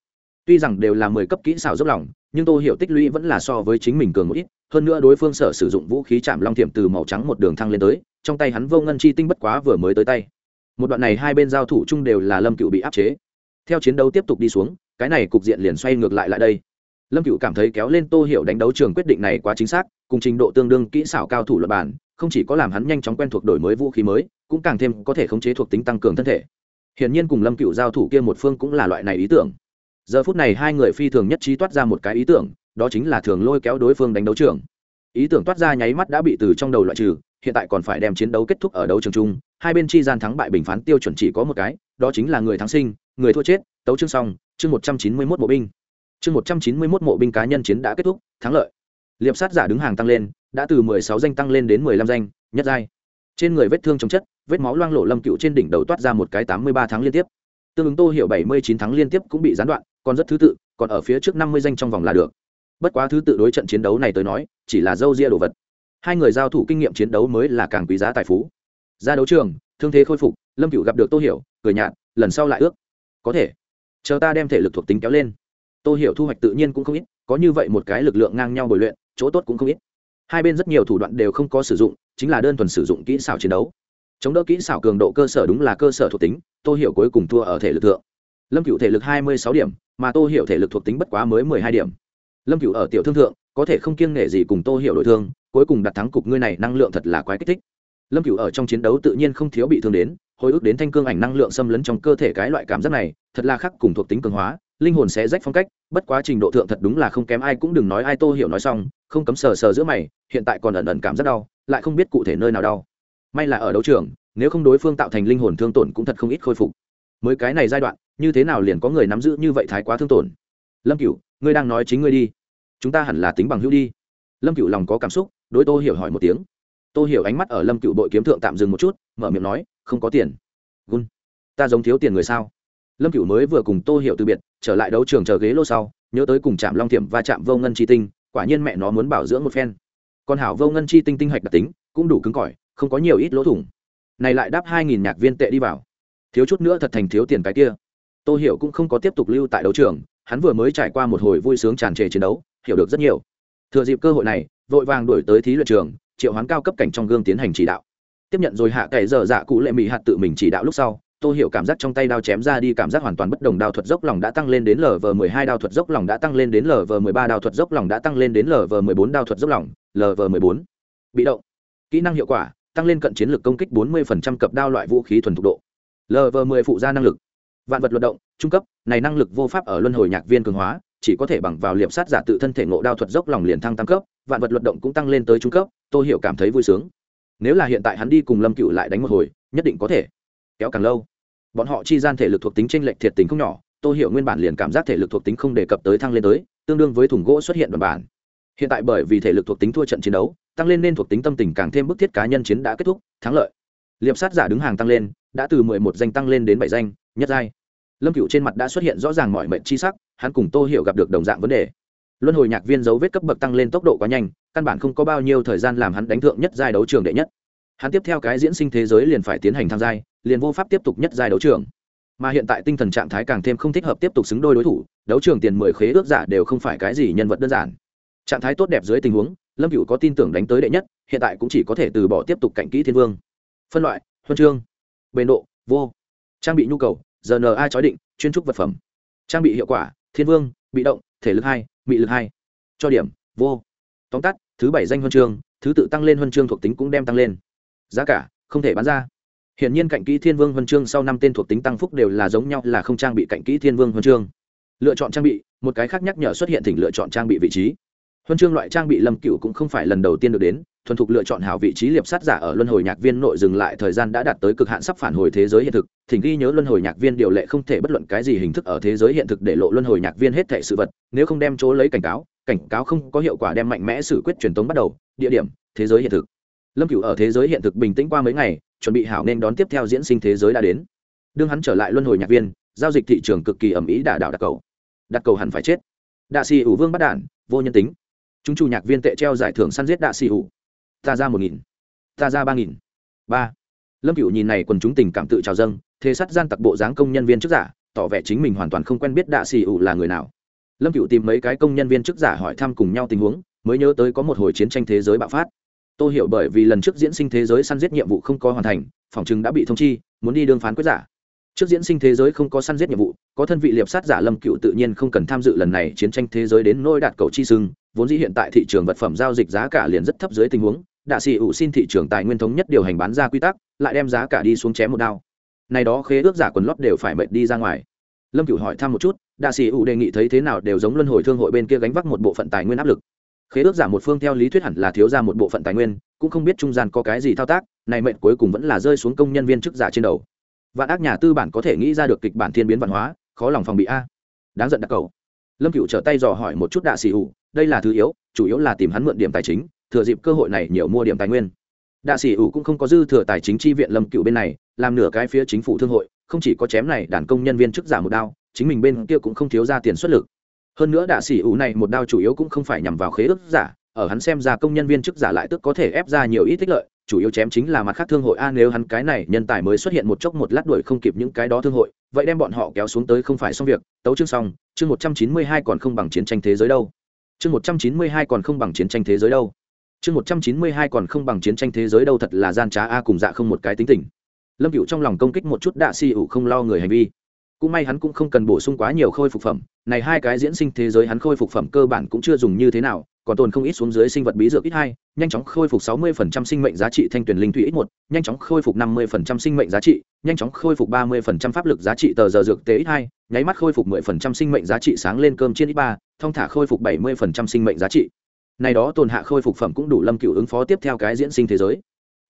tuy rằng đều là mười cấp kỹ xảo dốc lòng, nhưng tô hiểu tích lũy vẫn là so với chính mình cường một ít, hơn nữa đối phương sở sử dụng vũ khí chạm long thiểm từ màu trắng một đường thăng lên tới, trong tay hắn vô ngân chi tinh bất quá vừa mới tới tay. Một đoạn này hai bên giao thủ chung đều là lâm cựu bị áp chế. Theo chiến đấu tiếp tục đi xuống, cái này cục diện liền xoay ngược lại lại đây. Lâm cựu cảm thấy kéo lên tô hiểu đánh đấu trường quyết định này quá chính xác, cùng trình độ tương đương kỹ xảo cao thủ luật bản không chỉ có làm hắn nhanh chóng quen thuộc đổi mới vũ khí mới, cũng càng thêm có thể khống chế thuộc tính tăng cường thân thể. Hiển nhiên cùng lâm cựu giao thủ kia một phương cũng là loại này ý tưởng. Giờ phút này hai người phi thường nhất trí toát ra một cái ý tưởng, đó chính là thường lôi kéo đối phương đánh đấu trường. Ý tưởng toát ra nháy mắt đã bị từ trong đầu loại trừ, hiện tại còn phải đem chiến đấu kết thúc ở đấu trường chung, hai bên chi gian thắng bại bình phán tiêu chuẩn chỉ có một cái, đó chính là người thắng sinh, người thua chết, tấu chương xong, chương một trăm chín mươi mốt bộ binh. Chương một trăm chín mươi mốt mộ binh cá nhân chiến đã kết thúc, thắng lợi. Liệp sát giả đứng hàng tăng lên đã từ mười sáu danh tăng lên đến mười lăm danh, nhất giai. Trên người vết thương chống chất, vết máu loang lộ lâm cựu trên đỉnh đầu toát ra một cái tám mươi ba tháng liên tiếp. Tương ứng tô hiểu bảy mươi chín tháng liên tiếp cũng bị gián đoạn, còn rất thứ tự, còn ở phía trước năm mươi danh trong vòng là được. Bất quá thứ tự đối trận chiến đấu này tới nói, chỉ là dâu ria đồ vật. Hai người giao thủ kinh nghiệm chiến đấu mới là càng quý giá tài phú. Ra đấu trường, thương thế khôi phục, lâm cựu gặp được tô hiểu cười nhạt, lần sau lại ước. Có thể. Chờ ta đem thể lực thuộc tính kéo lên. Tô hiểu thu hoạch tự nhiên cũng không ít, có như vậy một cái lực lượng ngang nhau bồi luyện, chỗ tốt cũng không ít hai bên rất nhiều thủ đoạn đều không có sử dụng, chính là đơn thuần sử dụng kỹ xảo chiến đấu. Chống đỡ kỹ xảo cường độ cơ sở đúng là cơ sở thuộc tính, tô hiểu cuối cùng thua ở thể lực thượng. Lâm cựu thể lực hai mươi sáu điểm, mà tô hiểu thể lực thuộc tính bất quá mới mười hai điểm. Lâm cựu ở tiểu thương thượng, có thể không kiêng nể gì cùng tô hiểu đội thương, cuối cùng đặt thắng cục ngươi này năng lượng thật là quái kích thích. Lâm cựu ở trong chiến đấu tự nhiên không thiếu bị thương đến, hồi ức đến thanh cương ảnh năng lượng xâm lấn trong cơ thể cái loại cảm giác này, thật là khắc cùng thuộc tính cường hóa linh hồn sẽ rách phong cách, bất quá trình độ thượng thật đúng là không kém ai cũng đừng nói ai tô hiểu nói xong, không cấm sờ sờ giữa mày, hiện tại còn ẩn ẩn cảm rất đau, lại không biết cụ thể nơi nào đau. May là ở đấu trường, nếu không đối phương tạo thành linh hồn thương tổn cũng thật không ít khôi phục. Mới cái này giai đoạn, như thế nào liền có người nắm giữ như vậy thái quá thương tổn? Lâm cửu, ngươi đang nói chính ngươi đi. Chúng ta hẳn là tính bằng hữu đi. Lâm cửu lòng có cảm xúc, đối tô hiểu hỏi một tiếng. Tô hiểu ánh mắt ở lâm cửu bội kiếm thượng tạm dừng một chút, mở miệng nói, không có tiền. Gun, ta giống thiếu tiền người sao? Lâm cửu mới vừa cùng tô hiểu từ biệt trở lại đấu trường chờ ghế lô sau, nhớ tới cùng chạm long thiểm và chạm vô ngân chi tinh, quả nhiên mẹ nó muốn bảo dưỡng một phen. Còn hảo vô ngân chi tinh tinh hạch đặc tính, cũng đủ cứng cỏi, không có nhiều ít lỗ thủng. Này lại đáp hai nghìn nhạc viên tệ đi vào. Thiếu chút nữa thật thành thiếu tiền cái kia. Tô hiểu cũng không có tiếp tục lưu tại đấu trường, hắn vừa mới trải qua một hồi vui sướng tràn trề chiến đấu, hiểu được rất nhiều. Thừa dịp cơ hội này, vội vàng đuổi tới thí luyện trường, triệu hoán cao cấp cảnh trong gương tiến hành chỉ đạo. Tiếp nhận rồi hạ cậy dở dạ cụ lệ mỹ hạt tự mình chỉ đạo lúc sau tôi hiểu cảm giác trong tay đao chém ra đi, cảm giác hoàn toàn bất đồng. Đao thuật dốc lòng đã tăng lên đến lv mười hai, đao thuật dốc lòng đã tăng lên đến lv mười ba, đao thuật dốc lòng đã tăng lên đến lv mười bốn, đao thuật dốc lòng lv mười bốn. Bị động. Kỹ năng hiệu quả, tăng lên cận chiến lược công kích bốn mươi cập đao loại vũ khí thuần thục độ. Lv mười phụ gia năng lực. Vạn vật luật động, trung cấp, này năng lực vô pháp ở luân hồi nhạc viên cường hóa, chỉ có thể bằng vào liệp sát giả tự thân thể ngộ đao thuật dốc lòng liền thăng tam cấp, vạn vật luật động cũng tăng lên tới trung cấp tôi hiểu cảm thấy vui sướng. Nếu là hiện tại hắn đi cùng lâm cựu lại đánh một hồi, nhất định có thể kéo càng lâu. Bọn họ chi gian thể lực thuộc tính tranh lệch thiệt tính không nhỏ tôi hiểu nguyên bản liền cảm giác thể lực thuộc tính không đề cập tới thăng lên tới, tương đương với thùng gỗ xuất hiện đoàn bản. Hiện tại bởi vì thể lực thuộc tính thua trận chiến đấu, tăng lên nên thuộc tính tâm tình càng thêm bức thiết cá nhân chiến đã kết thúc, thắng lợi. Liệp sát giả đứng hàng tăng lên, đã từ mười một danh tăng lên đến bảy danh, nhất giai. Lâm cựu trên mặt đã xuất hiện rõ ràng mọi mệnh chi sắc, hắn cùng tô hiểu gặp được đồng dạng vấn đề. Luân hồi nhạc viên dấu vết cấp bậc tăng lên tốc độ quá nhanh, căn bản không có bao nhiêu thời gian làm hắn đánh thượng nhất giai đấu trường đệ nhất hắn tiếp theo cái diễn sinh thế giới liền phải tiến hành tham gia liền vô pháp tiếp tục nhất giai đấu trường. Mà hiện tại tinh thần trạng thái càng thêm không thích hợp tiếp tục xứng đôi đối thủ, đấu trường tiền mười khế ước giả đều không phải cái gì nhân vật đơn giản. Trạng thái tốt đẹp dưới tình huống, lâm cựu có tin tưởng đánh tới đệ nhất, hiện tại cũng chỉ có thể từ bỏ tiếp tục cạnh kỹ thiên vương. Phân loại, huân chương, bền độ, vô. Trang bị nhu cầu rna chói định, chuyên trúc vật phẩm. Trang bị hiệu quả, thiên vương, bị động, thể lực hai bị lực hai. Cho điểm, vô. Tóm tắt, thứ bảy danh huân chương, thứ tự tăng lên huân chương thuộc tính cũng đem tăng lên giá cả không thể bán ra Hiện nhiên cạnh kỹ Thiên Vương huân chương sau năm tên thuộc tính tăng phúc đều là giống nhau là không trang bị cạnh kỹ Thiên Vương huân chương. Lựa chọn trang bị, một cái khác nhắc nhở xuất hiện thỉnh lựa chọn trang bị vị trí. Huân chương loại trang bị Lâm Cựu cũng không phải lần đầu tiên được đến, thuần thục lựa chọn hảo vị trí liệp sát giả ở luân hồi nhạc viên nội dừng lại thời gian đã đạt tới cực hạn sắp phản hồi thế giới hiện thực, thỉnh ghi nhớ luân hồi nhạc viên điều lệ không thể bất luận cái gì hình thức ở thế giới hiện thực để lộ luân hồi nhạc viên hết thảy sự vật, nếu không đem chỗ lấy cảnh cáo, cảnh cáo không có hiệu quả đem mạnh mẽ xử quyết truyền tống bắt đầu, địa điểm, thế giới hiện thực lâm cửu ở thế giới hiện thực bình tĩnh qua mấy ngày, chuẩn bị hảo nên đón tiếp theo diễn sinh thế giới đã đến. Đương hắn trở lại luân hồi nhạc viên, giao dịch thị trường cực kỳ ẩm ý đả đảo đặc cầu. Đặc cầu hẳn phải chết. Đạ xì ủ vương bắt đản vô nhân tính. Chúng chủ nhạc viên tệ treo giải thưởng săn giết đạ xì ủ ta ra một nghìn. Ta ra ba nghìn. Ba. Lâm cửu nhìn này quần chúng tình cảm tự trào dâng, thế sắt gian tặc bộ dáng công nhân viên chức giả, tỏ vẻ chính mình hoàn toàn không quen biết đạ xì ủ là người nào. Lâm cửu tìm mấy cái công nhân viên chức giả hỏi thăm cùng nhau tình huống, mới nhớ tới có một hồi chiến tranh thế giới bạo phát tôi hiểu bởi vì lần trước diễn sinh thế giới săn giết nhiệm vụ không có hoàn thành, phòng chừng đã bị thông chi, muốn đi đương phán quyết giả. Trước diễn sinh thế giới không có săn giết nhiệm vụ, có thân vị liệp sát giả lâm cựu tự nhiên không cần tham dự lần này chiến tranh thế giới đến nôi đạt cầu chi sưng, vốn dĩ hiện tại thị trường vật phẩm giao dịch giá cả liền rất thấp dưới tình huống, đạ sĩ ủ xin thị trường tài nguyên thống nhất điều hành bán ra quy tắc, lại đem giá cả đi xuống chém một đao. Này đó khế ước giả quần lót đều phải mệt đi ra ngoài. Lâm cựu hỏi thăm một chút, đạ sĩ ủ đề nghị thấy thế nào đều giống luân hồi thương hội bên kia gánh vác một bộ phận tài nguyên áp lực khế ước giả một phương theo lý thuyết hẳn là thiếu ra một bộ phận tài nguyên, cũng không biết trung gian có cái gì thao tác, này mệnh cuối cùng vẫn là rơi xuống công nhân viên chức giả trên đầu. Vạn ác nhà tư bản có thể nghĩ ra được kịch bản thiên biến văn hóa, khó lòng phòng bị a. Đáng giận đặc cầu lâm cựu trở tay dò hỏi một chút đạ xì ủ đây là thứ yếu, chủ yếu là tìm hắn mượn điểm tài chính, thừa dịp cơ hội này nhiều mua điểm tài nguyên. Đạ xì ủ cũng không có dư thừa tài chính chi viện lâm cựu bên này, làm nửa cái phía chính phủ thương hội, không chỉ có chém này đàn công nhân viên chức giả một đao, chính mình bên kia cũng không thiếu ra tiền xuất lực hơn nữa đạ sĩ ủ này một đao chủ yếu cũng không phải nhằm vào khế ước giả, ở hắn xem ra công nhân viên chức giả lại tức có thể ép ra nhiều ít tích lợi, chủ yếu chém chính là mặt khác thương hội. A, nếu hắn cái này nhân tài mới xuất hiện một chốc một lát đuổi không kịp những cái đó thương hội, vậy đem bọn họ kéo xuống tới không phải xong việc. Tấu chương xong, chương một trăm chín mươi hai còn không bằng chiến tranh thế giới đâu. Chương một trăm chín mươi hai còn không bằng chiến tranh thế giới đâu. Chương một trăm chín mươi hai còn không bằng chiến tranh thế giới đâu thật là gian trá. A, cùng dạ không một cái tính tình. Lâm cựu trong lòng công kích một chút đạ si ủ không lo người hành vi cũng may hắn cũng không cần bổ sung quá nhiều khôi phục phẩm, này hai cái diễn sinh thế giới hắn khôi phục phẩm cơ bản cũng chưa dùng như thế nào, còn tồn không ít xuống dưới sinh vật bí dược ít hai, nhanh chóng khôi phục sáu mươi phần trăm sinh mệnh giá trị thanh tuyển linh thủy ít một, nhanh chóng khôi phục năm mươi phần trăm sinh mệnh giá trị, nhanh chóng khôi phục ba mươi phần trăm pháp lực giá trị tờ giờ dược tế ít hai, nháy mắt khôi phục mười phần trăm sinh mệnh giá trị sáng lên cơm chiên ít ba thông thả khôi phục bảy mươi phần trăm sinh mệnh giá trị. Này đó tồn hạ khôi phục phẩm cũng đủ lâm cựu ứng phó tiếp theo cái diễn sinh thế giới.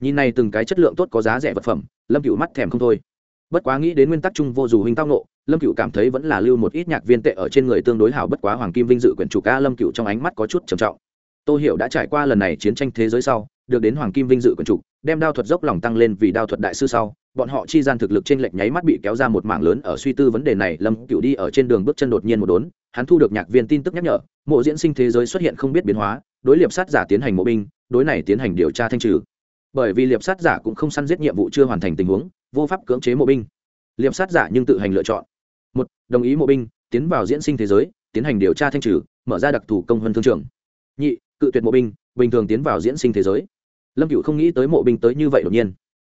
Nhìn này từng cái chất lượng tốt có giá rẻ vật phẩm, lâm cựu mắt thèm không thôi bất quá nghĩ đến nguyên tắc chung vô dù huynh tao nộ lâm cựu cảm thấy vẫn là lưu một ít nhạc viên tệ ở trên người tương đối hảo, bất quá hoàng kim vinh dự quyển chủ ca lâm cựu trong ánh mắt có chút trầm trọng. Tô hiểu đã trải qua lần này chiến tranh thế giới sau, được đến hoàng kim vinh dự quyển chủ, đem đao thuật dốc lòng tăng lên vì đao thuật đại sư sau, bọn họ chi gian thực lực trên lệch nháy mắt bị kéo ra một mảng lớn ở suy tư vấn đề này, lâm cựu đi ở trên đường bước chân đột nhiên một đốn, hắn thu được nhạc viên tin tức nhắc nhở, mộ diễn sinh thế giới xuất hiện không biết biến hóa, đối liệp sát giả tiến hành mộ binh, đối này tiến hành điều tra thanh trừ. Bởi vì liệp sát giả cũng không săn giết nhiệm vụ chưa hoàn thành tình huống vô pháp cưỡng chế mộ binh. Liệp sát giả nhưng tự hành lựa chọn. Một, đồng ý mộ binh, tiến vào diễn sinh thế giới, tiến hành điều tra thanh trừ, mở ra đặc thù công hơn thương trường. Nhị, cự tuyệt mộ binh, bình thường tiến vào diễn sinh thế giới. Lâm cựu không nghĩ tới mộ binh tới như vậy đột nhiên.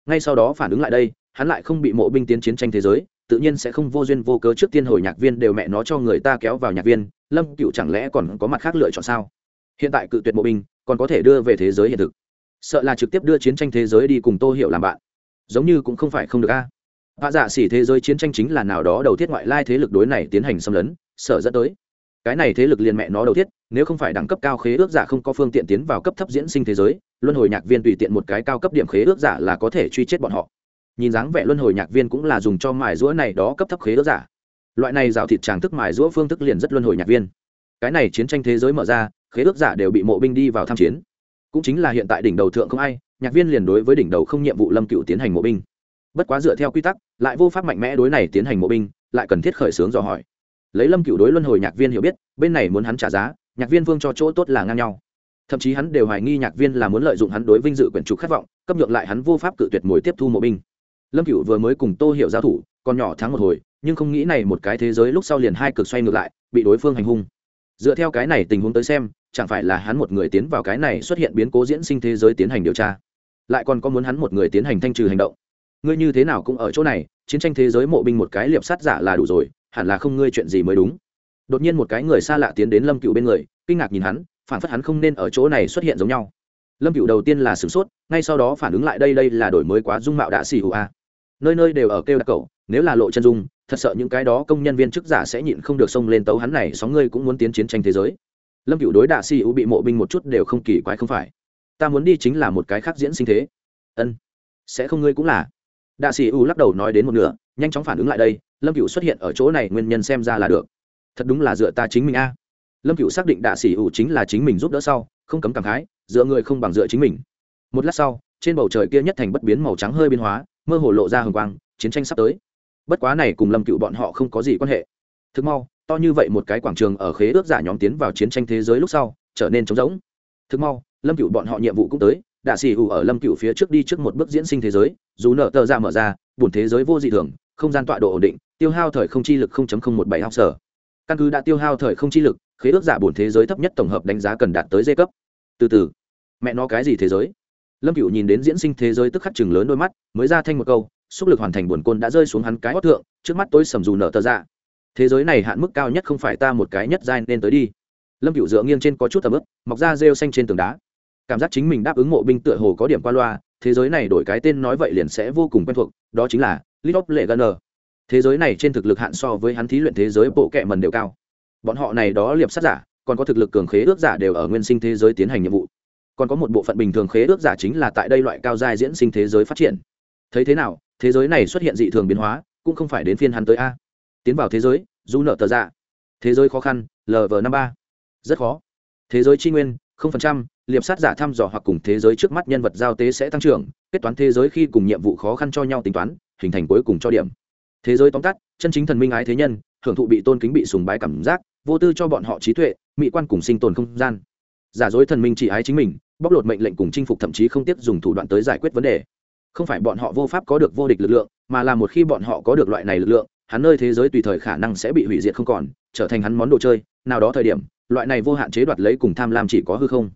Ngay sau đó phản ứng lại đây, hắn lại không bị mộ binh tiến chiến tranh thế giới, tự nhiên sẽ không vô duyên vô cớ trước tiên hồi nhạc viên đều mẹ nó cho người ta kéo vào nhạc viên, lâm cựu chẳng lẽ còn có mặt khác lựa chọn sao? Hiện tại cự tuyệt mộ binh, còn có thể đưa về thế giới hiện thực. Sợ là trực tiếp đưa chiến tranh thế giới đi cùng tô hiệu làm bạn giống như cũng không phải không được a. Vạ dạ xỉ thế giới chiến tranh chính là nào đó đầu thiết ngoại lai thế lực đối này tiến hành xâm lấn, sở dẫn tới. Cái này thế lực liền mẹ nó đầu thiết, nếu không phải đẳng cấp cao khế ước giả không có phương tiện tiến vào cấp thấp diễn sinh thế giới, luân hồi nhạc viên tùy tiện một cái cao cấp điểm khế ước giả là có thể truy chết bọn họ. Nhìn dáng vẻ luân hồi nhạc viên cũng là dùng cho mài rũa này đó cấp thấp khế ước giả. Loại này rào thịt tràng thức mài rũa phương thức liền rất luân hồi nhạc viên. Cái này chiến tranh thế giới mở ra, khế ước giả đều bị mộ binh đi vào tham chiến. Cũng chính là hiện tại đỉnh đầu thượng không ai nhạc viên liền đối với đỉnh đầu không nhiệm vụ lâm cựu tiến hành mộ binh. Bất quá dựa theo quy tắc, lại vô pháp mạnh mẽ đối này tiến hành mộ binh, lại cần thiết khởi xướng dò hỏi. Lấy lâm cựu đối luân hồi nhạc viên hiểu biết, bên này muốn hắn trả giá, nhạc viên vương cho chỗ tốt là ngang nhau. Thậm chí hắn đều hoài nghi nhạc viên là muốn lợi dụng hắn đối vinh dự quyển trục khát vọng, cấp nhượng lại hắn vô pháp cự tuyệt mồi tiếp thu mộ binh. Lâm cựu vừa mới cùng tô hiểu giao thủ, còn nhỏ thắng một hồi, nhưng không nghĩ này một cái thế giới lúc sau liền hai cực xoay ngược lại, bị đối phương hành hung. Dựa theo cái này tình huống tới xem, chẳng phải là hắn một người tiến vào cái này xuất hiện biến cố diễn sinh thế giới tiến hành điều tra lại còn có muốn hắn một người tiến hành thanh trừ hành động. Ngươi như thế nào cũng ở chỗ này, chiến tranh thế giới mộ binh một cái liệp sát giả là đủ rồi, hẳn là không ngươi chuyện gì mới đúng. Đột nhiên một cái người xa lạ tiến đến lâm cựu bên người, kinh ngạc nhìn hắn, phản phất hắn không nên ở chỗ này xuất hiện giống nhau. Lâm cựu đầu tiên là sửng sốt, ngay sau đó phản ứng lại đây đây là đổi mới quá dung mạo đạ xì hụ a. Nơi nơi đều ở kêu đặc cầu nếu là lộ chân dung, thật sợ những cái đó công nhân viên chức giả sẽ nhịn không được xông lên tấu hắn này, sóng ngươi cũng muốn tiến chiến tranh thế giới. Lâm cựu đối đạ xì hụ bị mộ binh một chút đều không kỳ quái không phải ta muốn đi chính là một cái khác diễn sinh thế. Ân, sẽ không ngươi cũng là. Đạ sĩ u lắc đầu nói đến một nửa, nhanh chóng phản ứng lại đây, lâm cựu xuất hiện ở chỗ này nguyên nhân xem ra là được. Thật đúng là dựa ta chính mình a. Lâm cựu xác định đạ sĩ u chính là chính mình giúp đỡ sau, không cấm cảm khái, dựa người không bằng dựa chính mình. Một lát sau, trên bầu trời kia nhất thành bất biến màu trắng hơi biến hóa, mơ hồ lộ ra hồng quang, chiến tranh sắp tới. Bất quá này cùng lâm cựu bọn họ không có gì quan hệ. Thực mau, to như vậy một cái quảng trường ở khế ước giả nhóm tiến vào chiến tranh thế giới lúc sau, trở nên trống rỗng. Thực mau lâm cựu bọn họ nhiệm vụ cũng tới, đạ xì ủ ở lâm cựu phía trước đi trước một bước diễn sinh thế giới, dù nợ tờ ra mở ra, buồn thế giới vô dị thường, không gian tọa độ ổn định, tiêu hao thời không chi lực 0.017 học sở căn cứ đã tiêu hao thời không chi lực, khế ước giả bùn thế giới thấp nhất tổng hợp đánh giá cần đạt tới dây cấp. Từ từ. Mẹ nó cái gì thế giới? Lâm cựu nhìn đến diễn sinh thế giới tức khắc chừng lớn đôi mắt, mới ra thanh một câu, xúc lực hoàn thành buồn côn đã rơi xuống hắn cái hót thượng, trước mắt tôi sầm dù nở tờ ra. Thế giới này hạn mức cao nhất không phải ta một cái nhất giai nên tới đi. Lâm cựu dựa nghiêng trên có chút tầm ướp mọc ra rêu xanh trên tường đá cảm giác chính mình đáp ứng mộ binh tựa hồ có điểm qua loa, thế giới này đổi cái tên nói vậy liền sẽ vô cùng quen thuộc, đó chính là litop lệ gunner. Thế giới này trên thực lực hạn so với hắn thí luyện thế giới bộ kệ mần đều cao. Bọn họ này đó liệp sát giả, còn có thực lực cường khế ước giả đều ở nguyên sinh thế giới tiến hành nhiệm vụ. Còn có một bộ phận bình thường khế ước giả chính là tại đây loại cao giai diễn sinh thế giới phát triển. Thấy thế nào, thế giới này xuất hiện dị thường biến hóa, cũng không phải đến phiên hắn tới a. Tiến vào thế giới du nợ tờ dạ. Thế giới khó khăn lv năm ba. Rất khó. Thế giới tri nguyên, không phần trăm liệp sát giả thăm dò hoặc cùng thế giới trước mắt nhân vật giao tế sẽ tăng trưởng, kết toán thế giới khi cùng nhiệm vụ khó khăn cho nhau tính toán, hình thành cuối cùng cho điểm. Thế giới tóm tắt, chân chính thần minh ái thế nhân, hưởng thụ bị tôn kính bị sùng bái cảm giác, vô tư cho bọn họ trí tuệ, mỹ quan cùng sinh tồn không gian. Giả dối thần minh chỉ ái chính mình, bóc lột mệnh lệnh cùng chinh phục thậm chí không tiếp dùng thủ đoạn tới giải quyết vấn đề. Không phải bọn họ vô pháp có được vô địch lực lượng, mà là một khi bọn họ có được loại này lực lượng, hắn nơi thế giới tùy thời khả năng sẽ bị hủy diệt không còn, trở thành hắn món đồ chơi, nào đó thời điểm, loại này vô hạn chế đoạt lấy cùng tham lam chỉ có hư không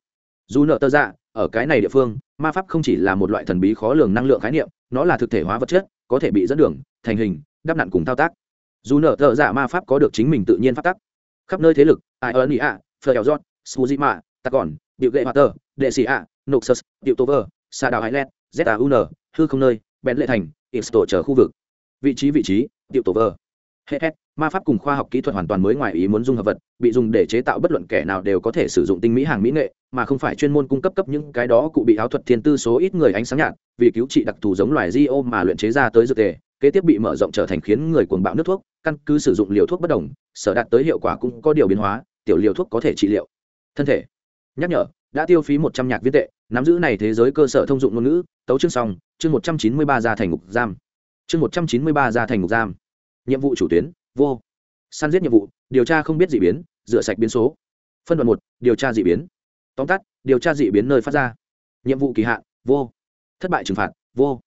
dù nợ tơ dạ ở cái này địa phương, ma pháp không chỉ là một loại thần bí khó lường năng lượng khái niệm, nó là thực thể hóa vật chất, có thể bị dẫn đường, thành hình, đắp nặn cùng thao tác. Dù nợ tơ dạ ma pháp có được chính mình tự nhiên phát tắc. Khắp nơi thế lực ai ơn ý ạ phờ eo giót suzima tắc còn điệu gậy hoạt tơ đệ sĩ ạ noxus điệu tover sa đào highland zaun hư không nơi bèn lệ thành Isto chờ khu vực. Vị trí vị trí điệu tover hết hết, ma pháp cùng khoa học kỹ thuật hoàn toàn mới ngoài ý muốn dung hợp vật, bị dùng để chế tạo bất luận kẻ nào đều có thể sử dụng tinh mỹ hàng mỹ nghệ, mà không phải chuyên môn cung cấp cấp những cái đó cụ bị áo thuật thiên tư số ít người ánh sáng nhạt, vì cứu trị đặc thù giống loài di ô mà luyện chế ra tới dược tề, kế tiếp bị mở rộng trở thành khiến người cuồng bạo nước thuốc, căn cứ sử dụng liều thuốc bất đồng, sở đạt tới hiệu quả cũng có điều biến hóa, tiểu liều thuốc có thể trị liệu. Thân thể. Nhắc nhở, đã tiêu phí một trăm nhạc viết tệ, nắm giữ này thế giới cơ sở thông dụng ngôn ngữ, tấu chương xong, chương một trăm chín mươi ba ra thành ngục giam. Chương một trăm chín mươi ba ra thành ngục giam nhiệm vụ chủ tuyến, vô. Săn giết nhiệm vụ, điều tra không biết d ị biến, rửa sạch biến số. Phân đoạn một, điều tra d ị biến. Tóm tắt, điều tra d ị biến nơi phát ra. Nhiệm vụ kỳ hạn, vô. Thất bại trừng phạt, vô.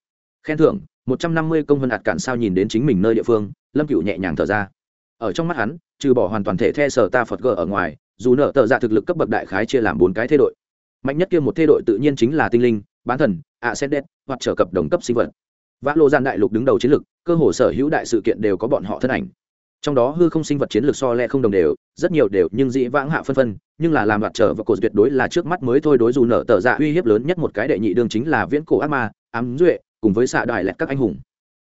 Khen thưởng, một trăm năm mươi công vân đạt cản sao nhìn đến chính mình nơi địa phương, lâm cựu nhẹ nhàng thở ra. Ở trong mắt hắn, trừ bỏ hoàn toàn thể the sở ta phật gờ ở ngoài, dù nợ tờ dạ thực lực cấp bậc đại khái chia làm bốn cái thê đội. Mạnh nhất kia một thê đội tự nhiên chính là tinh linh, bán thần ạ xét đét hoặc trở cập đồng cấp sinh vật vã lộ gian đại lục đứng đầu chiến lược, cơ hồ sở hữu đại sự kiện đều có bọn họ thân ảnh. Trong đó hư không sinh vật chiến lược so le không đồng đều, rất nhiều đều nhưng dĩ vãng hạ phân phân, nhưng là làm đoạt trở và cổ tuyệt đối là trước mắt mới thôi đối dù nở tờ dạ uy hiếp lớn nhất một cái đệ nhị đương chính là viễn cổ ác ma, ám duệ, cùng với xạ đại lẹt các anh hùng.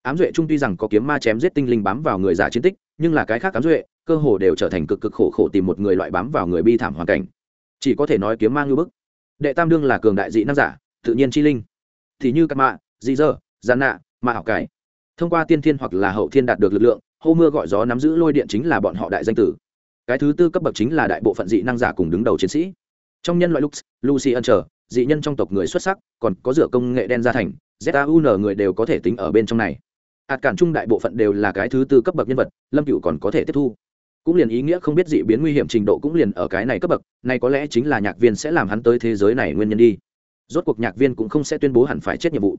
Ám duệ trung tuy rằng có kiếm ma chém giết tinh linh bám vào người giả chiến tích, nhưng là cái khác ám duệ, cơ hồ đều trở thành cực cực khổ khổ tìm một người loại bám vào người bi thảm hoàn cảnh. Chỉ có thể nói kiếm mang như bức. Đệ tam đương là cường đại dị năng giả, tự nhiên chi linh. Thì như các mạ dị dơ gian nạ, mà hảo cải. Thông qua tiên thiên hoặc là hậu thiên đạt được lực lượng, hô mưa gọi gió nắm giữ lôi điện chính là bọn họ đại danh tử. Cái thứ tư cấp bậc chính là đại bộ phận dị năng giả cùng đứng đầu chiến sĩ. Trong nhân loại lux, lucy ân trở dị nhân trong tộc người xuất sắc, còn có dựa công nghệ đen gia thành zaun người đều có thể tính ở bên trong này. Hạt cản trung đại bộ phận đều là cái thứ tư cấp bậc nhân vật, lâm cựu còn có thể tiếp thu. Cũng liền ý nghĩa không biết dị biến nguy hiểm trình độ cũng liền ở cái này cấp bậc, này có lẽ chính là nhạc viên sẽ làm hắn tới thế giới này nguyên nhân đi. Rốt cuộc nhạc viên cũng không sẽ tuyên bố hẳn phải chết nhiệm vụ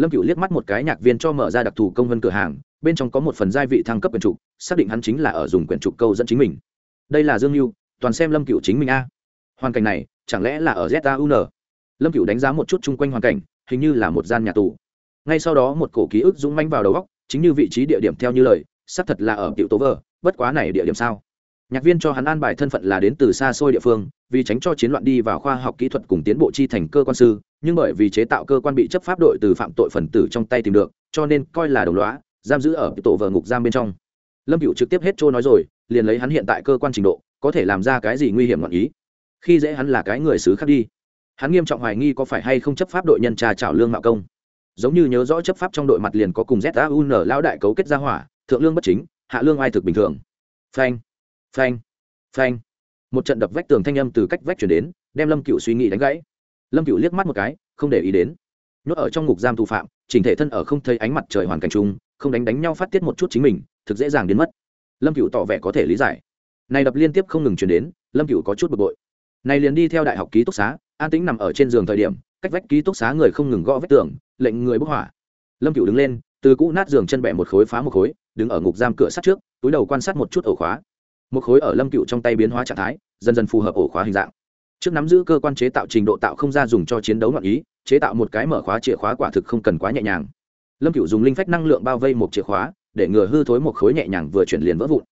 lâm cựu liếc mắt một cái nhạc viên cho mở ra đặc thù công vân cửa hàng, bên trong có một phần gia vị thăng cấp quyển trục, xác định hắn chính là ở dùng quyển trục câu dẫn chính mình. Đây là dương mưu toàn xem lâm cựu chính mình a. Hoàn cảnh này, chẳng lẽ là ở zaun lâm cựu đánh giá một chút chung quanh hoàn cảnh, hình như là một gian nhà tù. Ngay sau đó một cổ ký ức dũng manh vào đầu góc chính như vị trí địa điểm theo như lời, xác thật là ở cựu tố vờ bất quá này địa điểm sao? Nhạc viên cho hắn an bài thân phận là đến từ xa xôi địa phương, vì tránh cho chiến loạn đi vào khoa học kỹ thuật cùng tiến bộ chi thành cơ quan sư nhưng bởi vì chế tạo cơ quan bị chấp pháp đội từ phạm tội phần tử trong tay tìm được, cho nên coi là đồng lõa giam giữ ở tổ vờ ngục giam bên trong. Lâm cựu trực tiếp hết trôi nói rồi, liền lấy hắn hiện tại cơ quan trình độ, có thể làm ra cái gì nguy hiểm ngọn ý? Khi dễ hắn là cái người xứ khác đi. Hắn nghiêm trọng hoài nghi có phải hay không chấp pháp đội nhân trà trảo lương mạo công. Giống như nhớ rõ chấp pháp trong đội mặt liền có cùng zaun lao đại cấu kết ra hỏa, thượng lương bất chính, hạ lương ai thực bình thường. Phanh phanh phanh. Một trận đập vách tường thanh âm từ cách vách chuyển đến, đem lâm cựu suy nghĩ đánh gãy lâm cựu liếc mắt một cái, không để ý đến. Nhốt ở trong ngục giam tù phạm, chỉnh thể thân ở không thấy ánh mặt trời hoàn cảnh chung, không đánh đánh nhau phát tiết một chút chính mình, thực dễ dàng đến mất. Lâm cựu tỏ vẻ có thể lý giải. Này đập liên tiếp không ngừng chuyển đến, lâm cựu có chút bực bội. Này liền đi theo đại học ký túc xá, an tĩnh nằm ở trên giường thời điểm, cách vách ký túc xá người không ngừng gõ vách tường, lệnh người bức hỏa. Lâm cựu đứng lên, từ cũ nát giường chân bẹ một khối phá một khối, đứng ở ngục giam cửa sắt trước, túi đầu quan sát một chút ổ khóa. Một khối ở lâm cựu trong tay biến hóa trạng thái, dần dần phù hợp ổ khóa hình dạng trước nắm giữ cơ quan chế tạo trình độ tạo không ra dùng cho chiến đấu ngọn ý, chế tạo một cái mở khóa chìa khóa quả thực không cần quá nhẹ nhàng. Lâm cựu dùng linh phách năng lượng bao vây một chìa khóa, để ngừa hư thối một khối nhẹ nhàng vừa chuyển liền vỡ vụn.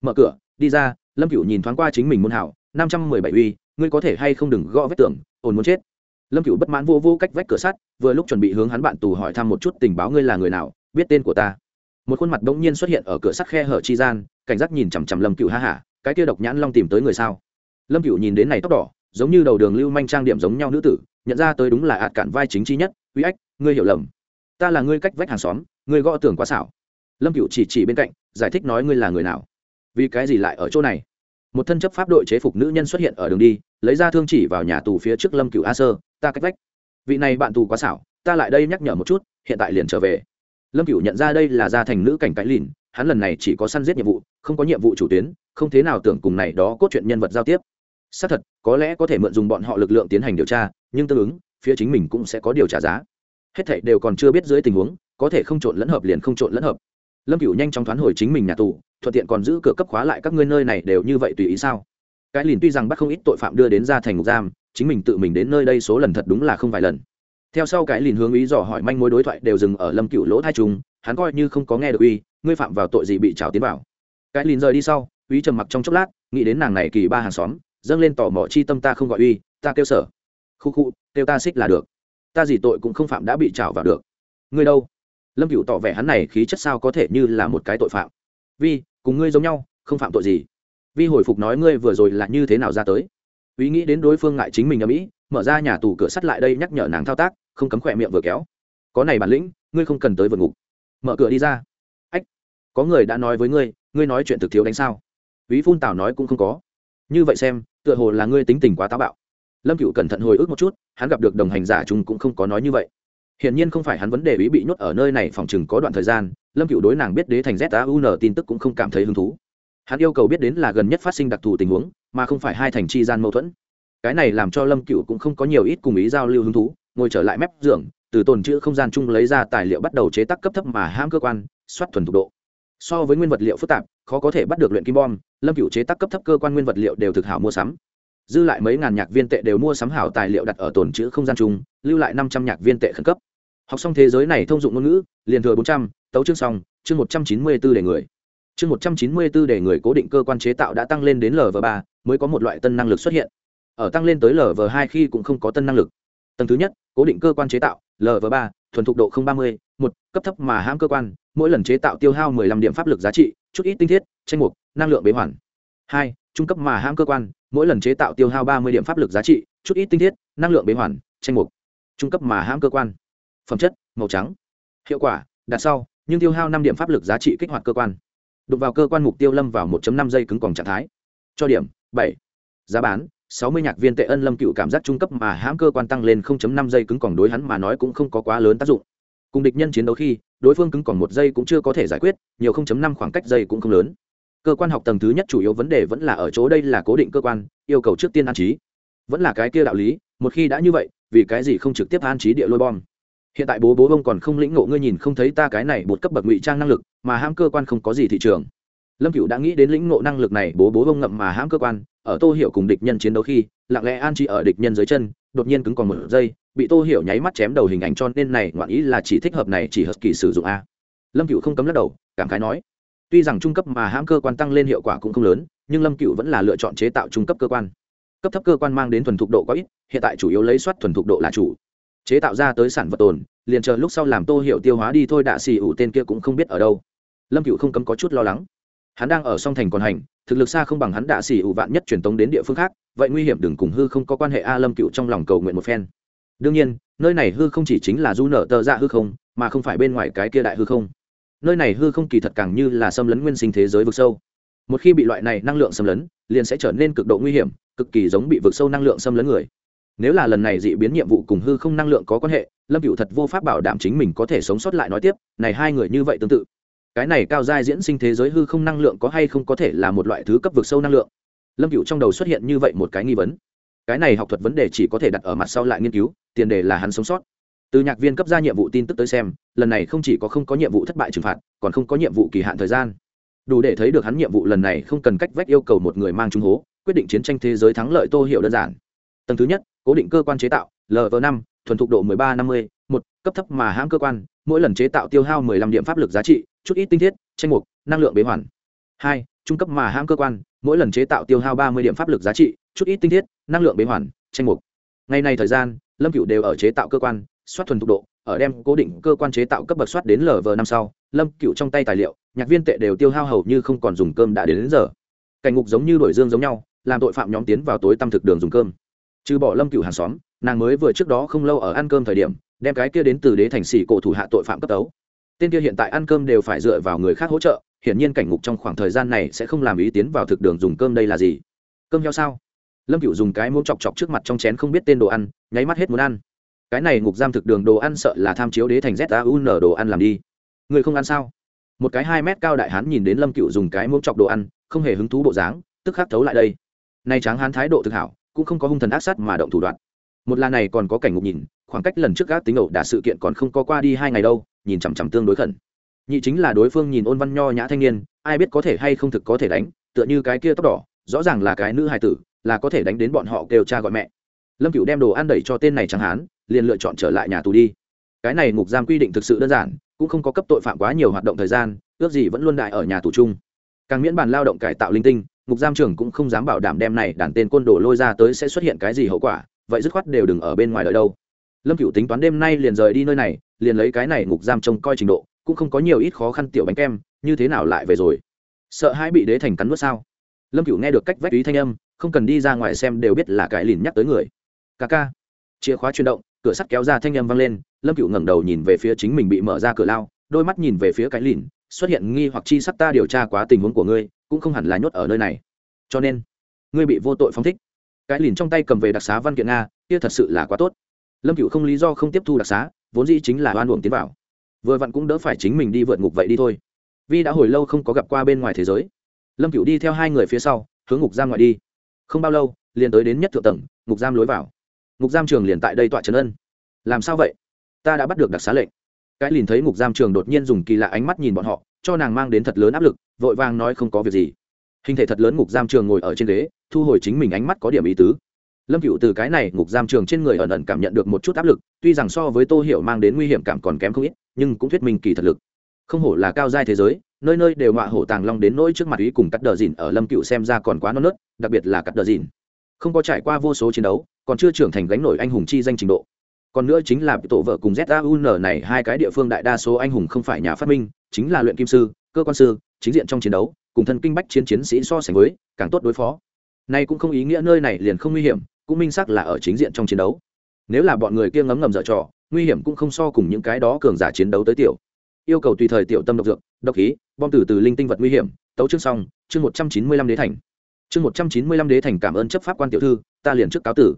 Mở cửa, đi ra, lâm cựu nhìn thoáng qua chính mình môn hảo năm trăm mười bảy uy, ngươi có thể hay không đừng gõ vết tường, ồn muốn chết. Lâm cựu bất mãn vô vô cách vách cửa sắt, vừa lúc chuẩn bị hướng hắn bạn tù hỏi thăm một chút tình báo ngươi là người nào, biết tên của ta. Một khuôn mặt đ ỗ n g nhiên xuất hiện ở cửa sắt khe hở chi gian, cảnh giác nhìn chằm chằm lâm cựu ha hả, cái kia độc nhãn long tìm tới người sao? Lâm cựu nhìn đến này tóc đỏ giống như đầu đường lưu manh trang điểm giống nhau nữ tử, nhận ra tới đúng là ạt cản vai chính chi nhất, uy ách, ngươi hiểu lầm. Ta là ngươi cách vách hàng xóm, ngươi gõ tưởng quá xảo. Lâm cựu chỉ chỉ bên cạnh, giải thích nói ngươi là người nào. Vì cái gì lại ở chỗ này? Một thân chấp pháp đội chế phục nữ nhân xuất hiện ở đường đi, lấy ra thương chỉ vào nhà tù phía trước lâm cựu a sơ, ta cách vách. Vị này bạn tù quá xảo, ta lại đây nhắc nhở một chút, hiện tại liền trở về. Lâm cựu nhận ra đây là gia thành nữ cảnh cái lìn, hắn lần này chỉ có săn giết nhiệm vụ, không có nhiệm vụ chủ tuyến, không thế nào tưởng cùng này đó cốt truyện nhân vật giao tiếp xác thật, có lẽ có thể mượn dùng bọn họ lực lượng tiến hành điều tra, nhưng tương ứng, phía chính mình cũng sẽ có điều trả giá. Hết thảy đều còn chưa biết dưới tình huống, có thể không trộn lẫn hợp liền không trộn lẫn hợp. Lâm cựu nhanh chóng thoán hồi chính mình nhà tù, thuận tiện còn giữ cửa cấp khóa lại các ngươi nơi này đều như vậy tùy ý sao? Cái lìn tuy rằng bắt không ít tội phạm đưa đến ra thành ngục giam, chính mình tự mình đến nơi đây số lần thật đúng là không vài lần. Theo sau cái lìn hướng ý dò hỏi manh mối đối thoại đều dừng ở lâm cựu lỗ thai trùng, hắn coi như không có nghe được uy, ngươi phạm vào tội gì bị trào tiến vào. Cái lìn rời đi sau uy trầm mặc trong chốc lát, nghĩ đến nàng này kỳ ba hàng xóm dâng lên tò mò chi tâm ta không gọi uy, ta kêu sở. Khu khu, kêu ta xích là được. Ta gì tội cũng không phạm đã bị trào vào được. Ngươi đâu? Lâm cựu tỏ vẻ hắn này khí chất sao có thể như là một cái tội phạm. Vi, cùng ngươi giống nhau, không phạm tội gì. Vi hồi phục nói ngươi vừa rồi là như thế nào ra tới. Ý nghĩ đến đối phương ngại chính mình ở mỹ mở ra nhà tù cửa sắt lại đây nhắc nhở nàng thao tác, không cấm khỏe miệng vừa kéo. Có này bản lĩnh, ngươi không cần tới vượt ngục. Mở cửa đi ra. Ách, có người đã nói với ngươi ngươi nói chuyện thực thiếu đánh sao? Ý phun tào nói cũng không có như vậy xem, tựa hồ là ngươi tính tình quá táo bạo. Lâm cựu cẩn thận hồi ức một chút, hắn gặp được đồng hành giả chúng cũng không có nói như vậy. Hiển nhiên không phải hắn vấn đề ý bị nhốt ở nơi này phòng chừng có đoạn thời gian, lâm cựu đối nàng biết đế thành zun tin tức cũng không cảm thấy hứng thú. Hắn yêu cầu biết đến là gần nhất phát sinh đặc thù tình huống, mà không phải hai thành chi gian mâu thuẫn. Cái này làm cho lâm cựu cũng không có nhiều ít cùng ý giao lưu hứng thú, ngồi trở lại mép giường, từ tồn chữ không gian chung lấy ra tài liệu bắt đầu chế tác cấp thấp mà ham cơ quan, soát thuần thục độ so với nguyên vật liệu phức tạp, khó có thể bắt được luyện kim bom, lâm cựu chế tác cấp thấp cơ quan nguyên vật liệu đều thực hảo mua sắm. Dư lại mấy ngàn nhạc viên tệ đều mua sắm hảo tài liệu đặt ở tồn chữ không gian chung, lưu lại năm trăm nhạc viên tệ khẩn cấp. Học xong thế giới này thông dụng ngôn ngữ, liền thừa bốn trăm, tấu chương xong, chương một trăm chín mươi b ố để người. Chương một trăm chín mươi b ố để người cố định cơ quan chế tạo đã tăng lên đến lv ba, mới có một loại tân năng lực xuất hiện. Ở tăng lên tới lv hai khi cũng không có tân năng lực. Tầng thứ nhất, cố định cơ quan chế tạo lv ba, thuần thục độ ba mươi, một, cấp thấp mà hãm cơ quan mỗi lần chế tạo tiêu hao mười lăm điểm pháp lực giá trị, chút ít tinh thiết, tranh mục, năng lượng bế hoàn. Hai, trung cấp mà hãm cơ quan, mỗi lần chế tạo tiêu hao ba mươi điểm pháp lực giá trị, chút ít tinh thiết, năng lượng bế hoàn, tranh mục. Trung cấp mà hãm cơ quan. Phẩm chất, màu trắng. Hiệu quả đặt sau, nhưng tiêu hao năm điểm pháp lực giá trị kích hoạt cơ quan. Đụng vào cơ quan mục tiêu lâm vào 1.5 giây cứng còn trạng thái. Cho điểm, bảy. Giá bán, sáu mươi nhạc viên tệ ân lâm cựu cảm giác trung cấp mà hãm cơ quan tăng lên 0.5 giây cứng còn đối hắn mà nói cũng không có quá lớn tác dụng cùng địch nhân chiến đấu khi, đối phương cứng còn một giây cũng chưa có thể giải quyết, nhiều 0.5 khoảng cách giây cũng không lớn. Cơ quan học tầng thứ nhất chủ yếu vấn đề vẫn là ở chỗ đây là cố định cơ quan, yêu cầu trước tiên an trí. Vẫn là cái kia đạo lý, một khi đã như vậy, vì cái gì không trực tiếp an trí địa lôi bom? Hiện tại bố bố bông còn không lĩnh ngộ ngươi nhìn không thấy ta cái này bột cấp bậc ngụy trang năng lực, mà hãm cơ quan không có gì thị trường. Lâm cựu đã nghĩ đến lĩnh ngộ năng lực này, bố bố bông ngậm mà hãm cơ quan, ở tô hiểu cùng địch nhân chiến đấu khi, lặng lẽ an trí ở địch nhân dưới chân, đột nhiên cứng còn một giây bị tô hiểu nháy mắt chém đầu hình ảnh cho nên này ngoạn ý là chỉ thích hợp này chỉ hợp kỳ sử dụng a. Lâm cựu không cấm lắc đầu, cảm khái nói, tuy rằng trung cấp mà hãm cơ quan tăng lên hiệu quả cũng không lớn, nhưng lâm cựu vẫn là lựa chọn chế tạo trung cấp cơ quan. Cấp thấp cơ quan mang đến thuần thục độ có ít, hiện tại chủ yếu lấy soát thuần thục độ là chủ. Chế tạo ra tới sản vật tồn, liền chờ lúc sau làm tô hiệu tiêu hóa đi thôi đạ xì ủ tên kia cũng không biết ở đâu. Lâm cựu không cấm có chút lo lắng. Hắn đang ở song thành còn hành, thực lực xa không bằng hắn đạ xì ủ vạn nhất truyền tống đến địa phương khác, vậy nguy hiểm đừng cùng hư không có quan hệ a lâm cựu trong lòng cầu nguyện một phen đương nhiên, nơi này hư không chỉ chính là du nợ tờ dạ hư không, mà không phải bên ngoài cái kia đại hư không. Nơi này hư không kỳ thật càng như là xâm lấn nguyên sinh thế giới vực sâu. Một khi bị loại này năng lượng xâm lấn, liền sẽ trở nên cực độ nguy hiểm, cực kỳ giống bị vực sâu năng lượng xâm lấn người. Nếu là lần này dị biến nhiệm vụ cùng hư không năng lượng có quan hệ, lâm cựu thật vô pháp bảo đảm chính mình có thể sống sót lại nói tiếp, này hai người như vậy tương tự. Cái này cao giai diễn sinh thế giới hư không năng lượng có hay không có thể là một loại thứ cấp vực sâu năng lượng? Lâm cựu trong đầu xuất hiện như vậy một cái nghi vấn. Cái này học thuật vấn đề chỉ có thể đặt ở mặt sau lại nghiên cứu tiền đề là hắn sống sót. Từ nhạc viên cấp ra nhiệm vụ tin tức tới xem, lần này không chỉ có không có nhiệm vụ thất bại trừng phạt, còn không có nhiệm vụ kỳ hạn thời gian. Đủ để thấy được hắn nhiệm vụ lần này không cần cách vách yêu cầu một người mang trung hố, quyết định chiến tranh thế giới thắng lợi tô hiệu đơn giản. Tầng thứ nhất, cố định cơ quan chế tạo lv năm, thuần thục độ mười ba năm mươi, một, cấp thấp mà hãm cơ quan, mỗi lần chế tạo tiêu hao mười lăm điểm pháp lực giá trị, chút ít tinh thiết, tranh mục, năng lượng bế hoàn. Hai, trung cấp mà hãm cơ quan, mỗi lần chế tạo tiêu hao ba mươi điểm pháp lực giá trị, chút ít tinh thiết, năng lượng bế hoàn, tranh mục. Ngày nay thời gian lâm cựu đều ở chế tạo cơ quan soát thuần thục độ ở đem cố định cơ quan chế tạo cấp bậc soát đến lv năm sau lâm cựu trong tay tài liệu nhạc viên tệ đều tiêu hao hầu như không còn dùng cơm đã đến, đến giờ. Cảnh ngục giống như đổi dương giống nhau làm tội phạm nhóm tiến vào tối tăm thực đường dùng cơm. Trừ bỏ lâm cựu hàng xóm nàng mới vừa trước đó không lâu ở ăn cơm thời điểm đem cái kia đến từ đế thành xỉ cổ thủ hạ tội phạm cấp tấu. Tên kia hiện tại ăn cơm đều phải dựa vào người khác hỗ trợ hiển nhiên cảnh ngục trong khoảng thời gian này sẽ không làm ý tiến vào thực đường dùng cơm đây là gì. Cơm heo sao? Lâm cựu dùng cái muỗng chọc chọc trước mặt trong chén không biết tên đồ ăn, nháy mắt hết muốn ăn. Cái này ngục giam thực đường đồ ăn sợ là tham chiếu đế thành zaun đồ ăn làm đi. Người không ăn sao? Một cái hai mét cao đại hán nhìn đến lâm cựu dùng cái muỗng chọc đồ ăn, không hề hứng thú bộ dáng, tức khắc thấu lại đây. Nay tráng hán thái độ thực hảo, cũng không có hung thần ác sát mà động thủ đoạn. Một là này còn có cảnh ngục nhìn, khoảng cách lần trước gác tính ẩu đả sự kiện còn không có qua đi hai ngày đâu, nhìn chằm chằm tương đối khẩn. Nhị chính là đối phương nhìn ôn văn nho nhã thanh niên, ai biết có thể hay không thực có thể đánh, tựa như cái kia tóc đỏ, rõ ràng là cái nữ hài tử là có thể đánh đến bọn họ kêu cha gọi mẹ. Lâm cựu đem đồ ăn đẩy cho tên này chẳng hán liền lựa chọn trở lại nhà tù đi. Cái này ngục giam quy định thực sự đơn giản, cũng không có cấp tội phạm quá nhiều hoạt động thời gian, ước gì vẫn luôn đại ở nhà tù chung. Càng miễn bàn lao động cải tạo linh tinh, ngục giam trưởng cũng không dám bảo đảm đem này đàn tên côn đồ lôi ra tới sẽ xuất hiện cái gì hậu quả, vậy dứt khoát đều đừng ở bên ngoài đợi đâu. Lâm cựu tính toán đêm nay liền rời đi nơi này, liền lấy cái này ngục giam trông coi trình độ, cũng không có nhiều ít khó khăn tiểu bánh kem, như thế nào lại về rồi? Sợ hai bị đế thành cắn nuốt sao? Lâm cựu nghe được cách vách ý thanh âm không cần đi ra ngoài xem đều biết là cái lìn nhắc tới người. Ca ca. Chìa khóa chuyển động, cửa sắt kéo ra thanh âm vang lên, lâm cựu ngẩng đầu nhìn về phía chính mình bị mở ra cửa lao, đôi mắt nhìn về phía cái lìn, xuất hiện nghi hoặc chi sắt ta điều tra quá tình huống của ngươi, cũng không hẳn là nhốt ở nơi này. Cho nên, ngươi bị vô tội phong thích. Cái lìn trong tay cầm về đặc xá văn kiện nga, kia thật sự là quá tốt. Lâm cựu không lý do không tiếp thu đặc xá, vốn dĩ chính là oan uổng tiến vào. Vừa vặn cũng đỡ phải chính mình đi vượt ngục vậy đi thôi. Vi đã hồi lâu không có gặp qua bên ngoài thế giới. Lâm cựu đi theo hai người phía sau, hướng ngục ra ngoài đi không bao lâu, liền tới đến nhất thượng tầng, ngục giam lối vào. Ngục giam trường liền tại đây tọa trấn ân. Làm sao vậy? Ta đã bắt được đặc xá lệnh. Cái liền thấy ngục giam trường đột nhiên dùng kỳ lạ ánh mắt nhìn bọn họ, cho nàng mang đến thật lớn áp lực, vội vàng nói không có việc gì. Hình thể thật lớn ngục giam trường ngồi ở trên ghế, thu hồi chính mình ánh mắt có điểm ý tứ. Lâm cựu từ cái này ngục giam trường trên người ẩn ẩn cảm nhận được một chút áp lực, tuy rằng so với tô hiểu mang đến nguy hiểm cảm còn kém không ít, nhưng cũng thuyết minh kỳ thật lực. Không hổ là cao giai thế giới nơi nơi đều ngọa hổ tàng long đến nỗi trước mặt ý cùng cắt đờ dìn ở lâm cựu xem ra còn quá non nớt, đặc biệt là cắt đờ dìn. Không có trải qua vô số chiến đấu, còn chưa trưởng thành gánh nổi anh hùng chi danh trình độ. Còn nữa chính là tổ vợ cùng zaun này hai cái địa phương đại đa số anh hùng không phải nhà phát minh, chính là luyện kim sư, cơ quan sư, chính diện trong chiến đấu, cùng thân kinh bách chiến chiến sĩ so sánh với, càng tốt đối phó. Nay cũng không ý nghĩa nơi này liền không nguy hiểm, cũng minh xác là ở chính diện trong chiến đấu. Nếu là bọn người kia ngấm ngầm dở trò, nguy hiểm cũng không so cùng những cái đó cường giả chiến đấu tới tiểu. Yêu cầu tùy thời tiểu tâm độc dược, độc khí bom tử từ linh tinh vật nguy hiểm, tấu chương xong, chương một trăm chín mươi lăm đế thành. Chương một trăm chín mươi lăm đế thành cảm ơn chấp pháp quan tiểu thư, ta liền trước cáo tử.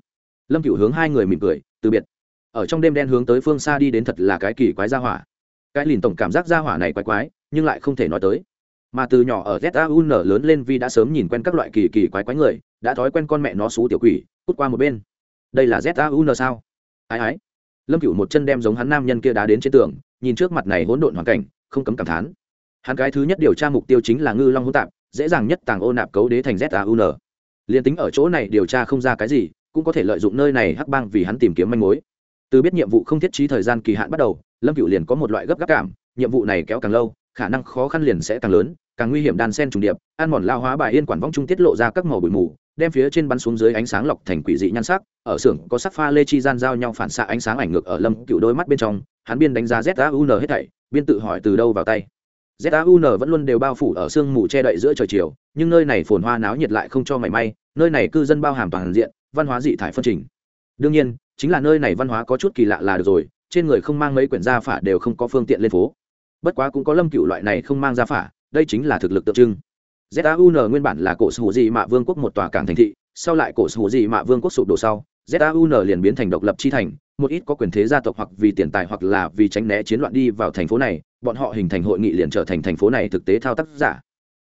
Lâm cựu hướng hai người mỉm cười, từ biệt. Ở trong đêm đen hướng tới phương xa đi đến thật là cái kỳ quái gia hỏa. Cái lìn tổng cảm giác gia hỏa này quái quái, nhưng lại không thể nói tới. Mà từ nhỏ ở zaun lớn lên vi đã sớm nhìn quen các loại kỳ kỳ quái quái người, đã thói quen con mẹ nó xú tiểu quỷ, cút qua một bên. Đây là zaun sao? Ái ái lâm cựu một chân đem giống hắn nam nhân kia đá đến trên tường, nhìn trước mặt này hỗn độn hoàn cảnh, không cấm cảm thán hắn cái thứ nhất điều tra mục tiêu chính là ngư long hỗn tạp, dễ dàng nhất tàng ô nạp cấu đế thành zaun liền tính ở chỗ này điều tra không ra cái gì, cũng có thể lợi dụng nơi này hắc bang vì hắn tìm kiếm manh mối. Từ biết nhiệm vụ không thiết trí thời gian kỳ hạn bắt đầu, lâm cựu liền có một loại gấp gáp cảm, nhiệm vụ này kéo càng lâu, khả năng khó khăn liền sẽ càng lớn, càng nguy hiểm đan sen trùng điệp, ăn mòn lao hóa bài yên quản vong trung tiết lộ ra các màu bụi mù, đem phía trên bắn xuống dưới ánh sáng lọc thành quỷ dị nhan sắc, ở xưởng có sắc pha lê chi gian giao nhau phản xạ ánh sáng ảnh ngược ở lâm cựu đôi mắt bên trong, hắn biên đánh giá zaun hết thảy, biên tự hỏi từ đâu vào tay zaun vẫn luôn đều bao phủ ở sương mù che đậy giữa trời chiều, nhưng nơi này phồn hoa náo nhiệt lại không cho mảy may, nơi này cư dân bao hàm toàn diện, văn hóa dị thải phân trình. Đương nhiên, chính là nơi này văn hóa có chút kỳ lạ là được rồi, trên người không mang mấy quyển gia phả đều không có phương tiện lên phố. Bất quá cũng có lâm cựu loại này không mang gia phả, đây chính là thực lực tượng trưng. Zaun nguyên bản là cổ sủ dị mạ vương quốc một tòa cảng thành thị, sau lại cổ sủ dị mạ vương quốc sụp đổ sau zaun liền biến thành độc lập chi thành một ít có quyền thế gia tộc hoặc vì tiền tài hoặc là vì tránh né chiến loạn đi vào thành phố này, bọn họ hình thành hội nghị liền trở thành thành phố này thực tế thao tác giả.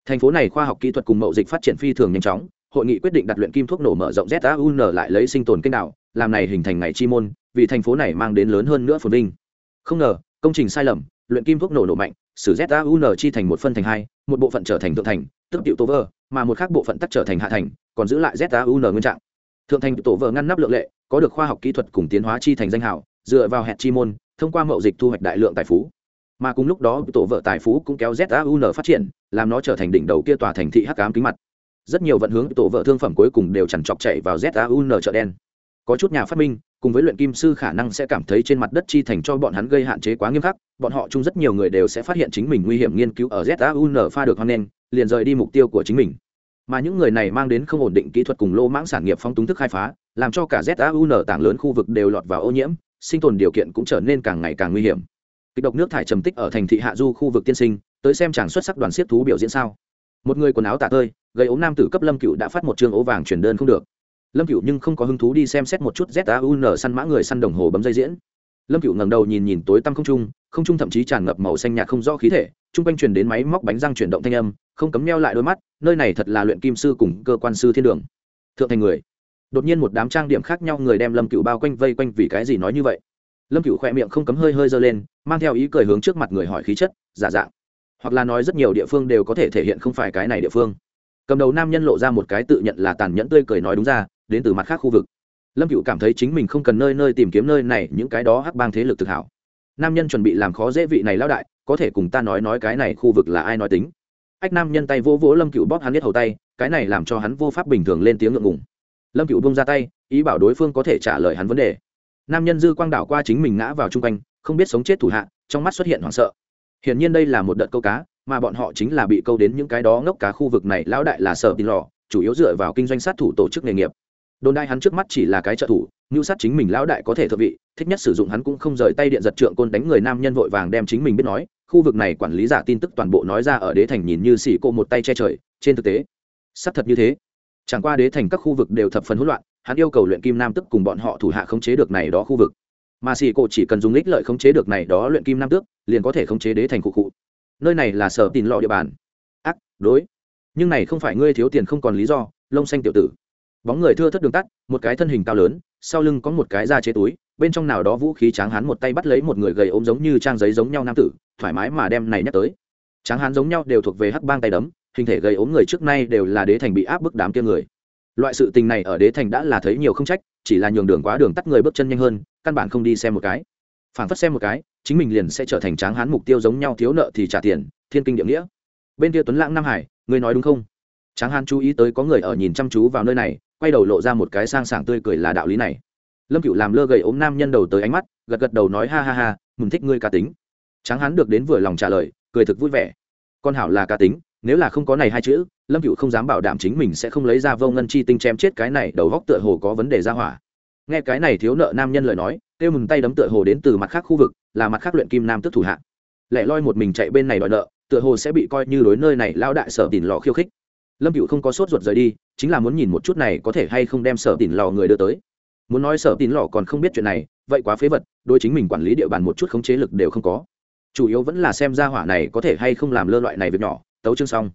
Thành phố này khoa học kỹ thuật cùng mậu dịch phát triển phi thường nhanh chóng, hội nghị quyết định đặt luyện kim thuốc nổ mở rộng zaun lại lấy sinh tồn kênh đạo làm này hình thành ngày chi môn, vì thành phố này mang đến lớn hơn nữa phồn vinh. Không ngờ, công trình sai lầm, luyện kim thuốc nổ nổ mạnh, sử zaun chi thành một phân thành hai, một bộ phận trở thành thượng thành, tức tiểu tổ vơ, mà một khác bộ phận tắt trở thành hạ thành, còn giữ lại zaun nguyên trạng. Thượng thành tổ vơ ngăn nắp lượng lệ có được khoa học kỹ thuật cùng tiến hóa chi thành danh hảo dựa vào hẹn chi môn, thông qua mậu dịch thu hoạch đại lượng tài phú. Mà cùng lúc đó, tổ vợ tài phú cũng kéo zaun phát triển, làm nó trở thành đỉnh đầu kia tòa thành thị hắc cám kính mặt. Rất nhiều vận hướng tổ vợ thương phẩm cuối cùng đều chẳng chọc chạy vào zaun chợ đen. Có chút nhà phát minh, cùng với luyện kim sư khả năng sẽ cảm thấy trên mặt đất chi thành cho bọn hắn gây hạn chế quá nghiêm khắc, bọn họ chung rất nhiều người đều sẽ phát hiện chính mình nguy hiểm nghiên cứu ở zaun pha được hoan nen liền rời đi mục tiêu của chính mình. Mà những người này mang đến không ổn định kỹ thuật cùng lô mãng sản nghiệp phong túng thức khai phá làm cho cả zaun tảng lớn khu vực đều lọt vào ô nhiễm, sinh tồn điều kiện cũng trở nên càng ngày càng nguy hiểm. Kịch độc nước thải trầm tích ở thành thị hạ du khu vực tiên sinh, tới xem chàng xuất sắc đoàn siết thú biểu diễn sao. Một người quần áo tả tơi gây ốm nam tử cấp lâm cựu đã phát một chương ố vàng chuyển đơn không được. Lâm cựu nhưng không có hứng thú đi xem xét một chút zaun săn mã người săn đồng hồ bấm dây diễn. Lâm cựu ngẩng đầu nhìn nhìn tối tăm không trung không trung thậm chí tràn ngập màu xanh nhạt không rõ khí thể, trung quanh truyền đến máy móc bánh răng chuyển động thanh âm, không cấm neo lại đôi mắt, nơi này thật là luyện kim sư cùng cơ quan sư thiên đường. Thượng thành người đột nhiên một đám trang điểm khác nhau người đem lâm cựu bao quanh vây quanh vì cái gì nói như vậy? Lâm cựu khỏe miệng không cấm hơi hơi dơ lên, mang theo ý cười hướng trước mặt người hỏi khí chất, giả dạng. Hoặc là nói rất nhiều địa phương đều có thể thể hiện không phải cái này địa phương. Cầm đầu nam nhân lộ ra một cái tự nhận là tàn nhẫn tươi cười nói đúng ra, đến từ mặt khác khu vực. Lâm cựu cảm thấy chính mình không cần nơi nơi tìm kiếm nơi này, những cái đó hắc bang thế lực thực hảo. Nam nhân chuẩn bị làm khó dễ vị này lão đại, có thể cùng ta nói nói cái này khu vực là ai nói tính. Ách nam nhân tay vỗ vỗ lâm cựu bóp hắn biết hầu tay, cái này làm cho hắn vô pháp bình thường lên tiếng ngượng ngùng lâm cựu bông ra tay, ý bảo đối phương có thể trả lời hắn vấn đề. Nam nhân dư quang đảo qua chính mình ngã vào chung quanh, không biết sống chết thủ hạ, trong mắt xuất hiện hoảng sợ. Hiển nhiên đây là một đợt câu cá, mà bọn họ chính là bị câu đến những cái đó ngốc cá khu vực này, lão đại là sợ tin lò, chủ yếu dựa vào kinh doanh sát thủ tổ chức nghề nghiệp. Đồn đại hắn trước mắt chỉ là cái trợ thủ ngưu sát chính mình lão đại có thể thợ vị, thích nhất sử dụng hắn cũng không rời tay điện giật trượng côn đánh người nam nhân vội vàng đem chính mình biết nói, khu vực này quản lý giả tin tức toàn bộ nói ra ở đế thành nhìn như xỉ cô một tay che trời, trên thực tế, xác thật như thế chẳng qua đế thành các khu vực đều thập phần hỗn loạn, hắn yêu cầu luyện kim nam tức cùng bọn họ thủ hạ khống chế được này đó khu vực. Mà xì cô chỉ cần dùng ích lợi khống chế được này đó luyện kim nam tước, liền có thể khống chế đế thành khu cụ nơi này là sở tìm lọ địa bàn. Ác, đối. Nhưng này không phải ngươi thiếu tiền không còn lý do, lông xanh tiểu tử. Bóng người thưa thất đường tắt, một cái thân hình cao lớn, sau lưng có một cái da chế túi, bên trong nào đó vũ khí tráng hán một tay bắt lấy một người gầy ốm giống như trang giấy giống nhau nam tử, thoải mái mà đem này nhắc tới. Tráng hán giống nhau đều thuộc về hắc bang tay đấm hình thể gây ốm người trước nay đều là đế thành bị áp bức đám kia người. Loại sự tình này ở đế thành đã là thấy nhiều không trách, chỉ là nhường đường quá đường tắt người bước chân nhanh hơn, căn bản không đi xem một cái. Phản phất xem một cái, chính mình liền sẽ trở thành tráng hán mục tiêu giống nhau thiếu nợ thì trả tiền, thiên kinh địa nghĩa. Bên kia tuấn lãng nam hải, ngươi nói đúng không? Tráng hán chú ý tới có người ở nhìn chăm chú vào nơi này, quay đầu lộ ra một cái sang sảng tươi cười là đạo lý này. Lâm cựu làm lơ gầy ốm nam nhân đầu tới ánh mắt, gật gật đầu nói ha ha ha, mừng thích ngươi cá tính. Tráng hán được đến vừa lòng trả lời, cười thực vui vẻ. Con hảo là cá tính nếu là không có này hai chữ, lâm cựu không dám bảo đảm chính mình sẽ không lấy ra vô ngân chi tinh chém chết cái này đầu góc tựa hồ có vấn đề ra hỏa. Nghe cái này thiếu nợ nam nhân lời nói kêu mừng tay đấm tựa hồ đến từ mặt khác khu vực, là mặt khác luyện kim nam tức thủ hạ. Lẽ loi một mình chạy bên này đòi nợ, tựa hồ sẽ bị coi như đối nơi này lao đại sở tỉn lò khiêu khích. Lâm cựu không có sốt ruột rời đi, chính là muốn nhìn một chút này có thể hay không đem sở tỉn lò người đưa tới. Muốn nói sở tỉn lò còn không biết chuyện này, vậy quá phế vật đôi chính mình quản lý địa bàn một chút khống chế lực đều không có. Chủ yếu vẫn là xem ra hỏa này có thể hay không làm lơ loại này việc nhỏ tấu chương xong.